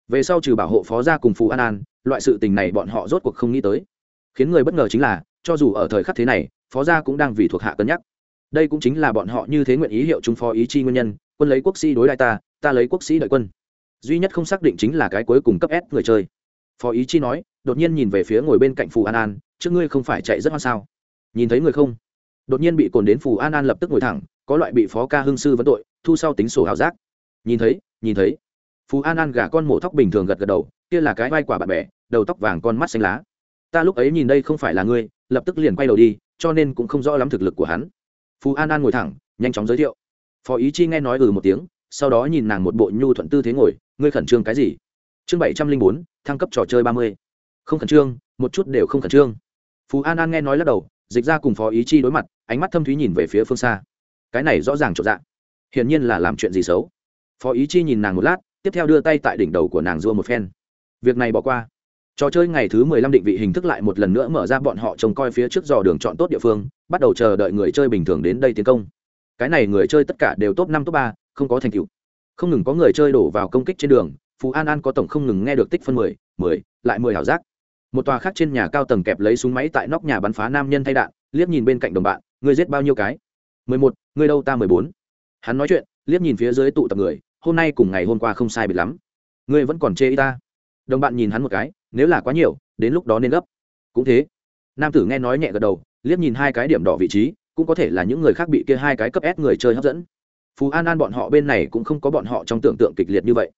Về sau trừ bảo hộ phó gia cùng phù an an, loại sự tình này bọn họ rốt cuộc không nghĩ tới. Khiến người bất ngờ chính là, cho dù ở thời khắc thế này, phó gia cũng đang vì thuộc hạ cân nhắc. Đây cũng chính là bọn họ như thế nguyện ý hiệu trung phó ý chi nguyên nhân, quân lấy quốc sĩ đối đại ta ta lấy quốc sĩ đợi quân. Duy nhất không xác định chính là cái cuối cùng cấp s người chơi. Phó ý chi nói, đột nhiên nhìn về phía ngồi bên cạnh phù an an trước ngươi không phải chạy rất hoan sao? Nhìn thấy người không? Đột nhiên bị cồn đến phù an an lập tức ngồi thẳng, có loại bị phó ca hương sư vấn tội, thu sau tính sổ hào giác. Nhìn thấy nhìn thấy. Phù an an gả con mổ tóc bình thường gật gật đầu, kia là cái vai quả bạn bè, đầu tóc vàng con mắt xanh lá. Ta lúc ấy nhìn đây không phải là ngươi, lập tức liền quay đầu đi, cho nên cũng không rõ lắm thực lực của hắn. Phù an an ngồi thẳng, nhanh chóng giới thiệu. Phó ý chi nghe nói ừ một tiếng, sau đó nhìn nàng một bộ nhu thuận tư thế ngồi, ngươi khẩn trương cái gì? Chương bảy trăm linh bốn, thăng cấp trò chơi ba mươi. Không khẩn trương, một chút đều không khẩn trương phú an an nghe nói lắc đầu dịch ra cùng phó ý chi đối mặt ánh mắt thâm thúy nhìn về phía phương xa cái này rõ ràng trộn dạng hiển nhiên là làm chuyện gì xấu phó ý chi nhìn nàng một lát tiếp theo đưa tay tại đỉnh đầu của nàng dua một phen việc này bỏ qua trò chơi ngày thứ mười lăm định vị hình thức lại một lần nữa mở ra bọn họ trông coi phía trước dò đường chọn tốt địa phương bắt đầu chờ đợi người chơi bình thường đến đây tiến công cái này người chơi tất cả đều top năm, top ba, không có thành tựu. Không ngừng có người chơi đổ vào công kích trên đường, phú an an có tổng không ngừng nghe được tích phân mười mười, lại mười hảo giác một tòa khác trên nhà cao tầng kẹp lấy súng máy tại nóc nhà bắn phá nam nhân thay đạn, liếc nhìn bên cạnh đồng bạn, ngươi giết bao nhiêu cái? Mười một, ngươi đâu ta mười bốn? Hắn nói chuyện, liếc nhìn phía dưới tụ tập người, hôm nay cùng ngày hôm qua không sai biệt lắm. Ngươi vẫn còn chê y ta. Đồng bạn nhìn hắn một cái, nếu là quá nhiều, đến lúc đó nên gấp. Cũng thế. Nam tử nghe nói nhẹ gật đầu, liếc nhìn hai cái điểm đỏ vị trí, cũng có thể là những người khác bị kia hai cái cấp ép người chơi hấp dẫn. Phú an an bọn họ bên này cũng không có bọn họ trong tưởng tượng kịch liệt như vậy.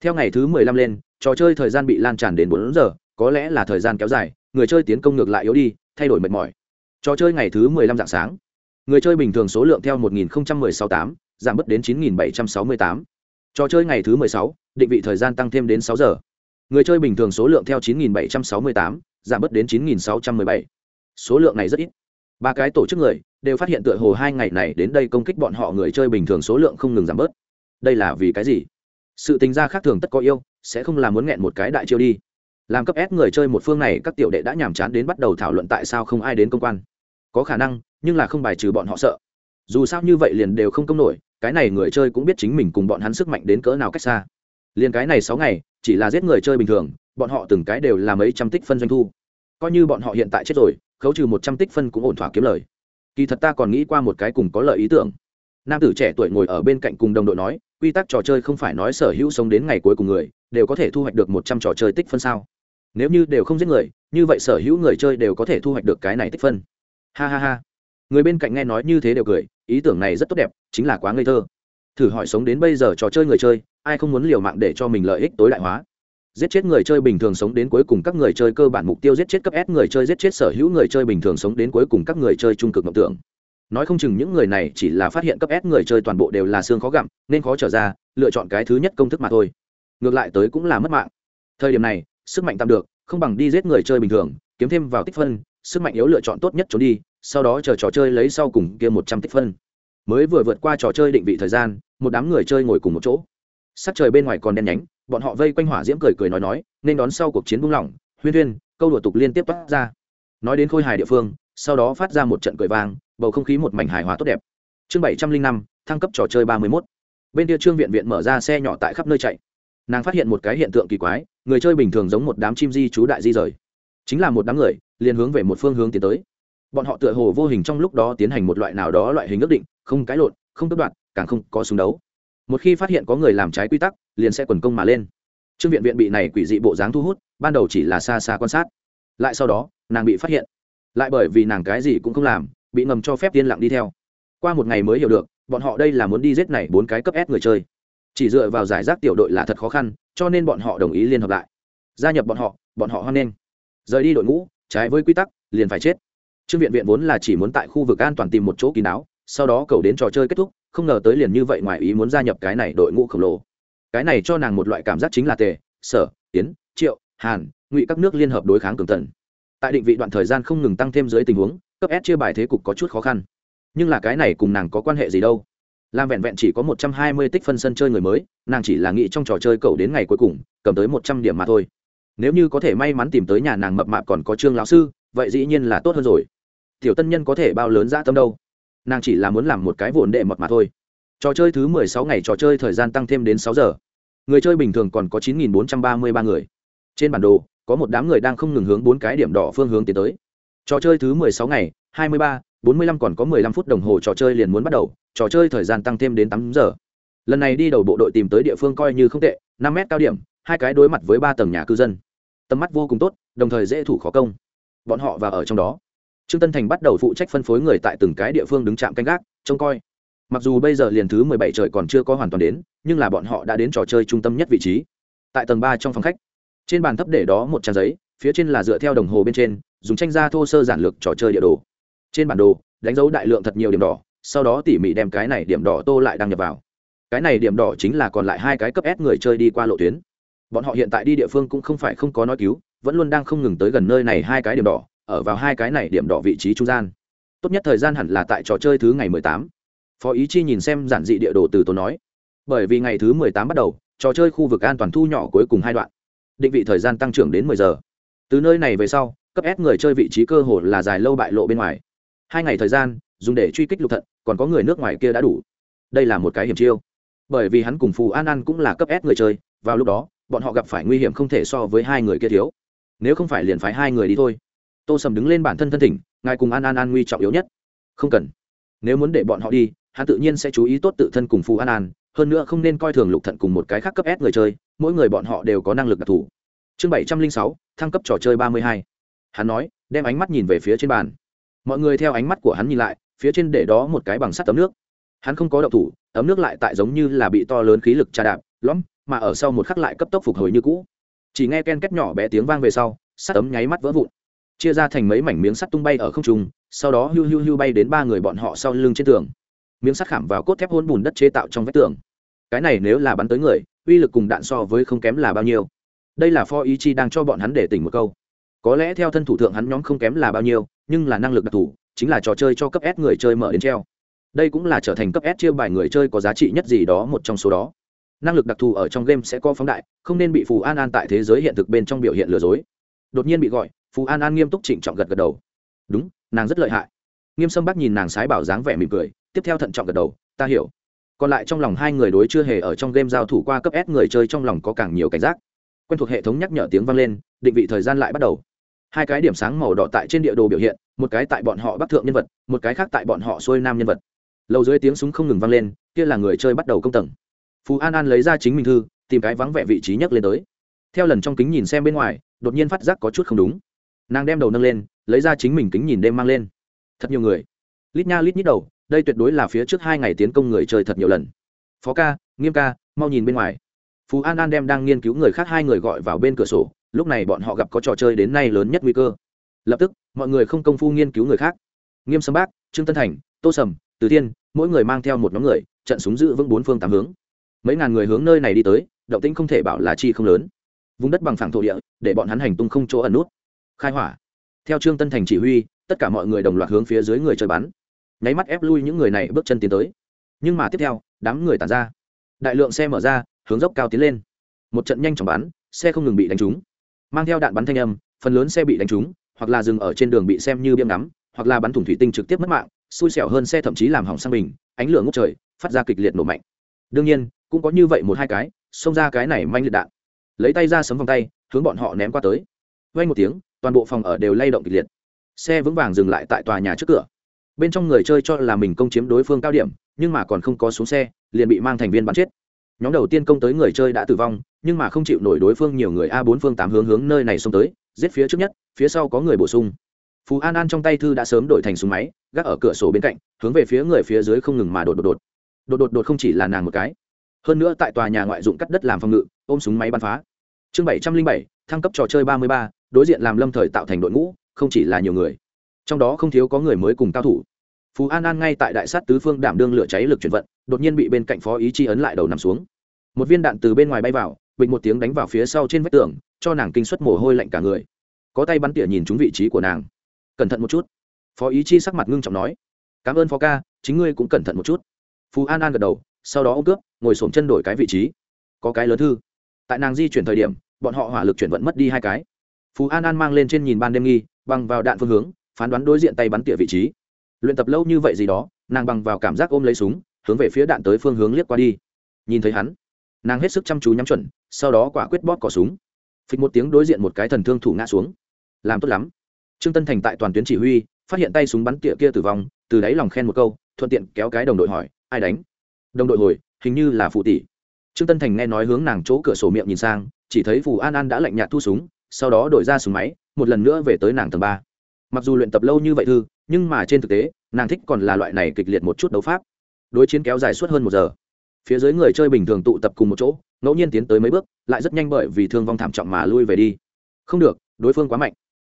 Theo ngày thứ mười lăm lên, trò chơi thời gian bị lan tràn đến bốn giờ có lẽ là thời gian kéo dài, người chơi tiến công ngược lại yếu đi, thay đổi mệt mỏi. Trò chơi ngày thứ mười lăm dạng sáng. Người chơi bình thường số lượng theo một nghìn sáu tám, giảm bớt đến chín nghìn bảy trăm sáu mươi tám. Trò chơi ngày thứ mười sáu, định vị thời gian tăng thêm đến sáu giờ. Người chơi bình thường số lượng theo chín nghìn bảy trăm sáu mươi tám, giảm bớt đến chín nghìn sáu trăm m ư ơ i bảy. Số lượng này rất ít. Ba cái tổ chức người đều phát hiện tựa hồ hai ngày này đến đây công kích bọn họ người chơi bình thường số lượng không ngừng giảm bớt. Đây là vì cái gì? Sự tính ra khác thường tất có yêu, sẽ không làm muốn nghẹn một cái đại chiêu đi làm cấp ép người chơi một phương này các tiểu đệ đã nhàm chán đến bắt đầu thảo luận tại sao không ai đến công quan. Có khả năng, nhưng là không bài trừ bọn họ sợ. Dù sao như vậy liền đều không công nổi, cái này người chơi cũng biết chính mình cùng bọn hắn sức mạnh đến cỡ nào cách xa. Liền cái này sáu ngày, chỉ là giết người chơi bình thường, bọn họ từng cái đều là mấy trăm tích phân doanh thu. Coi như bọn họ hiện tại chết rồi, khấu trừ một trăm tích phân cũng ổn thỏa kiếm lời. Kỳ thật ta còn nghĩ qua một cái cùng có lợi ý tưởng. Nam tử trẻ tuổi ngồi ở bên cạnh cùng đồng đội nói, quy tắc trò chơi không phải nói sở hữu sống đến ngày cuối cùng người, đều có thể thu hoạch được một trăm trò chơi tích phân sao nếu như đều không giết người, như vậy sở hữu người chơi đều có thể thu hoạch được cái này tích phân. Ha ha ha. Người bên cạnh nghe nói như thế đều cười, ý tưởng này rất tốt đẹp, chính là quá ngây thơ. Thử hỏi sống đến bây giờ trò chơi người chơi, ai không muốn liều mạng để cho mình lợi ích tối đại hóa? Giết chết người chơi bình thường sống đến cuối cùng các người chơi cơ bản mục tiêu giết chết cấp s người chơi, giết chết sở hữu người chơi bình thường sống đến cuối cùng các người chơi trung cực mộng tưởng. Nói không chừng những người này chỉ là phát hiện cấp s người chơi toàn bộ đều là xương khó gặm, nên khó trở ra, lựa chọn cái thứ nhất công thức mà thôi. Ngược lại tới cũng là mất mạng. Thời điểm này sức mạnh tạm được, không bằng đi giết người chơi bình thường, kiếm thêm vào tích phân, sức mạnh yếu lựa chọn tốt nhất trốn đi, sau đó chờ trò chơi lấy sau cùng kia một trăm tích phân. Mới vừa vượt qua trò chơi định vị thời gian, một đám người chơi ngồi cùng một chỗ. Sắc trời bên ngoài còn đen nhánh, bọn họ vây quanh hỏa diễm cười cười nói nói, nên đón sau cuộc chiến buông lỏng, huyên huyên câu đùa tục liên tiếp toát ra. Nói đến khôi hài địa phương, sau đó phát ra một trận cười vang, bầu không khí một mảnh hài hòa tốt đẹp. Chương bảy trăm linh năm, thăng cấp trò chơi ba mươi mốt. Bên kia trương viện viện mở ra xe nhỏ tại khắp nơi chạy. Nàng phát hiện một cái hiện tượng kỳ quái người chơi bình thường giống một đám chim di trú đại di rời. Chính là một đám người, liền hướng về một phương hướng tiến tới. Bọn họ tựa hồ vô hình trong lúc đó tiến hành một loại nào đó loại hình ước định, không cãi lộn, không tước đoạt, càng không có súng đấu. Một khi phát hiện có người làm trái quy tắc, liền sẽ quần công mà lên. Trương viện viện bị này quỷ dị bộ dáng thu hút, ban đầu chỉ là xa xa quan sát. Lại sau đó, nàng bị phát hiện. Lại bởi vì nàng cái gì cũng không làm, bị ngầm cho phép tiên lặng đi theo. Qua một ngày mới hiểu được, bọn họ đây là muốn đi giết này bốn cái cấp s người chơi. Chỉ dựa vào giải rác tiểu đội là thật khó khăn cho nên bọn họ đồng ý liên hợp lại. Gia nhập bọn họ bọn họ hoan nghênh. Rời đi đội ngũ, trái với quy tắc, liền phải chết. Trương viện viện vốn là chỉ muốn tại khu vực an toàn tìm một chỗ kín đáo, sau đó cầu đến trò chơi kết thúc, không ngờ tới liền như vậy ngoài ý muốn gia nhập cái này đội ngũ khổng lồ. Cái này cho nàng một loại cảm giác chính là tề, sở tiến triệu, hàn, ngụy các nước liên hợp đối kháng cường tần. Tại định vị đoạn thời gian không ngừng tăng thêm dưới tình huống, cấp s chia bài thế cục có chút khó khăn. Nhưng là cái này cùng nàng có quan hệ gì đâu? Làm vẹn vẹn chỉ có một trăm hai mươi tích phân sân chơi người mới, nàng chỉ là nghĩ trong trò chơi cầu đến ngày cuối cùng, cầm tới một trăm điểm mà thôi. Nếu như có thể may mắn tìm tới nhà nàng mập mạp còn có trương lão sư, vậy dĩ nhiên là tốt hơn rồi. Tiểu tân nhân có thể bao lớn dã tâm đâu? Nàng chỉ là muốn làm một cái vụn đệ mật mà thôi. Trò chơi thứ mười sáu ngày trò chơi thời gian tăng thêm đến sáu giờ. Người chơi bình thường còn có chín nghìn bốn trăm ba mươi ba người. Trên bản đồ, có một đám người đang không ngừng hướng bốn cái điểm đỏ phương hướng tiến tới. Trò chơi thứ mười sáu ngày, hai mươi ba bốn mươi lăm còn có mười lăm phút đồng hồ trò chơi liền muốn bắt đầu, trò chơi thời gian tăng thêm đến tám giờ. Lần này đi đầu bộ đội tìm tới địa phương coi như không tệ, năm mét cao điểm, hai cái đối mặt với ba tầng nhà cư dân. Tầm mắt vô cùng tốt, đồng thời dễ thủ khó công. Bọn họ và ở trong đó. Trương tân thành bắt đầu phụ trách phân phối người tại từng cái địa phương đứng chạm canh gác, trông coi. Mặc dù bây giờ liền thứ mười bảy trời còn chưa có hoàn toàn đến, nhưng là bọn họ đã đến trò chơi trung tâm nhất vị trí. Tại tầng ba trong phòng khách, trên bàn thấp để đó một trang giấy, phía trên là dựa theo đồng hồ bên trên, dùng tranh ra thô sơ giản lược trò chơi địa đồ trên bản đồ, đánh dấu đại lượng thật nhiều điểm đỏ, sau đó tỉ mỉ đem cái này điểm đỏ tô lại đăng nhập vào. Cái này điểm đỏ chính là còn lại hai cái cấp s người chơi đi qua lộ tuyến. Bọn họ hiện tại đi địa phương cũng không phải không có nói cứu, vẫn luôn đang không ngừng tới gần nơi này hai cái điểm đỏ, ở vào hai cái này điểm đỏ vị trí trung gian. Tốt nhất thời gian hẳn là tại trò chơi thứ ngày mười tám. Phó ý chi nhìn xem giản dị địa đồ từ tôi nói. Bởi vì ngày thứ mười tám bắt đầu, trò chơi khu vực an toàn thu nhỏ cuối cùng hai đoạn. Định vị thời gian tăng trưởng đến mười giờ. Từ nơi này về sau, cấp s người chơi vị trí cơ hồ là dài lâu bại lộ bên ngoài hai ngày thời gian, dùng để truy kích lục thận, còn có người nước ngoài kia đã đủ. Đây là một cái hiểm chiêu. Bởi vì hắn cùng phù an an cũng là cấp s người chơi, vào lúc đó, bọn họ gặp phải nguy hiểm không thể so với hai người kia thiếu. Nếu không phải liền phái hai người đi thôi. Tô sầm đứng lên bản thân thân thỉnh, ngài cùng an an an nguy trọng yếu nhất. Không cần. Nếu muốn để bọn họ đi, hắn tự nhiên sẽ chú ý tốt tự thân cùng phù an an, hơn nữa không nên coi thường lục thận cùng một cái khác cấp s người chơi, mỗi người bọn họ đều có năng lực đặc thù. Chương bảy trăm linh sáu, thăng cấp trò chơi ba mươi hai. Hắn nói, đem ánh mắt nhìn về phía trên bàn mọi người theo ánh mắt của hắn nhìn lại, phía trên để đó một cái bằng sắt tấm nước. Hắn không có động thủ ấm nước lại tại giống như là bị to lớn khí lực trà đạp, lõm, mà ở sau một khắc lại cấp tốc phục hồi như cũ. Chỉ nghe ken két nhỏ bé tiếng vang về sau, sắt ấm nháy mắt vỡ vụn. Chia ra thành mấy mảnh miếng sắt tung bay ở không trung, sau đó hưu hưu hưu bay đến ba người bọn họ sau lưng trên tường. Miếng sắt khảm vào cốt thép hôn bùn đất chế tạo trong vách tường. Cái này nếu là bắn tới người, uy lực cùng đạn so với không kém là bao nhiêu. Đây là pho ý chi đang cho bọn hắn để tỉnh một câu có lẽ theo thân thủ thượng hắn nhóm không kém là bao nhiêu, nhưng là năng lực đặc thù, chính là trò chơi cho cấp s người chơi mở đến treo. Đây cũng là trở thành cấp s chia bài người chơi có giá trị nhất gì đó một trong số đó. Năng lực đặc thù ở trong game sẽ có phóng đại, không nên bị phù an an tại thế giới hiện thực bên trong biểu hiện lừa dối. Đột nhiên bị gọi, phù an an nghiêm túc trịnh trọng gật gật đầu. Đúng, nàng rất lợi hại. Nghiêm sâm bác nhìn nàng sái bảo dáng vẻ mỉm cười, tiếp theo thận trọng gật đầu, ta hiểu. Còn lại trong lòng hai người đối chưa hề ở trong game giao thủ qua cấp s người chơi trong lòng có càng nhiều cảnh giác. Quen thuộc hệ thống nhắc nhở tiếng vang lên, định vị thời gian lại bắt đầu hai cái điểm sáng màu đỏ tại trên địa đồ biểu hiện, một cái tại bọn họ bắc thượng nhân vật, một cái khác tại bọn họ xuôi nam nhân vật. Lầu dưới tiếng súng không ngừng vang lên, kia là người chơi bắt đầu công tầng. Phú an an lấy ra chính mình thư, tìm cái vắng vẻ vị trí nhấc lên tới. Theo lần trong kính nhìn xem bên ngoài, đột nhiên phát giác có chút không đúng. Nàng đem đầu nâng lên, lấy ra chính mình kính nhìn đêm mang lên. Thật nhiều người. Lít nha lít nhít đầu, đây tuyệt đối là phía trước hai ngày tiến công người chơi thật nhiều lần. Phó ca, nghiêm ca, mau nhìn bên ngoài. Phú an an đem đang nghiên cứu người khác hai người gọi vào bên cửa sổ lúc này bọn họ gặp có trò chơi đến nay lớn nhất nguy cơ. Lập tức, mọi người không công phu nghiên cứu người khác. Nghiêm sâm bác, trương tân thành, tô sầm, từ tiên mỗi người mang theo một nhóm người, trận súng giữ vững bốn phương tám hướng. Mấy ngàn người hướng nơi này đi tới, động tĩnh không thể bảo là chi không lớn. Vùng đất bằng phẳng thổ địa, để bọn hắn hành tung không chỗ ẩn nút. Khai hỏa. Theo trương tân thành chỉ huy, tất cả mọi người đồng loạt hướng phía dưới người chơi bắn. Nháy mắt ép lui những người này bước chân tiến tới. Nhưng mà tiếp theo, đám người tàn ra. Đại lượng xe mở ra, hướng dốc cao tiến lên. Một trận nhanh chóng bắn, xe không ngừng bị đánh trúng mang theo đạn bắn thanh âm, phần lớn xe bị đánh trúng, hoặc là dừng ở trên đường bị xem như biêm ngắm, hoặc là bắn thủng thủy tinh trực tiếp mất mạng, xui xẻo hơn xe thậm chí làm hỏng sang bình, ánh lửa ngốc trời, phát ra kịch liệt nổ mạnh. Đương nhiên, cũng có như vậy một hai cái, xông ra cái này manh liệt đạn. Lấy tay ra sấm vòng tay, hướng bọn họ ném qua tới. Vay một tiếng, toàn bộ phòng ở đều lay động kịch liệt. Xe vững vàng dừng lại tại tòa nhà trước cửa. Bên trong người chơi cho là mình công chiếm đối phương cao điểm, nhưng mà còn không có xuống xe, liền bị mang thành viên bắn chết nhóm đầu tiên công tới người chơi đã tử vong, nhưng mà không chịu nổi đối phương nhiều người a bốn phương tám hướng hướng nơi này xông tới, giết phía trước nhất, phía sau có người bổ sung. Phú an an trong tay thư đã sớm đổi thành súng máy, gác ở cửa sổ bên cạnh, hướng về phía người phía dưới không ngừng mà đột đột đột. Đột đột đột không chỉ là nàng một cái. Hơn nữa tại tòa nhà ngoại dụng cắt đất làm phòng ngự, ôm súng máy bắn phá. Chương bảy trăm linh bảy, thăng cấp trò chơi ba mươi ba, đối diện làm lâm thời tạo thành đội ngũ, không chỉ là nhiều người. Trong đó không thiếu có người mới cùng cao thủ phú an an ngay tại đại sát tứ phương đảm đương lửa cháy lực chuyển vận, đột nhiên bị bên cạnh phó ý chi ấn lại đầu nằm xuống. Một viên đạn từ bên ngoài bay vào bịch một tiếng đánh vào phía sau trên vách tường, cho nàng kinh suất mồ hôi lạnh cả người. Có tay bắn tỉa nhìn trúng vị trí của nàng. Cẩn thận một chút. Phó ý chi sắc mặt ngưng trọng nói. Cảm ơn phó ca, chính ngươi cũng cẩn thận một chút. Phú an an gật đầu, sau đó ô cướp, ngồi xổm chân đổi cái vị trí. Có cái lớn thư. Tại nàng di chuyển thời điểm, bọn họ hỏa lực chuyển vận mất đi hai cái. Phú an an mang lên trên nhìn ban đêm nghi, bằng vào đạn phương hướng, phán đoán đối diện tay bắn tỉa vị trí luyện tập lâu như vậy gì đó, nàng bằng vào cảm giác ôm lấy súng, hướng về phía đạn tới phương hướng liếc qua đi. Nhìn thấy hắn, nàng hết sức chăm chú nhắm chuẩn, sau đó quả quyết bóp cỏ súng. Phịch một tiếng đối diện một cái thần thương thủ ngã xuống. Làm tốt lắm. Trương tân thành tại toàn tuyến chỉ huy, phát hiện tay súng bắn tỉa kia tử vong, từ đáy lòng khen một câu, thuận tiện kéo cái đồng đội hỏi, ai đánh? Đồng đội hồi, hình như là phụ tỷ. Trương tân thành nghe nói hướng nàng chỗ cửa sổ miệng nhìn sang, chỉ thấy phù an an đã lạnh nhạt thu súng, sau đó đổi ra súng máy, một lần nữa về tới nàng tầng ba. Mặc dù luyện tập lâu như vậy thư nhưng mà trên thực tế, nàng thích còn là loại này kịch liệt một chút đấu pháp. Đối chiến kéo dài suốt hơn một giờ. Phía dưới người chơi bình thường tụ tập cùng một chỗ, ngẫu nhiên tiến tới mấy bước, lại rất nhanh bởi vì thương vong thảm trọng mà lui về đi. Không được, đối phương quá mạnh.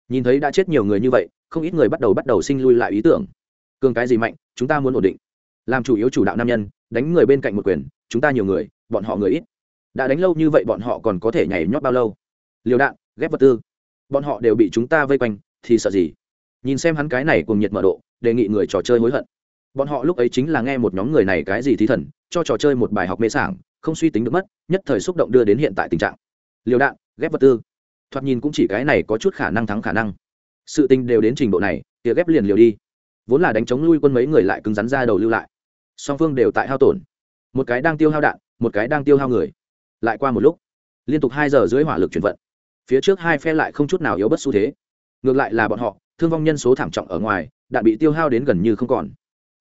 Nhìn thấy đã chết nhiều người như vậy, không ít người bắt đầu bắt đầu sinh lui lại ý tưởng. Cường cái gì mạnh, chúng ta muốn ổn định. Làm chủ yếu chủ đạo nam nhân, đánh người bên cạnh một quyền, chúng ta nhiều người, bọn họ người ít. Đã đánh lâu như vậy bọn họ còn có thể nhảy nhót bao lâu? Liều đạn, ghép vật tư. Bọn họ đều bị chúng ta vây quanh, thì sợ gì? Nhìn xem hắn cái này cùng nhiệt mở độ, đề nghị người trò chơi hối hận. Bọn họ lúc ấy chính là nghe một nhóm người này cái gì thí thần, cho trò chơi một bài học mê sảng, không suy tính được mất, nhất thời xúc động đưa đến hiện tại tình trạng. Liều đạn, ghép vật tư. Thoạt nhìn cũng chỉ cái này có chút khả năng thắng khả năng. Sự tình đều đến trình độ này tỉa ghép liền liều đi. Vốn là đánh chống lui quân mấy người lại cứng rắn ra đầu lưu lại. Song phương đều tại hao tổn. Một cái đang tiêu hao đạn, một cái đang tiêu hao người. Lại qua một lúc, liên tục hai giờ dưới hỏa lực chuyển vận. Phía trước hai phe lại không chút nào yếu bất xu thế ngược lại là bọn họ, thương vong nhân số thảm trọng ở ngoài đạn bị tiêu hao đến gần như không còn.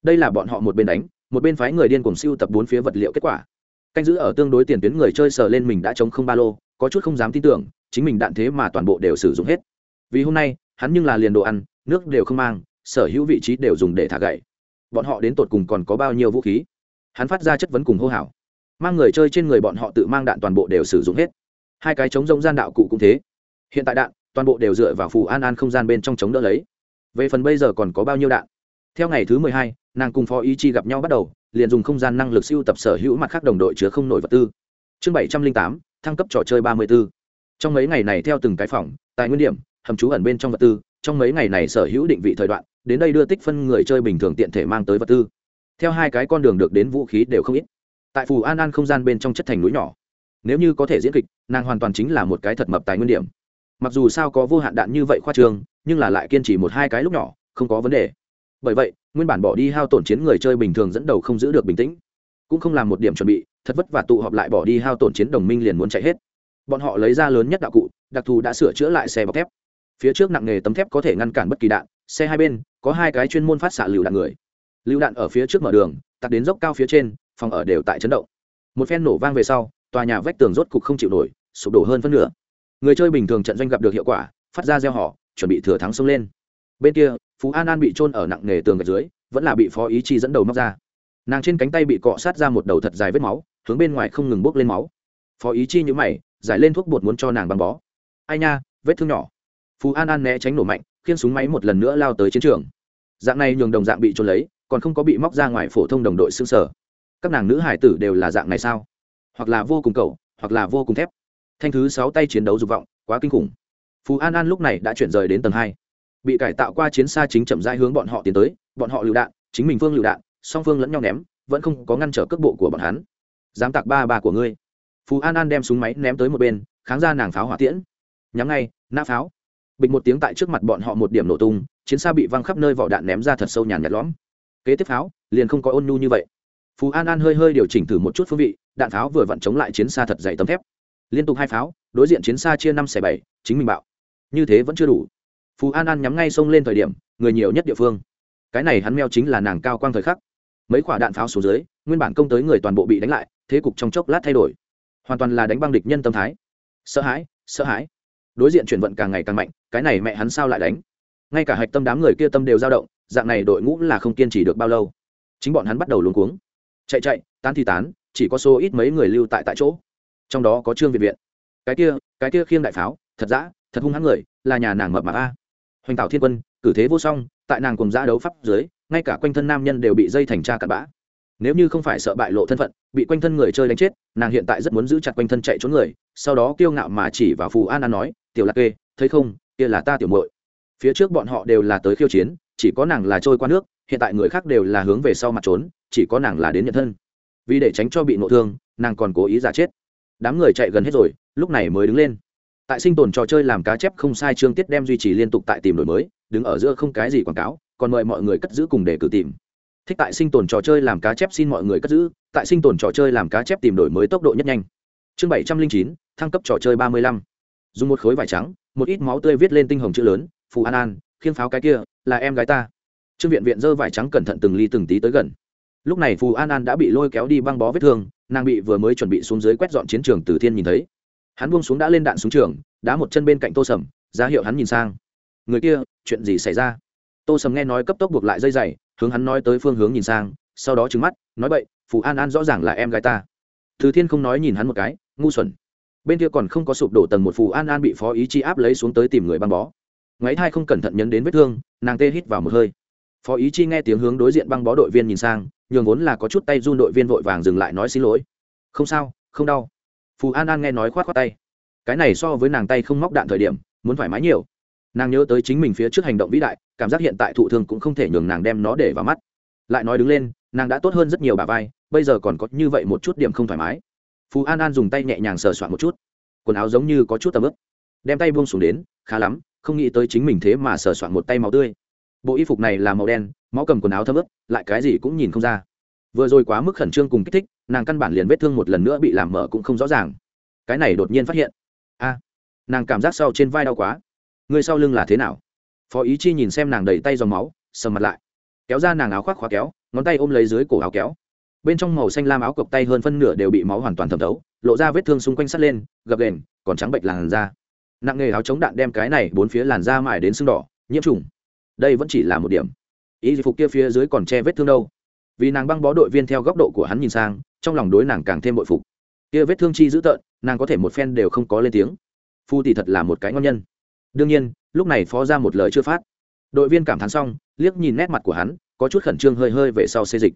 Đây là bọn họ một bên đánh, một bên phái người điên cùng siêu tập bốn phía vật liệu kết quả. Canh giữ ở tương đối tiền tuyến người chơi sờ lên mình đã chống không ba lô, có chút không dám tin tưởng, chính mình đạn thế mà toàn bộ đều sử dụng hết. Vì hôm nay, hắn nhưng là liền đồ ăn, nước đều không mang, sở hữu vị trí đều dùng để thả gậy. Bọn họ đến tột cùng còn có bao nhiêu vũ khí? Hắn phát ra chất vấn cùng hô hào. Mang người chơi trên người bọn họ tự mang đạn toàn bộ đều sử dụng hết. Hai cái chống rông gian đạo cụ cũng thế. Hiện tại đạn toàn bộ đều dựa vào phù an an không gian bên trong chống đỡ lấy. Về phần bây giờ còn có bao nhiêu đạn? Theo ngày thứ mười hai, nàng cùng phó ý chi gặp nhau bắt đầu, liền dùng không gian năng lực siêu tập sở hữu mặt khác đồng đội chứa không nổi vật tư. Chương bảy trăm linh tám, thăng cấp trò chơi ba mươi b ố trong mấy ngày này theo từng cái phòng, tài nguyên điểm, hầm trú ẩn bên trong vật tư, trong mấy ngày này sở hữu định vị thời đoạn, đến đây đưa tích phân người chơi bình thường tiện thể mang tới vật tư. Theo hai cái con đường được đến vũ khí đều không ít. Tại phù an an không gian bên trong chất thành núi nhỏ. Nếu như có thể diễn kịch, nàng hoàn toàn chính là một cái thật mập tài nguyên điểm mặc dù sao có vô hạn đạn như vậy khoa trường, nhưng là lại kiên trì một hai cái lúc nhỏ, không có vấn đề. Bởi vậy, nguyên bản bỏ đi hao tổn chiến người chơi bình thường dẫn đầu không giữ được bình tĩnh. Cũng không làm một điểm chuẩn bị, thật vất vả tụ họp lại bỏ đi hao tổn chiến đồng minh liền muốn chạy hết. Bọn họ lấy ra lớn nhất đạo cụ, đặc thù đã sửa chữa lại xe bọc thép. Phía trước nặng nghề tấm thép có thể ngăn cản bất kỳ đạn, xe hai bên có hai cái chuyên môn phát xạ lựu đạn người. Lựu đạn ở phía trước mở đường, tắt đến dốc cao phía trên, phòng ở đều tại chấn động. Một phen nổ vang về sau, tòa nhà vách tường rốt cục không chịu nổi, sụp đổ hơn phân nửa người chơi bình thường trận doanh gặp được hiệu quả, phát ra gieo họ, chuẩn bị thừa thắng xông lên. Bên kia, phú an an bị trôn ở nặng nghề tường gạch dưới, vẫn là bị phó ý chi dẫn đầu móc ra. Nàng trên cánh tay bị cọ sát ra một đầu thật dài vết máu, hướng bên ngoài không ngừng bốc lên máu. Phó ý chi nhữ mày, giải lên thuốc bột muốn cho nàng băng bó. Ai nha, vết thương nhỏ. Phú an an né tránh nổ mạnh, khiên súng máy một lần nữa lao tới chiến trường. Dạng này nhường đồng dạng bị trôn lấy, còn không có bị móc ra ngoài phổ thông đồng đội xương sở. Các nàng nữ hải tử đều là dạng này sao? Hoặc là vô cùng cầu hoặc là vô cùng thép thanh thứ sáu tay chiến đấu dục vọng, quá kinh khủng. Phú an an lúc này đã chuyển rời đến tầng hai. Bị cải tạo qua chiến xa chính chậm rãi hướng bọn họ tiến tới, bọn họ lựu đạn, chính mình phương lựu đạn, song phương lẫn nhau ném, vẫn không có ngăn trở cước bộ của bọn hắn. Dám tạc ba ba của ngươi. Phú an an đem súng máy ném tới một bên, kháng ra nàng pháo hỏa tiễn. Nhắm ngay, nã pháo. Bịch một tiếng tại trước mặt bọn họ một điểm nổ tung, chiến xa bị văng khắp nơi vỏ đạn ném ra thật sâu nhàn nhạt lõm. Kế tiếp pháo, liền không có ôn nhu như vậy. Phú an an hơi hơi điều chỉnh thử một chút phương vị, đạn pháo vừa vặn chống lại chiến xa thật dày tấm thép liên tục hai pháo, đối diện chiến xa chia năm xẻ bảy, chính mình bạo. Như thế vẫn chưa đủ. Phú an an nhắm ngay sông lên thời điểm, người nhiều nhất địa phương. Cái này hắn meo chính là nàng cao quang thời khắc. Mấy quả đạn pháo xuống dưới, nguyên bản công tới người toàn bộ bị đánh lại, thế cục trong chốc lát thay đổi. Hoàn toàn là đánh băng địch nhân tâm thái. Sợ hãi sợ hãi. Đối diện chuyển vận càng ngày càng mạnh, cái này mẹ hắn sao lại đánh? Ngay cả hạch tâm đám người kia tâm đều dao động, dạng này đội ngũ là không kiên trì được bao lâu. Chính bọn hắn bắt đầu luống cuống. Chạy chạy, tán thì tán, chỉ có số ít mấy người lưu tại tại chỗ trong đó có trương việt viện cái kia cái kia khiêng đại pháo, thật dã, thật hung hãn người, là nhà nàng mập mạp a. Hoành tạo thiên quân, cử thế vô song, tại nàng cùng giã đấu pháp dưới, ngay cả quanh thân nam nhân đều bị dây thành tra cặn bã. Nếu như không phải sợ bại lộ thân phận, bị quanh thân người chơi đánh chết, nàng hiện tại rất muốn giữ chặt quanh thân chạy trốn người, sau đó kiêu ngạo mà chỉ vào phù an an nói, tiểu lạc kê, thấy không? Kia là ta tiểu muội. Phía trước bọn họ đều là tới khiêu chiến, chỉ có nàng là trôi qua nước, hiện tại người khác đều là hướng về sau mặt trốn, chỉ có nàng là đến nhận thân. Vì để tránh cho bị nộ thương, nàng còn cố ý giả chết đám người chạy gần hết rồi, lúc này mới đứng lên. Tại sinh tồn trò chơi làm cá chép không sai chương tiết đem duy trì liên tục tại tìm đổi mới, đứng ở giữa không cái gì quảng cáo, còn mời mọi người cất giữ cùng để cử tìm. Thích tại sinh tồn trò chơi làm cá chép xin mọi người cất giữ, tại sinh tồn trò chơi làm cá chép tìm đổi mới tốc độ nhất nhanh. Chương bảy trăm linh chín, thăng cấp trò chơi ba mươi lăm. Dùng một khối vải trắng, một ít máu tươi viết lên tinh hồng chữ lớn, phù an an, khiêng pháo cái kia, là em gái ta. Trương viện viện dơ vải trắng cẩn thận từng ly từng tí tới gần. Lúc này phù an an đã bị lôi kéo đi băng bó vết thương nàng bị vừa mới chuẩn bị xuống dưới quét dọn chiến trường từ thiên nhìn thấy. Hắn buông xuống đã lên đạn xuống trường, đá một chân bên cạnh tô sầm, ra hiệu hắn nhìn sang. Người kia, chuyện gì xảy ra? Tô sầm nghe nói cấp tốc buộc lại dây dày, hướng hắn nói tới phương hướng nhìn sang, sau đó trừng mắt, nói bậy, phù an an rõ ràng là em gái ta. Từ thiên không nói nhìn hắn một cái, ngu xuẩn. Bên kia còn không có sụp đổ tầng một, phù an an bị phó ý chi áp lấy xuống tới tìm người băng bó. Ngoáy thai không cẩn thận nhấn đến vết thương, nàng tê hít vào một hơi. Phó ý chi nghe tiếng hướng đối diện băng bó đội viên nhìn sang nhường vốn là có chút tay run đội viên vội vàng dừng lại nói xin lỗi. Không sao, không đau. Phù an an nghe nói khoát khoát tay. Cái này so với nàng tay không móc đạn thời điểm, muốn thoải mái nhiều. Nàng nhớ tới chính mình phía trước hành động vĩ đại, cảm giác hiện tại thụ thương cũng không thể nhường nàng đem nó để vào mắt. Lại nói đứng lên, nàng đã tốt hơn rất nhiều bà vai, bây giờ còn có như vậy một chút điểm không thoải mái. Phú an an dùng tay nhẹ nhàng sờ soạn một chút. Quần áo giống như có chút tầm ướp đem tay buông xuống đến, khá lắm, không nghĩ tới chính mình thế mà sờ soạn một tay máu tươi. Bộ y phục này là màu đen, máu cầm quần áo thấm ướp lại cái gì cũng nhìn không ra. Vừa rồi quá mức khẩn trương cùng kích thích, nàng căn bản liền vết thương một lần nữa bị làm mở cũng không rõ ràng. Cái này đột nhiên phát hiện. A, nàng cảm giác sau trên vai đau quá. Người sau lưng là thế nào? Phó ý chi nhìn xem nàng đầy tay dòng máu, sầm mặt lại. Kéo ra nàng áo khoác khóa kéo, ngón tay ôm lấy dưới cổ áo kéo. Bên trong màu xanh lam áo cộc tay hơn phân nửa đều bị máu hoàn toàn thẩm thấu, lộ ra vết thương xung quanh sắt lên, gập đền còn trắng bệnh làn da. Nặng nghề áo chống đạn đem cái này bốn phía làn da mải đến sưng đỏ, nhiễm trùng. Đây vẫn chỉ là một điểm ý phục kia phía dưới còn che vết thương đâu? Vì nàng băng bó đội viên theo góc độ của hắn nhìn sang, trong lòng đối nàng càng thêm bội phục. Kia vết thương chi dữ tợn, nàng có thể một phen đều không có lên tiếng. Phu tỷ thật là một cái ngon nhân. Đương nhiên, lúc này phó ra một lời chưa phát. Đội viên cảm thán xong, liếc nhìn nét mặt của hắn, có chút khẩn trương hơi hơi về sau xê dịch.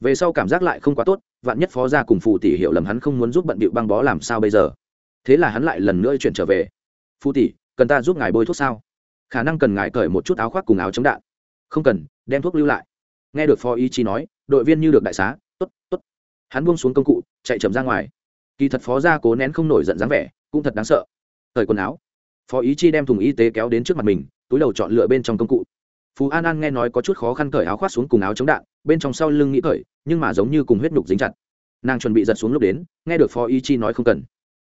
Về sau cảm giác lại không quá tốt, vạn nhất phó ra cùng phù tỷ hiểu lầm hắn không muốn giúp bận bịu băng bó làm sao bây giờ? Thế là hắn lại lần nữa chuyển trở về. Phù tỷ, cần ta giúp ngài bôi thuốc sao? Khả năng cần ngài cởi một chút áo khoác cùng áo chống đạn không cần, đem thuốc lưu lại. Nghe được phó ý chí nói, đội viên như được đại xá t ố t t ố t hắn buông xuống công cụ, chạy chậm ra ngoài. Kỳ thật phó ra cố nén không nổi giận dáng vẻ, cũng thật đáng sợ. Thời quần áo, phó ý chi đem thùng y tế kéo đến trước mặt mình, túi đầu chọn lựa bên trong công cụ. Phú an an nghe nói có chút khó khăn cởi áo khoác xuống cùng áo chống đạn, bên trong sau lưng nghĩ cởi, nhưng mà giống như cùng huyết nhục dính chặt. Nàng chuẩn bị giật xuống lúc đến, nghe được phó ý chi nói không cần.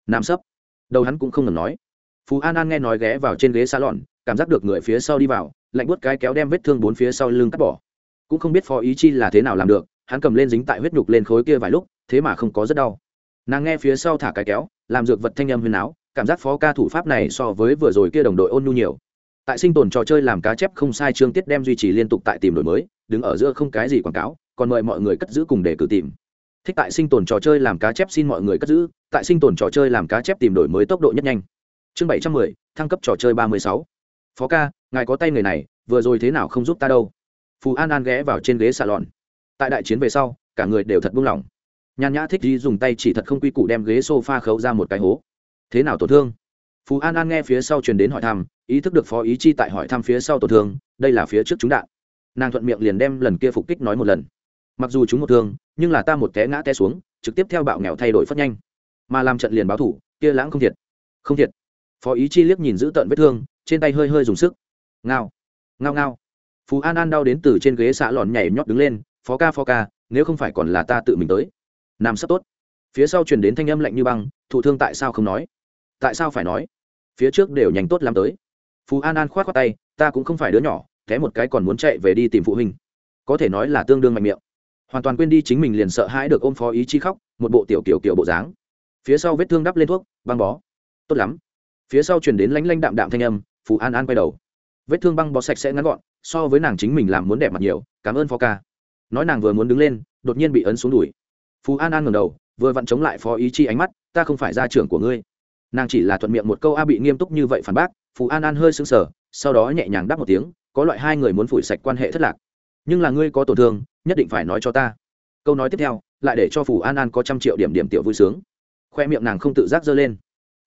Nam sấp. Đầu hắn cũng không ngừng nói. Phú an an nghe nói ghé vào trên ghế salon, cảm giác được người phía sau đi vào lạnh buốt cái kéo đem vết thương bốn phía sau lưng cắt bỏ. Cũng không biết phó ý chi là thế nào làm được, hắn cầm lên dính tại huyết nhục lên khối kia vài lúc, thế mà không có rất đau. Nàng nghe phía sau thả cái kéo, làm dược vật thanh âm huyền áo, cảm giác phó ca thủ pháp này so với vừa rồi kia đồng đội ôn nhu nhiều. Tại sinh tồn trò chơi làm cá chép không sai chương tiết đem duy trì liên tục tại tìm đổi mới, đứng ở giữa không cái gì quảng cáo, còn mời mọi người cất giữ cùng để cử tìm. Thích tại sinh tồn trò chơi làm cá chép xin mọi người cất giữ, tại sinh tồn trò chơi làm cá chép tìm đổi mới tốc độ nhất nhanh. Chương bảy trăm mười, thăng cấp trò chơi ba mươi sáu. Phó ca ngài có tay người này, vừa rồi thế nào không giúp ta đâu? Phù an an ghé vào trên ghế xà lòn tại đại chiến về sau, cả người đều thật buông lỏng. Nhàn nhã thích đi dùng tay chỉ thật không quy củ đem ghế s o f a khấu ra một cái hố. Thế nào tổn thương? Phú an an nghe phía sau truyền đến hỏi thăm, ý thức được phó ý chi tại hỏi thăm phía sau tổn thương, đây là phía trước chúng đạn. Nàng thuận miệng liền đem lần kia phục kích nói một lần. Mặc dù chúng một thương, nhưng là ta một té ngã té xuống, trực tiếp theo bạo nghèo thay đổi phất nhanh. Mà làm trận liền báo thủ, kia lãng không thiệt. Không thiệt. Phó ý chi liếc nhìn giữ tận vết thương, trên tay hơi hơi dùng sức ngao. Ngao ngao. Phú an an đau đến từ trên ghế xạ lòn nhảy nhót đứng lên, phó ca phó ca, nếu không phải còn là ta tự mình tới. Nam sắp tốt. Phía sau truyền đến thanh âm lạnh như băng, thụ thương tại sao không nói? Tại sao phải nói? Phía trước đều nhanh tốt lắm tới. Phú an an k h o á t khoác tay, ta cũng không phải đứa nhỏ té một cái còn muốn chạy về đi tìm phụ huynh. Có thể nói là tương đương mạnh miệng. Hoàn toàn quên đi chính mình liền sợ hãi được ôm phó ý chi khóc, một bộ tiểu kiểu kiểu bộ dáng. Phía sau vết thương đắp lên thuốc, băng bó. Tốt lắm. Phía sau chuyển đến lánh lanh đạm đạm thanh âm, Phú an an quay đầu vết thương băng bó sạch sẽ ngắn gọn, so với nàng chính mình làm muốn đẹp mặt nhiều, cảm ơn phó ca. Nói nàng vừa muốn đứng lên, đột nhiên bị ấn xuống đùi. Phú an an ngầm đầu, vừa vặn chống lại phó ý chi ánh mắt, ta không phải gia trưởng của ngươi. Nàng chỉ là thuận miệng một câu a bị nghiêm túc như vậy phản bác, phú an an hơi sững sờ, sau đó nhẹ nhàng đáp một tiếng, có loại hai người muốn phủi sạch quan hệ thất lạc. Nhưng là ngươi có tổn thương, nhất định phải nói cho ta. Câu nói tiếp theo, lại để cho phù an an có trăm triệu điểm điểm tiểu vui sướng. Khoe miệng nàng không tự giác dơ lên.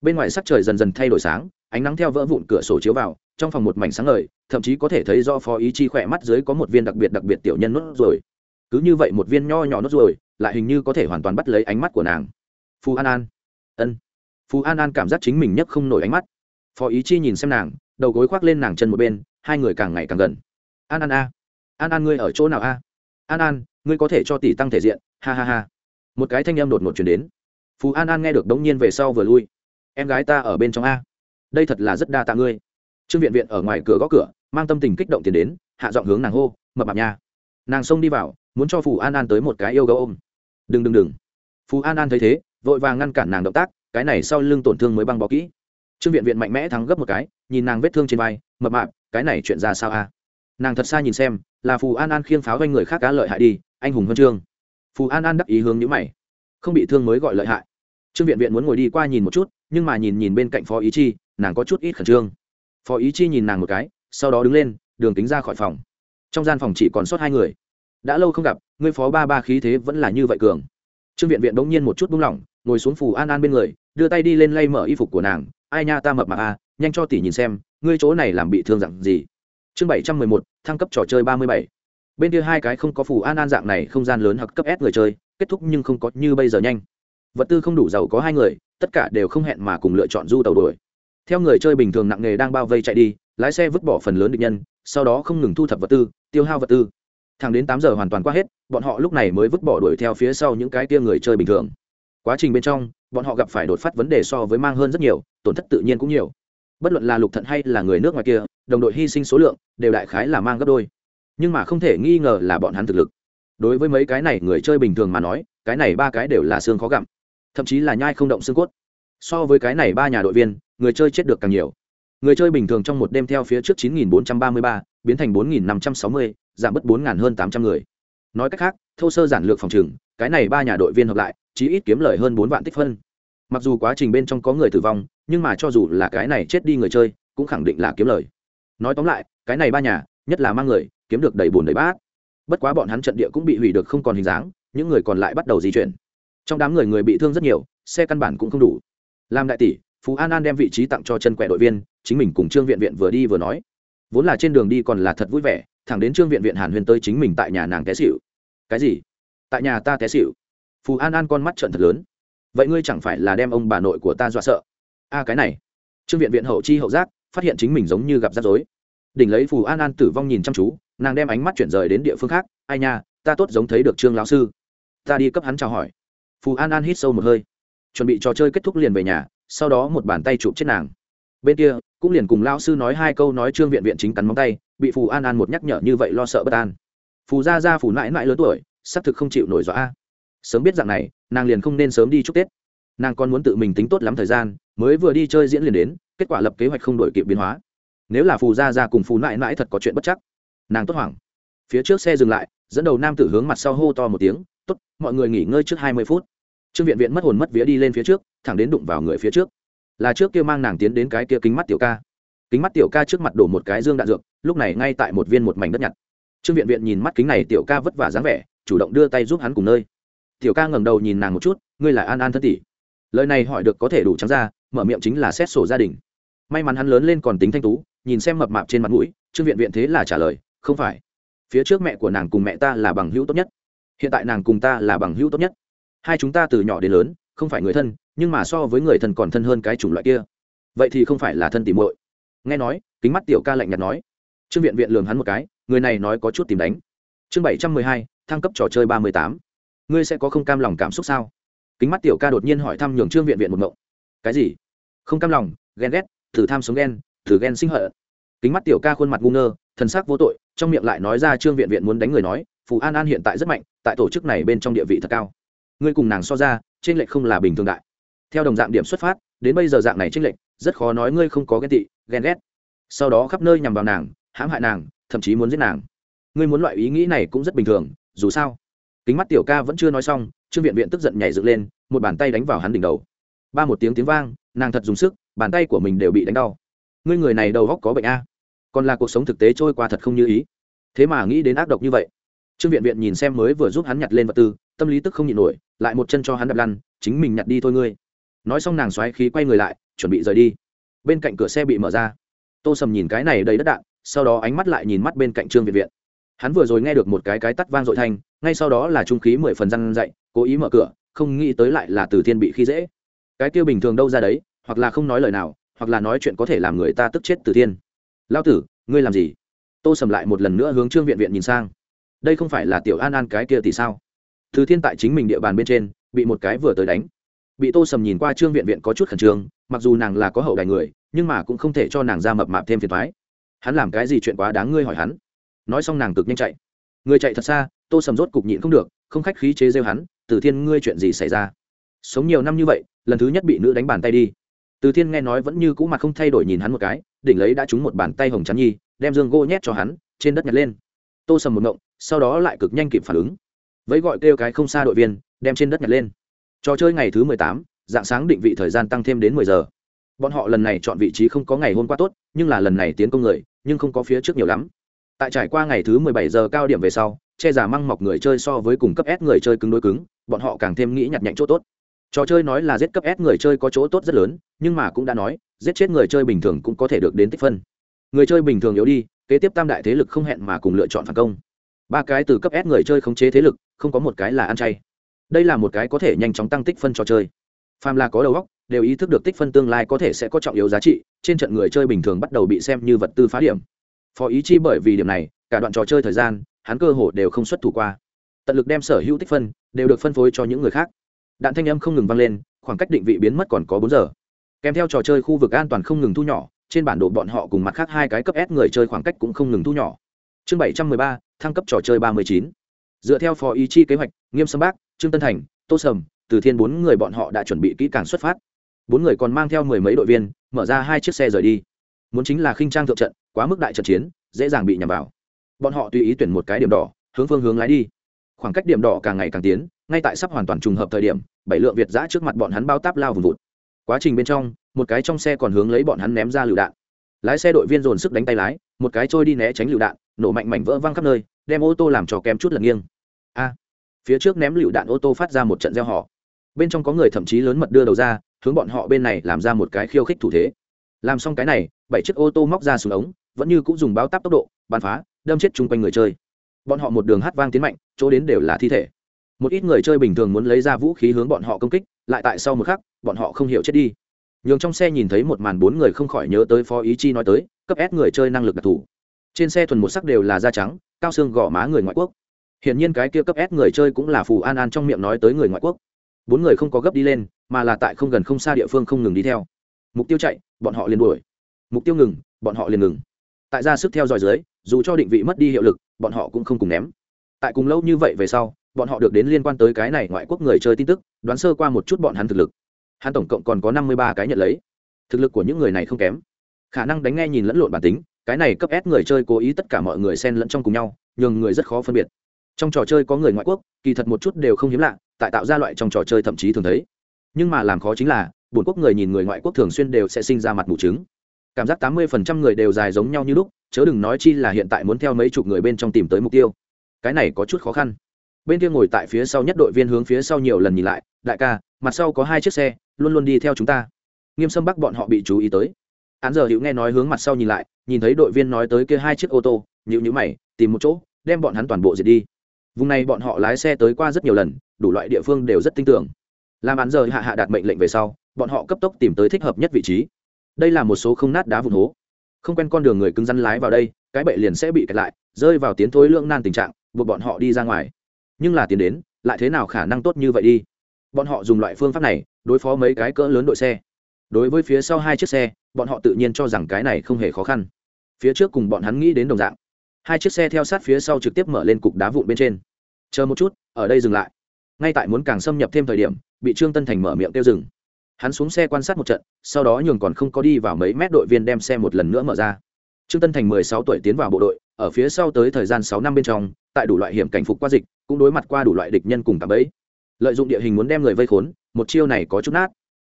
Bên ngoài sắc trời dần dần thay đổi sáng, ánh nắng theo vỡ vụn cửa sổ chiếu vào trong phòng một mảnh sáng ngời, thậm chí có thể thấy do phó ý chi khỏe mắt dưới có một viên đặc biệt đặc biệt tiểu nhân nốt rồi cứ như vậy một viên nho nhỏ nốt rồi lại hình như có thể hoàn toàn bắt lấy ánh mắt của nàng. Phù an an. Ân. Phù an an cảm giác chính mình nhấc không nổi ánh mắt. Phó ý chi nhìn xem nàng, đầu gối khoác lên nàng chân một bên, hai người càng ngày càng gần. An an a. An an ngươi ở chỗ nào a? An an, ngươi có thể cho tỷ tăng thể diện, ha ha ha. Một cái thanh âm đột ngột chuyển đến. Phú an an nghe được đống nhiên về sau vừa lui. Em gái ta ở bên trong a. Đây thật là rất đa tạ ngươi trương viện viện ở ngoài cửa gõ cửa, mang tâm tình kích động tiền đến, hạ giọng hướng nàng hô, mập mạp nha. Nàng xông đi vào, muốn cho phù an an tới một cái yêu gấu ôm. Đừng đừng đừng. Phù an an thấy thế, vội vàng ngăn cản nàng động tác, cái này sau lưng tổn thương mới băng bó kỹ. Trương viện viện mạnh mẽ thắng gấp một cái, nhìn nàng vết thương trên vai, mập mạp, cái này chuyện ra sao a? Nàng thật xa nhìn xem, là phù an an khiêng pháo doanh người khác cá lợi hại đi, anh hùng huân chương. Phù an an đắc ý hướng nhữ mày. Không bị thương mới gọi lợi hại. Trương viện viện muốn ngồi đi qua nhìn một chút, nhưng mà nhìn nhìn bên cạnh phó ý chi, nàng có chút ít khẩn trương phó ý chi nhìn nàng một cái, sau đó đứng lên, đường tính ra khỏi phòng. Trong gian phòng chỉ còn sót hai người. Đã lâu không gặp, ngươi phó ba ba khí thế vẫn là như vậy cường. Trương viện viện bỗng nhiên một chút buông lỏng ngồi xuống phù an an bên người, đưa tay đi lên lay mở y phục của nàng. Ai nha ta mập mạp à nhanh cho tỷ nhìn xem, ngươi chỗ này làm bị thương dặn gì? Chương bảy trăm mười một, thăng cấp trò chơi ba mươi bảy. Bên kia hai cái không có phù an an dạng này không gian lớn hoặc cấp s người chơi, kết thúc nhưng không có như bây giờ nhanh. Vật tư không đủ giàu có hai người, tất cả đều không hẹn mà cùng lựa chọn du tàu đuổi theo người chơi bình thường nặng nghề đang bao vây chạy đi, lái xe vứt bỏ phần lớn địch nhân, sau đó không ngừng thu thập vật tư, tiêu hao vật tư. Thẳng đến tám giờ hoàn toàn qua hết, bọn họ lúc này mới vứt bỏ đuổi theo phía sau những cái kia người chơi bình thường. Quá trình bên trong, bọn họ gặp phải đột phát vấn đề so với mang hơn rất nhiều, tổn thất tự nhiên cũng nhiều. Bất luận là lục thận hay là người nước ngoài kia, đồng đội hy sinh số lượng đều đại khái là mang gấp đôi. Nhưng mà không thể nghi ngờ là bọn hắn thực lực. Đối với mấy cái này người chơi bình thường mà nói, cái này ba cái đều là xương khó gặm. Thậm chí là nhai không động xương cốt so với cái này ba nhà đội viên người chơi chết được càng nhiều. Người chơi bình thường trong một đêm theo phía trước 9.433, biến thành 4.560, giảm bớt 4.000 hơn 800 người. Nói cách khác thô sơ giản lược phòng trừng cái này ba nhà đội viên hợp lại chí ít kiếm lời hơn bốn vạn tích phân. Mặc dù quá trình bên trong có người tử vong nhưng mà cho dù là cái này chết đi người chơi cũng khẳng định là kiếm lời. Nói tóm lại cái này ba nhà nhất là mang người kiếm được đầy bùn đầy bát. Bất quá bọn hắn trận địa cũng bị hủy được không còn hình dáng những người còn lại bắt đầu di chuyển. Trong đám người người bị thương rất nhiều xe căn bản cũng không đủ làm đại tỷ, phú an an đem vị trí tặng cho chân quẹ đội viên, chính mình cùng trương viện viện vừa đi vừa nói. Vốn là trên đường đi còn là thật vui vẻ, thẳng đến trương viện viện hàn huyền tới chính mình tại nhà nàng té xịu cái gì? Tại nhà ta té xịu phù an an con mắt trận thật lớn. Vậy ngươi chẳng phải là đem ông bà nội của ta dọa sợ? A, cái này. Trương viện viện hậu chi hậu giác, phát hiện chính mình giống như gặp rắc rối. Đỉnh lấy phù an an tử vong nhìn chăm chú, nàng đem ánh mắt chuyển rời đến địa phương khác. Ai nha, ta tốt giống thấy được trương lão sư. Ta đi cấp hắn chào hỏi. Phù an an hít sâu một hơi chuẩn bị trò chơi kết thúc liền về nhà, sau đó một bàn tay chụp chết nàng. Bên kia, cũng liền cùng lão sư nói hai câu nói trương viện viện chính cắn móng tay, bị phù an an một nhắc nhở như vậy lo sợ bất an. Phù ra ra phù mãi mãi lớn tuổi xác thực không chịu nổi dọa. Sớm biết rằng này, nàng liền không nên sớm đi chúc tết. Nàng còn muốn tự mình tính tốt lắm thời gian, mới vừa đi chơi diễn liền đến, kết quả lập kế hoạch không đổi kịp biến hóa. Nếu là phù gia ra cùng phù mãi mãi thật có chuyện bất chắc, nàng tốt hoảng. Phía trước xe dừng lại, dẫn đầu nam tử hướng mặt sau hô to một tiếng, tốt, mọi người nghỉ ngơi trước hai mươi phút trương viện viện mất hồn mất vía đi lên phía trước, thẳng đến đụng vào người phía trước. Là trước kia mang nàng tiến đến cái kia kính mắt tiểu ca. Kính mắt tiểu ca trước mặt đổ một cái dương đạn dược, lúc này ngay tại một viên một mảnh đất nhặt. Trương viện viện nhìn mắt kính này tiểu ca vất vả dáng vẻ, chủ động đưa tay giúp hắn cùng nơi. Tiểu ca ngẩng đầu nhìn nàng một chút, ngươi là an an thân tỷ. Lời này hỏi được có thể đủ trắng ra, mở miệng chính là xét sổ gia đình. May mắn hắn lớn lên còn tính thanh tú, nhìn xem mập mạp trên mặt mũi, trương viện viện thế là trả lời, không phải. Phía trước mẹ của nàng cùng mẹ ta là bằng hữu tốt nhất. Hiện tại nàng cùng ta là bằng hữu tốt nhất hai chúng ta từ nhỏ đến lớn, không phải người thân, nhưng mà so với người thân còn thân hơn cái chủng loại kia. Vậy thì không phải là thân tìm muội. Nghe nói, kính mắt tiểu ca lạnh nhạt nói. Trương viện viện lường hắn một cái, người này nói có chút tìm đánh. Chương bảy trăm mười hai, thăng cấp trò chơi ba mươi tám. Ngươi sẽ có không cam lòng cảm xúc sao? Kính mắt tiểu ca đột nhiên hỏi thăm nhường trương viện viện một mộng cái gì? Không cam lòng, ghen ghét, thử tham sống ghen, thử ghen sinh hận. Kính mắt tiểu ca khuôn mặt ngu ngơ, thần sắc vô tội, trong miệng lại nói ra trương viện viện muốn đánh người nói, phù an an hiện tại rất mạnh, tại tổ chức này bên trong địa vị thật cao ngươi cùng nàng so ra trên lệch không là bình thường đại. Theo đồng dạng điểm xuất phát, đến bây giờ dạng này trên lệch, rất khó nói ngươi không có ghen tị, ghen ghét. Sau đó khắp nơi nhằm vào nàng, hãm hại nàng, thậm chí muốn giết nàng. Ngươi muốn loại ý nghĩ này cũng rất bình thường, dù sao. Kính mắt tiểu ca vẫn chưa nói xong, trương viện viện tức giận nhảy dựng lên, một bàn tay đánh vào hắn đỉnh đầu. Ba một tiếng tiếng vang, nàng thật dùng sức, bàn tay của mình đều bị đánh đau. Ngươi người này đầu góc có bệnh a. Còn là cuộc sống thực tế trôi qua thật không như ý. Thế mà nghĩ đến ác độc như vậy trương viện viện nhìn xem mới vừa giúp hắn nhặt lên vật tư, tâm lý tức không nhịn nổi, lại một chân cho hắn đập lăn, chính mình nhặt đi thôi ngươi. Nói xong nàng xoáy khí quay người lại, chuẩn bị rời đi. Bên cạnh cửa xe bị mở ra. Tô sầm nhìn cái này đầy đất đạn, sau đó ánh mắt lại nhìn mắt bên cạnh trương viện viện. Hắn vừa rồi nghe được một cái cái tắt vang dội thanh, ngay sau đó là trung khí mười phần răn dậy, cố ý mở cửa, không nghĩ tới lại là từ thiên bị khi dễ. Cái kia bình thường đâu ra đấy, hoặc là không nói lời nào, hoặc là nói chuyện có thể làm người ta tức chết từ thiên. Lao tử, ngươi làm gì? Tô sầm lại một lần nữa hướng trương viện viện nhìn sang đây không phải là tiểu an an cái kia thì sao? Từ thiên tại chính mình địa bàn bên trên, bị một cái vừa tới đánh. Bị tô sầm nhìn qua trương viện viện có chút khẩn trương, mặc dù nàng là có hậu đài người, nhưng mà cũng không thể cho nàng ra mập mạp thêm phiền thoái hắn làm cái gì chuyện quá đáng ngươi hỏi hắn. Nói xong nàng cực nhanh chạy. Người chạy thật xa, tô sầm rốt cục nhịn không được, không khách khí chế rêu hắn, từ thiên, ngươi chuyện gì xảy ra? Sống nhiều năm như vậy, lần thứ nhất bị nữ đánh bàn tay đi. Từ thiên nghe nói vẫn như cũ mặt không thay đổi nhìn hắn một cái, đỉnh lấy đã trúng một bàn tay hồng chắn nhi, đem dương gỗ nhét cho hắn, trên đất nhặt lên. Tô sầm một ngộng sau đó lại cực nhanh kịp phản ứng. Vẫy gọi kêu cái không xa đội viên, đem trên đất nhặt lên. Trò chơi ngày thứ mười tám, dạng sáng định vị thời gian tăng thêm đến mười giờ. Bọn họ lần này chọn vị trí không có ngày hôm qua tốt, nhưng là lần này tiến công người, nhưng không có phía trước nhiều lắm. Tại trải qua ngày thứ mười bảy giờ cao điểm về sau, che giả măng mọc người chơi so với cùng cấp s người chơi cứng đối cứng, bọn họ càng thêm nghĩ nhặt nhạnh chỗ tốt. Trò chơi nói là giết cấp s người chơi có chỗ tốt rất lớn, nhưng mà cũng đã nói, giết chết người chơi bình thường cũng có thể được đến tích phân. Người chơi bình thường yếu đi, kế tiếp tam đại thế lực không hẹn mà cùng lựa chọn phản công ba cái từ cấp s người chơi khống chế thế lực, không có một cái là ăn chay. Đây là một cái có thể nhanh chóng tăng tích phân trò chơi. Phàm là có đầu óc, đều ý thức được tích phân tương lai có thể sẽ có trọng yếu giá trị, trên trận người chơi bình thường bắt đầu bị xem như vật tư phá điểm. Phó ý chi bởi vì điểm này, cả đoạn trò chơi thời gian, hắn cơ hồ đều không xuất thủ qua. Tận lực đem sở hữu tích phân, đều được phân phối cho những người khác. Đạn thanh âm không ngừng vang lên, khoảng cách định vị biến mất còn có bốn giờ. Kèm theo trò chơi khu vực an toàn không ngừng thu nhỏ, trên bản đồ bọn họ cùng mặt khác hai cái cấp s người chơi khoảng cách cũng không ngừng thu nhỏ. Chương bảy trăm mười ba thăng cấp trò chơi ba mươi chín. Dựa theo phó ý chi kế hoạch, nghiêm sâm bác, trương tân thành, tô sầm, từ thiên bốn người bọn họ đã chuẩn bị kỹ càng xuất phát. Bốn người còn mang theo mười mấy đội viên, mở ra hai chiếc xe rời đi. Muốn chính là khinh trang thượng trận, quá mức đại trận chiến, dễ dàng bị nhằm vào. Bọn họ tùy ý tuyển một cái điểm đỏ, hướng phương hướng lái đi. Khoảng cách điểm đỏ càng ngày càng tiến, ngay tại sắp hoàn toàn trùng hợp thời điểm, bảy lượng việt giã trước mặt bọn hắn bao táp lao vùng vụt. Quá trình bên trong, một cái trong xe còn hướng lấy bọn hắn ném ra lựu đạn. Lái xe đội viên dồn sức đánh tay lái, một cái trôi đi né tránh lựu đạn nổ mạnh mảnh vỡ văng khắp nơi, đem ô tô làm cho kém chút lật nghiêng. A, phía trước ném lựu đạn ô tô phát ra một trận gieo họ bên trong có người thậm chí lớn mật đưa đầu ra, hướng bọn họ bên này làm ra một cái khiêu khích thủ thế. Làm xong cái này, bảy chiếc ô tô móc ra xuống ống, vẫn như cũng dùng báo táp tốc độ, bắn phá, đâm chết chung quanh người chơi. Bọn họ một đường hát vang tiến mạnh, chỗ đến đều là thi thể. Một ít người chơi bình thường muốn lấy ra vũ khí hướng bọn họ công kích, lại tại sau một khắc, bọn họ không hiểu chết đi. Nhường trong xe nhìn thấy một màn bốn người không khỏi nhớ tới phó ý chi nói tới, cấp ép người chơi năng lực đặc thù trên xe thuần một sắc đều là da trắng, cao xương gò má người ngoại quốc. Hiển nhiên cái kia cấp ép người chơi cũng là phù an an trong miệng nói tới người ngoại quốc. Bốn người không có gấp đi lên, mà là tại không gần không xa địa phương không ngừng đi theo. Mục tiêu chạy, bọn họ liền đuổi. Mục tiêu ngừng, bọn họ liền ngừng. Tại ra sức theo dõi dưới, dù cho định vị mất đi hiệu lực, bọn họ cũng không cùng ném. Tại cùng lâu như vậy về sau, bọn họ được đến liên quan tới cái này ngoại quốc người chơi tin tức, đoán sơ qua một chút bọn hắn thực lực. Hắn tổng cộng còn có năm mươi ba cái nhận lấy. Thực lực của những người này không kém. Khả năng đánh nghe nhìn lẫn lộn bản tính cái này cấp ép người chơi cố ý tất cả mọi người xen lẫn trong cùng nhau, nhường người rất khó phân biệt. Trong trò chơi có người ngoại quốc, kỳ thật một chút đều không hiếm lạ, tại tạo ra loại trong trò chơi thậm chí thường thấy. Nhưng mà làm khó chính là bổn quốc người nhìn người ngoại quốc thường xuyên đều sẽ sinh ra mặt mù chứng cảm giác tám mươi phần trăm người đều dài giống nhau như lúc, chớ đừng nói chi là hiện tại muốn theo mấy chục người bên trong tìm tới mục tiêu. Cái này có chút khó khăn. Bên kia ngồi tại phía sau nhất đội viên hướng phía sau nhiều lần nhìn lại, đại ca, mặt sau có hai chiếc xe, luôn luôn đi theo chúng ta. Nghiêm sâm bắc bọn họ bị chú ý tới án giờ hữu nghe nói hướng mặt sau nhìn lại, nhìn thấy đội viên nói tới kia hai chiếc ô tô nhịu nhữ mày, tìm một chỗ, đem bọn hắn toàn bộ diệt đi. Vùng này bọn họ lái xe tới qua rất nhiều lần, đủ loại địa phương đều rất tin tưởng. Làm án giờ hạ hạ đạt mệnh lệnh về sau, bọn họ cấp tốc tìm tới thích hợp nhất vị trí. Đây là một số không nát đá vụn hố. Không quen con đường người cứng rắn lái vào đây, cái bệ liền sẽ bị kẹt lại, rơi vào tiến thối lưỡng nan tình trạng, buộc bọn họ đi ra ngoài. Nhưng là tiến đến, lại thế nào khả năng tốt như vậy đi? Bọn họ dùng loại phương pháp này, đối phó mấy cái cỡ lớn đội xe. Đối với phía sau hai chiếc xe bọn họ tự nhiên cho rằng cái này không hề khó khăn. Phía trước cùng bọn hắn nghĩ đến đồng dạng. Hai chiếc xe theo sát phía sau trực tiếp mở lên cục đá vụn bên trên. Chờ một chút, ở đây dừng lại. Ngay tại muốn càng xâm nhập thêm thời điểm, bị trương tân thành mở miệng tiêu dừng. Hắn xuống xe quan sát một trận, sau đó nhường còn không có đi vào mấy mét đội viên đem xe một lần nữa mở ra. Trương tân thành mười sáu tuổi tiến vào bộ đội, ở phía sau tới thời gian sáu năm bên trong, tại đủ loại hiểm cảnh phục qua dịch, cũng đối mặt qua đủ loại địch nhân cùng cả bẫy. Lợi dụng địa hình muốn đem người vây khốn, một chiêu này có chút nát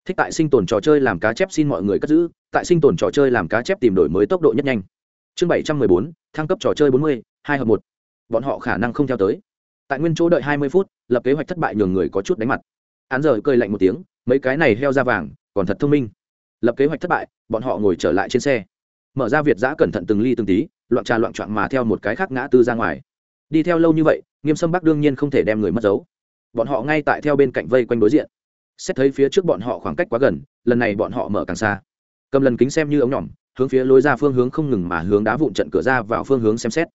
thích tại sinh tồn trò chơi làm cá chép xin mọi người cất giữ, tại sinh tồn trò chơi làm cá chép tìm đổi mới tốc độ nhất nhanh. Chương bảy trăm mười bốn, thăng cấp trò chơi bốn mươi, hai hợp một. Bọn họ khả năng không theo tới. Tại nguyên chỗ đợi hai mươi phút, lập kế hoạch thất bại nhường người có chút đánh mặt. Án giờ cơi lạnh một tiếng, mấy cái này heo ra vàng, còn thật thông minh. Lập kế hoạch thất bại, bọn họ ngồi trở lại trên xe. Mở ra việt giã cẩn thận từng ly từng tí, loạn trà loạn trọn mà theo một cái khác ngã tư ra ngoài. Đi theo lâu như vậy, nghiêm sâm bắc đương nhiên không thể đem người mất dấu. Bọn họ ngay tại theo bên cạnh vây quanh đối diện xét thấy phía trước bọn họ khoảng cách quá gần, lần này bọn họ mở càng xa. Cầm lần kính xem như ống nhỏm, hướng phía lối ra phương hướng không ngừng mà hướng đá vụn trận cửa ra vào phương hướng xem xét.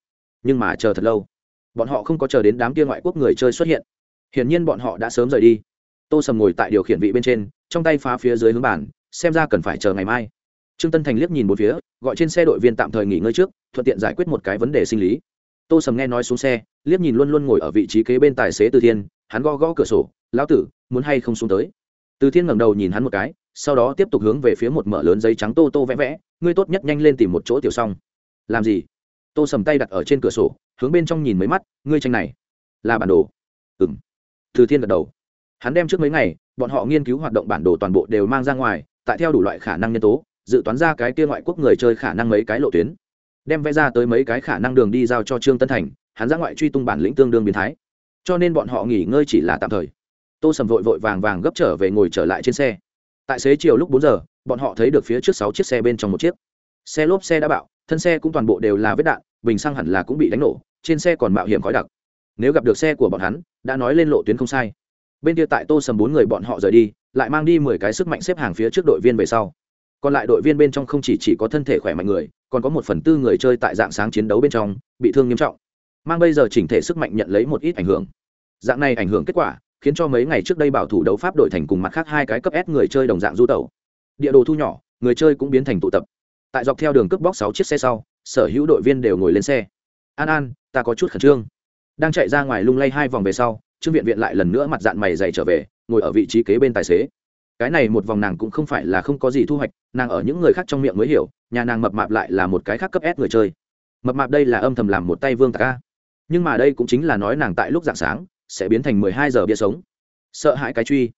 Nhưng mà chờ thật lâu, bọn họ không có chờ đến đám kia ngoại quốc người chơi xuất hiện. Hiển nhiên bọn họ đã sớm rời đi. Tô sầm ngồi tại điều khiển vị bên trên, trong tay phá phía dưới hướng bản xem ra cần phải chờ ngày mai. Trương tân thành liếc nhìn một phía, gọi trên xe đội viên tạm thời nghỉ ngơi trước, thuận tiện giải quyết một cái vấn đề sinh lý. Tô sầm nghe nói xuống xe, liếc nhìn luôn luôn ngồi ở vị trí kế bên tài xế từ thiên hắn gõ gõ cửa sổ, lão tử, muốn hay không xuống tới? Từ thiên ngẩng đầu nhìn hắn một cái, sau đó tiếp tục hướng về phía một mở lớn giấy trắng tô tô vẽ vẽ, ngươi tốt nhất nhanh lên tìm một chỗ tiểu xong. Làm gì? Tô sầm tay đặt ở trên cửa sổ, hướng bên trong nhìn mấy mắt, ngươi tranh này là bản đồ. Ừ m từ thiên gật đầu. Hắn đem trước mấy ngày, bọn họ nghiên cứu hoạt động bản đồ toàn bộ đều mang ra ngoài, tại theo đủ loại khả năng nhân tố, dự toán ra cái kia ngoại quốc người chơi khả năng mấy cái lộ tuyến. Đem vẽ ra tới mấy cái khả năng đường đi giao cho trương tân thành, hắn ra ngoại truy tung bản lĩnh tương đương biến thái cho nên bọn họ nghỉ ngơi chỉ là tạm thời. Tô sầm vội vội vàng vàng gấp trở về ngồi trở lại trên xe. Tại xế chiều lúc bốn giờ bọn họ thấy được phía trước sáu chiếc xe bên trong một chiếc. Xe lốp xe đã bạo thân xe cũng toàn bộ đều là vết đạn bình xăng hẳn là cũng bị đánh nổ trên xe còn mạo hiểm khói đặc. Nếu gặp được xe của bọn hắn đã nói lên lộ tuyến không sai. Bên kia tại tô sầm bốn người bọn họ rời đi lại mang đi mười cái sức mạnh xếp hàng phía trước đội viên về sau. Còn lại đội viên bên trong không chỉ, chỉ có thân thể khỏe mạnh người còn có một phần tư người chơi tại dạng sáng chiến đấu bên trong bị thương nghiêm trọng mang bây giờ chỉnh thể sức mạnh nhận lấy một ít ảnh hưởng. Dạng này ảnh hưởng kết quả, khiến cho mấy ngày trước đây bảo thủ đấu pháp đổi thành cùng mặt khác hai cái cấp S người chơi đồng dạng du tẩu. Địa đồ thu nhỏ, người chơi cũng biến thành tụ tập. Tại dọc theo đường cướp bóc sáu chiếc xe sau, sở hữu đội viên đều ngồi lên xe. An an, ta có chút khẩn trương. Đang chạy ra ngoài lung lay hai vòng về sau, trương viện viện lại lần nữa mặt dạng mày dày trở về, ngồi ở vị trí kế bên tài xế. Cái này một vòng nàng cũng không phải là không có gì thu hoạch, nàng ở những người khác trong miệng mới hiểu, nhà nàng mập mạp lại là một cái khác cấp ép người chơi. Mập mạp đây là âm thầm làm một tay vương tạc ca nhưng mà đây cũng chính là nói nàng tại lúc dạng sáng, sẽ biến thành mười hai giờ bia sống. Sợ hãi cái truy.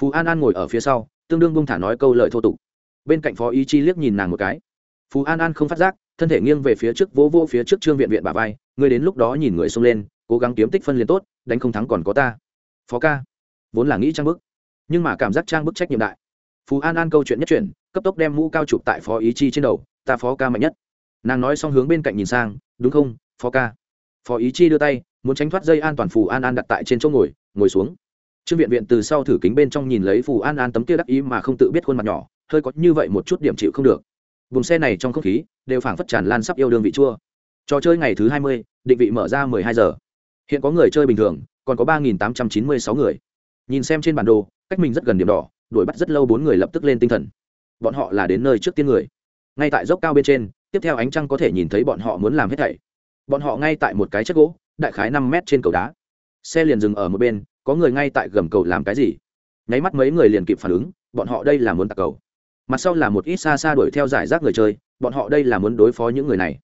Phú an an ngồi ở phía sau, tương đương bông thả nói câu lời thô tục. Bên cạnh phó ý chi liếc nhìn nàng một cái. Phú an an không phát giác, thân thể nghiêng về phía trước, vỗ vỗ phía trước trương viện viện bà vai, ngươi đến lúc đó nhìn người xông lên, cố gắng kiếm tích phân liền tốt, đánh không thắng còn có ta. Phó ca, vốn là nghĩ trang bức, nhưng mà cảm giác trang bức trách nhiệm đại. Phú an an câu chuyện nhất chuyển, cấp tốc đem mũ cao chụp tại phó ý chi trên đầu, ta phó ca mạnh nhất. Nàng nói xong hướng bên cạnh nhìn sang, đúng không, phó ca? Phó ý chi đưa tay, muốn tránh thoát dây an toàn phù an an đặt tại trên chỗ ngồi ngồi xuống. Trương viện viện từ sau thử kính bên trong nhìn lấy phù an an tấm kia đắc ý mà không tự biết khuôn mặt nhỏ, hơi có như vậy một chút điểm chịu không được. Vùng xe này trong không khí, đều phảng phất tràn lan sắp yêu đương vị chua. Trò chơi ngày thứ hai mươi, định vị mở ra mười hai giờ. Hiện có người chơi bình thường, còn có ba nghìn tám trăm chín mươi sáu người. Nhìn xem trên bản đồ, cách mình rất gần điểm đỏ, đuổi bắt rất lâu bốn người lập tức lên tinh thần. Bọn họ là đến nơi trước tiên người. Ngay tại dốc cao bên trên, tiếp theo ánh trăng có thể nhìn thấy bọn họ muốn làm hết thảy bọn họ ngay tại một cái chất gỗ, đại khái năm mét trên cầu đá. Xe liền dừng ở một bên, có người ngay tại gầm cầu làm cái gì? Nháy mắt mấy người liền kịp phản ứng, bọn họ đây là muốn tạc cầu. Mặt sau là một ít xa xa đuổi theo giải rác người chơi, bọn họ đây là muốn đối phó những người này.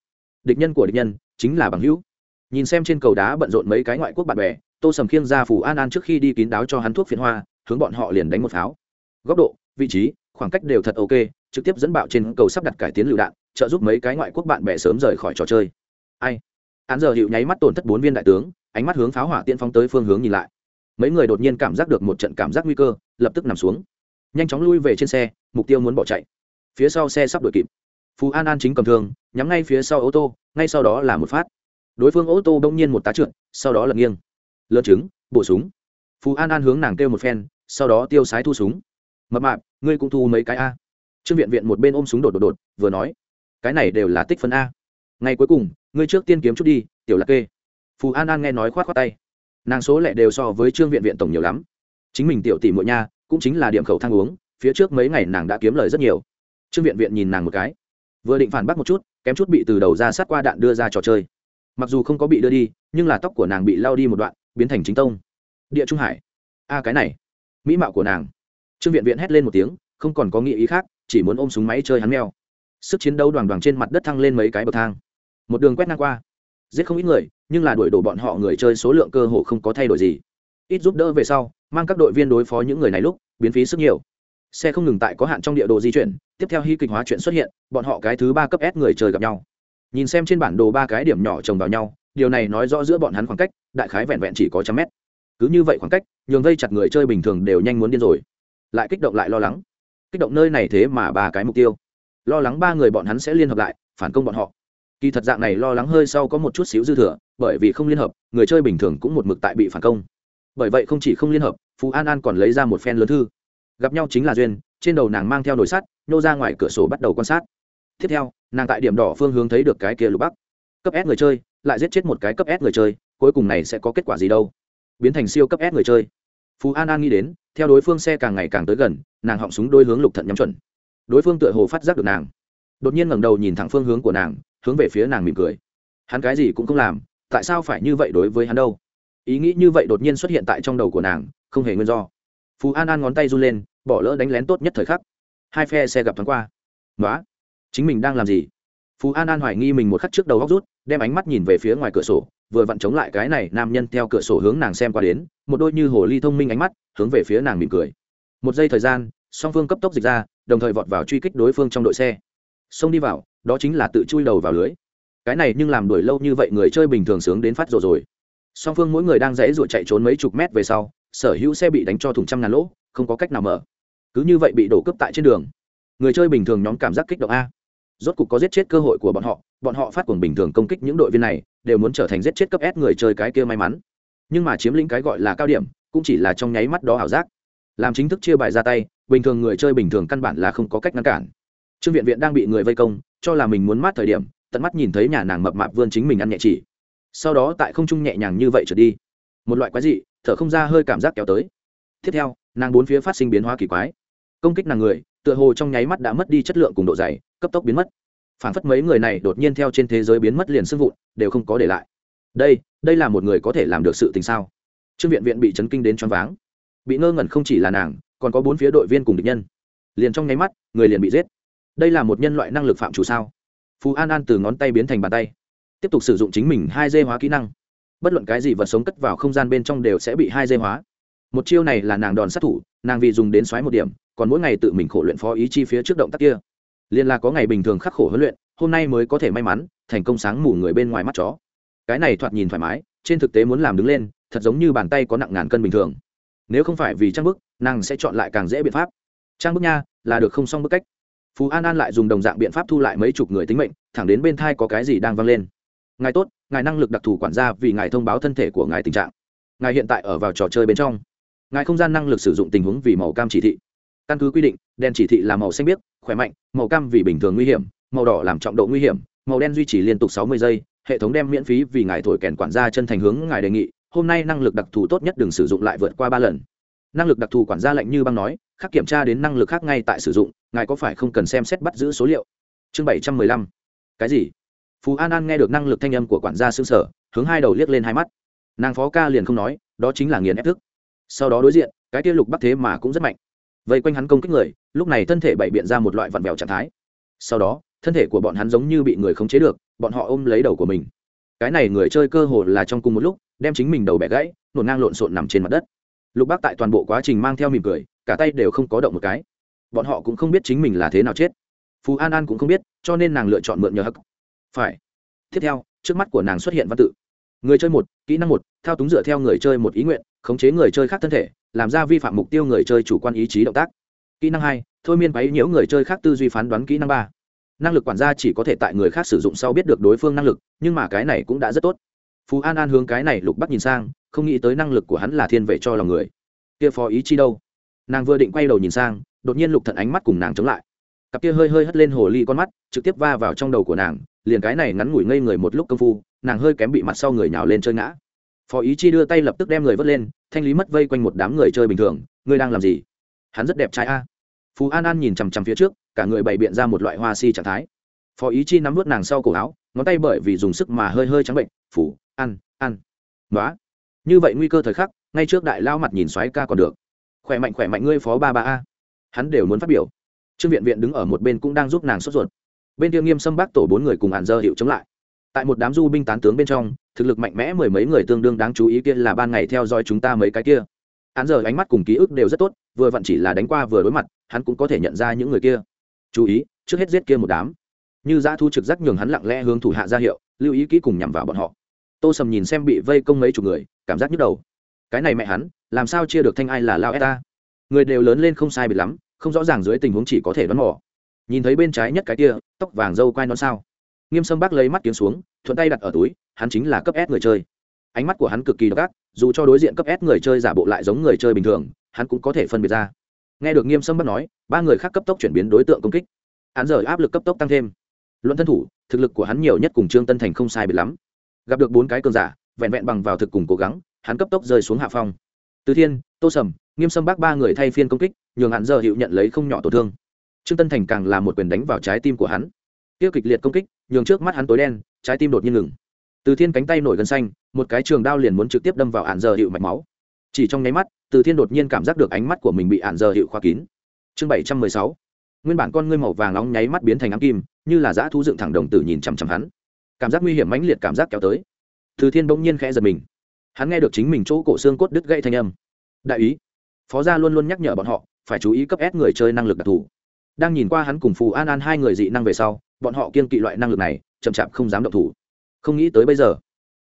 Địch nhân của địch nhân, chính là bằng hữu. Nhìn xem trên cầu đá bận rộn mấy cái ngoại quốc bạn bè, tô sầm khiêng ra phủ an an trước khi đi kín đáo cho hắn thuốc phiện hoa, hướng bọn họ liền đánh một pháo. Góc độ, vị trí, khoảng cách đều thật ok, trực tiếp dẫn bạo trên cầu sắp đặt cải tiến lựu đạn, trợ giúp mấy cái ngoại quốc bạn bè sớm rời khỏi trò chơi. Ai? Án giờ hiệu nháy mắt tổn thất bốn viên đại tướng, ánh mắt hướng pháo hỏa tiên phóng tới phương hướng nhìn lại. Mấy người đột nhiên cảm giác được một trận cảm giác nguy cơ, lập tức nằm xuống. Nhanh chóng lui về trên xe, mục tiêu muốn bỏ chạy. Phía sau xe sắp đuổi kịp. Phú an an chính cầm thương, nhắm ngay phía sau ô tô, ngay sau đó là một phát. Đối phương ô tô đông nhiên một tá trượt, sau đó lật nghiêng. Lợn trứng, bổ súng. Phú an an hướng nàng kêu một phen, sau đó tiêu sái thu súng. Mập mạp, ngươi cũng thu mấy cái a. Trương viện viện một bên ôm súng đột đột đột, vừa nói, cái này đều là tích phân a. Ngày cuối cùng ngươi trước tiên kiếm chút đi, tiểu lạc kê. Phù an an nghe nói khoát khoát tay. Nàng số lẻ đều so với trương viện viện tổng nhiều lắm. Chính mình tiểu tỷ muội nha, cũng chính là điểm khẩu thang uống, phía trước mấy ngày nàng đã kiếm lời rất nhiều. Trương viện viện nhìn nàng một cái. Vừa định phản bác một chút, kém chút bị từ đầu ra sát qua đạn đưa ra trò chơi. Mặc dù không có bị đưa đi, nhưng là tóc của nàng bị lao đi một đoạn, biến thành chính tông. Địa trung hải. A, cái này. Mỹ mạo của nàng. Trương viện viện hét lên một tiếng, không còn có nghĩ ý khác, chỉ muốn ôm súng máy chơi hắn mèo. Sức chiến đấu đoàn đoàn trên mặt đất thăng lên mấy cái bậc thang một đường quét ngang qua. Giết không ít người, nhưng là đuổi đổ bọn họ người chơi số lượng cơ hồ không có thay đổi gì. Ít giúp đỡ về sau, mang các đội viên đối phó những người này lúc, biến phí sức nhiều. Xe không ngừng tại có hạn trong địa đồ di chuyển, tiếp theo hy kịch hóa chuyện xuất hiện, bọn họ cái thứ ba cấp s người chơi gặp nhau. Nhìn xem trên bản đồ ba cái điểm nhỏ chồng vào nhau, điều này nói rõ giữa bọn hắn khoảng cách, đại khái vẹn vẹn chỉ có trăm mét. Cứ như vậy khoảng cách, nhường vây chặt người chơi bình thường đều nhanh muốn điên rồi. Lại kích động lại lo lắng. Kích động nơi này thế mà ba cái mục tiêu. Lo lắng ba người bọn hắn sẽ liên hợp lại, phản công bọn họ kỳ thật dạng này lo lắng hơi sau có một chút xíu dư thừa, bởi vì không liên hợp, người chơi bình thường cũng một mực tại bị phản công. Bởi vậy không chỉ không liên hợp, phú an an còn lấy ra một phen lớn thư. Gặp nhau chính là duyên, trên đầu nàng mang theo nồi sắt, nhô ra ngoài cửa sổ bắt đầu quan sát. Tiếp theo, nàng tại điểm đỏ phương hướng thấy được cái kia lục bắc. Cấp s người chơi, lại giết chết một cái cấp s người chơi, cuối cùng này sẽ có kết quả gì đâu? Biến thành siêu cấp s người chơi. Phú an an nghĩ đến, theo đối phương xe càng ngày càng tới gần, nàng họng súng đôi hướng lục thận nhắm chuẩn. Đối phương tựa hồ phát giác được nàng. Đột nhiên ngẩng đầu nhìn thẳng phương hướng của nàng hướng về phía nàng mỉm cười. Hắn cái gì cũng không làm, tại sao phải như vậy đối với hắn đâu? Ý nghĩ như vậy đột nhiên xuất hiện tại trong đầu của nàng, không hề nguyên do. Phú an an ngón tay run lên, bỏ lỡ đánh lén tốt nhất thời khắc. Hai phe xe gặp thoáng qua. Nói chính mình đang làm gì? Phú an an hoài nghi mình một khắc trước đầu góc rút, đem ánh mắt nhìn về phía ngoài cửa sổ, vừa vặn chống lại cái này nam nhân theo cửa sổ hướng nàng xem qua đến, một đôi như hồ ly thông minh ánh mắt, hướng về phía nàng mỉm cười. Một giây thời gian, song phương cấp tốc dịch ra, đồng thời vọt vào truy kích đối phương trong đội xe. Xông đi vào đó chính là tự chui đầu vào lưới. Cái này nhưng làm đuổi lâu như vậy người chơi bình thường sướng đến phát rồi rồi. Song phương mỗi người đang rẽ ruột chạy trốn mấy chục mét về sau, sở hữu xe bị đánh cho thùng trăm ngàn lỗ, không có cách nào mở. Cứ như vậy bị đổ cướp tại trên đường. Người chơi bình thường nhóm cảm giác kích động a. Rốt cục có giết chết cơ hội của bọn họ bọn họ phát cuồng bình thường công kích những đội viên này, đều muốn trở thành giết chết cấp s người chơi cái kia may mắn. Nhưng mà chiếm lĩnh cái gọi là cao điểm, cũng chỉ là trong nháy mắt đó ảo giác. Làm chính thức chia bài ra tay, bình thường người chơi bình thường căn bản là không có cách ngăn cản. Trương viện viện đang bị người vây công cho là mình muốn mát thời điểm, tận mắt nhìn thấy nhà nàng mập mạp vươn chính mình ăn nhẹ chỉ. Sau đó tại không trung nhẹ nhàng như vậy trở đi. Một loại quái dị, thở không ra hơi cảm giác kéo tới. Tiếp theo, nàng bốn phía phát sinh biến hóa kỳ quái. Công kích nàng người, tựa hồ trong nháy mắt đã mất đi chất lượng cùng độ dày, cấp tốc biến mất. Phản phất mấy người này đột nhiên theo trên thế giới biến mất liền sưng vụn, đều không có để lại. Đây đây là một người có thể làm được sự tình sao? Trương viện viện bị chấn kinh đến choáng váng. Bị ngơ ngẩn không chỉ là nàng, còn có bốn phía đội viên cùng địch nhân. Liền trong nháy mắt, người liền bị giết đây là một nhân loại năng lực phạm chủ sao? Phú an an từ ngón tay biến thành bàn tay, tiếp tục sử dụng chính mình hai dê hóa kỹ năng. Bất luận cái gì vật sống cất vào không gian bên trong đều sẽ bị hai dê hóa. Một chiêu này là nàng đòn sát thủ, nàng vì dùng đến xoáy một điểm, còn mỗi ngày tự mình khổ luyện phó ý chi phía trước động tác kia. Liên là có ngày bình thường khắc khổ huấn luyện, hôm nay mới có thể may mắn, thành công sáng mù người bên ngoài mắt chó. Cái này thoạt nhìn thoải mái, trên thực tế muốn làm đứng lên, thật giống như bàn tay có nặng ngàn cân bình thường. Nếu không phải vì trang bức, nàng sẽ chọn lại càng dễ biện pháp. Trang bức nha, là được không xong bức cách phú an an lại dùng đồng dạng biện pháp thu lại mấy chục người tính mệnh, thẳng đến bên thai có cái gì đang vang lên. Ngài tốt, ngài năng lực đặc thù quản gia vì ngài thông báo thân thể của ngài tình trạng. Ngài hiện tại ở vào trò chơi bên trong. Ngài không gian năng lực sử dụng tình huống vì màu cam chỉ thị. Căn cứ quy định, đen chỉ thị là màu xanh biếc, khỏe mạnh, màu cam vì bình thường nguy hiểm, màu đỏ làm trọng độ nguy hiểm, màu đen duy trì liên tục sáu mươi giây, hệ thống đem miễn phí vì ngài thổi kèn quản gia chân thành hướng ngài đề nghị, hôm nay năng lực đặc thù tốt nhất đừng sử dụng lại vượt qua ba lần. Năng lực đặc thù quản gia lệnh như băng nói, khác kiểm tra đến năng lực khác ngay tại sử dụng ngài có phải không cần xem xét bắt giữ số liệu? Chương bảy trăm mười lăm. Cái gì? Phú an an nghe được năng lực thanh âm của quản gia xương sở, hướng hai đầu liếc lên hai mắt. Nàng phó ca liền không nói, đó chính là nghiền ép thức. Sau đó đối diện, cái tiêu lục bắc thế mà cũng rất mạnh. Vây quanh hắn công kích người, lúc này thân thể bày biện ra một loại vặn vẹo trạng thái. Sau đó, thân thể của bọn hắn giống như bị người khống chế được, bọn họ ôm lấy đầu của mình. Cái này người chơi cơ hồ là trong cùng một lúc, đem chính mình đầu bẻ gãy nổn ngang lộn xộn nằm trên mặt đất. Lục bác tại toàn bộ quá trình mang theo mỉm cười, cả tay đều không có động một cái bọn họ cũng không biết chính mình là thế nào chết. Phú an an cũng không biết, cho nên nàng lựa chọn mượn nhờ hắc. Phải. Tiếp theo, trước mắt của nàng xuất hiện văn tự. Người chơi một, kỹ năng một, thao túng dựa theo người chơi một ý nguyện, khống chế người chơi khác thân thể, làm ra vi phạm mục tiêu người chơi chủ quan ý chí động tác. Kỹ năng hai, thôi miên quấy nhiễu người chơi khác tư duy phán đoán kỹ năng ba. Năng lực quản gia chỉ có thể tại người khác sử dụng sau biết được đối phương năng lực, nhưng mà cái này cũng đã rất tốt. Phú an an hướng cái này lục bắt nhìn sang, không nghĩ tới năng lực của hắn là thiên vệ cho lòng người. Kia phó ý chi đâu? Nàng vừa định quay đầu nhìn sang đột nhiên lục thận ánh mắt cùng nàng chống lại. Cặp kia hơi hơi hất lên hồ ly con mắt, trực tiếp va vào trong đầu của nàng, liền cái này ngắn ngủi ngây người một lúc công phu, nàng hơi kém bị mặt sau người nhào lên chơi ngã. Phó ý chi đưa tay lập tức đem người vớt lên, thanh lý mất vây quanh một đám người chơi bình thường, ngươi đang làm gì? Hắn rất đẹp trai a. Phú an an nhìn chằm chằm phía trước, cả người bày biện ra một loại hoa si trạng thái. Phó ý chi nắm vớt nàng sau cổ áo, ngón tay bởi vì dùng sức mà hơi hơi trắng bệnh phủ ăn ăn nói như vậy nguy cơ thời khắc, ngay trước đại lao mặt nhìn xoáy ca còn được. Khỏe mạnh khỏe mạnh ngươi, phó ba ba a hắn đều muốn phát biểu. Trương viện viện đứng ở một bên cũng đang giúp nàng sốt ruột. Bên kia nghiêm xâm bác tổ bốn người cùng hàn dơ hiệu chống lại. Tại một đám du binh tán tướng bên trong, thực lực mạnh mẽ mười mấy người tương đương đáng chú ý kia là ban ngày theo dõi chúng ta mấy cái kia. Hắn giờ ánh mắt cùng ký ức đều rất tốt, vừa vặn chỉ là đánh qua vừa đối mặt, hắn cũng có thể nhận ra những người kia. Chú ý, trước hết giết kia một đám. Như dã thu trực giác nhường hắn lặng lẽ hướng thủ hạ ra hiệu, lưu ý kỹ cùng nhằm vào bọn họ. Tô sầm nhìn xem bị vây công mấy chục người, cảm giác nhức đầu. Cái này mẹ hắn, làm sao chia được thanh ai là lao eta? Người đều lớn lên không sai biệt lắm, không rõ ràng dưới tình huống chỉ có thể đoán mò. Nhìn thấy bên trái nhất cái kia, tóc vàng dâu quai non sao? Nghiêm sâm bác lấy mắt kiếm xuống, thuận tay đặt ở túi, hắn chính là cấp s người chơi. Ánh mắt của hắn cực kỳ độc ác, dù cho đối diện cấp s người chơi giả bộ lại giống người chơi bình thường, hắn cũng có thể phân biệt ra. Nghe được nghiêm sâm bác nói, ba người khác cấp tốc chuyển biến đối tượng công kích. Hắn rời áp lực cấp tốc tăng thêm. Luận thân thủ, thực lực của hắn nhiều nhất cùng trương tân thành không sai biệt lắm. Gặp được bốn cái cơn giả, vẹn vẹn bằng vào thực cùng cố gắng, hắn cấp tốc rơi xuống hạ phong. Từ thiên tô sầm, nghiêm sâm bác ba người thay phiên công kích, nhường hắn giờ hiệu nhận lấy không nhỏ tổn thương. Trương tân thành càng là một quyền đánh vào trái tim của hắn. Tiêu kịch liệt công kích, nhường trước mắt hắn tối đen, trái tim đột nhiên ngừng. Từ thiên cánh tay nổi gân xanh, một cái trường đao liền muốn trực tiếp đâm vào ạn giờ hiệu mạch máu. Chỉ trong nháy mắt, từ thiên đột nhiên cảm giác được ánh mắt của mình bị ạn giờ hiệu khoa kín. Chương bảy trăm mười sáu. Nguyên bản con ngươi màu vàng nóng nháy mắt biến thành ám kim, như là dã thu dựng thẳng đồng tử nhìn chằm chằm hắn. Cảm giác nguy hiểm mãnh liệt cảm giác kéo tới. Từ thiên bỗng nhiên khẽ giật mình. Hắn nghe được chính mình chỗ cổ xương cốt đứt gãy thanh âm đại ý. Phó gia luôn luôn nhắc nhở bọn họ, phải chú ý cấp ép người chơi năng lực đặc thù. Đang nhìn qua hắn cùng phù an an hai người dị năng về sau, bọn họ kiên kỵ loại năng lực này, chậm chạp không dám động thủ. Không nghĩ tới bây giờ,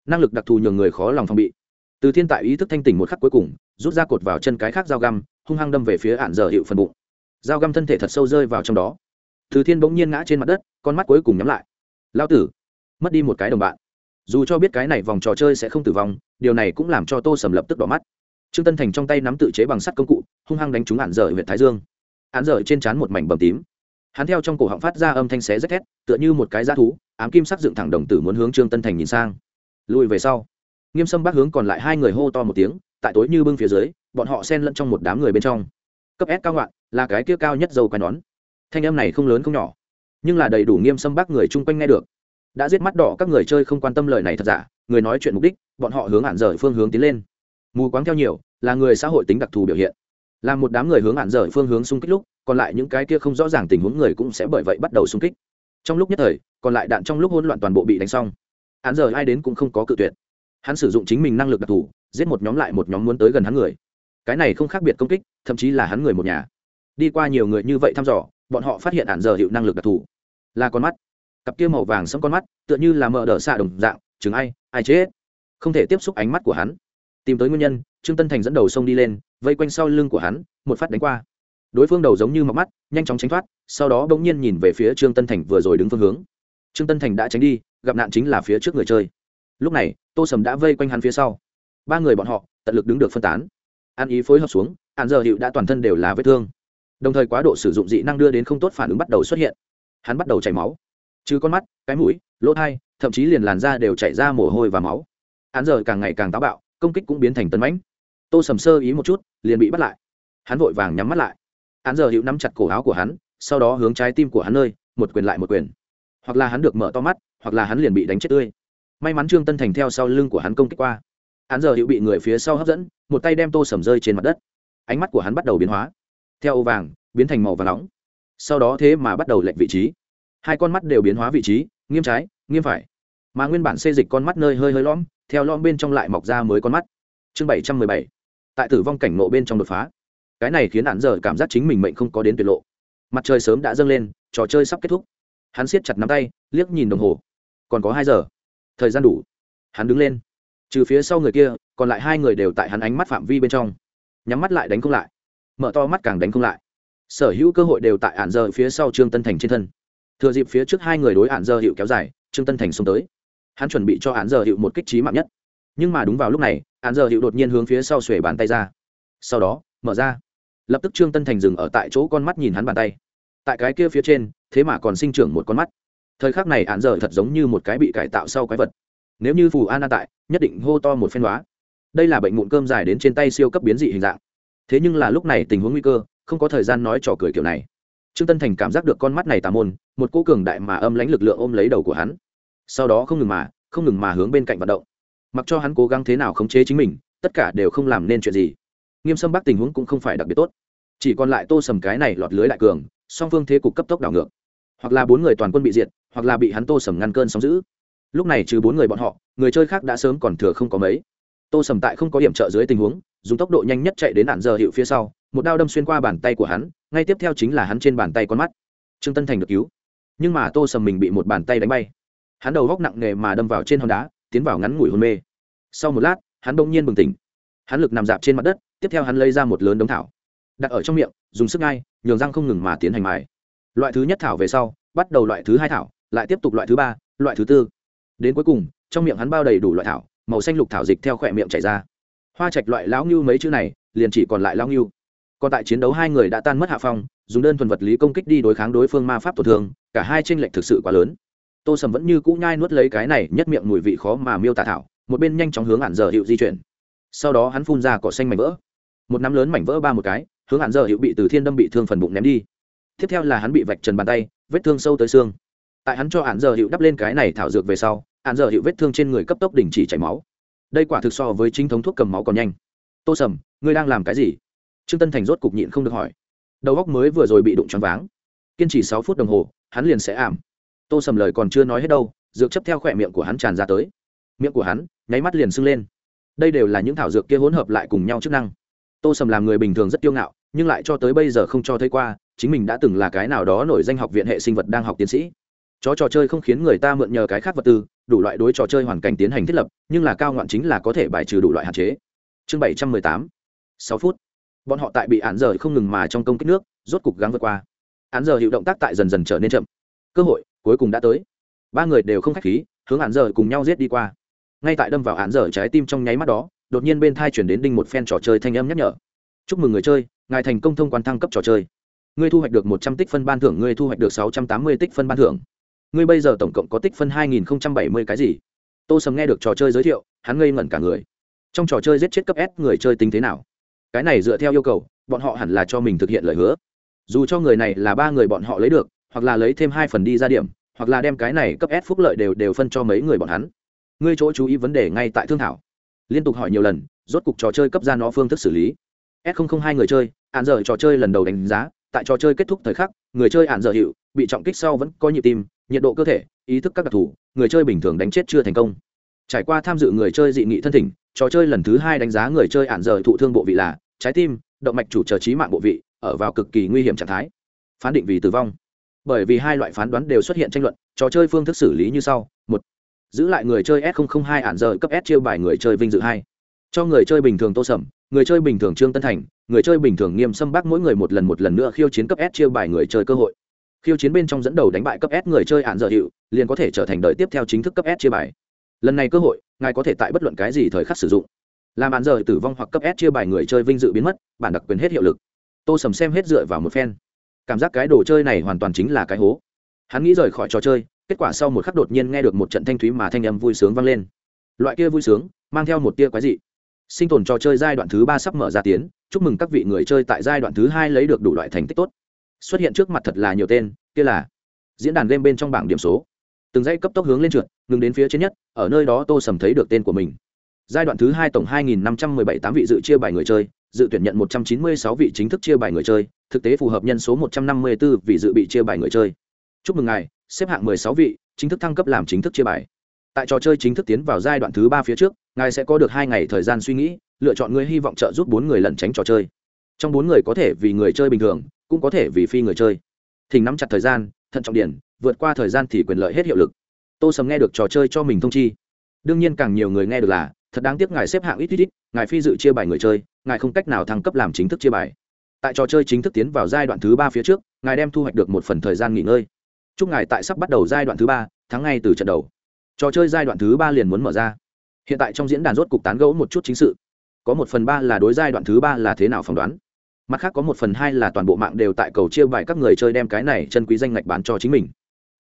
năng lực đặc thù nhường người khó lòng phòng bị. Từ thiên tại ý thức thanh tỉnh một khắc cuối cùng, rút ra cột vào chân cái khác dao găm, hung hăng đâm về phía ạn dở hiệu phần bụng. Dao găm thân thể thật sâu rơi vào trong đó. Từ thiên bỗng nhiên ngã trên mặt đất, con mắt cuối cùng nhắm lại. Lao tử, mất đi một cái đồng bạn. Dù cho biết cái này vòng trò chơi sẽ không tử vong, điều này cũng làm cho tô sầm lập tức đỏ mắt trương tân thành trong tay nắm tự chế bằng sắt công cụ, hung hăng đánh trúng hạn dở huyện thái dương. Hạn dở trên trán một mảnh bầm tím. Hắn theo trong cổ họng phát ra âm thanh xé rách thét, tựa như một cái g thú, ám kim sắc dựng thẳng đồng tử muốn hướng trương tân thành nhìn sang. Lùi về sau, nghiêm sâm bác hướng còn lại hai người hô to một tiếng, tại tối như bưng phía dưới, bọn họ xen lẫn trong một đám người bên trong. Cấp s cao ngoạn là cái kia cao nhất dầu quai nón. Thanh âm này không lớn không nhỏ, nhưng là đầy đủ nghiêm sâm bác người chung quanh nghe được. Đã giết mắt đỏ các người chơi không quan tâm lời này thật giả, người nói chuyện mục đích, bọn họ hướng hạn dở phương hướng tiến lên mù quáng theo nhiều, là người xã hội tính đặc thù biểu hiện. Là một đám người hướng hạn rời phương hướng xung kích lúc, còn lại những cái kia không rõ ràng tình huống người cũng sẽ bởi vậy bắt đầu xung kích. Trong lúc nhất thời, còn lại đạn trong lúc hỗn loạn toàn bộ bị đánh xong. Hắn giờ ai đến cũng không có cự tuyệt. Hắn sử dụng chính mình năng lực đặc thù, giết một nhóm lại một nhóm muốn tới gần hắn người. Cái này không khác biệt công kích, thậm chí là hắn người một nhà. Đi qua nhiều người như vậy thăm dò, bọn họ phát hiện hạn giờ hiệu năng lực đặc thù. Là con mắt. Cặp kia màu vàng sẫm con mắt, tựa như là mở đỡ xạ đồng dạng, chừng ai ai chết. Không thể tiếp xúc ánh mắt của hắn tìm tới nguyên nhân, trương tân thành dẫn đầu sông đi lên, vây quanh sau lưng của hắn, một phát đánh qua. Đối phương đầu giống như mọc mắt, nhanh chóng tránh thoát, sau đó bỗng nhiên nhìn về phía trương tân thành vừa rồi đứng phương hướng. Trương tân thành đã tránh đi, gặp nạn chính là phía trước người chơi. Lúc này, tô sầm đã vây quanh hắn phía sau. Ba người bọn họ, tận lực đứng được phân tán. An ý phối hợp xuống hạn giờ hiệu đã toàn thân đều là vết thương. Đồng thời quá độ sử dụng dị năng đưa đến không tốt phản ứng bắt đầu xuất hiện. Hắn bắt đầu chảy máu. Chứ con mắt, cái mũi, lỗ thai, thậm chí liền làn da đều chảy ra mồ hôi và máu. Hắn giờ càng ngày càng táo bạo công kích cũng biến thành tấn mãnh. Tô sầm sơ ý một chút, liền bị bắt lại. Hắn vội vàng nhắm mắt lại. Hắn giờ hữu nắm chặt cổ áo của hắn, sau đó hướng trái tim của hắn nơi, một quyền lại một quyền. Hoặc là hắn được mở to mắt, hoặc là hắn liền bị đánh chết tươi. May mắn trương tân thành theo sau lưng của hắn công kích qua. Hắn giờ hữu bị người phía sau hấp dẫn, một tay đem tô sầm rơi trên mặt đất. Ánh mắt của hắn bắt đầu biến hóa. Theo ô vàng, biến thành màu và nóng. Sau đó thế mà bắt đầu lệnh vị trí. Hai con mắt đều biến hóa vị trí, nghiêm trái, nghiêm phải. Mà nguyên bản xê dịch con mắt nơi hơi hơi lõm theo lõm bên trong lại mọc ra mới con mắt. Chương bảy trăm mười bảy. Tại tử vong cảnh nộ bên trong đột phá. Cái này khiến hắn giờ cảm giác chính mình mệnh không có đến tuyệt lộ. Mặt trời sớm đã dâng lên, trò chơi sắp kết thúc. Hắn siết chặt nắm tay, liếc nhìn đồng hồ. Còn có hai giờ. Thời gian đủ. Hắn đứng lên. Trừ phía sau người kia, còn lại hai người đều tại hắn ánh mắt phạm vi bên trong. Nhắm mắt lại đánh không lại. Mở to mắt càng đánh không lại. Sở hữu cơ hội đều tại ạn giờ phía sau trương tân thành trên thân. Thừa dịp phía trước hai người đối hạn giờ hiệu kéo dài, trương tân thành xông tới hắn chuẩn bị cho hắn giờ hiệu một kích trí mạng nhất. Nhưng mà đúng vào lúc này hắn giờ hiệu đột nhiên hướng phía sau xuể bàn tay ra. Sau đó, mở ra. Lập tức trương tân thành dừng ở tại chỗ con mắt nhìn hắn bàn tay. Tại cái kia phía trên, thế mà còn sinh trưởng một con mắt. Thời khắc này hắn giờ thật giống như một cái bị cải tạo sau quái vật. Nếu như phù an an tại, nhất định hô to một phen đoá. Đây là bệnh mụn cơm dài đến trên tay siêu cấp biến dị hình dạng. Thế nhưng là lúc này tình huống nguy cơ, không có thời gian nói trò cười kiểu này. Trương tân thành cảm giác được con mắt này tà môn, một cô cường đại mà âm lãnh lực lượng ôm lấy đầu của hắn sau đó không ngừng mà, không ngừng mà hướng bên cạnh vận động. Mặc cho hắn cố gắng thế nào khống chế chính mình, tất cả đều không làm nên chuyện gì. Nghiêm sâm bắc tình huống cũng không phải đặc biệt tốt. Chỉ còn lại tô sầm cái này lọt lưới đại cường, song phương thế cục cấp tốc đảo ngược. Hoặc là bốn người toàn quân bị diệt, hoặc là bị hắn tô sầm ngăn cơn sóng giữ lúc này trừ bốn người bọn họ, người chơi khác đã sớm còn thừa không có mấy. Tô sầm tại không có điểm trợ dưới tình huống, dùng tốc độ nhanh nhất chạy đến nạn giờ hiệu phía sau, một đao đâm xuyên qua bàn tay của hắn, ngay tiếp theo chính là hắn trên bàn tay con mắt. Trương tân thành được cứu. Nhưng mà tô sầm mình bị một bàn tay đánh bay hắn đầu góc nặng nề mà đâm vào trên hòn đá, tiến vào ngắn ngủi hôn mê. Sau một lát, hắn bỗng nhiên bừng tỉnh. Hắn lực nằm dạp trên mặt đất, tiếp theo hắn lấy ra một lớn đống thảo, đặt ở trong miệng, dùng sức ngay, nhường răng không ngừng mà tiến hành mài. Loại thứ nhất thảo về sau, bắt đầu loại thứ hai thảo, lại tiếp tục loại thứ ba, loại thứ tư. Đến cuối cùng, trong miệng hắn bao đầy đủ loại thảo, màu xanh lục thảo dịch theo khỏe miệng chảy ra. Hoa trạch loại lão ngưu mấy chữ này, liền chỉ còn lại lão ngưu. Còn tại chiến đấu hai người đã tan mất hạ phong, dùng đơn thuần vật lý công kích đi đối kháng đối phương ma pháp tổn thương, cả hai tranh lệch thực sự quá lớn tô sầm vẫn như cũ nhai nuốt lấy cái này nhất miệng mùi vị khó mà miêu tả thảo, một bên nhanh chóng hướng hạn giờ hiệu di chuyển. Sau đó hắn phun ra cỏ xanh mảnh vỡ. Một nắm lớn mảnh vỡ ba một cái, hướng hạn giờ hiệu bị từ thiên đâm bị thương phần bụng ném đi. Tiếp theo là hắn bị vạch trần bàn tay, vết thương sâu tới xương. Tại hắn cho hạn giờ hiệu đắp lên cái này thảo dược về sau, hạn giờ hiệu vết thương trên người cấp tốc đình chỉ chảy máu. Đây quả thực so với chính thống thuốc cầm máu còn nhanh. Tô sầm, ngươi đang làm cái gì? Trương tân thành rốt cục nhịn không được hỏi. Đầu góc mới vừa rồi bị đụng choáng váng. Kiên trì sáu phút đồng hồ, hắn liền sẽ ảm tô sầm lời còn chưa nói hết đâu, dược chấp theo khỏe miệng của hắn tràn ra tới. Miệng của hắn, nháy mắt liền sưng lên. Đây đều là những thảo dược kia hỗn hợp lại cùng nhau chức năng. Tô sầm làm người bình thường rất kiêu ngạo, nhưng lại cho tới bây giờ không cho thấy qua, chính mình đã từng là cái nào đó nổi danh học viện hệ sinh vật đang học tiến sĩ. Chó trò chơi không khiến người ta mượn nhờ cái khác vật tư, đủ loại đối trò chơi hoàn cảnh tiến hành thiết lập, nhưng là cao ngoạn chính là có thể bài trừ đủ loại hạn chế. Chương bảy trăm mười tám, sáu phút. Bọn họ tại bị án giờ không ngừng mà trong công kích nước, rốt cục gắng vượt qua. Án giờ hiệu động tác tại dần dần trở nên chậm. Cơ hội cuối cùng đã tới. Ba người đều không k h á c h khí, hướng án dở cùng nhau giết đi qua. Ngay tại đâm vào án dở trái tim trong nháy mắt đó, đột nhiên bên thai chuyển đến đinh một phen trò chơi thanh âm nhắc nhở. Chúc mừng người chơi, ngài thành công thông quan thăng cấp trò chơi. Ngươi thu hoạch được một trăm tích phân ban thưởng, ngươi thu hoạch được sáu trăm tám mươi tích phân ban thưởng. Ngươi bây giờ tổng cộng có tích phân hai nghìn bảy mươi cái gì? Tô sầm nghe được trò chơi giới thiệu, hắn ngây ngẩn cả người. Trong trò chơi giết chết cấp s người chơi tính thế nào? Cái này dựa theo yêu cầu, bọn họ hẳn là cho mình thực hiện lời hứa. Dù cho người này là ba người bọn họ lấy được hoặc là lấy thêm hai phần đi ra điểm, hoặc là đem cái này cấp s phúc lợi đều đều phân cho mấy người bọn hắn. Ngươi chỗ chú ý vấn đề ngay tại thương thảo. Liên tục hỏi nhiều lần, rốt cục trò chơi cấp ra nó phương thức xử lý. S hai người chơi, hạn dở trò chơi lần đầu đánh giá, tại trò chơi kết thúc thời khắc, người chơi hạn dở hiệu, bị trọng kích sau vẫn có nhịp tim, nhiệt độ cơ thể, ý thức các đặc thù, người chơi bình thường đánh chết chưa thành công. Trải qua tham dự người chơi dị nghị thân thỉnh, trò chơi lần thứ hai đánh giá người chơi hạn rời thụ thương bộ vị là trái tim, động mạch chủ chờ trí mạng bộ vị, ở vào cực kỳ nguy hiểm trạng thái. Phán định vì tử vong bởi vì hai loại phán đoán đều xuất hiện tranh luận, trò chơi phương thức xử lý như sau. Một, giữ lại người chơi s hai ản giờ cấp s chiêu bài người chơi vinh dự hai. Cho người chơi bình thường tô sẩm người chơi bình thường trương tân thành, người chơi bình thường nghiêm xâm bắc mỗi người một lần một lần nữa khiêu chiến cấp s chiêu bài người chơi cơ hội. Khiêu chiến bên trong dẫn đầu đánh bại cấp s người chơi ạn dở hiệu, liền có thể trở thành đời tiếp theo chính thức cấp s chia bài. Lần này cơ hội, ngài có thể tại bất luận cái gì thời khắc sử dụng. Làm ạn dở tử vong hoặc cấp s chia bài người chơi vinh dự biến mất, bản đặc quyền hết hiệu lực. Tô sầm xem hết dựa vào một phen cảm giác cái đồ chơi này hoàn toàn chính là cái hố. Hắn nghĩ rời khỏi trò chơi, kết quả sau một khắc đột nhiên nghe được một trận thanh thúy mà thanh âm vui sướng vang lên. Loại kia vui sướng, mang theo một tia quái dị. Sinh tồn trò chơi giai đoạn thứ ba sắp mở ra tiến, chúc mừng các vị người chơi tại giai đoạn thứ hai lấy được đủ loại thành tích tốt. Xuất hiện trước mặt thật là nhiều tên, kia là diễn đàn game bên trong bảng điểm số. Từng dãy cấp tốc hướng lên trượt, ngừng đến phía trên nhất, ở nơi đó tô sầm thấy được tên của mình. Giai đoạn thứ hai tổng hai nghìn năm trăm mười bảy tám vị dự chia bài người chơi dự tuyển nhận một trăm chín mươi sáu vị chính thức chia bài người chơi, thực tế phù hợp nhân số 154 vị dự bị chia bài người chơi. Chúc mừng ngài, xếp hạng mười sáu vị, chính thức thăng cấp làm chính thức chia bài. Tại trò chơi chính thức tiến vào giai đoạn thứ ba phía trước, ngài sẽ có được hai ngày thời gian suy nghĩ, lựa chọn người hy vọng trợ giúp bốn người lẩn tránh trò chơi. Trong bốn người có thể vì người chơi bình thường, cũng có thể vì phi người chơi. Thỉnh nắm chặt thời gian, thận trọng điển vượt qua thời gian thì quyền lợi hết hiệu lực. Tô sầm nghe được trò chơi cho mình thông chi. Đương nhiên càng nhiều người nghe được là thật đáng tiếc ngài xếp hạng ít ít ít, ngài phi dự chia bài người chơi, ngài không cách nào thăng cấp làm chính thức chia bài. Tại trò chơi chính thức tiến vào giai đoạn thứ ba phía trước, ngài đem thu hoạch được một phần thời gian nghỉ ngơi. Chúc ngài tại sắp bắt đầu giai đoạn thứ ba tháng ngay từ trận đầu. Trò chơi giai đoạn thứ ba liền muốn mở ra. Hiện tại trong diễn đàn rốt cục tán gẫu một chút chính sự. Có một phần ba là đối giai đoạn thứ ba là thế nào phỏng đoán. Mặt khác có một phần hai là toàn bộ mạng đều tại cầu chia bài các người chơi đem cái này chân quý danh ngạch bán cho chính mình.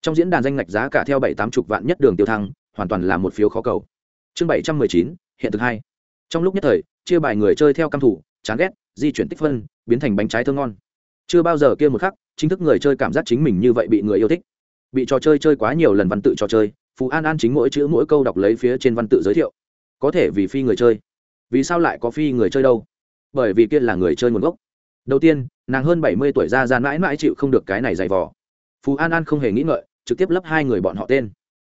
Trong diễn đàn danh ngạch giá cả theo bảy tám chục vạn nhất đường tiêu thăng, hoàn toàn là một phiếu khó cầu. Chương bảy trăm mười chín hiện thực hai. Trong lúc nhất thời, chia bài người chơi theo căm thủ, chán ghét, di chuyển tích phân, biến thành bánh trái thơ ngon. Chưa bao giờ kia một khắc, chính thức người chơi cảm giác chính mình như vậy bị người yêu thích. Bị trò chơi chơi quá nhiều lần văn tự trò chơi, phú an an chính mỗi chữ mỗi câu đọc lấy phía trên văn tự giới thiệu. Có thể vì phi người chơi. Vì sao lại có phi người chơi đâu? Bởi vì kia là người chơi nguồn gốc. Đầu tiên, nàng hơn bảy mươi tuổi ra ra mãi mãi chịu không được cái này dày vò. Phú an an không hề nghĩ ngợi, trực tiếp lấp hai người bọn họ tên.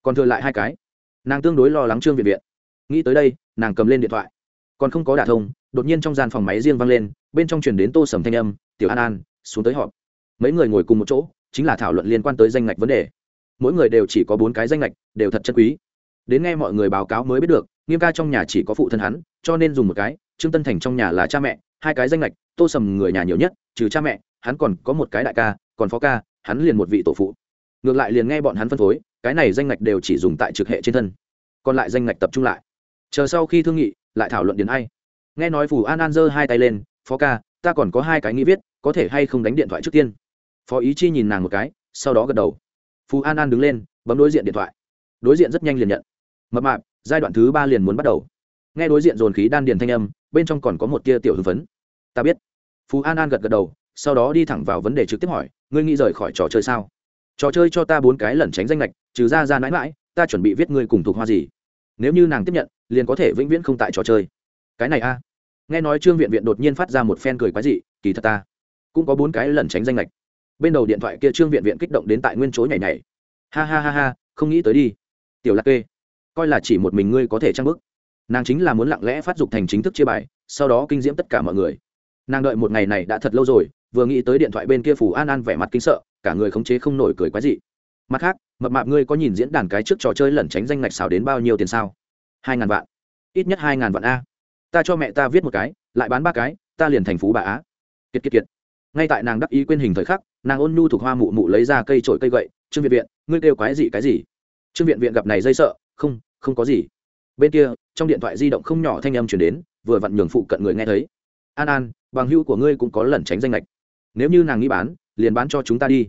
Còn thừa lại hai cái. Nàng tương đối lo lắng trương viện viện. Nghĩ tới đây nàng cầm lên điện thoại. Còn không có đả thông, đột nhiên trong gian phòng máy riêng vang lên, bên trong truyền đến tô sầm thanh âm, tiểu an an, xuống tới họp. Mấy người ngồi cùng một chỗ, chính là thảo luận liên quan tới danh ngạch vấn đề. Mỗi người đều chỉ có bốn cái danh ngạch, đều thật chân quý. Đến nghe mọi người báo cáo mới biết được, nghiêm ca trong nhà chỉ có phụ thân hắn, cho nên dùng một cái, trương tân thành trong nhà là cha mẹ, hai cái danh lệch tô sầm người nhà nhiều nhất, trừ cha mẹ, hắn còn có một cái đại ca, còn phó ca, hắn liền một vị tổ phụ. Ngược lại liền nghe bọn hắn phân phối, cái này danh lệch đều chỉ dùng tại trực hệ trên thân. Còn lại danh lệch tập trung lại chờ sau khi thương nghị, lại thảo luận điện ai. Nghe nói phù an an giơ hai tay lên, phó ca, ta còn có hai cái nghĩ viết, có thể hay không đánh điện thoại trước tiên? Phó ý chi nhìn nàng một cái, sau đó gật đầu. Phù an an đứng lên, bấm đối diện điện thoại. Đối diện rất nhanh liền nhận. Mập mạp, giai đoạn thứ ba liền muốn bắt đầu. Nghe đối diện dồn khí đan điền thanh âm, bên trong còn có một tia tiểu hưng phấn. Ta biết. Phú an an gật gật đầu, sau đó đi thẳng vào vấn đề trực tiếp hỏi, ngươi nghĩ rời khỏi trò chơi sao? Trò chơi cho ta bốn cái lẩn tránh danh lệch trừ ra ra mãi mãi ta chuẩn bị viết ngươi cùng thuộc hoa gì. Nếu như nàng tiếp nhận liền có thể vĩnh viễn không tại trò chơi. Cái này a. Nghe nói trương viện viện đột nhiên phát ra một phen cười quái dị, kỳ thật ta cũng có bốn cái lẩn tránh danh lệch bên đầu điện thoại kia trương viện viện kích động đến tại nguyên chỗ nhảy nhảy. Ha ha ha ha, không nghĩ tới đi. Tiểu lạc kê, coi là chỉ một mình ngươi có thể trang bức nàng chính là muốn lặng lẽ phát dục thành chính thức chia bài, sau đó kinh diễm tất cả mọi người. Nàng đợi một ngày này đã thật lâu rồi, vừa nghĩ tới điện thoại bên kia phủ an an vẻ mặt kinh sợ, cả người khống chế không nổi cười quái dị. Mặt khác, mập mạp ngươi có nhìn diễn đàn cái trước trò chơi lẩn tránh danh ngạch xào đến bao nhiêu tiền sao? Hai ngàn vạn. Ít nhất hai ngàn vạn a. Ta cho mẹ ta viết một cái, lại bán ba cái, ta liền thành phú bà á. Kiệt kiệt kiệt. Ngay tại nàng đắc ý quên hình thời khắc, nàng ôn nhu thuộc hoa mụ mụ lấy ra cây trội cây gậy, trương viện viện, ngươi kêu quái gì cái gì? Trương viện viện gặp này dây sợ, không không có gì. Bên kia, trong điện thoại di động không nhỏ thanh âm chuyển đến, vừa vặn nhường phụ cận người nghe thấy. An an, bằng hữu của ngươi cũng có lẩn tránh danh lệch. Nếu như nàng nghĩ bán, liền bán cho chúng ta đi.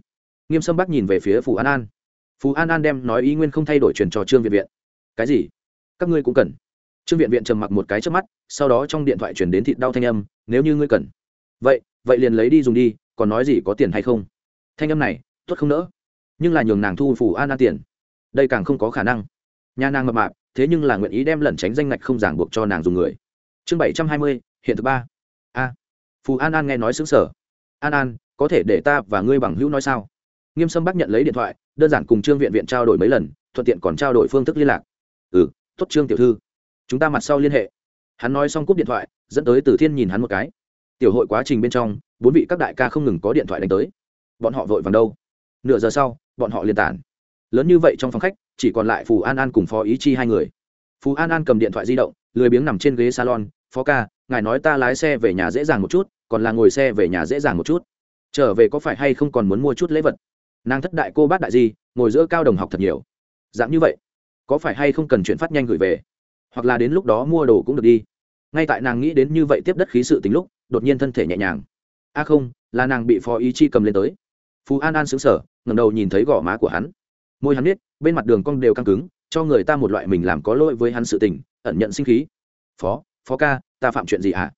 Nghiêm sâm bắc nhìn về phía phù an an. Phù an an đem nói ý nguyên không thay đổi truyền cho trương viện viện. Cái gì? Các ngươi cũng cần. Trương viện viện trầm mặc một cái trước mắt, sau đó trong điện thoại chuyển đến thịt đau thanh âm, nếu như ngươi cần. Vậy vậy liền lấy đi dùng đi, còn nói gì có tiền hay không? Thanh âm này, tốt không nỡ. Nhưng là nhường nàng thu phù an an tiền. Đây càng không có khả năng. Nhà nàng mập mạp, thế nhưng là nguyện ý đem lẩn tránh danh ngạch không giảng buộc cho nàng dùng người. Chương bảy trăm hai mươi, hiện thực ba. A. Phù an an nghe nói xứng sở an an, có thể để ta và ngươi bằng hữu nói sao? Nghiêm sâm bác nhận lấy điện thoại, đơn giản cùng trương viện viện trao đổi mấy lần, thuận tiện còn trao đổi phương thức liên lạc. Ừ tốt trương tiểu thư. Chúng ta mặt sau liên hệ. Hắn nói xong cúp điện thoại, dẫn tới từ thiên nhìn hắn một cái. Tiểu hội quá trình bên trong, bốn vị các đại ca không ngừng có điện thoại đánh tới. Bọn họ vội vàng đâu? Nửa giờ sau, bọn họ liên tản. Lớn như vậy trong phòng khách, chỉ còn lại phù an an cùng phó ý chi hai người. Phù an an cầm điện thoại di động, lười biếng nằm trên ghế salon, phó ca, ngài nói ta lái xe về nhà dễ dàng một chút, còn là ngồi xe về nhà dễ dàng một chút. Trở về có phải hay không còn muốn mua chút lễ vật? Nàng thất đại cô bác đại di, ngồi giữa cao đồng học thật nhiều. Dạng như vậy có phải hay không cần chuyển phát nhanh gửi về? Hoặc là đến lúc đó mua đồ cũng được đi. Ngay tại nàng nghĩ đến như vậy tiếp đất khí sự tính lúc, đột nhiên thân thể nhẹ nhàng. A không, là nàng bị phó ý chi cầm lên tới. Phú an an xứng sở ngầm đầu nhìn thấy gò má của hắn. Môi hắn biết bên mặt đường cong đều căng cứng, cho người ta một loại mình làm có lỗi với hắn sự tình, ẩn nhận sinh khí. Phó phó ca, ta phạm chuyện gì hả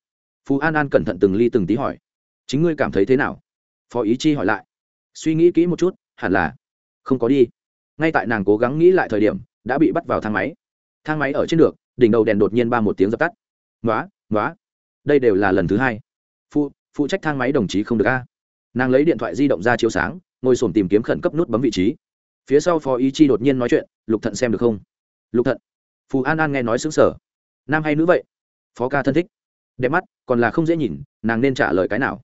phú an an cẩn thận từng ly từng tí hỏi. Chính ngươi cảm thấy thế nào? Phó ý chi hỏi lại. Suy nghĩ kỹ một chút, hẳn là không có đi. Ngay tại nàng cố gắng nghĩ lại thời điểm đã bị bắt vào thang máy. Thang máy ở trên được, đỉnh đầu đèn đột nhiên ba một tiếng dập tắt. Nói nói đây đều là lần thứ hai. Phụ phụ trách thang máy đồng chí không được a. Nàng lấy điện thoại di động ra chiếu sáng, ngồi sổm tìm kiếm khẩn cấp nút bấm vị trí. Phía sau phó ý chi đột nhiên nói chuyện, lục thận xem được không? Lục thận. Phù an an nghe nói xứng sở nam hay nữ vậy? Phó ca thân thích. Đẹp mắt, còn là không dễ nhìn, nàng nên trả lời cái nào?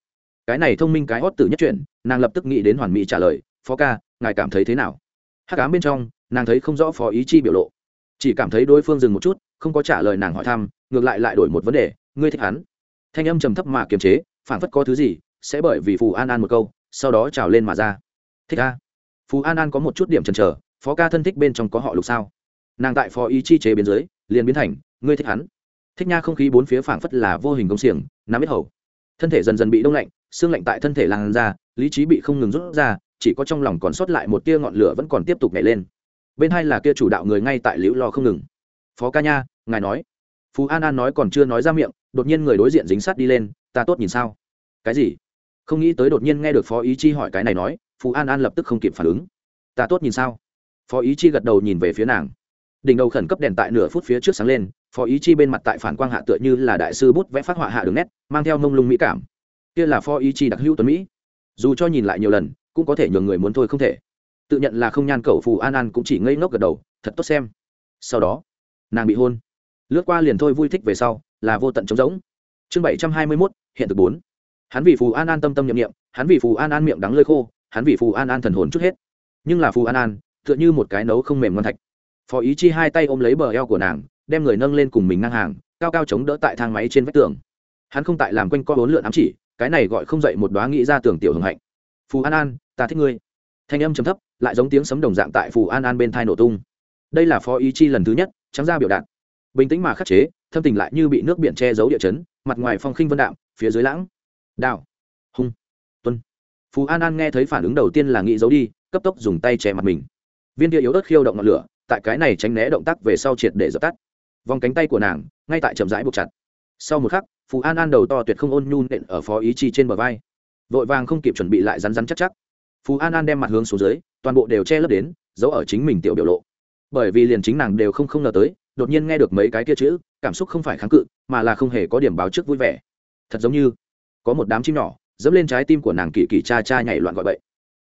Cái này thông minh cái hót tử nhất chuyện nàng lập tức nghĩ đến hoàn mỹ trả lời, phó ca, ngài cảm thấy thế nào? Hát cám bên trong nàng thấy không rõ phó ý chi biểu lộ. Chỉ cảm thấy đối phương dừng một chút, không có trả lời nàng hỏi thăm, ngược lại lại đổi một vấn đề, ngươi thích hắn? Thanh âm trầm thấp mà kiềm chế phản phất có thứ gì sẽ bởi vì phù an an một câu, sau đó trào lên mà ra. Thích a phù an an có một chút điểm chần chờ, phó ca thân thích bên trong có họ lục sao? Nàng tại phó ý chi chế biến dưới, liền biến thành, ngươi thích hắn? Thích nha không khí bốn phía phảng phất là vô hình công xiềng, nắm biết hầu. Thân thể dần dần bị đông lạnh, xương lạnh tại thân thể làn ra, lý trí bị không ngừng rút ra, chỉ có trong lòng còn sót lại một tia ngọn lửa vẫn còn tiếp tục nhảy lên bên hai là kia chủ đạo người ngay tại liễu lo không ngừng. Phó ca nha, ngài nói. Phú an an nói còn chưa nói ra miệng, đột nhiên người đối diện dính sát đi lên, ta tốt nhìn sao? Cái gì? Không nghĩ tới đột nhiên nghe được phó ý chi hỏi cái này nói, phú an an lập tức không kịp phản ứng. Ta tốt nhìn sao? Phó ý chi gật đầu nhìn về phía nàng. Đỉnh đầu khẩn cấp đèn tại nửa phút phía trước sáng lên, phó ý chi bên mặt tại phản quang hạ tựa như là đại sư bút vẽ phát họa hạ đường nét, mang theo mông lung mỹ cảm. Kia là phó ý chi đặc hữu tuấn mỹ. Dù cho nhìn lại nhiều lần, cũng có thể nhường người muốn thôi không thể tự nhận là không nhan cầu phù an an cũng chỉ ngây ngốc gật đầu, thật tốt xem. Sau đó, nàng bị hôn. Lướt qua liền thôi vui thích về sau, là vô tận trống rỗng. Chương bảy trăm hai mươi mốt, hiện thực bốn. Hắn vì phù an an tâm tâm nhậm nghiệm hắn vì phù an an miệng đắng lơi khô, hắn vì phù an an thần hồn chút hết. Nhưng là phù an an, tựa như một cái nấu không mềm ngon thạch. Phó ý chi hai tay ôm lấy bờ eo của nàng, đem người nâng lên cùng mình ngang hàng, cao cao chống đỡ tại thang máy trên vách tường. Hắn không tại làm quanh co bốn lượn ám chỉ, cái này gọi không dậy một đoá nghĩ ra tưởng tiểu hưởng hạnh. Phù an an, ta thích ngươi. Thanh âm chấm thấp lại giống tiếng sấm đồng dạng tại phù an an bên thai nổ tung. Đây là phó ý chi lần thứ nhất, trắng ra biểu đạt. Bình tĩnh mà khắc chế, thâm tình lại như bị nước biển che giấu địa chấn, mặt ngoài phong khinh vân đạm, phía dưới lãng. Đạo hung. Tuân. Phù an an nghe thấy phản ứng đầu tiên là nghĩ giấu đi, cấp tốc dùng tay che mặt mình. Viên địa yếu ớt khiêu động ngọn lửa, tại cái này tránh né động tác về sau triệt để dập tắt. Vòng cánh tay của nàng, ngay tại chậm rãi buộc chặt. Sau một khắc, phù an an đầu to tuyệt không ôn nhu nện ở phó ý chi trên bờ vai. Vội vàng không kịp chuẩn bị lại rắn rắn chắc chắc. Phú an an đem mặt hướng xuống dưới, toàn bộ đều che lấp đến, giấu ở chính mình tiểu biểu lộ. Bởi vì liền chính nàng đều không không ngờ tới, đột nhiên nghe được mấy cái kia chữ, cảm xúc không phải kháng cự, mà là không hề có điểm báo trước vui vẻ. Thật giống như, có một đám chim nhỏ, dẫm lên trái tim của nàng kỳ kỳ cha cha nhảy loạn gọi bậy.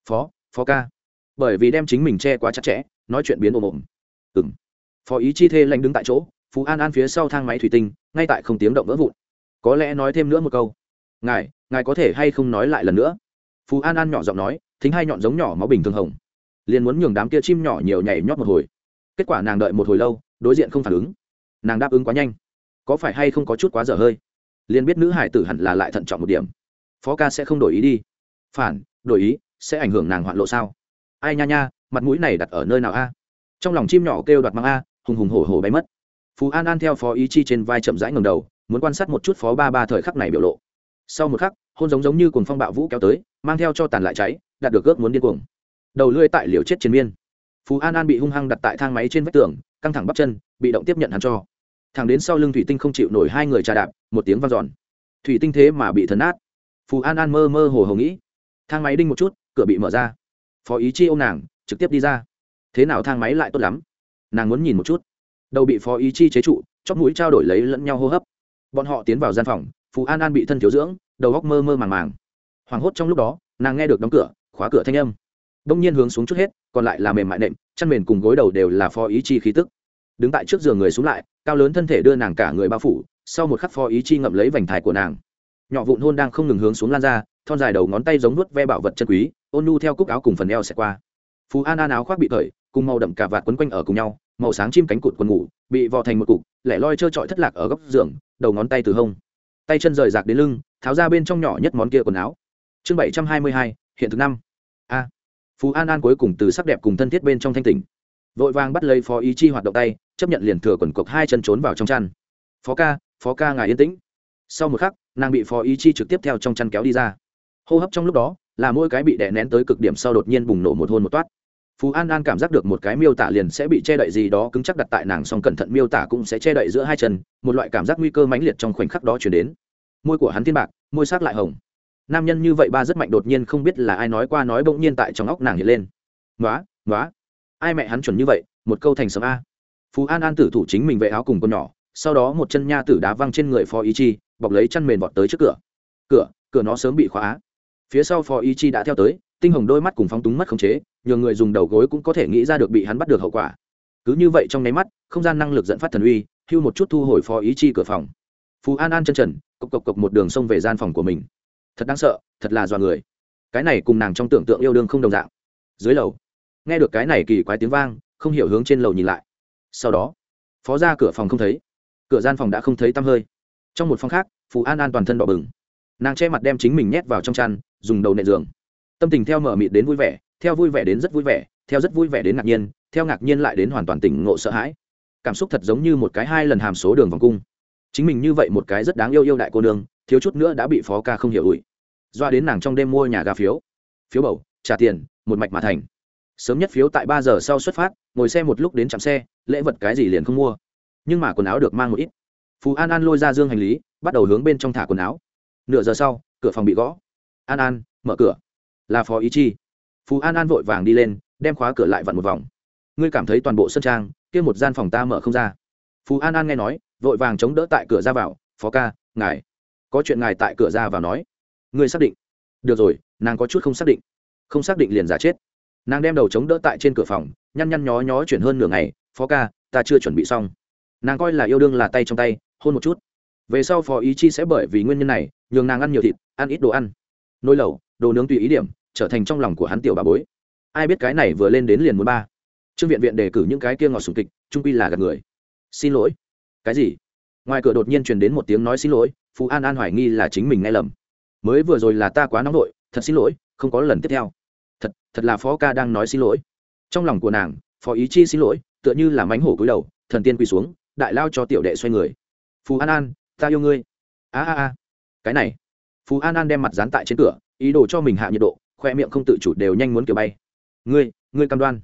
Phó phó ca. Bởi vì đem chính mình che quá chặt chẽ, nói chuyện biến ồm ồm. Ừng phó ý chi thê lanh đứng tại chỗ, phú an an phía sau thang máy thủy tinh, ngay tại không tiếng động vỡ vụn. Có lẽ nói thêm nữa một câu. Ngài ngài có thể hay không nói lại lần nữa? Phú an an nhỏ giọng nói, thính hai nhọn giống nhỏ máu bình thường hồng. Liền muốn nhường đám kia chim nhỏ nhiều nhảy nhót một hồi. Kết quả nàng đợi một hồi lâu, đối diện không phản ứng. Nàng đáp ứng quá nhanh. Có phải hay không có chút quá dở hơi? Liền biết nữ hải tử hẳn là lại thận trọng một điểm. Phó ca sẽ không đổi ý đi. Phản, đổi ý, sẽ ảnh hưởng nàng hoạn lộ sao? Ai nha nha, mặt mũi này đặt ở nơi nào a? Trong lòng chim nhỏ kêu đoạt mang a, hùng hùng hổ hổ bay mất. Phú an an theo phó ý chi trên vai chậm rãi ngầm đầu, muốn quan sát một chút phó ba ba thời khắc này biểu lộ sau một khắc, hôn giống giống như cùng phong bạo vũ kéo tới, mang theo cho tàn lại cháy, đạt được ước muốn điên cuồng. Đầu lưỡi tại liều chết chiến miên. Phú an an bị hung hăng đặt tại thang máy trên vách tường, căng thẳng bắp chân, bị động tiếp nhận hắn cho. Thằng đến sau lưng thủy tinh không chịu nổi hai người trà đạp, một tiếng vang dọn. Thủy tinh thế mà bị thần át phú an an mơ mơ hồ hồ nghĩ. Thang máy đinh một chút, cửa bị mở ra. Phó ý chi ô m nàng, trực tiếp đi ra. Thế nào thang máy lại tốt lắm? Nàng muốn nhìn một chút. Đầu bị phó ý chi chế trụ, chóp mũi trao đổi lấy lẫn nhau hô hấp. Bọn họ tiến vào gian phòng phú an an bị thân thiếu dưỡng, đầu góc mơ mơ màng màng. Hoảng hốt trong lúc đó, nàng nghe được đóng cửa, khóa cửa thanh âm. Đông nhiên hướng xuống chút hết, còn lại là mềm mại nệm, chăn mền cùng gối đầu đều là phó ý chi khí tức. Đứng tại trước giường người xuống lại, cao lớn thân thể đưa nàng cả người bao phủ, sau một khắc phó ý chi ngậm lấy vành thải của nàng. Nhỏ vụn hôn đang không ngừng hướng xuống lan ra, thon dài đầu ngón tay giống nuốt ve bảo vật chân quý, ôn nu theo cúc áo cùng phần eo xẹt qua. Phú an an áo khoác bị cởi, cùng màu đậm cả vạt quấn quanh ở cùng nhau, màu sáng chim cánh cụt quần ngủ, bị vò thành một cục, lẻ loi trơ trọi thất lạc ở góc giường, đầu ngón tay từ hông tay chân rời rạc đến lưng, tháo ra bên trong nhỏ nhất món kia quần áo. Chương bảy trăm hai mươi hai, hiện thực năm. A. Phú an an cuối cùng từ sắc đẹp cùng thân thiết bên trong thanh tỉnh. Vội vàng bắt lấy phó ý chi hoạt động tay, chấp nhận liền thừa quần cộc hai chân trốn vào trong chăn. Phó ca phó ca ngài yên tĩnh. Sau một khắc, nàng bị phó ý chi trực tiếp theo trong chăn kéo đi ra. Hô hấp trong lúc đó, là mỗi cái bị đè nén tới cực điểm sau đột nhiên bùng nổ một hôn một toát phú an an cảm giác được một cái miêu tả liền sẽ bị che đậy gì đó, cứng chắc đặt tại nàng song cẩn thận miêu tả cũng sẽ che đậy giữa hai chân, một loại cảm giác nguy cơ mãnh liệt trong khoảnh khắc đó chuyển đến. Môi của hắn thiên bạc, môi sắc lại hồng. Nam nhân như vậy ba rất mạnh, đột nhiên không biết là ai nói qua nói bỗng nhiên tại trong óc nàng hiện lên. Nói nói ai mẹ hắn chuẩn như vậy, một câu thành sấm a. Phú an an tử thủ chính mình vệ áo cùng con nhỏ, sau đó một chân nha tử đá văng trên người phó ý chi, bọc lấy chăn mền vọt tới trước cửa. Cửa cửa nó sớm bị khóa. Phía sau phó ý chi đã theo tới, tinh hồng đôi mắt cùng phóng túng mất khống chế nhiều người dùng đầu gối cũng có thể nghĩ ra được bị hắn bắt được hậu quả. Cứ như vậy trong nháy mắt, không gian năng lực dẫn phát thần uy, hưu một chút thu hồi phó ý chi cửa phòng. Phú an an chân trần, cộc cộc cộc một đường xông về gian phòng của mình. Thật đáng sợ, thật là dọa người. Cái này cùng nàng trong tưởng tượng yêu đương không đồng dạng. Dưới lầu, nghe được cái này kỳ quái tiếng vang, không hiểu hướng trên lầu nhìn lại. Sau đó, phó ra cửa phòng không thấy. Cửa gian phòng đã không thấy tăm hơi. Trong một phòng khác phú an an toàn thân đỏ bừng. Nàng che mặt đem chính mình nhét vào trong chăn, dùng đầu nệ giường. Tâm tình theo mở mịt đến vui vẻ theo vui vẻ đến rất vui vẻ, theo rất vui vẻ đến ngạc nhiên, theo ngạc nhiên lại đến hoàn toàn tỉnh ngộ sợ hãi. Cảm xúc thật giống như một cái hai lần hàm số đường vòng cung. Chính mình như vậy một cái rất đáng yêu yêu đại cô nương, thiếu chút nữa đã bị phó ca không hiểu ủi. Doa đến nàng trong đêm mua nhà gà phiếu. Phiếu bầu, trả tiền, một mạch mà thành. Sớm nhất phiếu tại ba giờ sau xuất phát, ngồi xe một lúc đến chạm xe, lễ vật cái gì liền không mua. Nhưng mà quần áo được mang một ít. Phú an an lôi ra dương hành lý, bắt đầu hướng bên trong thả quần áo. Nửa giờ sau, cửa phòng bị gõ. An an, mở cửa. Là phó ý chi phú an an vội vàng đi lên, đem khóa cửa lại vặn một vòng. Ngươi cảm thấy toàn bộ sân trang, kia một gian phòng ta mở không ra. Phú an an nghe nói, vội vàng chống đỡ tại cửa ra vào, phó ca, ngài, có chuyện ngài tại cửa ra vào nói. Ngươi xác định. Được rồi, nàng có chút không xác định. Không xác định liền giả chết. Nàng đem đầu chống đỡ tại trên cửa phòng, nhăn nhăn nhó nhó chuyển hơn nửa ngày, phó ca, ta chưa chuẩn bị xong. Nàng coi là yêu đương là tay trong tay, hôn một chút. Về sau phó ý chi sẽ bởi vì nguyên nhân này, nhường nàng ăn nhiều thịt, ăn ít đồ ăn. Nồi lẩu, đồ nướng tùy ý điểm trở thành trong lòng của hắn tiểu bà bối. Ai biết cái này vừa lên đến liền muốn ba. Trương viện viện đề cử những cái kia ngọt sùng kịch, trung quy là gạt người. Xin lỗi. Cái gì? Ngoài cửa đột nhiên truyền đến một tiếng nói xin lỗi phú an an hoài nghi là chính mình nghe lầm. Mới vừa rồi là ta quá nóng vội, thật xin lỗi, không có lần tiếp theo. Thật thật là phó ca đang nói xin lỗi. Trong lòng của nàng, phó ý chi xin lỗi, tựa như là mánh hổ cúi đầu, thần tiên quỳ xuống, đại lao cho tiểu đệ xoay người. Phú an an, ta yêu ngươi. A a a. Cái này. Phú an an đem mặt dán tại trên cửa, ý đồ cho mình hạ nhiệt độ khoe miệng không tự chủ đều nhanh muốn kiểu bay. Ngươi ngươi cam đoan.